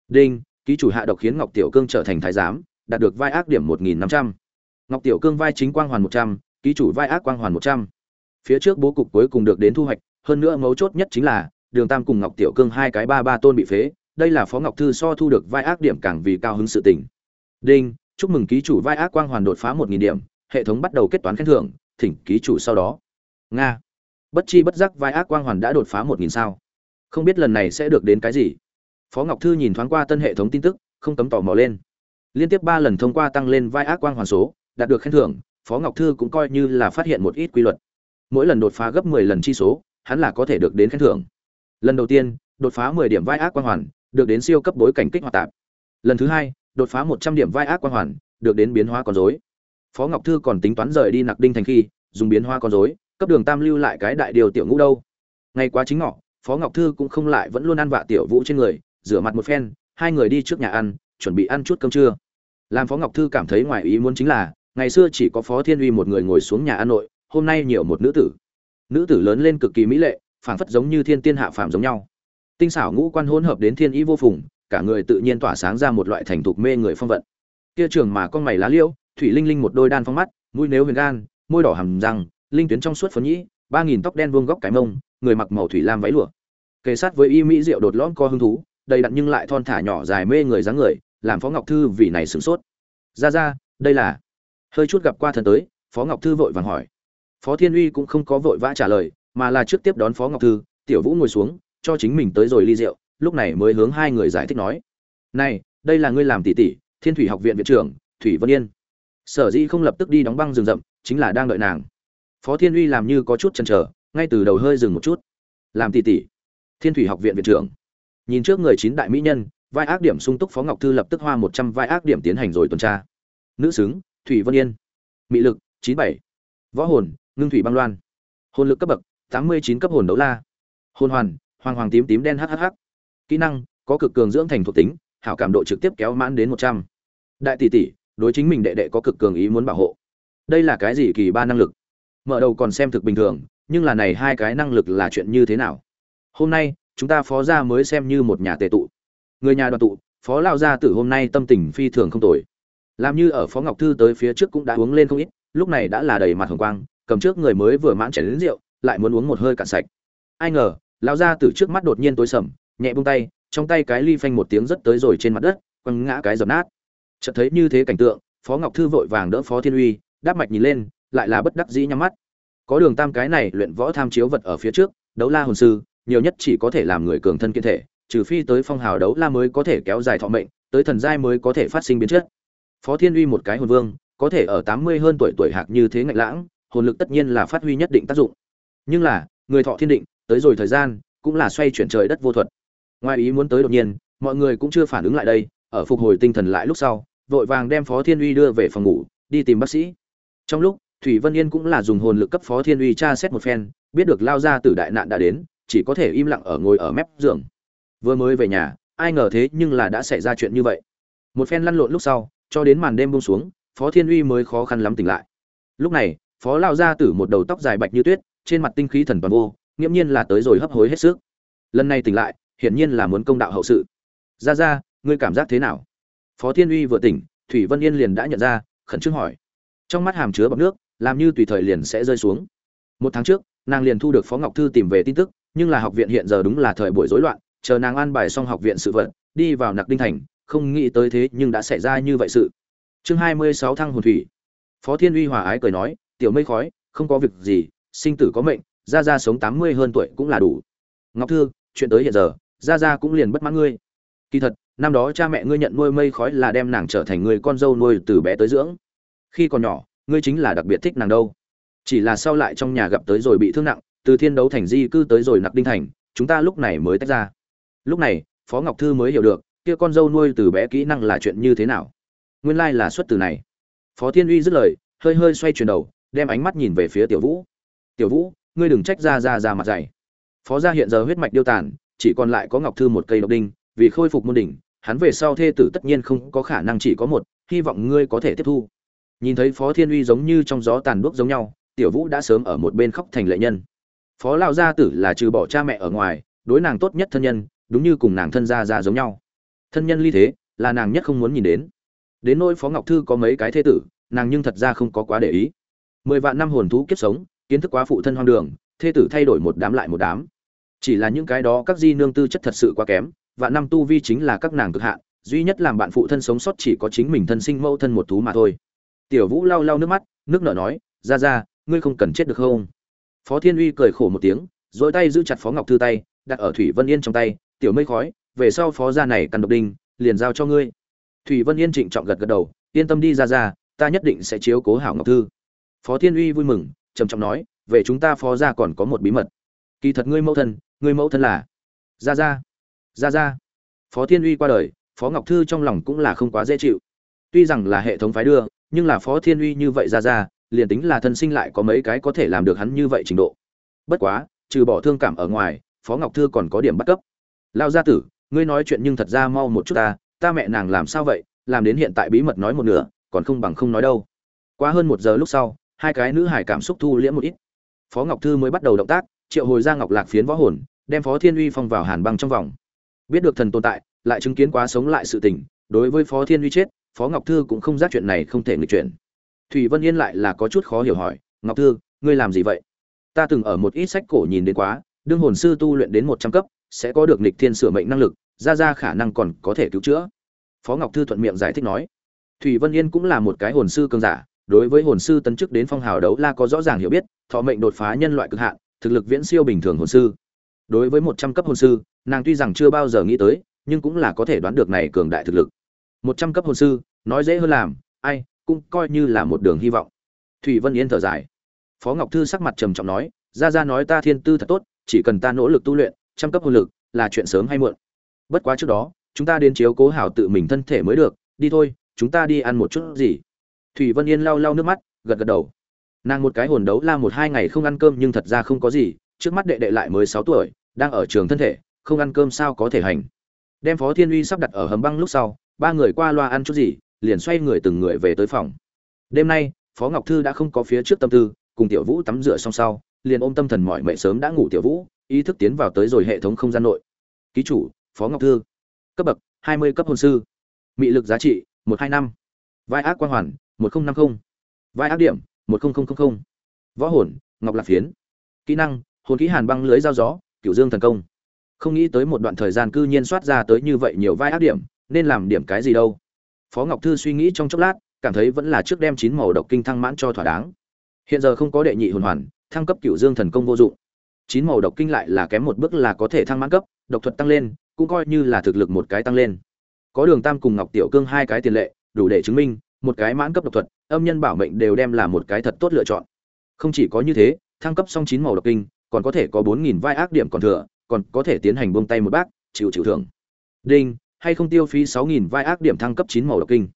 Đinh, ký chủ hạ độc khiến ngọc tiểu cương trở thành thái giám, đạt được vai ác điểm một nghìn năm trăm. Ngọc tiểu cương vai chính quang hoàn một trăm, ký chủ vai ác quang hoàn một trăm. Phía trước bố cục cuối cùng được đến thu hoạch, hơn nữa mấu chốt nhất chính là, đường tam cùng ngọc tiểu cương hai cái ba ba tôn bị phế đây là phó ngọc thư so thu được vai ác điểm càng vì cao hứng sự tình. Đinh, chúc mừng ký chủ vai ác quang hoàn đột phá một nghìn điểm, hệ thống bắt đầu kết toán khen thưởng, thỉnh ký chủ sau đó. Nga. Bất chi bất giác vai ác quang hoàn đã đột phá một nghìn sao. Không biết lần này sẽ được đến cái gì. Phó ngọc thư nhìn thoáng qua tân hệ thống tin tức, không cấm tò mò lên. Liên tiếp ba lần thông qua tăng lên vai ác quang hoàn số, đạt được khen thưởng, phó ngọc thư cũng coi như là phát hiện một ít quy luật. Mỗi lần đột phá gấp mười lần chi số, hắn là có thể được đến khen thưởng. Lần đầu tiên, đột phá mười điểm vai ác quang hoàn được đến siêu cấp bối cảnh kích hoạt tạp. Lần thứ hai, đột phá một trăm điểm vai ác quang hoàn, được đến biến hóa con dối phó ngọc thư còn tính toán rời đi nặc đinh thành khi, dùng biến hoa con dối cấp đường tam lưu lại cái đại điều tiểu ngũ đâu. Ngay quá chính ngọ, phó ngọc thư cũng không lại vẫn luôn ăn vạ tiểu vũ trên người, rửa mặt một phen, hai người đi trước nhà ăn, chuẩn bị ăn chút cơm trưa. Làm phó ngọc thư cảm thấy ngoài ý muốn chính là, ngày xưa chỉ có phó thiên uy một người ngồi xuống nhà ăn nội, hôm nay nhiều một nữ tử. Nữ tử lớn lên cực kỳ mỹ lệ, phảng phất giống như thiên tiên hạ phàm giống nhau tinh xảo ngũ quan hỗn hợp đến thiên ý vô phùng, cả người tự nhiên tỏa sáng ra một loại thành thục mê người phong vận. Kia trường mà con mày lá liễu, thủy linh linh một đôi đan phong mắt, mũi nếu huyền gan, môi đỏ hầm răng, linh tuyến trong suốt phấn nhĩ, ba nghìn tóc đen vuông góc cái mông, người mặc màu thủy lam váy lụa. Kề sát với y mỹ rượu đột lõm co hứng thú, đầy đặn nhưng lại thon thả nhỏ dài mê người dáng người, làm phó ngọc thư vì này sửng sốt. Ra ra, đây là hơi chút gặp qua thần tới, phó ngọc thư vội vàng hỏi. Phó thiên uy cũng không có vội vã trả lời, mà là trước tiếp đón phó ngọc thư, tiểu vũ ngồi xuống cho chính mình tới rồi ly rượu, lúc này mới hướng hai người giải thích nói, này, đây là ngươi làm tỷ tỷ thiên thủy học viện viện trưởng, thủy vân yên. Sở dĩ không lập tức đi đóng băng rừng rậm, chính là đang đợi nàng. Phó thiên uy làm như có chút chần chờ, ngay từ đầu hơi dừng một chút. Làm tỷ tỷ thiên thủy học viện viện trưởng. Nhìn trước người chín đại mỹ nhân, vai ác điểm sung túc phó ngọc thư lập tức hoa một trăm vai ác điểm tiến hành rồi tuần tra. Nữ xứng, thủy vân yên. Mị lực, chín bảy. Võ hồn, ngưng thủy băng loan. Hồn lực cấp bậc, tám mươi chín cấp hồn đấu la. Hồn hoàn hoàng hoàng tím tím đen hhh kỹ năng, có cực cường dưỡng thành thuộc tính, hảo cảm độ trực tiếp kéo mãn đến một trăm. Đại tỷ tỷ, đối chính mình đệ đệ có cực cường ý muốn bảo hộ. Đây là cái gì kỳ ba năng lực? Mở đầu còn xem thực bình thường, nhưng là này hai cái năng lực là chuyện như thế nào? Hôm nay, chúng ta phó gia mới xem như một nhà tề tụ. Người nhà đoàn tụ, phó lao gia tử hôm nay tâm tình phi thường không tồi. Làm như ở phó ngọc thư tới phía trước cũng đã uống lên không ít, lúc này đã là đầy mặt hồng quang, cầm trước người mới vừa mãn chảy đến rượu, lại muốn uống một hơi cạn sạch. Ai ngờ lão gia tử trước mắt đột nhiên tối sầm, nhẹ buông tay, trong tay cái ly phanh một tiếng rất tới rồi trên mặt đất, quăng ngã cái giọt nát. Chợt thấy như thế cảnh tượng, phó ngọc thư vội vàng đỡ phó thiên uy, đáp mạch nhìn lên, lại là bất đắc dĩ nhắm mắt. Có đường tam cái này luyện võ tham chiếu vật ở phía trước, đấu la hồn sư, nhiều nhất chỉ có thể làm người cường thân kiên thể, trừ phi tới phong hào đấu la mới có thể kéo dài thọ mệnh, tới thần giai mới có thể phát sinh biến chất. Phó thiên uy một cái hồn vương, có thể ở tám mươi hơn tuổi tuổi hạc như thế ngạch lãng, hồn lực tất nhiên là phát huy nhất định tác dụng. Nhưng là, người thọ thiên định tới rồi thời gian, cũng là xoay chuyển trời đất vô thuật. Ngoài ý muốn tới đột nhiên, mọi người cũng chưa phản ứng lại đây, ở phục hồi tinh thần lại lúc sau, vội vàng đem phó thiên uy đưa về phòng ngủ, đi tìm bác sĩ. Trong lúc, thủy vân yên cũng là dùng hồn lực cấp phó thiên uy tra xét một phen, biết được lao ra từ đại nạn đã đến, chỉ có thể im lặng ở ngồi ở mép giường. Vừa mới về nhà, ai ngờ thế nhưng là đã xảy ra chuyện như vậy. Một phen lăn lộn lúc sau, cho đến màn đêm buông xuống, phó thiên uy mới khó khăn lắm tỉnh lại. Lúc này, phó lao ra tử một đầu tóc dài bạch như tuyết, trên mặt tinh khí thần toàn vô nghiễm nhiên là tới rồi hấp hối hết sức. Lần này tỉnh lại hiển nhiên là muốn công đạo hậu sự. Ra ra ngươi cảm giác thế nào? Phó thiên uy vừa tỉnh thủy vân yên liền đã nhận ra khẩn trương hỏi. Trong mắt hàm chứa bọc nước làm như tùy thời liền sẽ rơi xuống. Một tháng trước nàng liền thu được phó ngọc thư tìm về tin tức nhưng là học viện hiện giờ đúng là thời buổi rối loạn chờ nàng an bài xong học viện sự vật, đi vào nặc đinh thành không nghĩ tới thế nhưng đã xảy ra như vậy sự. Chương hai mươi sáu thăng hồn thủy. Phó thiên uy hòa ái cười nói tiểu mây khói không có việc gì sinh tử có mệnh gia gia sống tám mươi hơn tuổi cũng là đủ. Ngọc thư, chuyện tới hiện giờ, gia gia cũng liền bất mãn ngươi. Kỳ thật, năm đó cha mẹ ngươi nhận nuôi mây khói là đem nàng trở thành người con dâu nuôi từ bé tới dưỡng. Khi còn nhỏ, ngươi chính là đặc biệt thích nàng đâu. Chỉ là sau lại trong nhà gặp tới rồi bị thương nặng, từ thiên đấu thành di cư tới rồi nặc đinh thành, chúng ta lúc này mới tách ra. Lúc này, phó ngọc thư mới hiểu được, kia con dâu nuôi từ bé kỹ năng là chuyện như thế nào. Nguyên lai là xuất từ này. Phó thiên uy dứt lời, hơi hơi xoay chuyển đầu, đem ánh mắt nhìn về phía tiểu vũ. Tiểu vũ ngươi đừng trách ra ra ra mặt dày. Phó gia hiện giờ huyết mạch điêu tàn, chỉ còn lại có ngọc thư một cây độc đinh, vì khôi phục môn đỉnh, hắn về sau thê tử tất nhiên không có khả năng chỉ có một, hy vọng ngươi có thể tiếp thu. Nhìn thấy phó thiên uy giống như trong gió tàn đuốc giống nhau, tiểu vũ đã sớm ở một bên khóc thành lệ nhân. Phó lao gia tử là trừ bỏ cha mẹ ở ngoài, đối nàng tốt nhất thân nhân, đúng như cùng nàng thân gia ra giống nhau. Thân nhân ly thế, là nàng nhất không muốn nhìn đến. Đến nỗi phó ngọc thư có mấy cái thế tử, nàng nhưng thật ra không có quá để ý. Mười vạn năm hồn thú kiếp sống kiến thức quá phụ thân hoang đường, thê tử thay đổi một đám lại một đám. Chỉ là những cái đó các di nương tư chất thật sự quá kém vạn năm tu vi chính là các nàng cực hạn, duy nhất làm bạn phụ thân sống sót chỉ có chính mình thân sinh mẫu thân một thú mà thôi. Tiểu vũ lau lau nước mắt, nước nở nói, ra ra, ngươi không cần chết được không? Phó thiên uy cười khổ một tiếng dỗi tay giữ chặt phó ngọc thư tay, đặt ở thủy vân yên trong tay, tiểu mây khói, về sau phó gia này cần độc đinh, liền giao cho ngươi. Thủy vân yên trịnh trọng gật gật đầu, yên tâm đi, ra ra, ta nhất định sẽ chiếu cố hảo ngọc thư. Phó thiên uy vui mừng trầm trọng nói, về chúng ta phó gia còn có một bí mật. Kỳ thật ngươi mẫu thân, ngươi mẫu thân là gia gia. Gia gia. Phó thiên uy qua đời, phó ngọc thư trong lòng cũng là không quá dễ chịu. Tuy rằng là hệ thống phái đưa, nhưng là phó thiên uy như vậy ra ra liền tính là thân sinh lại có mấy cái có thể làm được hắn như vậy trình độ. Bất quá, trừ bỏ thương cảm ở ngoài, phó ngọc thư còn có điểm bắt cấp. Lao gia tử, ngươi nói chuyện nhưng thật ra mau một chút ta ta mẹ nàng làm sao vậy, làm đến hiện tại bí mật nói một nửa, còn không bằng không nói đâu. Qua hơn một giờ lúc sau hai cái nữ hải cảm xúc thu liễm một ít. Phó ngọc thư mới bắt đầu động tác, triệu hồi ra ngọc lạc phiến võ hồn, đem phó thiên uy phong vào hàn băng trong vòng. Biết được thần tồn tại, lại chứng kiến quá sống lại sự tình, đối với phó thiên uy chết, phó ngọc thư cũng không giác chuyện này không thể nghịch chuyển thủy vân yên lại là có chút khó hiểu hỏi, ngọc thư, ngươi làm gì vậy? Ta từng ở một ít sách cổ nhìn đến quá, đương hồn sư tu luyện đến một trăm cấp, sẽ có được nghịch thiên sửa mệnh năng lực, ra ra khả năng còn có thể cứu chữa. Phó ngọc thư thuận miệng giải thích nói. Thủy vân yên cũng là một cái hồn sư cường giả đối với hồn sư tấn chức đến phong hào đấu la có rõ ràng hiểu biết, thọ mệnh đột phá nhân loại cực hạn, thực lực viễn siêu bình thường hồn sư. Đối với một trăm cấp hồn sư, nàng tuy rằng chưa bao giờ nghĩ tới, nhưng cũng là có thể đoán được này cường đại thực lực. Một trăm cấp hồn sư, nói dễ hơn làm, ai, cũng coi như là một đường hy vọng. Thủy vân yên thở dài. Phó ngọc thư sắc mặt trầm trọng nói, ra ra nói ta thiên tư thật tốt, chỉ cần ta nỗ lực tu luyện, trăm cấp hồn lực là chuyện sớm hay muộn. Bất quá trước đó, chúng ta đến chiếu cố hảo tự mình thân thể mới được, đi thôi, chúng ta đi ăn một chút gì thủy vân yên lau lau nước mắt, gật gật đầu. Nàng một cái hồn đấu la một hai ngày không ăn cơm nhưng thật ra không có gì, trước mắt đệ đệ lại mới sáu tuổi, đang ở trường thân thể, không ăn cơm sao có thể hành. Đem phó thiên uy sắp đặt ở hầm băng lúc sau, ba người qua loa ăn chút gì, liền xoay người từng người về tới phòng. Đêm nay, phó ngọc thư đã không có phía trước tâm tư, cùng tiểu vũ tắm rửa xong sau, liền ôm tâm thần mọi mẹ sớm đã ngủ tiểu vũ, ý thức tiến vào tới rồi hệ thống không gian nội. Ký chủ, phó ngọc thư. Cấp bậc, hai mươi cấp hồn sư. Mị lực giá trị, một hai năm. Vai ác quan hoàn một nghìn năm mươi vai ác điểm, một nghìn võ hồn, ngọc lạc phiến. Kỹ năng, hồn kỹ hàn băng lưới dao gió cựu dương thần công. Không nghĩ tới một đoạn thời gian cư nhiên soát ra tới như vậy nhiều vai ác điểm, nên làm điểm cái gì đâu. Phó ngọc thư suy nghĩ trong chốc lát, cảm thấy vẫn là trước đem chín màu độc kinh thăng mãn cho thỏa đáng. Hiện giờ không có đệ nhị hồn hoàn, thăng cấp cựu dương thần công vô dụng. Chín màu độc kinh lại là kém một bước là có thể thăng mãn cấp, độc thuật tăng lên, cũng coi như là thực lực một cái tăng lên. Có đường tam cùng ngọc tiểu cương hai cái tiền lệ, đủ để chứng minh một cái mãn cấp độc thuật, âm nhân bảo mệnh đều đem là một cái thật tốt lựa chọn. Không chỉ có như thế, thăng cấp xong chín màu độc kinh, còn có thể có bốn nghìn vai ác điểm còn thừa, còn có thể tiến hành buông tay một bác, chịu chịu thưởng. Đinh, hay không tiêu phí sáu nghìn vai ác điểm thăng cấp chín màu độc kinh?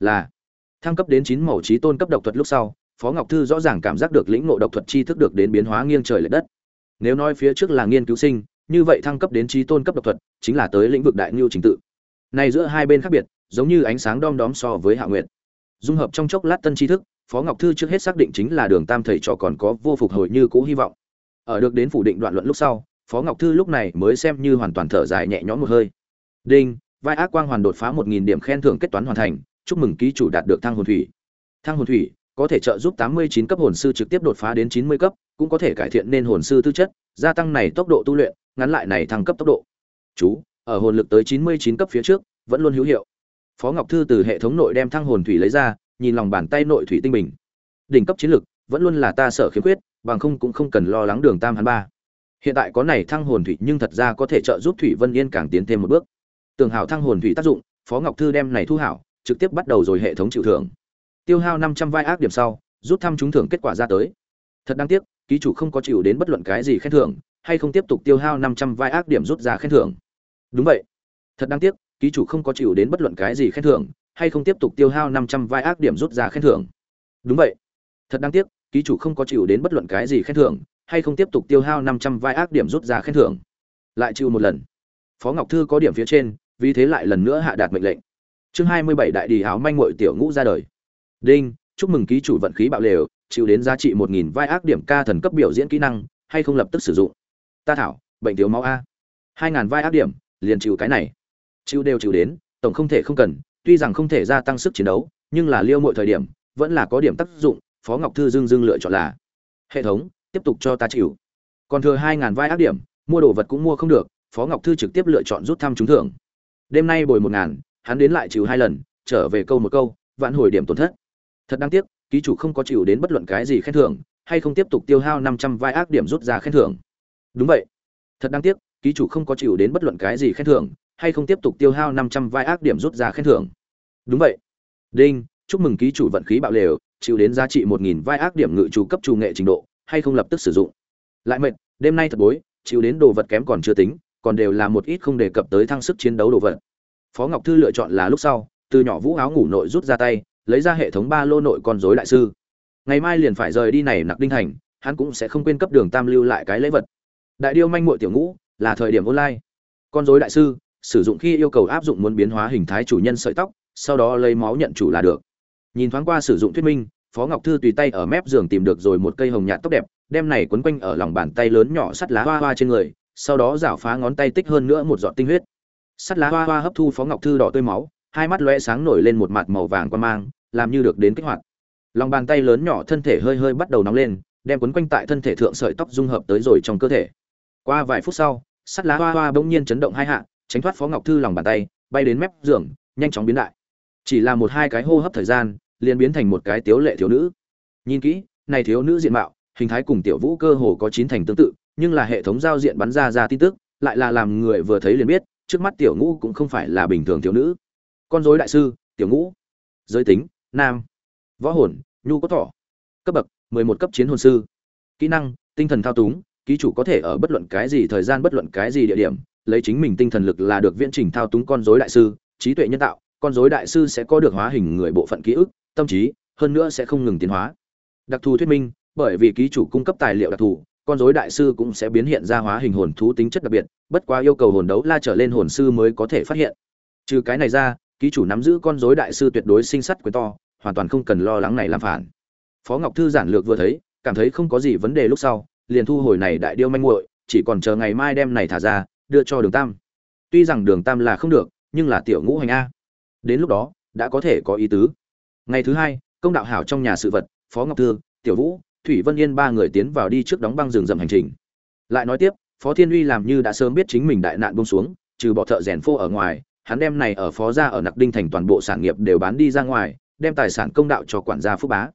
Là. Thăng cấp đến chín màu trí tôn cấp độc thuật lúc sau, phó ngọc thư rõ ràng cảm giác được lĩnh ngộ độc thuật chi thức được đến biến hóa nghiêng trời lệch đất. Nếu nói phía trước là nghiên cứu sinh, như vậy thăng cấp đến trí tôn cấp độc thuật, chính là tới lĩnh vực đại nhu trình tự. Này giữa hai bên khác biệt, giống như ánh sáng đom đóm so với hạ nguyệt dung hợp trong chốc lát tân tri thức, phó ngọc thư trước hết xác định chính là đường tam thầy trò còn có vô phục hồi như cũ hy vọng. Ở được đến phủ định đoạn luận lúc sau, phó ngọc thư lúc này mới xem như hoàn toàn thở dài nhẹ nhõm một hơi. Đinh, vai ác quang hoàn đột phá một nghìn điểm khen thưởng kết toán hoàn thành, chúc mừng ký chủ đạt được thang hồn thủy. Thang hồn thủy có thể trợ giúp tám mươi chín cấp hồn sư trực tiếp đột phá đến chín mươi cấp, cũng có thể cải thiện nên hồn sư tư chất, gia tăng này tốc độ tu luyện, ngắn lại này thăng cấp tốc độ. Chú, ở hồn lực tới chín mươi chín cấp phía trước, vẫn luôn hữu hiệu phó ngọc thư từ hệ thống nội đem thăng hồn thủy lấy ra, nhìn lòng bàn tay nội thủy tinh bình. Đỉnh cấp chiến lực, vẫn luôn là ta sở khiếm khuyết, bằng không cũng không cần lo lắng đường tam hắn ba. Hiện tại có này thăng hồn thủy nhưng thật ra có thể trợ giúp thủy vân yên càng tiến thêm một bước. Tường hảo thăng hồn thủy tác dụng, phó ngọc thư đem này thu hảo, trực tiếp bắt đầu rồi hệ thống chịu thưởng. Tiêu hao năm trăm vai ác điểm sau, rút thăm trúng thưởng kết quả ra tới. Thật đáng tiếc, ký chủ không có chịu đến bất luận cái gì khen thưởng, hay không tiếp tục tiêu hao năm trăm vai ác điểm rút ra khen thưởng. Đúng vậy. Thật đáng tiếc ký chủ không có chịu đến bất luận cái gì khen thưởng, hay không tiếp tục tiêu hao năm trăm vai ác điểm rút ra khen thưởng. Đúng vậy. Thật đáng tiếc, ký chủ không có chịu đến bất luận cái gì khen thưởng, hay không tiếp tục tiêu hao năm trăm vai ác điểm rút ra khen thưởng. Lại chịu một lần. Phó ngọc thư có điểm phía trên, vì thế lại lần nữa hạ đạt mệnh lệnh. Chương hai mươi bảy đại đi áo manh muội tiểu ngũ ra đời. Đinh, chúc mừng ký chủ vận khí bạo lều, chịu đến giá trị một nghìn vai ác điểm ca thần cấp biểu diễn kỹ năng, hay không lập tức sử dụng. Ta thảo, bệnh thiếu máu a. Hai ngàn vai ác điểm, liền chịu cái này chịu đều chịu đến, tổng không thể không cần, tuy rằng không thể gia tăng sức chiến đấu, nhưng là liêu mọi thời điểm, vẫn là có điểm tác dụng, phó ngọc thư dương dương lựa chọn là, hệ thống, tiếp tục cho ta chịu. Còn thừa hai ngàn vai ác điểm, mua đồ vật cũng mua không được, phó ngọc thư trực tiếp lựa chọn rút thăm trúng thưởng. Đêm nay bồi một ngàn, hắn đến lại chịu hai lần, trở về câu một câu, vạn hồi điểm tổn thất. Thật đáng tiếc, ký chủ không có chịu đến bất luận cái gì khen thưởng, hay không tiếp tục tiêu hao năm trăm vai ác điểm rút ra khen thưởng. Đúng vậy. Thật đáng tiếc, ký chủ không có chịu đến bất luận cái gì khen thưởng hay không tiếp tục tiêu hao năm trăm vai ác điểm rút ra khen thưởng? Đúng vậy. Đinh, chúc mừng ký chủ vận khí bạo lều, chịu đến giá trị một nghìn vai ác điểm ngự chủ cấp chủ nghệ trình độ, hay không lập tức sử dụng? Lại mệt, đêm nay thật bối, chịu đến đồ vật kém còn chưa tính, còn đều là một ít không đề cập tới thăng sức chiến đấu đồ vật. Phó ngọc thư lựa chọn là lúc sau, từ nhỏ vũ áo ngủ nội rút ra tay, lấy ra hệ thống ba lô nội con rối đại sư. Ngày mai liền phải rời đi này nặc đinh thành, hắn cũng sẽ không quên cấp đường tam lưu lại cái lễ vật. Đại điêu manh muội tiểu ngũ, là thời điểm online. Con rối đại sư sử dụng khi yêu cầu áp dụng muốn biến hóa hình thái chủ nhân sợi tóc, sau đó lấy máu nhận chủ là được. Nhìn thoáng qua sử dụng thuyết minh, phó ngọc thư tùy tay ở mép giường tìm được rồi một cây hồng nhạt tóc đẹp, đem này quấn quanh ở lòng bàn tay lớn nhỏ sắt lá hoa hoa trên người, sau đó rảo phá ngón tay tích hơn nữa một giọt tinh huyết. Sắt lá hoa hoa hấp thu phó ngọc thư đỏ tươi máu, hai mắt lóe sáng nổi lên một mặt màu vàng quan mang, làm như được đến kích hoạt. Lòng bàn tay lớn nhỏ thân thể hơi hơi bắt đầu nóng lên, đem quấn quanh tại thân thể thượng sợi tóc dung hợp tới rồi trong cơ thể. Qua vài phút sau, sắt lá hoa hoa bỗng nhiên chấn động hai hạ tránh thoát phó ngọc thư lòng bàn tay, bay đến mép giường, nhanh chóng biến đại. Chỉ là một hai cái hô hấp thời gian, liền biến thành một cái tiếu lệ thiếu nữ. Nhìn kỹ, này thiếu nữ diện mạo, hình thái cùng tiểu vũ cơ hồ có chín thành tương tự, nhưng là hệ thống giao diện bắn ra ra tin tức, lại là làm người vừa thấy liền biết, trước mắt tiểu ngũ cũng không phải là bình thường thiếu nữ. Con dối đại sư, tiểu ngũ. Giới tính, nam. Võ hồn, nhu có thỏ cấp bậc, mười một cấp chiến hồn sư. Kỹ năng, tinh thần thao túng, ký chủ có thể ở bất luận cái gì thời gian, bất luận cái gì địa điểm lấy chính mình tinh thần lực là được viễn trình thao túng con dối đại sư, trí tuệ nhân tạo, con dối đại sư sẽ có được hóa hình người bộ phận ký ức, tâm trí, hơn nữa sẽ không ngừng tiến hóa. Đặc thù thuyết minh, bởi vì ký chủ cung cấp tài liệu đặc thù, con dối đại sư cũng sẽ biến hiện ra hóa hình hồn thú tính chất đặc biệt, bất quá yêu cầu hồn đấu la trở lên hồn sư mới có thể phát hiện. Trừ cái này ra, ký chủ nắm giữ con dối đại sư tuyệt đối sinh sắt quyền to, hoàn toàn không cần lo lắng này làm phản. Phó ngọc thư giản lược vừa thấy, cảm thấy không có gì vấn đề lúc sau, liền thu hồi này đại điêu manh muội, chỉ còn chờ ngày mai đem này thả ra đưa cho đường tam. Tuy rằng đường tam là không được, nhưng là tiểu ngũ hành a. Đến lúc đó, đã có thể có ý tứ. Ngày thứ hai, công đạo hảo trong nhà sự vật, phó ngọc thư, tiểu vũ, thủy vân yên ba người tiến vào đi trước đóng băng rừng rậm hành trình. Lại nói tiếp, phó thiên uy làm như đã sớm biết chính mình đại nạn bông xuống, trừ bỏ thợ rèn phô ở ngoài, hắn đem này ở phó gia ở nặc đinh thành toàn bộ sản nghiệp đều bán đi ra ngoài, đem tài sản công đạo cho quản gia phúc bá.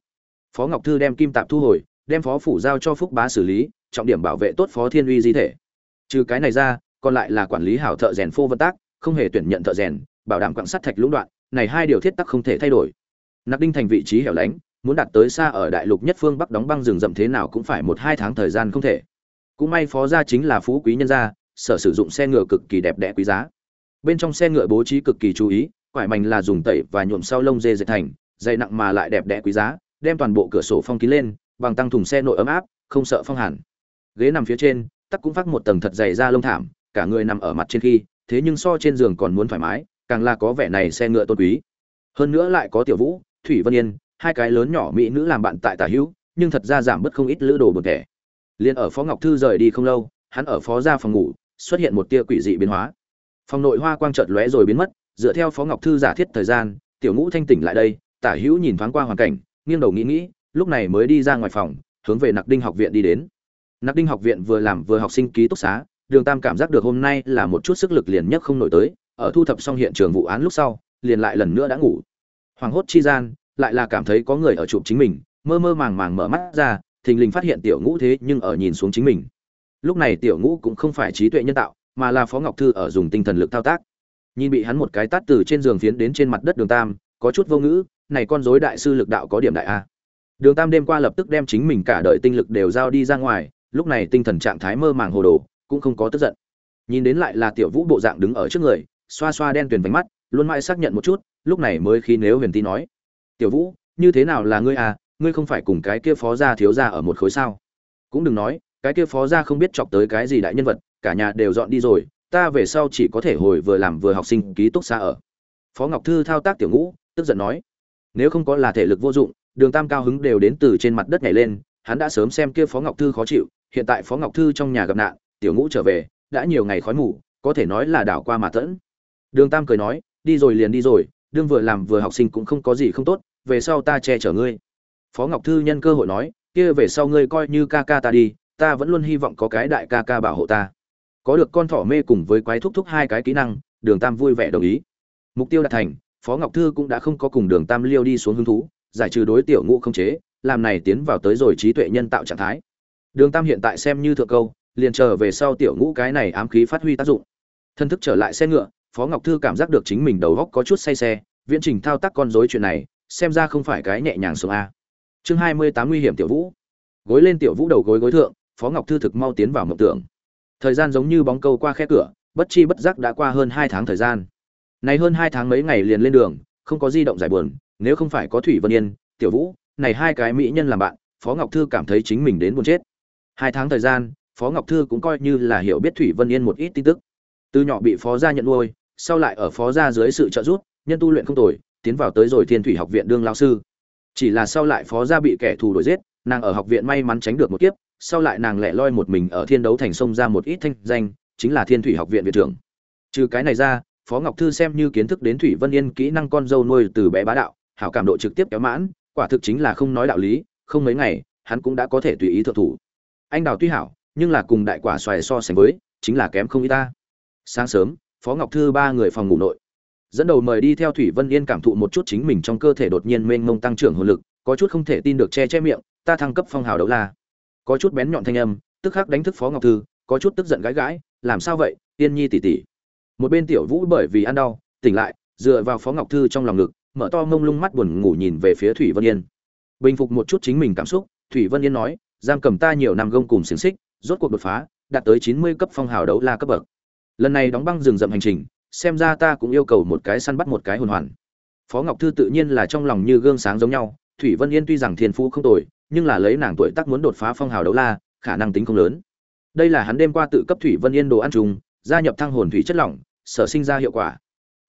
Phó ngọc thư đem kim tạp thu hồi, đem phó phủ giao cho phúc bá xử lý, trọng điểm bảo vệ tốt phó thiên uy di thể. Trừ cái này ra còn lại là quản lý hảo thợ rèn phô vận tác, không hề tuyển nhận thợ rèn, bảo đảm quặng sắt thạch lũng đoạn, này hai điều thiết tắc không thể thay đổi. Nặc đinh thành vị trí hẻo lánh, muốn đạt tới xa ở đại lục nhất phương bắc đóng băng rừng rậm thế nào cũng phải một hai tháng thời gian không thể. Cũng may phó gia chính là phú quý nhân gia, sở sử dụng xe ngựa cực kỳ đẹp đẽ quý giá. Bên trong xe ngựa bố trí cực kỳ chú ý, quải mảnh là dùng tẩy và nhuộm sau lông dê dệt thành, dày nặng mà lại đẹp đẽ quý giá, đem toàn bộ cửa sổ phong kín lên, bằng tăng thùng xe nội ấm áp, không sợ phong hàn. Ghế nằm phía trên, tắc cũng phát một tầng thật dày da lông thảm cả người nằm ở mặt trên khi, thế nhưng so trên giường còn muốn thoải mái, càng là có vẻ này xe ngựa tôn quý. Hơn nữa lại có tiểu vũ, thủy vân yên, hai cái lớn nhỏ mỹ nữ làm bạn tại tả hữu, nhưng thật ra giảm bớt không ít lữ đồ buồn kẻ liền ở phó ngọc thư rời đi không lâu, hắn ở phó ra phòng ngủ, xuất hiện một tia quỷ dị biến hóa. Phòng nội hoa quang chợt lóe rồi biến mất, dựa theo phó ngọc thư giả thiết thời gian, tiểu ngũ thanh tỉnh lại đây, tả hữu nhìn thoáng qua hoàn cảnh, nghiêng đầu nghĩ nghĩ, lúc này mới đi ra ngoài phòng, hướng về nặc đinh học viện đi đến. Nặc đinh học viện vừa làm vừa học sinh ký túc xá đường tam cảm giác được hôm nay là một chút sức lực liền nhất không nổi tới, ở thu thập xong hiện trường vụ án lúc sau, liền lại lần nữa đã ngủ. Hoàng hốt chi gian, lại là cảm thấy có người ở chụp chính mình, mơ mơ màng màng mở mắt ra, thình lình phát hiện tiểu ngũ thế nhưng ở nhìn xuống chính mình. Lúc này tiểu ngũ cũng không phải trí tuệ nhân tạo, mà là phó ngọc thư ở dùng tinh thần lực thao tác. Nhìn bị hắn một cái tát từ trên giường phiến đến trên mặt đất đường tam, có chút vô ngữ, này con dối đại sư lực đạo có điểm đại a. Đường tam đêm qua lập tức đem chính mình cả đời tinh lực đều giao đi ra ngoài, lúc này tinh thần trạng thái mơ màng hồ đồ cũng không có tức giận. Nhìn đến lại là tiểu vũ bộ dạng đứng ở trước người, xoa xoa đen tuyền vánh mắt, luôn mãi xác nhận một chút, lúc này mới khi nếu huyền ti nói, tiểu vũ, như thế nào là ngươi à? Ngươi không phải cùng cái kia phó gia thiếu gia ở một khối sao? Cũng đừng nói, cái kia phó gia không biết chọc tới cái gì đại nhân vật, cả nhà đều dọn đi rồi, ta về sau chỉ có thể hồi vừa làm vừa học sinh ký túc xa ở. Phó ngọc thư thao tác tiểu ngũ, tức giận nói, nếu không có là thể lực vô dụng, đường tam cao hứng đều đến từ trên mặt đất nhảy lên, hắn đã sớm xem kia phó ngọc thư khó chịu, hiện tại phó ngọc thư trong nhà gặp nạn tiểu ngũ trở về, đã nhiều ngày khói mù, có thể nói là đảo qua mà tẫn đường tam cười nói, đi rồi liền đi rồi, đương vừa làm vừa học sinh cũng không có gì không tốt, về sau ta che chở ngươi. Phó ngọc thư nhân cơ hội nói, kia về sau ngươi coi như ca ca ta đi, ta vẫn luôn hy vọng có cái đại ca ca bảo hộ ta. Có được con thỏ mê cùng với quái thúc thúc hai cái kỹ năng, đường tam vui vẻ đồng ý. Mục tiêu đạt thành, phó ngọc thư cũng đã không có cùng đường tam liêu đi xuống hứng thú, giải trừ đối tiểu ngũ không chế, làm này tiến vào tới rồi trí tuệ nhân tạo trạng thái. Đường tam hiện tại xem như thượng câu liền chờ về sau tiểu ngũ cái này ám khí phát huy tác dụng. Thân thức trở lại xe ngựa, phó ngọc thư cảm giác được chính mình đầu góc có chút say xe, viễn trình thao tác con dối chuyện này, xem ra không phải cái nhẹ nhàng xuống a. Chương hai mươi tám nguy hiểm tiểu vũ. Gối lên tiểu vũ đầu gối gối thượng, phó ngọc thư thực mau tiến vào mộng tưởng. Thời gian giống như bóng câu qua khe cửa, bất chi bất giác đã qua hơn hai tháng thời gian. Này hơn hai tháng mấy ngày liền lên đường, không có di động giải buồn, nếu không phải có thủy vân yên, tiểu vũ, này hai cái mỹ nhân làm bạn, phó ngọc thư cảm thấy chính mình đến buồn chết. Hai tháng thời gian phó ngọc thư cũng coi như là hiểu biết thủy vân yên một ít tin tức. Từ nhỏ bị phó gia nhận nuôi, sau lại ở phó gia dưới sự trợ giúp, nhân tu luyện không tồi, tiến vào tới rồi thiên thủy học viện đương lao sư. Chỉ là sau lại phó gia bị kẻ thù đuổi giết, nàng ở học viện may mắn tránh được một kiếp, sau lại nàng lẻ loi một mình ở thiên đấu thành sông ra một ít thanh danh, chính là thiên thủy học viện viện trưởng. Trừ cái này ra, phó ngọc thư xem như kiến thức đến thủy vân yên kỹ năng con dâu nuôi từ bé bá đạo, hảo cảm độ trực tiếp kéo mãn, quả thực chính là không nói đạo lý, không mấy ngày, hắn cũng đã có thể tùy ý thượng thủ. Anh đào tuy hảo nhưng là cùng đại quả xoài so sánh với, chính là kém không ít ta. Sáng sớm, phó ngọc thư ba người phòng ngủ nội. Dẫn đầu mời đi theo thủy vân yên cảm thụ một chút chính mình trong cơ thể đột nhiên mênh mông tăng trưởng hồn lực, có chút không thể tin được che che miệng, ta thăng cấp phong hào đấu la. Có chút bén nhọn thanh âm, tức khắc đánh thức phó ngọc thư, có chút tức giận gãi gãi, làm sao vậy, tiên nhi tỉ tỉ một bên tiểu vũ bởi vì ăn đau, tỉnh lại, dựa vào phó ngọc thư trong lòng ngực, mở to mông lung mắt buồn ngủ nhìn về phía thủy vân yên. Bình phục một chút chính mình cảm xúc, thủy vân yên nói, giam cầm ta nhiều năm gông cùng xiềng xích rốt cuộc đột phá, đạt tới chín mươi cấp phong hào đấu la cấp bậc. Lần này đóng băng rừng rậm hành trình, xem ra ta cũng yêu cầu một cái săn bắt một cái hồn hoàn. Phó ngọc thư tự nhiên là trong lòng như gương sáng giống nhau, thủy vân yên tuy rằng thiên phú không tồi, nhưng là lấy nàng tuổi tác muốn đột phá phong hào đấu la, khả năng tính không lớn. Đây là hắn đêm qua tự cấp thủy vân yên đồ ăn trùng gia nhập thăng hồn thủy chất lỏng, sở sinh ra hiệu quả.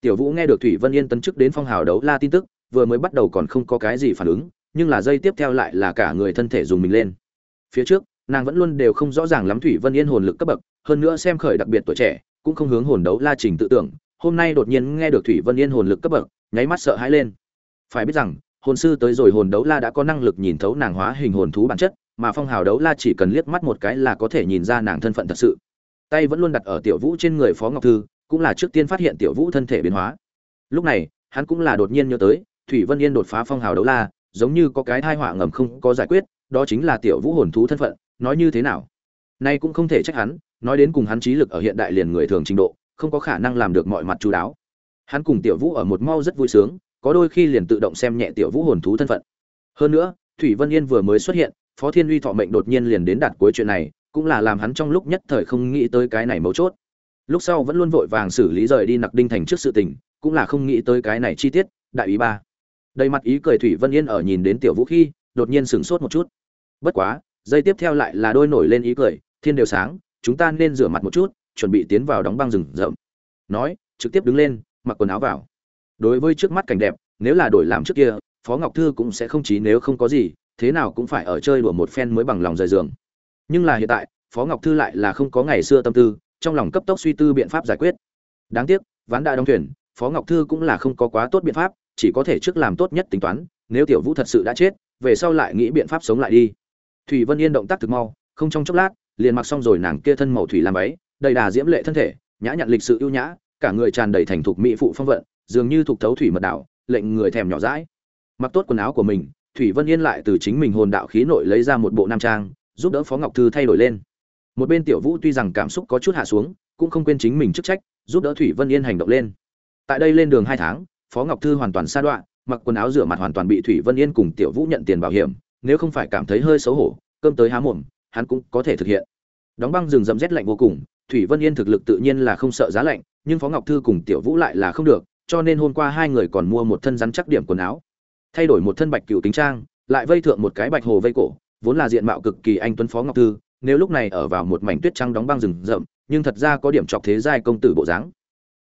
Tiểu vũ nghe được thủy vân yên tấn chức đến phong hào đấu la tin tức, vừa mới bắt đầu còn không có cái gì phản ứng, nhưng là dây tiếp theo lại là cả người thân thể dùng mình lên. Phía trước nàng vẫn luôn đều không rõ ràng lắm thủy vân yên hồn lực cấp bậc, hơn nữa xem khởi đặc biệt tuổi trẻ, cũng không hướng hồn đấu la trình tự tưởng. Hôm nay đột nhiên nghe được thủy vân yên hồn lực cấp bậc, nháy mắt sợ hãi lên. Phải biết rằng, hồn sư tới rồi hồn đấu la đã có năng lực nhìn thấu nàng hóa hình hồn thú bản chất, mà phong hào đấu la chỉ cần liếc mắt một cái là có thể nhìn ra nàng thân phận thật sự. Tay vẫn luôn đặt ở tiểu vũ trên người phó ngọc thư, cũng là trước tiên phát hiện tiểu vũ thân thể biến hóa. Lúc này, hắn cũng là đột nhiên nhớ tới, thủy vân yên đột phá phong hào đấu la, giống như có cái thai họa ngầm không có giải quyết, đó chính là tiểu vũ hồn thú thân phận nói như thế nào? Nay cũng không thể trách hắn, nói đến cùng hắn trí lực ở hiện đại liền người thường trình độ, không có khả năng làm được mọi mặt chú đáo. Hắn cùng tiểu vũ ở một mau rất vui sướng, có đôi khi liền tự động xem nhẹ tiểu vũ hồn thú thân phận. Hơn nữa, thủy vân yên vừa mới xuất hiện, phó thiên uy thọ mệnh đột nhiên liền đến đạt cuối chuyện này, cũng là làm hắn trong lúc nhất thời không nghĩ tới cái này mấu chốt. Lúc sau vẫn luôn vội vàng xử lý rời đi nặc đinh thành trước sự tình, cũng là không nghĩ tới cái này chi tiết, đại ý ba. Đầy mặt ý cười thủy vân yên ở nhìn đến tiểu vũ khi, đột nhiên sửng sốt một chút. Bất quá dây tiếp theo lại là đôi nổi lên ý cười, thiên đều sáng, chúng ta nên rửa mặt một chút, chuẩn bị tiến vào đóng băng rừng rậm. Nói, trực tiếp đứng lên, mặc quần áo vào. Đối với trước mắt cảnh đẹp, nếu là đổi làm trước kia, phó ngọc thư cũng sẽ không chí nếu không có gì, thế nào cũng phải ở chơi đùa một phen mới bằng lòng rời giường. Nhưng là hiện tại, phó ngọc thư lại là không có ngày xưa tâm tư, trong lòng cấp tốc suy tư biện pháp giải quyết. Đáng tiếc, ván đã đóng thuyền, phó ngọc thư cũng là không có quá tốt biện pháp, chỉ có thể trước làm tốt nhất tính toán, nếu tiểu vũ thật sự đã chết, về sau lại nghĩ biện pháp sống lại đi thủy vân yên động tác thực mau không trong chốc lát liền mặc xong rồi nàng kia thân màu thủy làm váy đầy đà diễm lệ thân thể nhã nhặn lịch sự ưu nhã cả người tràn đầy thành thục mỹ phụ phong vận dường như thuộc thấu thủy mật đạo, lệnh người thèm nhỏ dãi. Mặc tốt quần áo của mình thủy vân yên lại từ chính mình hồn đạo khí nội lấy ra một bộ nam trang giúp đỡ phó ngọc thư thay đổi lên. Một bên tiểu vũ tuy rằng cảm xúc có chút hạ xuống cũng không quên chính mình chức trách giúp đỡ thủy vân yên hành động lên. Tại đây lên đường hai tháng phó ngọc thư hoàn toàn sa đoạn mặc quần áo rửa mặt hoàn toàn bị thủy vân yên cùng tiểu vũ nhận tiền bảo hiểm nếu không phải cảm thấy hơi xấu hổ, cơm tới há mồm, hắn cũng có thể thực hiện. Đóng băng rừng rậm rét lạnh vô cùng, thủy vân yên thực lực tự nhiên là không sợ giá lạnh, nhưng phó ngọc thư cùng tiểu vũ lại là không được, cho nên hôm qua hai người còn mua một thân rắn chắc điểm quần áo. Thay đổi một thân bạch cựu tính trang, lại vây thượng một cái bạch hồ vây cổ, vốn là diện mạo cực kỳ anh tuấn phó ngọc thư, nếu lúc này ở vào một mảnh tuyết trắng đóng băng rừng rậm, nhưng thật ra có điểm chọc thế giai công tử bộ dáng.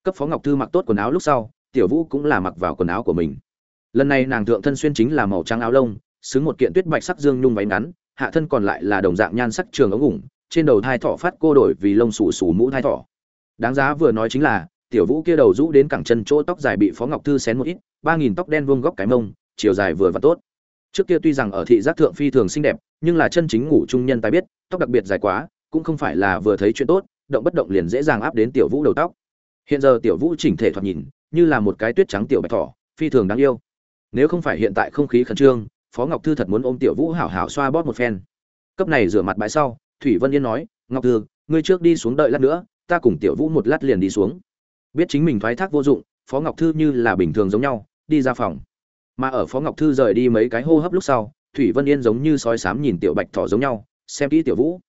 Cấp phó ngọc thư mặc tốt quần áo lúc sau, tiểu vũ cũng là mặc vào quần áo của mình. Lần này nàng thượng thân xuyên chính là màu trắng áo lông xứng một kiện tuyết bạch sắc dương nhung váy ngắn, hạ thân còn lại là đồng dạng nhan sắc trường ống ủng, trên đầu thai thỏ phát cô đổi vì lông xù xù mũ thai thỏ. Đáng giá vừa nói chính là, tiểu vũ kia đầu rũ đến cẳng chân chỗ tóc dài bị phó ngọc thư xén một ít, ba nghìn tóc đen vuông góc cái mông, chiều dài vừa và tốt. Trước kia tuy rằng ở thị giác thượng phi thường xinh đẹp, nhưng là chân chính ngủ trung nhân tài biết, tóc đặc biệt dài quá, cũng không phải là vừa thấy chuyện tốt, động bất động liền dễ dàng áp đến tiểu vũ đầu tóc. Hiện giờ tiểu vũ chỉnh thể thoạt nhìn, như là một cái tuyết trắng tiểu bạch thỏ, phi thường đáng yêu. Nếu không phải hiện tại không khí khẩn trương phó ngọc thư thật muốn ôm tiểu vũ hảo hảo xoa bóp một phen. Cấp này rửa mặt bãi sau, thủy vân yên nói, ngọc thư, ngươi trước đi xuống đợi lát nữa, ta cùng tiểu vũ một lát liền đi xuống. Biết chính mình thoái thác vô dụng, phó ngọc thư như là bình thường giống nhau, đi ra phòng. Mà ở phó ngọc thư rời đi mấy cái hô hấp lúc sau, thủy vân yên giống như sói sám nhìn tiểu bạch thỏ giống nhau, xem kỹ tiểu vũ.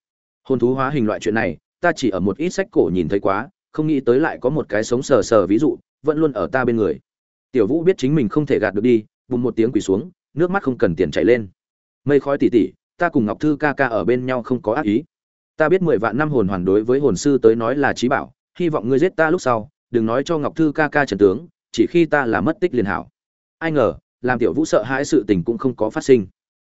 Hôn thú hóa hình loại chuyện này, ta chỉ ở một ít sách cổ nhìn thấy quá, không nghĩ tới lại có một cái sống sờ sờ ví dụ, vẫn luôn ở ta bên người. Tiểu vũ biết chính mình không thể gạt được đi, bùng một tiếng quỳ xuống nước mắt không cần tiền chảy lên. Mây khói tỉ tỉ, ta cùng ngọc thư ca ca ở bên nhau không có ác ý. Ta biết mười vạn năm hồn hoàn đối với hồn sư tới nói là trí bảo, hy vọng ngươi giết ta lúc sau, đừng nói cho ngọc thư ca ca trần tướng, chỉ khi ta là mất tích liền hảo. Ai ngờ, làm tiểu vũ sợ hãi sự tình cũng không có phát sinh.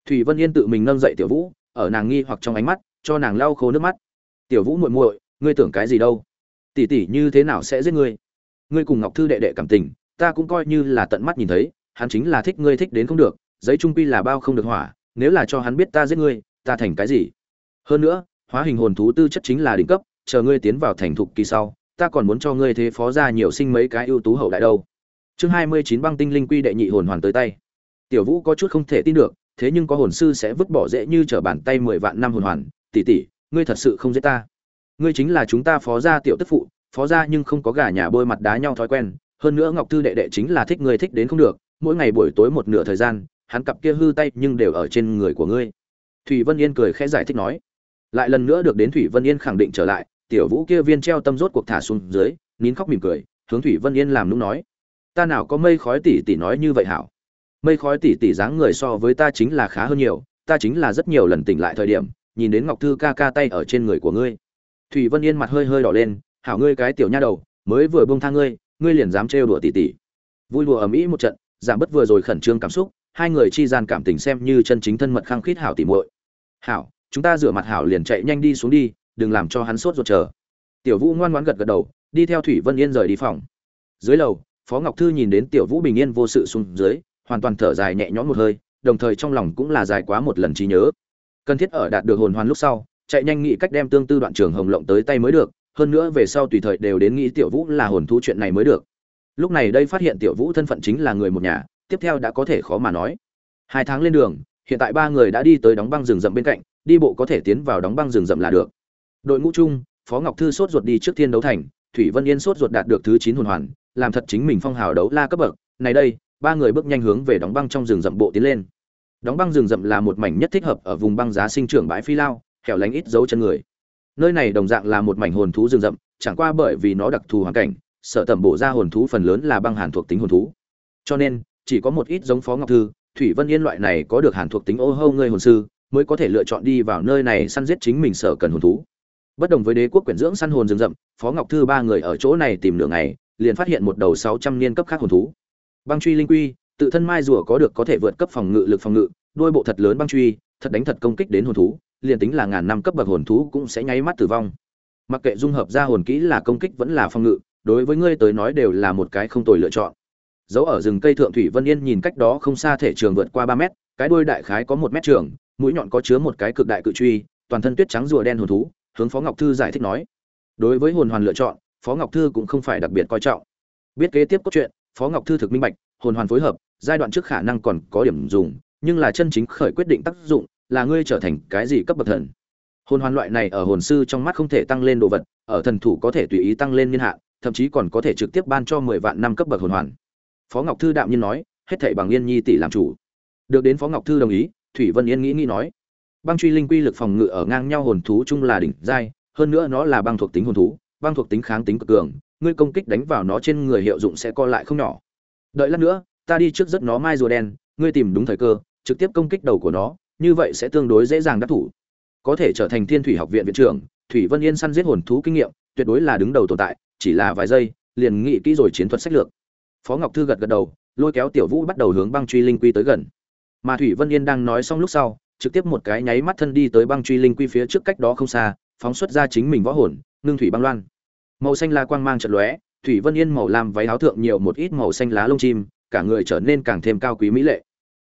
Thủy vân yên tự mình nâng dậy tiểu vũ, ở nàng nghi hoặc trong ánh mắt, cho nàng lau khô nước mắt. Tiểu vũ muội muội, ngươi tưởng cái gì đâu? Tỷ tỷ như thế nào sẽ giết ngươi? Ngươi cùng ngọc thư đệ đệ cảm tình, ta cũng coi như là tận mắt nhìn thấy, hắn chính là thích ngươi thích đến không được giấy trung pi là bao không được hỏa, nếu là cho hắn biết ta giết ngươi, ta thành cái gì? Hơn nữa, hóa hình hồn thú tư chất chính là đỉnh cấp, chờ ngươi tiến vào thành thục kỳ sau, ta còn muốn cho ngươi thế phó ra nhiều sinh mấy cái ưu tú hậu đại đâu. Chương hai mươi chín băng tinh linh quy đệ nhị hồn hoàn tới tay. Tiểu vũ có chút không thể tin được, thế nhưng có hồn sư sẽ vứt bỏ dễ như trở bàn tay mười vạn năm hồn hoàn. Tỷ tỷ, ngươi thật sự không giết ta. Ngươi chính là chúng ta phó gia tiểu tức phụ, phó gia nhưng không có gà nhà bôi mặt đá nhau thói quen. Hơn nữa ngọc thư đệ đệ chính là thích ngươi thích đến không được, mỗi ngày buổi tối một nửa thời gian hắn cặp kia hư tay nhưng đều ở trên người của ngươi. Thủy vân yên cười khẽ giải thích nói. Lại lần nữa được đến thủy vân yên khẳng định trở lại, tiểu vũ kia viên treo tâm rốt cuộc thả xuống dưới, nín khóc mỉm cười, hướng thủy vân yên làm nũng nói. Ta nào có mây khói tỷ tỷ nói như vậy hảo? Mây khói tỷ tỷ dáng người so với ta chính là khá hơn nhiều, ta chính là rất nhiều lần tỉnh lại thời điểm, nhìn đến ngọc thư ca ca tay ở trên người của ngươi. Thủy vân yên mặt hơi hơi đỏ lên, hảo ngươi cái tiểu nha đầu, mới vừa bông tha ngươi ngươi liền dám trêu đùa tỷ tỷ vui đùa ầm ĩ một trận, giảm bớt vừa rồi khẩn trương cảm xúc hai người chi gian cảm tình xem như chân chính thân mật khăng khít hảo tỉ muội. Hảo, chúng ta rửa mặt hảo liền chạy nhanh đi xuống đi, đừng làm cho hắn sốt ruột chờ. Tiểu vũ ngoan ngoãn gật gật đầu, đi theo thủy vân yên rời đi phòng. Dưới lầu, phó ngọc thư nhìn đến tiểu vũ bình yên vô sự xuống dưới, hoàn toàn thở dài nhẹ nhõm một hơi, đồng thời trong lòng cũng là dài quá một lần trí nhớ. Cần thiết ở đạt được hồn hoàn lúc sau, chạy nhanh nghĩ cách đem tương tư đoạn trường hồng lộng tới tay mới được, hơn nữa về sau tùy thời đều đến nghĩ tiểu vũ là hồn thú chuyện này mới được. Lúc này đây phát hiện tiểu vũ thân phận chính là người một nhà tiếp theo đã có thể khó mà nói. Hai tháng lên đường, hiện tại ba người đã đi tới đóng băng rừng rậm bên cạnh, đi bộ có thể tiến vào đóng băng rừng rậm là được. Đội ngũ chung, phó ngọc thư sốt ruột đi trước thiên đấu thành, thủy vân yên sốt ruột đạt được thứ chín hồn hoàn, làm thật chính mình phong hào đấu la cấp bậc. Này đây, ba người bước nhanh hướng về đóng băng trong rừng rậm bộ tiến lên. Đóng băng rừng rậm là một mảnh nhất thích hợp ở vùng băng giá sinh trưởng bãi phi lao, hẻo lánh ít dấu chân người. Nơi này đồng dạng là một mảnh hồn thú rừng rậm, chẳng qua bởi vì nó đặc thù hoàn cảnh, sở tẩm bổ ra hồn thú phần lớn là băng hàn thuộc tính hồn thú. Cho nên chỉ có một ít giống phó ngọc thư, thủy vân yên loại này có được hàn thuộc tính ô hâu ngươi hồn sư, mới có thể lựa chọn đi vào nơi này săn giết chính mình sở cần hồn thú. Bất đồng với đế quốc quyển dưỡng săn hồn rừng rậm, phó ngọc thư ba người ở chỗ này tìm nửa ngày, liền phát hiện một đầu sáu trăm niên cấp khác hồn thú. Băng truy linh quy, tự thân mai rùa có được có thể vượt cấp phòng ngự lực phòng ngự, đôi bộ thật lớn băng truy, thật đánh thật công kích đến hồn thú, liền tính là ngàn năm cấp bậc hồn thú cũng sẽ nháy mắt tử vong. Mặc kệ dung hợp ra hồn kỹ là công kích vẫn là phòng ngự, đối với ngươi tới nói đều là một cái không tồi lựa chọn dấu ở rừng cây thượng thủy vân yên nhìn cách đó không xa thể trường vượt qua ba mét, cái đuôi đại khái có một mét trường, mũi nhọn có chứa một cái cực đại cự truy, toàn thân tuyết trắng rùa đen hồn thú, hướng phó ngọc thư giải thích nói. Đối với hồn hoàn lựa chọn, phó ngọc thư cũng không phải đặc biệt coi trọng. Biết kế tiếp cốt truyện, phó ngọc thư thực minh bạch, hồn hoàn phối hợp, giai đoạn trước khả năng còn có điểm dùng, nhưng là chân chính khởi quyết định tác dụng, là ngươi trở thành cái gì cấp bậc thần. Hồn hoàn loại này ở hồn sư trong mắt không thể tăng lên đồ vật, ở thần thủ có thể tùy ý tăng lên niên hạn, thậm chí còn có thể trực tiếp ban cho mười vạn năm cấp bậc hồn hoàn phó ngọc thư đạm nhiên nói, hết thảy bằng yên nhi tỷ làm chủ. Được đến phó ngọc thư đồng ý, thủy vân yên nghĩ nghĩ nói, băng truy linh quy lực phòng ngự ở ngang nhau hồn thú chung là đỉnh giai, hơn nữa nó là băng thuộc tính hồn thú, băng thuộc tính kháng tính cực cường, ngươi công kích đánh vào nó trên người hiệu dụng sẽ co lại không nhỏ. Đợi lát nữa, ta đi trước rất nó mai rùa đen, ngươi tìm đúng thời cơ, trực tiếp công kích đầu của nó, như vậy sẽ tương đối dễ dàng đắc thủ. Có thể trở thành thiên thủy học viện viện trưởng, thủy vân yên săn giết hồn thú kinh nghiệm, tuyệt đối là đứng đầu tồn tại, chỉ là vài giây, liền nghĩ kỹ rồi chiến thuật sách lược phó ngọc thư gật gật đầu, lôi kéo tiểu vũ bắt đầu hướng băng truy linh quy tới gần. Mà thủy vân yên đang nói xong lúc sau, trực tiếp một cái nháy mắt thân đi tới băng truy linh quy phía trước cách đó không xa, phóng xuất ra chính mình võ hồn, ngưng thủy băng loan. Màu xanh la quang mang trận lóe, thủy vân yên màu lam váy áo thượng nhiều một ít màu xanh lá lông chim, cả người trở nên càng thêm cao quý mỹ lệ.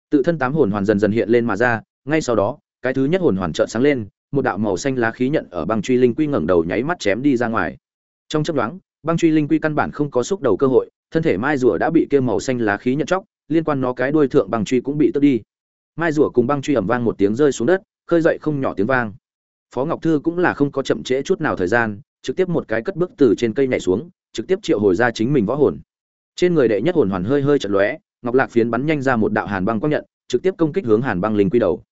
Tự thân tám hồn hoàn dần dần hiện lên mà ra, ngay sau đó, cái thứ nhất hồn hoàn trợn sáng lên, một đạo màu xanh lá khí nhận ở băng truy linh quy ngẩng đầu nháy mắt chém đi ra ngoài. Trong chấp đoán băng truy linh quy căn bản không có xúc đầu cơ hội thân thể mai rùa đã bị kia màu xanh lá khí nhận chóc, liên quan nó cái đuôi thượng băng truy cũng bị tước đi. Mai rùa cùng băng truy ẩm vang một tiếng rơi xuống đất, khơi dậy không nhỏ tiếng vang. Phó ngọc thư cũng là không có chậm trễ chút nào thời gian, trực tiếp một cái cất bước từ trên cây nhảy xuống, trực tiếp triệu hồi ra chính mình võ hồn. Trên người đệ nhất hồn hoàn hơi hơi chật lóe, ngọc lạc phiến bắn nhanh ra một đạo hàn băng quang nhận, trực tiếp công kích hướng hàn băng linh quy đầu.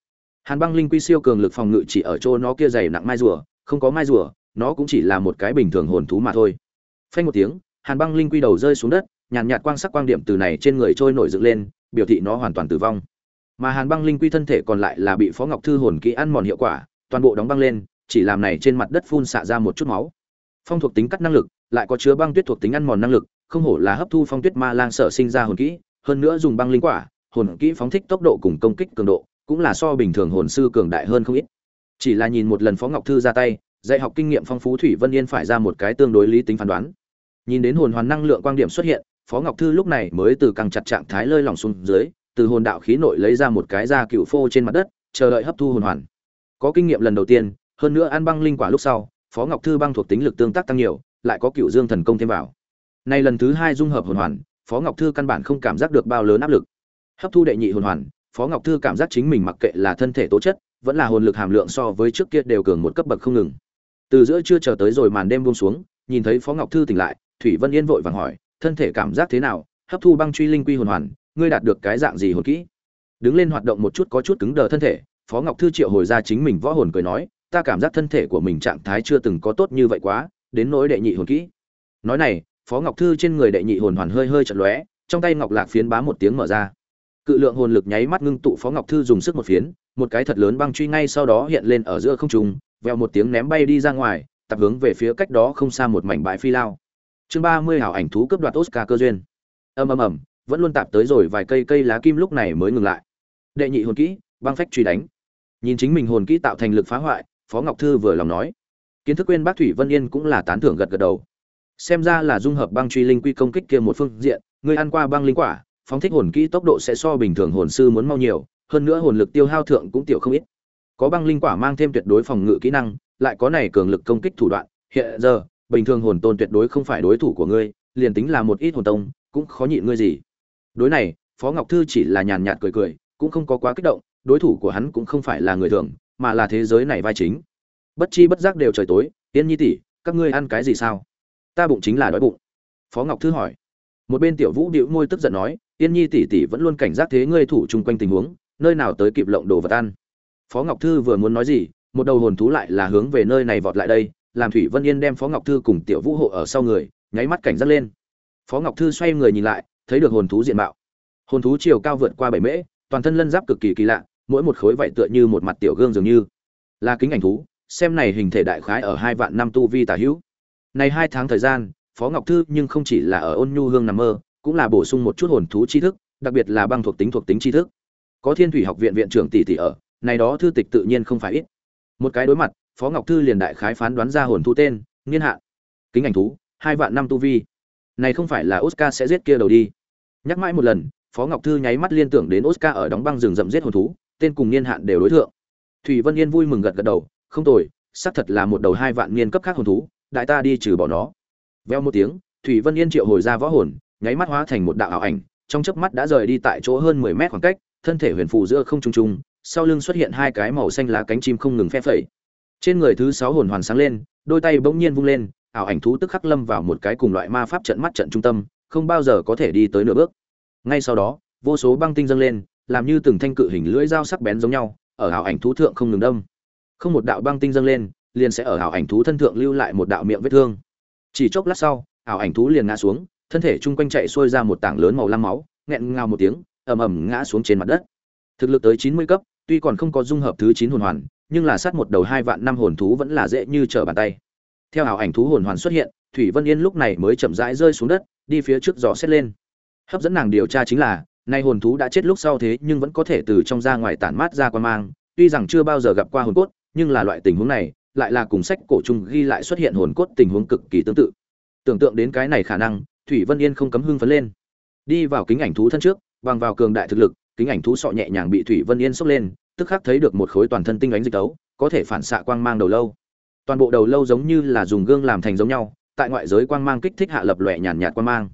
Hàn băng linh quy siêu cường lực phòng ngự chỉ ở chỗ nó kia dày nặng mai rùa, không có mai rùa, nó cũng chỉ là một cái bình thường hồn thú mà thôi. Phanh một tiếng hàn băng linh quy đầu rơi xuống đất, nhàn nhạt quang sắc quang điểm từ này trên người trôi nổi dựng lên, biểu thị nó hoàn toàn tử vong. Mà hàn băng linh quy thân thể còn lại là bị phó ngọc thư hồn kỹ ăn mòn hiệu quả, toàn bộ đóng băng lên, chỉ làm này trên mặt đất phun xạ ra một chút máu. Phong thuộc tính cắt năng lực, lại có chứa băng tuyết thuộc tính ăn mòn năng lực, không hổ là hấp thu phong tuyết ma lang sở sinh ra hồn kỹ, hơn nữa dùng băng linh quả, hồn kỹ phóng thích tốc độ cùng công kích cường độ, cũng là so bình thường hồn sư cường đại hơn không ít. Chỉ là nhìn một lần phó ngọc thư ra tay, dạy học kinh nghiệm phong phú thủy vân yên phải ra một cái tương đối lý tính phán đoán nhìn đến hồn hoàn năng lượng quang điểm xuất hiện, phó ngọc thư lúc này mới từ càng chặt trạng thái lơi lỏng xuống dưới, từ hồn đạo khí nội lấy ra một cái da cựu phô trên mặt đất, chờ đợi hấp thu hồn hoàn. Có kinh nghiệm lần đầu tiên, hơn nữa ăn băng linh quả lúc sau, phó ngọc thư băng thuộc tính lực tương tác tăng nhiều, lại có cựu dương thần công thêm vào. Nay lần thứ hai dung hợp hồn hoàn, phó ngọc thư căn bản không cảm giác được bao lớn áp lực. Hấp thu đệ nhị hồn hoàn, phó ngọc thư cảm giác chính mình mặc kệ là thân thể tố chất, vẫn là hồn lực hàm lượng so với trước kia đều cường một cấp bậc không ngừng. Từ giữa trưa chờ tới rồi màn đêm buông xuống, nhìn thấy phó ngọc thư tỉnh lại thủy vân yên vội vàng hỏi, thân thể cảm giác thế nào? Hấp thu băng truy linh quy hồn hoàn, ngươi đạt được cái dạng gì hồn kỹ? Đứng lên hoạt động một chút có chút cứng đờ thân thể, phó ngọc thư triệu hồi ra chính mình võ hồn cười nói, ta cảm giác thân thể của mình trạng thái chưa từng có tốt như vậy quá, đến nỗi đệ nhị hồn kỹ. Nói này, phó ngọc thư trên người đệ nhị hồn hoàn hơi hơi chật lóe, trong tay ngọc lạc phiến bá một tiếng mở ra. Cự lượng hồn lực nháy mắt ngưng tụ, phó ngọc thư dùng sức một phiến, một cái thật lớn băng truy ngay sau đó hiện lên ở giữa không trung, vèo một tiếng ném bay đi ra ngoài, tập hướng về phía cách đó không xa một mảnh bãi phi lao chương ba mươi hảo ảnh thú cướp đoạt oscar cơ duyên. Ầm ầm ầm, vẫn luôn tạp tới rồi vài cây cây lá kim lúc này mới ngừng lại. Đệ nhị hồn kỹ, băng phách truy đánh. Nhìn chính mình hồn kỹ tạo thành lực phá hoại, phó ngọc thư vừa lòng nói. Kiến thức quên bác thủy vân yên cũng là tán thưởng gật gật đầu. Xem ra là dung hợp băng truy linh quy công kích kia một phương diện, người ăn qua băng linh quả, phóng thích hồn kỹ tốc độ sẽ so bình thường hồn sư muốn mau nhiều, hơn nữa hồn lực tiêu hao thượng cũng tiểu không ít. Có băng linh quả mang thêm tuyệt đối phòng ngự kỹ năng, lại có này cường lực công kích thủ đoạn, hiện giờ bình thường hồn tôn tuyệt đối không phải đối thủ của ngươi, liền tính là một ít hồn tông, cũng khó nhịn ngươi gì. Đối này, phó ngọc thư chỉ là nhàn nhạt cười cười, cũng không có quá kích động, đối thủ của hắn cũng không phải là người thường, mà là thế giới này vai chính. Bất chi bất giác đều trời tối tiên nhi tỷ, các ngươi ăn cái gì sao? Ta bụng chính là đói bụng. Phó ngọc thư hỏi. Một bên tiểu vũ điệu môi tức giận nói tiên nhi tỷ tỷ vẫn luôn cảnh giác thế ngươi thủ chung quanh tình huống, nơi nào tới kịp lộng đồ vật ăn. Phó ngọc thư vừa muốn nói gì, một đầu hồn thú lại là hướng về nơi này vọt lại đây làm thủy vân yên đem phó ngọc thư cùng tiểu vũ hộ ở sau người, nháy mắt cảnh giác lên. Phó ngọc thư xoay người nhìn lại, thấy được hồn thú diện mạo. Hồn thú chiều cao vượt qua bảy mễ, toàn thân lân giáp cực kỳ kỳ lạ, mỗi một khối vậy tựa như một mặt tiểu gương dường như. Là kính ảnh thú, xem này hình thể đại khái ở hai vạn năm tu vi tả hữu. Này hai tháng thời gian, phó ngọc thư nhưng không chỉ là ở ôn nhu hương nằm mơ, cũng là bổ sung một chút hồn thú tri thức, đặc biệt là băng thuộc tính thuộc tính tri thức. Có thiên thủy học viện viện trưởng tỷ tỷ ở, này đó thư tịch tự nhiên không phải ít. Một cái đối mặt phó ngọc thư liền đại khái phán đoán ra hồn thu tên niên hạn kính ảnh thú, hai vạn năm tu vi. Này không phải là oscar sẽ giết kia đầu đi. Nhắc mãi một lần, phó ngọc thư nháy mắt liên tưởng đến oscar ở đóng băng rừng rậm giết hồn thú, tên cùng niên hạn đều đối tượng thủy vân yên vui mừng gật gật đầu, không tồi, xác thật là một đầu hai vạn niên cấp khác hồn thú, đại ta đi trừ bỏ nó. Veo một tiếng, thủy vân yên triệu hồi ra võ hồn, nháy mắt hóa thành một đạo ảo ảnh, trong chớp mắt đã rời đi tại chỗ hơn mười mét khoảng cách, thân thể huyền phù giữa không trung trung, sau lưng xuất hiện hai cái màu xanh lá cánh chim không ngừng phe phẩy trên người thứ sáu hồn hoàn sáng lên, đôi tay bỗng nhiên vung lên, ảo ảnh thú tức khắc lâm vào một cái cùng loại ma pháp trận mắt trận trung tâm, không bao giờ có thể đi tới nửa bước. Ngay sau đó, vô số băng tinh dâng lên, làm như từng thanh cự hình lưỡi dao sắc bén giống nhau, ở ảo ảnh thú thượng không ngừng đâm. Không một đạo băng tinh dâng lên, liền sẽ ở ảo ảnh thú thân thượng lưu lại một đạo miệng vết thương. Chỉ chốc lát sau, ảo ảnh thú liền ngã xuống, thân thể chung quanh chạy xuôi ra một tảng lớn màu lam máu, nghẹn ngào một tiếng, ầm ầm ngã xuống trên mặt đất. Thực lực tới chín mươi cấp, tuy còn không có dung hợp thứ chín hồn hoàn nhưng là sát một đầu hai vạn năm hồn thú vẫn là dễ như trở bàn tay. Theo ảo ảnh thú hồn hoàn xuất hiện, thủy vân yên lúc này mới chậm rãi rơi xuống đất, đi phía trước gió xét lên. Hấp dẫn nàng điều tra chính là, nay hồn thú đã chết lúc sau thế nhưng vẫn có thể từ trong ra ngoài tản mát ra qua mang, tuy rằng chưa bao giờ gặp qua hồn cốt, nhưng là loại tình huống này, lại là cùng sách cổ chung ghi lại xuất hiện hồn cốt tình huống cực kỳ tương tự. Tưởng tượng đến cái này khả năng, thủy vân yên không cấm hưng phấn lên. Đi vào kính ảnh thú thân trước, bằng vào cường đại thực lực, kính ảnh thú sọ nhẹ nhàng bị thủy vân yên xốc lên tức khắc thấy được một khối toàn thân tinh ánh dịch tấu, có thể phản xạ quang mang đầu lâu. Toàn bộ đầu lâu giống như là dùng gương làm thành giống nhau, tại ngoại giới quang mang kích thích hạ lập lòe nhàn nhạt quang mang.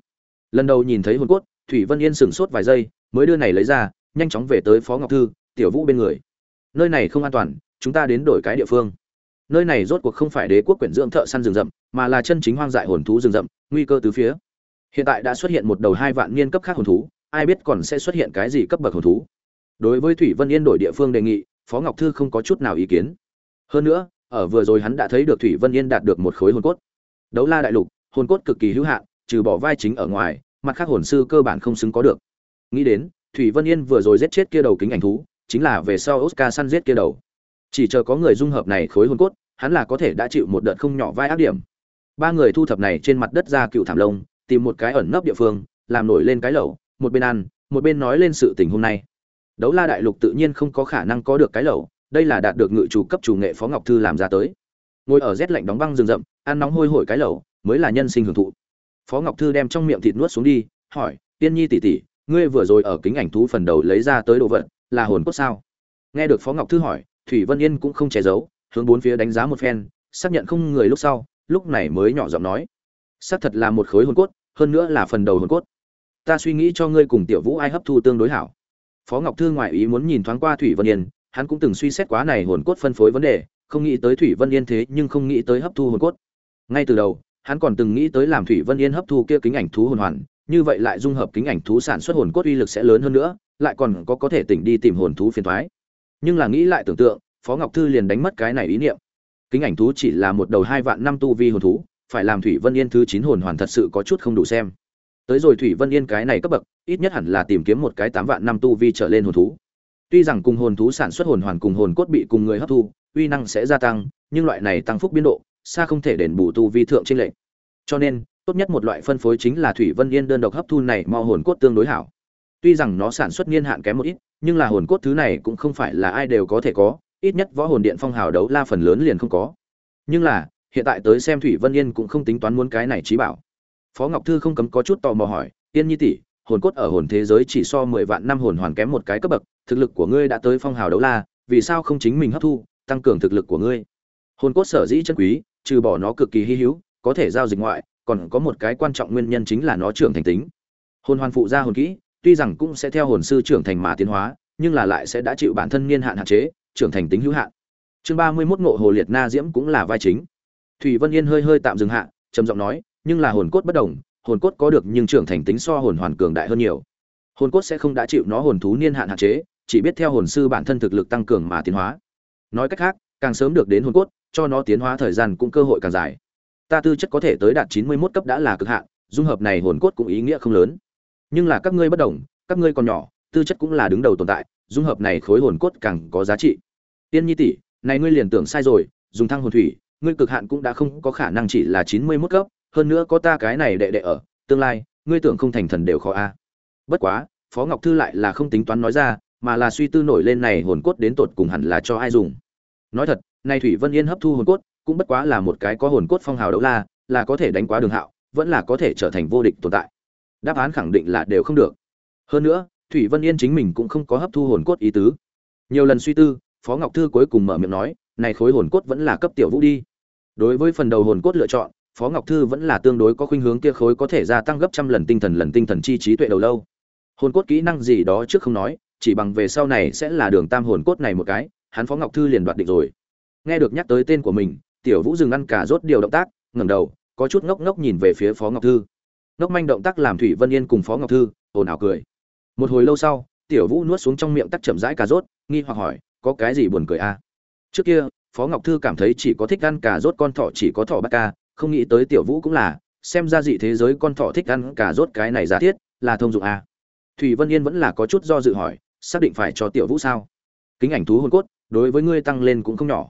Lần đầu nhìn thấy hồn cốt, thủy vân yên sửng sốt vài giây, mới đưa này lấy ra, nhanh chóng về tới phó ngọc thư, tiểu vũ bên người. Nơi này không an toàn, chúng ta đến đổi cái địa phương. Nơi này rốt cuộc không phải đế quốc quyển dưỡng thợ săn rừng rậm, mà là chân chính hoang dại hồn thú rừng rậm, nguy cơ từ phía. Hiện tại đã xuất hiện một đầu hai vạn niên cấp khác hồn thú, ai biết còn sẽ xuất hiện cái gì cấp bậc hồn thú đối với thủy vân yên đổi địa phương đề nghị, phó ngọc thư không có chút nào ý kiến. Hơn nữa, ở vừa rồi hắn đã thấy được thủy vân yên đạt được một khối hồn cốt. Đấu la đại lục, hồn cốt cực kỳ hữu hạn, trừ bỏ vai chính ở ngoài, mặt khác hồn sư cơ bản không xứng có được. Nghĩ đến, thủy vân yên vừa rồi giết chết kia đầu kính ảnh thú, chính là về sau oscar săn giết kia đầu. Chỉ chờ có người dung hợp này khối hồn cốt, hắn là có thể đã chịu một đợt không nhỏ vai ác điểm. Ba người thu thập này trên mặt đất ra cựu thảm lông, tìm một cái ẩn nấp địa phương, làm nổi lên cái lẩu, một bên ăn, một bên nói lên sự tình hôm nay đấu la đại lục tự nhiên không có khả năng có được cái lẩu đây là đạt được ngự chủ cấp chủ nghệ phó ngọc thư làm ra tới. Ngồi ở rét lạnh đóng băng rừng rậm, ăn nóng hôi hổi cái lẩu mới là nhân sinh hưởng thụ. Phó ngọc thư đem trong miệng thịt nuốt xuống đi, hỏi, tiên nhi tỷ tỷ, ngươi vừa rồi ở kính ảnh thú phần đầu lấy ra tới đồ vật, là hồn cốt sao? Nghe được phó ngọc thư hỏi, thủy vân yên cũng không che giấu, hướng bốn phía đánh giá một phen, xác nhận không người lúc sau, lúc này mới nhỏ giọng nói, xác thật là một khối hồn cốt, hơn nữa là phần đầu hồn cốt. Ta suy nghĩ cho ngươi cùng tiểu vũ ai hấp thu tương đối hảo phó ngọc thư ngoại ý muốn nhìn thoáng qua thủy vân yên, hắn cũng từng suy xét quá này hồn cốt phân phối vấn đề, không nghĩ tới thủy vân yên thế nhưng không nghĩ tới hấp thu hồn cốt. Ngay từ đầu, hắn còn từng nghĩ tới làm thủy vân yên hấp thu kia kính ảnh thú hồn hoàn, như vậy lại dung hợp kính ảnh thú sản xuất hồn cốt uy lực sẽ lớn hơn nữa, lại còn có có thể tỉnh đi tìm hồn thú phiền thoái nhưng là nghĩ lại tưởng tượng, phó ngọc thư liền đánh mất cái này ý niệm. Kính ảnh thú chỉ là một đầu hai vạn năm tu vi hồn thú, phải làm thủy vân yên thứ chín hồn hoàn thật sự có chút không đủ xem tới rồi thủy vân yên cái này cấp bậc, ít nhất hẳn là tìm kiếm một cái tám vạn năm tu vi trở lên hồn thú. Tuy rằng cùng hồn thú sản xuất hồn hoàn cùng hồn cốt bị cùng người hấp thu, uy năng sẽ gia tăng, nhưng loại này tăng phúc biên độ, xa không thể đền bù tu vi thượng trên lệnh cho nên, tốt nhất một loại phân phối chính là thủy vân yên đơn độc hấp thu này mo hồn cốt tương đối hảo. Tuy rằng nó sản xuất niên hạn kém một ít, nhưng là hồn cốt thứ này cũng không phải là ai đều có thể có, ít nhất võ hồn điện phong hào đấu la phần lớn liền không có. Nhưng là, hiện tại tới xem thủy vân yên cũng không tính toán muốn cái này trí bảo phó ngọc thư không cấm có chút tò mò hỏi, tiên nhi tỷ, hồn cốt ở hồn thế giới chỉ so mười vạn năm hồn hoàn kém một cái cấp bậc, thực lực của ngươi đã tới phong hào đấu la, vì sao không chính mình hấp thu, tăng cường thực lực của ngươi? Hồn cốt sở dĩ chân quý, trừ bỏ nó cực kỳ hy hữu, có thể giao dịch ngoại, còn có một cái quan trọng nguyên nhân chính là nó trưởng thành tính. Hồn hoàn phụ ra hồn kỹ, tuy rằng cũng sẽ theo hồn sư trưởng thành mà tiến hóa, nhưng là lại sẽ đã chịu bản thân niên hạn hạn chế, trưởng thành tính hữu hạn. Chương ba mươi mốt ngộ hồ liệt na diễm cũng là vai chính. Thủy vân yên hơi hơi tạm dừng hạ, trầm giọng nói nhưng là hồn cốt bất đồng, hồn cốt có được nhưng trưởng thành tính so hồn hoàn cường đại hơn nhiều. Hồn cốt sẽ không đã chịu nó hồn thú niên hạn hạn chế, chỉ biết theo hồn sư bản thân thực lực tăng cường mà tiến hóa. Nói cách khác, càng sớm được đến hồn cốt, cho nó tiến hóa thời gian cũng cơ hội càng dài. Ta tư chất có thể tới đạt chín mươi 91 cấp đã là cực hạn, dung hợp này hồn cốt cũng ý nghĩa không lớn. Nhưng là các ngươi bất đồng, các ngươi còn nhỏ, tư chất cũng là đứng đầu tồn tại, dung hợp này khối hồn cốt càng có giá trị. Tiên nhi tỷ, này ngươi liền tưởng sai rồi, dùng thăng hồn thủy, ngươi cực hạn cũng đã không có khả năng chỉ là chín mươi 91 cấp hơn nữa có ta cái này đệ đệ ở, tương lai, ngươi tưởng không thành thần đều khó a. Bất quá, phó ngọc thư lại là không tính toán nói ra, mà là suy tư nổi lên này hồn cốt đến tột cùng hẳn là cho ai dùng. Nói thật nay thủy vân yên hấp thu hồn cốt, cũng bất quá là một cái có hồn cốt phong hào đấu la, là có thể đánh quá đường hạo, vẫn là có thể trở thành vô địch tồn tại. Đáp án khẳng định là đều không được. Hơn nữa, thủy vân yên chính mình cũng không có hấp thu hồn cốt ý tứ. Nhiều lần suy tư, phó ngọc thư cuối cùng mở miệng nói, này khối hồn cốt vẫn là cấp tiểu vũ đi. Đối với phần đầu hồn cốt lựa chọn phó ngọc thư vẫn là tương đối có khuynh hướng kia khối có thể gia tăng gấp trăm lần tinh thần lần tinh thần chi trí tuệ đầu lâu. Hồn cốt kỹ năng gì đó trước không nói, chỉ bằng về sau này sẽ là đường tam hồn cốt này một cái, hắn phó ngọc thư liền đoạt định rồi. Nghe được nhắc tới tên của mình, tiểu vũ dừng ăn cả rốt điều động tác, ngẩng đầu, có chút ngốc ngốc nhìn về phía phó ngọc thư. Ngốc manh động tác làm thủy vân yên cùng phó ngọc thư, ồn ào cười. Một hồi lâu sau, tiểu vũ nuốt xuống trong miệng tắc chậm rãi cà rốt, nghi hoặc hỏi, có cái gì buồn cười a à? trước kia, phó ngọc thư cảm thấy chỉ có thích ăn cà rốt con thỏ chỉ có thỏ bắt ca không nghĩ tới tiểu vũ cũng là, xem ra dị thế giới con thỏ thích ăn cà rốt cái này giả thiết, là thông dụng à? thủy vân yên vẫn là có chút do dự hỏi, xác định phải cho tiểu vũ sao? Kính ảnh thú hồn cốt, đối với ngươi tăng lên cũng không nhỏ.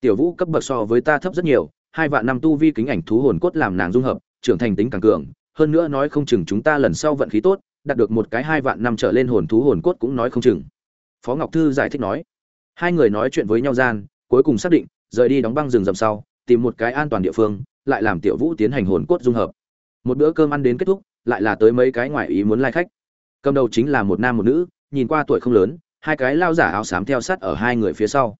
Tiểu vũ cấp bậc so với ta thấp rất nhiều, hai vạn năm tu vi kính ảnh thú hồn cốt làm nàng dung hợp, trưởng thành tính càng cường, hơn nữa nói không chừng chúng ta lần sau vận khí tốt, đạt được một cái hai vạn năm trở lên hồn thú hồn cốt cũng nói không chừng. Phó ngọc thư giải thích nói. Hai người nói chuyện với nhau gian, cuối cùng xác định, rời đi đóng băng rừng rậm sau, tìm một cái an toàn địa phương lại làm tiểu vũ tiến hành hồn cốt dung hợp. Một bữa cơm ăn đến kết thúc, lại là tới mấy cái ngoài ý muốn lai khách. Cầm đầu chính là một nam một nữ, nhìn qua tuổi không lớn, hai cái lao giả áo xám theo sát ở hai người phía sau.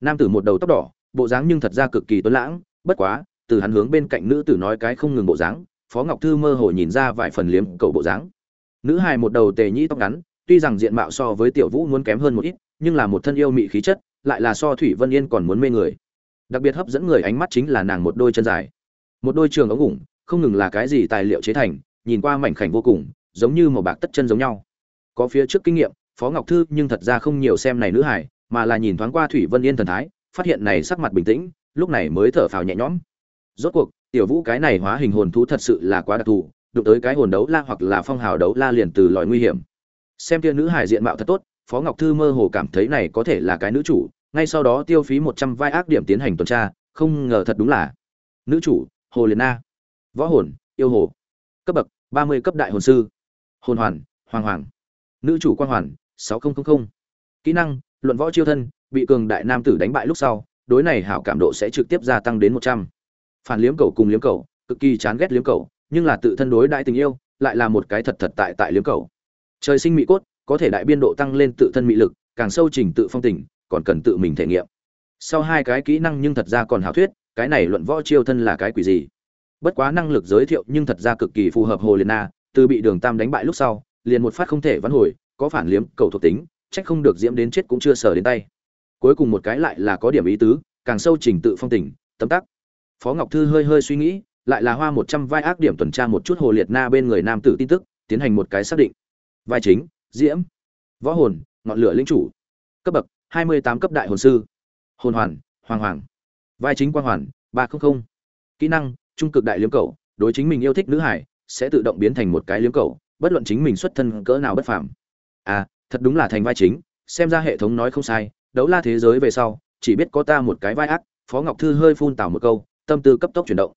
Nam tử một đầu tóc đỏ, bộ dáng nhưng thật ra cực kỳ tuấn lãng, bất quá, từ hắn hướng bên cạnh nữ tử nói cái không ngừng bộ dáng, phó ngọc thư mơ hồ nhìn ra vài phần liếm cầu bộ dáng. Nữ hài một đầu tề nhĩ tóc ngắn, tuy rằng diện mạo so với tiểu vũ muốn kém hơn một ít, nhưng là một thân yêu mị khí chất, lại là so thủy vân yên còn muốn mê người. Đặc biệt hấp dẫn người ánh mắt chính là nàng một đôi chân dài một đôi trường ống ủng, không ngừng là cái gì tài liệu chế thành, nhìn qua mảnh khảnh vô cùng, giống như màu bạc tất chân giống nhau. Có phía trước kinh nghiệm, phó ngọc thư nhưng thật ra không nhiều xem này nữ hải mà là nhìn thoáng qua thủy vân yên thần thái, phát hiện này sắc mặt bình tĩnh, lúc này mới thở phào nhẹ nhõm. Rốt cuộc, tiểu vũ cái này hóa hình hồn thú thật sự là quá đặc thù, đụng tới cái hồn đấu la hoặc là phong hào đấu la liền từ lòi nguy hiểm. Xem kia nữ hải diện mạo thật tốt, phó ngọc thư mơ hồ cảm thấy này có thể là cái nữ chủ, ngay sau đó tiêu phí một trăm vai ác điểm tiến hành tuần tra, không ngờ thật đúng là nữ chủ hồ liệt na. Võ hồn, yêu hồ. Cấp bậc, ba mươi cấp đại hồn sư. Hồn hoàn, hoàng hoàng. Nữ chủ quan hoàn, sáu nghìn kỹ năng, luận võ chiêu thân, bị cường đại nam tử đánh bại lúc sau, đối này hảo cảm độ sẽ trực tiếp gia tăng đến một trăm. Phản liếm cầu cùng liếm cầu cực kỳ chán ghét liếm cầu nhưng là tự thân đối đại tình yêu, lại là một cái thật thật tại tại liếm cầu trời sinh mỹ cốt, có thể đại biên độ tăng lên tự thân mỹ lực, càng sâu trình tự phong tình, còn cần tự mình thể nghiệm. Sau hai cái kỹ năng nhưng thật ra còn hảo thuyết cái này luận võ chiêu thân là cái quỷ gì? Bất quá năng lực giới thiệu nhưng thật ra cực kỳ phù hợp hồ liệt na, từ bị đường tam đánh bại lúc sau, liền một phát không thể vãn hồi, có phản liếm, cầu thuộc tính, trách không được diễm đến chết cũng chưa sờ đến tay. Cuối cùng một cái lại là có điểm ý tứ, càng sâu trình tự phong tình, tấm tắc. Phó ngọc thư hơi hơi suy nghĩ, lại là hoa một trăm vai ác điểm tuần tra một chút hồ liệt na bên người nam tử tin tức, tiến hành một cái xác định. Vai chính, diễm. Võ hồn, ngọn lửa linh chủ. Cấp bậc, hai mươi tám cấp đại hồn sư. Hồn hoàn, hoàng hoàng vai chính quang hoàn, ba trăm linh kỹ năng, trung cực đại liếm cầu, đối chính mình yêu thích nữ hải, sẽ tự động biến thành một cái liếm cầu, bất luận chính mình xuất thân cỡ nào bất phàm. À thật đúng là thành vai chính, xem ra hệ thống nói không sai, đấu la thế giới về sau, chỉ biết có ta một cái vai ác, phó ngọc thư hơi phun tào một câu, tâm tư cấp tốc chuyển động.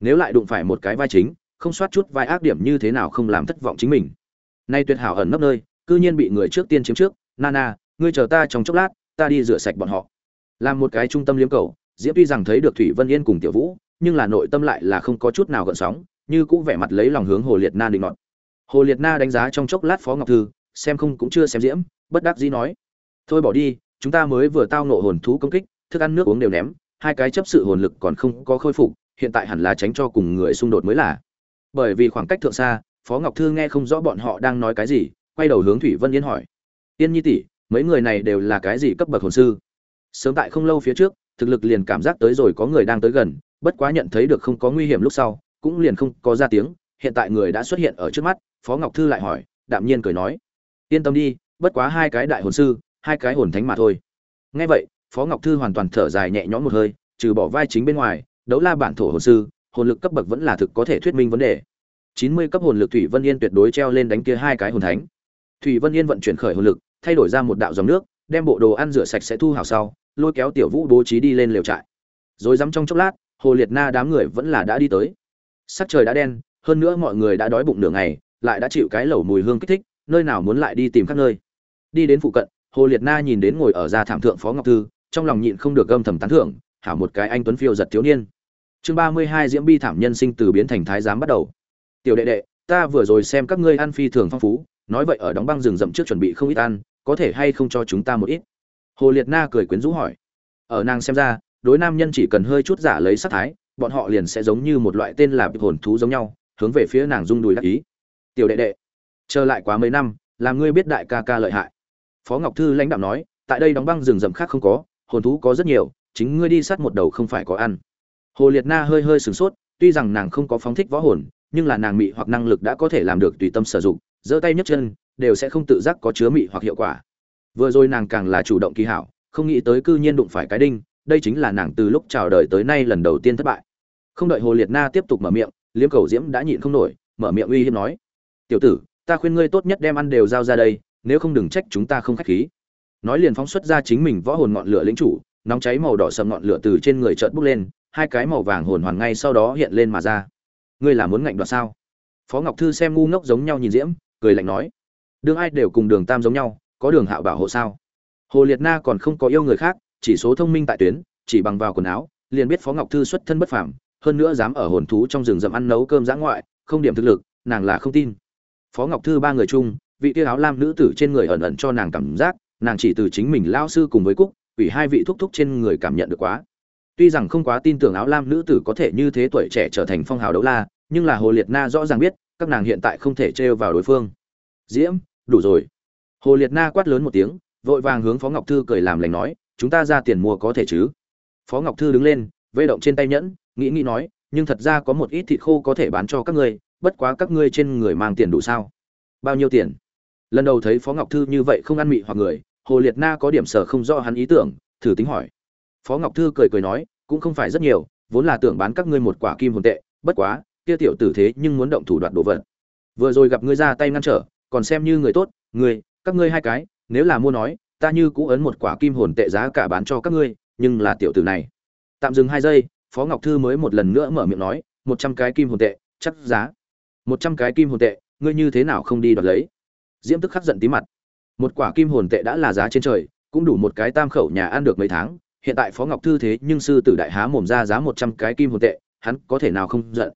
Nếu lại đụng phải một cái vai chính, không soát chút vai ác điểm như thế nào không làm thất vọng chính mình. Nay tuyệt hảo ẩn nấp nơi, cư nhiên bị người trước tiên chiếm trước, nana, ngươi chờ ta trong chốc lát, ta đi rửa sạch bọn họ. Làm một cái trung tâm liếm cầu diễm tuy rằng thấy được thủy vân yên cùng tiểu vũ, nhưng là nội tâm lại là không có chút nào gợn sóng, như cũng vẻ mặt lấy lòng hướng hồ liệt na định nọt. Hồ liệt na đánh giá trong chốc lát phó ngọc thư, xem không cũng chưa xem diễm, bất đắc dĩ nói, thôi bỏ đi, chúng ta mới vừa tao nộ hồn thú công kích, thức ăn nước uống đều ném, hai cái chấp sự hồn lực còn không có khôi phục, hiện tại hẳn là tránh cho cùng người xung đột mới là. Bởi vì khoảng cách thượng xa, phó ngọc thư nghe không rõ bọn họ đang nói cái gì, quay đầu hướng thủy vân yên hỏi, yên nhi tỷ, mấy người này đều là cái gì cấp bậc hồn sư? Sớm tại không lâu phía trước thực lực liền cảm giác tới rồi có người đang tới gần, bất quá nhận thấy được không có nguy hiểm lúc sau, cũng liền không có ra tiếng, hiện tại người đã xuất hiện ở trước mắt, phó ngọc thư lại hỏi, đạm nhiên cười nói, yên tâm đi, bất quá hai cái đại hồn sư, hai cái hồn thánh mà thôi. Nghe vậy, phó ngọc thư hoàn toàn thở dài nhẹ nhõm một hơi, trừ bỏ vai chính bên ngoài, đấu la bản thổ hồn sư, hồn lực cấp bậc vẫn là thực có thể thuyết minh vấn đề. Chín mươi cấp hồn lực thủy vân yên tuyệt đối treo lên đánh kia hai cái hồn thánh. Thủy vân yên vận chuyển khởi hồn lực, thay đổi ra một đạo dòng nước, đem bộ đồ ăn rửa sạch sẽ thu hào sau lôi kéo tiểu vũ bố trí đi lên lều trại. Rồi dám trong chốc lát, hồ liệt na đám người vẫn là đã đi tới. Sắc trời đã đen, hơn nữa mọi người đã đói bụng nửa ngày, lại đã chịu cái lẩu mùi hương kích thích, nơi nào muốn lại đi tìm các nơi. Đi đến phụ cận, hồ liệt na nhìn đến ngồi ở gia thảm thượng phó ngọc thư, trong lòng nhịn không được gâm thầm tán thưởng, hảo một cái anh tuấn phiêu giật thiếu niên. Chương ba mươi hai diễm bi thảm nhân sinh từ biến thành thái giám bắt đầu. Tiểu đệ đệ, ta vừa rồi xem các ngươi ăn phi thường phong phú, nói vậy ở đóng băng rừng rậm trước chuẩn bị không ít ăn, có thể hay không cho chúng ta một ít? Hồ liệt na cười quyến rũ hỏi. Ở nàng xem ra, đối nam nhân chỉ cần hơi chút giả lấy sắc thái, bọn họ liền sẽ giống như một loại tên là hồn thú giống nhau, hướng về phía nàng rung đùi đắc ý. Tiểu đệ đệ, chờ lại quá mấy năm, làm ngươi biết đại ca ca lợi hại. Phó ngọc thư lãnh đạo nói, tại đây đóng băng rừng rậm khác không có, hồn thú có rất nhiều, chính ngươi đi sát một đầu không phải có ăn. Hồ liệt na hơi hơi sửng sốt, tuy rằng nàng không có phóng thích võ hồn, nhưng là nàng mị hoặc năng lực đã có thể làm được tùy tâm sử dụng, giơ tay nhấc chân, đều sẽ không tự giác có chứa mị hoặc hiệu quả vừa rồi nàng càng là chủ động kỳ hảo, không nghĩ tới cư nhiên đụng phải cái đinh, đây chính là nàng từ lúc chào đời tới nay lần đầu tiên thất bại. Không đợi hồ liệt na tiếp tục mở miệng liếm cầu diễm đã nhịn không nổi, mở miệng uy hiếp nói, tiểu tử, ta khuyên ngươi tốt nhất đem ăn đều giao ra đây, nếu không đừng trách chúng ta không khách khí. Nói liền phóng xuất ra chính mình võ hồn ngọn lửa lĩnh chủ, nóng cháy màu đỏ sầm ngọn lửa từ trên người chợt bốc lên, hai cái màu vàng hồn hoàn ngay sau đó hiện lên mà ra. Ngươi là muốn ngạnh đoạt sao? Phó ngọc thư xem ngu ngốc giống nhau nhìn diễm, cười lạnh nói đường ai đều cùng đường tam giống nhau có đường hạo bảo hộ sao? Hồ liệt na còn không có yêu người khác, chỉ số thông minh tại tuyến, chỉ bằng vào quần áo, liền biết phó ngọc thư xuất thân bất phàm, hơn nữa dám ở hồn thú trong rừng rậm ăn nấu cơm giã ngoại, không điểm thực lực, nàng là không tin. Phó ngọc thư ba người chung, vị tiêu áo lam nữ tử trên người ẩn ẩn cho nàng cảm giác, nàng chỉ từ chính mình lao sư cùng với cúc ủy hai vị thúc thúc trên người cảm nhận được quá. Tuy rằng không quá tin tưởng áo lam nữ tử có thể như thế tuổi trẻ trở thành phong hào đấu la, nhưng là hồ liệt na rõ ràng biết, các nàng hiện tại không thể trêu vào đối phương. Diễm, đủ rồi hồ liệt na quát lớn một tiếng, vội vàng hướng phó ngọc thư cười làm lành nói, chúng ta ra tiền mua có thể chứ? Phó ngọc thư đứng lên vây động trên tay nhẫn, nghĩ nghĩ nói, nhưng thật ra có một ít thịt khô có thể bán cho các ngươi, bất quá các ngươi trên người mang tiền đủ sao? Bao nhiêu tiền? Lần đầu thấy phó ngọc thư như vậy không ăn mị hoặc người, hồ liệt na có điểm sở không rõ hắn ý tưởng, thử tính hỏi. Phó ngọc thư cười cười nói, cũng không phải rất nhiều, vốn là tưởng bán các ngươi một quả kim hồn tệ, bất quá, kia tiểu tử thế nhưng muốn động thủ đoạt đồ vật. Vừa rồi gặp ngươi ra tay ngăn trở, còn xem như người tốt, ngươi các ngươi hai cái, nếu là mua nói, ta như cũ ấn một quả kim hồn tệ giá cả bán cho các ngươi, nhưng là tiểu tử này. Tạm dừng hai giây, phó ngọc thư mới một lần nữa mở miệng nói, một trăm cái kim hồn tệ, chắc giá. Một trăm cái kim hồn tệ, ngươi như thế nào không đi đoạt lấy? Diễm tức khắc giận tí mặt. Một quả kim hồn tệ đã là giá trên trời, cũng đủ một cái tam khẩu nhà ăn được mấy tháng, hiện tại phó ngọc thư thế nhưng sư tử đại há mồm ra giá một trăm cái kim hồn tệ, hắn có thể nào không giận?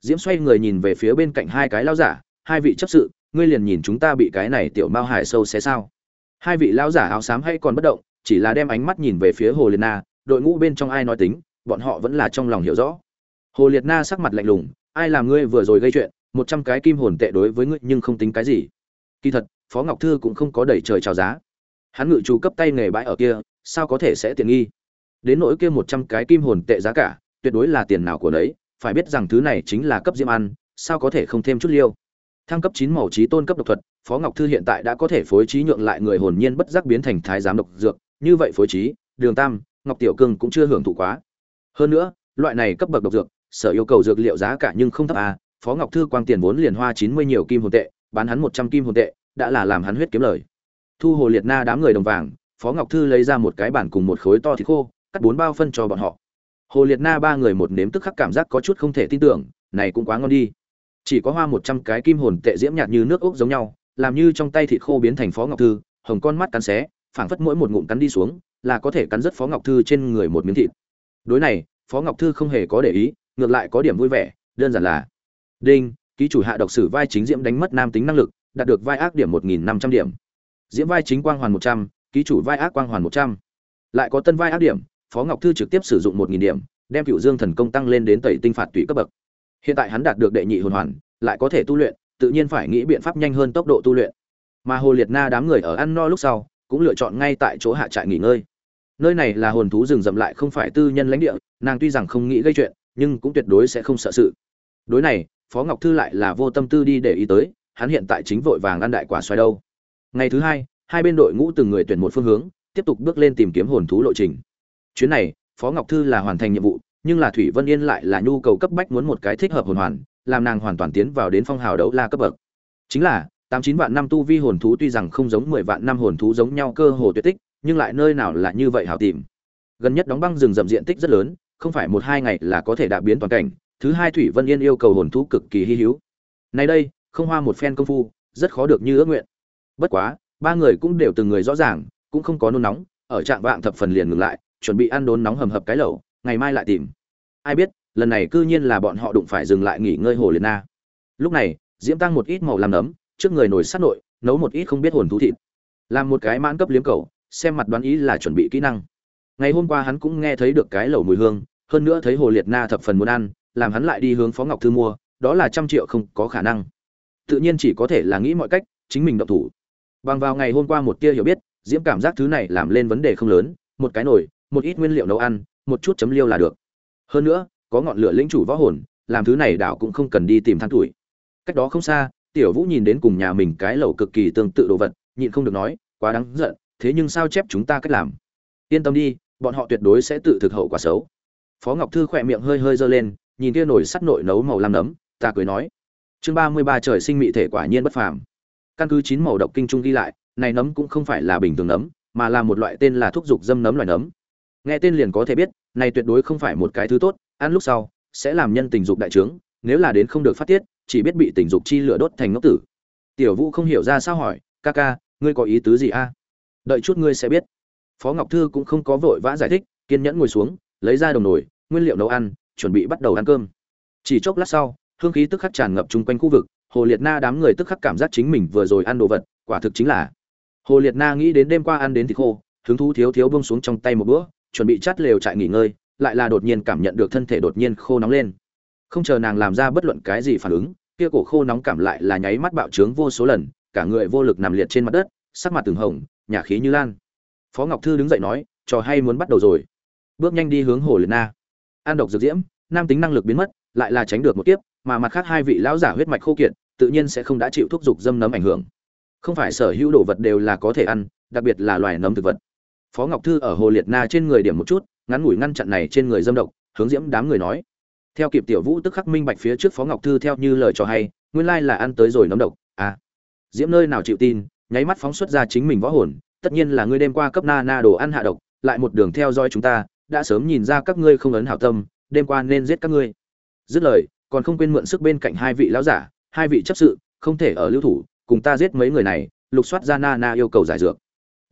Diễm xoay người nhìn về phía bên cạnh hai cái lao giả, hai vị chấp sự ngươi liền nhìn chúng ta bị cái này tiểu mao hải sâu xé sao? Hai vị lão giả áo xám hay còn bất động, chỉ là đem ánh mắt nhìn về phía hồ liệt na, đội ngũ bên trong ai nói tính, bọn họ vẫn là trong lòng hiểu rõ. Hồ liệt na sắc mặt lạnh lùng, ai làm ngươi vừa rồi gây chuyện, một trăm cái kim hồn tệ đối với ngươi nhưng không tính cái gì. Kỳ thật, phó ngọc thư cũng không có đẩy trời chào giá. Hắn ngự chủ cấp tay nghề bãi ở kia, sao có thể sẽ tiện nghi? Đến nỗi kia một trăm cái kim hồn tệ giá cả, tuyệt đối là tiền nào của nấy, phải biết rằng thứ này chính là cấp diêm ăn, sao có thể không thêm chút liêu? Thăng cấp chín màu trí tôn cấp độc thuật, phó ngọc thư hiện tại đã có thể phối trí nhượng lại người hồn nhiên bất giác biến thành thái giám độc dược, như vậy phối trí, đường tam, ngọc tiểu cương cũng chưa hưởng thụ quá. Hơn nữa, loại này cấp bậc độc dược, sở yêu cầu dược liệu giá cả nhưng không thấp à phó ngọc thư quang tiền vốn liền hoa chín mươi nhiều kim hồn tệ, bán hắn một trăm kim hồn tệ, đã là làm hắn huyết kiếm lời. Thu hồ liệt na đám người đồng vàng, phó ngọc thư lấy ra một cái bản cùng một khối to thịt khô, cắt bốn bao phân cho bọn họ. Hồ liệt na ba người một nếm tức khắc cảm giác có chút không thể tin tưởng, này cũng quá ngon đi chỉ có hoa một trăm cái kim hồn tệ diễm nhạt như nước ốc giống nhau, làm như trong tay thịt khô biến thành phó ngọc thư, hồng con mắt cắn xé, phảng phất mỗi một ngụm cắn đi xuống, là có thể cắn rất phó ngọc thư trên người một miếng thịt. Đối này, phó ngọc thư không hề có để ý, ngược lại có điểm vui vẻ, đơn giản là, đinh, ký chủ hạ độc sử vai chính diễm đánh mất nam tính năng lực, đạt được vai ác điểm một nghìn năm trăm điểm. Diễm vai chính quang hoàn một trăm, ký chủ vai ác quang hoàn một trăm. Lại có tân vai ác điểm, phó ngọc thư trực tiếp sử dụng một nghìn điểm, đem cựu dương thần công tăng lên đến tẩy tinh phạt tùy cấp bậc hiện tại hắn đạt được đệ nhị hồn hoàn, lại có thể tu luyện, tự nhiên phải nghĩ biện pháp nhanh hơn tốc độ tu luyện. Mà hồ liệt na đám người ở ăn no lúc sau, cũng lựa chọn ngay tại chỗ hạ trại nghỉ ngơi. Nơi này là hồn thú rừng rậm lại không phải tư nhân lãnh địa, nàng tuy rằng không nghĩ gây chuyện, nhưng cũng tuyệt đối sẽ không sợ sự. Đối này, phó ngọc thư lại là vô tâm tư đi để ý tới, hắn hiện tại chính vội vàng ăn đại quả xoay đâu. Ngày thứ hai hai bên đội ngũ từng người tuyển một phương hướng, tiếp tục bước lên tìm kiếm hồn thú lộ trình. Chuyến này, phó ngọc thư là hoàn thành nhiệm vụ nhưng là thủy vân yên lại là nhu cầu cấp bách muốn một cái thích hợp hồn hoàn, làm nàng hoàn toàn tiến vào đến phong hào đấu la cấp bậc. Chính là, tám chín vạn năm tu vi hồn thú tuy rằng không giống mười vạn năm hồn thú giống nhau cơ hồ tuyệt tích, nhưng lại nơi nào là như vậy hảo tìm. Gần nhất đóng băng rừng rậm diện tích rất lớn, không phải một hai ngày là có thể đạp biến toàn cảnh, thứ hai thủy vân yên yêu cầu hồn thú cực kỳ hy hữu. Nay đây, không hoa một phen công phu, rất khó được như ước nguyện. Bất quá, ba người cũng đều từng người rõ ràng, cũng không có nôn nóng, ở trạng vạng thập phần liền ngừng lại, chuẩn bị ăn đốn nóng hầm hập cái lẩu ngày mai lại tìm. Ai biết, lần này cư nhiên là bọn họ đụng phải dừng lại nghỉ ngơi hồ liệt na. Lúc này, diễm tăng một ít màu làm nấm, trước người nổi sát nội, nấu một ít không biết hồn thú thịt. Làm một cái mãn cấp liếm cầu, xem mặt đoán ý là chuẩn bị kỹ năng. Ngày hôm qua hắn cũng nghe thấy được cái lẩu mùi hương, hơn nữa thấy hồ liệt na thập phần muốn ăn, làm hắn lại đi hướng phó ngọc thư mua, đó là trăm triệu không có khả năng. Tự nhiên chỉ có thể là nghĩ mọi cách, chính mình động thủ. Bằng vào ngày hôm qua một tia hiểu biết, diễm cảm giác thứ này làm lên vấn đề không lớn, một cái nồi, một ít nguyên liệu nấu ăn một chút chấm liêu là được. Hơn nữa, có ngọn lửa lĩnh chủ võ hồn, làm thứ này đảo cũng không cần đi tìm than tuổi. Cách đó không xa, tiểu vũ nhìn đến cùng nhà mình cái lẩu cực kỳ tương tự đồ vật, nhịn không được nói, quá đáng giận, thế nhưng sao chép chúng ta cách làm? Yên tâm đi, bọn họ tuyệt đối sẽ tự thực hậu quả xấu. Phó ngọc thư khỏe miệng hơi hơi giơ lên, nhìn kia nổi sắt nội nấu màu lam nấm, ta cười nói, chương ba mươi ba trời sinh mị thể quả nhiên bất phàm. Căn cứ chín màu độc kinh trung ghi lại, này nấm cũng không phải là bình thường nấm, mà là một loại tên là thuốc dục dâm nấm loài nấm nghe tên liền có thể biết, này tuyệt đối không phải một cái thứ tốt, ăn lúc sau, sẽ làm nhân tình dục đại trướng, nếu là đến không được phát tiết, chỉ biết bị tình dục chi lửa đốt thành ngốc tử. Tiểu vũ không hiểu ra sao hỏi, ca ca, ngươi có ý tứ gì a? Đợi chút ngươi sẽ biết. Phó ngọc thư cũng không có vội vã giải thích, kiên nhẫn ngồi xuống, lấy ra đồng nồi, nguyên liệu nấu ăn, chuẩn bị bắt đầu ăn cơm. Chỉ chốc lát sau, hương khí tức khắc tràn ngập chung quanh khu vực, hồ liệt na đám người tức khắc cảm giác chính mình vừa rồi ăn đồ vật, quả thực chính là. Hồ liệt na nghĩ đến đêm qua ăn đến thịt khô, hứng thú thiếu thiếu bông xuống trong tay một bữa chuẩn bị chắt lều trại nghỉ ngơi, lại là đột nhiên cảm nhận được thân thể đột nhiên khô nóng lên. Không chờ nàng làm ra bất luận cái gì phản ứng, kia cổ khô nóng cảm lại là nháy mắt bạo trướng vô số lần, cả người vô lực nằm liệt trên mặt đất, sắc mặt từng hồng, nhà khí như lan. Phó ngọc thư đứng dậy nói, trò hay muốn bắt đầu rồi. Bước nhanh đi hướng hồ liệt na. An độc dược diễm, nam tính năng lực biến mất, lại là tránh được một kiếp, mà mặt khác hai vị lão giả huyết mạch khô kiệt, tự nhiên sẽ không đã chịu thúc dục dâm nấm ảnh hưởng. Không phải sở hữu đồ vật đều là có thể ăn, đặc biệt là loài nấm thực vật phó ngọc thư ở hồ liệt na trên người điểm một chút, ngắn ngủi ngăn chặn này trên người dâm độc, hướng diễm đám người nói. Theo kịp tiểu vũ tức khắc minh bạch phía trước phó ngọc thư theo như lời cho hay, nguyên lai là ăn tới rồi nấm độc à. Diễm nơi nào chịu tin, nháy mắt phóng xuất ra chính mình võ hồn, tất nhiên là ngươi đêm qua cấp na na đồ ăn hạ độc, lại một đường theo dõi chúng ta, đã sớm nhìn ra các ngươi không ấn hảo tâm, đêm qua nên giết các ngươi. Dứt lời, còn không quên mượn sức bên cạnh hai vị lão giả, hai vị chấp sự, không thể ở lưu thủ, cùng ta giết mấy người này, lục soát ra na na yêu cầu giải dược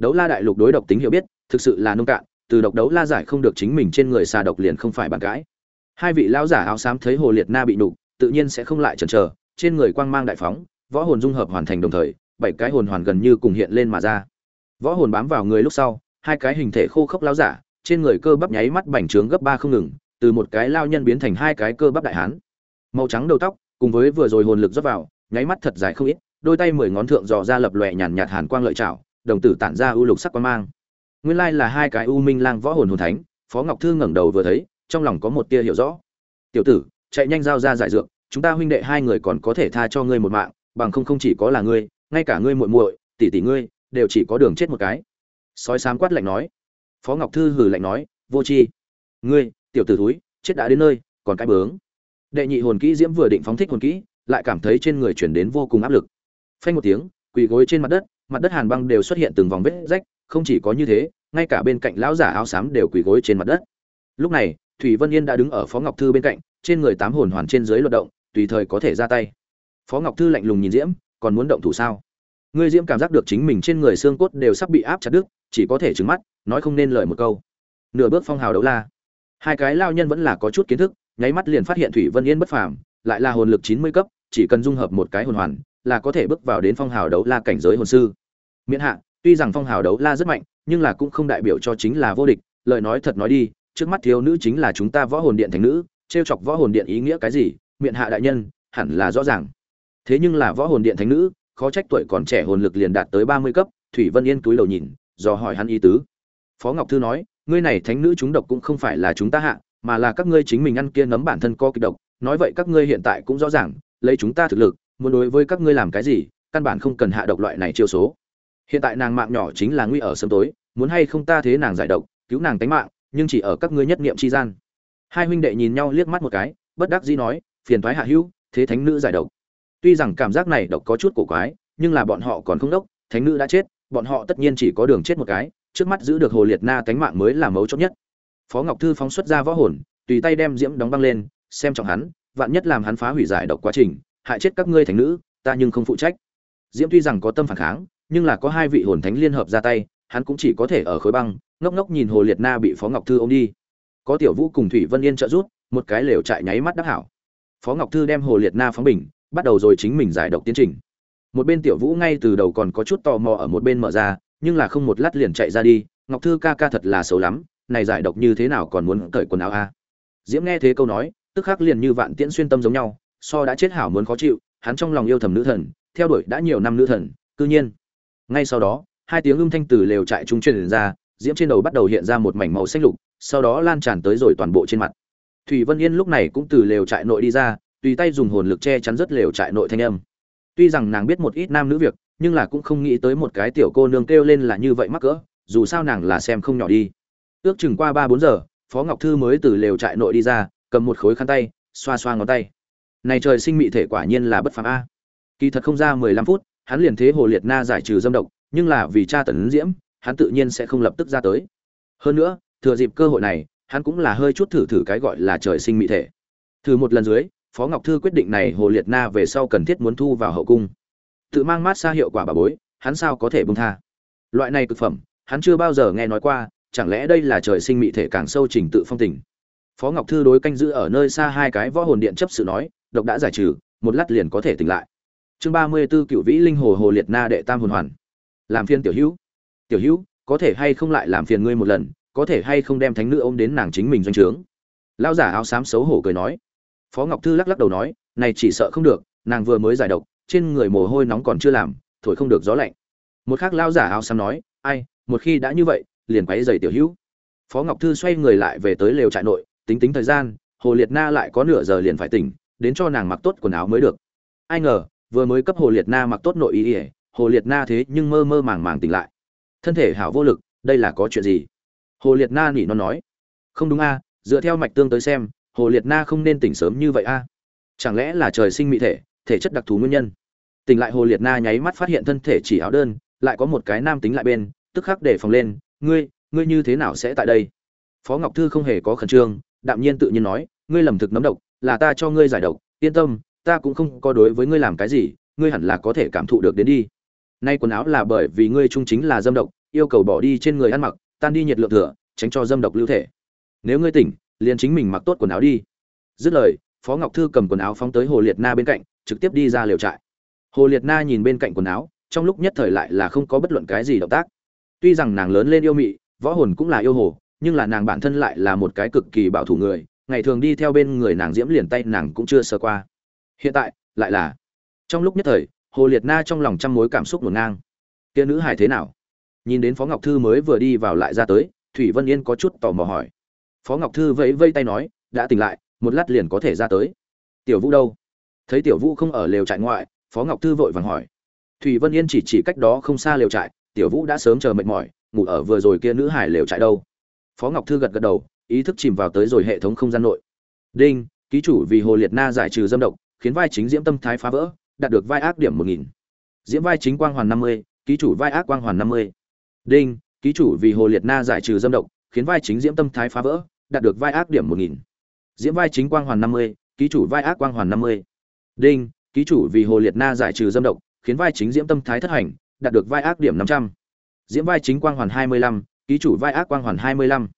đấu la đại lục đối độc tính hiểu biết, thực sự là nông cạn, từ độc đấu la giải không được chính mình trên người xà độc liền không phải bàn cãi. Hai vị lão giả áo xám thấy hồ liệt na bị đục, tự nhiên sẽ không lại chần chờ, trên người quang mang đại phóng, võ hồn dung hợp hoàn thành đồng thời, bảy cái hồn hoàn gần như cùng hiện lên mà ra. Võ hồn bám vào người lúc sau, hai cái hình thể khô khốc lão giả, trên người cơ bắp nháy mắt bành trướng gấp ba không ngừng, từ một cái lao nhân biến thành hai cái cơ bắp đại hán. Màu trắng đầu tóc, cùng với vừa rồi hồn lực rót vào, nháy mắt thật dài không ít, đôi tay mười ngón thượng dò ra lập lòe nhàn nhạt hàn quang lợi chảo đồng tử tản ra u lục sắc quang mang. Nguyên lai là hai cái u minh lang võ hồn hồn thánh, phó ngọc thư ngẩng đầu vừa thấy, trong lòng có một tia hiểu rõ. Tiểu tử, chạy nhanh giao ra giải dược, chúng ta huynh đệ hai người còn có thể tha cho ngươi một mạng, bằng không không chỉ có là ngươi, ngay cả ngươi muội muội, tỷ tỷ ngươi, đều chỉ có đường chết một cái. Sói sám quát lạnh nói. Phó ngọc thư hừ lạnh nói. Vô tri, ngươi, tiểu tử thúi, chết đã đến nơi, còn cái bướng. Đệ nhị hồn kỹ diễm vừa định phóng thích hồn kỹ, lại cảm thấy trên người chuyển đến vô cùng áp lực. Phanh một tiếng, quỳ gối trên mặt đất mặt đất hàn băng đều xuất hiện từng vòng vết rách, không chỉ có như thế, ngay cả bên cạnh lão giả áo xám đều quỳ gối trên mặt đất. Lúc này, thủy vân yên đã đứng ở phó ngọc thư bên cạnh, trên người tám hồn hoàn trên dưới luận động, tùy thời có thể ra tay. Phó ngọc thư lạnh lùng nhìn diễm, còn muốn động thủ sao? Ngươi diễm cảm giác được chính mình trên người xương cốt đều sắp bị áp chặt đứt, chỉ có thể trừng mắt, nói không nên lời một câu. Nửa bước phong hào đấu la. Hai cái lao nhân vẫn là có chút kiến thức, nháy mắt liền phát hiện thủy vân yên bất phàm, lại là hồn lực chín mươi cấp, chỉ cần dung hợp một cái hồn hoàn, là có thể bước vào đến phong hào đấu la cảnh giới hồn sư miễn hạ, tuy rằng phong hào đấu la rất mạnh, nhưng là cũng không đại biểu cho chính là vô địch. Lời nói thật nói đi, trước mắt thiếu nữ chính là chúng ta võ hồn điện thành nữ, trêu chọc võ hồn điện ý nghĩa cái gì miệng hạ đại nhân, hẳn là rõ ràng. Thế nhưng là võ hồn điện thánh nữ, khó trách tuổi còn trẻ hồn lực liền đạt tới ba mươi cấp, thủy vân yên túi đầu nhìn do hỏi hắn ý tứ. Phó ngọc thư nói, ngươi này thánh nữ chúng độc cũng không phải là chúng ta hạ, mà là các ngươi chính mình ăn kia nấm bản thân co kịch độc. Nói vậy các ngươi hiện tại cũng rõ ràng, lấy chúng ta thực lực, muốn đối với các ngươi làm cái gì, căn bản không cần hạ độc loại này chiêu số hiện tại nàng mạng nhỏ chính là nguy ở sớm tối, muốn hay không ta thế nàng giải độc, cứu nàng tánh mạng, nhưng chỉ ở các ngươi nhất niệm chi gian. Hai huynh đệ nhìn nhau liếc mắt một cái, bất đắc dĩ nói, phiền thoái hạ hữu, thế thánh nữ giải độc. Tuy rằng cảm giác này độc có chút cổ quái, nhưng là bọn họ còn không đốc, thánh nữ đã chết, bọn họ tất nhiên chỉ có đường chết một cái, trước mắt giữ được hồ liệt na tánh mạng mới là mấu chốt nhất. Phó ngọc thư phóng xuất ra võ hồn, tùy tay đem diễm đóng băng lên, xem trọng hắn, vạn nhất làm hắn phá hủy giải độc quá trình, hại chết các ngươi thành nữ, ta nhưng không phụ trách. Diễm tuy rằng có tâm phản kháng nhưng là có hai vị hồn thánh liên hợp ra tay, hắn cũng chỉ có thể ở khối băng, ngốc ngốc nhìn hồ liệt na bị phó ngọc thư ôm đi. Có tiểu vũ cùng thủy vân yên trợ giúp, một cái lều trại nháy mắt đắc hảo. Phó ngọc thư đem hồ liệt na phóng bình, bắt đầu rồi chính mình giải độc tiến trình. Một bên tiểu vũ ngay từ đầu còn có chút tò mò ở một bên mở ra, nhưng là không một lát liền chạy ra đi, ngọc thư ca ca thật là xấu lắm, này giải độc như thế nào còn muốn cởi quần áo a? Diễm nghe thế câu nói, tức khắc liền như vạn tiễn xuyên tâm giống nhau, so đã chết hảo muốn khó chịu, hắn trong lòng yêu thầm nữ thần, theo đuổi đã nhiều năm nữ thần, cư nhiên ngay sau đó, hai tiếng âm thanh từ lều trại trung truyền ra, diễm trên đầu bắt đầu hiện ra một mảnh màu xanh lục, sau đó lan tràn tới rồi toàn bộ trên mặt. Thủy vân yên lúc này cũng từ lều trại nội đi ra, tùy tay dùng hồn lực che chắn rất lều trại nội thanh âm. Tuy rằng nàng biết một ít nam nữ việc, nhưng là cũng không nghĩ tới một cái tiểu cô nương kêu lên là như vậy mắc cỡ, dù sao nàng là xem không nhỏ đi. Ước chừng qua ba bốn giờ, phó ngọc thư mới từ lều trại nội đi ra, cầm một khối khăn tay, xoa xoa ngón tay. Này trời sinh mị thể quả nhiên là bất phàm a. Kỳ thật không ra mười lăm phút hắn liền thế hồ liệt na giải trừ dâm độc, nhưng là vì cha tần diễm, hắn tự nhiên sẽ không lập tức ra tới. Hơn nữa, thừa dịp cơ hội này, hắn cũng là hơi chút thử thử cái gọi là trời sinh mỹ thể. Thử một lần dưới, phó ngọc thư quyết định này hồ liệt na về sau cần thiết muốn thu vào hậu cung. Tự mang mát xa hiệu quả bà bối, hắn sao có thể bông tha? Loại này cực phẩm, hắn chưa bao giờ nghe nói qua, chẳng lẽ đây là trời sinh mỹ thể càng sâu trình tự phong tình? Phó ngọc thư đối canh giữ ở nơi xa hai cái võ hồn điện chấp sự nói, độc đã giải trừ, một lát liền có thể tỉnh lại chương ba mươi b ố cựu vĩ linh hồ hồ liệt na đệ tam hồn hoàn. Làm phiền tiểu hữu. Tiểu hữu, có thể hay không lại làm phiền ngươi một lần, có thể hay không đem thánh nữ ôm đến nàng chính mình doanh trướng? Lao giả áo xám xấu hổ cười nói. Phó ngọc thư lắc lắc đầu nói, này chỉ sợ không được, nàng vừa mới giải độc, trên người mồ hôi nóng còn chưa làm, thổi không được gió lạnh. Một khác lao giả áo xám nói, ai, một khi đã như vậy, liền quấy giày tiểu hữu. Phó ngọc thư xoay người lại về tới lều trại nội, tính tính thời gian, hồ liệt na lại có nửa giờ liền phải tỉnh, đến cho nàng mặc tốt quần áo mới được. Ai ngờ vừa mới cấp hồ liệt na mặc tốt nội ý ỉa hồ liệt na thế nhưng mơ mơ màng màng tỉnh lại. Thân thể hảo vô lực, đây là có chuyện gì? Hồ liệt na nỉ non nói. Không đúng a, dựa theo mạch tương tới xem, hồ liệt na không nên tỉnh sớm như vậy a. Chẳng lẽ là trời sinh mỹ thể thể chất đặc thù nguyên nhân? Tỉnh lại hồ liệt na nháy mắt phát hiện thân thể chỉ áo đơn, lại có một cái nam tính lại bên, tức khắc để phòng lên, ngươi ngươi như thế nào sẽ tại đây? Phó ngọc thư không hề có khẩn trương, đạm nhiên tự nhiên nói, ngươi lầm thực nấm độc, là ta cho ngươi giải độc, yên tâm ta cũng không có đối với ngươi làm cái gì, ngươi hẳn là có thể cảm thụ được đến đi. Nay quần áo là bởi vì ngươi trung chính là dâm độc, yêu cầu bỏ đi trên người ăn mặc, tan đi nhiệt lượng thừa, tránh cho dâm độc lưu thể. Nếu ngươi tỉnh, liền chính mình mặc tốt quần áo đi. Dứt lời, phó ngọc thư cầm quần áo phóng tới hồ liệt na bên cạnh, trực tiếp đi ra liều trại. Hồ liệt na nhìn bên cạnh quần áo, trong lúc nhất thời lại là không có bất luận cái gì động tác. Tuy rằng nàng lớn lên yêu mị, võ hồn cũng là yêu hồ, nhưng là nàng bản thân lại là một cái cực kỳ bảo thủ người, ngày thường đi theo bên người nàng diễm liền tay nàng cũng chưa sơ qua hiện tại, lại là, trong lúc nhất thời, hồ liệt na trong lòng trăm mối cảm xúc ngổn ngang. Kia nữ hải thế nào? Nhìn đến phó ngọc thư mới vừa đi vào lại ra tới, thủy vân yên có chút tò mò hỏi. Phó ngọc thư vẫy vây tay nói, đã tỉnh lại, một lát liền có thể ra tới. Tiểu vũ đâu? Thấy tiểu vũ không ở lều trại ngoại, phó ngọc thư vội vàng hỏi. Thủy vân yên chỉ chỉ cách đó không xa lều trại, tiểu vũ đã sớm chờ mệt mỏi, ngủ ở vừa rồi kia nữ hải lều trại đâu? Phó ngọc thư gật gật đầu, ý thức chìm vào tới rồi hệ thống không gian nội. Đinh, ký chủ vì hồ liệt na giải trừ dâm độc khiến vai chính diễm tâm thái phá vỡ, đạt được vai ác điểm một nghìn. Diễm vai chính quang hoàn năm mươi, ký chủ vai ác quang hoàn năm mươi. Đinh, ký chủ vì hồ liệt na giải trừ dâm độc, khiến vai chính diễm tâm thái phá vỡ, đạt được vai ác điểm một nghìn. Diễm vai chính quang hoàn năm mươi, ký chủ vai ác quang hoàn năm mươi. Đinh, ký chủ vì hồ liệt na giải trừ dâm độc, khiến vai chính diễm tâm thái thất hành, đạt được vai ác điểm năm trăm. Diễm vai chính quang hoàn hai mươi lăm, ký chủ vai ác quang hoàn hai mươi lăm.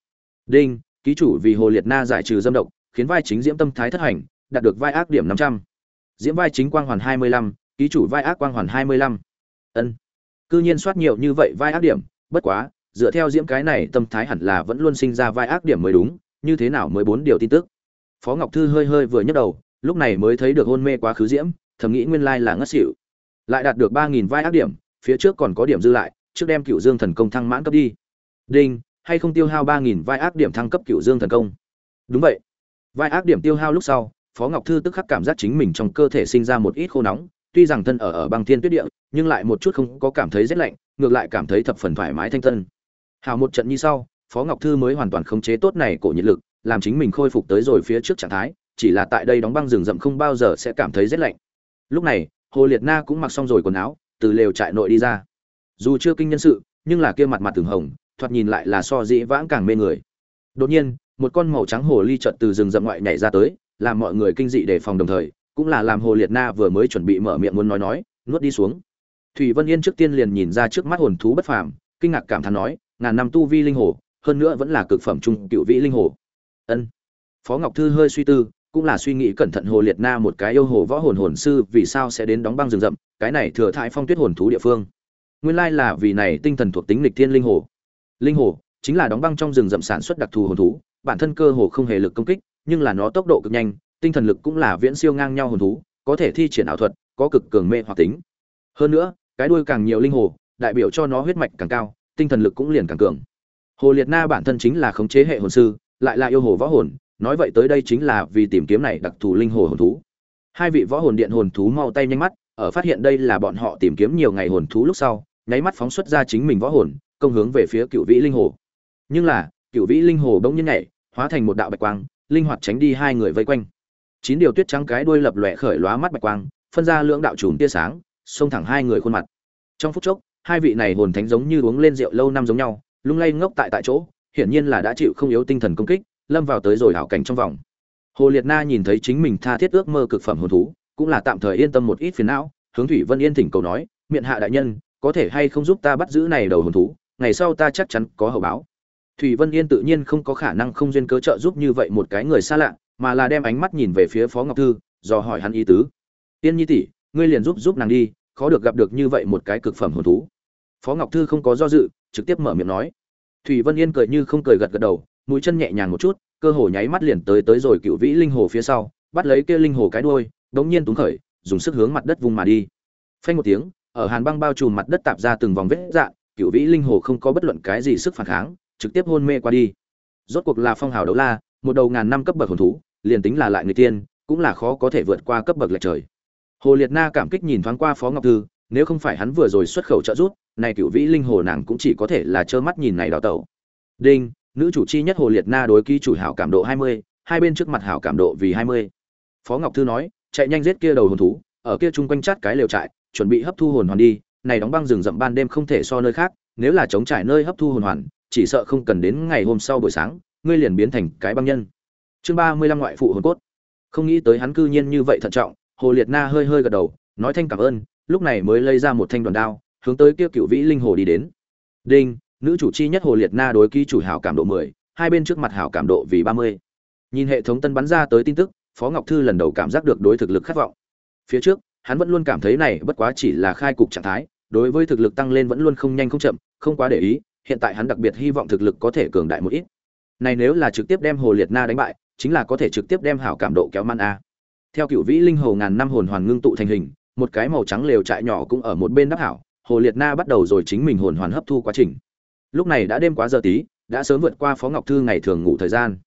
Đinh, ký chủ vì hồ liệt na giải trừ dâm độc, khiến vai chính diễm tâm thái thất hành, đạt được vai ác điểm năm trăm diễm vai chính quang hoàn hai mươi lăm, ký chủ vai ác quang hoàn hai mươi lăm. Ân. Cư nhiên soát nhiều như vậy vai ác điểm, bất quá, dựa theo diễm cái này, tâm thái hẳn là vẫn luôn sinh ra vai ác điểm mới đúng, như thế nào mới bốn điều tin tức? Phó ngọc thư hơi hơi vừa nhấc đầu, lúc này mới thấy được hôn mê quá khứ diễm, thầm nghĩ nguyên lai là ngất xỉu. Lại đạt được ba nghìn vai ác điểm, phía trước còn có điểm dư lại, trước đem cựu dương thần công thăng mãn cấp đi. Đinh, hay không tiêu hao ba nghìn vai ác điểm thăng cấp cựu dương thần công? Đúng vậy. Vai ác điểm tiêu hao lúc sau phó ngọc thư tức khắc cảm giác chính mình trong cơ thể sinh ra một ít khô nóng, tuy rằng thân ở ở băng thiên tuyết địa, nhưng lại một chút không có cảm thấy rét lạnh, ngược lại cảm thấy thập phần thoải mái thanh tân hào một trận như sau, phó ngọc thư mới hoàn toàn khống chế tốt này cổ nhiệt lực, làm chính mình khôi phục tới rồi phía trước trạng thái, chỉ là tại đây đóng băng rừng rậm không bao giờ sẽ cảm thấy rét lạnh. Lúc này, hồ liệt na cũng mặc xong rồi quần áo, từ lều trại nội đi ra. Dù chưa kinh nhân sự, nhưng là kia mặt mặt từng hồng, thoạt nhìn lại là so dĩ vãng càng mê người. Đột nhiên, một con màu trắng hồ ly trợt từ rừng rậm ngoại nhảy ra tới làm mọi người kinh dị đề phòng đồng thời, cũng là làm hồ liệt na vừa mới chuẩn bị mở miệng muốn nói nói, nuốt đi xuống. Thủy vân yên trước tiên liền nhìn ra trước mắt hồn thú bất phàm, kinh ngạc cảm thán nói, ngàn năm tu vi linh hồ, hơn nữa vẫn là cực phẩm trung cựu vĩ linh hồ. Ân. Phó ngọc thư hơi suy tư, cũng là suy nghĩ cẩn thận hồ liệt na một cái yêu hồ võ hồn hồn sư vì sao sẽ đến đóng băng rừng rậm, cái này thừa thãi phong tuyết hồn thú địa phương. Nguyên lai là vì này tinh thần thuộc tính lịch thiên linh hồ. Linh hồ chính là đóng băng trong rừng rậm sản xuất đặc thù hồn thú, bản thân cơ hồ không hề lực công kích nhưng là nó tốc độ cực nhanh, tinh thần lực cũng là viễn siêu ngang nhau hồn thú, có thể thi triển ảo thuật, có cực cường mê hoặc tính. Hơn nữa, cái đuôi càng nhiều linh hồ, đại biểu cho nó huyết mạch càng cao, tinh thần lực cũng liền càng cường. Hồ liệt na bản thân chính là khống chế hệ hồn sư, lại là yêu hồ võ hồn, nói vậy tới đây chính là vì tìm kiếm này đặc thù linh hồ hồn thú. Hai vị võ hồn điện hồn thú mau tay nhanh mắt, ở phát hiện đây là bọn họ tìm kiếm nhiều ngày hồn thú lúc sau, nháy mắt phóng xuất ra chính mình võ hồn, công hướng về phía cựu vĩ linh hồ. Nhưng là, cựu vĩ linh hồ bỗng nhiên nhảy, hóa thành một đạo bạch quang linh hoạt tránh đi hai người vây quanh. Chín điều tuyết trắng cái đuôi lập lòe khởi lóa mắt bạch quang, phân ra lưỡng đạo chùm tia sáng, xông thẳng hai người khuôn mặt. Trong phút chốc, hai vị này hồn thánh giống như uống lên rượu lâu năm giống nhau, lung lay ngốc tại tại chỗ, hiển nhiên là đã chịu không yếu tinh thần công kích, lâm vào tới rồi hảo cảnh trong vòng. Hồ liệt na nhìn thấy chính mình tha thiết ước mơ cực phẩm hồn thú, cũng là tạm thời yên tâm một ít phiền não, hướng thủy vân yên thỉnh cầu nói miệng hạ đại nhân, có thể hay không giúp ta bắt giữ này đầu hồn thú, ngày sau ta chắc chắn có hậu báo thủy vân yên tự nhiên không có khả năng không duyên cớ trợ giúp như vậy một cái người xa lạ mà là đem ánh mắt nhìn về phía phó ngọc thư do hỏi hắn ý tứ. Yên nhi tỷ ngươi liền giúp giúp nàng đi khó được gặp được như vậy một cái cực phẩm hồn thú. Phó ngọc thư không có do dự trực tiếp mở miệng nói. Thủy vân yên cười như không cười gật gật đầu mũi chân nhẹ nhàng một chút cơ hồ nháy mắt liền tới tới rồi cựu vĩ linh hồ phía sau bắt lấy kia linh hồ cái đuôi đống nhiên túm khởi dùng sức hướng mặt đất vùng mà đi. Phanh một tiếng ở hàn băng bao trùm mặt đất tạp ra từng vòng vết rạn, cựu vĩ linh hồ không có bất luận cái gì sức phản kháng trực tiếp hôn mê qua đi. Rốt cuộc là phong hào đấu la, một đầu ngàn năm cấp bậc hồn thú, liền tính là lại người tiên, cũng là khó có thể vượt qua cấp bậc lệch trời. Hồ liệt na cảm kích nhìn thoáng qua phó ngọc thư, nếu không phải hắn vừa rồi xuất khẩu trợ rút này cựu vĩ linh hồ nàng cũng chỉ có thể là trơ mắt nhìn này đào tẩu. Đinh, nữ chủ chi nhất hồ liệt na đối ký chủ hảo cảm độ hai mươi, hai bên trước mặt hảo cảm độ vì hai mươi. Phó ngọc thư nói, chạy nhanh giết kia đầu hồn thú, ở kia chung quanh chát cái lều trại, chuẩn bị hấp thu hồn hoàn đi, này đóng băng rừng rậm ban đêm không thể so nơi khác, nếu là chống trải nơi hấp thu hồn hoàn chỉ sợ không cần đến ngày hôm sau buổi sáng, ngươi liền biến thành cái băng nhân. Chương ba mươi lăm ngoại phụ hồn cốt. Không nghĩ tới hắn cư nhiên như vậy thận trọng, hồ liệt na hơi hơi gật đầu, nói thanh cảm ơn, lúc này mới lấy ra một thanh đoàn đao, hướng tới kia cựu vĩ linh hồ đi đến. Đinh, nữ chủ chi nhất hồ liệt na đối ký chủ hảo cảm độ mười, hai bên trước mặt hảo cảm độ vì ba mươi. Nhìn hệ thống tân bắn ra tới tin tức, phó ngọc thư lần đầu cảm giác được đối thực lực khát vọng. Phía trước, hắn vẫn luôn cảm thấy này bất quá chỉ là khai cục trạng thái, đối với thực lực tăng lên vẫn luôn không nhanh không chậm, không quá để ý hiện tại hắn đặc biệt hy vọng thực lực có thể cường đại một ít. Này nếu là trực tiếp đem hồ liệt na đánh bại, chính là có thể trực tiếp đem hảo cảm độ kéo man a. Theo cựu vĩ linh hồ ngàn năm hồn hoàn ngưng tụ thành hình, một cái màu trắng lều trại nhỏ cũng ở một bên đắp hảo, hồ liệt na bắt đầu rồi chính mình hồn hoàn hấp thu quá trình. Lúc này đã đêm quá giờ tí, đã sớm vượt qua phó ngọc thư ngày thường ngủ thời gian.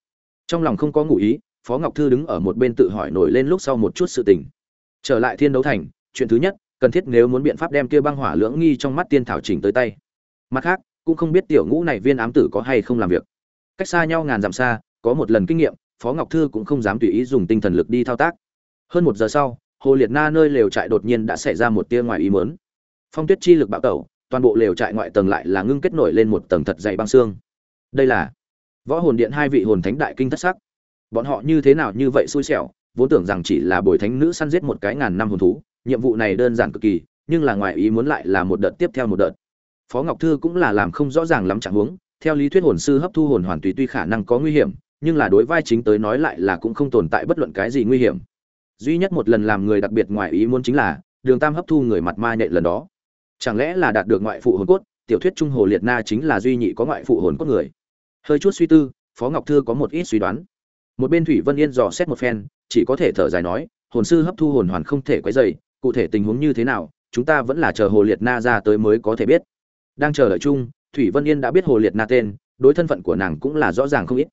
Trong lòng không có ngủ ý, phó ngọc thư đứng ở một bên tự hỏi nổi lên lúc sau một chút sự tình. Trở lại thiên đấu thành, chuyện thứ nhất, cần thiết nếu muốn biện pháp đem kia băng hỏa lưỡng nghi trong mắt tiên thảo chỉnh tới tay. Mặt khác cũng không biết tiểu ngũ này viên ám tử có hay không làm việc. Cách xa nhau ngàn dặm xa, có một lần kinh nghiệm, phó ngọc thư cũng không dám tùy ý dùng tinh thần lực đi thao tác. Hơn một giờ sau, hồ liệt na nơi lều trại đột nhiên đã xảy ra một tia ngoài ý mớn phong tuyết chi lực bạo tẩu, toàn bộ lều trại ngoại tầng lại là ngưng kết nổi lên một tầng thật dày băng xương. Đây là võ hồn điện hai vị hồn thánh đại kinh thất sắc. Bọn họ như thế nào như vậy xui xẻo, vốn tưởng rằng chỉ là bồi thánh nữ săn giết một cái ngàn năm hồn thú, nhiệm vụ này đơn giản cực kỳ, nhưng là ngoài ý muốn lại là một đợt tiếp theo một đợt phó ngọc thư cũng là làm không rõ ràng lắm chẳng huống, theo lý thuyết hồn sư hấp thu hồn hoàn tùy tuy khả năng có nguy hiểm, nhưng là đối vai chính tới nói lại là cũng không tồn tại bất luận cái gì nguy hiểm. Duy nhất một lần làm người đặc biệt ngoài ý muốn chính là, đường tam hấp thu người mặt ma nhện lần đó. Chẳng lẽ là đạt được ngoại phụ hồn cốt? Tiểu thuyết trung hồ liệt na chính là duy nhị có ngoại phụ hồn cốt người. Hơi chút suy tư, phó ngọc thư có một ít suy đoán. Một bên thủy vân yên dò xét một phen, chỉ có thể thở dài nói, hồn sư hấp thu hồn hoàn không thể quấy dày cụ thể tình huống như thế nào, chúng ta vẫn là chờ hồ liệt na ra tới mới có thể biết đang chờ đợi chung, thủy vân yên đã biết hồ liệt na tên, đối thân phận của nàng cũng là rõ ràng không ít.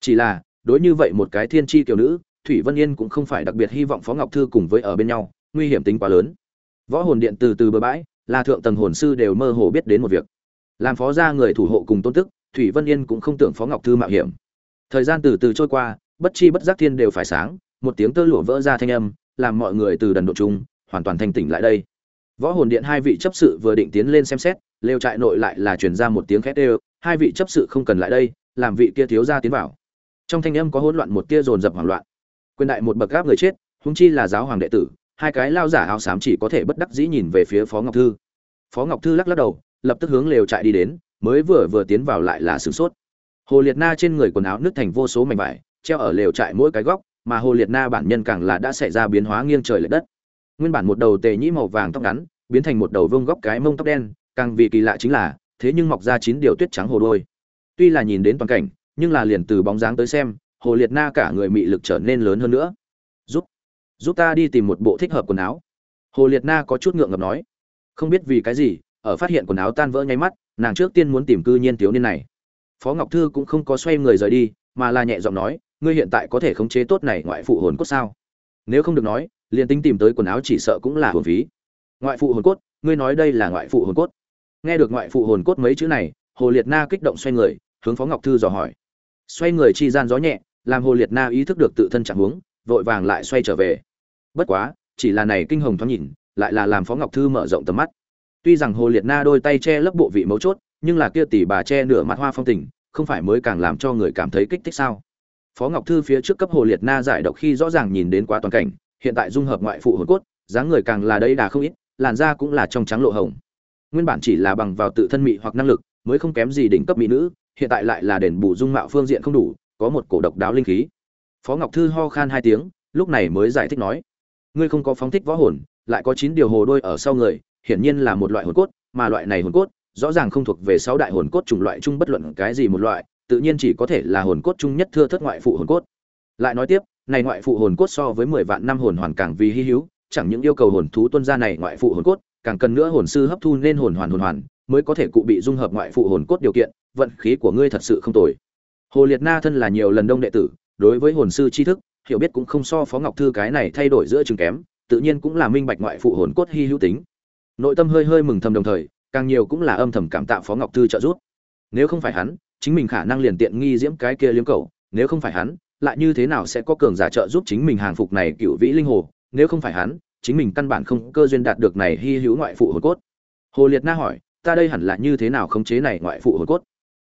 Chỉ là, đối như vậy một cái thiên tri kiểu nữ, thủy vân yên cũng không phải đặc biệt hy vọng phó ngọc thư cùng với ở bên nhau, nguy hiểm tính quá lớn. Võ hồn điện từ từ bờ bãi, là thượng tầng hồn sư đều mơ hồ biết đến một việc. Làm phó gia người thủ hộ cùng tôn tức, thủy vân yên cũng không tưởng phó ngọc thư mạo hiểm. Thời gian từ từ trôi qua, bất chi bất giác thiên đều phải sáng, một tiếng tơ lụa vỡ ra thanh âm, làm mọi người từ đần độ chung, hoàn toàn thanh tỉnh lại đây võ hồn điện hai vị chấp sự vừa định tiến lên xem xét, lều trại nội lại là truyền ra một tiếng khét đều, hai vị chấp sự không cần lại đây, làm vị kia thiếu gia tiến vào. Trong thanh âm có hỗn loạn một tia dồn dập hoảng loạn. Quyền đại một bậc gáp người chết, huống chi là giáo hoàng đệ tử, hai cái lao giả áo xám chỉ có thể bất đắc dĩ nhìn về phía phó ngọc thư. Phó ngọc thư lắc lắc đầu, lập tức hướng lều trại đi đến, mới vừa vừa tiến vào lại là sửng sốt. Hồ liệt na trên người quần áo nứt thành vô số mảnh vải, treo ở lều trại mỗi cái góc, mà hồ liệt na bản nhân càng là đã xảy ra biến hóa nghiêng trời lệch đất nguyên bản một đầu tề nhĩ màu vàng tóc ngắn, biến thành một đầu vương góc cái mông tóc đen, càng vì kỳ lạ chính là, thế nhưng mọc ra chín điều tuyết trắng hồ đôi. Tuy là nhìn đến toàn cảnh, nhưng là liền từ bóng dáng tới xem, hồ liệt na cả người mị lực trở nên lớn hơn nữa. Giúp giúp ta đi tìm một bộ thích hợp quần áo. Hồ liệt na có chút ngượng ngập nói. Không biết vì cái gì, ở phát hiện quần áo tan vỡ nháy mắt, nàng trước tiên muốn tìm cư nhiên thiếu niên này. Phó ngọc thư cũng không có xoay người rời đi, mà là nhẹ giọng nói, ngươi hiện tại có thể khống chế tốt này ngoại phụ hồn cốt sao? Nếu không được nói liền tính tìm tới quần áo chỉ sợ cũng là hồn phí. Ngoại phụ hồn cốt, ngươi nói đây là ngoại phụ hồn cốt. Nghe được ngoại phụ hồn cốt mấy chữ này, hồ liệt na kích động xoay người, hướng phó ngọc thư dò hỏi. Xoay người chi gian gió nhẹ, làm hồ liệt na ý thức được tự thân trạng huống, vội vàng lại xoay trở về. Bất quá, chỉ là này kinh hồng thoáng nhìn, lại là làm phó ngọc thư mở rộng tầm mắt. Tuy rằng hồ liệt na đôi tay che lấp bộ vị mấu chốt, nhưng là kia tỷ bà che nửa mặt hoa phong tình, không phải mới càng làm cho người cảm thấy kích thích sao? Phó ngọc thư phía trước cấp hồ liệt na giải độc khi rõ ràng nhìn đến quá toàn cảnh hiện tại dung hợp ngoại phụ hồn cốt, dáng người càng là đây đà không ít, làn da cũng là trong trắng lộ hồng. Nguyên bản chỉ là bằng vào tự thân mị hoặc năng lực, mới không kém gì đỉnh cấp mỹ nữ, hiện tại lại là đền bù dung mạo phương diện không đủ, có một cổ độc đáo linh khí. Phó ngọc thư ho khan hai tiếng, lúc này mới giải thích nói, ngươi không có phóng thích võ hồn, lại có chín điều hồ đôi ở sau người, hiển nhiên là một loại hồn cốt, mà loại này hồn cốt, rõ ràng không thuộc về sáu đại hồn cốt chủng loại chung bất luận cái gì một loại, tự nhiên chỉ có thể là hồn cốt chung nhất thưa thất ngoại phụ hồn cốt. Lại nói tiếp này ngoại phụ hồn cốt so với mười vạn năm hồn hoàn càng vì hy hữu, chẳng những yêu cầu hồn thú tuân ra này ngoại phụ hồn cốt, càng cần nữa hồn sư hấp thu nên hồn hoàn hồn hoàn, mới có thể cụ bị dung hợp ngoại phụ hồn cốt điều kiện, vận khí của ngươi thật sự không tồi. Hồ liệt na thân là nhiều lần đông đệ tử, đối với hồn sư tri thức, hiểu biết cũng không so phó ngọc thư cái này thay đổi giữa chừng kém, tự nhiên cũng là minh bạch ngoại phụ hồn cốt hy hữu tính. Nội tâm hơi hơi mừng thầm đồng thời, càng nhiều cũng là âm thầm cảm tạ phó ngọc thư trợ giúp. Nếu không phải hắn, chính mình khả năng liền tiện nghi diễm cái kia liếm cầu nếu không phải hắn lại như thế nào sẽ có cường giả trợ giúp chính mình hàng phục này cựu vĩ linh hồ? Nếu không phải hắn, chính mình căn bản không cơ duyên đạt được này hy hữu ngoại phụ hồn cốt. Hồ liệt na hỏi, ta đây hẳn là như thế nào khống chế này ngoại phụ hồn cốt?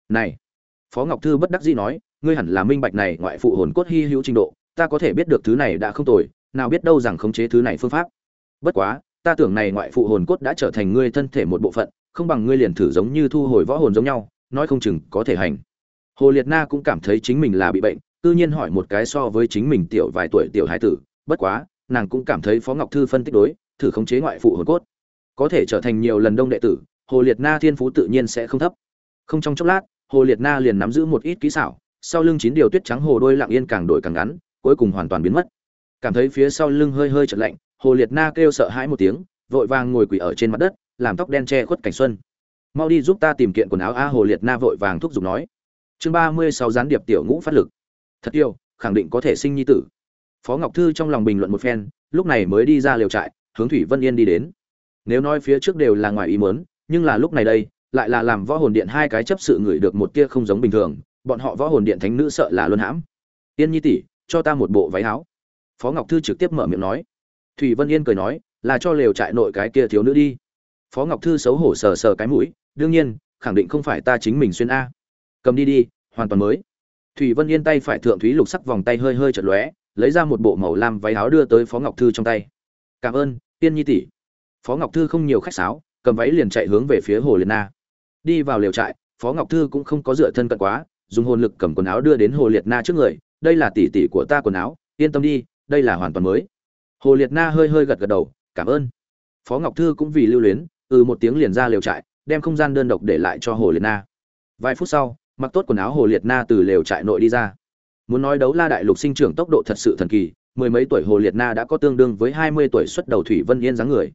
Này, phó ngọc thư bất đắc dĩ nói, ngươi hẳn là minh bạch này ngoại phụ hồn cốt hy hữu trình độ, ta có thể biết được thứ này đã không tồi, nào biết đâu rằng khống chế thứ này phương pháp. Bất quá, ta tưởng này ngoại phụ hồn cốt đã trở thành ngươi thân thể một bộ phận, không bằng ngươi liền thử giống như thu hồi võ hồn giống nhau, nói không chừng có thể hành. Hồ liệt na cũng cảm thấy chính mình là bị bệnh cư nhiên hỏi một cái so với chính mình tiểu vài tuổi tiểu hải tử, bất quá, nàng cũng cảm thấy phó ngọc thư phân tích đối, thử khống chế ngoại phụ hồn cốt. Có thể trở thành nhiều lần đông đệ tử, hồ liệt na thiên phú tự nhiên sẽ không thấp. Không trong chốc lát, hồ liệt na liền nắm giữ một ít kỹ xảo, sau lưng chín điều tuyết trắng hồ đôi lặng yên càng đổi càng ngắn, cuối cùng hoàn toàn biến mất. Cảm thấy phía sau lưng hơi hơi chật lạnh, hồ liệt na kêu sợ hãi một tiếng, vội vàng ngồi quỳ ở trên mặt đất, làm tóc đen che khuất cảnh xuân. Mau đi giúp ta tìm kiện quần áo a. Hồ liệt na vội vàng thúc giục nói. Chương ba mươi sáu gián điệp tiểu ngũ phát lực thật yêu, khẳng định có thể sinh nhi tử. Phó ngọc thư trong lòng bình luận một phen, lúc này mới đi ra liều trại, hướng thủy vân yên đi đến. Nếu nói phía trước đều là ngoài ý muốn, nhưng là lúc này đây, lại là làm võ hồn điện hai cái chấp sự người được một tia không giống bình thường, bọn họ võ hồn điện thánh nữ sợ là luân hãm. Yên nhi tỷ, cho ta một bộ váy áo. Phó ngọc thư trực tiếp mở miệng nói. Thủy vân yên cười nói, là cho lều trại nội cái kia thiếu nữ đi. Phó ngọc thư xấu hổ sờ sờ cái mũi, đương nhiên, khẳng định không phải ta chính mình xuyên a. Cầm đi đi, hoàn toàn mới thủy vân yên tay phải thượng thúy lục sắc vòng tay hơi hơi chật lóe, lấy ra một bộ màu lam váy áo đưa tới phó ngọc thư trong tay. Cảm ơn, tiên nhi tỷ. Phó ngọc thư không nhiều khách sáo, cầm váy liền chạy hướng về phía hồ liệt na. Đi vào liều trại, phó ngọc thư cũng không có dựa thân cận quá, dùng hồn lực cầm quần áo đưa đến hồ liệt na trước người, đây là tỷ tỷ của ta quần áo, yên tâm đi, đây là hoàn toàn mới. Hồ liệt na hơi hơi gật gật đầu, cảm ơn. Phó ngọc thư cũng vì lưu luyến ừ một tiếng liền ra liều trại, đem không gian đơn độc để lại cho hồ liệt na. Vài phút sau mặc tốt quần áo hồ liệt na từ lều trại nội đi ra. Muốn nói đấu la đại lục sinh trưởng tốc độ thật sự thần kỳ, mười mấy tuổi hồ liệt na đã có tương đương với hai mươi tuổi xuất đầu thủy vân yên dáng người.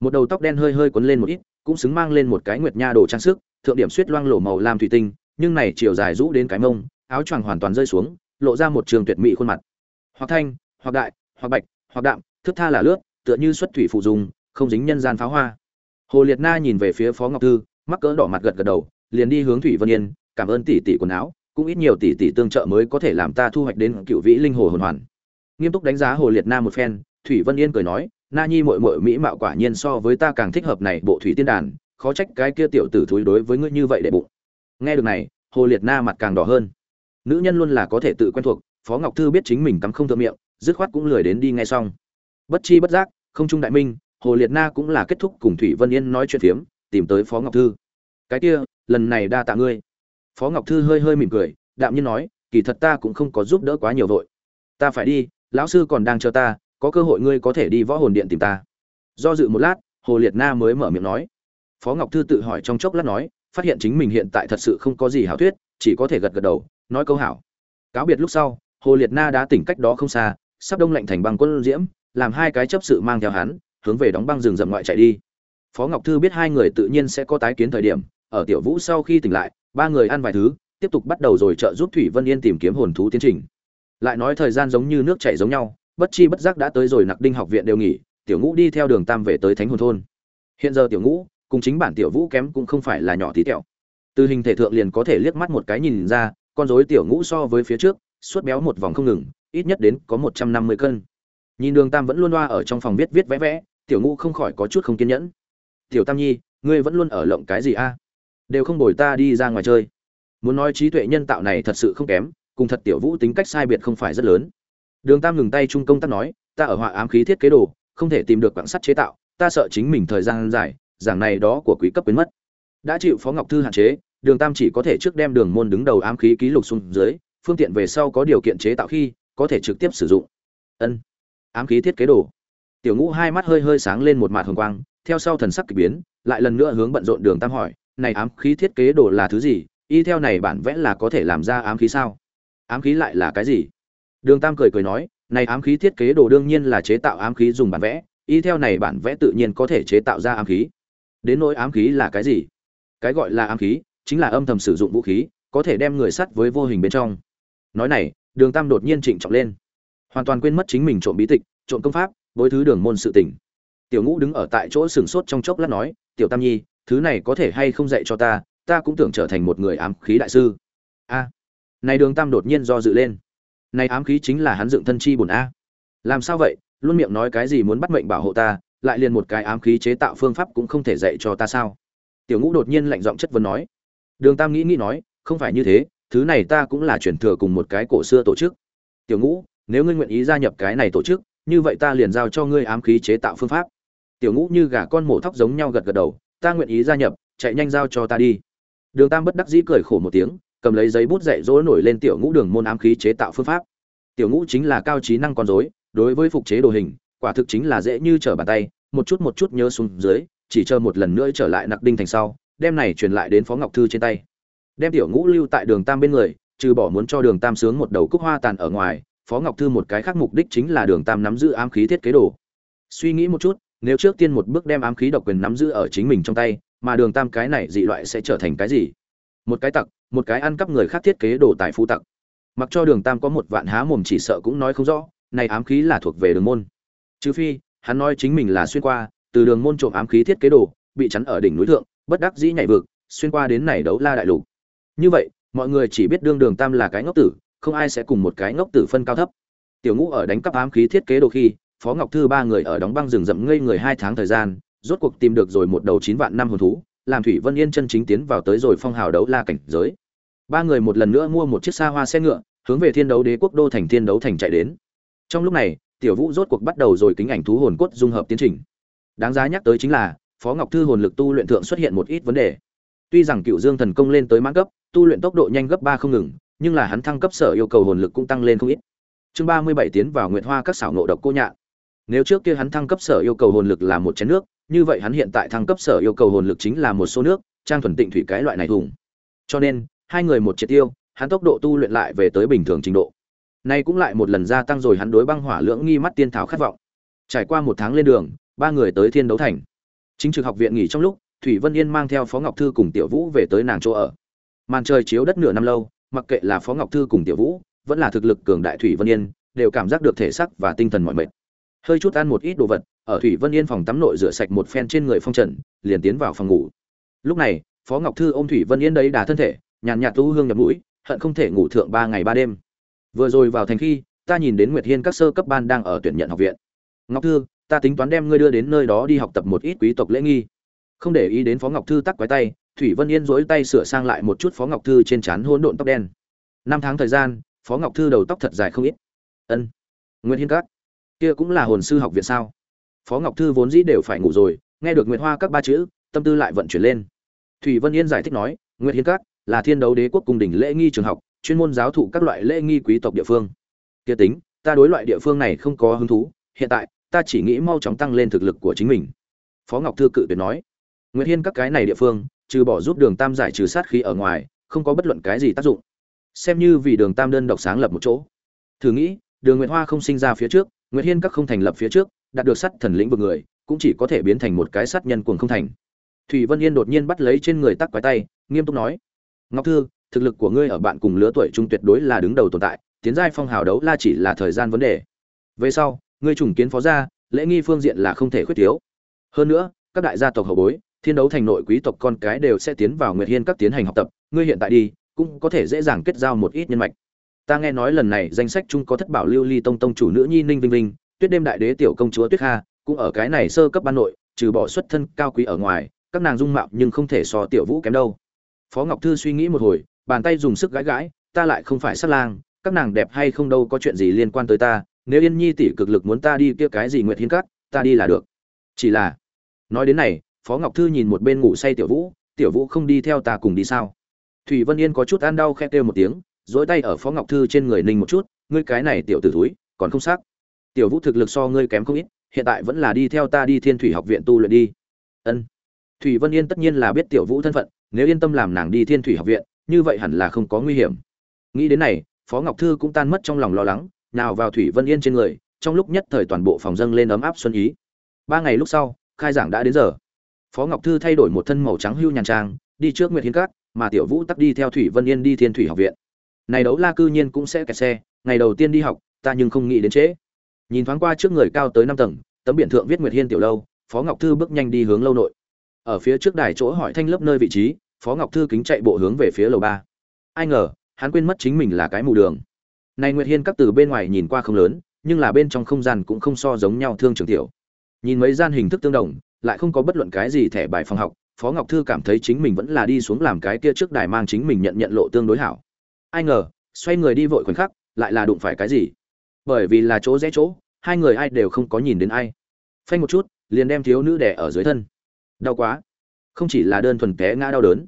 Một đầu tóc đen hơi hơi quấn lên một ít, cũng xứng mang lên một cái nguyệt nha đồ trang sức, thượng điểm suýt loang lổ màu lam thủy tinh, nhưng này chiều dài rũ đến cái mông, áo choàng hoàn toàn rơi xuống, lộ ra một trường tuyệt mỹ khuôn mặt. Hoặc thanh, hoặc đại, hoặc bạch, hoặc đạm thức tha là lướt, tựa như xuất thủy phụ dùng, không dính nhân gian pháo hoa. Hồ liệt na nhìn về phía phó ngọc thư, mắc cỡ đỏ mặt gật gật đầu, liền đi hướng thủy vân yên cảm ơn tỷ tỷ quần áo, cũng ít nhiều tỷ tỷ tương trợ mới có thể làm ta thu hoạch đến cựu vĩ linh hồ hồn hoàn. Nghiêm túc đánh giá hồ liệt na một phen, thủy vân yên cười nói, na nhi mội mội mỹ mạo quả nhiên so với ta càng thích hợp này, bộ thủy tiên đàn, khó trách cái kia tiểu tử thúi đối với ngươi như vậy để bụng. Nghe được này, hồ liệt na mặt càng đỏ hơn. Nữ nhân luôn là có thể tự quen thuộc, phó ngọc thư biết chính mình cắm không thượng miệng, dứt khoát cũng lười đến đi ngay xong. Bất chi bất giác, không trung đại minh, hồ liệt na cũng là kết thúc cùng thủy vân yên nói chuyện phiếm, tìm tới phó ngọc thư. Cái kia, lần này đa tạ ngươi phó ngọc thư hơi hơi mỉm cười, đạm nhiên nói, kỳ thật ta cũng không có giúp đỡ quá nhiều vội. Ta phải đi, lão sư còn đang chờ ta, có cơ hội ngươi có thể đi võ hồn điện tìm ta. Do dự một lát, hồ liệt na mới mở miệng nói. Phó ngọc thư tự hỏi trong chốc lát nói, phát hiện chính mình hiện tại thật sự không có gì hảo thuyết, chỉ có thể gật gật đầu, nói câu hảo. Cáo biệt lúc sau, hồ liệt na đã tỉnh cách đó không xa, sắp đông lạnh thành băng quân diễm, làm hai cái chấp sự mang theo hắn, hướng về đóng băng rừng rậm ngoại chạy đi. Phó ngọc thư biết hai người tự nhiên sẽ có tái kiến thời điểm, ở tiểu vũ sau khi tỉnh lại ba người ăn vài thứ, tiếp tục bắt đầu rồi trợ giúp thủy vân yên tìm kiếm hồn thú tiến trình. Lại nói thời gian giống như nước chảy giống nhau, bất chi bất giác đã tới rồi nặc đinh học viện đều nghỉ, tiểu ngũ đi theo đường tam về tới thánh hồn thôn. Hiện giờ tiểu ngũ, cùng chính bản tiểu vũ kém cũng không phải là nhỏ tí tẹo. Từ hình thể thượng liền có thể liếc mắt một cái nhìn ra, con rối tiểu ngũ so với phía trước, suốt béo một vòng không ngừng, ít nhất đến có một trăm năm mươi cân. Nhìn đường tam vẫn luôn loa ở trong phòng viết viết vẽ vẽ, tiểu ngũ không khỏi có chút không kiên nhẫn. Tiểu tam nhi, ngươi vẫn luôn ở lộng cái gì a? Đều không bồi ta đi ra ngoài chơi. Muốn nói trí tuệ nhân tạo này thật sự không kém, cùng thật tiểu vũ tính cách sai biệt không phải rất lớn. Đường tam ngừng tay trung công tác nói, ta ở họa ám khí thiết kế đồ, không thể tìm được quảng sắt chế tạo, ta sợ chính mình thời gian dài, giảng này đó của quý cấp biến mất. Đã chịu phó ngọc thư hạn chế, đường tam chỉ có thể trước đem đường môn đứng đầu ám khí ký lục xuống dưới, phương tiện về sau có điều kiện chế tạo khi, có thể trực tiếp sử dụng. Ân. Ám khí thiết kế đồ. Tiểu ngũ hai mắt hơi hơi sáng lên một mạt hồng quang, theo sau thần sắc kỳ biến, lại lần nữa hướng bận rộn đường tam hỏi này ám khí thiết kế đồ là thứ gì, y theo này bản vẽ là có thể làm ra ám khí sao? Ám khí lại là cái gì? Đường tam cười cười nói, này ám khí thiết kế đồ đương nhiên là chế tạo ám khí dùng bản vẽ, y theo này bản vẽ tự nhiên có thể chế tạo ra ám khí. Đến nỗi ám khí là cái gì? Cái gọi là ám khí chính là âm thầm sử dụng vũ khí, có thể đem người sắt với vô hình bên trong. Nói này, đường tam đột nhiên trịnh trọng lên. Hoàn toàn quên mất chính mình trộm bí tịch, trộm công pháp với thứ đường môn sự tỉnh tiểu ngũ đứng ở tại chỗ sừng sốt trong chốc lát nói, tiểu tam nhi thứ này có thể hay không dạy cho ta ta cũng tưởng trở thành một người ám khí đại sư. A, này đường tam đột nhiên do dự lên. Này ám khí chính là hắn dựng thân chi bổn a. Làm sao vậy? Luôn miệng nói cái gì muốn bắt mệnh bảo hộ ta, lại liền một cái ám khí chế tạo phương pháp cũng không thể dạy cho ta sao? Tiểu ngũ đột nhiên lạnh giọng chất vấn nói. Đường tam nghĩ nghĩ nói, không phải như thế, thứ này ta cũng là chuyển thừa cùng một cái cổ xưa tổ chức. Tiểu ngũ, nếu ngươi nguyện ý gia nhập cái này tổ chức, như vậy ta liền giao cho ngươi ám khí chế tạo phương pháp. Tiểu ngũ như gà con mổ thóc giống nhau gật gật đầu ta nguyện ý gia nhập, chạy nhanh giao cho ta đi. Đường tam bất đắc dĩ cười khổ một tiếng, cầm lấy giấy bút dạy dỗ nổi lên tiểu ngũ đường môn ám khí chế tạo phương pháp. Tiểu ngũ chính là cao trí năng con dối đối với phục chế đồ hình, quả thực chính là dễ như trở bàn tay, một chút một chút nhớ xuống dưới, chỉ chờ một lần nữa trở lại nặc đinh thành sau đem này truyền lại đến phó ngọc thư trên tay. Đem tiểu ngũ lưu tại đường tam bên người, trừ bỏ muốn cho đường tam sướng một đầu cúc hoa tàn ở ngoài, phó ngọc thư một cái khác mục đích chính là đường tam nắm giữ ám khí thiết kế đồ. Suy nghĩ một chút nếu trước tiên một bước đem ám khí độc quyền nắm giữ ở chính mình trong tay, mà đường tam cái này dị loại sẽ trở thành cái gì? Một cái tặc, một cái ăn cắp người khác thiết kế đồ tài phú tặc. Mặc cho đường tam có một vạn há mồm chỉ sợ cũng nói không rõ, này ám khí là thuộc về đường môn. Trừ phi, hắn nói chính mình là xuyên qua, từ đường môn trộm ám khí thiết kế đồ, bị chắn ở đỉnh núi thượng, bất đắc dĩ nhảy vực, xuyên qua đến này đấu la đại lục. Như vậy, mọi người chỉ biết đương đường tam là cái ngốc tử, không ai sẽ cùng một cái ngốc tử phân cao thấp. Tiểu ngũ ở đánh cắp ám khí thiết kế đồ khi phó ngọc thư ba người ở đóng băng rừng rậm ngây người hai tháng thời gian, rốt cuộc tìm được rồi một đầu chín vạn năm hồn thú, làm thủy vân yên chân chính tiến vào tới rồi phong hào đấu la cảnh giới. Ba người một lần nữa mua một chiếc xa hoa xe ngựa, hướng về thiên đấu đế quốc đô thành thiên đấu thành chạy đến. Trong lúc này, tiểu vũ rốt cuộc bắt đầu rồi kính ảnh thú hồn cốt dung hợp tiến trình. Đáng giá nhắc tới chính là, phó ngọc thư hồn lực tu luyện thượng xuất hiện một ít vấn đề. Tuy rằng cựu dương thần công lên tới mãn cấp, tu luyện tốc độ nhanh gấp ba không ngừng, nhưng là hắn thăng cấp sở yêu cầu hồn lực cũng tăng lên không ít. Chương ba mươi bảy tiến vào nguyện hoa các xảo nộ độc cô nhạn nếu trước kia hắn thăng cấp sở yêu cầu hồn lực là một chén nước, như vậy hắn hiện tại thăng cấp sở yêu cầu hồn lực chính là một số nước, trang thuần tịnh thủy cái loại này thùng. Cho nên, hai người một triệt tiêu, hắn tốc độ tu luyện lại về tới bình thường trình độ. Nay cũng lại một lần gia tăng rồi hắn đối băng hỏa lưỡng nghi mắt tiên thảo khát vọng. Trải qua một tháng lên đường, ba người tới thiên đấu thành. Chính trực học viện nghỉ trong lúc, thủy vân yên mang theo phó ngọc thư cùng tiểu vũ về tới nàng chỗ ở. Màn trời chiếu đất nửa năm lâu, mặc kệ là phó ngọc thư cùng tiểu vũ, vẫn là thực lực cường đại thủy vân yên, đều cảm giác được thể sắc và tinh thần mỏi mệt hơi chút ăn một ít đồ vật, ở thủy vân yên phòng tắm nội rửa sạch một phen trên người phong trần, liền tiến vào phòng ngủ. Lúc này, phó ngọc thư ôm thủy vân yên đấy đà thân thể, nhàn nhạt tu hương nhập mũi, hận không thể ngủ thượng ba ngày ba đêm. Vừa rồi vào thành khi, ta nhìn đến nguyệt hiên các sơ cấp ban đang ở tuyển nhận học viện. Ngọc thư, ta tính toán đem ngươi đưa đến nơi đó đi học tập một ít quý tộc lễ nghi. Không để ý đến phó ngọc thư tắc quái tay, thủy vân yên dối tay sửa sang lại một chút phó ngọc thư trên trán hỗn độn tóc đen. Năm tháng thời gian, phó ngọc thư đầu tóc thật dài không ít. Ân. Nguyễn hiên các kia cũng là hồn sư học viện sao? Phó ngọc thư vốn dĩ đều phải ngủ rồi, nghe được nguyệt hoa các ba chữ, tâm tư lại vận chuyển lên. Thủy vân yên giải thích nói, nguyệt hiên các là thiên đấu đế quốc cung đình lễ nghi trường học, chuyên môn giáo thụ các loại lễ nghi quý tộc địa phương. Kia tính, ta đối loại địa phương này không có hứng thú, hiện tại, ta chỉ nghĩ mau chóng tăng lên thực lực của chính mình. Phó ngọc thư cự tuyệt nói, nguyệt hiên các cái này địa phương, trừ bỏ giúp đường tam giải trừ sát khí ở ngoài, không có bất luận cái gì tác dụng. Xem như vì đường tam đơn độc sáng lập một chỗ. Thử nghĩ, đường nguyệt hoa không sinh ra phía trước nguyệt hiên các không thành lập phía trước, đạt được sắt thần lĩnh vực người, cũng chỉ có thể biến thành một cái sát nhân cuồng không thành. Thủy vân yên đột nhiên bắt lấy trên người tắc quái tay, nghiêm túc nói, ngọc thư, thực lực của ngươi ở bạn cùng lứa tuổi trung tuyệt đối là đứng đầu tồn tại, tiến giai phong hào đấu la chỉ là thời gian vấn đề. Về sau, ngươi trùng kiến phó gia, lễ nghi phương diện là không thể khuyết thiếu. Hơn nữa, các đại gia tộc hậu bối, thiên đấu thành nội quý tộc con cái đều sẽ tiến vào nguyệt hiên các tiến hành học tập, ngươi hiện tại đi, cũng có thể dễ dàng kết giao một ít nhân mạch ta nghe nói lần này danh sách chung có thất bảo lưu ly tông tông chủ nữ nhi ninh vinh vinh, tuyết đêm đại đế tiểu công chúa tuyết kha, cũng ở cái này sơ cấp ban nội, trừ bỏ xuất thân cao quý ở ngoài, các nàng dung mạo nhưng không thể so tiểu vũ kém đâu. Phó ngọc thư suy nghĩ một hồi, bàn tay dùng sức gãi gãi, ta lại không phải sát lang, các nàng đẹp hay không đâu có chuyện gì liên quan tới ta, nếu yên nhi tỷ cực lực muốn ta đi kia cái gì nguyệt hiến cát ta đi là được. Chỉ là, nói đến này, phó ngọc thư nhìn một bên ngủ say tiểu vũ tiểu vũ không đi theo ta cùng đi sao? Thủy vân yên có chút ăn đau khe kêu một tiếng dỗi tay ở phó ngọc thư trên người ninh một chút, ngươi cái này tiểu t ử túi còn không xác. Tiểu vũ thực lực so ngươi kém không ít, hiện tại vẫn là đi theo ta đi thiên thủy học viện tu luyện đi. Ân. Thủy vân yên tất nhiên là biết tiểu vũ thân phận, nếu yên tâm làm nàng đi thiên thủy học viện, như vậy hẳn là không có nguy hiểm. Nghĩ đến này, phó ngọc thư cũng tan mất trong lòng lo lắng, nào vào thủy vân yên trên người, trong lúc nhất thời toàn bộ phòng dâng lên ấm áp xuân ý. Ba ngày lúc sau, khai giảng đã đến giờ. Phó ngọc thư thay đổi một thân màu trắng hưu nhàn trang, đi trước nguyệt hiến cát mà tiểu vũ tắc đi theo thủy vân yên đi thiên thủy học viện này đấu la cư nhiên cũng sẽ kẹt xe, ngày đầu tiên đi học, ta nhưng không nghĩ đến trễ. Nhìn thoáng qua trước người cao tới năm tầng, tấm biển thượng viết nguyệt hiên tiểu lâu, phó ngọc thư bước nhanh đi hướng lâu nội. Ở phía trước đài chỗ hỏi thanh lớp nơi vị trí, phó ngọc thư kính chạy bộ hướng về phía lầu ba. Ai ngờ, hắn quên mất chính mình là cái mù đường. Này nguyệt hiên các từ bên ngoài nhìn qua không lớn, nhưng là bên trong không gian cũng không so giống nhau thương trường tiểu. Nhìn mấy gian hình thức tương đồng, lại không có bất luận cái gì thẻ bài phòng học, phó ngọc thư cảm thấy chính mình vẫn là đi xuống làm cái kia trước đài mang chính mình nhận nhận lộ tương đối hảo ai ngờ, xoay người đi vội khoảnh khắc, lại là đụng phải cái gì? Bởi vì là chỗ rẽ chỗ, hai người ai đều không có nhìn đến ai. Phanh một chút, liền đem thiếu nữ đẻ ở dưới thân. Đau quá. Không chỉ là đơn thuần té ngã đau đớn.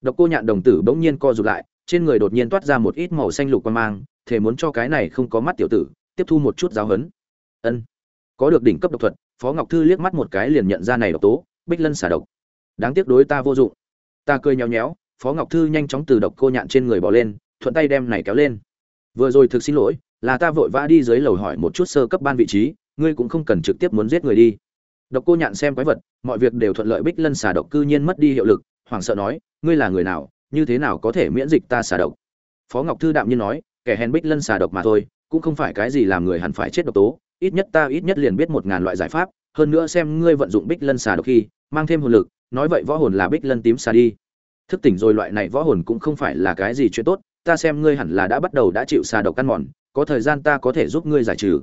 Độc cô nhạn đồng tử bỗng nhiên co rụt lại, trên người đột nhiên toát ra một ít màu xanh lục quan mang thể muốn cho cái này không có mắt tiểu tử, tiếp thu một chút giáo hấn ân. Có được đỉnh cấp độc thuật, phó ngọc thư liếc mắt một cái liền nhận ra này độc tố, bích lân xả độc. Đáng tiếc đối ta vô dụng. Ta cười nhéo nhéo phó ngọc thư nhanh chóng từ độc cô nhạn trên người bỏ lên thuận tay đem này kéo lên. Vừa rồi thực xin lỗi, là ta vội vã đi dưới lầu hỏi một chút sơ cấp ban vị trí, ngươi cũng không cần trực tiếp muốn giết người đi. Độc cô nhạn xem quái vật, mọi việc đều thuận lợi bích lân xả độc cư nhiên mất đi hiệu lực, hoảng sợ nói, ngươi là người nào, như thế nào có thể miễn dịch ta xả độc? Phó ngọc thư đạm nhiên nói, kẻ hèn bích lân xả độc mà thôi, cũng không phải cái gì làm người hẳn phải chết độc tố, ít nhất ta ít nhất liền biết một ngàn loại giải pháp, hơn nữa xem ngươi vận dụng bích lân xà độc khi, mang thêm hồn lực, nói vậy võ hồn là bích lân tím xà đi. Thức tỉnh rồi loại này võ hồn cũng không phải là cái gì chuyện tốt ta xem ngươi hẳn là đã bắt đầu đã chịu xà độc căn mòn, có thời gian ta có thể giúp ngươi giải trừ.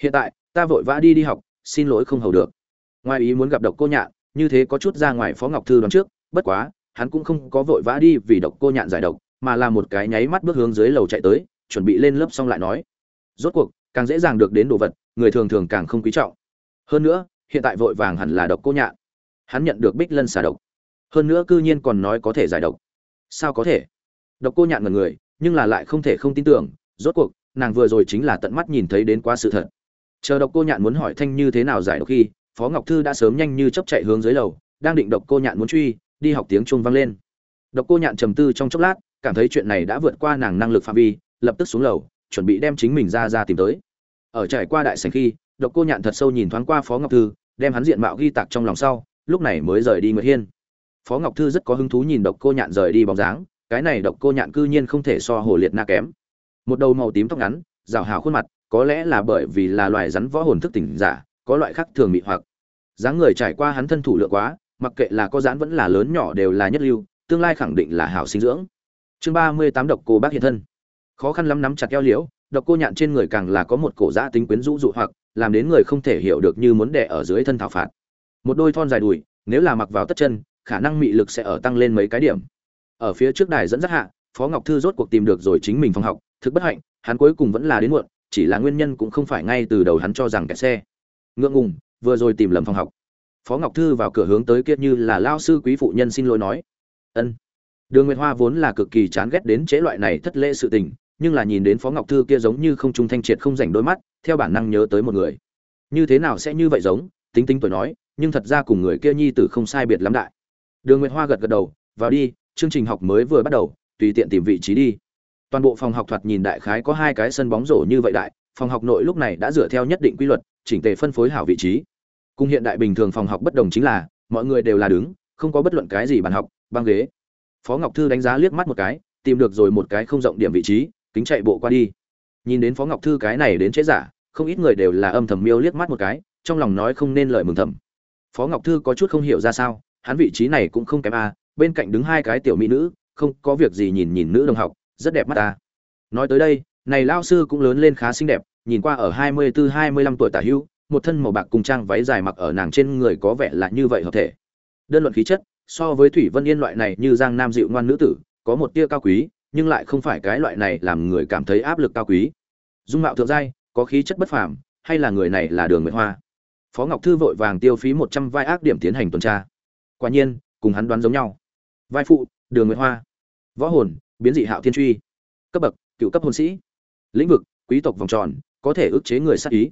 Hiện tại, ta vội vã đi đi học, xin lỗi không hầu được. Ngoài ý muốn gặp độc cô nhạn, như thế có chút ra ngoài phó ngọc thư đón trước, bất quá, hắn cũng không có vội vã đi vì độc cô nhạn giải độc, mà là một cái nháy mắt bước hướng dưới lầu chạy tới, chuẩn bị lên lớp xong lại nói. Rốt cuộc, càng dễ dàng được đến đồ vật, người thường thường càng không quý trọng. Hơn nữa, hiện tại vội vàng hẳn là độc cô nhạn. Hắn nhận được bích lân xà độc. Hơn nữa cư nhiên còn nói có thể giải độc. Sao có thể? Độc cô nhạn ngẩn người, nhưng là lại không thể không tin tưởng, rốt cuộc, nàng vừa rồi chính là tận mắt nhìn thấy đến quá sự thật. Chờ độc cô nhạn muốn hỏi thanh như thế nào giải độc khi, phó ngọc thư đã sớm nhanh như chấp chạy hướng dưới lầu, đang định độc cô nhạn muốn truy, đi học tiếng chuông vang lên. Độc cô nhạn trầm tư trong chốc lát, cảm thấy chuyện này đã vượt qua nàng năng lực phạm vi, lập tức xuống lầu, chuẩn bị đem chính mình ra ra tìm tới. Ở trải qua đại sảnh khi, độc cô nhạn thật sâu nhìn thoáng qua phó ngọc thư, đem hắn diện mạo ghi tạc trong lòng sau, lúc này mới rời đi nguyệt hiên. Phó ngọc thư rất có hứng thú nhìn độc cô nhạn rời đi bóng dáng cái này độc cô nhạn cư nhiên không thể so hồ liệt na kém. Một đầu màu tím tóc ngắn, rào hào khuôn mặt, có lẽ là bởi vì là loài rắn võ hồn thức tỉnh giả, có loại khác thường mị hoặc. Dáng người trải qua hắn thân thủ lựa quá, mặc kệ là có dáng vẫn là lớn nhỏ đều là nhất lưu, tương lai khẳng định là hảo sinh dưỡng. Chương ba mươi tám độc cô bác hiện thân. Khó khăn lắm nắm chặt eo liễu, độc cô nhạn trên người càng là có một cổ giã tính quyến rũ dụ hoặc, làm đến người không thể hiểu được như muốn đẻ ở dưới thân thảo phạt. Một đôi thon dài đùi, nếu là mặc vào tất chân, khả năng mị lực sẽ ở tăng lên mấy cái điểm ở phía trước đài dẫn dắt hạ, phó ngọc thư rốt cuộc tìm được rồi chính mình phòng học, thực bất hạnh, hắn cuối cùng vẫn là đến muộn, chỉ là nguyên nhân cũng không phải ngay từ đầu hắn cho rằng kẹt xe. Ngượng ngùng, vừa rồi tìm lầm phòng học. Phó ngọc thư vào cửa hướng tới kiệt như là lao sư quý phụ nhân xin lỗi nói. Ân. Đường nguyệt hoa vốn là cực kỳ chán ghét đến chế loại này thất lễ sự tình, nhưng là nhìn đến phó ngọc thư kia giống như không trung thanh triệt không rảnh đôi mắt, theo bản năng nhớ tới một người. Như thế nào sẽ như vậy giống, tính tính tuổi nói, nhưng thật ra cùng người kia nhi tử không sai biệt lắm đại. Đường nguyệt hoa gật gật đầu, vào đi chương trình học mới vừa bắt đầu, tùy tiện tìm vị trí đi. Toàn bộ phòng học thoạt nhìn đại khái có hai cái sân bóng rổ như vậy đại, phòng học nội lúc này đã dựa theo nhất định quy luật, chỉnh tề phân phối hảo vị trí. Cùng hiện đại bình thường phòng học bất đồng chính là, mọi người đều là đứng, không có bất luận cái gì bàn học, băng ghế. Phó ngọc thư đánh giá liếc mắt một cái, tìm được rồi một cái không rộng điểm vị trí, kính chạy bộ qua đi. Nhìn đến phó ngọc thư cái này đến chế giả, không ít người đều là âm thầm miêu liếc mắt một cái, trong lòng nói không nên lời mừng thầm. Phó ngọc thư có chút không hiểu ra sao, hắn vị trí này cũng không kém a bên cạnh đứng hai cái tiểu mỹ nữ, không có việc gì nhìn nhìn nữ đồng học, rất đẹp mắt ta. Nói tới đây, này lao sư cũng lớn lên khá xinh đẹp, nhìn qua ở hai mươi bốn hai mươi lăm tuổi tả hữu, một thân màu bạc cùng trang váy dài mặc ở nàng trên người có vẻ là như vậy hợp thể. Đơn luận khí chất, so với thủy vân yên loại này như giang nam dịu ngoan nữ tử, có một tia cao quý, nhưng lại không phải cái loại này làm người cảm thấy áp lực cao quý. Dung mạo thượng giai, có khí chất bất phàm, hay là người này là đường nguyễn hoa? Phó ngọc thư vội vàng tiêu phí một trăm vai ác điểm tiến hành tuần tra. Quả nhiên, cùng hắn đoán giống nhau vai phụ, đường nguyệt hoa. Võ hồn, biến dị hạo thiên truy. Cấp bậc, cựu cấp hồn sĩ. Lĩnh vực, quý tộc vòng tròn, có thể ức chế người sát ý.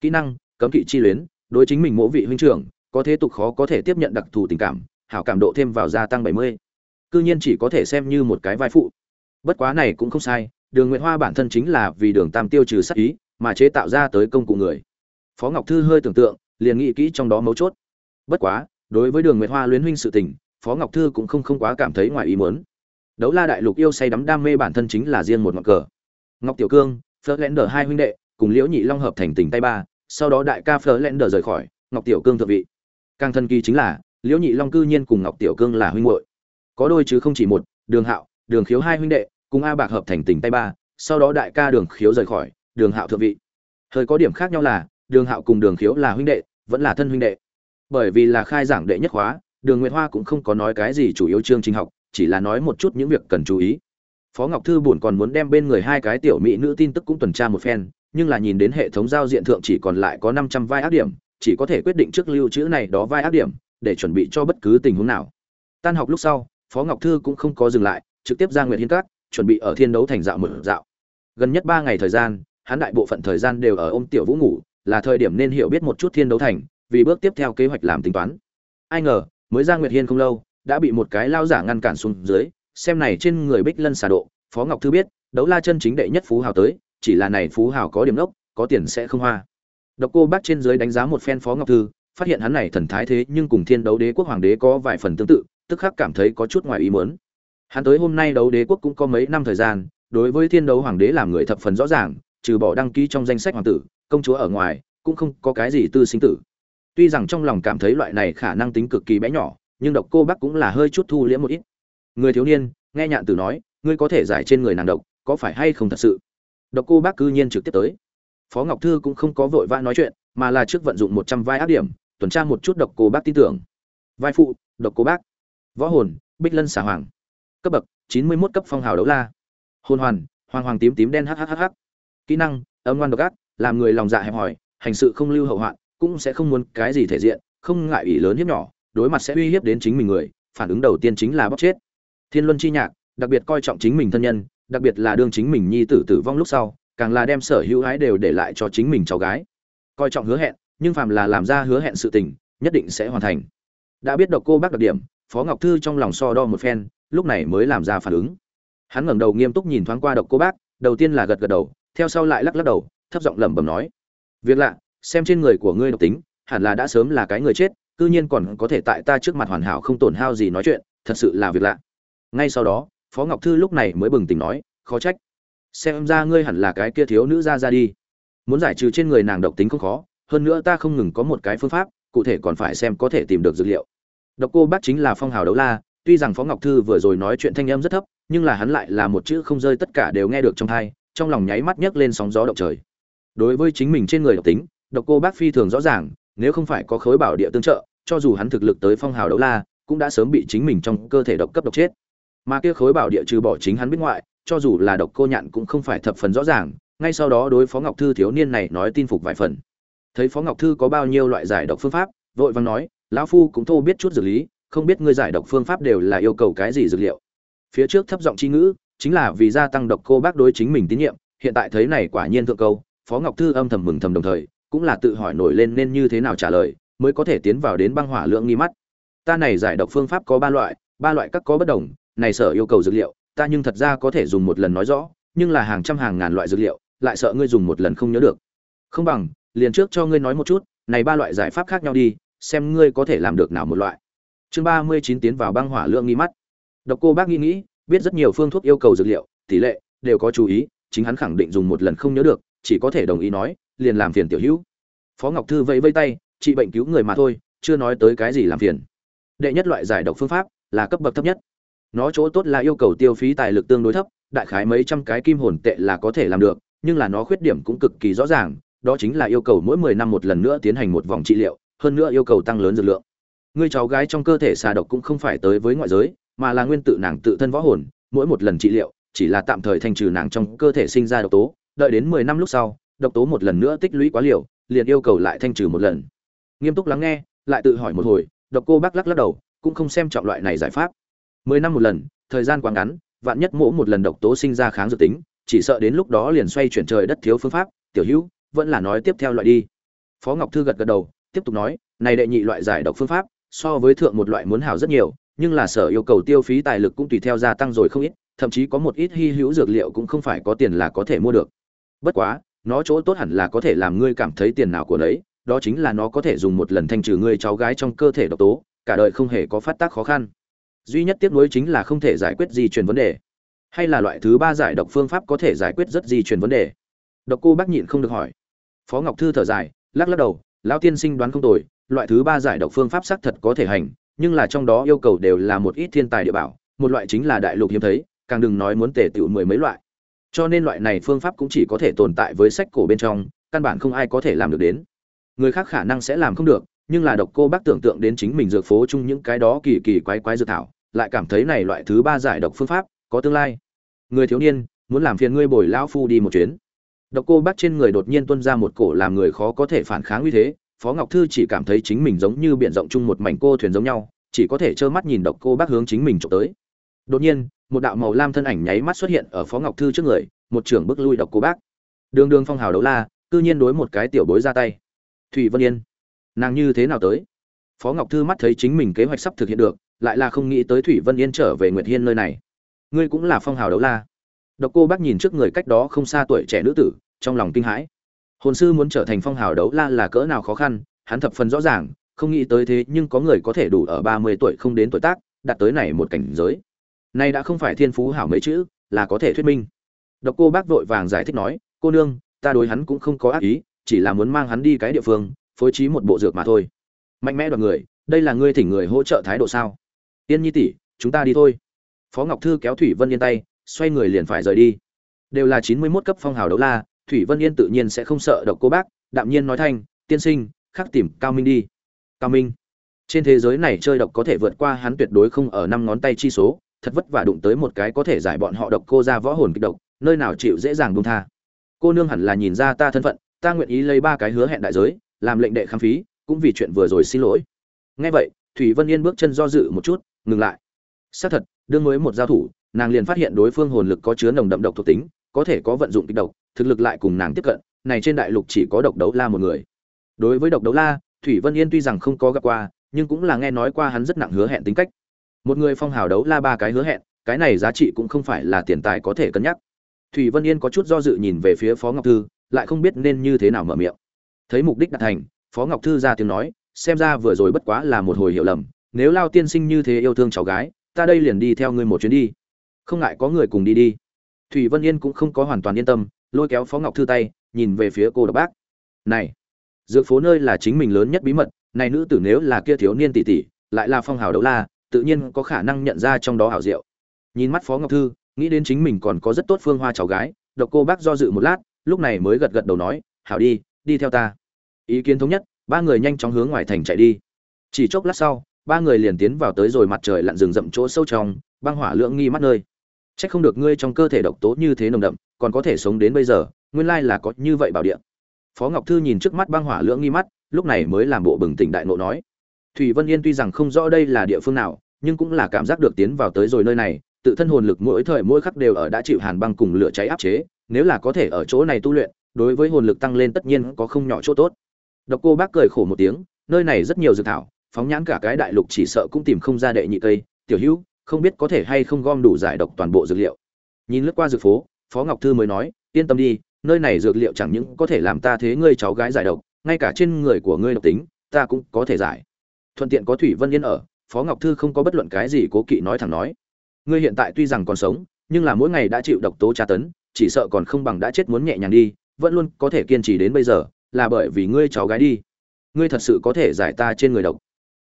Kỹ năng, cấm kỵ chi luyến, đối chính mình mỗi vị huynh trưởng, có thế tục khó có thể tiếp nhận đặc thù tình cảm, hảo cảm độ thêm vào gia tăng bảy mươi. Cư nhiên chỉ có thể xem như một cái vai phụ. Bất quá này cũng không sai, đường nguyệt hoa bản thân chính là vì đường tam tiêu trừ sát ý, mà chế tạo ra tới công cụ người. Phó ngọc thư hơi tưởng tượng, liền nghĩ kỹ trong đó mấu chốt. Bất quá, đối với đường nguyệt hoa luyến huynh sự tình phó ngọc thư cũng không không quá cảm thấy ngoài ý muốn. Đấu la đại lục yêu say đắm đam mê bản thân chính là riêng một ngọn cờ. Ngọc tiểu cương phớt lẽn đờ hai huynh đệ, cùng liễu nhị long hợp thành tình tay ba, sau đó đại ca phớt lẽn đờ rời khỏi, ngọc tiểu cương thượng vị. Càng thân kỳ chính là, liễu nhị long cư nhiên cùng ngọc tiểu cương là huynh muội. Có đôi chứ không chỉ một, đường hạo, đường khiếu hai huynh đệ, cùng a bạc hợp thành tình tay ba, sau đó đại ca đường khiếu rời khỏi, đường hạo thượng vị. Hơi có điểm khác nhau là, đường hạo cùng đường khiếu là huynh đệ, vẫn là thân huynh đệ. Bởi vì là khai giảng đệ nhất khóa đường nguyệt hoa cũng không có nói cái gì chủ yếu chương trình học, chỉ là nói một chút những việc cần chú ý. Phó ngọc thư buồn còn muốn đem bên người hai cái tiểu mỹ nữ tin tức cũng tuần tra một phen, nhưng là nhìn đến hệ thống giao diện thượng chỉ còn lại có năm trăm vai ác điểm, chỉ có thể quyết định trước lưu trữ này đó vai áp điểm, để chuẩn bị cho bất cứ tình huống nào. Tan học lúc sau, phó ngọc thư cũng không có dừng lại, trực tiếp ra nguyệt hiến cát chuẩn bị ở thiên đấu thành dạo mở dạo. Gần nhất ba ngày thời gian, hắn đại bộ phận thời gian đều ở ôm tiểu vũ ngủ, là thời điểm nên hiểu biết một chút thiên đấu thành, vì bước tiếp theo kế hoạch làm tính toán. Ai ngờ mới ra nguyệt hiên không lâu đã bị một cái lao giả ngăn cản xuống dưới xem này trên người bích lân xà độ phó ngọc thư biết đấu la chân chính đệ nhất phú hào tới chỉ là này phú hào có điểm đốc có tiền sẽ không hoa Độc Cô Bác trên dưới đánh giá một phen Phó Ngọc Thư, phát hiện hắn này thần thái thế nhưng cùng Thiên Đấu Đế quốc hoàng đế có vài phần tương tự, tức khắc cảm thấy có chút ngoài ý muốn. Hắn tới hôm nay đấu đế quốc cũng có mấy năm thời gian, đối với Thiên Đấu hoàng đế làm người thập phần rõ ràng, trừ bỏ đăng ký trong danh sách hoàng tử, công chúa ở ngoài, cũng không có cái gì tư sinh tử. Tuy rằng trong lòng cảm thấy loại này khả năng tính cực kỳ bé nhỏ, nhưng Độc Cô Bác cũng là hơi chút thu liễm một ít. Người thiếu niên, nghe nhạn tử nói, ngươi có thể giải trên người nàng độc, có phải hay không thật sự? Độc Cô Bác cư nhiên trực tiếp tới. Phó ngọc thư cũng không có vội vã nói chuyện mà là trước vận dụng một trăm vai áp điểm tuần tra một chút độc cô bác tin tưởng. Vai phụ độc cô bác. Võ hồn bích lân xà hoàng. Cấp bậc chín mươi mốt cấp phong hào đấu la. Hồn hoàn hoàng hoàng tím tím đen hhhh kỹ năng âm ngoan độc ác làm người lòng dạ hẹp hòi hành sự không lưu hậu hoạn cũng sẽ không muốn cái gì thể diện, không ngại ủy lớn hiếp nhỏ, đối mặt sẽ uy hiếp đến chính mình người, phản ứng đầu tiên chính là bóc chết. Thiên luân chi nhạc, đặc biệt coi trọng chính mình thân nhân, đặc biệt là đương chính mình nhi tử tử vong lúc sau, càng là đem sở hữu ái đều để lại cho chính mình cháu gái. Coi trọng hứa hẹn, nhưng phàm là làm ra hứa hẹn sự tình, nhất định sẽ hoàn thành. Đã biết độc cô bác đặc điểm, phó ngọc thư trong lòng so đo một phen, lúc này mới làm ra phản ứng. Hắn ngẩng đầu nghiêm túc nhìn thoáng qua độc cô bác, đầu tiên là gật gật đầu, theo sau lại lắc lắc đầu, thấp giọng lẩm bẩm nói, việc lạ xem trên người của ngươi độc tính, hẳn là đã sớm là cái người chết, cư nhiên còn có thể tại ta trước mặt hoàn hảo không tổn hao gì nói chuyện, thật sự là việc lạ. Ngay sau đó, phó ngọc thư lúc này mới bừng tỉnh nói, khó trách. Xem ra ngươi hẳn là cái kia thiếu nữ ra ra đi. Muốn giải trừ trên người nàng độc tính không khó, hơn nữa ta không ngừng có một cái phương pháp, cụ thể còn phải xem có thể tìm được dược liệu. Độc cô bác chính là phong hào đấu la, tuy rằng phó ngọc thư vừa rồi nói chuyện thanh âm rất thấp, nhưng là hắn lại là một chữ không rơi tất cả đều nghe được trong thai trong lòng nháy mắt nhấc lên sóng gió động trời. Đối với chính mình trên người độc tính độc cô bác phi thường rõ ràng, nếu không phải có khối bảo địa tương trợ, cho dù hắn thực lực tới phong hào đấu la, cũng đã sớm bị chính mình trong cơ thể độc cấp độc chết. Mà kia khối bảo địa trừ bỏ chính hắn biết ngoại, cho dù là độc cô nhạn cũng không phải thập phần rõ ràng, ngay sau đó đối phó ngọc thư thiếu niên này nói tin phục vài phần. Thấy phó ngọc thư có bao nhiêu loại giải độc phương pháp, vội vàng nói, lão phu cũng thô biết chút dược lý, không biết ngươi giải độc phương pháp đều là yêu cầu cái gì dược liệu. Phía trước thấp giọng chi ngữ, chính là vì gia tăng độc cô bác đối chính mình tín nhiệm, hiện tại thấy này quả nhiên thượng câu, phó ngọc thư âm thầm mừng thầm đồng thời cũng là tự hỏi nổi lên nên như thế nào trả lời, mới có thể tiến vào đến băng hỏa lượng nghi mắt. Ta này giải độc phương pháp có ba loại ba loại các có bất đồng, này sở yêu cầu dược liệu, ta nhưng thật ra có thể dùng một lần nói rõ, nhưng là hàng trăm hàng ngàn loại dược liệu, lại sợ ngươi dùng một lần không nhớ được. Không bằng, liền trước cho ngươi nói một chút, này ba loại giải pháp khác nhau đi, xem ngươi có thể làm được nào một loại. Chương ba mươi chín tiến vào băng hỏa lượng nghi mắt. Độc cô bác nghĩ nghĩ, biết rất nhiều phương thuốc yêu cầu dược liệu, tỷ lệ đều có chú ý, chính hắn khẳng định dùng một lần không nhớ được, chỉ có thể đồng ý nói liền làm phiền tiểu hữu. Phó ngọc thư vẫy vây tay, trị bệnh cứu người mà thôi, chưa nói tới cái gì làm phiền. Đệ nhất loại giải độc phương pháp là cấp bậc thấp nhất. Nó chỗ tốt là yêu cầu tiêu phí tài lực tương đối thấp, đại khái mấy trăm cái kim hồn tệ là có thể làm được, nhưng là nó khuyết điểm cũng cực kỳ rõ ràng, đó chính là yêu cầu mỗi mười năm một lần nữa tiến hành một vòng trị liệu, hơn nữa yêu cầu tăng lớn dược lượng. Người cháu gái trong cơ thể xà độc cũng không phải tới với ngoại giới, mà là nguyên tự nàng tự thân võ hồn, mỗi một lần trị liệu, chỉ là tạm thời thanh trừ nàng trong cơ thể sinh ra độc tố, đợi đến mười năm lúc sau độc tố một lần nữa tích lũy quá liều, liền yêu cầu lại thanh trừ một lần. Nghiêm túc lắng nghe, lại tự hỏi một hồi, độc cô bác lắc lắc đầu, cũng không xem trọng loại này giải pháp. Mười năm một lần, thời gian quá ngắn, vạn nhất mỗ một lần độc tố sinh ra kháng dự tính, chỉ sợ đến lúc đó liền xoay chuyển trời đất thiếu phương pháp, tiểu hữu, vẫn là nói tiếp theo loại đi. Phó ngọc thư gật gật đầu, tiếp tục nói, này đệ nhị loại giải độc phương pháp, so với thượng một loại muốn hảo rất nhiều, nhưng là sở yêu cầu tiêu phí tài lực cũng tùy theo gia tăng rồi không ít, thậm chí có một ít hy hữu dược liệu cũng không phải có tiền là có thể mua được. Bất quá nó chỗ tốt hẳn là có thể làm ngươi cảm thấy tiền nào của đấy đó chính là nó có thể dùng một lần thanh trừ ngươi cháu gái trong cơ thể độc tố, cả đời không hề có phát tác khó khăn. Duy nhất tiếc nuối chính là không thể giải quyết di truyền vấn đề. Hay là loại thứ ba giải độc phương pháp có thể giải quyết rất di truyền vấn đề? Độc cô bác nhịn không được hỏi. Phó ngọc thư thở dài, lắc lắc đầu, lão tiên sinh đoán không tồi, loại thứ ba giải độc phương pháp xác thật có thể hành, nhưng là trong đó yêu cầu đều là một ít thiên tài địa bảo, một loại chính là đại lục hiếm thấy, càng đừng nói muốn tể tựu mười mấy loại cho nên loại này phương pháp cũng chỉ có thể tồn tại với sách cổ bên trong, căn bản không ai có thể làm được đến. Người khác khả năng sẽ làm không được, nhưng là độc cô bác tưởng tượng đến chính mình dược phố chung những cái đó kỳ kỳ quái quái dược thảo, lại cảm thấy này loại thứ ba giải độc phương pháp có tương lai. Người thiếu niên, muốn làm phiền ngươi bồi lão phu đi một chuyến. Độc cô bác trên người đột nhiên tuôn ra một cổ làm người khó có thể phản kháng như thế, phó ngọc thư chỉ cảm thấy chính mình giống như biển rộng chung một mảnh cô thuyền giống nhau, chỉ có thể trơ mắt nhìn độc cô bác hướng chính mình trộm tới đột nhiên, một đạo màu lam thân ảnh nháy mắt xuất hiện ở phó ngọc thư trước người, một trưởng bức lui độc cô bác. Đường đường phong hào đấu la, cư nhiên đối một cái tiểu bối ra tay. Thủy vân yên, nàng như thế nào tới? Phó ngọc thư mắt thấy chính mình kế hoạch sắp thực hiện được, lại là không nghĩ tới thủy vân yên trở về nguyệt hiên nơi này. Ngươi cũng là phong hào đấu la. Độc cô bác nhìn trước người cách đó không xa tuổi trẻ nữ tử, trong lòng kinh hãi. Hồn sư muốn trở thành phong hào đấu la là cỡ nào khó khăn, hắn thập phần rõ ràng, không nghĩ tới thế nhưng có người có thể đủ ở ba mươi tuổi không đến tuổi tác, đạt tới này một cảnh giới nay đã không phải thiên phú hảo mấy chữ, là có thể thuyết minh. Độc cô bác vội vàng giải thích nói, cô nương, ta đối hắn cũng không có ác ý, chỉ là muốn mang hắn đi cái địa phương, phối trí một bộ dược mà thôi. Mạnh mẽ đoàn người, đây là ngươi thỉnh người hỗ trợ thái độ sao? Tiên nhi tỷ, chúng ta đi thôi. Phó ngọc thư kéo thủy vân yên tay, xoay người liền phải rời đi. Đều là chín mươi mốt cấp phong hào đấu la, thủy vân yên tự nhiên sẽ không sợ độc cô bác, đạm nhiên nói thanh, tiên sinh, khắc tìm cao minh đi. Cao minh. Trên thế giới này chơi độc có thể vượt qua hắn tuyệt đối không ở năm ngón tay chi số thật vất vả đụng tới một cái có thể giải bọn họ độc cô ra võ hồn kích độc, nơi nào chịu dễ dàng buông tha. Cô nương hẳn là nhìn ra ta thân phận, ta nguyện ý lấy ba cái hứa hẹn đại giới, làm lệnh đệ khám phí, cũng vì chuyện vừa rồi xin lỗi. Nghe vậy, thủy vân yên bước chân do dự một chút, ngừng lại. Xác thật, đương mới một giao thủ, nàng liền phát hiện đối phương hồn lực có chứa nồng đậm độc thuộc tính, có thể có vận dụng kích độc, thực lực lại cùng nàng tiếp cận, này trên đại lục chỉ có độc đấu la một người. Đối với độc đấu la, thủy vân yên tuy rằng không có gặp qua, nhưng cũng là nghe nói qua hắn rất nặng hứa hẹn tính cách một người phong hào đấu la ba cái hứa hẹn, cái này giá trị cũng không phải là tiền tài có thể cân nhắc. Thủy vân yên có chút do dự nhìn về phía phó ngọc thư, lại không biết nên như thế nào mở miệng. Thấy mục đích đạt thành, phó ngọc thư ra tiếng nói, xem ra vừa rồi bất quá là một hồi hiểu lầm, nếu lao tiên sinh như thế yêu thương cháu gái, ta đây liền đi theo ngươi một chuyến đi. Không ngại có người cùng đi đi. Thủy vân yên cũng không có hoàn toàn yên tâm, lôi kéo phó ngọc thư tay, nhìn về phía cô độc bác. Này, dược phố nơi là chính mình lớn nhất bí mật, này nữ tử nếu là kia thiếu niên tỷ tỷ, lại là phong hào đấu la tự nhiên có khả năng nhận ra trong đó hảo diệu nhìn mắt phó ngọc thư nghĩ đến chính mình còn có rất tốt phương hoa cháu gái độc cô bác do dự một lát lúc này mới gật gật đầu nói hảo đi đi theo ta ý kiến thống nhất ba người nhanh chóng hướng ngoài thành chạy đi chỉ chốc lát sau ba người liền tiến vào tới rồi mặt trời lặn rừng rậm chỗ sâu trong băng hỏa lượng nghi mắt nơi Chắc không được ngươi trong cơ thể độc tố như thế nồng đậm, còn có thể sống đến bây giờ, nguyên lai là có như vậy bảo địa. Phó Ngọc Thư nhìn trước mắt băng hỏa lưỡng nghi mắt, lúc này mới làm bộ bừng tỉnh đại nộ nói. Thủy Vân Yên tuy rằng không rõ đây là địa phương nào, nhưng cũng là cảm giác được tiến vào tới rồi nơi này, tự thân hồn lực mỗi thời mỗi khắc đều ở đã chịu hàn băng cùng lửa cháy áp chế, nếu là có thể ở chỗ này tu luyện, đối với hồn lực tăng lên tất nhiên có không nhỏ chỗ tốt. Độc Cô Bác cười khổ một tiếng, nơi này rất nhiều dược thảo, phóng nhãn cả cái đại lục chỉ sợ cũng tìm không ra đệ nhị cây, tiểu hữu, không biết có thể hay không gom đủ giải độc toàn bộ dược liệu nhìn lướt qua dược phố phó ngọc thư mới nói yên tâm đi nơi này dược liệu chẳng những có thể làm ta thế ngươi cháu gái giải độc ngay cả trên người của ngươi độc tính ta cũng có thể giải thuận tiện có thủy vân yên ở, phó ngọc thư không có bất luận cái gì cố kỵ nói thẳng nói. Ngươi hiện tại tuy rằng còn sống, nhưng là mỗi ngày đã chịu độc tố tra tấn, chỉ sợ còn không bằng đã chết muốn nhẹ nhàng đi, vẫn luôn có thể kiên trì đến bây giờ, là bởi vì ngươi cháu gái đi. Ngươi thật sự có thể giải ta trên người độc.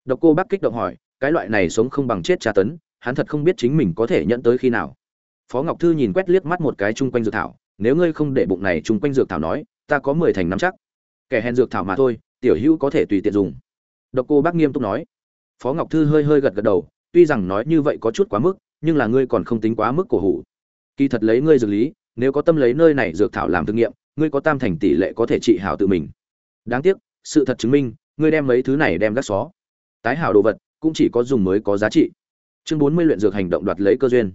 Độc cô bác kích động hỏi, cái loại này sống không bằng chết tra tấn, hắn thật không biết chính mình có thể nhận tới khi nào. Phó ngọc thư nhìn quét liếc mắt một cái chung quanh dược thảo, nếu ngươi không để bụng này chung quanh dược thảo nói, ta có mười thành năm chắc. Kẻ hèn dược thảo mà thôi, tiểu hữu có thể tùy tiện dùng độc cô bác nghiêm túc nói. Phó ngọc thư hơi hơi gật gật đầu, tuy rằng nói như vậy có chút quá mức, nhưng là ngươi còn không tính quá mức cổ hủ. Kỳ thật lấy ngươi dược lý, nếu có tâm lấy nơi này dược thảo làm thử nghiệm, ngươi có tam thành tỷ lệ có thể trị hảo tự mình. Đáng tiếc, sự thật chứng minh, ngươi đem mấy thứ này đem gác xó. Tái hảo đồ vật, cũng chỉ có dùng mới có giá trị. Chương bốn mươi luyện dược hành động đoạt lấy cơ duyên.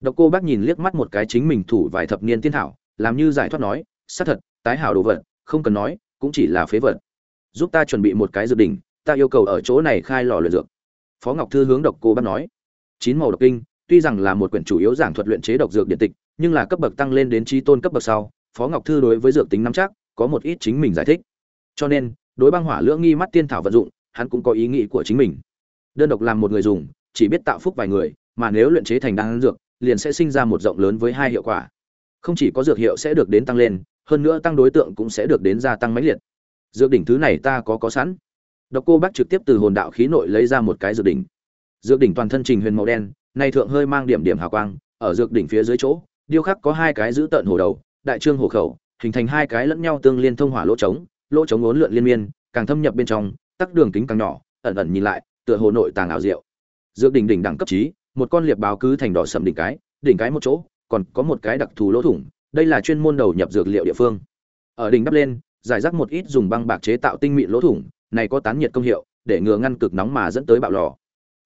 Độc cô bác nhìn liếc mắt một cái chính mình thủ vài thập niên tiên thảo làm như giải thoát nói, xác thật, tái hảo đồ vật, không cần nói, cũng chỉ là phế vật. Giúp ta chuẩn bị một cái dược đỉnh ta yêu cầu ở chỗ này khai lò luyện dược. Phó ngọc thư hướng độc cô bác nói, chín màu độc kinh, tuy rằng là một quyển chủ yếu giảng thuật luyện chế độc dược điện tịch, nhưng là cấp bậc tăng lên đến trí tôn cấp bậc sau, phó ngọc thư đối với dược tính nắm chắc, có một ít chính mình giải thích. Cho nên, đối băng hỏa lưỡng nghi mắt tiên thảo vận dụng, hắn cũng có ý nghĩ của chính mình. Đơn độc làm một người dùng, chỉ biết tạo phúc vài người, mà nếu luyện chế thành đan dược, liền sẽ sinh ra một rộng lớn với hai hiệu quả. Không chỉ có dược hiệu sẽ được đến tăng lên, hơn nữa tăng đối tượng cũng sẽ được đến gia tăng mãnh liệt. Dược đỉnh thứ này ta có có sẵn độc cô bác trực tiếp từ hồn đạo khí nội lấy ra một cái dược đỉnh. Dược đỉnh toàn thân trình huyền màu đen, nay thượng hơi mang điểm điểm hào quang, ở dược đỉnh phía dưới chỗ, điêu khắc có hai cái giữ tận hổ đầu, đại trương hổ khẩu, hình thành hai cái lẫn nhau tương liên thông hỏa lỗ trống lỗ trống uốn lượn liên miên, càng thâm nhập bên trong, tắc đường kính càng nhỏ, ẩn ẩn nhìn lại, tựa hồ nội tàng ảo diệu. Dược đỉnh đỉnh đẳng cấp trí, một con liệp báo cứ thành đỏ sẫm đỉnh cái đỉnh cái một chỗ, còn có một cái đặc thù lỗ thủng, đây là chuyên môn đầu nhập dược liệu địa phương. Ở đỉnh đắp lên, giải rác một ít dùng băng bạc chế tạo tinh mịn lỗ thủng này có tán nhiệt công hiệu, để ngừa ngăn cực nóng mà dẫn tới bạo lò.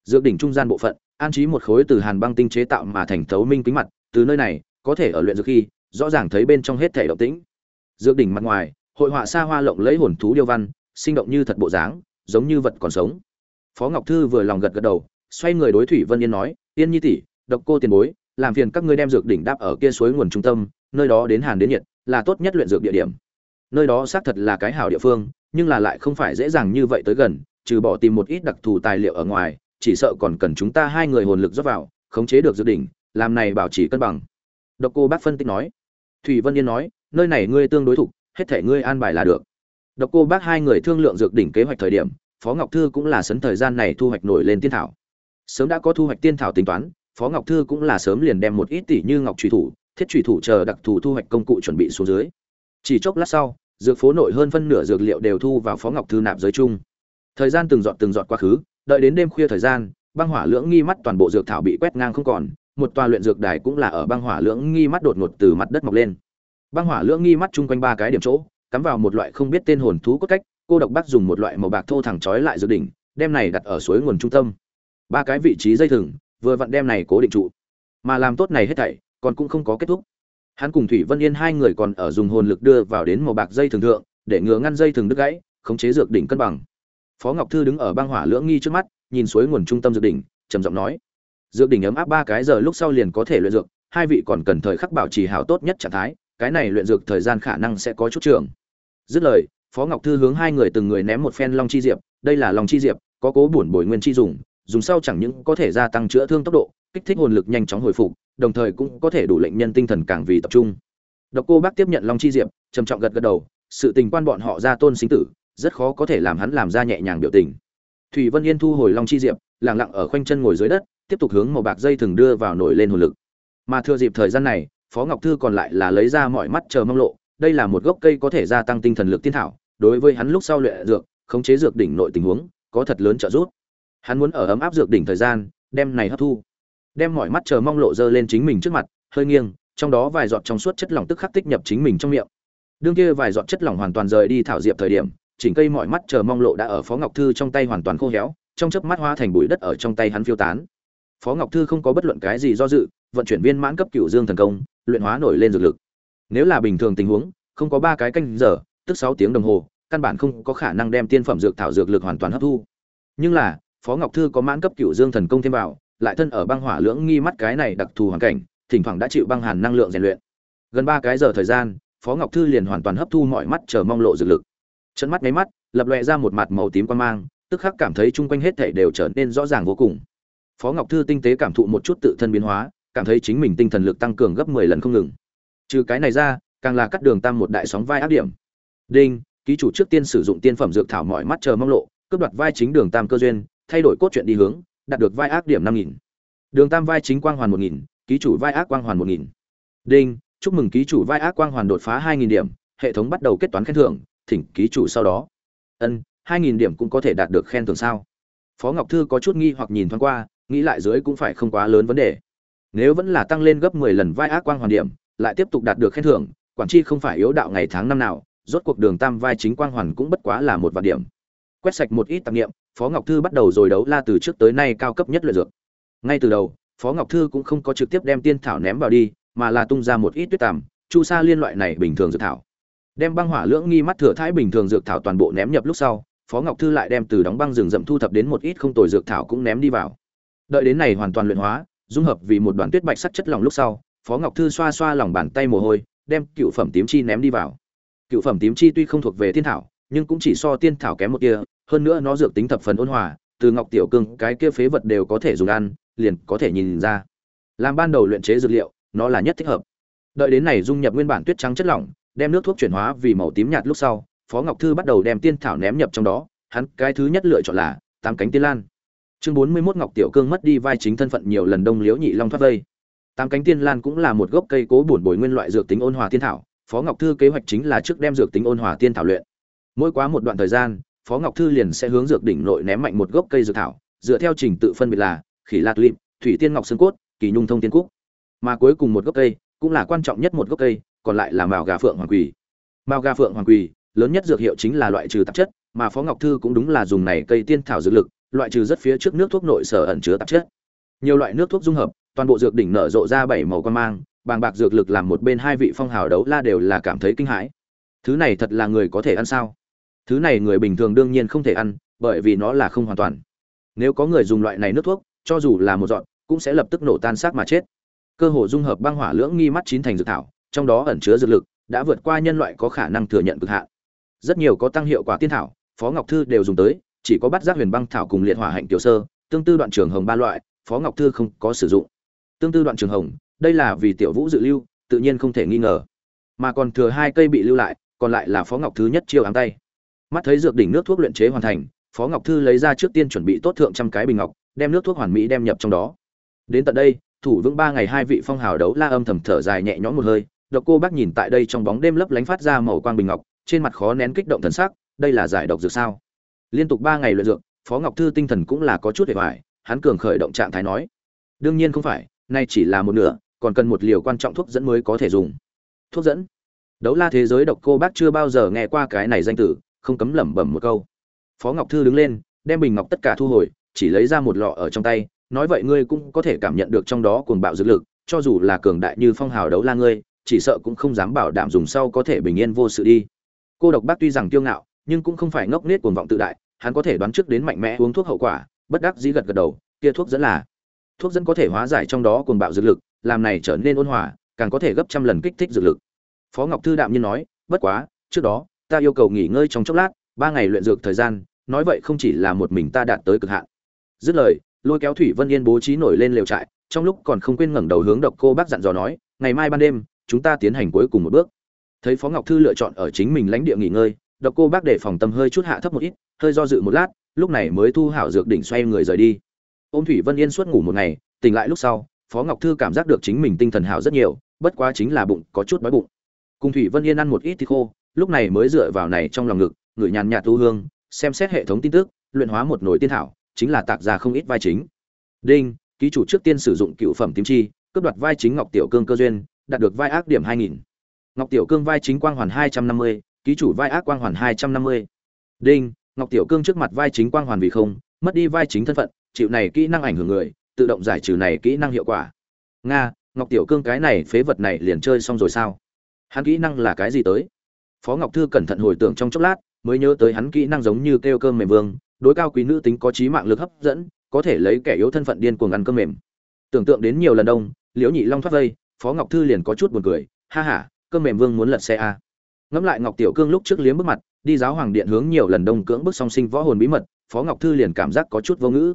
Dược đỉnh trung gian bộ phận, an trí một khối từ hàn băng tinh chế tạo mà thành thấu minh kính mặt, từ nơi này, có thể ở luyện dược khi, rõ ràng thấy bên trong hết thể động tĩnh. Dược đỉnh mặt ngoài, hội họa xa hoa lộng lấy hồn thú điêu văn, sinh động như thật bộ dáng, giống như vật còn sống. Phó ngọc thư vừa lòng gật gật đầu, xoay người đối thủy vân yên nói, yên nhi tỷ, độc cô tiền bối, làm phiền các ngươi đem dược đỉnh đáp ở kia suối nguồn trung tâm, nơi đó đến hàn đến nhiệt, là tốt nhất luyện dược địa điểm. Nơi đó xác thật là cái hảo địa phương nhưng là lại không phải dễ dàng như vậy tới gần trừ bỏ tìm một ít đặc thù tài liệu ở ngoài chỉ sợ còn cần chúng ta hai người hồn lực rót vào khống chế được dự đỉnh làm này bảo trì cân bằng. Độc cô bác phân tích nói. Thủy vân yên nói nơi này ngươi tương đối thủ, hết thể ngươi an bài là được. Độc cô bác hai người thương lượng dược đỉnh kế hoạch thời điểm phó ngọc thư cũng là sấn thời gian này thu hoạch nổi lên tiên thảo. Sớm đã có thu hoạch tiên thảo tính toán phó ngọc thư cũng là sớm liền đem một ít tỷ như ngọc chủy thủ thiết chủy thủ chờ đặc thù thu hoạch công cụ chuẩn bị xuống dưới. Chỉ chốc lát sau dược phố nội hơn phân nửa dược liệu đều thu vào phó ngọc thư nạp giới chung thời gian từng dọn từng dọn quá khứ, đợi đến đêm khuya thời gian, băng hỏa lưỡng nghi mắt toàn bộ dược thảo bị quét ngang không còn, một tòa luyện dược đài cũng là ở băng hỏa lưỡng nghi mắt đột ngột từ mặt đất mọc lên. Băng hỏa lưỡng nghi mắt chung quanh ba cái điểm chỗ, cắm vào một loại không biết tên hồn thú cốt cách, cô độc bác dùng một loại màu bạc thô thẳng trói lại dược đỉnh, đem này đặt ở suối nguồn trung tâm. Ba cái vị trí dây thừng, vừa vặn đem này cố định trụ. Mà làm tốt này hết thảy, còn cũng không có kết thúc hắn cùng thủy vân yên hai người còn ở dùng hồn lực đưa vào đến màu bạc dây thường thượng, để ngừa ngăn dây thường đứt gãy, khống chế dược đỉnh cân bằng. Phó ngọc thư đứng ở băng hỏa lưỡng nghi trước mắt, nhìn suối nguồn trung tâm dược đỉnh, trầm giọng nói, dược đỉnh ấm áp ba cái giờ lúc sau liền có thể luyện dược, hai vị còn cần thời khắc bảo trì hảo tốt nhất trạng thái, cái này luyện dược thời gian khả năng sẽ có chút trường. Dứt lời, phó ngọc thư hướng hai người từng người ném một phen long chi diệp, đây là long chi diệp, có cố bổn bồi nguyên chi dùng dùng sau chẳng những có thể gia tăng chữa thương tốc độ kích thích hồn lực nhanh chóng hồi phục, đồng thời cũng có thể đủ lệnh nhân tinh thần càng vì tập trung. Độc cô bác tiếp nhận long chi diệp, trầm trọng gật gật đầu, sự tình quan bọn họ ra tôn sinh tử, rất khó có thể làm hắn làm ra nhẹ nhàng biểu tình. Thủy vân yên thu hồi long chi diệp, lặng lặng ở khoanh chân ngồi dưới đất, tiếp tục hướng màu bạc dây thường đưa vào nổi lên hồn lực. Mà thừa dịp thời gian này, phó ngọc thư còn lại là lấy ra mọi mắt chờ mong lộ, đây là một gốc cây có thể gia tăng tinh thần lực tiên thảo, đối với hắn lúc sau luyện dược, khống chế dược đỉnh nội tình huống, có thật lớn trợ giúp. Hắn muốn ở ấm áp dược đỉnh thời gian, đem này hấp thu đem mọi mắt chờ mong lộ dơ lên chính mình trước mặt, hơi nghiêng, trong đó vài giọt trong suốt chất lỏng tức khắc tích nhập chính mình trong miệng. Đương kia vài giọt chất lỏng hoàn toàn rời đi thảo diệp thời điểm, chỉnh cây mọi mắt chờ mong lộ đã ở phó ngọc thư trong tay hoàn toàn khô héo, trong chớp mắt hoa thành bụi đất ở trong tay hắn phiêu tán. Phó ngọc thư không có bất luận cái gì do dự, vận chuyển viên mãn cấp cựu dương thần công, luyện hóa nổi lên dược lực. Nếu là bình thường tình huống, không có ba cái canh giờ, tức sáu tiếng đồng hồ, căn bản không có khả năng đem tiên phẩm dược thảo dược lực hoàn toàn hấp thu. Nhưng là, phó ngọc thư có mãn cấp cựu dương thần công thêm vào lại thân ở băng hỏa lưỡng nghi mắt cái này đặc thù hoàn cảnh, thỉnh thoảng đã chịu băng hàn năng lượng rèn luyện. Gần ba cái giờ thời gian, phó ngọc thư liền hoàn toàn hấp thu mọi mắt chờ mong lộ dược lực. Chân mắt mấy mắt, lập lòe ra một mặt màu tím quan mang, tức khắc cảm thấy chung quanh hết thảy đều trở nên rõ ràng vô cùng. Phó ngọc thư tinh tế cảm thụ một chút tự thân biến hóa, cảm thấy chính mình tinh thần lực tăng cường gấp mười lần không ngừng. Trừ cái này ra, càng là cắt đường tam một đại sóng vai áp điểm. Đinh, ký chủ trước tiên sử dụng tiên phẩm dược thảo mọi mắt chờ mong lộ, cướp đoạt vai chính đường tam cơ duyên, thay đổi cốt truyện đi hướng đạt được vai ác điểm năm nghìn. Đường tam vai chính quang hoàn một nghìn, ký chủ vai ác quang hoàn một nghìn. Đinh, chúc mừng ký chủ vai ác quang hoàn đột phá hai nghìn điểm, hệ thống bắt đầu kết toán khen thưởng, thỉnh ký chủ sau đó. Ân, hai nghìn điểm cũng có thể đạt được khen thưởng sao? Phó ngọc thư có chút nghi hoặc nhìn thoáng qua, nghĩ lại dưới cũng phải không quá lớn vấn đề. Nếu vẫn là tăng lên gấp mười lần vai ác quang hoàn điểm, lại tiếp tục đạt được khen thưởng, quản chi không phải yếu đạo ngày tháng năm nào, rốt cuộc đường tam vai chính quang hoàn cũng bất quá là một vạn điểm. Quét sạch một ít tạp nghiệm phó ngọc thư bắt đầu rồi đấu la từ trước tới nay cao cấp nhất luyện dược. Ngay từ đầu, phó ngọc thư cũng không có trực tiếp đem tiên thảo ném vào đi, mà là tung ra một ít tuyết tàm chu sa liên loại này bình thường dược thảo. Đem băng hỏa lưỡng nghi mắt thừa thái bình thường dược thảo toàn bộ ném nhập lúc sau, phó ngọc thư lại đem từ đóng băng rừng rậm thu thập đến một ít không tồi dược thảo cũng ném đi vào. Đợi đến này hoàn toàn luyện hóa, dung hợp vì một đoàn tuyết bạch sắt chất lỏng lúc sau, phó ngọc thư xoa xoa lòng bàn tay mồ hôi, đem cựu phẩm tím chi ném đi vào. Cựu phẩm tím chi tuy không thuộc về thiên thảo, nhưng cũng chỉ so tiên thảo kém một kia hơn nữa nó dược tính thập phần ôn hòa, từ ngọc tiểu cương cái kia phế vật đều có thể dùng ăn, liền có thể nhìn ra. Làm ban đầu luyện chế dược liệu, nó là nhất thích hợp. Đợi đến này dung nhập nguyên bản tuyết trắng chất lỏng, đem nước thuốc chuyển hóa vì màu tím nhạt lúc sau, phó ngọc thư bắt đầu đem tiên thảo ném nhập trong đó, hắn cái thứ nhất lựa chọn là tám cánh tiên lan. Chương bốn mươi 41 ngọc tiểu cương mất đi vai chính thân phận nhiều lần đông liễu nhị long thoát vây. Tám cánh tiên lan cũng là một gốc cây cố bổn bồi nguyên loại dược tính ôn hòa tiên thảo, phó ngọc thư kế hoạch chính là trước đem dược tính ôn hòa tiên thảo luyện. Mỗi quá một đoạn thời gian phó ngọc thư liền sẽ hướng dược đỉnh nội ném mạnh một gốc cây dược thảo, dựa theo trình tự phân biệt là khỉ lạc lim thủy tiên ngọc xương cốt, kỳ nhung thông tiên cúc. Mà cuối cùng một gốc cây cũng là quan trọng nhất một gốc cây, còn lại là màu gà phượng hoàng quỳ. Mao gà phượng hoàng quỳ, lớn nhất dược hiệu chính là loại trừ tạp chất, mà phó ngọc thư cũng đúng là dùng này cây tiên thảo dược lực, loại trừ rất phía trước nước thuốc nội sở ẩn chứa tạp chất. Nhiều loại nước thuốc dung hợp, toàn bộ dược đỉnh nở rộ ra bảy màu quan mang, bàng bạc dược lực làm một bên hai vị phong hào đấu la đều là cảm thấy kinh hãi. Thứ này thật là người có thể ăn sao? Thứ này người bình thường đương nhiên không thể ăn, bởi vì nó là không hoàn toàn. Nếu có người dùng loại này nước thuốc, cho dù là một dọn cũng sẽ lập tức nổ tan xác mà chết. Cơ hồ dung hợp băng hỏa lưỡng nghi mắt chín thành dược thảo, trong đó ẩn chứa dược lực, đã vượt qua nhân loại có khả năng thừa nhận cực hạn. Rất nhiều có tăng hiệu quả tiên thảo, phó ngọc thư đều dùng tới, chỉ có bắt giác huyền băng thảo cùng liệt hỏa hạnh tiểu sơ, tương tư đoạn trường hồng ba loại, phó ngọc thư không có sử dụng. Tương tư đoạn trường hồng, đây là vì tiểu vũ dự lưu, tự nhiên không thể nghi ngờ. Mà còn thừa hai cây bị lưu lại, còn lại là phó ngọc thứ nhất chiêu áng tay mắt thấy dược đỉnh nước thuốc luyện chế hoàn thành, phó ngọc thư lấy ra trước tiên chuẩn bị tốt thượng trăm cái bình ngọc, đem nước thuốc hoàn mỹ đem nhập trong đó. Đến tận đây, thủ vững ba ngày hai vị phong hào đấu la âm thầm thở dài nhẹ nhõm một hơi, độc cô bác nhìn tại đây trong bóng đêm lấp lánh phát ra màu quang bình ngọc, trên mặt khó nén kích động thần sắc, đây là giải độc dược sao? Liên tục ba ngày luyện dược, phó ngọc thư tinh thần cũng là có chút hề hoài, hắn cường khởi động trạng thái nói. Đương nhiên không phải, nay chỉ là một nửa, còn cần một liều quan trọng thuốc dẫn mới có thể dùng. Thuốc dẫn? Đấu la thế giới độc cô bác chưa bao giờ nghe qua cái này danh tử không cấm lẩm bẩm một câu. Phó ngọc thư đứng lên, đem bình ngọc tất cả thu hồi, chỉ lấy ra một lọ ở trong tay, nói vậy ngươi cũng có thể cảm nhận được trong đó cuồng bạo dược lực, cho dù là cường đại như phong hào đấu la ngươi, chỉ sợ cũng không dám bảo đảm dùng sau có thể bình yên vô sự đi. Cô độc bác tuy rằng kiêu ngạo, nhưng cũng không phải ngốc nghếch cuồng vọng tự đại, hắn có thể đoán trước đến mạnh mẽ uống thuốc hậu quả, bất đắc dĩ gật gật đầu, kia thuốc dẫn là, thuốc dẫn có thể hóa giải trong đó cuồng bạo dược lực, làm này trở nên ôn hòa, càng có thể gấp trăm lần kích thích dược lực. Phó ngọc thư đạm nhiên nói, bất quá, trước đó ta yêu cầu nghỉ ngơi trong chốc lát, ba ngày luyện dược thời gian, nói vậy không chỉ là một mình ta đạt tới cực hạn. Dứt lời, lôi kéo thủy vân yên bố trí nổi lên lều trại, trong lúc còn không quên ngẩng đầu hướng độc cô bác dặn dò nói, ngày mai ban đêm, chúng ta tiến hành cuối cùng một bước. Thấy phó ngọc thư lựa chọn ở chính mình lãnh địa nghỉ ngơi, độc cô bác để phòng tâm hơi chút hạ thấp một ít, hơi do dự một lát, lúc này mới thu hảo dược đỉnh xoay người rời đi. Ôm thủy vân yên suốt ngủ một ngày, tỉnh lại lúc sau, phó ngọc thư cảm giác được chính mình tinh thần hảo rất nhiều, bất quá chính là bụng có chút đói bụng. Cùng thủy vân yên ăn một ít thì khô lúc này mới dựa vào này trong lòng ngực ngửi nhàn nhạt thu hương xem xét hệ thống tin tức luyện hóa một nồi tiên thảo chính là tạc ra không ít vai chính đinh ký chủ trước tiên sử dụng cựu phẩm tím chi cướp đoạt vai chính ngọc tiểu cương cơ duyên đạt được vai ác điểm 2000. Ngọc Tiểu Cương vai chính quang hoàn 250, ký chủ vai ác quang hoàn 250. Đinh, Ngọc Tiểu Cương trước mặt vai chính quang hoàn vì không, mất đi vai chính thân phận, chịu này kỹ năng ảnh hưởng người, tự động giải trừ này kỹ năng hiệu quả. Nga, Ngọc Tiểu Cương cái này phế vật này liền chơi xong rồi sao? Hắn kỹ năng là cái gì tới? Phó Ngọc Thư cẩn thận hồi tưởng trong chốc lát, mới nhớ tới hắn kỹ năng giống như kêu cơm mềm vương, đối cao quý nữ tính có trí mạng lực hấp dẫn, có thể lấy kẻ yếu thân phận điên cuồng ăn cơm mềm. Tưởng tượng đến nhiều lần đông, Liễu Nhị Long thoát vây, phó ngọc thư liền có chút buồn cười ha ha cơm mềm vương muốn lật xe a. Ngẫm lại ngọc tiểu cương lúc trước liếm bước mặt đi giáo hoàng điện hướng nhiều lần đông cưỡng bức song sinh võ hồn bí mật phó ngọc thư liền cảm giác có chút vô ngữ.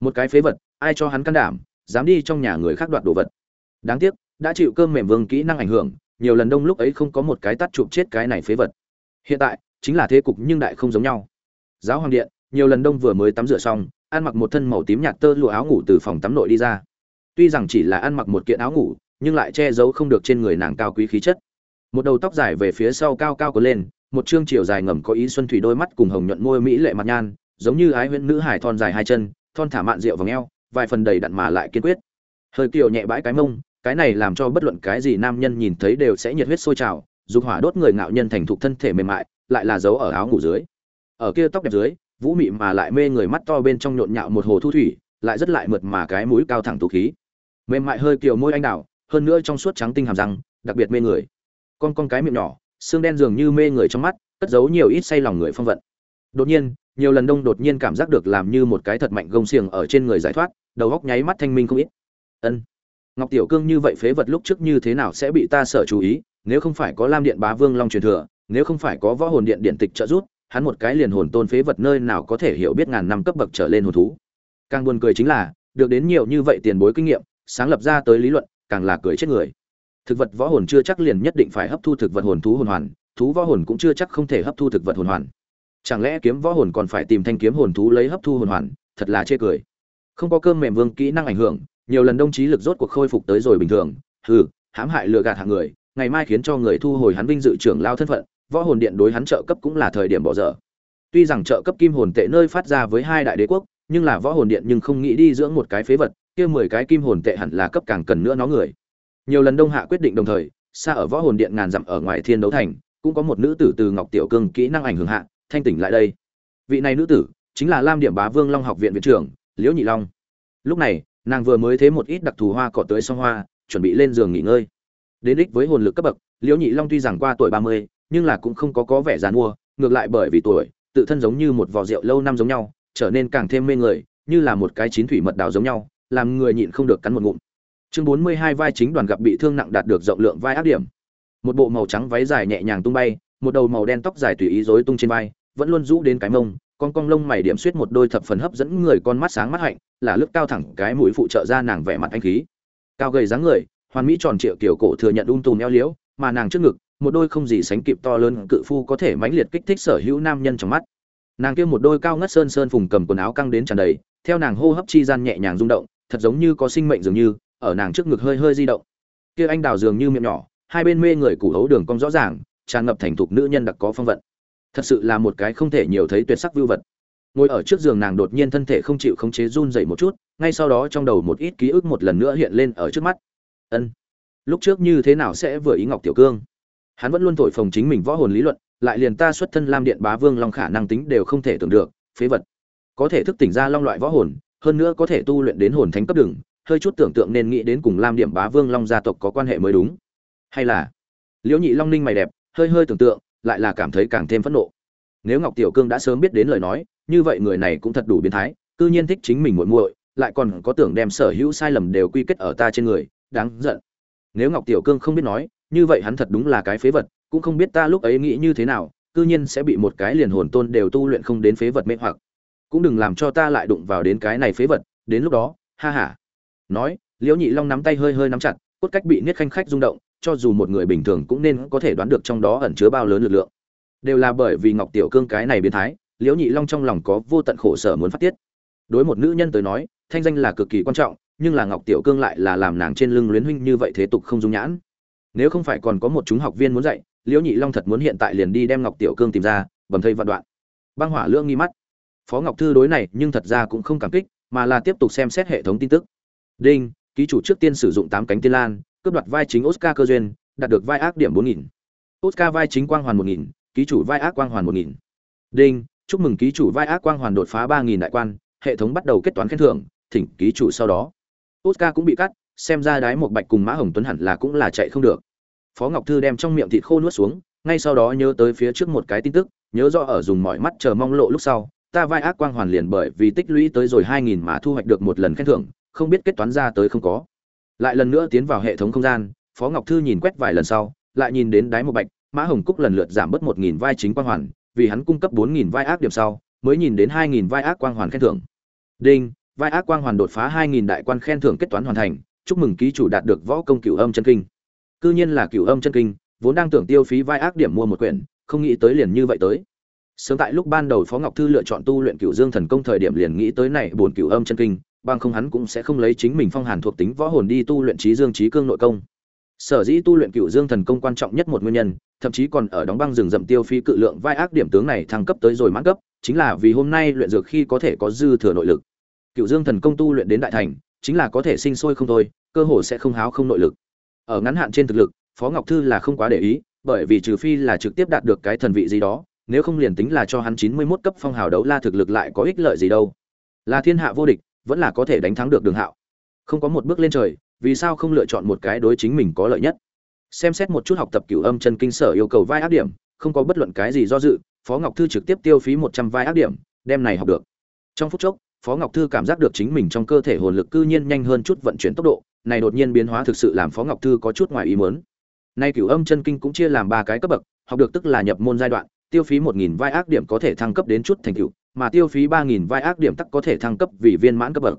Một cái phế vật ai cho hắn can đảm dám đi trong nhà người khác đoạt đồ vật. Đáng tiếc đã chịu cơm mềm vương kỹ năng ảnh hưởng nhiều lần đông lúc ấy không có một cái tắt chụp chết cái này phế vật. Hiện tại, chính là thế cục nhưng đại không giống nhau. Giáo hoàng điện, nhiều lần đông vừa mới tắm rửa xong, ăn mặc một thân màu tím nhạt tơ lụa áo ngủ từ phòng tắm nội đi ra. Tuy rằng chỉ là ăn mặc một kiện áo ngủ, nhưng lại che giấu không được trên người nàng cao quý khí chất. Một đầu tóc dài về phía sau cao cao có lên, một chương chiều dài ngầm có ý xuân thủy đôi mắt cùng hồng nhuận môi mỹ lệ mặt nhan, giống như ái huyễn nữ hải thon dài hai chân, thon thả mạn rượu vòng eo, vài phần đầy đặn mà lại kiên quyết. Hơi kiều nhẹ bãi cái mông cái này làm cho bất luận cái gì nam nhân nhìn thấy đều sẽ nhiệt huyết sôi trào, dục hỏa đốt người ngạo nhân thành thục thân thể mềm mại, lại là dấu ở áo ngủ dưới. Ở kia tóc đẹp dưới, vũ mị mà lại mê người mắt to bên trong nhộn nhạo một hồ thu thủy, lại rất lại mượt mà cái mũi cao thẳng tụ khí. Mềm mại hơi kiều môi anh đào, hơn nữa trong suốt trắng tinh hàm răng, đặc biệt mê người. Con con cái miệng nhỏ, xương đen dường như mê người trong mắt, cất giấu nhiều ít say lòng người phong vận. Đột nhiên, nhiều lần đông đột nhiên cảm giác được làm như một cái thật mạnh gông xiềng ở trên người giải thoát, đầu góc nháy mắt thanh minh không ít. Ân ngọc tiểu cương như vậy phế vật lúc trước như thế nào sẽ bị ta sợ chú ý, nếu không phải có lam điện bá vương long truyền thừa, nếu không phải có võ hồn điện điện tịch trợ giúp, hắn một cái liền hồn tôn phế vật nơi nào có thể hiểu biết ngàn năm cấp bậc trở lên hồn thú. Càng buồn cười chính là, được đến nhiều như vậy tiền bối kinh nghiệm, sáng lập ra tới lý luận, càng là cười chết người. Thực vật võ hồn chưa chắc liền nhất định phải hấp thu thực vật hồn thú hồn hoàn, thú võ hồn cũng chưa chắc không thể hấp thu thực vật hồn hoàn. Chẳng lẽ kiếm võ hồn còn phải tìm thanh kiếm hồn thú lấy hấp thu hồn hoàn, thật là chê cười. Không có cơm mềm vương kỹ năng ảnh hưởng nhiều lần đồng chí lực rốt cuộc khôi phục tới rồi bình thường. Hừ, hãm hại lừa gạt hạng người, ngày mai khiến cho người thu hồi hắn vinh dự trưởng lao thân phận, võ hồn điện đối hắn trợ cấp cũng là thời điểm bỏ dở. Tuy rằng trợ cấp kim hồn tệ nơi phát ra với hai đại đế quốc, nhưng là võ hồn điện nhưng không nghĩ đi dưỡng một cái phế vật, kia mười cái kim hồn tệ hẳn là cấp càng cần nữa nó người. Nhiều lần đông hạ quyết định đồng thời, xa ở võ hồn điện ngàn dặm ở ngoài thiên đấu thành, cũng có một nữ tử từ ngọc tiểu cương kỹ năng ảnh hưởng hạ, thanh tỉnh lại đây. Vị này nữ tử chính là lam điểm bá vương long học viện viện trưởng, liễu nhị long. Lúc này nàng vừa mới thế một ít đặc thù hoa cỏ tới xong hoa, chuẩn bị lên giường nghỉ ngơi. Đến đích với hồn lực cấp bậc, liễu nhị long tuy rằng qua tuổi ba mươi, nhưng là cũng không có có vẻ dàn mua ngược lại bởi vì tuổi, tự thân giống như một vò rượu lâu năm giống nhau, trở nên càng thêm mê người, như là một cái chín thủy mật đào giống nhau, làm người nhịn không được cắn một ngụm. Chương bốn mươi hai vai chính đoàn gặp bị thương nặng đạt được rộng lượng vai áp điểm. Một bộ màu trắng váy dài nhẹ nhàng tung bay, một đầu màu đen tóc dài tùy ý rối tung trên vai, vẫn luôn rũ đến cái mông con cong lông mày điểm xuyết một đôi thập phần hấp dẫn người con mắt sáng mắt hạnh, là lướt cao thẳng cái mũi phụ trợ ra nàng vẻ mặt anh khí. Cao gầy dáng người, hoàn mỹ tròn triệu kiểu cổ thừa nhận ung tùm eo liễu, mà nàng trước ngực, một đôi không gì sánh kịp to lớn cự phu có thể mãnh liệt kích thích sở hữu nam nhân trong mắt. Nàng kia một đôi cao ngất sơn sơn phùng cầm quần áo căng đến tràn đầy, theo nàng hô hấp chi gian nhẹ nhàng rung động, thật giống như có sinh mệnh dường như, ở nàng trước ngực hơi hơi di động. Kia anh đào dường như miệng nhỏ, hai bên mê người củ hấu đường cong rõ ràng, tràn ngập thành thục nữ nhân đặc có phong vận thật sự là một cái không thể nhiều thấy tuyệt sắc vưu vật. Ngồi ở trước giường nàng đột nhiên thân thể không chịu khống chế run dậy một chút, ngay sau đó trong đầu một ít ký ức một lần nữa hiện lên ở trước mắt. Ân, lúc trước như thế nào sẽ vừa ý ngọc tiểu cương? Hắn vẫn luôn thổi phồng chính mình võ hồn lý luận, lại liền ta xuất thân lam điện bá vương long khả năng tính đều không thể tưởng được, phế vật. Có thể thức tỉnh ra long loại võ hồn, hơn nữa có thể tu luyện đến hồn thánh cấp đường, hơi chút tưởng tượng nên nghĩ đến cùng lam điểm bá vương long gia tộc có quan hệ mới đúng. Hay là, liễu nhị long ninh mày đẹp, hơi hơi tưởng tượng lại là cảm thấy càng thêm phẫn nộ. Nếu ngọc tiểu cương đã sớm biết đến lời nói, như vậy người này cũng thật đủ biến thái, cư nhiên thích chính mình muội muội, lại còn có tưởng đem sở hữu sai lầm đều quy kết ở ta trên người, đáng giận. Nếu ngọc tiểu cương không biết nói, như vậy hắn thật đúng là cái phế vật, cũng không biết ta lúc ấy nghĩ như thế nào, cư nhiên sẽ bị một cái liền hồn tôn đều tu luyện không đến phế vật mê hoặc. Cũng đừng làm cho ta lại đụng vào đến cái này phế vật, đến lúc đó, ha ha. Nói, liễu nhị long nắm tay hơi hơi nắm chặt, cốt cách bị niết khanh khách rung động cho dù một người bình thường cũng nên có thể đoán được trong đó ẩn chứa bao lớn lực lượng. Đều là bởi vì ngọc tiểu cương cái này biến thái, liễu nhị long trong lòng có vô tận khổ sở muốn phát tiết. Đối một nữ nhân tới nói, thanh danh là cực kỳ quan trọng, nhưng là ngọc tiểu cương lại là làm nàng trên lưng luyến huynh như vậy thế tục không dung nhãn. Nếu không phải còn có một chúng học viên muốn dạy, liễu nhị long thật muốn hiện tại liền đi đem ngọc tiểu cương tìm ra, bầm thây vạn đoạn. Băng hỏa lưỡng nghi mắt. Phó ngọc thư đối này nhưng thật ra cũng không cảm kích, mà là tiếp tục xem xét hệ thống tin tức. Đinh, ký chủ trước tiên sử dụng tám cánh tiên lan cướp đoạt vai chính oscar cơ duyên, đạt được vai ác điểm bốn nghìn. Oscar vai chính quang hoàn một nghìn, ký chủ vai ác quang hoàn một nghìn. Đinh, chúc mừng ký chủ vai ác quang hoàn đột phá 3000 đại quan, hệ thống bắt đầu kết toán khen thưởng, thỉnh ký chủ sau đó. Oscar cũng bị cắt, xem ra đái một bạch cùng mã hồng tuấn hẳn là cũng là chạy không được. Phó ngọc thư đem trong miệng thịt khô nuốt xuống, ngay sau đó nhớ tới phía trước một cái tin tức, nhớ rõ ở dùng mọi mắt chờ mong lộ lúc sau, ta vai ác quang hoàn liền bởi vì tích lũy tới rồi hai nghìn mà thu hoạch được một lần khen thưởng, không biết kết toán ra tới không có lại lần nữa tiến vào hệ thống không gian phó ngọc thư nhìn quét vài lần sau lại nhìn đến đáy một bạch mã hồng cúc lần lượt giảm bớt một nghìn vai chính quang hoàn vì hắn cung cấp 4000 vai ác điểm sau, mới nhìn đến 2000 vai ác quang hoàn khen thưởng. Đinh, vai ác quang hoàn đột phá 2000 đại quan khen thưởng kết toán hoàn thành, chúc mừng ký chủ đạt được võ công cửu âm chân kinh. Cư nhiên là cửu âm chân kinh, vốn đang tưởng tiêu phí vai ác điểm mua một quyển, không nghĩ tới liền như vậy tới. Sớm tại lúc ban đầu Phó Ngọc Thư lựa chọn tu luyện Cửu Dương Thần Công thời điểm liền nghĩ tới này buồn Cửu Âm chân kinh, bằng không hắn cũng sẽ không lấy chính mình phong hàn thuộc tính võ hồn đi tu luyện trí dương trí cương nội công. Sở dĩ tu luyện Cửu Dương Thần Công quan trọng nhất một nguyên nhân, thậm chí còn ở đóng băng rừng rậm tiêu phí cự lượng vai ác điểm tướng này thăng cấp tới rồi mãn cấp, chính là vì hôm nay luyện dược khi có thể có dư thừa nội lực. Cửu Dương Thần Công tu luyện đến đại thành, chính là có thể sinh sôi không thôi, cơ hồ sẽ không háo không nội lực. Ở ngắn hạn trên thực lực, Phó Ngọc Thư là không quá để ý, bởi vì trừ phi là trực tiếp đạt được cái thần vị gì đó, nếu không liền tính là cho hắn 91 cấp phong hào đấu la thực lực lại có ích lợi gì đâu. Là thiên hạ vô địch, vẫn là có thể đánh thắng được Đường Hạo. Không có một bước lên trời, vì sao không lựa chọn một cái đối chính mình có lợi nhất? Xem xét một chút học tập cửu âm chân kinh sở yêu cầu vai ác điểm, không có bất luận cái gì do dự, Phó Ngọc Thư trực tiếp tiêu phí 100 vai ác điểm, đem này học được. Trong phút chốc, Phó Ngọc Thư cảm giác được chính mình trong cơ thể hồn lực cư nhiên nhanh hơn chút vận chuyển tốc độ, này đột nhiên biến hóa thực sự làm Phó Ngọc Thư có chút ngoài ý muốn. Nay cửu âm chân kinh cũng chia làm ba cái cấp bậc, học được tức là nhập môn giai đoạn, tiêu phí 1000 vai ác điểm có thể thăng cấp đến chút thành cựu mà tiêu phí 3000 vai ác điểm tắc có thể thăng cấp vì viên mãn cấp bậc.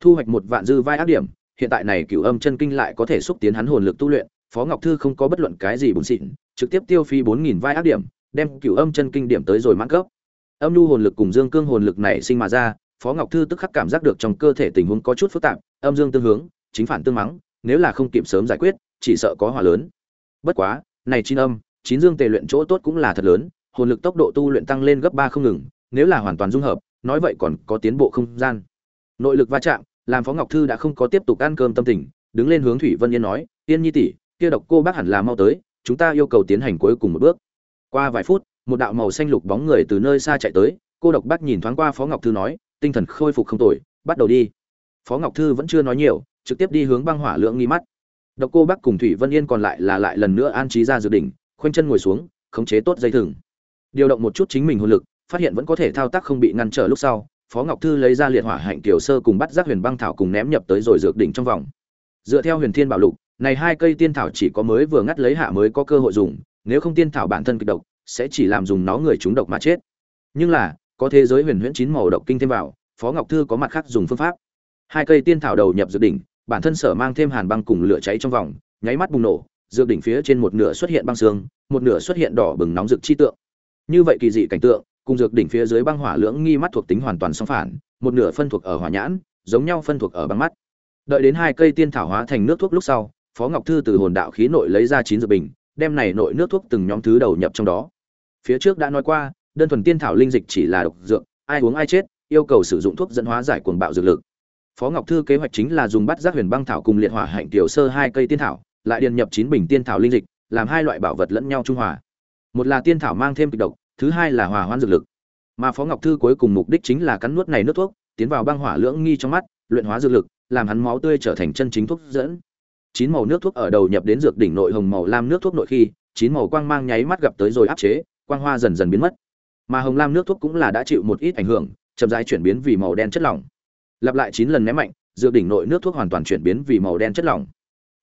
Thu hoạch một vạn dư vai ác điểm, hiện tại này cửu âm chân kinh lại có thể xúc tiến hắn hồn lực tu luyện, Phó Ngọc Thư không có bất luận cái gì bùn xịn, trực tiếp tiêu phí 4000 vai ác điểm, đem cửu âm chân kinh điểm tới rồi mãn cấp. Âm nhu hồn lực cùng dương cương hồn lực này sinh mà ra, Phó Ngọc Thư tức khắc cảm giác được trong cơ thể tình huống có chút phức tạp, âm dương tương hướng, chính phản tương mắng, nếu là không kịp sớm giải quyết, chỉ sợ có hỏa lớn. Bất quá, này chín âm, chín dương tề luyện chỗ tốt cũng là thật lớn, hồn lực tốc độ tu luyện tăng lên gấp ba không ngừng, nếu là hoàn toàn dung hợp, nói vậy còn có tiến bộ không gian. Nội lực va chạm, làm Phó Ngọc Thư đã không có tiếp tục ăn cơm tâm tình, đứng lên hướng Thủy Vân Yên nói, "Tiên Nhi tỷ, kia độc cô bác hẳn là mau tới, chúng ta yêu cầu tiến hành cuối cùng một bước." Qua vài phút, một đạo màu xanh lục bóng người từ nơi xa chạy tới, cô độc bác nhìn thoáng qua Phó Ngọc Thư nói, "Tinh thần khôi phục không tồi, bắt đầu đi." Phó Ngọc Thư vẫn chưa nói nhiều, trực tiếp đi hướng băng hỏa lượng nghi mắt. Độc Cô bác cùng Thủy Vân Yên còn lại là lại lần nữa an trí ra dự đỉnh, khoanh chân ngồi xuống, khống chế tốt dây thừng. Điều động một chút chính mình hồn lực, phát hiện vẫn có thể thao tác không bị ngăn trở lúc sau, Phó Ngọc Thư lấy ra liệt hỏa hạnh tiểu sơ cùng bắt giác huyền băng thảo cùng ném nhập tới rồi dược đỉnh trong vòng. Dựa theo Huyền Thiên Bảo Lục, này hai cây tiên thảo chỉ có mới vừa ngắt lấy hạ mới có cơ hội dùng, nếu không tiên thảo bản thân kịch độc, sẽ chỉ làm dùng nó người chúng độc mà chết. Nhưng là, có thế giới huyền huyễn chín màu độc kinh thêm vào, Phó Ngọc Thư có mặt khác dùng phương pháp. Hai cây tiên thảo đầu nhập dược đỉnh, bản thân sở mang thêm hàn băng cùng lửa cháy trong vòng, nháy mắt bùng nổ, dược đỉnh phía trên một nửa xuất hiện băng xương, một nửa xuất hiện đỏ bừng nóng rực chi tượng. Như vậy kỳ dị cảnh tượng, cùng dược đỉnh phía dưới băng hỏa lưỡng nghi mắt thuộc tính hoàn toàn song phản, một nửa phân thuộc ở hỏa nhãn, giống nhau phân thuộc ở băng mắt. Đợi đến hai cây tiên thảo hóa thành nước thuốc lúc sau, Phó Ngọc Thư từ hồn đạo khí nội lấy ra chín dược bình, đem này nội nước thuốc từng nhóm thứ đầu nhập trong đó. Phía trước đã nói qua, đơn thuần tiên thảo linh dịch chỉ là độc dược, ai uống ai chết, yêu cầu sử dụng thuốc dẫn hóa giải cuồng bạo dược lực. Phó Ngọc Thư kế hoạch chính là dùng bắt giác huyền băng thảo cùng liệt hỏa hạnh tiểu sơ hai cây tiên thảo, lại điền nhập chín bình tiên thảo linh dịch, làm hai loại bảo vật lẫn nhau trung hòa. Một là tiên thảo mang thêm kịch độc, thứ hai là hòa hoan dược lực. Mà Phó Ngọc Thư cuối cùng mục đích chính là cắn nuốt này nước thuốc, tiến vào băng hỏa lưỡng nghi trong mắt, luyện hóa dược lực, làm hắn máu tươi trở thành chân chính thuốc dẫn. Chín màu nước thuốc ở đầu nhập đến dược đỉnh nội hồng màu lam nước thuốc nội khi, chín màu quang mang nháy mắt gặp tới rồi áp chế, quang hoa dần dần biến mất. Mà hồng lam nước thuốc cũng là đã chịu một ít ảnh hưởng, chậm rãi chuyển biến vì màu đen chất lỏng lặp lại chín lần ném mạnh dược đỉnh nội nước thuốc hoàn toàn chuyển biến vì màu đen chất lỏng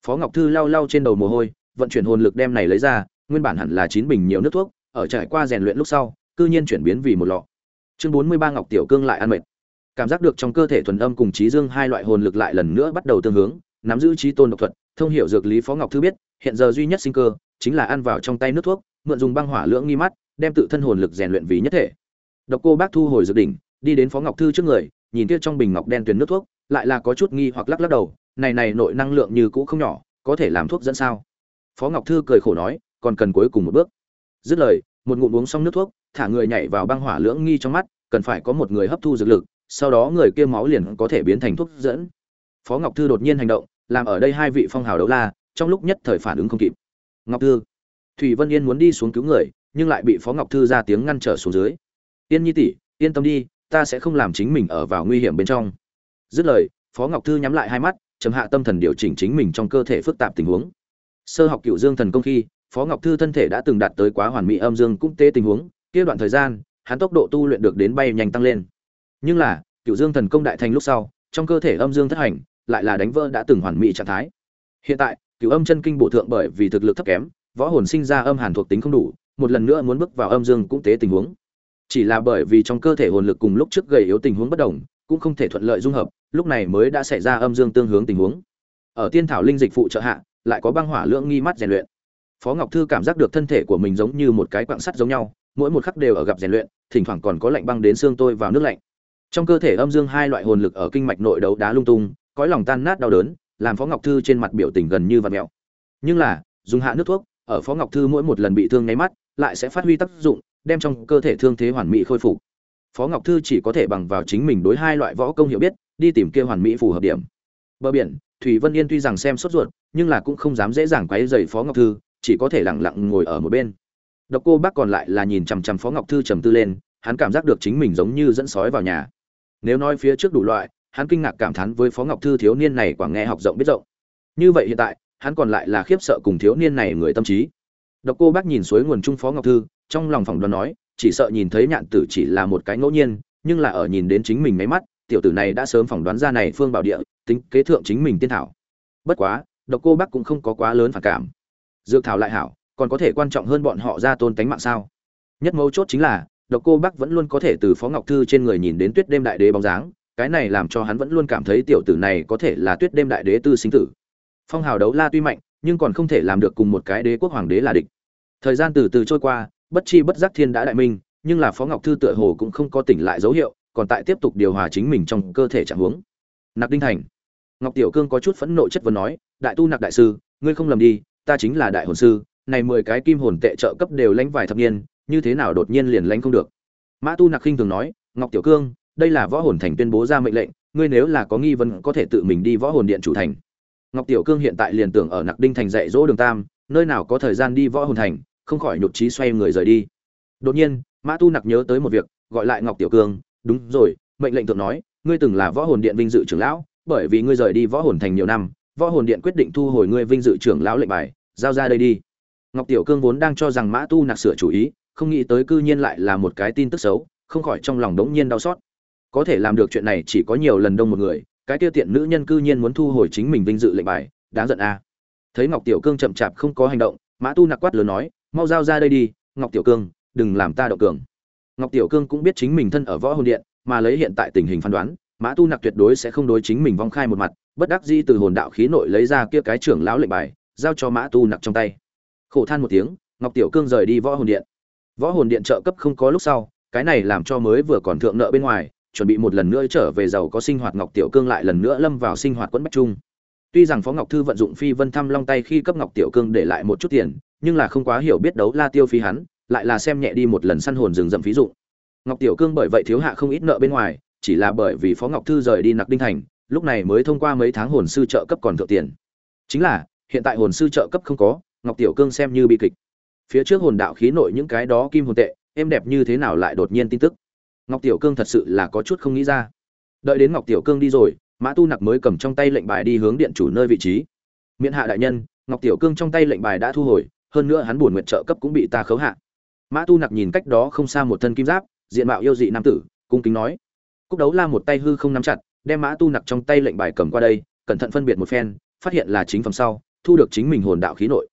phó ngọc thư lau lau trên đầu mồ hôi vận chuyển hồn lực đem này lấy ra nguyên bản hẳn là chín bình nhiều nước thuốc ở trải qua rèn luyện lúc sau cư nhiên chuyển biến vì một lọ chương bốn mươi ba ngọc tiểu cương lại ăn mệt cảm giác được trong cơ thể thuần âm cùng trí dương hai loại hồn lực lại lần nữa bắt đầu tương hướng nắm giữ trí tôn độc thuật thông hiểu dược lý phó ngọc thư biết hiện giờ duy nhất sinh cơ chính là ăn vào trong tay nước thuốc mượn dùng băng hỏa lưỡng nghi mắt đem tự thân hồn lực rèn luyện vì nhất thể độc cô bác thu hồi dược đỉnh đi đến phó ngọc thư trước người nhìn kia trong bình ngọc đen tuyền nước thuốc, lại là có chút nghi hoặc lắc lắc đầu, này này nội năng lượng như cũ không nhỏ, có thể làm thuốc dẫn sao? Phó Ngọc Thư cười khổ nói, còn cần cuối cùng một bước. Dứt lời, một ngụm uống xong nước thuốc, thả người nhảy vào băng hỏa lưỡng nghi trong mắt, cần phải có một người hấp thu dược lực, sau đó người kia máu liền có thể biến thành thuốc dẫn. Phó Ngọc Thư đột nhiên hành động, làm ở đây hai vị phong hào đấu la, trong lúc nhất thời phản ứng không kịp. Ngọc Thư, Thủy Vân Yên muốn đi xuống cứu người, nhưng lại bị Phó Ngọc Thư ra tiếng ngăn trở xuống dưới. Yên Nhi tỷ, yên tâm đi, ta sẽ không làm chính mình ở vào nguy hiểm bên trong dứt lời phó ngọc thư nhắm lại hai mắt chấm hạ tâm thần điều chỉnh chính mình trong cơ thể phức tạp tình huống sơ học cựu dương thần công khi phó ngọc thư thân thể đã từng đạt tới quá hoàn mỹ âm dương cũng tế tình huống, kia đoạn thời gian, hắn tốc độ tu luyện được đến bay nhanh tăng lên. Nhưng là cựu dương thần công đại thành lúc sau, trong cơ thể âm dương thất hành, lại là đánh vỡ đã từng hoàn mỹ trạng thái. Hiện tại cựu âm chân kinh bổ thượng bởi vì thực lực thấp kém, võ hồn sinh ra âm hàn thuộc tính không đủ, một lần nữa muốn bước vào âm dương cũng tế tình huống. Chỉ là bởi vì trong cơ thể hồn lực cùng lúc trước gầy yếu tình huống bất đồng, cũng không thể thuận lợi dung hợp, lúc này mới đã xảy ra âm dương tương hướng tình huống. Ở tiên thảo linh dịch phụ trợ hạ, lại có băng hỏa lưỡng nghi mắt rèn luyện phó ngọc thư cảm giác được thân thể của mình giống như một cái quạng sắt giống nhau, mỗi một khắc đều ở gặp rèn luyện, thỉnh thoảng còn có lạnh băng đến xương tôi vào nước lạnh. Trong cơ thể âm dương hai loại hồn lực ở kinh mạch nội đấu đá lung tung, cõi lòng tan nát đau đớn, làm phó ngọc thư trên mặt biểu tình gần như vạt mèo. Nhưng là, dùng hạ nước thuốc, ở phó ngọc thư mỗi một lần bị thương nháy mắt, lại sẽ phát huy tác dụng, đem trong cơ thể thương thế hoàn mỹ khôi phục. Phó ngọc thư chỉ có thể bằng vào chính mình đối hai loại võ công hiểu biết, đi tìm kia hoàn mỹ phù hợp điểm. Bờ biển, thủy vân yên tuy rằng xem sốt ruột, nhưng là cũng không dám dễ dàng quấy dày phó ngọc thư chỉ có thể lặng lặng ngồi ở một bên. Độc cô bác còn lại là nhìn chằm chằm phó ngọc thư trầm tư lên, hắn cảm giác được chính mình giống như dẫn sói vào nhà. Nếu nói phía trước đủ loại, hắn kinh ngạc cảm thán với phó ngọc thư thiếu niên này quả nghe học rộng biết rộng. Như vậy hiện tại, hắn còn lại là khiếp sợ cùng thiếu niên này người tâm trí. Độc cô bác nhìn suối nguồn trung phó ngọc thư, trong lòng phỏng đoán nói, chỉ sợ nhìn thấy nhạn tử chỉ là một cái ngẫu nhiên, nhưng là ở nhìn đến chính mình mấy mắt, tiểu tử này đã sớm phỏng đoán ra này phương bảo địa, tính kế thượng chính mình tiên thảo. Bất quá, độc cô bác cũng không có quá lớn phản cảm dược thảo lại hảo, còn có thể quan trọng hơn bọn họ ra tôn tánh mạng sao? Nhất mấu chốt chính là, độc cô bác vẫn luôn có thể từ phó ngọc thư trên người nhìn đến tuyết đêm đại đế bóng dáng, cái này làm cho hắn vẫn luôn cảm thấy tiểu tử này có thể là tuyết đêm đại đế tư sinh tử. Phong hào đấu la tuy mạnh, nhưng còn không thể làm được cùng một cái đế quốc hoàng đế là địch. Thời gian từ từ trôi qua, bất chi bất giác thiên đã đại minh, nhưng là phó ngọc thư tựa hồ cũng không có tỉnh lại dấu hiệu, còn tại tiếp tục điều hòa chính mình trong cơ thể trạng huống. Nặc đinh thành. Ngọc tiểu cương có chút phẫn nộ chất vấn nói, đại tu nặc đại sư, ngươi không lầm đi ta chính là đại hồn sư, này mười cái kim hồn tệ trợ cấp đều lãnh vài thập niên, như thế nào đột nhiên liền lãnh không được? Mã tu nặc khinh thường nói, ngọc tiểu cương, đây là võ hồn thành tuyên bố ra mệnh lệnh, ngươi nếu là có nghi vấn có thể tự mình đi võ hồn điện chủ thành. Ngọc tiểu cương hiện tại liền tưởng ở nặc đinh thành dạy dỗ đường tam, nơi nào có thời gian đi võ hồn thành, không khỏi nhục trí xoay người rời đi. Đột nhiên, mã tu nặc nhớ tới một việc, gọi lại ngọc tiểu cương, đúng rồi, mệnh lệnh thượng nói, ngươi từng là võ hồn điện vinh dự trưởng lão, bởi vì ngươi rời đi võ hồn thành nhiều năm võ hồn điện quyết định thu hồi ngươi vinh dự trưởng lão lệnh bài, giao ra đây đi. Ngọc tiểu cương vốn đang cho rằng mã tu nặc sửa chủ ý, không nghĩ tới cư nhiên lại là một cái tin tức xấu, không khỏi trong lòng đống nhiên đau xót. Có thể làm được chuyện này chỉ có nhiều lần đông một người, cái tiêu tiện nữ nhân cư nhiên muốn thu hồi chính mình vinh dự lệnh bài, đáng giận a. À. thấy ngọc tiểu cương chậm chạp không có hành động, mã tu nặc quát lớn nói, mau giao ra đây đi, ngọc tiểu cương, đừng làm ta động cường. Ngọc tiểu cương cũng biết chính mình thân ở võ hồn điện, mà lấy hiện tại tình hình phán đoán, mã tu nặc tuyệt đối sẽ không đối chính mình vong khai một mặt bất đắc dĩ từ hồn đạo khí nội lấy ra kia cái trưởng lão lệnh bài, giao cho mã tu nặc trong tay. Khổ than một tiếng, ngọc tiểu cương rời đi võ hồn điện. Võ hồn điện trợ cấp không có lúc sau, cái này làm cho mới vừa còn thượng nợ bên ngoài, chuẩn bị một lần nữa trở về giàu có sinh hoạt ngọc tiểu cương lại lần nữa lâm vào sinh hoạt quẫn bách trung tuy rằng phó ngọc thư vận dụng phi vân thăm long tay khi cấp ngọc tiểu cương để lại một chút tiền, nhưng là không quá hiểu biết đấu la tiêu phí hắn, lại là xem nhẹ đi một lần săn hồn rừng rậm phí dụ ngọc tiểu cương bởi vậy thiếu hạ không ít nợ bên ngoài, chỉ là bởi vì phó ngọc thư rời đi nặc đinh thành lúc này mới thông qua mấy tháng hồn sư trợ cấp còn thượng tiền. Chính là, hiện tại hồn sư trợ cấp không có, ngọc tiểu cương xem như bi kịch. Phía trước hồn đạo khí nội những cái đó kim hồn tệ em đẹp như thế nào lại đột nhiên tin tức. Ngọc tiểu cương thật sự là có chút không nghĩ ra. Đợi đến ngọc tiểu cương đi rồi, mã tu nặc mới cầm trong tay lệnh bài đi hướng điện chủ nơi vị trí. Miễn hạ đại nhân, ngọc tiểu cương trong tay lệnh bài đã thu hồi, hơn nữa hắn buồn nguyện trợ cấp cũng bị ta khấu hạ. Mã tu nặc nhìn cách đó không xa một thân kim giáp, diện mạo yêu dị nam tử, cung kính nói. Cúc đấu la một tay hư không nắm chặt đem mã tu nặc trong tay lệnh bài cầm qua đây, cẩn thận phân biệt một phen, phát hiện là chính phẩm sau, thu được chính mình hồn đạo khí nội.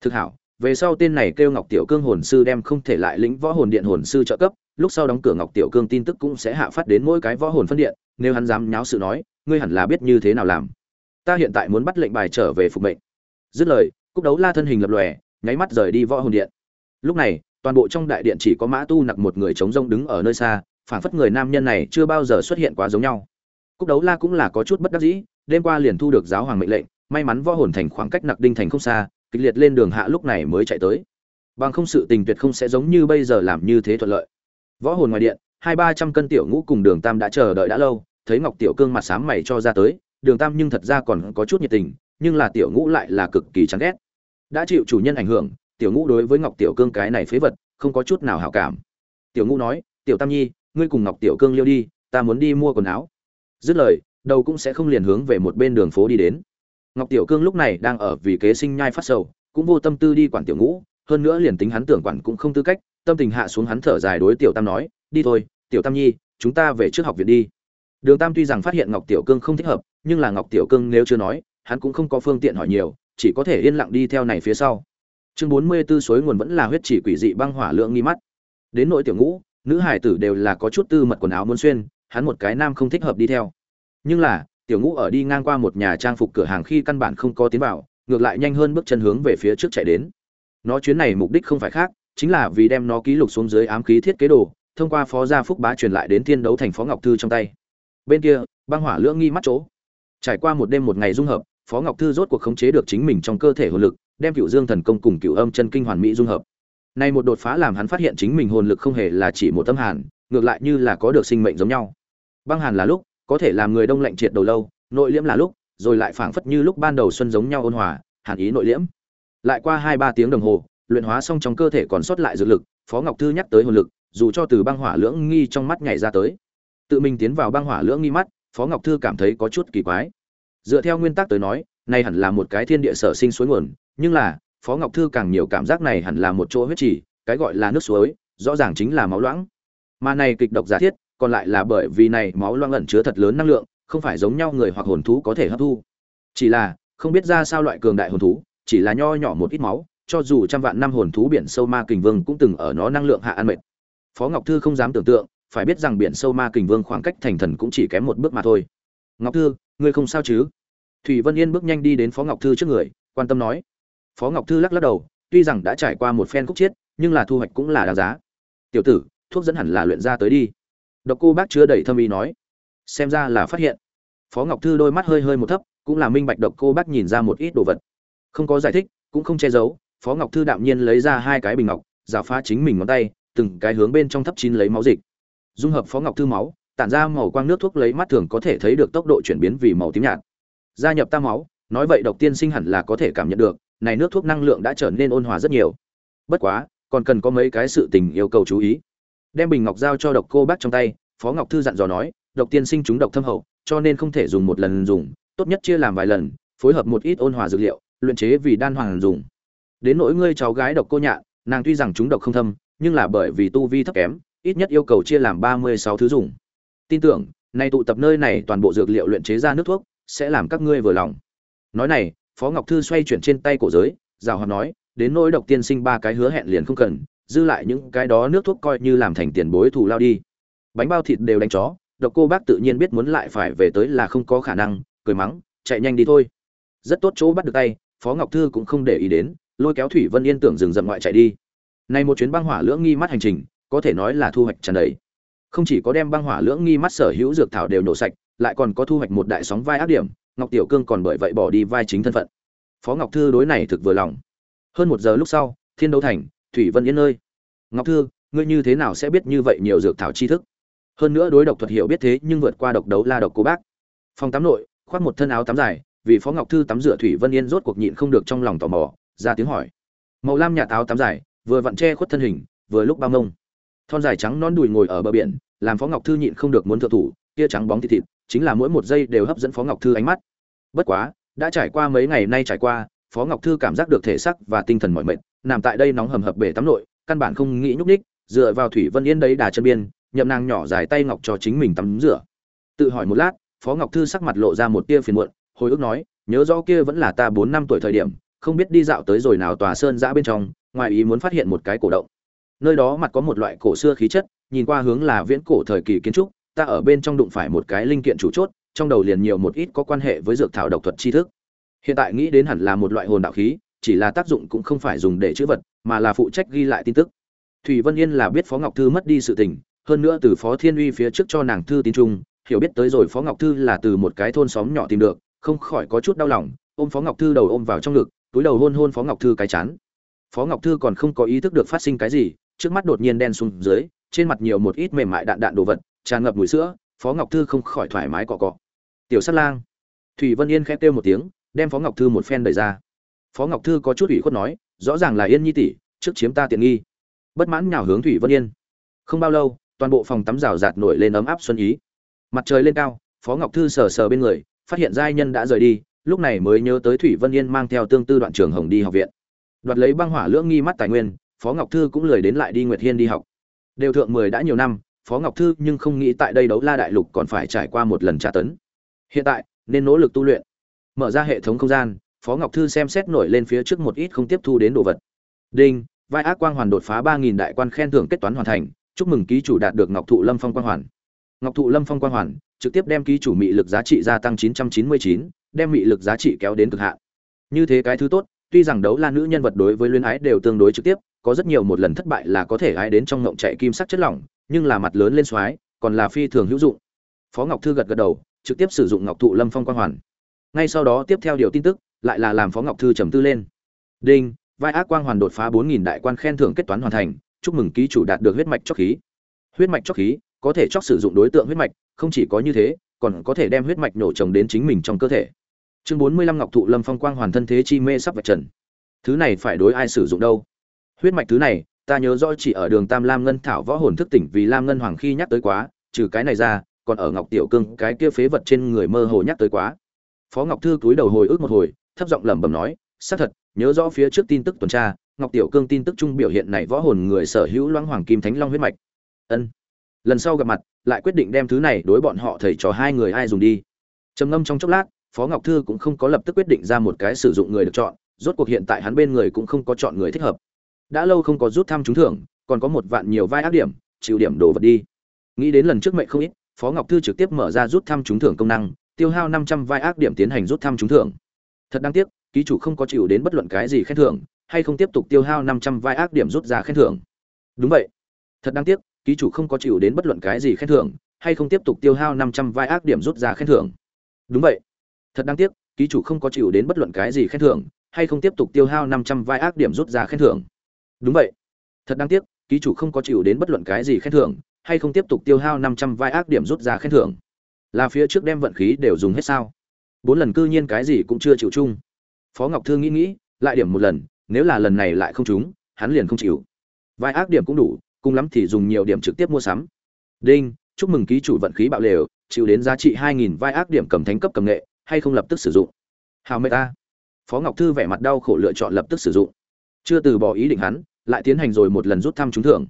Thực hảo, về sau tên này kêu ngọc tiểu cương hồn sư đem không thể lại lĩnh võ hồn điện hồn sư trợ cấp, lúc sau đóng cửa ngọc tiểu cương tin tức cũng sẽ hạ phát đến mỗi cái võ hồn phân điện, nếu hắn dám nháo sự nói, ngươi hẳn là biết như thế nào làm. Ta hiện tại muốn bắt lệnh bài trở về phục mệnh. Dứt lời, cúc đấu la thân hình lập lòe, nháy mắt rời đi võ hồn điện. Lúc này, toàn bộ trong đại điện chỉ có mã tu nặc một người chống rông đứng ở nơi xa, phảng phất người nam nhân này chưa bao giờ xuất hiện quá giống nhau cúc đấu la cũng là có chút bất đắc dĩ, đêm qua liền thu được giáo hoàng mệnh lệnh, may mắn võ hồn thành khoảng cách nặc đinh thành không xa, kịch liệt lên đường hạ lúc này mới chạy tới. Bằng không sự tình tuyệt không sẽ giống như bây giờ làm như thế thuận lợi. Võ hồn ngoài điện, hai ba trăm cân tiểu ngũ cùng đường tam đã chờ đợi đã lâu, thấy ngọc tiểu cương mặt xám mày cho ra tới, đường tam nhưng thật ra còn có chút nhiệt tình, nhưng là tiểu ngũ lại là cực kỳ chán ghét. Đã chịu chủ nhân ảnh hưởng, tiểu ngũ đối với ngọc tiểu cương cái này phế vật, không có chút nào hảo cảm. Tiểu ngũ nói, tiểu tam nhi, ngươi cùng ngọc tiểu cương liêu đi, ta muốn đi mua quần áo dứt lời, đầu cũng sẽ không liền hướng về một bên đường phố đi đến. Ngọc tiểu cương lúc này đang ở vì kế sinh nhai phát sầu, cũng vô tâm tư đi quản tiểu ngũ, hơn nữa liền tính hắn tưởng quản cũng không tư cách, tâm tình hạ xuống hắn thở dài đối tiểu tam nói, đi thôi, tiểu tam nhi, chúng ta về trước học viện đi. Đường tam tuy rằng phát hiện ngọc tiểu cương không thích hợp, nhưng là ngọc tiểu cương nếu chưa nói, hắn cũng không có phương tiện hỏi nhiều, chỉ có thể yên lặng đi theo này phía sau. Chương bốn mươi 44 suối nguồn vẫn là huyết chỉ quỷ dị băng hỏa lượng nghi mắt. Đến nội tiểu ngũ, nữ hải tử đều là có chút tư mật quần áo muốn xuyên hắn một cái nam không thích hợp đi theo. Nhưng là, tiểu ngũ ở đi ngang qua một nhà trang phục cửa hàng khi căn bản không có tiến vào, ngược lại nhanh hơn bước chân hướng về phía trước chạy đến. Nó chuyến này mục đích không phải khác, chính là vì đem nó ký lục xuống dưới ám khí thiết kế đồ, thông qua phó gia phúc bá truyền lại đến thiên đấu thành phó ngọc thư trong tay. Bên kia, băng hỏa lưỡng nghi mắt chỗ. Trải qua một đêm một ngày dung hợp, phó ngọc thư rốt cuộc khống chế được chính mình trong cơ thể hồn lực, đem cựu dương thần công cùng cựu âm chân kinh hoàn mỹ dung hợp. Nay một đột phá làm hắn phát hiện chính mình hồn lực không hề là chỉ một tâm hàn, ngược lại như là có được sinh mệnh giống nhau băng hàn là lúc, có thể làm người đông lạnh triệt đầu lâu, nội liễm là lúc, rồi lại phảng phất như lúc ban đầu xuân giống nhau ôn hòa, hàn ý nội liễm. Lại qua hai ba tiếng đồng hồ, luyện hóa xong trong cơ thể còn sót lại dược lực, phó ngọc thư nhắc tới hồn lực, dù cho từ băng hỏa lưỡng nghi trong mắt nhảy ra tới. Tự mình tiến vào băng hỏa lưỡng nghi mắt, phó ngọc thư cảm thấy có chút kỳ quái. Dựa theo nguyên tắc tới nói, này hẳn là một cái thiên địa sở sinh suối nguồn, nhưng là, phó ngọc thư càng nhiều cảm giác này hẳn là một chỗ huyết trì, cái gọi là nước suối, rõ ràng chính là máu loãng. Mà này kịch độc giả thiết còn lại là bởi vì này máu loang ẩn chứa thật lớn năng lượng, không phải giống nhau người hoặc hồn thú có thể hấp thu. Chỉ là, không biết ra sao loại cường đại hồn thú, chỉ là nho nhỏ một ít máu, cho dù trăm vạn năm hồn thú biển sâu ma kình vương cũng từng ở nó năng lượng hạ ăn mệt. Phó ngọc thư không dám tưởng tượng, phải biết rằng biển sâu ma kình vương khoảng cách thành thần cũng chỉ kém một bước mà thôi. Ngọc thư, ngươi không sao chứ? Thủy vân yên bước nhanh đi đến phó ngọc thư trước người, quan tâm nói. Phó ngọc thư lắc lắc đầu, tuy rằng đã trải qua một phen khúc chiết, nhưng là thu hoạch cũng là đáng giá. Tiểu tử, thuốc dẫn hẳn là luyện ra tới đi độc cô bác chứa đầy thâm ý nói. Xem ra là phát hiện. Phó ngọc thư đôi mắt hơi hơi một thấp, cũng là minh bạch độc cô bác nhìn ra một ít đồ vật. Không có giải thích, cũng không che giấu, phó ngọc thư đạm nhiên lấy ra hai cái bình ngọc rào phá chính mình ngón tay, từng cái hướng bên trong thấp chín lấy máu dịch. Dung hợp phó ngọc thư máu, tản ra màu quang nước thuốc lấy mắt thường có thể thấy được tốc độ chuyển biến vì màu tím nhạt. Gia nhập ta máu, nói vậy độc tiên sinh hẳn là có thể cảm nhận được, này nước thuốc năng lượng đã trở nên ôn hòa rất nhiều. Bất quá, còn cần có mấy cái sự tình yêu cầu chú ý đem bình ngọc giao cho độc cô bác trong tay, phó ngọc thư dặn dò nói, độc tiên sinh chúng độc thâm hậu, cho nên không thể dùng một lần dùng, tốt nhất chia làm vài lần, phối hợp một ít ôn hòa dược liệu, luyện chế vì đan hoàng dùng. Đến nỗi ngươi cháu gái độc cô nhạn, nàng tuy rằng chúng độc không thâm, nhưng là bởi vì tu vi thấp kém, ít nhất yêu cầu chia làm ba mươi sáu thứ dùng. Tin tưởng, nay tụ tập nơi này toàn bộ dược liệu luyện chế ra nước thuốc, sẽ làm các ngươi vừa lòng. Nói này, phó ngọc thư xoay chuyển trên tay cổ giới, rào hoạt nói, đến nỗi độc tiên sinh ba cái hứa hẹn liền không cần dư lại những cái đó nước thuốc coi như làm thành tiền bối thù lao đi. Bánh bao thịt đều đánh chó, độc cô bác tự nhiên biết muốn lại phải về tới là không có khả năng, cười mắng, chạy nhanh đi thôi. Rất tốt chỗ bắt được tay, phó ngọc thư cũng không để ý đến, lôi kéo thủy vân yên tưởng dừng dậm ngoại chạy đi. Này một chuyến băng hỏa lưỡng nghi mắt hành trình, có thể nói là thu hoạch tràn đầy. Không chỉ có đem băng hỏa lưỡng nghi mắt sở hữu dược thảo đều nổ sạch, lại còn có thu hoạch một đại sóng vai ác điểm, ngọc tiểu cương còn bởi vậy bỏ đi vai chính thân phận. Phó ngọc thư đối này thực vừa lòng. Hơn một giờ lúc sau, thiên đấu thành thủy vân yên nơi ngọc thư, ngươi như thế nào sẽ biết như vậy nhiều dược thảo tri thức? Hơn nữa đối độc thuật hiểu biết thế nhưng vượt qua độc đấu la độc cô bác. Phòng tắm nội, khoác một thân áo tắm dài, vì phó ngọc thư tắm rửa thủy vân yên rốt cuộc nhịn không được trong lòng tò mò, ra tiếng hỏi. Màu lam nhà áo tắm dài, vừa vặn che khuất thân hình, vừa lúc bao mông. Thon dài trắng non đùi ngồi ở bờ biển, làm phó ngọc thư nhịn không được muốn thượng thủ kia trắng bóng thịt thịt, chính là mỗi một giây đều hấp dẫn phó ngọc thư ánh mắt. Bất quá, đã trải qua mấy ngày nay trải qua, phó ngọc thư cảm giác được thể sắc và tinh thần mỏi mệt nằm tại đây nóng hầm hập bể tắm nội, căn bản không nghĩ nhúc ních dựa vào thủy vân yên đấy đà chân biên, nhậm nàng nhỏ dài tay ngọc cho chính mình tắm rửa. Tự hỏi một lát, phó ngọc thư sắc mặt lộ ra một tia phiền muộn, hồi ức nói, nhớ rõ kia vẫn là ta bốn năm tuổi thời điểm, không biết đi dạo tới rồi nào tòa sơn giã bên trong, ngoài ý muốn phát hiện một cái cổ động. Nơi đó mặt có một loại cổ xưa khí chất, nhìn qua hướng là viễn cổ thời kỳ kiến trúc, ta ở bên trong đụng phải một cái linh kiện chủ chốt, trong đầu liền nhiều một ít có quan hệ với dược thảo độc thuật tri thức. Hiện tại nghĩ đến hẳn là một loại hồn đạo khí chỉ là tác dụng cũng không phải dùng để chữ vật, mà là phụ trách ghi lại tin tức. Thủy vân yên là biết phó ngọc thư mất đi sự tình, hơn nữa từ phó thiên uy phía trước cho nàng thư tín trung hiểu biết tới rồi phó ngọc thư là từ một cái thôn xóm nhỏ tìm được, không khỏi có chút đau lòng, ôm phó ngọc thư đầu ôm vào trong ngực, túi đầu hôn hôn phó ngọc thư cái chán. Phó ngọc thư còn không có ý thức được phát sinh cái gì, trước mắt đột nhiên đen xuống dưới, trên mặt nhiều một ít mềm mại đạn đạn đồ vật, tràn ngập mùi sữa, phó ngọc thư không khỏi thoải mái cọ cọ. Tiểu sát lang. Thủy vân yên khẽ kêu một tiếng, đem phó ngọc thư một phen đẩy ra phó ngọc thư có chút ủy khuất nói, rõ ràng là yên nhi tỷ, trước chiếm ta tiện nghi. Bất mãn nhào hướng thủy vân yên. Không bao lâu, toàn bộ phòng tắm rào rạt nổi lên ấm áp xuân ý. Mặt trời lên cao, phó ngọc thư sờ sờ bên người, phát hiện giai nhân đã rời đi, lúc này mới nhớ tới thủy vân yên mang theo tương tư đoạn trường hồng đi học viện. Đoạt lấy băng hỏa lưỡng nghi mắt tài nguyên, phó ngọc thư cũng lười đến lại đi nguyệt hiên đi học. Đều thượng mười đã nhiều năm, phó ngọc thư nhưng không nghĩ tại đây đấu la đại lục còn phải trải qua một lần tra tấn. Hiện tại, nên nỗ lực tu luyện, mở ra hệ thống không gian phó ngọc thư xem xét nổi lên phía trước một ít không tiếp thu đến đồ vật. Đinh, vai ác quang hoàn đột phá ba nghìn đại quan khen thưởng kết toán hoàn thành, chúc mừng ký chủ đạt được ngọc thụ lâm phong quang hoàn. Ngọc thụ lâm phong quang hoàn, trực tiếp đem ký chủ mị lực giá trị gia tăng chín trăm chín mươi chín, đem mị lực giá trị kéo đến cực hạn. Như thế cái thứ tốt, tuy rằng đấu la nữ nhân vật đối với luyến ái đều tương đối trực tiếp, có rất nhiều một lần thất bại là có thể ái đến trong ngộng chạy kim sắc chất lỏng, nhưng là mặt lớn lên xoái còn là phi thường hữu dụng. Phó ngọc thư gật gật đầu, trực tiếp sử dụng ngọc thụ lâm phong quang hoàn. Ngay sau đó tiếp theo điều tin tức lại là làm phó ngọc thư trầm tư lên. Đinh, vai ác quang hoàn đột phá bốn nghìn đại quan khen thưởng kết toán hoàn thành, chúc mừng ký chủ đạt được huyết mạch chóc khí. Huyết mạch chóc khí, có thể chóc sử dụng đối tượng huyết mạch, không chỉ có như thế, còn có thể đem huyết mạch nổ trồng đến chính mình trong cơ thể. Chương bốn mươi lăm ngọc thụ lâm phong quang hoàn thân thế chi mê sắp vạch trần. Thứ này phải đối ai sử dụng đâu? Huyết mạch thứ này, ta nhớ rõ chỉ ở đường tam lam ngân thảo võ hồn thức tỉnh vì lam ngân hoàng khi nhắc tới quá, trừ cái này ra, còn ở ngọc tiểu cương, cái kia phế vật trên người mơ hồ nhắc tới quá. Phó ngọc thư cúi đầu hồi ức một hồi thấp giọng lẩm bẩm nói, xác thật, nhớ rõ phía trước tin tức tuần tra, ngọc tiểu cương tin tức chung biểu hiện này võ hồn người sở hữu loãng hoàng kim thánh long huyết mạch. Ân. Lần sau gặp mặt, lại quyết định đem thứ này đối bọn họ thầy trò hai người ai dùng đi. Trầm ngâm trong chốc lát, phó ngọc thư cũng không có lập tức quyết định ra một cái sử dụng người được chọn, rốt cuộc hiện tại hắn bên người cũng không có chọn người thích hợp. Đã lâu không có rút thăm trúng thưởng, còn có một vạn nhiều vai ác điểm, chịu điểm đồ vật đi. Nghĩ đến lần trước mệnh không ít, phó ngọc thư trực tiếp mở ra rút thăm trúng thưởng công năng, tiêu hao năm trăm vai ác điểm tiến hành rút thăm trúng thưởng thật đáng tiếc, ký chủ không có chịu đến bất luận cái gì khen thưởng, hay không tiếp tục tiêu hao năm trăm vai ác điểm rút ra khen thưởng. Đúng vậy. Thật đáng tiếc, ký chủ không có chịu đến bất luận cái gì khen thưởng, hay không tiếp tục tiêu hao năm trăm vai ác điểm rút ra khen thưởng. Đúng vậy. Thật đáng tiếc, ký chủ không có chịu đến bất luận cái gì khen thưởng, hay không tiếp tục tiêu hao năm trăm vai ác điểm rút ra khen thưởng. Đúng vậy. Thật đáng tiếc, ký chủ không có chịu đến bất luận cái gì khen thưởng, hay không tiếp tục tiêu hao năm trăm vai ác điểm rút ra khen thưởng. Là phía trước đem vận khí đều dùng hết sao? Bốn lần cư nhiên cái gì cũng chưa chịu chung. Phó ngọc thương nghĩ nghĩ, lại điểm một lần, nếu là lần này lại không trúng, hắn liền không chịu. Vài ác điểm cũng đủ, cùng lắm thì dùng nhiều điểm trực tiếp mua sắm. Đinh, chúc mừng ký chủ vận khí bạo lều, chịu đến giá trị hai nghìn vai ác điểm cầm thánh cấp cầm nghệ, hay không lập tức sử dụng? Hào mê ta. Phó ngọc thư vẻ mặt đau khổ lựa chọn lập tức sử dụng. Chưa từ bỏ ý định hắn, lại tiến hành rồi một lần rút thăm trúng thưởng.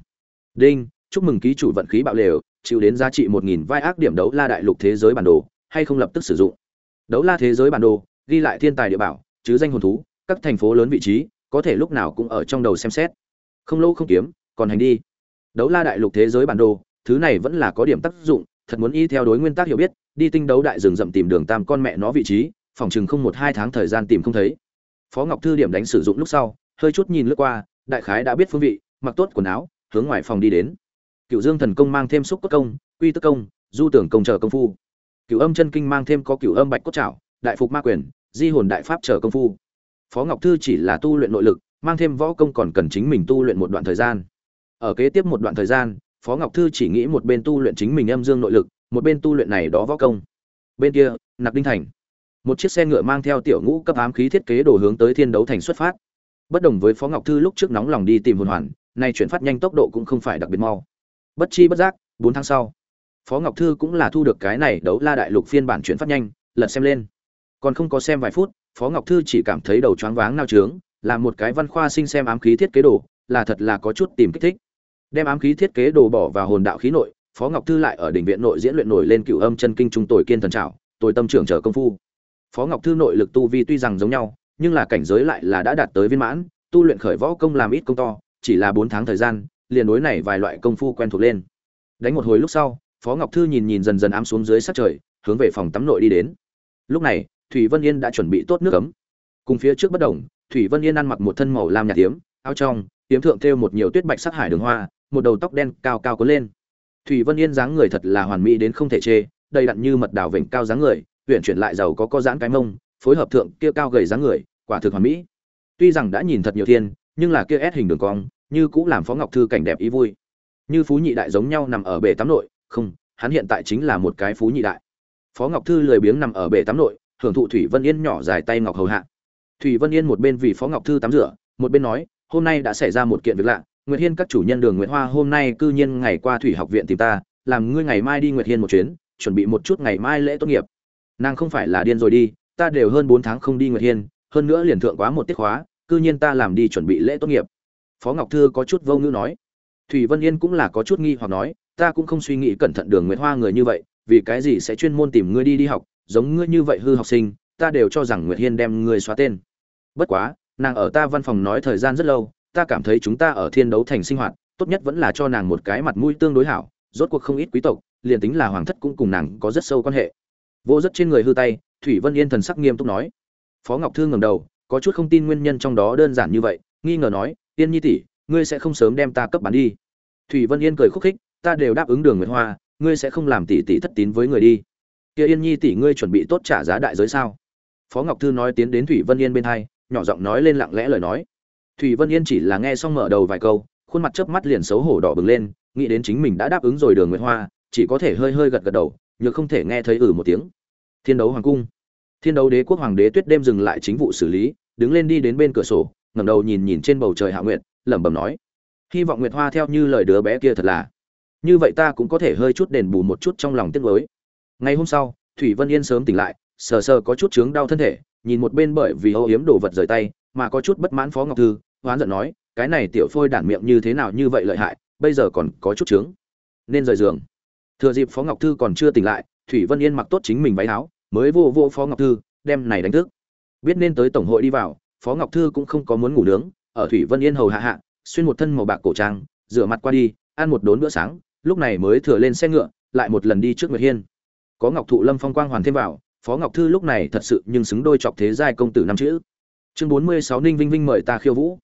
Đinh, chúc mừng ký chủ vận khí bạo lều, chịu đến giá trị một nghìn vai ác điểm đấu la đại lục thế giới bản đồ, hay không lập tức sử dụng? Đấu la thế giới bản đồ, ghi lại thiên tài địa bảo, chứ danh hồn thú, các thành phố lớn vị trí, có thể lúc nào cũng ở trong đầu xem xét. Không lâu không kiếm, còn hành đi. Đấu la đại lục thế giới bản đồ, thứ này vẫn là có điểm tác dụng, thật muốn y theo đối nguyên tắc hiểu biết, đi tinh đấu đại rừng rậm tìm đường tam con mẹ nó vị trí, phòng chừng không một hai tháng thời gian tìm không thấy. Phó ngọc thư điểm đánh sử dụng lúc sau, hơi chút nhìn lướt qua, đại khái đã biết phương vị, mặc tốt quần áo, hướng ngoài phòng đi đến. Cựu dương thần công mang thêm xúc cốt công, quy tức công, du tưởng công chờ công phu cửu âm chân kinh mang thêm có cửu âm bạch cốt trảo, đại phục ma quyền, di hồn đại pháp trở công phu. Phó ngọc thư chỉ là tu luyện nội lực, mang thêm võ công còn cần chính mình tu luyện một đoạn thời gian. Ở kế tiếp một đoạn thời gian, phó ngọc thư chỉ nghĩ một bên tu luyện chính mình âm dương nội lực, một bên tu luyện này đó võ công. Bên kia nặc đinh thành. Một chiếc xe ngựa mang theo tiểu ngũ cấp ám khí thiết kế đồ hướng tới thiên đấu thành xuất phát. Bất đồng với phó ngọc thư lúc trước nóng lòng đi tìm hồn hoàn, nay chuyển phát nhanh tốc độ cũng không phải đặc biệt mau. Bất chi bất giác, bốn tháng sau phó ngọc thư cũng là thu được cái này đấu la đại lục phiên bản chuyển phát nhanh, lật xem lên. Còn không có xem vài phút, phó ngọc thư chỉ cảm thấy đầu choáng váng nao trướng, là một cái văn khoa sinh xem ám khí thiết kế đồ, là thật là có chút tìm kích thích. Đem ám khí thiết kế đồ bỏ vào hồn đạo khí nội, phó ngọc thư lại ở đỉnh viện nội diễn luyện nổi lên cựu âm chân kinh trung tồi kiên thần trảo tồi tâm trưởng trở công phu. Phó ngọc thư nội lực tu vi tuy rằng giống nhau, nhưng là cảnh giới lại là đã đạt tới viên mãn, tu luyện khởi võ công làm ít công to, chỉ là bốn tháng thời gian, liền đối này vài loại công phu quen thuộc lên. Đánh một hồi lúc sau phó ngọc thư nhìn nhìn dần dần ám xuống dưới sát trời, hướng về phòng tắm nội đi đến. Lúc này, thủy vân yên đã chuẩn bị tốt nước ấm. Cùng phía trước bất đồng, thủy vân yên ăn mặc một thân màu lam nhạt tiếm áo trong tiếm thượng thêu một nhiều tuyết bạch sắc hải đường hoa, một đầu tóc đen cao cao có lên. Thủy vân yên dáng người thật là hoàn mỹ đến không thể chê, đầy đặn như mật đào vểnh cao dáng người huyện chuyển lại giàu có có dáng cái mông, phối hợp thượng kia cao gầy dáng người, quả thực hoàn mỹ. Tuy rằng đã nhìn thật nhiều thiên, nhưng là kia ép hình đường cong, như cũng làm phó ngọc thư cảnh đẹp ý vui. Như phú nhị đại giống nhau nằm ở bể tắm nội không, hắn hiện tại chính là một cái phú nhị đại. Phó ngọc thư lười biếng nằm ở bể tắm nội, hưởng thụ thủy vân yên nhỏ dài tay ngọc hầu hạ. Thủy vân yên một bên vì phó ngọc thư tắm rửa, một bên nói, hôm nay đã xảy ra một kiện việc lạ, nguyệt hiên các chủ nhân đường nguyễn hoa hôm nay cư nhiên ngày qua thủy học viện tìm ta, làm ngươi ngày mai đi nguyệt hiên một chuyến, chuẩn bị một chút ngày mai lễ tốt nghiệp. Nàng không phải là điên rồi đi, ta đều hơn bốn tháng không đi nguyệt hiên, hơn nữa liền thượng quá một tiết khóa, cư nhiên ta làm đi chuẩn bị lễ tốt nghiệp. Phó ngọc thư có chút vô ngữ nói. Thủy vân yên cũng là có chút nghi hoặc nói ta cũng không suy nghĩ cẩn thận đường Nguyệt hoa người như vậy, vì cái gì sẽ chuyên môn tìm ngươi đi đi học, giống ngươi như vậy hư học sinh, ta đều cho rằng nguyệt hiên đem ngươi xóa tên. Bất quá, nàng ở ta văn phòng nói thời gian rất lâu, ta cảm thấy chúng ta ở thiên đấu thành sinh hoạt, tốt nhất vẫn là cho nàng một cái mặt mũi tương đối hảo, rốt cuộc không ít quý tộc, liền tính là hoàng thất cũng cùng nàng có rất sâu quan hệ. Vô rất trên người hư tay, thủy vân yên thần sắc nghiêm túc nói. Phó ngọc Thương ngẩng đầu, có chút không tin nguyên nhân trong đó đơn giản như vậy, nghi ngờ nói, yên nhi tỷ, ngươi sẽ không sớm đem ta cấp bán đi. Thủy vân yên cười khúc khích ta đều đáp ứng đường nguyệt hoa, ngươi sẽ không làm tỷ tỷ thất tín với người đi. Kia yên nhi tỷ ngươi chuẩn bị tốt trả giá đại giới sao? Phó ngọc thư nói tiến đến thủy vân yên bên hai, nhỏ giọng nói lên lặng lẽ lời nói. Thủy vân yên chỉ là nghe xong mở đầu vài câu, khuôn mặt chớp mắt liền xấu hổ đỏ bừng lên, nghĩ đến chính mình đã đáp ứng rồi đường nguyệt hoa, chỉ có thể hơi hơi gật gật đầu nhưng không thể nghe thấy ử ừ một tiếng. Thiên đấu hoàng cung. Thiên đấu đế quốc hoàng đế tuyết đêm dừng lại chính vụ xử lý, đứng lên đi đến bên cửa sổ, ngẩng đầu nhìn nhìn trên bầu trời hạ nguyệt, lẩm bẩm nói. Hy vọng nguyệt hoa theo như lời đứa bé kia thật là như vậy ta cũng có thể hơi chút đền bù một chút trong lòng tiếc nuối. Ngày hôm sau, thủy vân yên sớm tỉnh lại, sờ sờ có chút chướng đau thân thể, nhìn một bên bởi vì âu yếm đồ vật rời tay, mà có chút bất mãn phó ngọc thư, hoán giận nói, cái này tiểu phôi đản miệng như thế nào như vậy lợi hại, bây giờ còn có chút chướng. Nên rời giường. Thừa dịp phó ngọc thư còn chưa tỉnh lại, thủy vân yên mặc tốt chính mình váy áo, mới vô vô phó ngọc thư, đem này đánh thức. Biết nên tới tổng hội đi vào, phó ngọc thư cũng không có muốn ngủ nướng, ở thủy vân yên hầu hạ hạ, xuyên một thân màu bạc cổ trang, rửa mặt qua đi, ăn một đốn bữa sáng lúc này mới thừa lên xe ngựa, lại một lần đi trước nguyệt hiên. Có ngọc thụ lâm phong quang hoàn thêm vào, phó ngọc thư lúc này thật sự nhưng xứng đôi chọc thế giai công tử năm chữ. Chương bốn mươi sáu ninh vinh vinh mời ta khiêu vũ.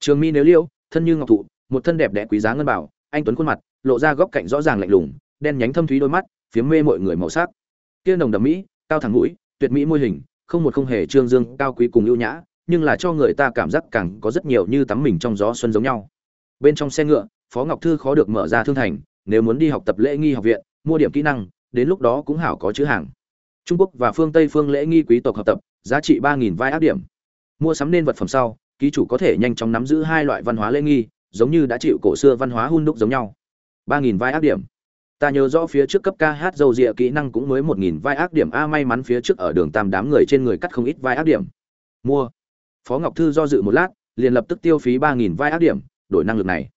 Trường mi nếu liêu, thân như ngọc thụ, một thân đẹp đẽ quý giá ngân bảo, anh tuấn khuôn mặt, lộ ra góc cạnh rõ ràng lạnh lùng, đen nhánh thâm thúy đôi mắt, phía mê mọi người màu sắc. Kia nồng đậm mỹ, cao thẳng mũi, tuyệt mỹ môi hình, không một không hề trương dương, cao quý cùng ưu nhã, nhưng là cho người ta cảm giác càng có rất nhiều như tắm mình trong gió xuân giống nhau. Bên trong xe ngựa, phó ngọc thư khó được mở ra thương thành nếu muốn đi học tập lễ nghi học viện, mua điểm kỹ năng, đến lúc đó cũng hảo có chữ hàng. Trung quốc và phương tây phương lễ nghi quý tộc học tập, giá trị ba nghìn vai áp điểm. Mua sắm nên vật phẩm sau, ký chủ có thể nhanh chóng nắm giữ hai loại văn hóa lễ nghi, giống như đã chịu cổ xưa văn hóa hun đúc giống nhau. ba nghìn vai áp điểm. Ta nhớ rõ phía trước cấp ca hát dầu dịa kỹ năng cũng mới một nghìn vai ác điểm. A, may mắn phía trước ở đường tam đám người trên người cắt không ít vai ác điểm. Mua. Phó ngọc thư do dự một lát, liền lập tức tiêu phí ba nghìn vai ác điểm, đổi năng lực này.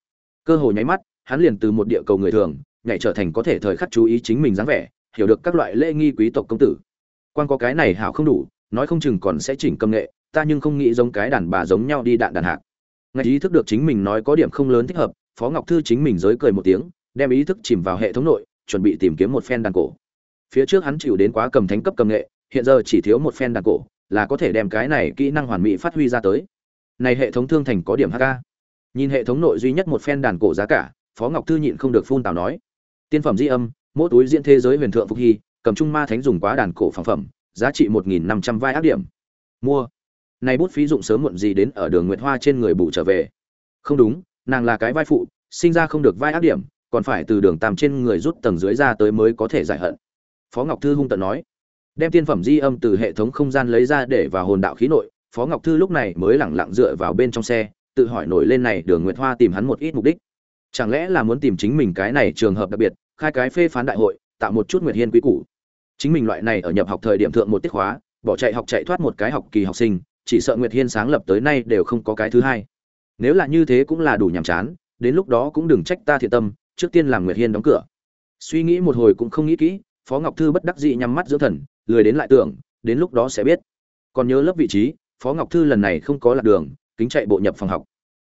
Cơ hội nháy mắt hắn liền từ một địa cầu người thường, nhảy trở thành có thể thời khắc chú ý chính mình dáng vẻ, hiểu được các loại lễ nghi quý tộc công tử. Quan có cái này hảo không đủ, nói không chừng còn sẽ chỉnh công nghệ, ta nhưng không nghĩ giống cái đàn bà giống nhau đi đạn đàn hạc. Ngay ý thức được chính mình nói có điểm không lớn thích hợp, phó ngọc thư chính mình giới cười một tiếng, đem ý thức chìm vào hệ thống nội, chuẩn bị tìm kiếm một phen đàn cổ. Phía trước hắn chịu đến quá cầm thánh cấp cầm nghệ, hiện giờ chỉ thiếu một phen đàn cổ, là có thể đem cái này kỹ năng hoàn mỹ phát huy ra tới. Này hệ thống thương thành có điểm hk nhìn hệ thống nội duy nhất một phen đàn cổ giá cả phó ngọc thư nhịn không được phun tào nói. Tiên phẩm di âm, mỗi túi diễn thế giới huyền thượng phục hy, cầm trung ma thánh dùng quá đàn cổ phẳng phẩm, giá trị một nghìn năm trăm vai áp điểm. Mua. Này bút phí dụng sớm muộn gì đến ở đường nguyệt hoa trên người bù trở về. Không đúng, nàng là cái vai phụ, sinh ra không được vai áp điểm, còn phải từ đường tam trên người rút tầng dưới ra tới mới có thể giải hận. Phó ngọc thư hung tận nói. Đem tiên phẩm di âm từ hệ thống không gian lấy ra để vào hồn đạo khí nội, phó ngọc thư lúc này mới lẳng lặng dựa vào bên trong xe, tự hỏi nổi lên này đường nguyệt hoa tìm hắn một ít mục đích chẳng lẽ là muốn tìm chính mình cái này trường hợp đặc biệt, khai cái phê phán đại hội, tạo một chút nguyệt hiên quý củ. Chính mình loại này ở nhập học thời điểm thượng một tiết khóa, bỏ chạy học chạy thoát một cái học kỳ học sinh, chỉ sợ nguyệt hiên sáng lập tới nay đều không có cái thứ hai. Nếu là như thế cũng là đủ nhàm chán, đến lúc đó cũng đừng trách ta thiện tâm, trước tiên làm nguyệt hiên đóng cửa. Suy nghĩ một hồi cũng không nghĩ kỹ, phó ngọc thư bất đắc dĩ nhắm mắt dưỡng thần, lười đến lại tưởng, đến lúc đó sẽ biết. Còn nhớ lớp vị trí, phó ngọc thư lần này không có lạc đường, kính chạy bộ nhập phòng học.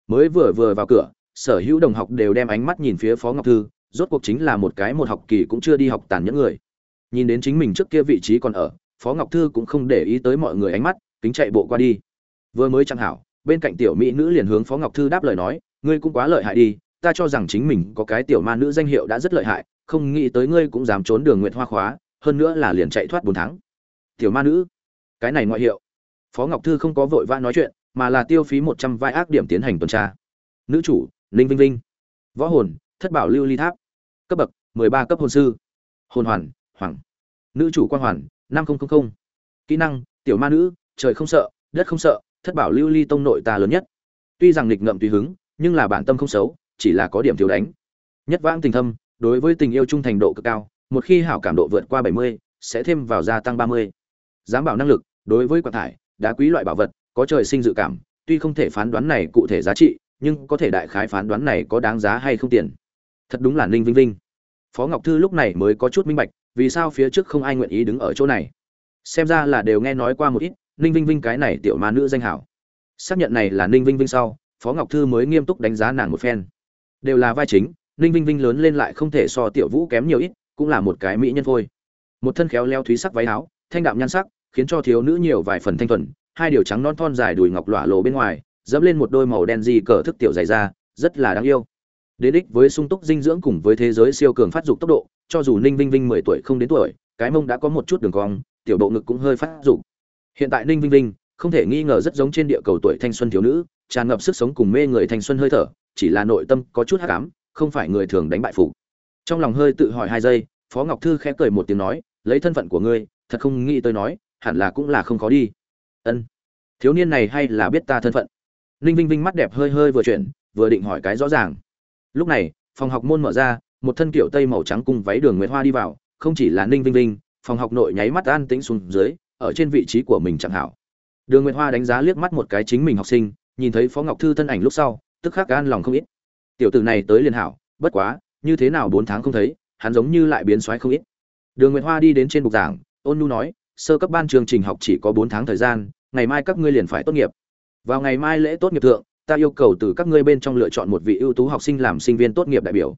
Mới vừa vừa vào cửa sở hữu đồng học đều đem ánh mắt nhìn phía phó ngọc thư, rốt cuộc chính là một cái một học kỳ cũng chưa đi học tàn những người. Nhìn đến chính mình trước kia vị trí còn ở, phó ngọc thư cũng không để ý tới mọi người ánh mắt, kính chạy bộ qua đi. Vừa mới chẳng hảo, bên cạnh tiểu mỹ nữ liền hướng phó ngọc thư đáp lời nói, ngươi cũng quá lợi hại đi, ta cho rằng chính mình có cái tiểu ma nữ danh hiệu đã rất lợi hại, không nghĩ tới ngươi cũng dám trốn đường nguyện hoa khóa, hơn nữa là liền chạy thoát bốn tháng. Tiểu ma nữ, cái này ngoại hiệu. Phó ngọc thư không có vội vã nói chuyện, mà là tiêu phí một trăm vai ác điểm tiến hành tuần tra. Nữ chủ ninh vinh vinh. Võ hồn thất bảo lưu ly tháp. Cấp bậc mười ba cấp hồn sư. Hồn hoàn hoàng. Nữ chủ quan hoàn năm nghìn kỹ năng tiểu ma nữ trời không sợ đất không sợ thất bảo lưu ly tông nội ta lớn nhất. Tuy rằng nghịch ngợm tùy hứng nhưng là bản tâm không xấu chỉ là có điểm thiếu đánh. Nhất vãng tình thâm đối với tình yêu trung thành độ cực cao một khi hảo cảm độ vượt qua 70, sẽ thêm vào gia tăng 30. Giám bảo năng lực, đối với quặng thải, đá quý loại bảo vật, có trời sinh dự cảm, tuy không thể phán đoán này cụ thể giá trị, nhưng có thể đại khái phán đoán này có đáng giá hay không tiền. Thật đúng là Ninh Vinh Vinh. Phó Ngọc Thư lúc này mới có chút minh bạch, vì sao phía trước không ai nguyện ý đứng ở chỗ này. Xem ra là đều nghe nói qua một ít, Ninh Vinh Vinh cái này tiểu ma nữ danh hảo. Xác nhận này là Ninh Vinh Vinh sau, phó ngọc thư mới nghiêm túc đánh giá nàng một phen đều là vai chính ninh vinh vinh lớn lên lại không thể so tiểu vũ kém nhiều ít cũng là một cái mỹ nhân thôi một thân khéo leo thúy sắc váy áo thanh đạm nhan sắc khiến cho thiếu nữ nhiều vài phần thanh thuần hai điều trắng non thon dài đùi ngọc lỏa lộ bên ngoài dẫm lên một đôi màu đen di cờ thức tiểu dày ra rất là đáng yêu. Đến đích với sung túc dinh dưỡng cùng với thế giới siêu cường phát dục tốc độ, cho dù ninh vinh vinh mười tuổi không đến tuổi, cái mông đã có một chút đường cong, tiểu độ ngực cũng hơi phát dục. Hiện tại ninh vinh vinh không thể nghi ngờ rất giống trên địa cầu tuổi thanh xuân thiếu nữ, tràn ngập sức sống cùng mê người thanh xuân hơi thở, chỉ là nội tâm có chút hắc ám, không phải người thường đánh bại phục trong lòng hơi tự hỏi hai giây, phó ngọc thư khẽ cười một tiếng nói, lấy thân phận của ngươi, thật không nghĩ tôi nói, hẳn là cũng là không khó đi. Ân, thiếu niên này hay là biết ta thân phận? Ninh vinh vinh mắt đẹp hơi hơi vừa chuyển, vừa định hỏi cái rõ ràng. Lúc này, phòng học môn mở ra, một thân kiểu tây màu trắng cùng váy đường nguyệt hoa đi vào, không chỉ là ninh vinh vinh, phòng học nội nháy mắt an tĩnh xuống dưới, ở trên vị trí của mình chẳng hảo. Đường nguyệt hoa đánh giá liếc mắt một cái chính mình học sinh, nhìn thấy phó ngọc thư thân ảnh lúc sau, tức khắc gan lòng không ít. Tiểu tử này tới liền hảo, bất quá, như thế nào bốn tháng không thấy, hắn giống như lại biến xoáy không ít. Đường nguyệt hoa đi đến trên bục giảng, ôn nhu nói, sơ cấp ban chương trình học chỉ có bốn tháng thời gian, ngày mai các ngươi liền phải tốt nghiệp vào ngày mai lễ tốt nghiệp thượng, ta yêu cầu từ các ngươi bên trong lựa chọn một vị ưu tú học sinh làm sinh viên tốt nghiệp đại biểu.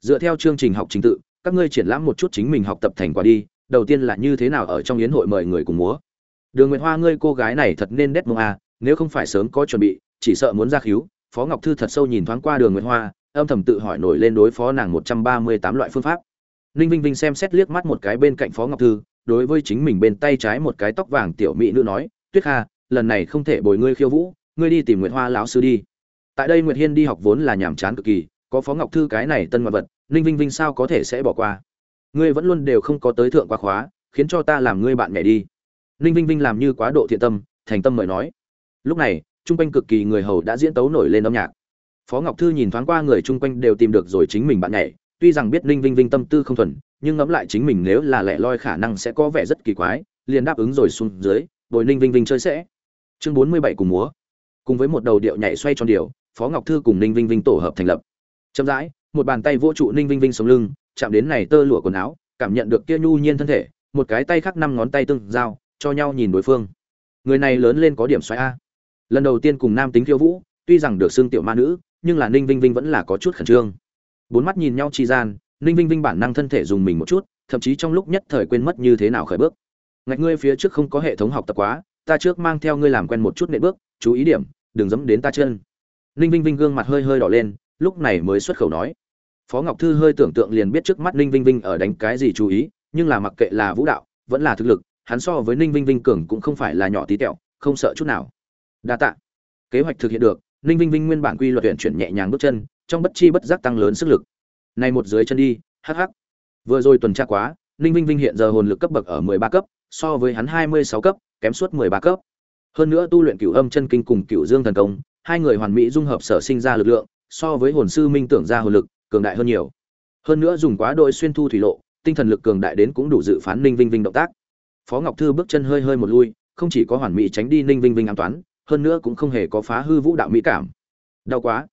Dựa theo chương trình học trình tự, các ngươi triển lãm một chút chính mình học tập thành quả đi, đầu tiên là như thế nào ở trong yến hội mời người cùng múa. Đường nguyệt hoa, ngươi cô gái này thật nên đét mông a nếu không phải sớm có chuẩn bị, chỉ sợ muốn ra khíu. Phó ngọc thư thật sâu nhìn thoáng qua đường nguyệt hoa, âm thầm tự hỏi nổi lên đối phó nàng một trăm ba mươi tám loại phương pháp. Ninh vinh vinh xem xét liếc mắt một cái bên cạnh phó ngọc thư, đối với chính mình bên tay trái một cái tóc vàng tiểu mỹ nữ nói, tuyết kha lần này không thể bồi ngươi khiêu vũ, ngươi đi tìm nguyệt hoa lão sư đi. Tại đây nguyệt hiên đi học vốn là nhàm chán cực kỳ, có phó ngọc thư cái này tân ngoại vật, ninh vinh vinh sao có thể sẽ bỏ qua? Ngươi vẫn luôn đều không có tới thượng quá khóa, khiến cho ta làm ngươi bạn mẹ đi. Ninh vinh vinh làm như quá độ thiện tâm, thành tâm mời nói. Lúc này trung quanh cực kỳ người hầu đã diễn tấu nổi lên âm nhạc. Phó ngọc thư nhìn thoáng qua người chung quanh đều tìm được rồi chính mình bạn nhảy, tuy rằng biết ninh vinh vinh tâm tư không thuần, nhưng ngẫm lại chính mình nếu là lẻ loi khả năng sẽ có vẻ rất kỳ quái, liền đáp ứng rồi xuống dưới, bồi ninh vinh vinh chơi sẽ chương bốn mươi bảy cùng múa. Cùng với một đầu điệu nhảy xoay tròn điệu phó ngọc thư cùng ninh vinh vinh tổ hợp thành lập. Chậm rãi, một bàn tay vỗ trụ ninh vinh vinh sống lưng, chạm đến này tơ lụa quần áo, cảm nhận được kia nhu nhiên thân thể, một cái tay khác năm ngón tay tương giao, cho nhau nhìn đối phương. Người này lớn lên có điểm xoáy a. Lần đầu tiên cùng nam tính khiêu vũ, tuy rằng được xương tiểu ma nữ, nhưng là ninh vinh vinh vẫn là có chút khẩn trương. Bốn mắt nhìn nhau chi gian, ninh vinh vinh bản năng thân thể dùng mình một chút, thậm chí trong lúc nhất thời quên mất như thế nào khởi bước. Ngạch ngươi phía trước không có hệ thống học tập quá ta trước mang theo ngươi làm quen một chút nệ bước, chú ý điểm, đừng dẫm đến ta chân. Ninh vinh vinh gương mặt hơi hơi đỏ lên, lúc này mới xuất khẩu nói. Phó ngọc thư hơi tưởng tượng liền biết trước mắt ninh vinh vinh ở đánh cái gì chú ý, nhưng là mặc kệ là vũ đạo, vẫn là thực lực, hắn so với ninh vinh vinh cường cũng không phải là nhỏ tí tẹo, không sợ chút nào. Đa tạ. Kế hoạch thực hiện được, ninh vinh vinh nguyên bản quy luật tuyển chuyển nhẹ nhàng bước chân, trong bất chi bất giác tăng lớn sức lực. Này một dưới chân đi, hắc hắc. Vừa rồi tuần tra quá, ninh vinh vinh hiện giờ hồn lực cấp bậc ở mười ba cấp, so với hắn hai mươi sáu cấp kém suốt mười ba cấp. Hơn nữa tu luyện cửu âm chân kinh cùng cửu dương thần công, hai người hoàn mỹ dung hợp sở sinh ra lực lượng, so với hồn sư minh tưởng ra hồn lực, cường đại hơn nhiều. Hơn nữa dùng quá đội xuyên thu thủy lộ, tinh thần lực cường đại đến cũng đủ dự phán ninh vinh vinh động tác. Phó ngọc thư bước chân hơi hơi một lui, không chỉ có hoàn mỹ tránh đi ninh vinh vinh an toán hơn nữa cũng không hề có phá hư vũ đạo mỹ cảm. Đau quá.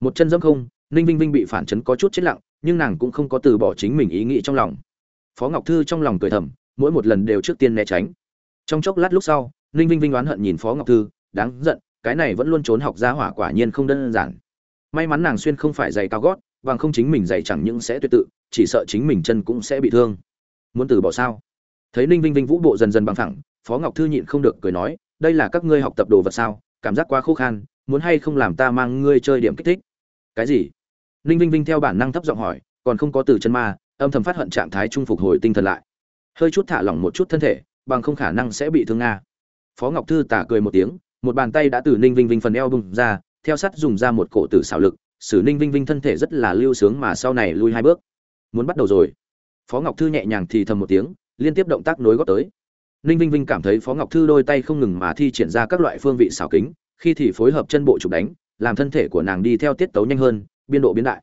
Một chân dẫm không, ninh vinh vinh bị phản chấn có chút chết lặng, nhưng nàng cũng không có từ bỏ chính mình ý nghĩ trong lòng. Phó ngọc thư trong lòng cười thầm, mỗi một lần đều trước tiên né tránh trong chốc lát lúc sau, ninh vinh vinh oán hận nhìn phó ngọc thư, đáng giận, cái này vẫn luôn trốn học ra hỏa quả nhiên không đơn giản. May mắn nàng xuyên không phải giày cao gót, bằng không chính mình giày chẳng những sẽ tuyệt tự, chỉ sợ chính mình chân cũng sẽ bị thương. Muốn từ bỏ sao? Thấy ninh vinh vinh vũ bộ dần dần bằng thẳng phó ngọc thư nhịn không được cười nói, đây là các ngươi học tập đồ vật sao? Cảm giác quá khô khan, muốn hay không làm ta mang ngươi chơi điểm kích thích? Cái gì? Ninh vinh vinh theo bản năng thấp giọng hỏi, còn không có từ chân ma, âm thầm phát hận trạng thái trung phục hồi tinh thần lại. Hơi chút thả lỏng một chút thân thể bằng không khả năng sẽ bị thương nga. Phó ngọc thư tả cười một tiếng, một bàn tay đã từ ninh vinh vinh phần eo bùng ra, theo sắt dùng ra một cổ tử xảo lực, xử ninh vinh vinh thân thể rất là lưu sướng mà sau này lui hai bước. Muốn bắt đầu rồi. Phó ngọc thư nhẹ nhàng thì thầm một tiếng, liên tiếp động tác nối gót tới. Ninh vinh vinh cảm thấy phó ngọc thư đôi tay không ngừng mà thi triển ra các loại phương vị xảo kính, khi thì phối hợp chân bộ chụp đánh, làm thân thể của nàng đi theo tiết tấu nhanh hơn, biên độ biến đại.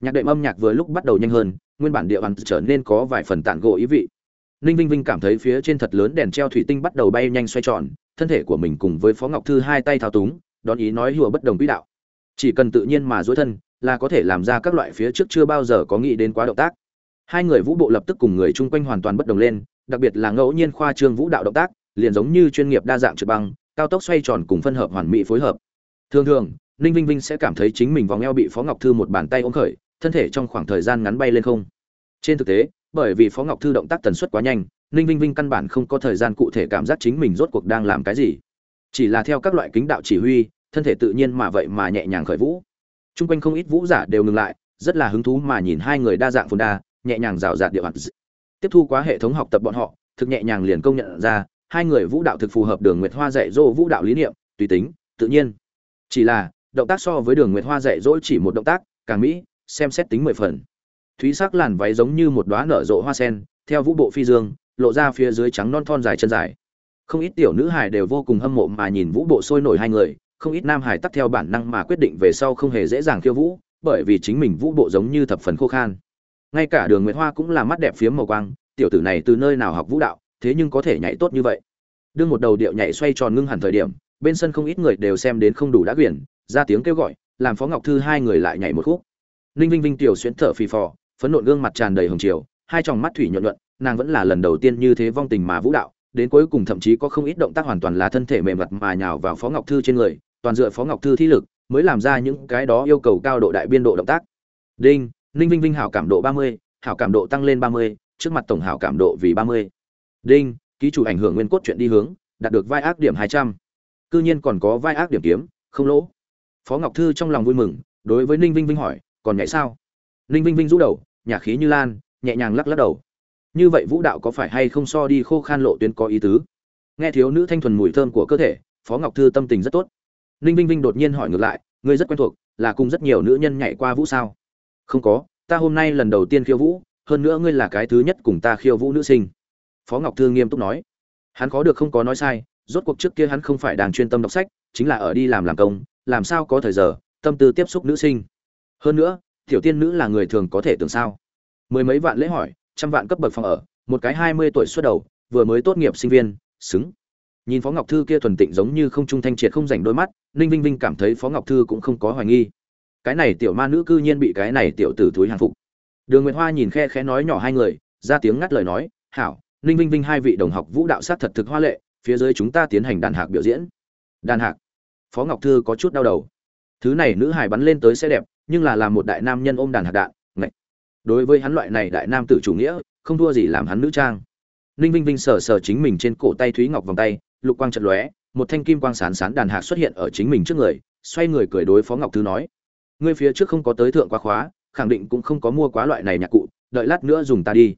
Nhạc đệm âm nhạc vừa lúc bắt đầu nhanh hơn, nguyên bản địa bàn trở nên có vài phần tản gỗ ý vị ninh vinh vinh cảm thấy phía trên thật lớn đèn treo thủy tinh bắt đầu bay nhanh xoay tròn, thân thể của mình cùng với phó ngọc thư hai tay thao túng, đón ý nói hùa bất đồng quỹ đạo. Chỉ cần tự nhiên mà dối thân, là có thể làm ra các loại phía trước chưa bao giờ có nghĩ đến quá động tác. Hai người vũ bộ lập tức cùng người chung quanh hoàn toàn bất đồng lên, đặc biệt là ngẫu nhiên khoa trương vũ đạo động tác, liền giống như chuyên nghiệp đa dạng trượt băng, cao tốc xoay tròn cùng phân hợp hoàn mỹ phối hợp. Thường thường, ninh vinh vinh sẽ cảm thấy chính mình vòng eo bị phó ngọc thư một bàn tay ôm khởi, thân thể trong khoảng thời gian ngắn bay lên không. Trên thực tế bởi vì phó ngọc thư động tác tần suất quá nhanh, ninh vinh vinh căn bản không có thời gian cụ thể cảm giác chính mình rốt cuộc đang làm cái gì. Chỉ là theo các loại kính đạo chỉ huy, thân thể tự nhiên mà vậy mà nhẹ nhàng khởi vũ. T r u n g quanh không ít vũ giả đều ngừng lại, rất là hứng thú mà nhìn hai người đa dạng phồn đa, nhẹ nhàng rào rạt điệu hạt tiếp thu quá hệ thống học tập bọn họ, thực nhẹ nhàng liền công nhận ra, hai người vũ đạo thực phù hợp đường nguyệt hoa dạy dỗ vũ đạo lý niệm, tùy tính, tự nhiên. Chỉ là, động tác so với đường nguyệt hoa dạy dỗ chỉ một động tác, càng mỹ, xem xét tính mười phần thúy sắc làn váy giống như một đoá nở rộ hoa sen, theo vũ bộ phi dương, lộ ra phía dưới trắng non thon dài chân dài. Không ít tiểu nữ hải đều vô cùng hâm mộ mà nhìn vũ bộ sôi nổi hai người, không ít nam hải tắt theo bản năng mà quyết định về sau không hề dễ dàng khiêu vũ, bởi vì chính mình vũ bộ giống như thập phần khô khan. Ngay cả đường nguyệt hoa cũng là mắt đẹp phiếm màu quang, tiểu tử này từ nơi nào học vũ đạo, thế nhưng có thể nhảy tốt như vậy. Đương một đầu điệu nhảy xoay tròn ngưng hẳn thời điểm, bên sân không ít người đều xem đến không đủ đã quyển, ra tiếng kêu gọi, làm phó ngọc thư hai người lại nhảy một khúc. Ninh vinh vinh tiểu xuyến thở phì phò phấn nộn gương mặt tràn đầy hồng chiều hai tròng mắt thủy nhuận luận nàng vẫn là lần đầu tiên như thế vong tình mà vũ đạo, đến cuối cùng thậm chí có không ít động tác hoàn toàn là thân thể mềm mặt mà nhào vào phó ngọc thư trên người, toàn dựa phó ngọc thư thi lực, mới làm ra những cái đó yêu cầu cao độ đại biên độ động tác. Đinh, ninh vinh vinh hảo cảm độ ba mươi, hảo cảm độ tăng lên ba mươi, trước mặt tổng hảo cảm độ vì ba mươi. Đinh, ký chủ ảnh hưởng nguyên cốt chuyện đi hướng, đạt được vai ác điểm hai trăm. Cư nhiên còn có vai ác điểm kiếm, không lỗ. Phó ngọc thư trong lòng vui mừng, đối với ninh vinh vinh hỏi, còn nhảy sao? Ninh vinh vinh rũ đầu nhà khí như lan, nhẹ nhàng lắc lắc đầu. Như vậy vũ đạo có phải hay không so đi khô khan lộ tuyến có ý tứ? Nghe thiếu nữ thanh thuần mùi thơm của cơ thể, phó ngọc thư tâm tình rất tốt. Ninh vinh vinh đột nhiên hỏi ngược lại, ngươi rất quen thuộc, là cùng rất nhiều nữ nhân nhảy qua vũ sao? Không có, ta hôm nay lần đầu tiên khiêu vũ, hơn nữa ngươi là cái thứ nhất cùng ta khiêu vũ nữ sinh. Phó ngọc thư nghiêm túc nói. Hắn khó được không có nói sai, rốt cuộc trước kia hắn không phải đang chuyên tâm đọc sách, chính là ở đi làm làm công, làm sao có thời giờ, tâm tư tiếp xúc nữ sinh. Hơn nữa tiểu tiên nữ là người thường có thể tưởng sao? Mười mấy vạn lễ hỏi, trăm vạn cấp bậc phòng ở, một cái hai mươi tuổi xuất đầu, vừa mới tốt nghiệp sinh viên, xứng. Nhìn phó ngọc thư kia thuần tịnh giống như không trung thanh triệt không rảnh đôi mắt, ninh vinh vinh cảm thấy phó ngọc thư cũng không có hoài nghi. Cái này tiểu ma nữ cư nhiên bị cái này tiểu tử thúi hàng phục. Đường nguyệt hoa nhìn khe khẽ nói nhỏ hai người, ra tiếng ngắt lời nói, hảo, ninh vinh vinh hai vị đồng học vũ đạo sát thật thực hoa lệ, phía dưới chúng ta tiến hành đàn hạc biểu diễn. Đàn hạc? Phó ngọc thư có chút đau đầu. Thứ này nữ hải bắn lên tới sẽ đẹp nhưng là làm một đại nam nhân ôm đàn hạt đạn, ngạch. Đối với hắn loại này đại nam tử chủ nghĩa, không thua gì làm hắn nữ trang. Ninh vinh vinh sờ sờ chính mình trên cổ tay thúy ngọc vòng tay, lục quang trận lóe, một thanh kim quang sán sán đàn hạc xuất hiện ở chính mình trước người, xoay người cười đối phó ngọc thư nói, ngươi phía trước không có tới thượng quá khóa, khẳng định cũng không có mua quá loại này nhạc cụ, đợi lát nữa dùng ta đi.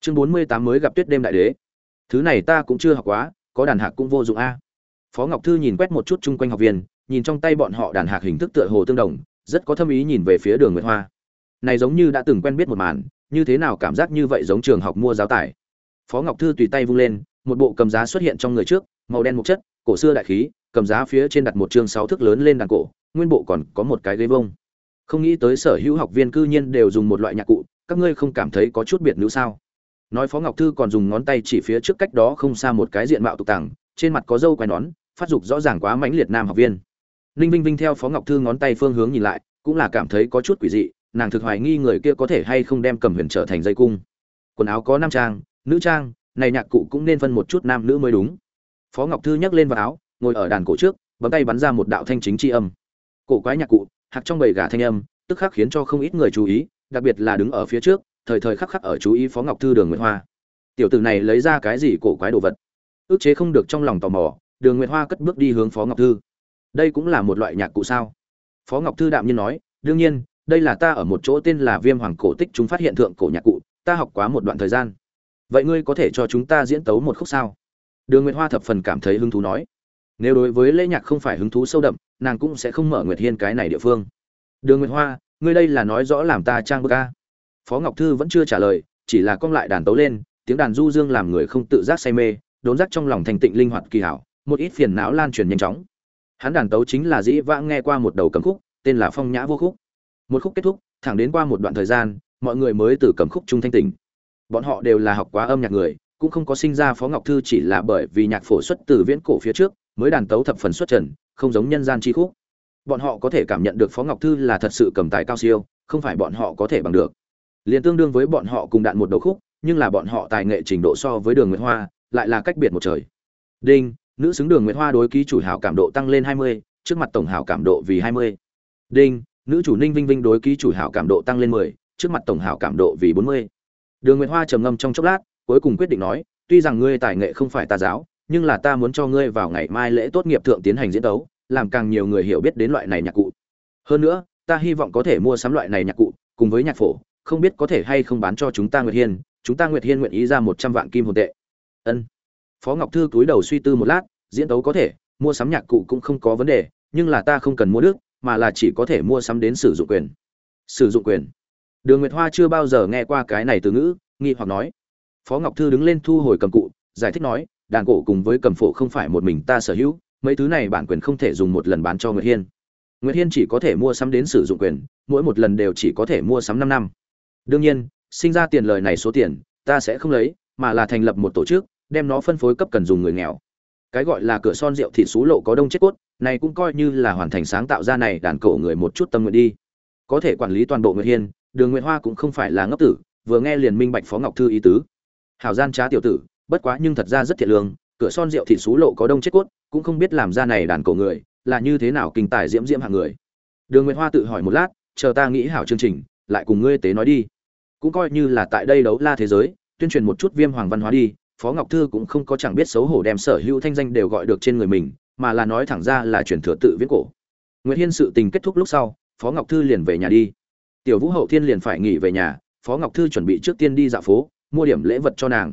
Chương bốn mươi tám mới gặp tuyết đêm đại đế. Thứ này ta cũng chưa học quá, có đàn hạc cũng vô dụng a. Phó ngọc thư nhìn quét một chút chung quanh học viên, nhìn trong tay bọn họ đàn hạc hình thức tựa hồ tương đồng rất có thâm ý nhìn về phía đường nguyệt hoa. Này giống như đã từng quen biết một màn, như thế nào cảm giác như vậy giống trường học mua giáo tải. Phó ngọc thư tùy tay vung lên, một bộ cầm giá xuất hiện trong người trước, màu đen một chất, cổ xưa đại khí, cầm giá phía trên đặt một chương sáu thước lớn lên đàn cổ, nguyên bộ còn có một cái ghế vông. Không nghĩ tới sở hữu học viên cư nhiên đều dùng một loại nhạc cụ, các ngươi không cảm thấy có chút biệt nữ sao? Nói phó ngọc thư còn dùng ngón tay chỉ phía trước cách đó không xa một cái diện mạo tục tàng trên mặt có dâu quai nón, phát dục rõ ràng quá mãnh liệt nam học viên ninh vinh vinh theo phó ngọc thư ngón tay phương hướng nhìn lại, cũng là cảm thấy có chút quỷ dị, nàng thực hoài nghi người kia có thể hay không đem cầm huyền trở thành dây cung. Quần áo có nam trang, nữ trang, này nhạc cụ cũng nên phân một chút nam nữ mới đúng. Phó ngọc thư nhấc lên vào áo, ngồi ở đàn cổ trước, bấm tay bắn ra một đạo thanh chính chi âm. Cổ quái nhạc cụ, hạc trong bầy gà thanh âm, tức khắc khiến cho không ít người chú ý, đặc biệt là đứng ở phía trước, thời thời khắc khắc ở chú ý phó ngọc thư đường nguyệt hoa. Tiểu tử này lấy ra cái gì cổ quái đồ vật? Ước chế không được trong lòng tò mò, đường nguyệt hoa cất bước đi hướng phó ngọc thư đây cũng là một loại nhạc cụ sao? Phó ngọc thư đạm nhiên nói, đương nhiên, đây là ta ở một chỗ tên là viêm hoàng cổ tích chúng phát hiện thượng cổ nhạc cụ, ta học quá một đoạn thời gian. Vậy ngươi có thể cho chúng ta diễn tấu một khúc sao? Đường nguyệt hoa thập phần cảm thấy hứng thú nói, nếu đối với lễ nhạc không phải hứng thú sâu đậm, nàng cũng sẽ không mở nguyệt hiên cái này địa phương. Đường nguyệt hoa, ngươi đây là nói rõ làm ta trang bức ca phó ngọc thư vẫn chưa trả lời, chỉ là cong lại đàn tấu lên, tiếng đàn du dương làm người không tự giác say mê, đốn giác trong lòng thành tịnh linh hoạt kỳ hảo, một ít phiền não lan truyền nhanh chóng hắn đàn tấu chính là dĩ vãng nghe qua một đầu cầm khúc, tên là phong nhã vô khúc. Một khúc kết thúc, thẳng đến qua một đoạn thời gian, mọi người mới từ cầm khúc trung thanh tỉnh. Bọn họ đều là học quá âm nhạc người, cũng không có sinh ra phó ngọc thư chỉ là bởi vì nhạc phổ xuất từ viễn cổ phía trước, mới đàn tấu thập phần xuất trần, không giống nhân gian chi khúc. Bọn họ có thể cảm nhận được phó ngọc thư là thật sự cầm tài cao siêu, không phải bọn họ có thể bằng được. Liền tương đương với bọn họ cùng đạn một đầu khúc, nhưng là bọn họ tài nghệ trình độ so với đường nguyễn hoa, lại là cách biệt một trời. Đinh nữ xứng đường Nguyệt hoa đối ký chủ hảo cảm độ tăng lên hai mươi, trước mặt tổng hảo cảm độ vì hai mươi. Đinh, nữ chủ ninh vinh vinh đối ký chủ hảo cảm độ tăng lên mười, trước mặt tổng hảo cảm độ vì bốn mươi. Đường nguyệt hoa trầm ngâm trong chốc lát, cuối cùng quyết định nói, tuy rằng ngươi tài nghệ không phải ta giáo, nhưng là ta muốn cho ngươi vào ngày mai lễ tốt nghiệp thượng tiến hành diễn đấu làm càng nhiều người hiểu biết đến loại này nhạc cụ. Hơn nữa, ta hy vọng có thể mua sắm loại này nhạc cụ, cùng với nhạc phổ, không biết có thể hay không bán cho chúng ta nguyệt hiên, chúng ta nguyệt hiên nguyện ý ra một trăm vạn kim hồn tệ. Ân phó ngọc thư cúi đầu suy tư một lát, diễn tấu có thể, mua sắm nhạc cụ cũng không có vấn đề, nhưng là ta không cần mua đức mà là chỉ có thể mua sắm đến sử dụng quyền. Sử dụng quyền. Đường nguyệt hoa chưa bao giờ nghe qua cái này từ ngữ, nghi hoặc nói. Phó ngọc thư đứng lên thu hồi cầm cụ, giải thích nói, đàn cổ cùng với cầm phổ không phải một mình ta sở hữu, mấy thứ này bản quyền không thể dùng một lần bán cho nguyệt hiên. Nguyệt hiên chỉ có thể mua sắm đến sử dụng quyền, mỗi một lần đều chỉ có thể mua sắm năm năm. Đương nhiên, sinh ra tiền lời này số tiền, ta sẽ không lấy, mà là thành lập một tổ chức đem nó phân phối cấp cần dùng người nghèo. Cái gọi là cửa son rượu thịt xú lộ có đông chết cốt, này cũng coi như là hoàn thành sáng tạo ra này đàn cổ người một chút tâm nguyện đi. Có thể quản lý toàn bộ nguyệt hiên, đường nguyệt hoa cũng không phải là ngốc tử, vừa nghe liền minh bạch phó ngọc thư ý tứ. Hảo gian trá tiểu tử, bất quá nhưng thật ra rất thiệt lương, cửa son rượu thịt xú lộ có đông chết cốt, cũng không biết làm ra này đàn cổ người, là như thế nào kinh tài diễm diễm hạng người. Đường nguyệt hoa tự hỏi một lát, chờ ta nghĩ hảo chương trình, lại cùng ngươi tế nói đi. Cũng coi như là tại đây đấu la thế giới, tuyên truyền một chút viêm hoàng văn hóa đi phó ngọc thư cũng không có chẳng biết xấu hổ đem sở hữu thanh danh đều gọi được trên người mình, mà là nói thẳng ra là chuyển thừa tự viết cổ. Nguyễn hiên sự tình kết thúc lúc sau, phó ngọc thư liền về nhà đi. Tiểu vũ hậu thiên liền phải nghỉ về nhà, phó ngọc thư chuẩn bị trước tiên đi dạo phố, mua điểm lễ vật cho nàng.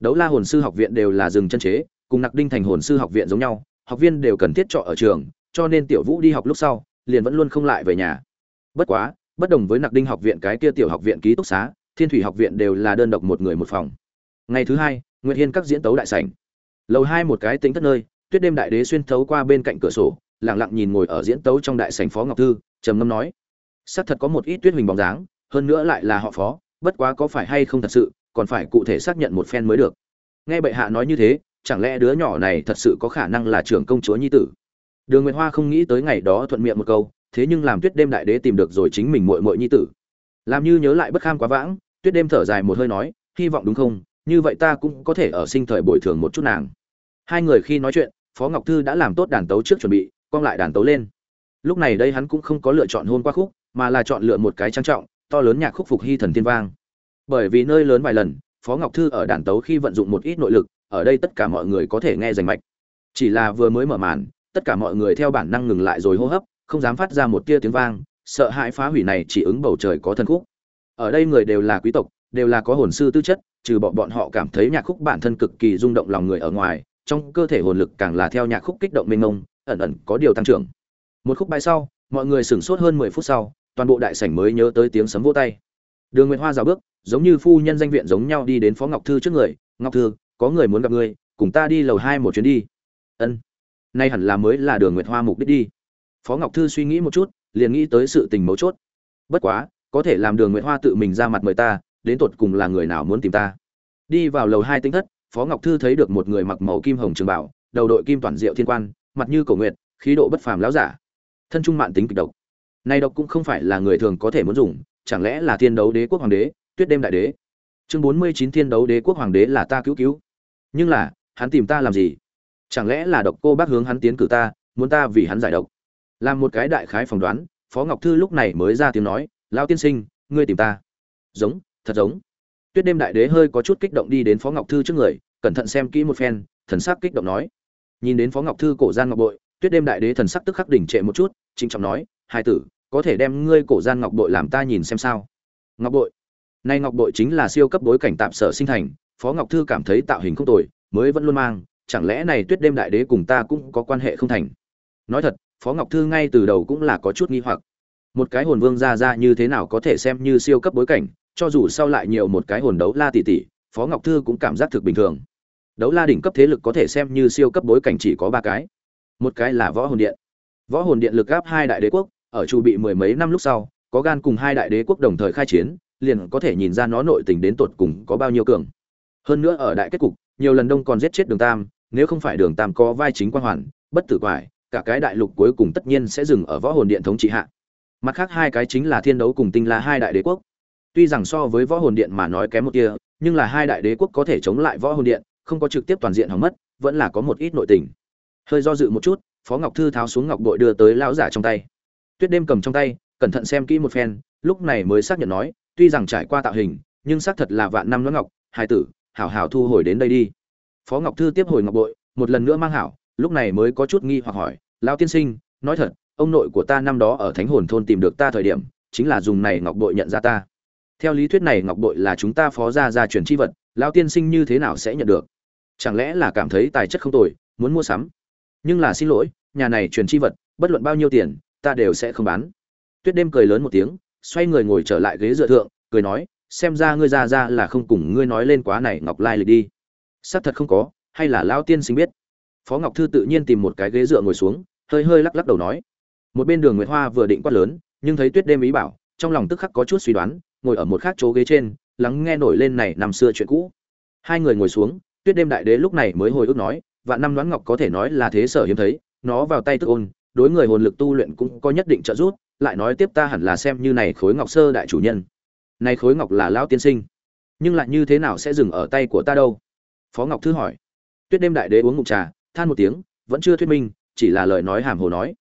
Đấu la hồn sư học viện đều là rừng chân chế, cùng nặc đinh thành hồn sư học viện giống nhau, học viên đều cần thiết trọ ở trường, cho nên tiểu vũ đi học lúc sau, liền vẫn luôn không lại về nhà. Bất quá, bất đồng với nặc đinh học viện cái kia tiểu học viện ký túc xá, thiên thủy học viện đều là đơn độc một người một phòng. Ngày thứ hai nguyệt hiên các diễn tấu đại sảnh. Lầu hai một cái tính thất nơi, tuyết đêm đại đế xuyên thấu qua bên cạnh cửa sổ, lặng lặng nhìn ngồi ở diễn tấu trong đại sảnh phó ngọc thư, trầm ngâm nói, xác thật có một ít tuyết hình bóng dáng, hơn nữa lại là họ phó, bất quá có phải hay không thật sự, còn phải cụ thể xác nhận một phen mới được. Nghe bệ hạ nói như thế, chẳng lẽ đứa nhỏ này thật sự có khả năng là trưởng công chúa nhi tử? Đường nguyệt hoa không nghĩ tới ngày đó thuận miệng một câu, thế nhưng làm tuyết đêm đại đế tìm được rồi chính mình muội muội nhi tử. Làm như nhớ lại bất kham quá vãng, tuyết đêm thở dài một hơi nói, hy vọng đúng không? Như vậy ta cũng có thể ở sinh thời bồi thường một chút nàng. Hai người khi nói chuyện, phó ngọc thư đã làm tốt đàn tấu trước chuẩn bị, cong lại đàn tấu lên. Lúc này đây hắn cũng không có lựa chọn hôn qua khúc, mà là chọn lựa một cái trang trọng, to lớn nhạc khúc phục hy thần thiên vang. Bởi vì nơi lớn vài lần, phó ngọc thư ở đàn tấu khi vận dụng một ít nội lực, ở đây tất cả mọi người có thể nghe rành mạch. Chỉ là vừa mới mở màn, tất cả mọi người theo bản năng ngừng lại rồi hô hấp, không dám phát ra một tia tiếng vang, sợ hãi phá hủy này chỉ ứng bầu trời có thần khúc. Ở đây người đều là quý tộc đều là có hồn sư tư chất, trừ bọn bọn họ cảm thấy nhạc khúc bản thân cực kỳ rung động lòng người ở ngoài, trong cơ thể hồn lực càng là theo nhạc khúc kích động mênh mông, ẩn ẩn có điều tăng trưởng. Một khúc bài sau, mọi người sửng sốt hơn mười phút sau, toàn bộ đại sảnh mới nhớ tới tiếng sấm vỗ tay. Đường nguyệt hoa rào bước, giống như phu nhân danh viện giống nhau đi đến phó ngọc thư trước người, ngọc thư, có người muốn gặp ngươi, cùng ta đi lầu hai một chuyến đi. Ân. Nay hẳn là mới là đường nguyệt hoa mục đích đi. Phó ngọc thư suy nghĩ một chút, liền nghĩ tới sự tình mấu chốt. Bất quá, có thể làm đường nguyệt hoa tự mình ra mặt mời ta đến tột cùng là người nào muốn tìm ta? Đi vào lầu hai tinh thất, phó ngọc thư thấy được một người mặc màu kim hồng trường bảo, đầu đội kim toàn diệu thiên quan, mặt như cổ nguyệt, khí độ bất phàm láo giả. Thân trung mạng tính kịch độc. Nay độc cũng không phải là người thường có thể muốn dùng, chẳng lẽ là thiên đấu đế quốc hoàng đế, tuyết đêm đại đế? Chương bốn mươi chín thiên đấu đế quốc hoàng đế là ta cứu cứu. Nhưng là, hắn tìm ta làm gì? Chẳng lẽ là độc cô bác hướng hắn tiến cử ta, muốn ta vì hắn giải độc? Làm một cái đại khái phỏng đoán, phó ngọc thư lúc này mới ra tiếng nói lao tiên sinh, ngươi tìm ta. Giống thật giống. Tuyết đêm đại đế hơi có chút kích động đi đến phó ngọc thư trước người, cẩn thận xem kỹ một phen, thần sắc kích động nói. Nhìn đến phó ngọc thư cổ gian ngọc bội, tuyết đêm đại đế thần sắc tức khắc đỉnh trệ một chút, trịnh trọng nói, hai tử, có thể đem ngươi cổ gian ngọc bội làm ta nhìn xem sao? Ngọc bội? Nay ngọc bội chính là siêu cấp bối cảnh tạm sở sinh thành, phó ngọc thư cảm thấy tạo hình không tồi, mới vẫn luôn mang, chẳng lẽ này tuyết đêm đại đế cùng ta cũng có quan hệ không thành? Nói thật, phó ngọc thư ngay từ đầu cũng là có chút nghi hoặc. Một cái hồn vương ra ra như thế nào có thể xem như siêu cấp bối cảnh cho dù sau lại nhiều một cái hồn đấu la tỷ tỷ phó ngọc thư cũng cảm giác thực bình thường. Đấu la đỉnh cấp thế lực có thể xem như siêu cấp bối cảnh chỉ có ba cái. Một cái là võ hồn điện. Võ hồn điện lực gáp hai đại đế quốc, ở chu bị mười mấy năm lúc sau, có gan cùng hai đại đế quốc đồng thời khai chiến, liền có thể nhìn ra nó nội tình đến tột cùng có bao nhiêu cường. Hơn nữa ở đại kết cục, nhiều lần đông còn giết chết đường tam, nếu không phải đường tam có vai chính quan hoàn, bất tử quải, cả cái đại lục cuối cùng tất nhiên sẽ dừng ở võ hồn điện thống trị hạ. Mặt khác hai cái chính là thiên đấu cùng tinh la hai đại đế quốc tuy rằng so với võ hồn điện mà nói kém một tia, nhưng là hai đại đế quốc có thể chống lại võ hồn điện không có trực tiếp toàn diện hỏng mất vẫn là có một ít nội tình. Hơi do dự một chút phó ngọc thư tháo xuống ngọc bội đưa tới lão giả trong tay. Tuyết đêm cầm trong tay cẩn thận xem kỹ một phen lúc này mới xác nhận nói tuy rằng trải qua tạo hình nhưng xác thật là vạn năm nó ngọc hai tử hảo hảo thu hồi đến đây đi. Phó ngọc thư tiếp hồi ngọc bội một lần nữa mang hảo lúc này mới có chút nghi hoặc hỏi lão tiên sinh nói thật ông nội của ta năm đó ở thánh hồn thôn tìm được ta thời điểm chính là dùng này ngọc bội nhận ra ta theo lý thuyết này ngọc bội là chúng ta phó gia gia truyền chi vật, lão tiên sinh như thế nào sẽ nhận được? Chẳng lẽ là cảm thấy tài chất không tồi, muốn mua sắm? Nhưng là xin lỗi, nhà này truyền chi vật, bất luận bao nhiêu tiền, ta đều sẽ không bán. Tuyết đêm cười lớn một tiếng, xoay người ngồi trở lại ghế dựa thượng, cười nói, xem ra ngươi ra ra là không cùng ngươi nói lên quá này ngọc lai lịch đi. Xác thật không có, hay là lão tiên sinh biết? Phó ngọc thư tự nhiên tìm một cái ghế dựa ngồi xuống, hơi hơi lắc lắc đầu nói. Một bên đường nguyễn hoa vừa định quát lớn, nhưng thấy tuyết đêm ý bảo, trong lòng tức khắc có chút suy đoán ngồi ở một khác chỗ ghế trên, lắng nghe nổi lên này năm xưa chuyện cũ. Hai người ngồi xuống, tuyết đêm đại đế lúc này mới hồi ức nói, vạn năm đoán ngọc có thể nói là thế sở hiếm thấy, nó vào tay tức ôn, đối người hồn lực tu luyện cũng có nhất định trợ giúp, lại nói tiếp ta hẳn là xem như này khối ngọc sơ đại chủ nhân. Này khối ngọc là lão tiên sinh, nhưng lại như thế nào sẽ dừng ở tay của ta đâu? Phó ngọc thư hỏi. Tuyết đêm đại đế uống ngụm trà, than một tiếng, vẫn chưa thuyết minh, chỉ là lời nói hàm hồ nói.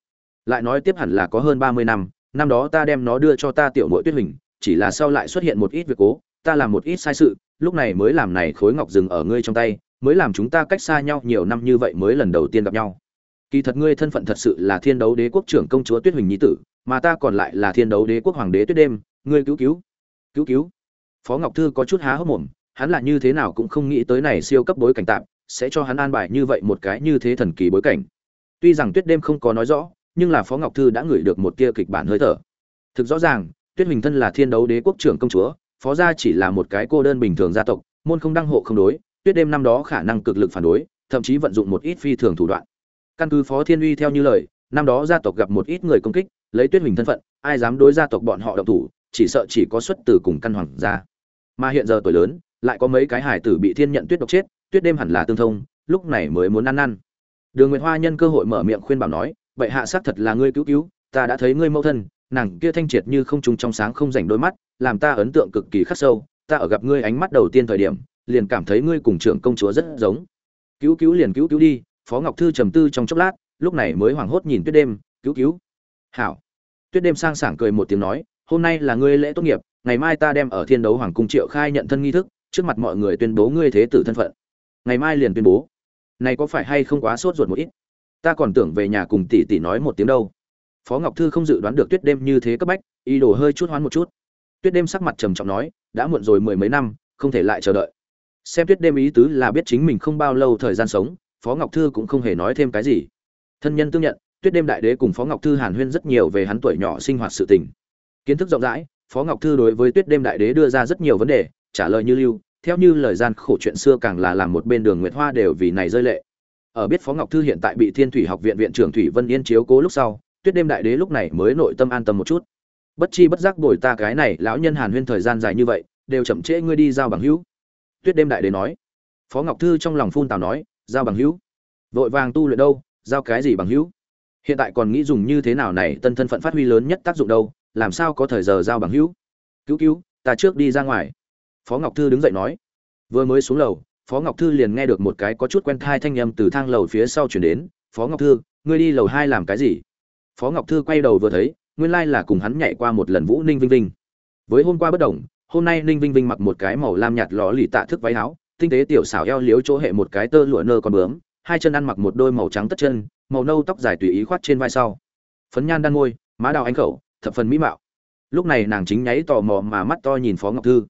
Lại nói tiếp hẳn là có hơn ba mươi năm năm đó ta đem nó đưa cho ta tiểu mội tuyết hình chỉ là sau lại xuất hiện một ít việc cố, ta làm một ít sai sự, lúc này mới làm này khối ngọc dừng ở ngươi trong tay, mới làm chúng ta cách xa nhau nhiều năm như vậy mới lần đầu tiên gặp nhau. Kỳ thật ngươi thân phận thật sự là thiên đấu đế quốc trưởng công chúa tuyết huỳnh nhi tử, mà ta còn lại là thiên đấu đế quốc hoàng đế tuyết đêm, ngươi cứu cứu cứu cứu. Phó ngọc thư có chút há hốc mồm, hắn là như thế nào cũng không nghĩ tới này siêu cấp bối cảnh tạm, sẽ cho hắn an bài như vậy một cái như thế thần kỳ bối cảnh. Tuy rằng tuyết đêm không có nói rõ, nhưng là phó ngọc thư đã ngửi được một tia kịch bản hơi thở. Thực rõ ràng tuyết huỳnh thân là thiên đấu đế quốc trưởng công chúa, phó gia chỉ là một cái cô đơn bình thường gia tộc, môn không đăng hộ không đối, tuyết đêm năm đó khả năng cực lực phản đối, thậm chí vận dụng một ít phi thường thủ đoạn. Căn cứ phó thiên uy theo như lời, năm đó gia tộc gặp một ít người công kích, lấy tuyết huỳnh thân phận, ai dám đối gia tộc bọn họ động thủ, chỉ sợ chỉ có xuất từ cùng căn hoàng gia. Mà hiện giờ tuổi lớn, lại có mấy cái hải tử bị thiên nhận tuyết độc chết, tuyết đêm hẳn là tương thông, lúc này mới muốn ăn năn đường nguyệt hoa nhân cơ hội mở miệng khuyên bảo nói vậy hạ xác thật là ngươi cứu cứu, ta đã thấy ngươi mẫu thân nàng kia thanh triệt như không trùng trong sáng không rảnh đôi mắt, làm ta ấn tượng cực kỳ khắc sâu, ta ở gặp ngươi ánh mắt đầu tiên thời điểm, liền cảm thấy ngươi cùng trưởng công chúa rất giống. Cứu cứu liền cứu cứu đi, phó ngọc thư trầm tư trong chốc lát, lúc này mới hoảng hốt nhìn tuyết đêm, cứu cứu. Hảo. Tuyết đêm sang sảng cười một tiếng nói, hôm nay là ngươi lễ tốt nghiệp, ngày mai ta đem ở thiên đấu hoàng cung triệu khai nhận thân nghi thức, trước mặt mọi người tuyên bố ngươi thế tử thân phận. Ngày mai liền tuyên bố. Này có phải hay không quá sốt ruột một ít? Ta còn tưởng về nhà cùng tỷ tỷ nói một tiếng đâu phó ngọc thư không dự đoán được tuyết đêm như thế cấp bách, ý đồ hơi chút hoán một chút. Tuyết đêm sắc mặt trầm trọng nói, đã muộn rồi mười mấy năm, không thể lại chờ đợi. Xem tuyết đêm ý tứ là biết chính mình không bao lâu thời gian sống, phó ngọc thư cũng không hề nói thêm cái gì. Thân nhân tương nhận, tuyết đêm đại đế cùng phó ngọc thư hàn huyên rất nhiều về hắn tuổi nhỏ sinh hoạt sự tình. Kiến thức rộng rãi, phó ngọc thư đối với tuyết đêm đại đế đưa ra rất nhiều vấn đề, trả lời như lưu, theo như lời gian khổ chuyện xưa càng là làm một bên đường nguyệt hoa đều vì này rơi lệ. Ở biết phó ngọc thư hiện tại bị thiên thủy học viện viện trưởng thủy vân yên chiếu cố lúc sau tuyết đêm đại đế lúc này mới nội tâm an tâm một chút. Bất chi bất giác bồi ta cái này lão nhân hàn huyên thời gian dài như vậy, đều chậm trễ ngươi đi giao bằng hữu. Tuyết đêm đại đế nói. Phó ngọc thư trong lòng phun tào nói, giao bằng hữu. Vội vàng tu luyện đâu, giao cái gì bằng hữu? Hiện tại còn nghĩ dùng như thế nào này tân thân phận phát huy lớn nhất tác dụng đâu, làm sao có thời giờ giao bằng hữu? Cứu cứu, ta trước đi ra ngoài. Phó ngọc thư đứng dậy nói. Vừa mới xuống lầu, phó ngọc thư liền nghe được một cái có chút quen thai thanh âm từ thang lầu phía sau chuyển đến. Phó ngọc thư, ngươi đi lầu hai làm cái gì? Phó ngọc thư quay đầu vừa thấy, nguyên lai là cùng hắn nhảy qua một lần vũ ninh vinh vinh. Với hôm qua bất đồng, hôm nay ninh vinh vinh mặc một cái màu lam nhạt lò lì tạ thức váy áo, tinh tế tiểu xảo eo liếu chỗ hệ một cái tơ lụa nơ còn bướm, hai chân ăn mặc một đôi màu trắng tất chân, màu nâu tóc dài tùy ý khoát trên vai sau. Phấn nhan đan môi, má đào anh khẩu, thập phần mỹ mạo. Lúc này nàng chính nháy tò mò mà mắt to nhìn phó ngọc thư.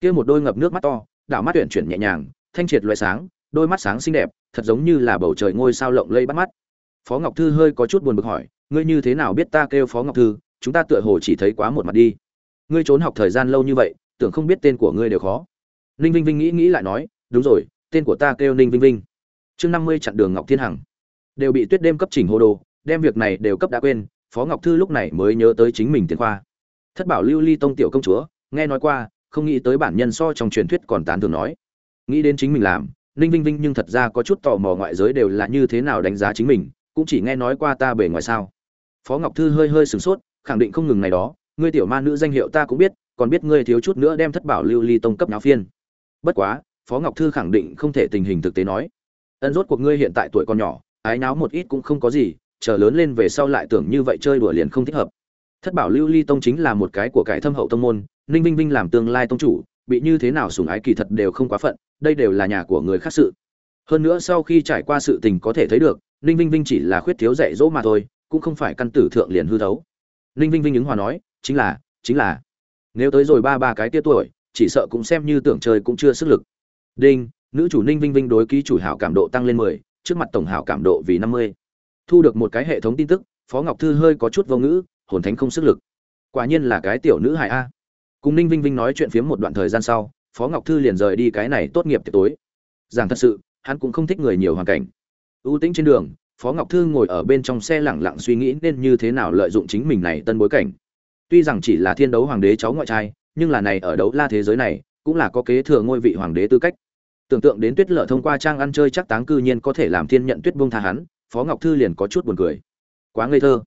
Kia một đôi ngập nước mắt to, đảo mắt tuyển chuyển nhẹ nhàng, thanh triệt loại sáng, đôi mắt sáng xinh đẹp, thật giống như là bầu trời ngôi sao lộng lây bắt mắt. Phó ngọc thư hơi có chút buồn bực hỏi ngươi như thế nào biết ta kêu phó ngọc thư, chúng ta tựa hồ chỉ thấy quá một mặt đi. Ngươi trốn học thời gian lâu như vậy, tưởng không biết tên của ngươi đều khó. Ninh vinh vinh nghĩ nghĩ lại nói, đúng rồi, tên của ta kêu ninh vinh vinh. Chương năm mươi chặn đường ngọc thiên hằng. Đều bị tuyết đêm cấp chỉnh hồ đồ, đem việc này đều cấp đã quên, phó ngọc thư lúc này mới nhớ tới chính mình tiền khoa. Thất bảo lưu ly tông tiểu công chúa, nghe nói qua, không nghĩ tới bản nhân so trong truyền thuyết còn tán thường nói. Nghĩ đến chính mình làm, ninh vinh vinh nhưng thật ra có chút tò mò ngoại giới đều là như thế nào đánh giá chính mình, cũng chỉ nghe nói qua ta bề ngoài sao phó ngọc thư hơi hơi sửng sốt, khẳng định không ngừng này đó, ngươi tiểu ma nữ danh hiệu ta cũng biết, còn biết ngươi thiếu chút nữa đem thất bảo lưu ly tông cấp náo phiên. Bất quá, phó ngọc thư khẳng định không thể tình hình thực tế nói. Ân rốt cuộc ngươi hiện tại tuổi còn nhỏ, ái náo một ít cũng không có gì, chờ lớn lên về sau lại tưởng như vậy chơi đùa liền không thích hợp. Thất bảo lưu ly tông chính là một cái của cải thâm hậu tông môn, ninh vinh vinh làm tương lai tông chủ, bị như thế nào sủng ái kỳ thật đều không quá phận, đây đều là nhà của người khác sự. Hơn nữa sau khi trải qua sự tình có thể thấy được, ninh vinh vinh chỉ là khuyết thiếu dạy dỗ mà thôi cũng không phải căn tử thượng liền hư thấu. Ninh vinh vinh ứng hòa nói, chính là chính là. Nếu tới rồi ba ba cái tia tuổi, chỉ sợ cũng xem như tưởng chơi cũng chưa sức lực. Đinh, nữ chủ ninh vinh vinh đối ký chủ hảo cảm độ tăng lên mười, trước mặt tổng hảo cảm độ vì năm mươi. Thu được một cái hệ thống tin tức, phó ngọc thư hơi có chút vô ngữ, hồn thánh không sức lực. Quả nhiên là cái tiểu nữ hài a. Cùng ninh vinh vinh nói chuyện phiếm một đoạn thời gian sau, phó ngọc thư liền rời đi cái này tốt nghiệp tiệc tối. Giảng thật sự, hắn cũng không thích người nhiều hoàn cảnh. Ưu tĩnh trên đường phó ngọc thư ngồi ở bên trong xe lẳng lặng suy nghĩ nên như thế nào lợi dụng chính mình này tân bối cảnh. Tuy rằng chỉ là thiên đấu hoàng đế cháu ngoại trai, nhưng là này ở đấu la thế giới này, cũng là có kế thừa ngôi vị hoàng đế tư cách. Tưởng tượng đến tuyết lợ thông qua trang ăn chơi chắc táng cư nhiên có thể làm thiên nhận tuyết buông tha hắn, phó ngọc thư liền có chút buồn cười. Quá ngây thơ.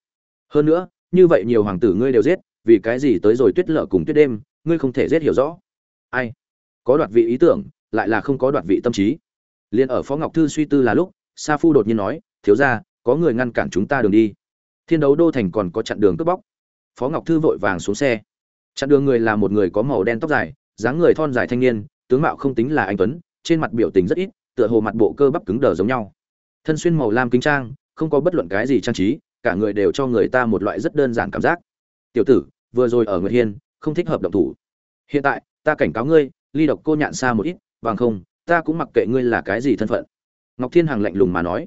Hơn nữa, như vậy nhiều hoàng tử ngươi đều giết, vì cái gì tới rồi tuyết lợ cùng tuyết đêm, ngươi không thể giết hiểu rõ. Ai? Có đoạt vị ý tưởng, lại là không có đoạt vị tâm trí. Liền ở phó ngọc thư suy tư là lúc, sa phu đột nhiên nói thiếu ra, có người ngăn cản chúng ta đường đi. Thiên đấu đô thành còn có chặn đường cướp bóc. Phó ngọc thư vội vàng xuống xe. Chặn đường người là một người có màu đen tóc dài, dáng người thon dài thanh niên, tướng mạo không tính là anh tuấn, trên mặt biểu tình rất ít, tựa hồ mặt bộ cơ bắp cứng đờ giống nhau. Thân xuyên màu lam kính trang, không có bất luận cái gì trang trí, cả người đều cho người ta một loại rất đơn giản cảm giác. Tiểu tử, vừa rồi ở nguyệt hiên, không thích hợp động thủ. Hiện tại, ta cảnh cáo ngươi, ly độc cô nhạn xa một ít, bằng không, ta cũng mặc kệ ngươi là cái gì thân phận. Ngọc thiên hằng lạnh lùng mà nói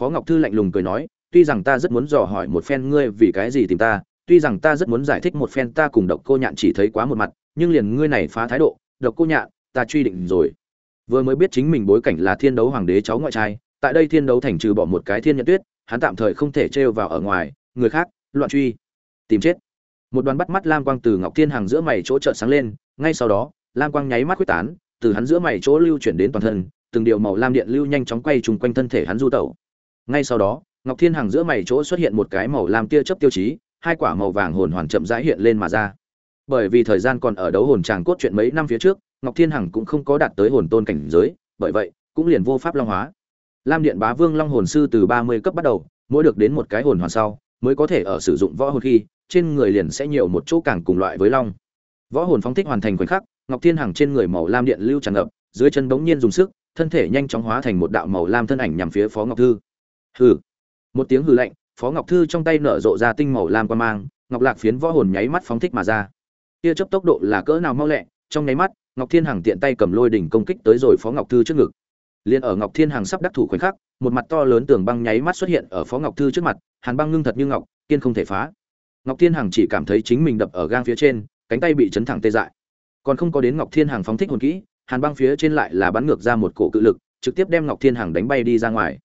phó ngọc thư lạnh lùng cười nói, tuy rằng ta rất muốn dò hỏi một phen ngươi vì cái gì tìm ta, tuy rằng ta rất muốn giải thích một phen ta cùng độc cô nhạn chỉ thấy quá một mặt, nhưng liền ngươi này phá thái độ, độc cô nhạn, ta truy định rồi. Vừa mới biết chính mình bối cảnh là thiên đấu hoàng đế cháu ngoại trai, tại đây thiên đấu thành trừ bỏ một cái thiên nhận tuyết, hắn tạm thời không thể trêu vào ở ngoài, người khác, loạn truy, tìm chết. Một đoàn bắt mắt lam quang từ ngọc thiên hàng giữa mày chỗ trợn sáng lên, ngay sau đó, lam quang nháy mắt quyết tán, từ hắn giữa mày chỗ lưu chuyển đến toàn thân, từng điều màu lam điện lưu nhanh chóng quay trùng quanh thân thể hắn du tẩu ngay sau đó, ngọc thiên Hằng giữa mày chỗ xuất hiện một cái màu lam tia chớp tiêu chí, hai quả màu vàng hồn hoàn chậm rãi hiện lên mà ra. Bởi vì thời gian còn ở đấu hồn tràng cốt chuyện mấy năm phía trước, ngọc thiên hằng cũng không có đạt tới hồn tôn cảnh giới, bởi vậy, cũng liền vô pháp long hóa. Lam điện bá vương long hồn sư từ ba mươi cấp bắt đầu, mỗi được đến một cái hồn hoàn sau, mới có thể ở sử dụng võ hồn khi, trên người liền sẽ nhiều một chỗ càng cùng loại với long. Võ hồn phóng thích hoàn thành khoảnh khắc, ngọc thiên hằng trên người màu lam điện lưu tràn ngập, dưới chân bỗng nhiên dùng sức, thân thể nhanh chóng hóa thành một đạo màu lam thân ảnh nhằm phía phó ngọc thư hừ. Một tiếng hừ lạnh, phó ngọc thư trong tay nở rộ ra tinh màu lam quan mang, ngọc lạc phiến võ hồn nháy mắt phóng thích mà ra. Tia chấp tốc độ là cỡ nào mau lẹ, trong nháy mắt, ngọc thiên hằng tiện tay cầm lôi đỉnh công kích tới rồi phó ngọc thư trước ngực. Liền ở ngọc thiên hằng sắp đắc thủ khoảnh khắc, một mặt to lớn tường băng nháy mắt xuất hiện ở phó ngọc thư trước mặt, hàn băng ngưng thật như ngọc, kiên không thể phá. Ngọc thiên hằng chỉ cảm thấy chính mình đập ở gang phía trên, cánh tay bị chấn thẳng tê dại. Còn không có đến ngọc thiên hằng phóng thích hồn kỹ, hàn băng phía trên lại là bắn ngược ra một cổ cự lực, trực tiếp đem ngọc thiên hằng đánh bay đi ra ngoài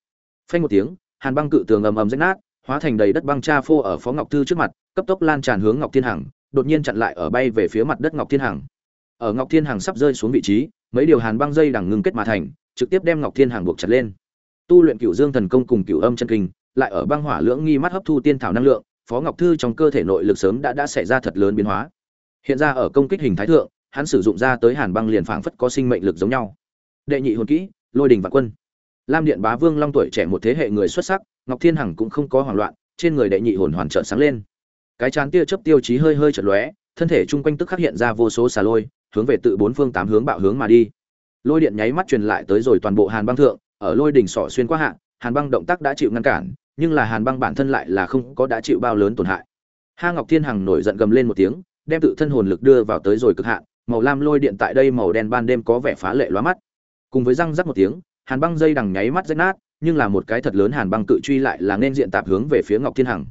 phanh một tiếng, hàn băng cự tường ầm ầm rách nát, hóa thành đầy đất băng cha phô ở phó ngọc thư trước mặt, cấp tốc lan tràn hướng ngọc thiên hằng, đột nhiên chặn lại ở bay về phía mặt đất ngọc thiên hằng. Ở ngọc thiên hằng sắp rơi xuống vị trí, mấy điều hàn băng dây đằng ngưng kết mà thành, trực tiếp đem ngọc thiên hằng buộc chặt lên. Tu luyện cửu dương thần công cùng cửu âm chân kinh, lại ở băng hỏa lưỡng nghi mắt hấp thu tiên thảo năng lượng, phó ngọc thư trong cơ thể nội lực sớm đã đã xảy ra thật lớn biến hóa. Hiện ra ở công kích hình thái thượng, hắn sử dụng ra tới hàn băng liền phảng phất có sinh mệnh lực giống nhau. Đệ nhị hồn kỹ, lôi đình vạn quân lam điện bá vương long tuổi trẻ một thế hệ người xuất sắc, ngọc thiên hằng cũng không có hoảng loạn, trên người đệ nhị hồn hoàn trợn sáng lên. Cái chán tia chớp tiêu chí hơi hơi chợt lóe, thân thể chung quanh tức khắc hiện ra vô số xà lôi, hướng về tự bốn phương tám hướng bạo hướng mà đi. Lôi điện nháy mắt truyền lại tới rồi toàn bộ hàn băng thượng, ở lôi đỉnh sỏ xuyên qua hạ, hàn băng động tác đã chịu ngăn cản, nhưng là hàn băng bản thân lại là không có đã chịu bao lớn tổn hại. Ha ngọc thiên hằng nổi giận gầm lên một tiếng, đem tự thân hồn lực đưa vào tới rồi cực hạn, màu lam lôi điện tại đây màu đen ban đêm có vẻ phá lệ lóa mắt. Cùng với răng rắc một tiếng hàn băng dây đằng nháy mắt rách nát, nhưng là một cái thật lớn hàn băng cự truy lại là nên diện tạp hướng về phía ngọc thiên hằng.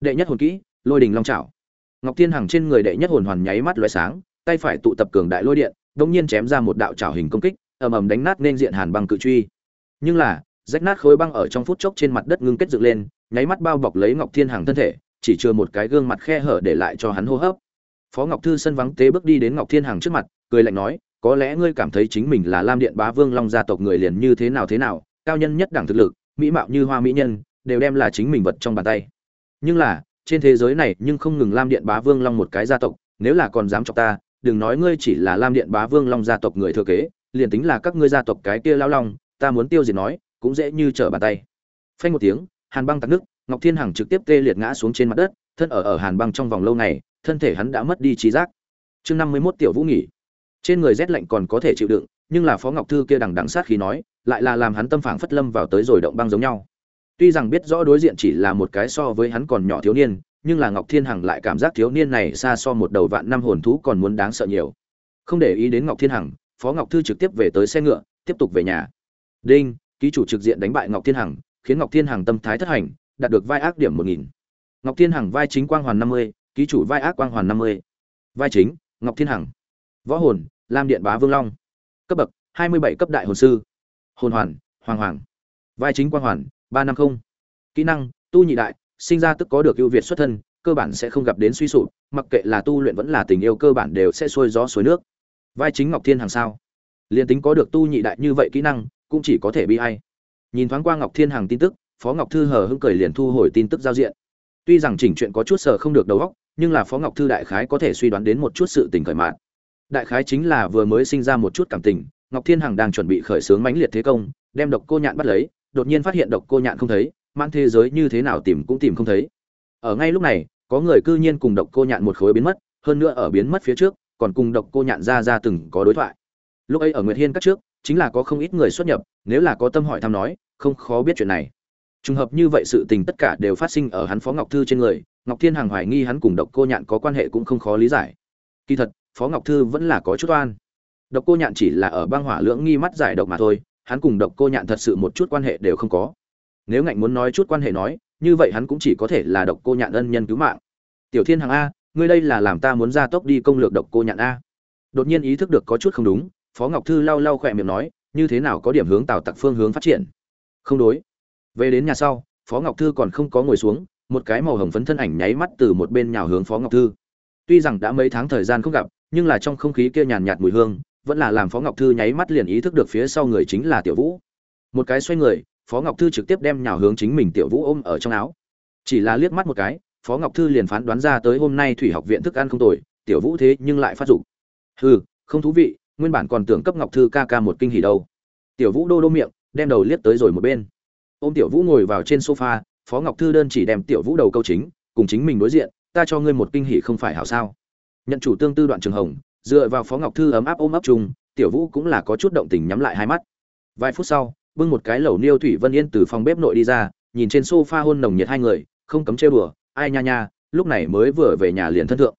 Đệ nhất hồn kỹ, lôi đình long trào ngọc thiên hằng trên người đệ nhất hồn hoàn nháy mắt lóe sáng, tay phải tụ tập cường đại lôi điện đông nhiên chém ra một đạo trào hình công kích, ầm ầm đánh nát nên diện hàn băng cự truy. Nhưng là, rách nát khối băng ở trong phút chốc trên mặt đất ngưng kết dựng lên, nháy mắt bao bọc lấy ngọc thiên hằng thân thể, chỉ chưa một cái gương mặt khe hở để lại cho hắn hô hấp. Phó ngọc thư sân vắng tế bước đi đến ngọc thiên hằng trước mặt, cười lạnh nói có lẽ ngươi cảm thấy chính mình là lam điện bá vương long gia tộc người liền như thế nào thế nào, cao nhân nhất đẳng thực lực, mỹ mạo như hoa mỹ nhân, đều đem là chính mình vật trong bàn tay. Nhưng là, trên thế giới này nhưng không ngừng lam điện bá vương long một cái gia tộc, nếu là còn dám chọc ta, đừng nói ngươi chỉ là lam điện bá vương long gia tộc người thừa kế, liền tính là các ngươi gia tộc cái kia lao long, ta muốn tiêu diệt nói, cũng dễ như trở bàn tay. Phanh một tiếng, hàn băng tạc nước ngọc thiên hằng trực tiếp tê liệt ngã xuống trên mặt đất, thân ở ở hàn băng trong vòng lâu này thân thể hắn đã mất đi trí giác. Chương năm mươi mốt tiểu vũ nghỉ trên người rét lạnh còn có thể chịu đựng, nhưng là phó ngọc thư kia đằng đằng sát khí nói, lại là làm hắn tâm phảng phất lâm vào tới rồi động băng giống nhau. Tuy rằng biết rõ đối diện chỉ là một cái so với hắn còn nhỏ thiếu niên, nhưng là ngọc thiên hằng lại cảm giác thiếu niên này xa so một đầu vạn năm hồn thú còn muốn đáng sợ nhiều. Không để ý đến ngọc thiên hằng, phó ngọc thư trực tiếp về tới xe ngựa, tiếp tục về nhà. Đinh, ký chủ trực diện đánh bại ngọc thiên hằng, khiến ngọc thiên hằng tâm thái thất hành, đạt được vai ác điểm một nghìn. Ngọc thiên hằng vai chính quang hoàn năm mươi, ký chủ vai ác quang hoàn năm mươi. Vai chính, ngọc thiên hằng võ hồn, lam điện bá vương long. Cấp bậc, hai mươi bảy cấp đại hồn sư. Hồn hoàn, hoàng hoàng. Vai chính quang hoàn, ba năm không. Kỹ năng, tu nhị đại, sinh ra tức có được ưu việt xuất thân, cơ bản sẽ không gặp đến suy sụp, mặc kệ là tu luyện vẫn là tình yêu cơ bản đều sẽ xuôi gió suối nước. Vai chính ngọc thiên hàng sao? Liền tính có được tu nhị đại như vậy kỹ năng, cũng chỉ có thể bị hay nhìn thoáng qua ngọc thiên hàng tin tức, phó ngọc thư hờ hững cười liền thu hồi tin tức giao diện. Tuy rằng chỉnh chuyện có chút sờ không được đầu óc, nhưng là phó ngọc thư đại khái có thể suy đoán đến một chút sự tình khởi mạn đại khái chính là vừa mới sinh ra một chút cảm tình, ngọc thiên hằng đang chuẩn bị khởi xướng mãnh liệt thế công, đem độc cô nhạn bắt lấy, đột nhiên phát hiện độc cô nhạn không thấy mang thế giới như thế nào tìm cũng tìm không thấy. Ở ngay lúc này, có người cư nhiên cùng độc cô nhạn một khối biến mất, hơn nữa ở biến mất phía trước, còn cùng độc cô nhạn ra ra từng có đối thoại. Lúc ấy ở nguyệt hiên các trước, chính là có không ít người xuất nhập, nếu là có tâm hỏi thăm nói, không khó biết chuyện này. Trùng hợp như vậy sự tình tất cả đều phát sinh ở hắn phó ngọc thư trên người, ngọc thiên hằng hoài nghi hắn cùng độc cô nhạn có quan hệ cũng không khó lý giải. Kỳ thật phó ngọc thư vẫn là có chút oan. Độc cô nhạn chỉ là ở băng hỏa lưỡng nghi mắt giải độc mà thôi, hắn cùng độc cô nhạn thật sự một chút quan hệ đều không có. Nếu ngạnh muốn nói chút quan hệ nói, như vậy hắn cũng chỉ có thể là độc cô nhạn ân nhân cứu mạng. Tiểu thiên hằng a, ngươi đây là làm ta muốn ra tốc đi công lược độc cô nhạn a. Đột nhiên ý thức được có chút không đúng, phó ngọc thư lau lau khỏe miệng nói, như thế nào có điểm hướng tào tặc phương hướng phát triển? Không đối. Về đến nhà sau, phó ngọc thư còn không có ngồi xuống, một cái màu hồng phấn thân ảnh nháy mắt từ một bên nhào hướng phó ngọc thư. Tuy rằng đã mấy tháng thời gian không gặp nhưng là trong không khí kia nhàn nhạt mùi hương, vẫn là làm phó ngọc thư nháy mắt liền ý thức được phía sau người chính là tiểu vũ. Một cái xoay người, phó ngọc thư trực tiếp đem nhào hướng chính mình tiểu vũ ôm ở trong áo. Chỉ là liếc mắt một cái, phó ngọc thư liền phán đoán ra tới hôm nay thủy học viện thức ăn không tồi, tiểu vũ thế nhưng lại phát dục. Hừ, không thú vị, nguyên bản còn tưởng cấp ngọc thư ca ca một kinh hỉ đâu. Tiểu vũ đô đô miệng, đem đầu liếc tới rồi một bên. Ôm tiểu vũ ngồi vào trên sofa, phó ngọc thư đơn chỉ đem tiểu vũ đầu câu chính, cùng chính mình đối diện, ta cho ngươi một kinh hỉ không phải hảo sao? Nhận chủ tương tư đoạn trường hồng, dựa vào phó ngọc thư ấm áp ôm ấp chung, tiểu vũ cũng là có chút động tình nhắm lại hai mắt. Vài phút sau, bưng một cái lẩu niêu thủy vân yên từ phòng bếp nội đi ra, nhìn trên sofa hôn nồng nhiệt hai người, không cấm chơi bừa ai nha nha, lúc này mới vừa về nhà liền thân thượng.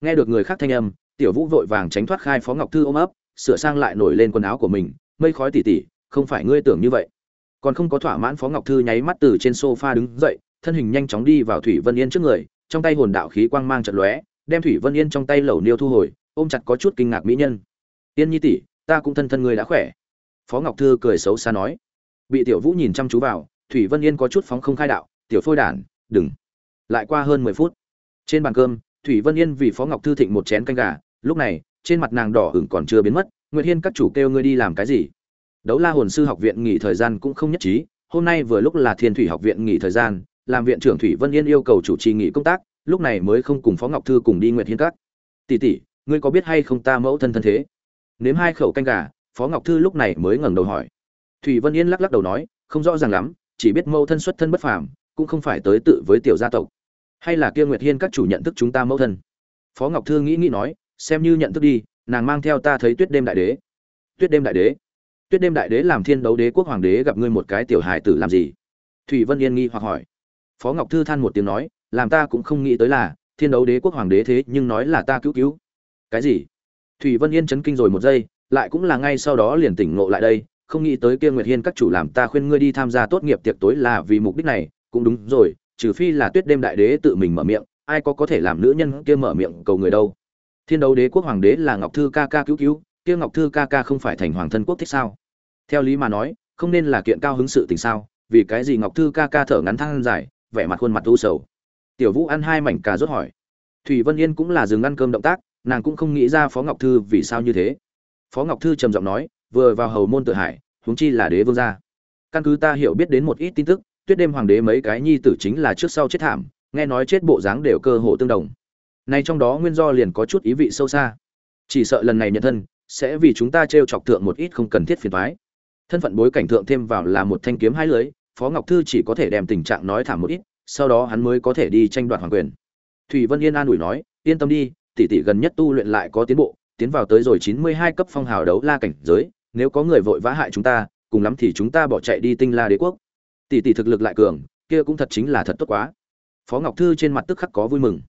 Nghe được người khác thanh âm, tiểu vũ vội vàng tránh thoát khai phó ngọc thư ôm ấp, sửa sang lại nổi lên quần áo của mình, mây khói tỉ tỉ, không phải ngươi tưởng như vậy. Còn không có thỏa mãn phó ngọc thư nháy mắt từ trên sofa đứng dậy, thân hình nhanh chóng đi vào thủy vân yên trước người, trong tay hồn đạo khí quang mang trận lóe đem thủy vân yên trong tay lẩu niêu thu hồi, ôm chặt có chút kinh ngạc mỹ nhân. Yên nhi tỷ, ta cũng thân thân người đã khỏe. Phó ngọc thư cười xấu xa nói. Bị tiểu vũ nhìn chăm chú vào, thủy vân yên có chút phóng không khai đạo, tiểu phôi đản, đừng. Lại qua hơn mười phút, trên bàn cơm, thủy vân yên vì phó ngọc thư thịnh một chén canh gà, lúc này, trên mặt nàng đỏ ửng còn chưa biến mất, nguyệt hiên các chủ kêu ngươi đi làm cái gì? Đấu la hồn sư học viện nghỉ thời gian cũng không nhất trí, hôm nay vừa lúc là thiên thủy học viện nghỉ thời gian, làm viện trưởng thủy vân yên yêu cầu chủ trì nghỉ công tác lúc này mới không cùng phó ngọc thư cùng đi nguyệt hiên các. Tỷ tỷ, ngươi có biết hay không ta mẫu thân thân thế? Nếm hai khẩu canh gà, phó ngọc thư lúc này mới ngẩng đầu hỏi. Thủy vân yên lắc lắc đầu nói, không rõ ràng lắm, chỉ biết mẫu thân xuất thân bất phàm, cũng không phải tới tự với tiểu gia tộc. Hay là kia nguyệt hiên các chủ nhận thức chúng ta mẫu thân? Phó ngọc thư nghĩ nghĩ nói, xem như nhận thức đi, nàng mang theo ta thấy tuyết đêm đại đế. Tuyết đêm đại đế? Tuyết đêm đại đế làm thiên đấu đế quốc hoàng đế gặp ngươi một cái tiểu hài tử làm gì? Thủy vân yên nghi hoặc hỏi. Phó ngọc thư than một tiếng nói làm ta cũng không nghĩ tới là, thiên đấu đế quốc hoàng đế thế nhưng nói là ta cứu cứu. Cái gì? Thủy vân yên chấn kinh rồi một giây, lại cũng là ngay sau đó liền tỉnh ngộ lại đây, không nghĩ tới kia nguyệt hiên các chủ làm ta khuyên ngươi đi tham gia tốt nghiệp tiệc tối là vì mục đích này, cũng đúng rồi, trừ phi là tuyết đêm đại đế tự mình mở miệng, ai có có thể làm nữ nhân kia mở miệng cầu người đâu. Thiên đấu đế quốc hoàng đế là ngọc thư ca ca cứu cứu, kia ngọc thư ca ca không phải thành hoàng thân quốc thích sao? Theo lý mà nói, không nên là kiện cao hứng sự tình sao, vì cái gì ngọc thư ca ca thở ngắn thang dài, vẻ mặt khuôn mặt u sầu tiểu vũ ăn hai mảnh cà rốt hỏi. Thủy vân yên cũng là dừng ăn cơm động tác, nàng cũng không nghĩ ra phó ngọc thư vì sao như thế. Phó ngọc thư trầm giọng nói, vừa vào hầu môn tự hải huống chi là đế vương gia. Căn cứ ta hiểu biết đến một ít tin tức, tuyết đêm hoàng đế mấy cái nhi tử chính là trước sau chết thảm, nghe nói chết bộ dáng đều cơ hồ tương đồng. Nay trong đó nguyên do liền có chút ý vị sâu xa. Chỉ sợ lần này nhận thân, sẽ vì chúng ta t chọc thượng một ít không cần thiết phiền thoái thân phận bối cảnh thượng thêm vào là một thanh kiếm hai lưới, phó ngọc thư chỉ có thể đem tình trạng nói thảm một ít sau đó hắn mới có thể đi tranh đoạt hoàng quyền. Thủy vân yên an ủi nói, yên tâm đi, tỷ tỷ gần nhất tu luyện lại có tiến bộ, tiến vào tới rồi chín mươi hai cấp phong hào đấu la cảnh giới, nếu có người vội vã hại chúng ta, cùng lắm thì chúng ta bỏ chạy đi tinh la đế quốc. Tỷ tỷ thực lực lại cường, kia cũng thật chính là thật tốt quá. Phó ngọc thư trên mặt tức khắc có vui mừng.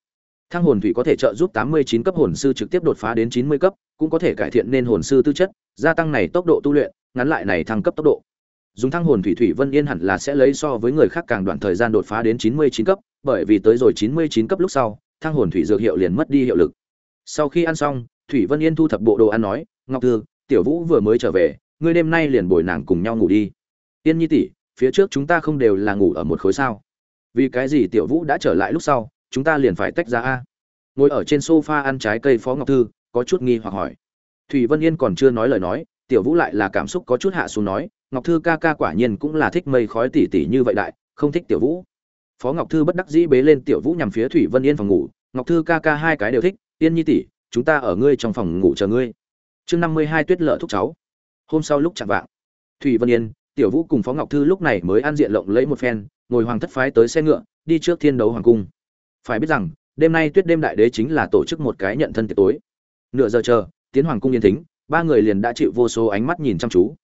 Thăng hồn thủy có thể trợ giúp tám mươi chín cấp hồn sư trực tiếp đột phá đến chín mươi cấp, cũng có thể cải thiện nên hồn sư tư chất, gia tăng này tốc độ tu luyện, ngắn lại này thăng cấp tốc độ dùng thăng hồn thủy thủy vân yên hẳn là sẽ lấy so với người khác càng đoạn thời gian đột phá đến chín mươi chín cấp, bởi vì tới rồi chín mươi chín cấp lúc sau, thăng hồn thủy dược hiệu liền mất đi hiệu lực. Sau khi ăn xong, thủy vân yên thu thập bộ đồ ăn nói, ngọc thư, tiểu vũ vừa mới trở về, ngươi đêm nay liền bồi nàng cùng nhau ngủ đi. Yên nhi tỷ, phía trước chúng ta không đều là ngủ ở một khối sao? Vì cái gì tiểu vũ đã trở lại lúc sau, chúng ta liền phải tách ra a? Ngồi ở trên sofa ăn trái cây phó ngọc thư, có chút nghi hoặc hỏi. Thủy vân yên còn chưa nói lời nói, tiểu vũ lại là cảm xúc có chút hạ xuống nói ngọc thư ca ca quả nhiên cũng là thích mây khói tỉ tỉ như vậy đại, không thích tiểu vũ. Phó ngọc thư bất đắc dĩ bế lên tiểu vũ nhằm phía thủy vân yên phòng ngủ. Ngọc thư ca ca hai cái đều thích, yên nhi tỷ, chúng ta ở ngươi trong phòng ngủ chờ ngươi. Chương năm mươi hai tuyết lợ thúc cháu. Hôm sau lúc chạm vạng, thủy vân yên, tiểu vũ cùng phó ngọc thư lúc này mới ăn diện lộng lấy một phen, ngồi hoàng thất phái tới xe ngựa, đi trước thiên đấu hoàng cung. Phải biết rằng, đêm nay tuyết đêm đại đế chính là tổ chức một cái nhận thân tiệc tối. Nửa giờ chờ, tiến hoàng cung yên thính, ba người liền đã chịu vô số ánh mắt nhìn chăm chú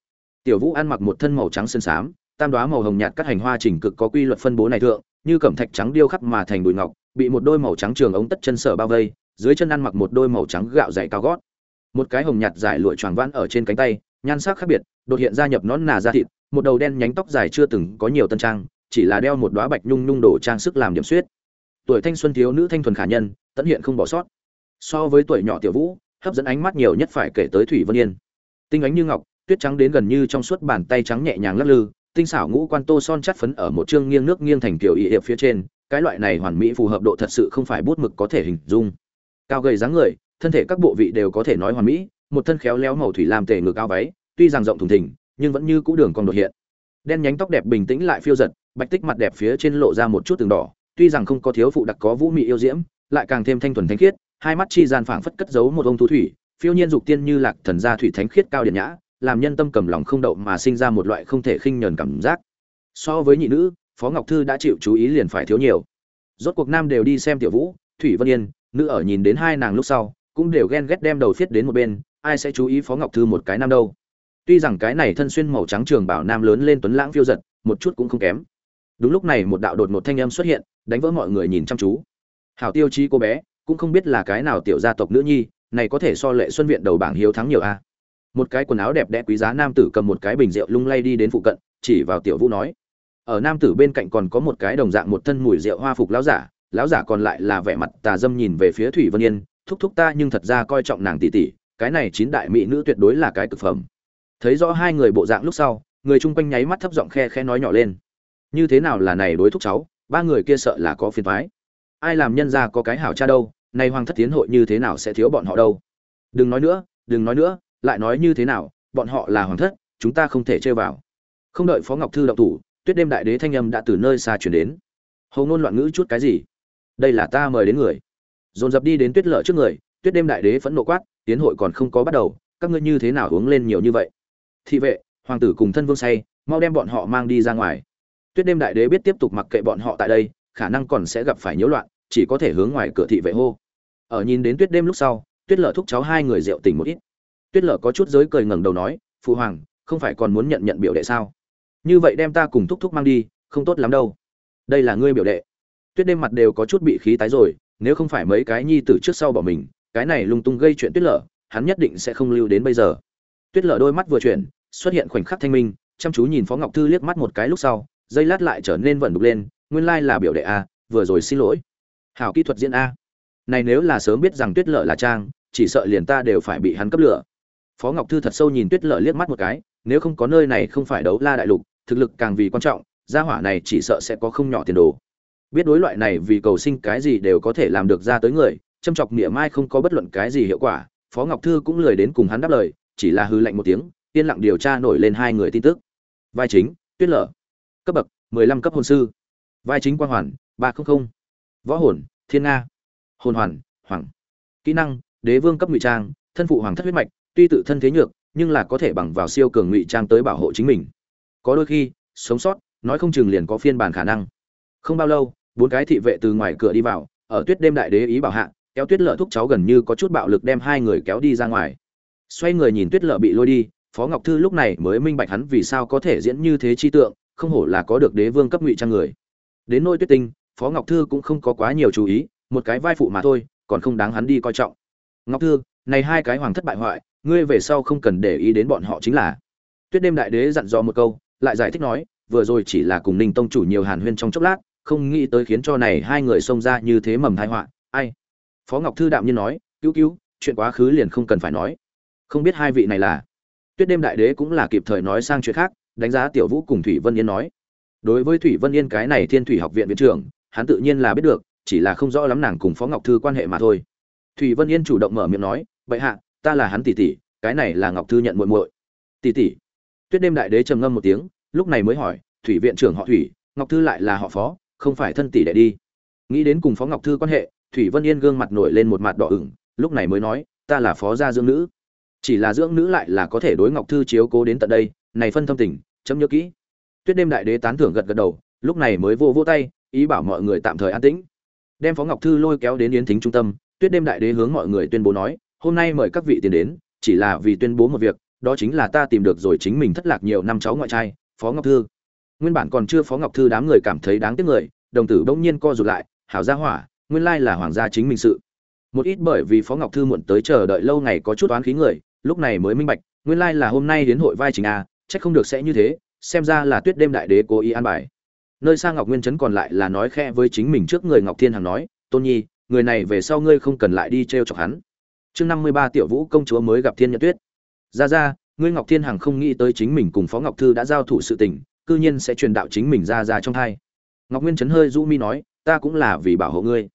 tiểu vũ ăn mặc một thân màu trắng sơn xám tam đoá màu hồng nhạt cắt hành hoa chỉnh cực có quy luật phân bố này thượng, như cẩm thạch trắng điêu khắc mà thành bụi ngọc, bị một đôi màu trắng trường ống tất chân sở bao vây, dưới chân ăn mặc một đôi màu trắng gạo dày cao gót. Một cái hồng nhạt dài lụa choàng vãn ở trên cánh tay, nhan sắc khác biệt, đột hiện ra nhập nón nà da thịt, một đầu đen nhánh tóc dài chưa từng có nhiều tân trang, chỉ là đeo một đóa bạch nhung nhung đồ trang sức làm điểm xuyết tuổi thanh xuân thiếu nữ thanh thuần khả nhân tận hiện không bỏ sót. So với tuổi nhỏ tiểu vũ, hấp dẫn ánh mắt nhiều nhất phải kể tới thủy vân yên. Tinh ánh như ngọc tuyết trắng đến gần như trong suốt bàn tay trắng nhẹ nhàng lắc lư, tinh xảo ngũ quan tô son chắt phấn ở một chương nghiêng nước nghiêng thành kiểu y hiệp phía trên, cái loại này hoàn mỹ phù hợp độ thật sự không phải bút mực có thể hình dung. Cao gầy dáng người, thân thể các bộ vị đều có thể nói hoàn mỹ, một thân khéo léo màu thủy làm tề ngược cao váy, tuy rằng rộng thùng thình, nhưng vẫn như cũ đường còn đột hiện. Đen nhánh tóc đẹp bình tĩnh lại phiêu giật, bạch tích mặt đẹp phía trên lộ ra một chút từng đỏ, tuy rằng không có thiếu phụ đặc có vũ mị yêu diễm, lại càng thêm thanh thuần thanh khiết, hai mắt chi gian phảng phất cất giấu một ông thú thủy, phiêu nhiên dục tiên như lạc thần gia thủy thánh khiết cao điện nhã làm nhân tâm cầm lòng không đậu mà sinh ra một loại không thể khinh nhờn cảm giác. So với nhị nữ, phó ngọc thư đã chịu chú ý liền phải thiếu nhiều. Rốt cuộc nam đều đi xem tiểu vũ, thủy vân yên, nữ ở nhìn đến hai nàng lúc sau, cũng đều ghen ghét đem đầu phiết đến một bên, ai sẽ chú ý phó ngọc thư một cái nam đâu. Tuy rằng cái này thân xuyên màu trắng trường bảo nam lớn lên tuấn lãng phiêu giật, một chút cũng không kém. Đúng lúc này một đạo đột một thanh âm xuất hiện, đánh vỡ mọi người nhìn chăm chú. Hảo tiêu chí cô bé, cũng không biết là cái nào tiểu gia tộc nữ nhi, này có thể so lệ xuân viện đầu bảng hiếu thắng nhiều a một cái quần áo đẹp đẽ quý giá nam tử cầm một cái bình rượu lung lay đi đến phụ cận, chỉ vào tiểu vũ nói, ở nam tử bên cạnh còn có một cái đồng dạng một thân mùi rượu hoa phục lão giả lão giả còn lại là vẻ mặt tà dâm nhìn về phía thủy vân yên, thúc thúc ta nhưng thật ra coi trọng nàng tỷ tỷ, cái này chín đại mỹ nữ tuyệt đối là cái cực phẩm. Thấy rõ hai người bộ dạng lúc sau, người chung quanh nháy mắt thấp giọng khe khe nói nhỏ lên, như thế nào là này đối thúc cháu, ba người kia sợ là có phiền thoái ai làm nhân ra có cái hảo cha đâu, nay hoàng thất tiến hội như thế nào sẽ thiếu bọn họ đâu? Đừng nói nữa, đừng nói nữa lại nói như thế nào, bọn họ là hoàng thất, chúng ta không thể chơi vào. Không đợi phó ngọc thư động thủ, tuyết đêm đại đế thanh âm đã từ nơi xa chuyển đến. Hầu ngôn loạn ngữ chút cái gì? Đây là ta mời đến người. Dồn dập đi đến tuyết lợ trước người, tuyết đêm đại đế phẫn nộ quát, tiến hội còn không có bắt đầu, các ngươi như thế nào uống lên nhiều như vậy? Thị vệ, hoàng tử cùng thân vương say, mau đem bọn họ mang đi ra ngoài. Tuyết đêm đại đế biết tiếp tục mặc kệ bọn họ tại đây, khả năng còn sẽ gặp phải nhiễu loạn, chỉ có thể hướng ngoài cửa thị vệ hô. Ở nhìn đến tuyết đêm lúc sau, tuyết lợ thúc cháu hai người rượu tỉnh một ít tuyết lở có chút giới cười ngẩng đầu nói, phụ hoàng, không phải còn muốn nhận nhận biểu đệ sao? Như vậy đem ta cùng thúc thúc mang đi, không tốt lắm đâu. Đây là ngươi biểu đệ. Tuyết đêm mặt đều có chút bị khí tái rồi, nếu không phải mấy cái nhi tử trước sau bỏ mình, cái này lung tung gây chuyện tuyết lở, hắn nhất định sẽ không lưu đến bây giờ. Tuyết lở đôi mắt vừa chuyển, xuất hiện khoảnh khắc thanh minh, chăm chú nhìn phó ngọc thư liếc mắt một cái lúc sau, dây lát lại trở nên vẩn đục lên, nguyên lai là biểu đệ a, vừa rồi xin lỗi. Hảo kỹ thuật diễn a. Này nếu là sớm biết rằng tuyết lợi là trang, chỉ sợ liền ta đều phải bị hắn cấp lửa phó ngọc thư thật sâu nhìn tuyết lợi liếc mắt một cái, nếu không có nơi này không phải đấu la đại lục, thực lực càng vì quan trọng, gia hỏa này chỉ sợ sẽ có không nhỏ tiền đồ. Biết đối loại này vì cầu sinh cái gì đều có thể làm được ra tới người, châm chọc nghĩa mai không có bất luận cái gì hiệu quả, phó ngọc thư cũng lười đến cùng hắn đáp lời, chỉ là hư lạnh một tiếng, yên lặng điều tra nổi lên hai người tin tức. Vai chính, tuyết lở cấp bậc 15 cấp hồn sư. Vai chính quan hoàn, ba trăm linh võ hồn, thiên nga. Hồn hoàn, hoàng. Kỹ năng, đế vương cấp ngụy trang, thân phụ hoàng thất huyết mạch tuy tự thân thế nhược, nhưng là có thể bằng vào siêu cường ngụy trang tới bảo hộ chính mình. Có đôi khi, sống sót, nói không chừng liền có phiên bản khả năng. Không bao lâu, bốn cái thị vệ từ ngoài cửa đi vào, ở tuyết đêm đại đế ý bảo hạ, kéo tuyết lợ thúc cháu gần như có chút bạo lực đem hai người kéo đi ra ngoài. Xoay người nhìn tuyết lợ bị lôi đi, phó ngọc thư lúc này mới minh bạch hắn vì sao có thể diễn như thế chi tượng, không hổ là có được đế vương cấp ngụy trang người. Đến nôi tuyết tinh, phó ngọc thư cũng không có quá nhiều chú ý, một cái vai phụ mà thôi, còn không đáng hắn đi coi trọng. Ngọc thư, này hai cái hoàng thất bại hoại ngươi về sau không cần để ý đến bọn họ chính là. Tuyết đêm đại đế dặn dò một câu, lại giải thích nói, vừa rồi chỉ là cùng ninh tông chủ nhiều hàn huyên trong chốc lát, không nghĩ tới khiến cho này hai người xông ra như thế mầm tai họa. Ai? Phó ngọc thư đạm nhiên nói, cứu cứu, chuyện quá khứ liền không cần phải nói. Không biết hai vị này là. Tuyết đêm đại đế cũng là kịp thời nói sang chuyện khác, đánh giá tiểu vũ cùng thủy vân yên nói. Đối với thủy vân yên cái này thiên thủy học viện viện trưởng, hắn tự nhiên là biết được, chỉ là không rõ lắm nàng cùng phó ngọc thư quan hệ mà thôi. Thủy vân yên chủ động mở miệng nói, bệ hạ ta là hắn tỷ tỷ, cái này là ngọc thư nhận muội muội. Tỷ tỷ? Tuyết đêm đại đế trầm ngâm một tiếng, lúc này mới hỏi, thủy viện trưởng họ thủy, ngọc thư lại là họ phó, không phải thân tỷ đệ đi. Nghĩ đến cùng phó ngọc thư quan hệ, thủy vân yên gương mặt nổi lên một mặt đỏ ửng, lúc này mới nói, ta là phó gia dưỡng nữ, chỉ là dưỡng nữ lại là có thể đối ngọc thư chiếu cố đến tận đây, này phân thâm tình, chấm nhớ kỹ. Tuyết đêm đại đế tán thưởng gật gật đầu, lúc này mới vô vô tay, ý bảo mọi người tạm thời an tĩnh. Đem phó ngọc thư lôi kéo đến yến thính trung tâm, tuyết đêm đại đế hướng mọi người tuyên bố nói hôm nay mời các vị tiền đến, chỉ là vì tuyên bố một việc, đó chính là ta tìm được rồi chính mình thất lạc nhiều năm cháu ngoại trai, phó ngọc thư. Nguyên bản còn chưa phó ngọc thư đám người cảm thấy đáng tiếc người, đồng tử bỗng nhiên co rụt lại, hảo gia hỏa, nguyên lai là hoàng gia chính mình sự. Một ít bởi vì phó ngọc thư muộn tới chờ đợi lâu ngày có chút oán khí người, lúc này mới minh bạch, nguyên lai là hôm nay đến hội vai chính a, chắc không được sẽ như thế, xem ra là tuyết đêm đại đế cố ý an bài. Nơi sang ngọc nguyên chấn còn lại là nói khẽ với chính mình trước người ngọc thiên hằng nói, tôn nhi, người này về sau ngươi không cần lại đi t r e o chọc hắn chương năm mươi ba tiểu vũ công chúa mới gặp thiên nhật tuyết. Ra ra, ngươi ngọc thiên hằng không nghĩ tới chính mình cùng phó ngọc thư đã giao thủ sự tình, cư nhiên sẽ truyền đạo chính mình ra ra trong thai. Ngọc nguyên Trấn hơi du mi nói, ta cũng là vì bảo hộ ngươi.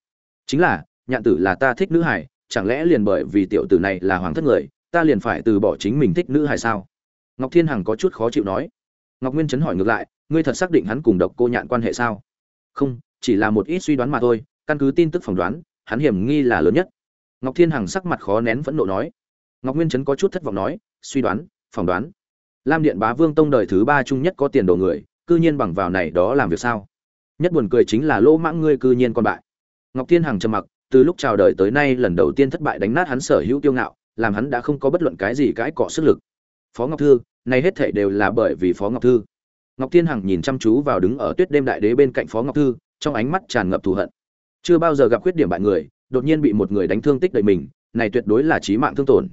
Chính là, nhạn tử là ta thích nữ hải, chẳng lẽ liền bởi vì tiểu tử này là hoàng thất người, ta liền phải từ bỏ chính mình thích nữ hải sao? Ngọc thiên hằng có chút khó chịu nói. Ngọc nguyên Trấn hỏi ngược lại, ngươi thật xác định hắn cùng độc cô nhạn quan hệ sao? Không, chỉ là một ít suy đoán mà thôi, căn cứ tin tức phỏng đoán, hắn hiểm nghi là lớn nhất ngọc thiên hằng sắc mặt khó nén phẫn nộ nói. Ngọc nguyên chấn có chút thất vọng nói, suy đoán, phỏng đoán. Lam điện bá vương tông đời thứ ba trung nhất có tiền đồ người, cư nhiên bằng vào này đó làm việc sao? Nhất buồn cười chính là lỗ mãng ngươi cư nhiên con bại. Ngọc thiên hằng trầm mặc, từ lúc chào đời tới nay lần đầu tiên thất bại đánh nát hắn sở hữu tiêu ngạo, làm hắn đã không có bất luận cái gì cãi cọ sức lực. Phó ngọc thư, này hết thảy đều là bởi vì phó ngọc thư. Ngọc thiên hằng nhìn chăm chú vào đứng ở tuyết đêm đại đế bên cạnh phó ngọc thư, trong ánh mắt tràn ngập thù hận. Chưa bao giờ gặp khuyết điểm bại người đột nhiên bị một người đánh thương tích đầy mình, này tuyệt đối là chí mạng thương tổn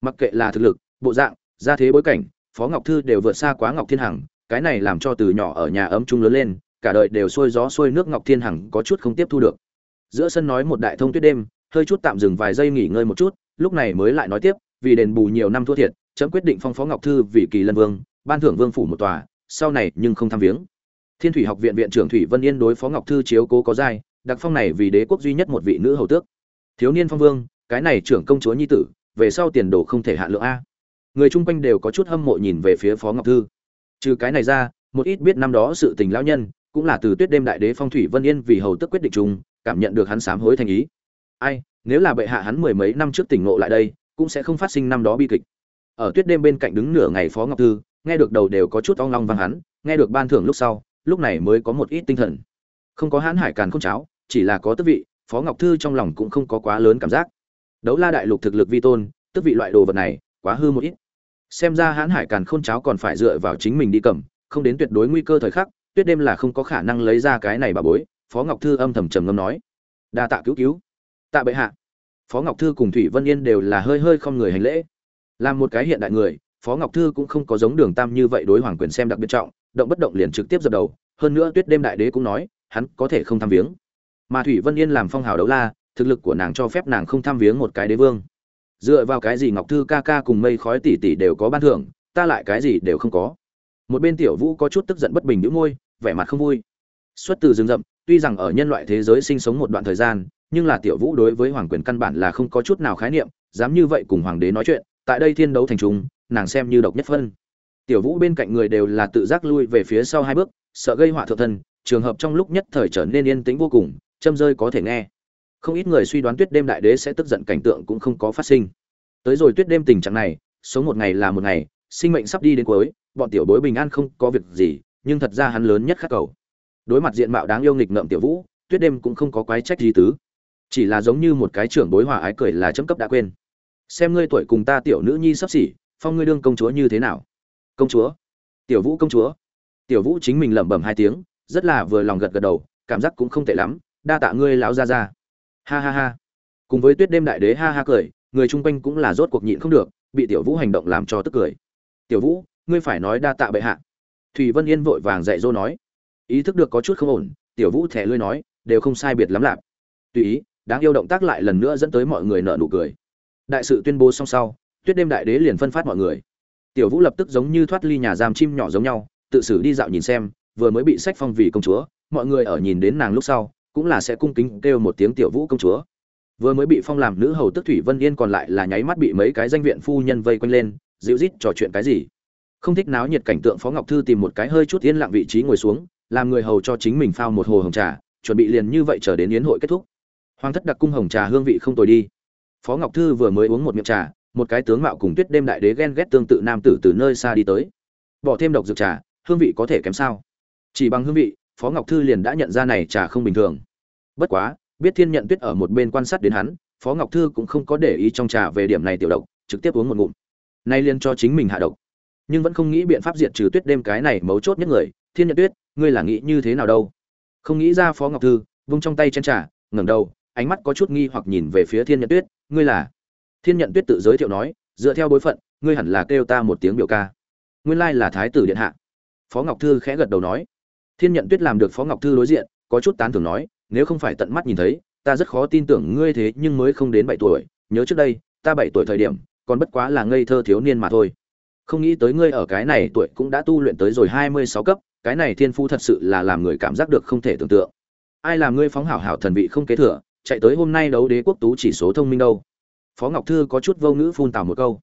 mặc kệ là thực lực, bộ dạng, gia thế bối cảnh, phó ngọc thư đều vượt xa quá ngọc thiên hằng, cái này làm cho từ nhỏ ở nhà ấm chung lớn lên, cả đời đều xuôi gió xuôi nước ngọc thiên hằng có chút không tiếp thu được giữa sân nói một đại thông tuyết đêm, hơi chút tạm dừng vài giây nghỉ ngơi một chút, lúc này mới lại nói tiếp, vì đền bù nhiều năm thua thiệt, chấm quyết định phong phó ngọc thư vì kỳ lân vương, ban thưởng vương phủ một tòa, sau này nhưng không tham viếng thiên thủy học viện viện trưởng thủy vân yên đối phó ngọc thư chiếu cố có dài đặc phong này vì đế quốc duy nhất một vị nữ hầu tước. Thiếu niên phong vương, cái này trưởng công chúa nhi tử, về sau tiền đồ không thể hạ lượng a. Người chung quanh đều có chút hâm mộ nhìn về phía phó ngọc thư. Trừ cái này ra, một ít biết năm đó sự tình lão nhân, cũng là từ tuyết đêm đại đế phong thủy vân yên vì hầu tức quyết định chung, cảm nhận được hắn sám hối thành ý. Ai, nếu là bệ hạ hắn mười mấy năm trước tỉnh ngộ lại đây, cũng sẽ không phát sinh năm đó bi kịch. Ở tuyết đêm bên cạnh đứng nửa ngày phó ngọc thư, nghe được đầu đều có chút ong long vang hắn, nghe được ban thưởng lúc sau, lúc này mới có một ít tinh thần. Không có hãn hải càn không cháo chỉ là có tước vị, phó ngọc thư trong lòng cũng không có quá lớn cảm giác. Đấu la đại lục thực lực vi tôn, tước vị loại đồ vật này, quá hư một ít. Xem ra hãn hải càn khôn cháo còn phải dựa vào chính mình đi cầm, không đến tuyệt đối nguy cơ thời khắc, tuyết đêm là không có khả năng lấy ra cái này bà bối, phó ngọc thư âm thầm trầm ngâm nói. Đa tạ cứu cứu. Tạ bệ hạ. Phó ngọc thư cùng thủy vân yên đều là hơi hơi không người hành lễ. Làm một cái hiện đại người, phó ngọc thư cũng không có giống đường tam như vậy đối hoàng quyền xem đặc biệt trọng, động bất động liền trực tiếp dập đầu. Hơn nữa tuyết đêm đại đế cũng nói, hắn có thể không tham viếng mà thủy vân yên làm phong hào đấu la, thực lực của nàng cho phép nàng không tham viếng một cái đế vương. Dựa vào cái gì ngọc thư ca ca cùng mây khói tỷ tỷ đều có ban thưởng, ta lại cái gì đều không có. Một bên tiểu vũ có chút tức giận bất bình nhũ môi, vẻ mặt không vui. Xuất từ rừng rậm, tuy rằng ở nhân loại thế giới sinh sống một đoạn thời gian, nhưng là tiểu vũ đối với hoàng quyền căn bản là không có chút nào khái niệm, dám như vậy cùng hoàng đế nói chuyện, tại đây thiên đấu thành chúng, nàng xem như độc nhất phân. Tiểu vũ bên cạnh người đều là tự giác lui về phía sau hai bước, sợ gây họa thượng thân, trường hợp trong lúc nhất thời trở nên yên tĩnh vô cùng châm rơi có thể nghe. Không ít người suy đoán tuyết đêm đại đế sẽ tức giận cảnh tượng cũng không có phát sinh. Tới rồi tuyết đêm tình trạng này, sống một ngày là một ngày, sinh mệnh sắp đi đến cuối, bọn tiểu bối bình an không có việc gì, nhưng thật ra hắn lớn nhất khắc cầu. Đối mặt diện mạo đáng yêu nghịch ngợm tiểu vũ, tuyết đêm cũng không có quái trách gì tứ. Chỉ là giống như một cái trưởng bối hòa ái cười là chấm cấp đã quên. Xem ngươi tuổi cùng ta tiểu nữ nhi sắp xỉ, phong ngươi đương công chúa như thế nào? Công chúa? Tiểu vũ công chúa? Tiểu vũ chính mình lẩm bẩm hai tiếng, rất là vừa lòng gật gật đầu, cảm giác cũng không tệ lắm đa tạ ngươi lão gia gia. Ha ha ha. Cùng với tuyết đêm đại đế ha ha cười, người chung quanh cũng là rốt cuộc nhịn không được, bị tiểu vũ hành động làm cho tức cười. Tiểu vũ, ngươi phải nói đa tạ bệ hạ. Thủy vân yên vội vàng dạy dỗ nói. Ý thức được có chút không ổn, tiểu vũ thẻ lưỡi nói, đều không sai biệt lắm lạp. Tùy ý, đáng yêu động tác lại lần nữa dẫn tới mọi người nở nụ cười. Đại sự tuyên bố xong sau, tuyết đêm đại đế liền phân phát mọi người. Tiểu vũ lập tức giống như thoát ly nhà giam chim nhỏ giống nhau, tự xử đi dạo nhìn xem, vừa mới bị sách phong vì công chúa, mọi người ở nhìn đến nàng lúc sau cũng là sẽ cung kính kêu một tiếng tiểu vũ công chúa. Vừa mới bị phong làm nữ hầu tức thủy vân yên còn lại là nháy mắt bị mấy cái danh viện phu nhân vây quanh lên, dịu rít trò chuyện cái gì. Không thích náo nhiệt cảnh tượng phó ngọc thư tìm một cái hơi chút yên lặng vị trí ngồi xuống, làm người hầu cho chính mình phao một hồ hồng trà, chuẩn bị liền như vậy chờ đến yến hội kết thúc. Hoàng thất đặc cung hồng trà hương vị không tồi đi. Phó ngọc thư vừa mới uống một miệng trà, một cái tướng mạo cùng tuyết đêm đại đế ghen ghét tương tự nam tử từ nơi xa đi tới. Bỏ thêm độc dược trà, hương vị có thể kém sao? Chỉ bằng hương vị, phó ngọc thư liền đã nhận ra này trà không bình thường bất quá, biết thiên nhận tuyết ở một bên quan sát đến hắn, phó ngọc thư cũng không có để ý trong trà về điểm này tiểu độc, trực tiếp uống một ngụm. Nay liền cho chính mình hạ độc. Nhưng vẫn không nghĩ biện pháp diệt trừ tuyết đêm cái này mấu chốt nhất người, thiên nhận tuyết, ngươi là nghĩ như thế nào đâu? Không nghĩ ra phó ngọc thư, vung trong tay chén trà, ngẩng đầu, ánh mắt có chút nghi hoặc nhìn về phía thiên nhận tuyết, ngươi là? Thiên nhận tuyết tự giới thiệu nói, dựa theo bối phận, ngươi hẳn là kêu ta một tiếng biểu ca. Nguyên lai là thái tử điện hạ. Phó ngọc thư khẽ gật đầu nói. Thiên nhận tuyết làm được phó ngọc thư đối diện, có chút tán thưởng nói nếu không phải tận mắt nhìn thấy, ta rất khó tin tưởng ngươi thế nhưng mới không đến bảy tuổi, nhớ trước đây, ta bảy tuổi thời điểm, còn bất quá là ngây thơ thiếu niên mà thôi. Không nghĩ tới ngươi ở cái này tuổi cũng đã tu luyện tới rồi hai mươi sáu cấp, cái này thiên phu thật sự là làm người cảm giác được không thể tưởng tượng. Ai làm ngươi phóng hảo hảo thần vị không kế thừa, chạy tới hôm nay đấu đế quốc tú chỉ số thông minh đâu. Phó ngọc thư có chút vô ngữ phun tào một câu.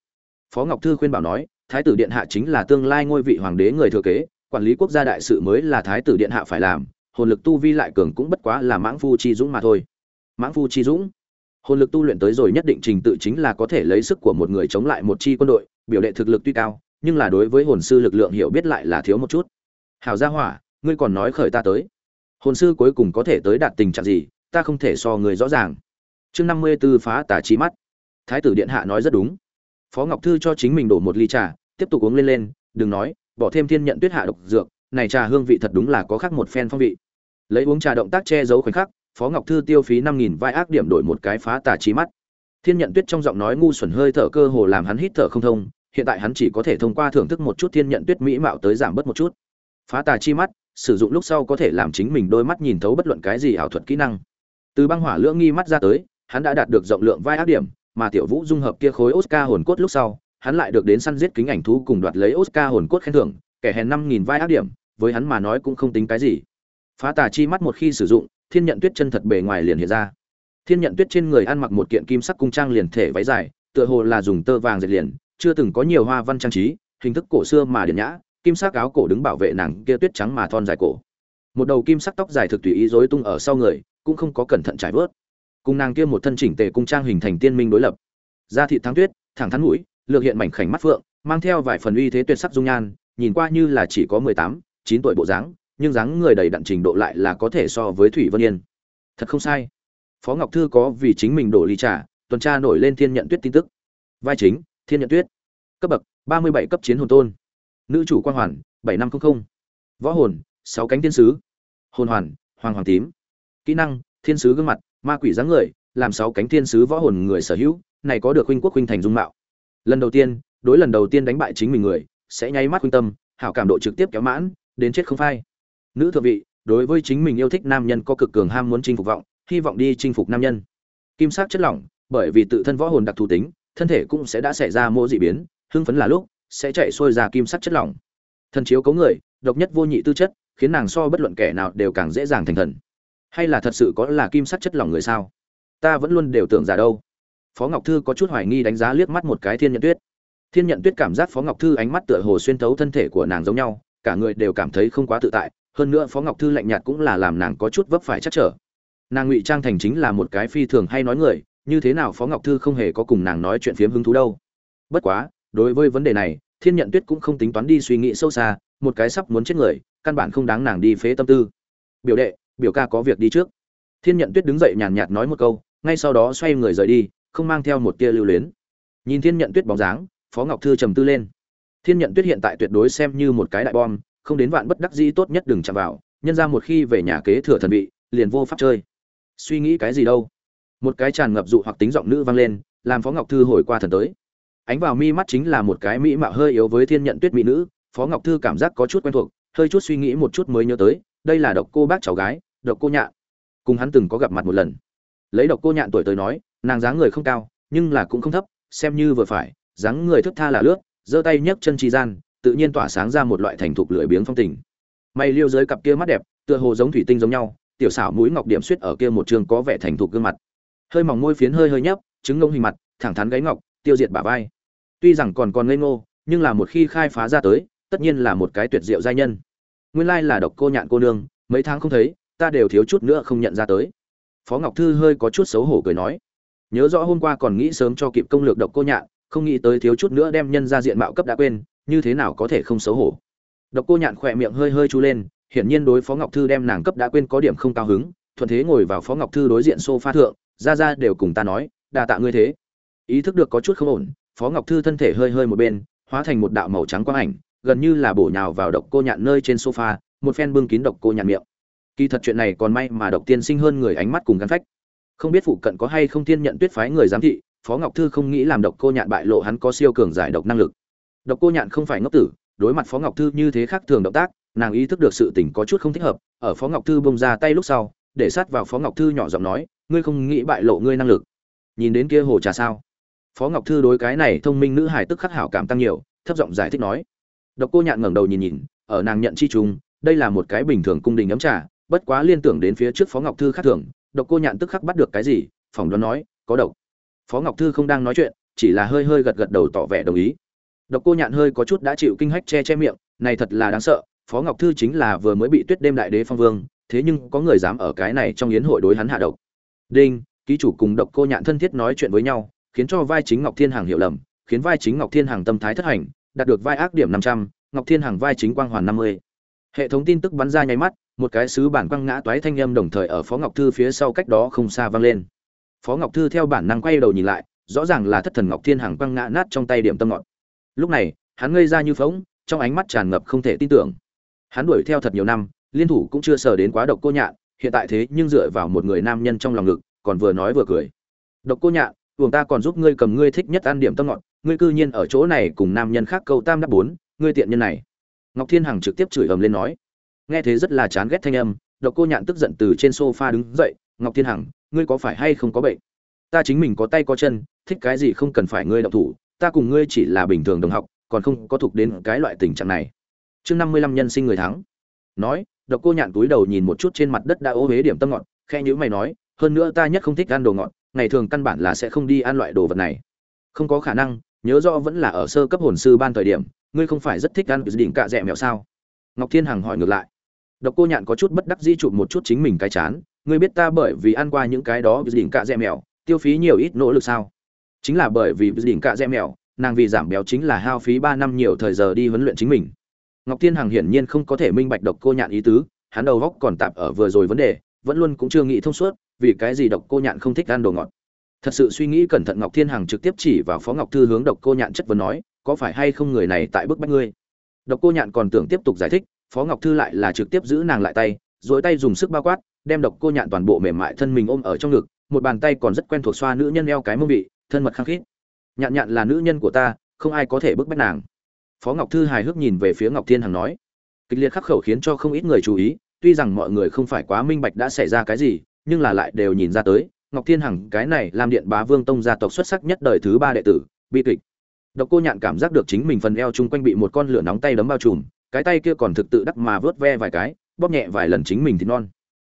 Phó ngọc thư khuyên bảo nói, thái tử điện hạ chính là tương lai ngôi vị hoàng đế người thừa kế, quản lý quốc gia đại sự mới là thái tử điện hạ phải làm hồn lực tu vi lại cường cũng bất quá là mãng phu chi dũng mà thôi. Mãng phu chi dũng? Hồn lực tu luyện tới rồi nhất định trình tự chính là có thể lấy sức của một người chống lại một chi quân đội, biểu đệ thực lực tuy cao, nhưng là đối với hồn sư lực lượng hiểu biết lại là thiếu một chút. Hào gia hỏa, ngươi còn nói khởi ta tới. Hồn sư cuối cùng có thể tới đạt tình trạng gì, ta không thể so người rõ ràng. Chương năm mươi b ố phá tả chi mắt. Thái tử điện hạ nói rất đúng. Phó ngọc thư cho chính mình đổ một ly trà, tiếp tục uống lên lên, đừng nói, bỏ thêm thiên nhận tuyết hạ độc dược, này trà hương vị thật đúng là có khác một phen phong vị lấy uống trà động tác che giấu khoảnh khắc, phó ngọc thư tiêu phí năm nghìn vai ác điểm đổi một cái phá tà trí mắt. Thiên nhận tuyết trong giọng nói ngu xuẩn hơi thở cơ hồ làm hắn hít thở không thông, hiện tại hắn chỉ có thể thông qua thưởng thức một chút thiên nhận tuyết mỹ mạo tới giảm bớt một chút. Phá tà chi mắt, sử dụng lúc sau có thể làm chính mình đôi mắt nhìn thấu bất luận cái gì ảo thuật kỹ năng. Từ băng hỏa lưỡng nghi mắt ra tới, hắn đã đạt được rộng lượng vai ác điểm, mà tiểu vũ dung hợp kia khối oscar hồn cốt lúc sau, hắn lại được đến săn giết kính ảnh thú cùng đoạt lấy oscar hồn cốt khen thưởng, kẻ hèn năm nghìn vai ác điểm, với hắn mà nói cũng không tính cái gì phá tà chi mắt một khi sử dụng, thiên nhận tuyết chân thật bề ngoài liền hiện ra. Thiên nhận tuyết trên người ăn mặc một kiện kim sắc cung trang liền thể váy dài, tựa hồ là dùng tơ vàng dệt liền, chưa từng có nhiều hoa văn trang trí, hình thức cổ xưa mà điển nhã, kim sắc áo cổ đứng bảo vệ nàng kia tuyết trắng mà thon dài cổ. Một đầu kim sắc tóc dài thực tùy ý rối tung ở sau người, cũng không có cẩn thận trải vớt. Cùng nàng kia một thân chỉnh tề cung trang hình thành tiên minh đối lập. Da thị thắng tuyết, thẳng thắn mũi, lược hiện mảnh khảnh mắt phượng, mang theo vài phần uy thế tuyệt sắc dung nhan, nhìn qua như là chỉ có mười tám, chín tuổi bộ dáng nhưng dáng người đầy đặn trình độ lại là có thể so với thủy vân yên. Thật không sai. Phó ngọc thư có vì chính mình đổ ly trà, tuần tra nổi lên thiên nhận tuyết tin tức. Vai chính, thiên nhận tuyết. Cấp bậc, ba mươi bảy cấp chiến hồn tôn. Nữ chủ quan hoàn, bảy năm trăm linh võ hồn, sáu cánh thiên sứ. Hồn hoàn, hoàng hoàng tím. Kỹ năng, thiên sứ gương mặt, ma quỷ dáng người, làm sáu cánh thiên sứ võ hồn người sở hữu, này có được huynh quốc huynh thành dung mạo. Lần đầu tiên, đối lần đầu tiên đánh bại chính mình người, sẽ nháy mắt huynh tâm, hảo cảm độ trực tiếp kéo mãn, đến chết không phai nữ thượng vị, đối với chính mình yêu thích nam nhân có cực cường ham muốn chinh phục vọng, hy vọng đi chinh phục nam nhân. Kim sắc chất lỏng, bởi vì tự thân võ hồn đặc thù tính, thân thể cũng sẽ đã xảy ra mô dị biến, hưng phấn là lúc, sẽ chạy xuôi ra kim sắc chất lỏng. Thần chiếu cấu người, độc nhất vô nhị tư chất, khiến nàng so bất luận kẻ nào đều càng dễ dàng thành thần. Hay là thật sự có là kim sắc chất lỏng người sao? Ta vẫn luôn đều tưởng giả đâu. Phó ngọc thư có chút hoài nghi đánh giá liếc mắt một cái thiên nhận tuyết. Thiên nhận tuyết cảm giác phó ngọc thư ánh mắt tựa hồ xuyên thấu thân thể của nàng giống nhau, cả người đều cảm thấy không quá tự tại hơn nữa phó ngọc thư lạnh nhạt cũng là làm nàng có chút vấp phải chắc trở. Nàng ngụy trang thành chính là một cái phi thường hay nói người, như thế nào phó ngọc thư không hề có cùng nàng nói chuyện phiếm hứng thú đâu. Bất quá, đối với vấn đề này, thiên nhận tuyết cũng không tính toán đi suy nghĩ sâu xa, một cái sắp muốn chết người, căn bản không đáng nàng đi phế tâm tư. Biểu đệ, biểu ca có việc đi trước. Thiên nhận tuyết đứng dậy nhàn nhạt nói một câu, ngay sau đó xoay người rời đi, không mang theo một tia lưu luyến. Nhìn thiên nhận tuyết bóng dáng, phó ngọc thư trầm tư lên. Thiên nhận tuyết hiện tại tuyệt đối xem như một cái đại bom không đến vạn bất đắc dĩ tốt nhất đừng chạm vào, nhân ra một khi về nhà kế thừa thần vị, liền vô pháp chơi. Suy nghĩ cái gì đâu? Một cái tràn ngập dụ hoặc tính giọng nữ vang lên, làm phó ngọc thư hồi qua thần tới. Ánh vào mi mắt chính là một cái mỹ mạo hơi yếu với thiên nhận tuyết mỹ nữ, phó ngọc thư cảm giác có chút quen thuộc, hơi chút suy nghĩ một chút mới nhớ tới, đây là độc cô bác cháu gái, độc cô nhạn. Cùng hắn từng có gặp mặt một lần. Lấy độc cô nhạn tuổi tới nói, nàng dáng người không cao, nhưng là cũng không thấp, xem như vừa phải, dáng người thức tha là lướt, giơ tay nhấc chân chi gian tự nhiên tỏa sáng ra một loại thành thục lưỡi biếng phong tình. Mày liêu dưới cặp kia mắt đẹp, tựa hồ giống thủy tinh giống nhau, tiểu xảo mũi ngọc điểm suýt ở kia một trường có vẻ thành thục gương mặt. Hơi mỏng môi phiến hơi hơi nhấp, trứng ngông hình mặt, thẳng thắn gáy ngọc, tiêu diệt bả vai. Tuy rằng còn còn ngây ngô, nhưng là một khi khai phá ra tới, tất nhiên là một cái tuyệt diệu giai nhân. Nguyên lai là độc cô nhạn cô nương, mấy tháng không thấy, ta đều thiếu chút nữa không nhận ra tới. Phó ngọc thư hơi có chút xấu hổ cười nói, nhớ rõ hôm qua còn nghĩ sớm cho kịp công lược độc cô nhạn, không nghĩ tới thiếu chút nữa đem nhân ra diện mạo cấp đã quên như thế nào có thể không xấu hổ? Độc cô nhạn khỏe miệng hơi hơi chú lên, hiển nhiên đối phó ngọc thư đem nàng cấp đã quên có điểm không cao hứng, thuận thế ngồi vào phó ngọc thư đối diện sofa thượng, ra ra, đều cùng ta nói, đa tạ ngươi thế. Ý thức được có chút không ổn, phó ngọc thư thân thể hơi hơi một bên, hóa thành một đạo màu trắng quang ảnh, gần như là bổ nhào vào độc cô nhạn nơi trên sofa, một phen bưng kín độc cô nhạn miệng. Kỳ thật chuyện này còn may mà độc tiên sinh hơn người ánh mắt cùng gắn phách. Không biết phụ cận có hay không tiên nhận tuyết phái người giám thị, phó ngọc thư không nghĩ làm độc cô nhạn bại lộ hắn có siêu cường giải độc năng lực độc cô nhạn không phải ngốc tử, đối mặt phó ngọc thư như thế khác thường động tác, nàng ý thức được sự tình có chút không thích hợp, ở phó ngọc thư bông ra tay lúc sau, để sát vào phó ngọc thư nhỏ giọng nói, ngươi không nghĩ bại lộ ngươi năng lực. Nhìn đến kia hồ trà sao? Phó ngọc thư đối cái này thông minh nữ hài tức khắc hảo cảm tăng nhiều, thấp giọng giải thích nói. Độc cô nhạn ngẩng đầu nhìn nhìn, ở nàng nhận chi trùng đây là một cái bình thường cung đình ấm trà, bất quá liên tưởng đến phía trước phó ngọc thư khác thường, độc cô nhạn tức khắc bắt được cái gì, phỏng đoán nói, có độc. Phó ngọc thư không đang nói chuyện, chỉ là hơi hơi gật gật đầu tỏ vẻ đồng ý độc cô nhạn hơi có chút đã chịu kinh hách che che miệng, này thật là đáng sợ, phó ngọc thư chính là vừa mới bị tuyết đêm đại đế phong vương, thế nhưng có người dám ở cái này trong yến hội đối hắn hạ độc. Đinh, ký chủ cùng độc cô nhạn thân thiết nói chuyện với nhau, khiến cho vai chính ngọc thiên hằng hiểu lầm, khiến vai chính ngọc thiên hằng tâm thái thất hành, đạt được vai ác điểm năm trăm, ngọc thiên hằng vai chính quang hoàn năm mươi. Hệ thống tin tức bắn ra nháy mắt, một cái sứ bản quăng ngã toái thanh âm đồng thời ở phó ngọc thư phía sau cách đó không xa vang lên. Phó ngọc thư theo bản năng quay đầu nhìn lại, rõ ràng là thất thần ngọc thiên hằng quăng ngã nát trong tay điểm tâm ngọt lúc này, hắn ngây ra như phóng trong ánh mắt tràn ngập không thể tin tưởng. Hắn đuổi theo thật nhiều năm, liên thủ cũng chưa sờ đến quá độc cô nhạn, hiện tại thế nhưng dựa vào một người nam nhân trong lòng ngực, còn vừa nói vừa cười. Độc cô nhạn, uổng ta còn giúp ngươi cầm ngươi thích nhất ăn điểm tâm ngọt, ngươi cư nhiên ở chỗ này cùng nam nhân khác câu tam đáp bốn, ngươi tiện nhân này. Ngọc thiên hằng trực tiếp chửi ầm lên nói. Nghe thế rất là chán ghét thanh âm, độc cô nhạn tức giận từ trên sofa đứng dậy, ngọc thiên hằng, ngươi có phải hay không có bệnh? Ta chính mình có tay có chân, thích cái gì không cần phải ngươi động thủ ta cùng ngươi chỉ là bình thường đồng học, còn không có thuộc đến cái loại tình trạng này. Chương năm mươi lăm nhân sinh người thắng. Nói, độc cô nhạn túi đầu nhìn một chút trên mặt đất đã ô huế điểm tâm ngọt khe nhữ mày nói, hơn nữa ta nhất không thích ăn đồ ngọt, ngày thường căn bản là sẽ không đi ăn loại đồ vật này. Không có khả năng, nhớ rõ vẫn là ở sơ cấp hồn sư ban thời điểm, ngươi không phải rất thích ăn đỉnh cạ rẻ mèo sao? Ngọc thiên hằng hỏi ngược lại. Độc cô nhạn có chút bất đắc di chụp một chút chính mình cái chán, ngươi biết ta bởi vì ăn qua những cái đó đỉnh cạ rẻ mèo, tiêu phí nhiều ít nỗ lực sao? Chính là bởi vì đỉnh cạ rẻ mèo, nàng vì giảm béo chính là hao phí ba năm nhiều thời giờ đi huấn luyện chính mình. Ngọc thiên hằng hiển nhiên không có thể minh bạch độc cô nhạn ý tứ, hắn đầu góc còn tạp ở vừa rồi vấn đề, vẫn luôn cũng chưa nghĩ thông suốt, vì cái gì độc cô nhạn không thích ăn đồ ngọt. Thật sự suy nghĩ cẩn thận ngọc thiên hằng trực tiếp chỉ vào phó ngọc thư hướng độc cô nhạn chất vấn nói, có phải hay không người này tại bức bách ngươi? Độc cô nhạn còn tưởng tiếp tục giải thích, phó ngọc thư lại là trực tiếp giữ nàng lại tay dối tay dùng sức bao quát, đem độc cô nhạn toàn bộ mềm mại thân mình ôm ở trong ngực, một bàn tay còn rất quen thuộc xoa nữ nhân eo cái mông vị thân mật khăng khít. Nhạn nhạn là nữ nhân của ta, không ai có thể bức bách nàng. Phó ngọc thư hài hước nhìn về phía ngọc thiên hằng nói. Kịch liệt khắc khẩu khiến cho không ít người chú ý, tuy rằng mọi người không phải quá minh bạch đã xảy ra cái gì, nhưng là lại đều nhìn ra tới, ngọc thiên hằng, cái này làm điện bá vương tông gia tộc xuất sắc nhất đời thứ ba đệ tử, bi kịch. Độc cô nhạn cảm giác được chính mình phần eo chung quanh bị một con lửa nóng tay đấm bao trùm, cái tay kia còn thực tự đắc mà vớt ve vài cái, bóp nhẹ vài lần chính mình thì non.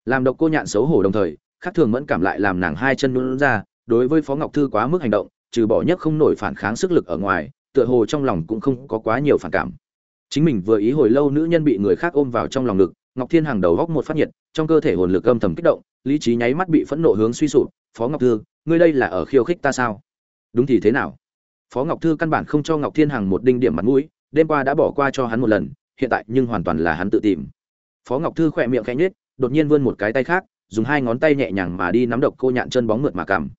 Làm độc cô nhạn xấu hổ đồng thời, khác thường mẫn cảm lại làm nàng hai chân luôn ra đối với phó ngọc thư quá mức hành động, trừ bỏ nhất không nổi phản kháng sức lực ở ngoài, tựa hồ trong lòng cũng không có quá nhiều phản cảm. Chính mình vừa ý hồi lâu nữ nhân bị người khác ôm vào trong lòng ngực, ngọc thiên hàng đầu góc một phát nhiệt, trong cơ thể hồn lực âm thầm kích động, lý trí nháy mắt bị phẫn nộ hướng suy sụp, phó ngọc thư, ngươi đây là ở khiêu khích ta sao? Đúng thì thế nào? Phó ngọc thư căn bản không cho ngọc thiên hằng một đinh điểm mặt mũi, đêm qua đã bỏ qua cho hắn một lần, hiện tại nhưng hoàn toàn là hắn tự tìm. Phó ngọc thư khỏe miệng khẽ nhếch, đột nhiên vươn một cái tay khác, dùng hai ngón tay nhẹ nhàng mà đi nắm độc cô nhạn chân bóng mượt mà cảm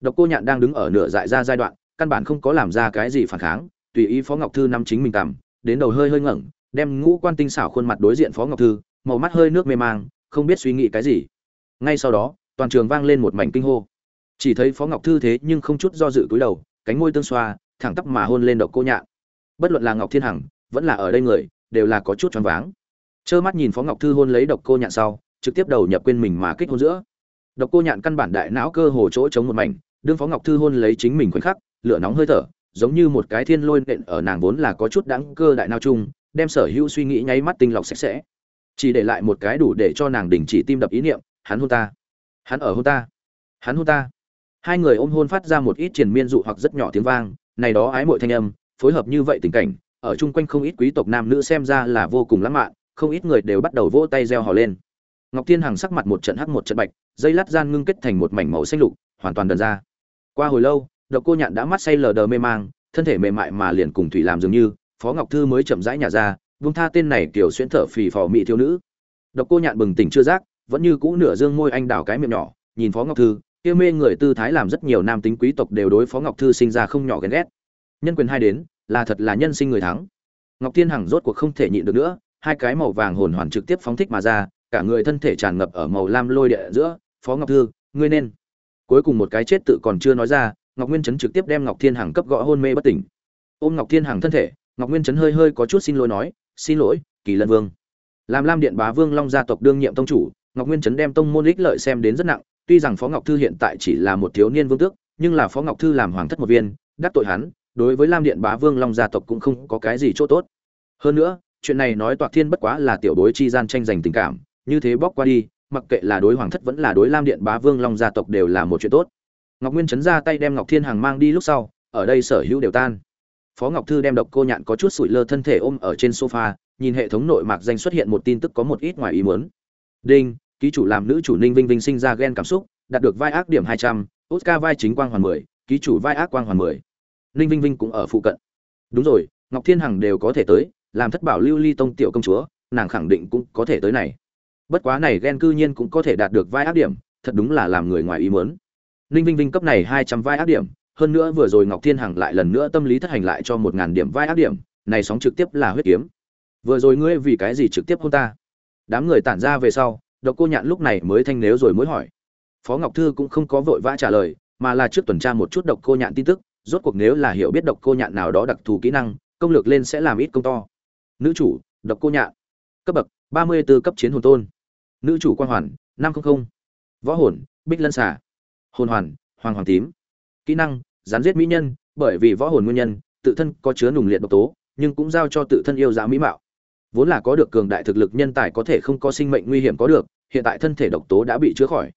độc cô nhạn đang đứng ở nửa dại ra giai đoạn, căn bản không có làm ra cái gì phản kháng, tùy ý phó ngọc thư nắm chính mình cầm đến đầu hơi hơi ngẩng, đem ngũ quan tinh xảo khuôn mặt đối diện phó ngọc thư, màu mắt hơi nước mê mang, không biết suy nghĩ cái gì. Ngay sau đó, toàn trường vang lên một mảnh kinh hô. Chỉ thấy phó ngọc thư thế nhưng không chút do dự cúi đầu, cánh môi tương xoa, thẳng tắp mà hôn lên độc cô nhạn. Bất luận là ngọc thiên hằng, vẫn là ở đây người, đều là có chút choáng váng. Trơ mắt nhìn phó ngọc thư hôn lấy độc cô nhạn sau, trực tiếp đầu nhập quên mình mà kích hôn giữa. Độc cô nhạn căn bản đại não cơ hồ chỗ chống một mảnh đương phó ngọc thư hôn lấy chính mình khoảnh khắc, lửa nóng hơi thở, giống như một cái thiên lôi nện ở nàng vốn là có chút đáng cơ đại nao chung, đem sở hữu suy nghĩ nháy mắt tinh lọc sạch sẽ. Chỉ để lại một cái đủ để cho nàng đình chỉ tim đập ý niệm, hắn hôn ta. Hắn ở hôn ta. Hắn hôn ta. Hai người ôm hôn phát ra một ít triền miên dụ hoặc rất nhỏ tiếng vang, này đó ái mội thanh âm, phối hợp như vậy tình cảnh, ở chung quanh không ít quý tộc nam nữ xem ra là vô cùng lãng mạn, không ít người đều bắt đầu vỗ tay reo hò lên. Ngọc thiên hằng sắc mặt một trận hắc một trận bạch, dây lát gian ngưng kết thành một mảnh màu xanh lục, hoàn toàn đần ra qua hồi lâu, độc cô nhạn đã mắt say lờ đờ mê mang, thân thể mềm mại mà liền cùng thủy làm dường như, phó ngọc thư mới chậm rãi nhả ra, vung tha tên này kiểu xuyên thở phì phò mỹ thiếu nữ. Độc cô nhạn bừng tỉnh chưa giác, vẫn như cũ nửa dương môi anh đào cái miệng nhỏ, nhìn phó ngọc thư, kia mê người tư thái làm rất nhiều nam tính quý tộc đều đối phó ngọc thư sinh ra không nhỏ ghen ghét. Nhân quyền hai đến, là thật là nhân sinh người thắng. Ngọc thiên hằng rốt cuộc không thể nhịn được nữa, hai cái màu vàng hồn hoàn trực tiếp phóng thích mà ra, cả người thân thể tràn ngập ở màu lam lôi địa giữa. Phó ngọc thư, ngươi nên cuối cùng một cái chết tự còn chưa nói ra, ngọc nguyên chấn trực tiếp đem ngọc thiên hằng cấp gõ hôn mê bất tỉnh. Ôm ngọc thiên hằng thân thể, ngọc nguyên chấn hơi hơi có chút xin lỗi nói, xin lỗi, kỳ lân vương. Làm lam điện bá vương long gia tộc đương nhiệm tông chủ, ngọc nguyên chấn đem tông môn ích lợi xem đến rất nặng, tuy rằng phó ngọc thư hiện tại chỉ là một thiếu niên vương tước, nhưng là phó ngọc thư làm hoàng thất một viên, đắc tội hắn, đối với lam điện bá vương long gia tộc cũng không có cái gì chỗ tốt. Hơn nữa, chuyện này nói toạc thiên bất quá là tiểu bối chi gian tranh giành tình cảm, như thế bóc qua đi mặc kệ là đối hoàng thất vẫn là đối lam điện bá vương long gia tộc đều là một chuyện tốt. Ngọc nguyên chấn ra tay đem ngọc thiên hằng mang đi lúc sau, ở đây sở hữu đều tan. Phó ngọc thư đem độc cô nhạn có chút sụi lơ thân thể ôm ở trên sofa, nhìn hệ thống nội mạc danh xuất hiện một tin tức có một ít ngoài ý muốn. Đinh, ký chủ làm nữ chủ ninh vinh vinh sinh ra ghen cảm xúc, đạt được vai ác điểm hai trăm, oscar vai chính quang hoàn mười, ký chủ vai ác quang hoàn mười. Ninh vinh vinh cũng ở phụ cận. Đúng rồi, ngọc thiên hằng đều có thể tới, làm thất bảo lưu ly tông tiểu công chúa, nàng khẳng định cũng có thể tới này bất quá này ghen cư nhiên cũng có thể đạt được vai ác điểm, thật đúng là làm người ngoài ý muốn. Ninh vinh vinh cấp này hai trăm vai ác điểm, hơn nữa vừa rồi ngọc thiên hằng lại lần nữa tâm lý thất hành lại cho một ngàn điểm vai ác điểm, này sóng trực tiếp là huyết kiếm. Vừa rồi ngươi vì cái gì trực tiếp hôn ta? Đám người tản ra về sau, độc cô nhạn lúc này mới thanh nếu rồi mới hỏi. Phó ngọc thư cũng không có vội vã trả lời, mà là trước tuần tra một chút độc cô nhạn tin tức, rốt cuộc nếu là hiểu biết độc cô nhạn nào đó đặc thù kỹ năng, công lược lên sẽ làm ít công to. Nữ chủ, độc cô nhạn. Cấp bậc, ba mươi 34 cấp chiến hồn tôn nữ chủ quan hoàn, năm trăm linh võ hồn, bích lân xả hồn hoàn, hoàng hoàng tím. Kỹ năng gián giết mỹ nhân, bởi vì võ hồn nguyên nhân, tự thân có chứa nùng liệt độc tố, nhưng cũng giao cho tự thân yêu dã mỹ mạo. Vốn là có được cường đại thực lực, nhân tài có thể không có sinh mệnh nguy hiểm có được, hiện tại thân thể độc tố đã bị chữa khỏi.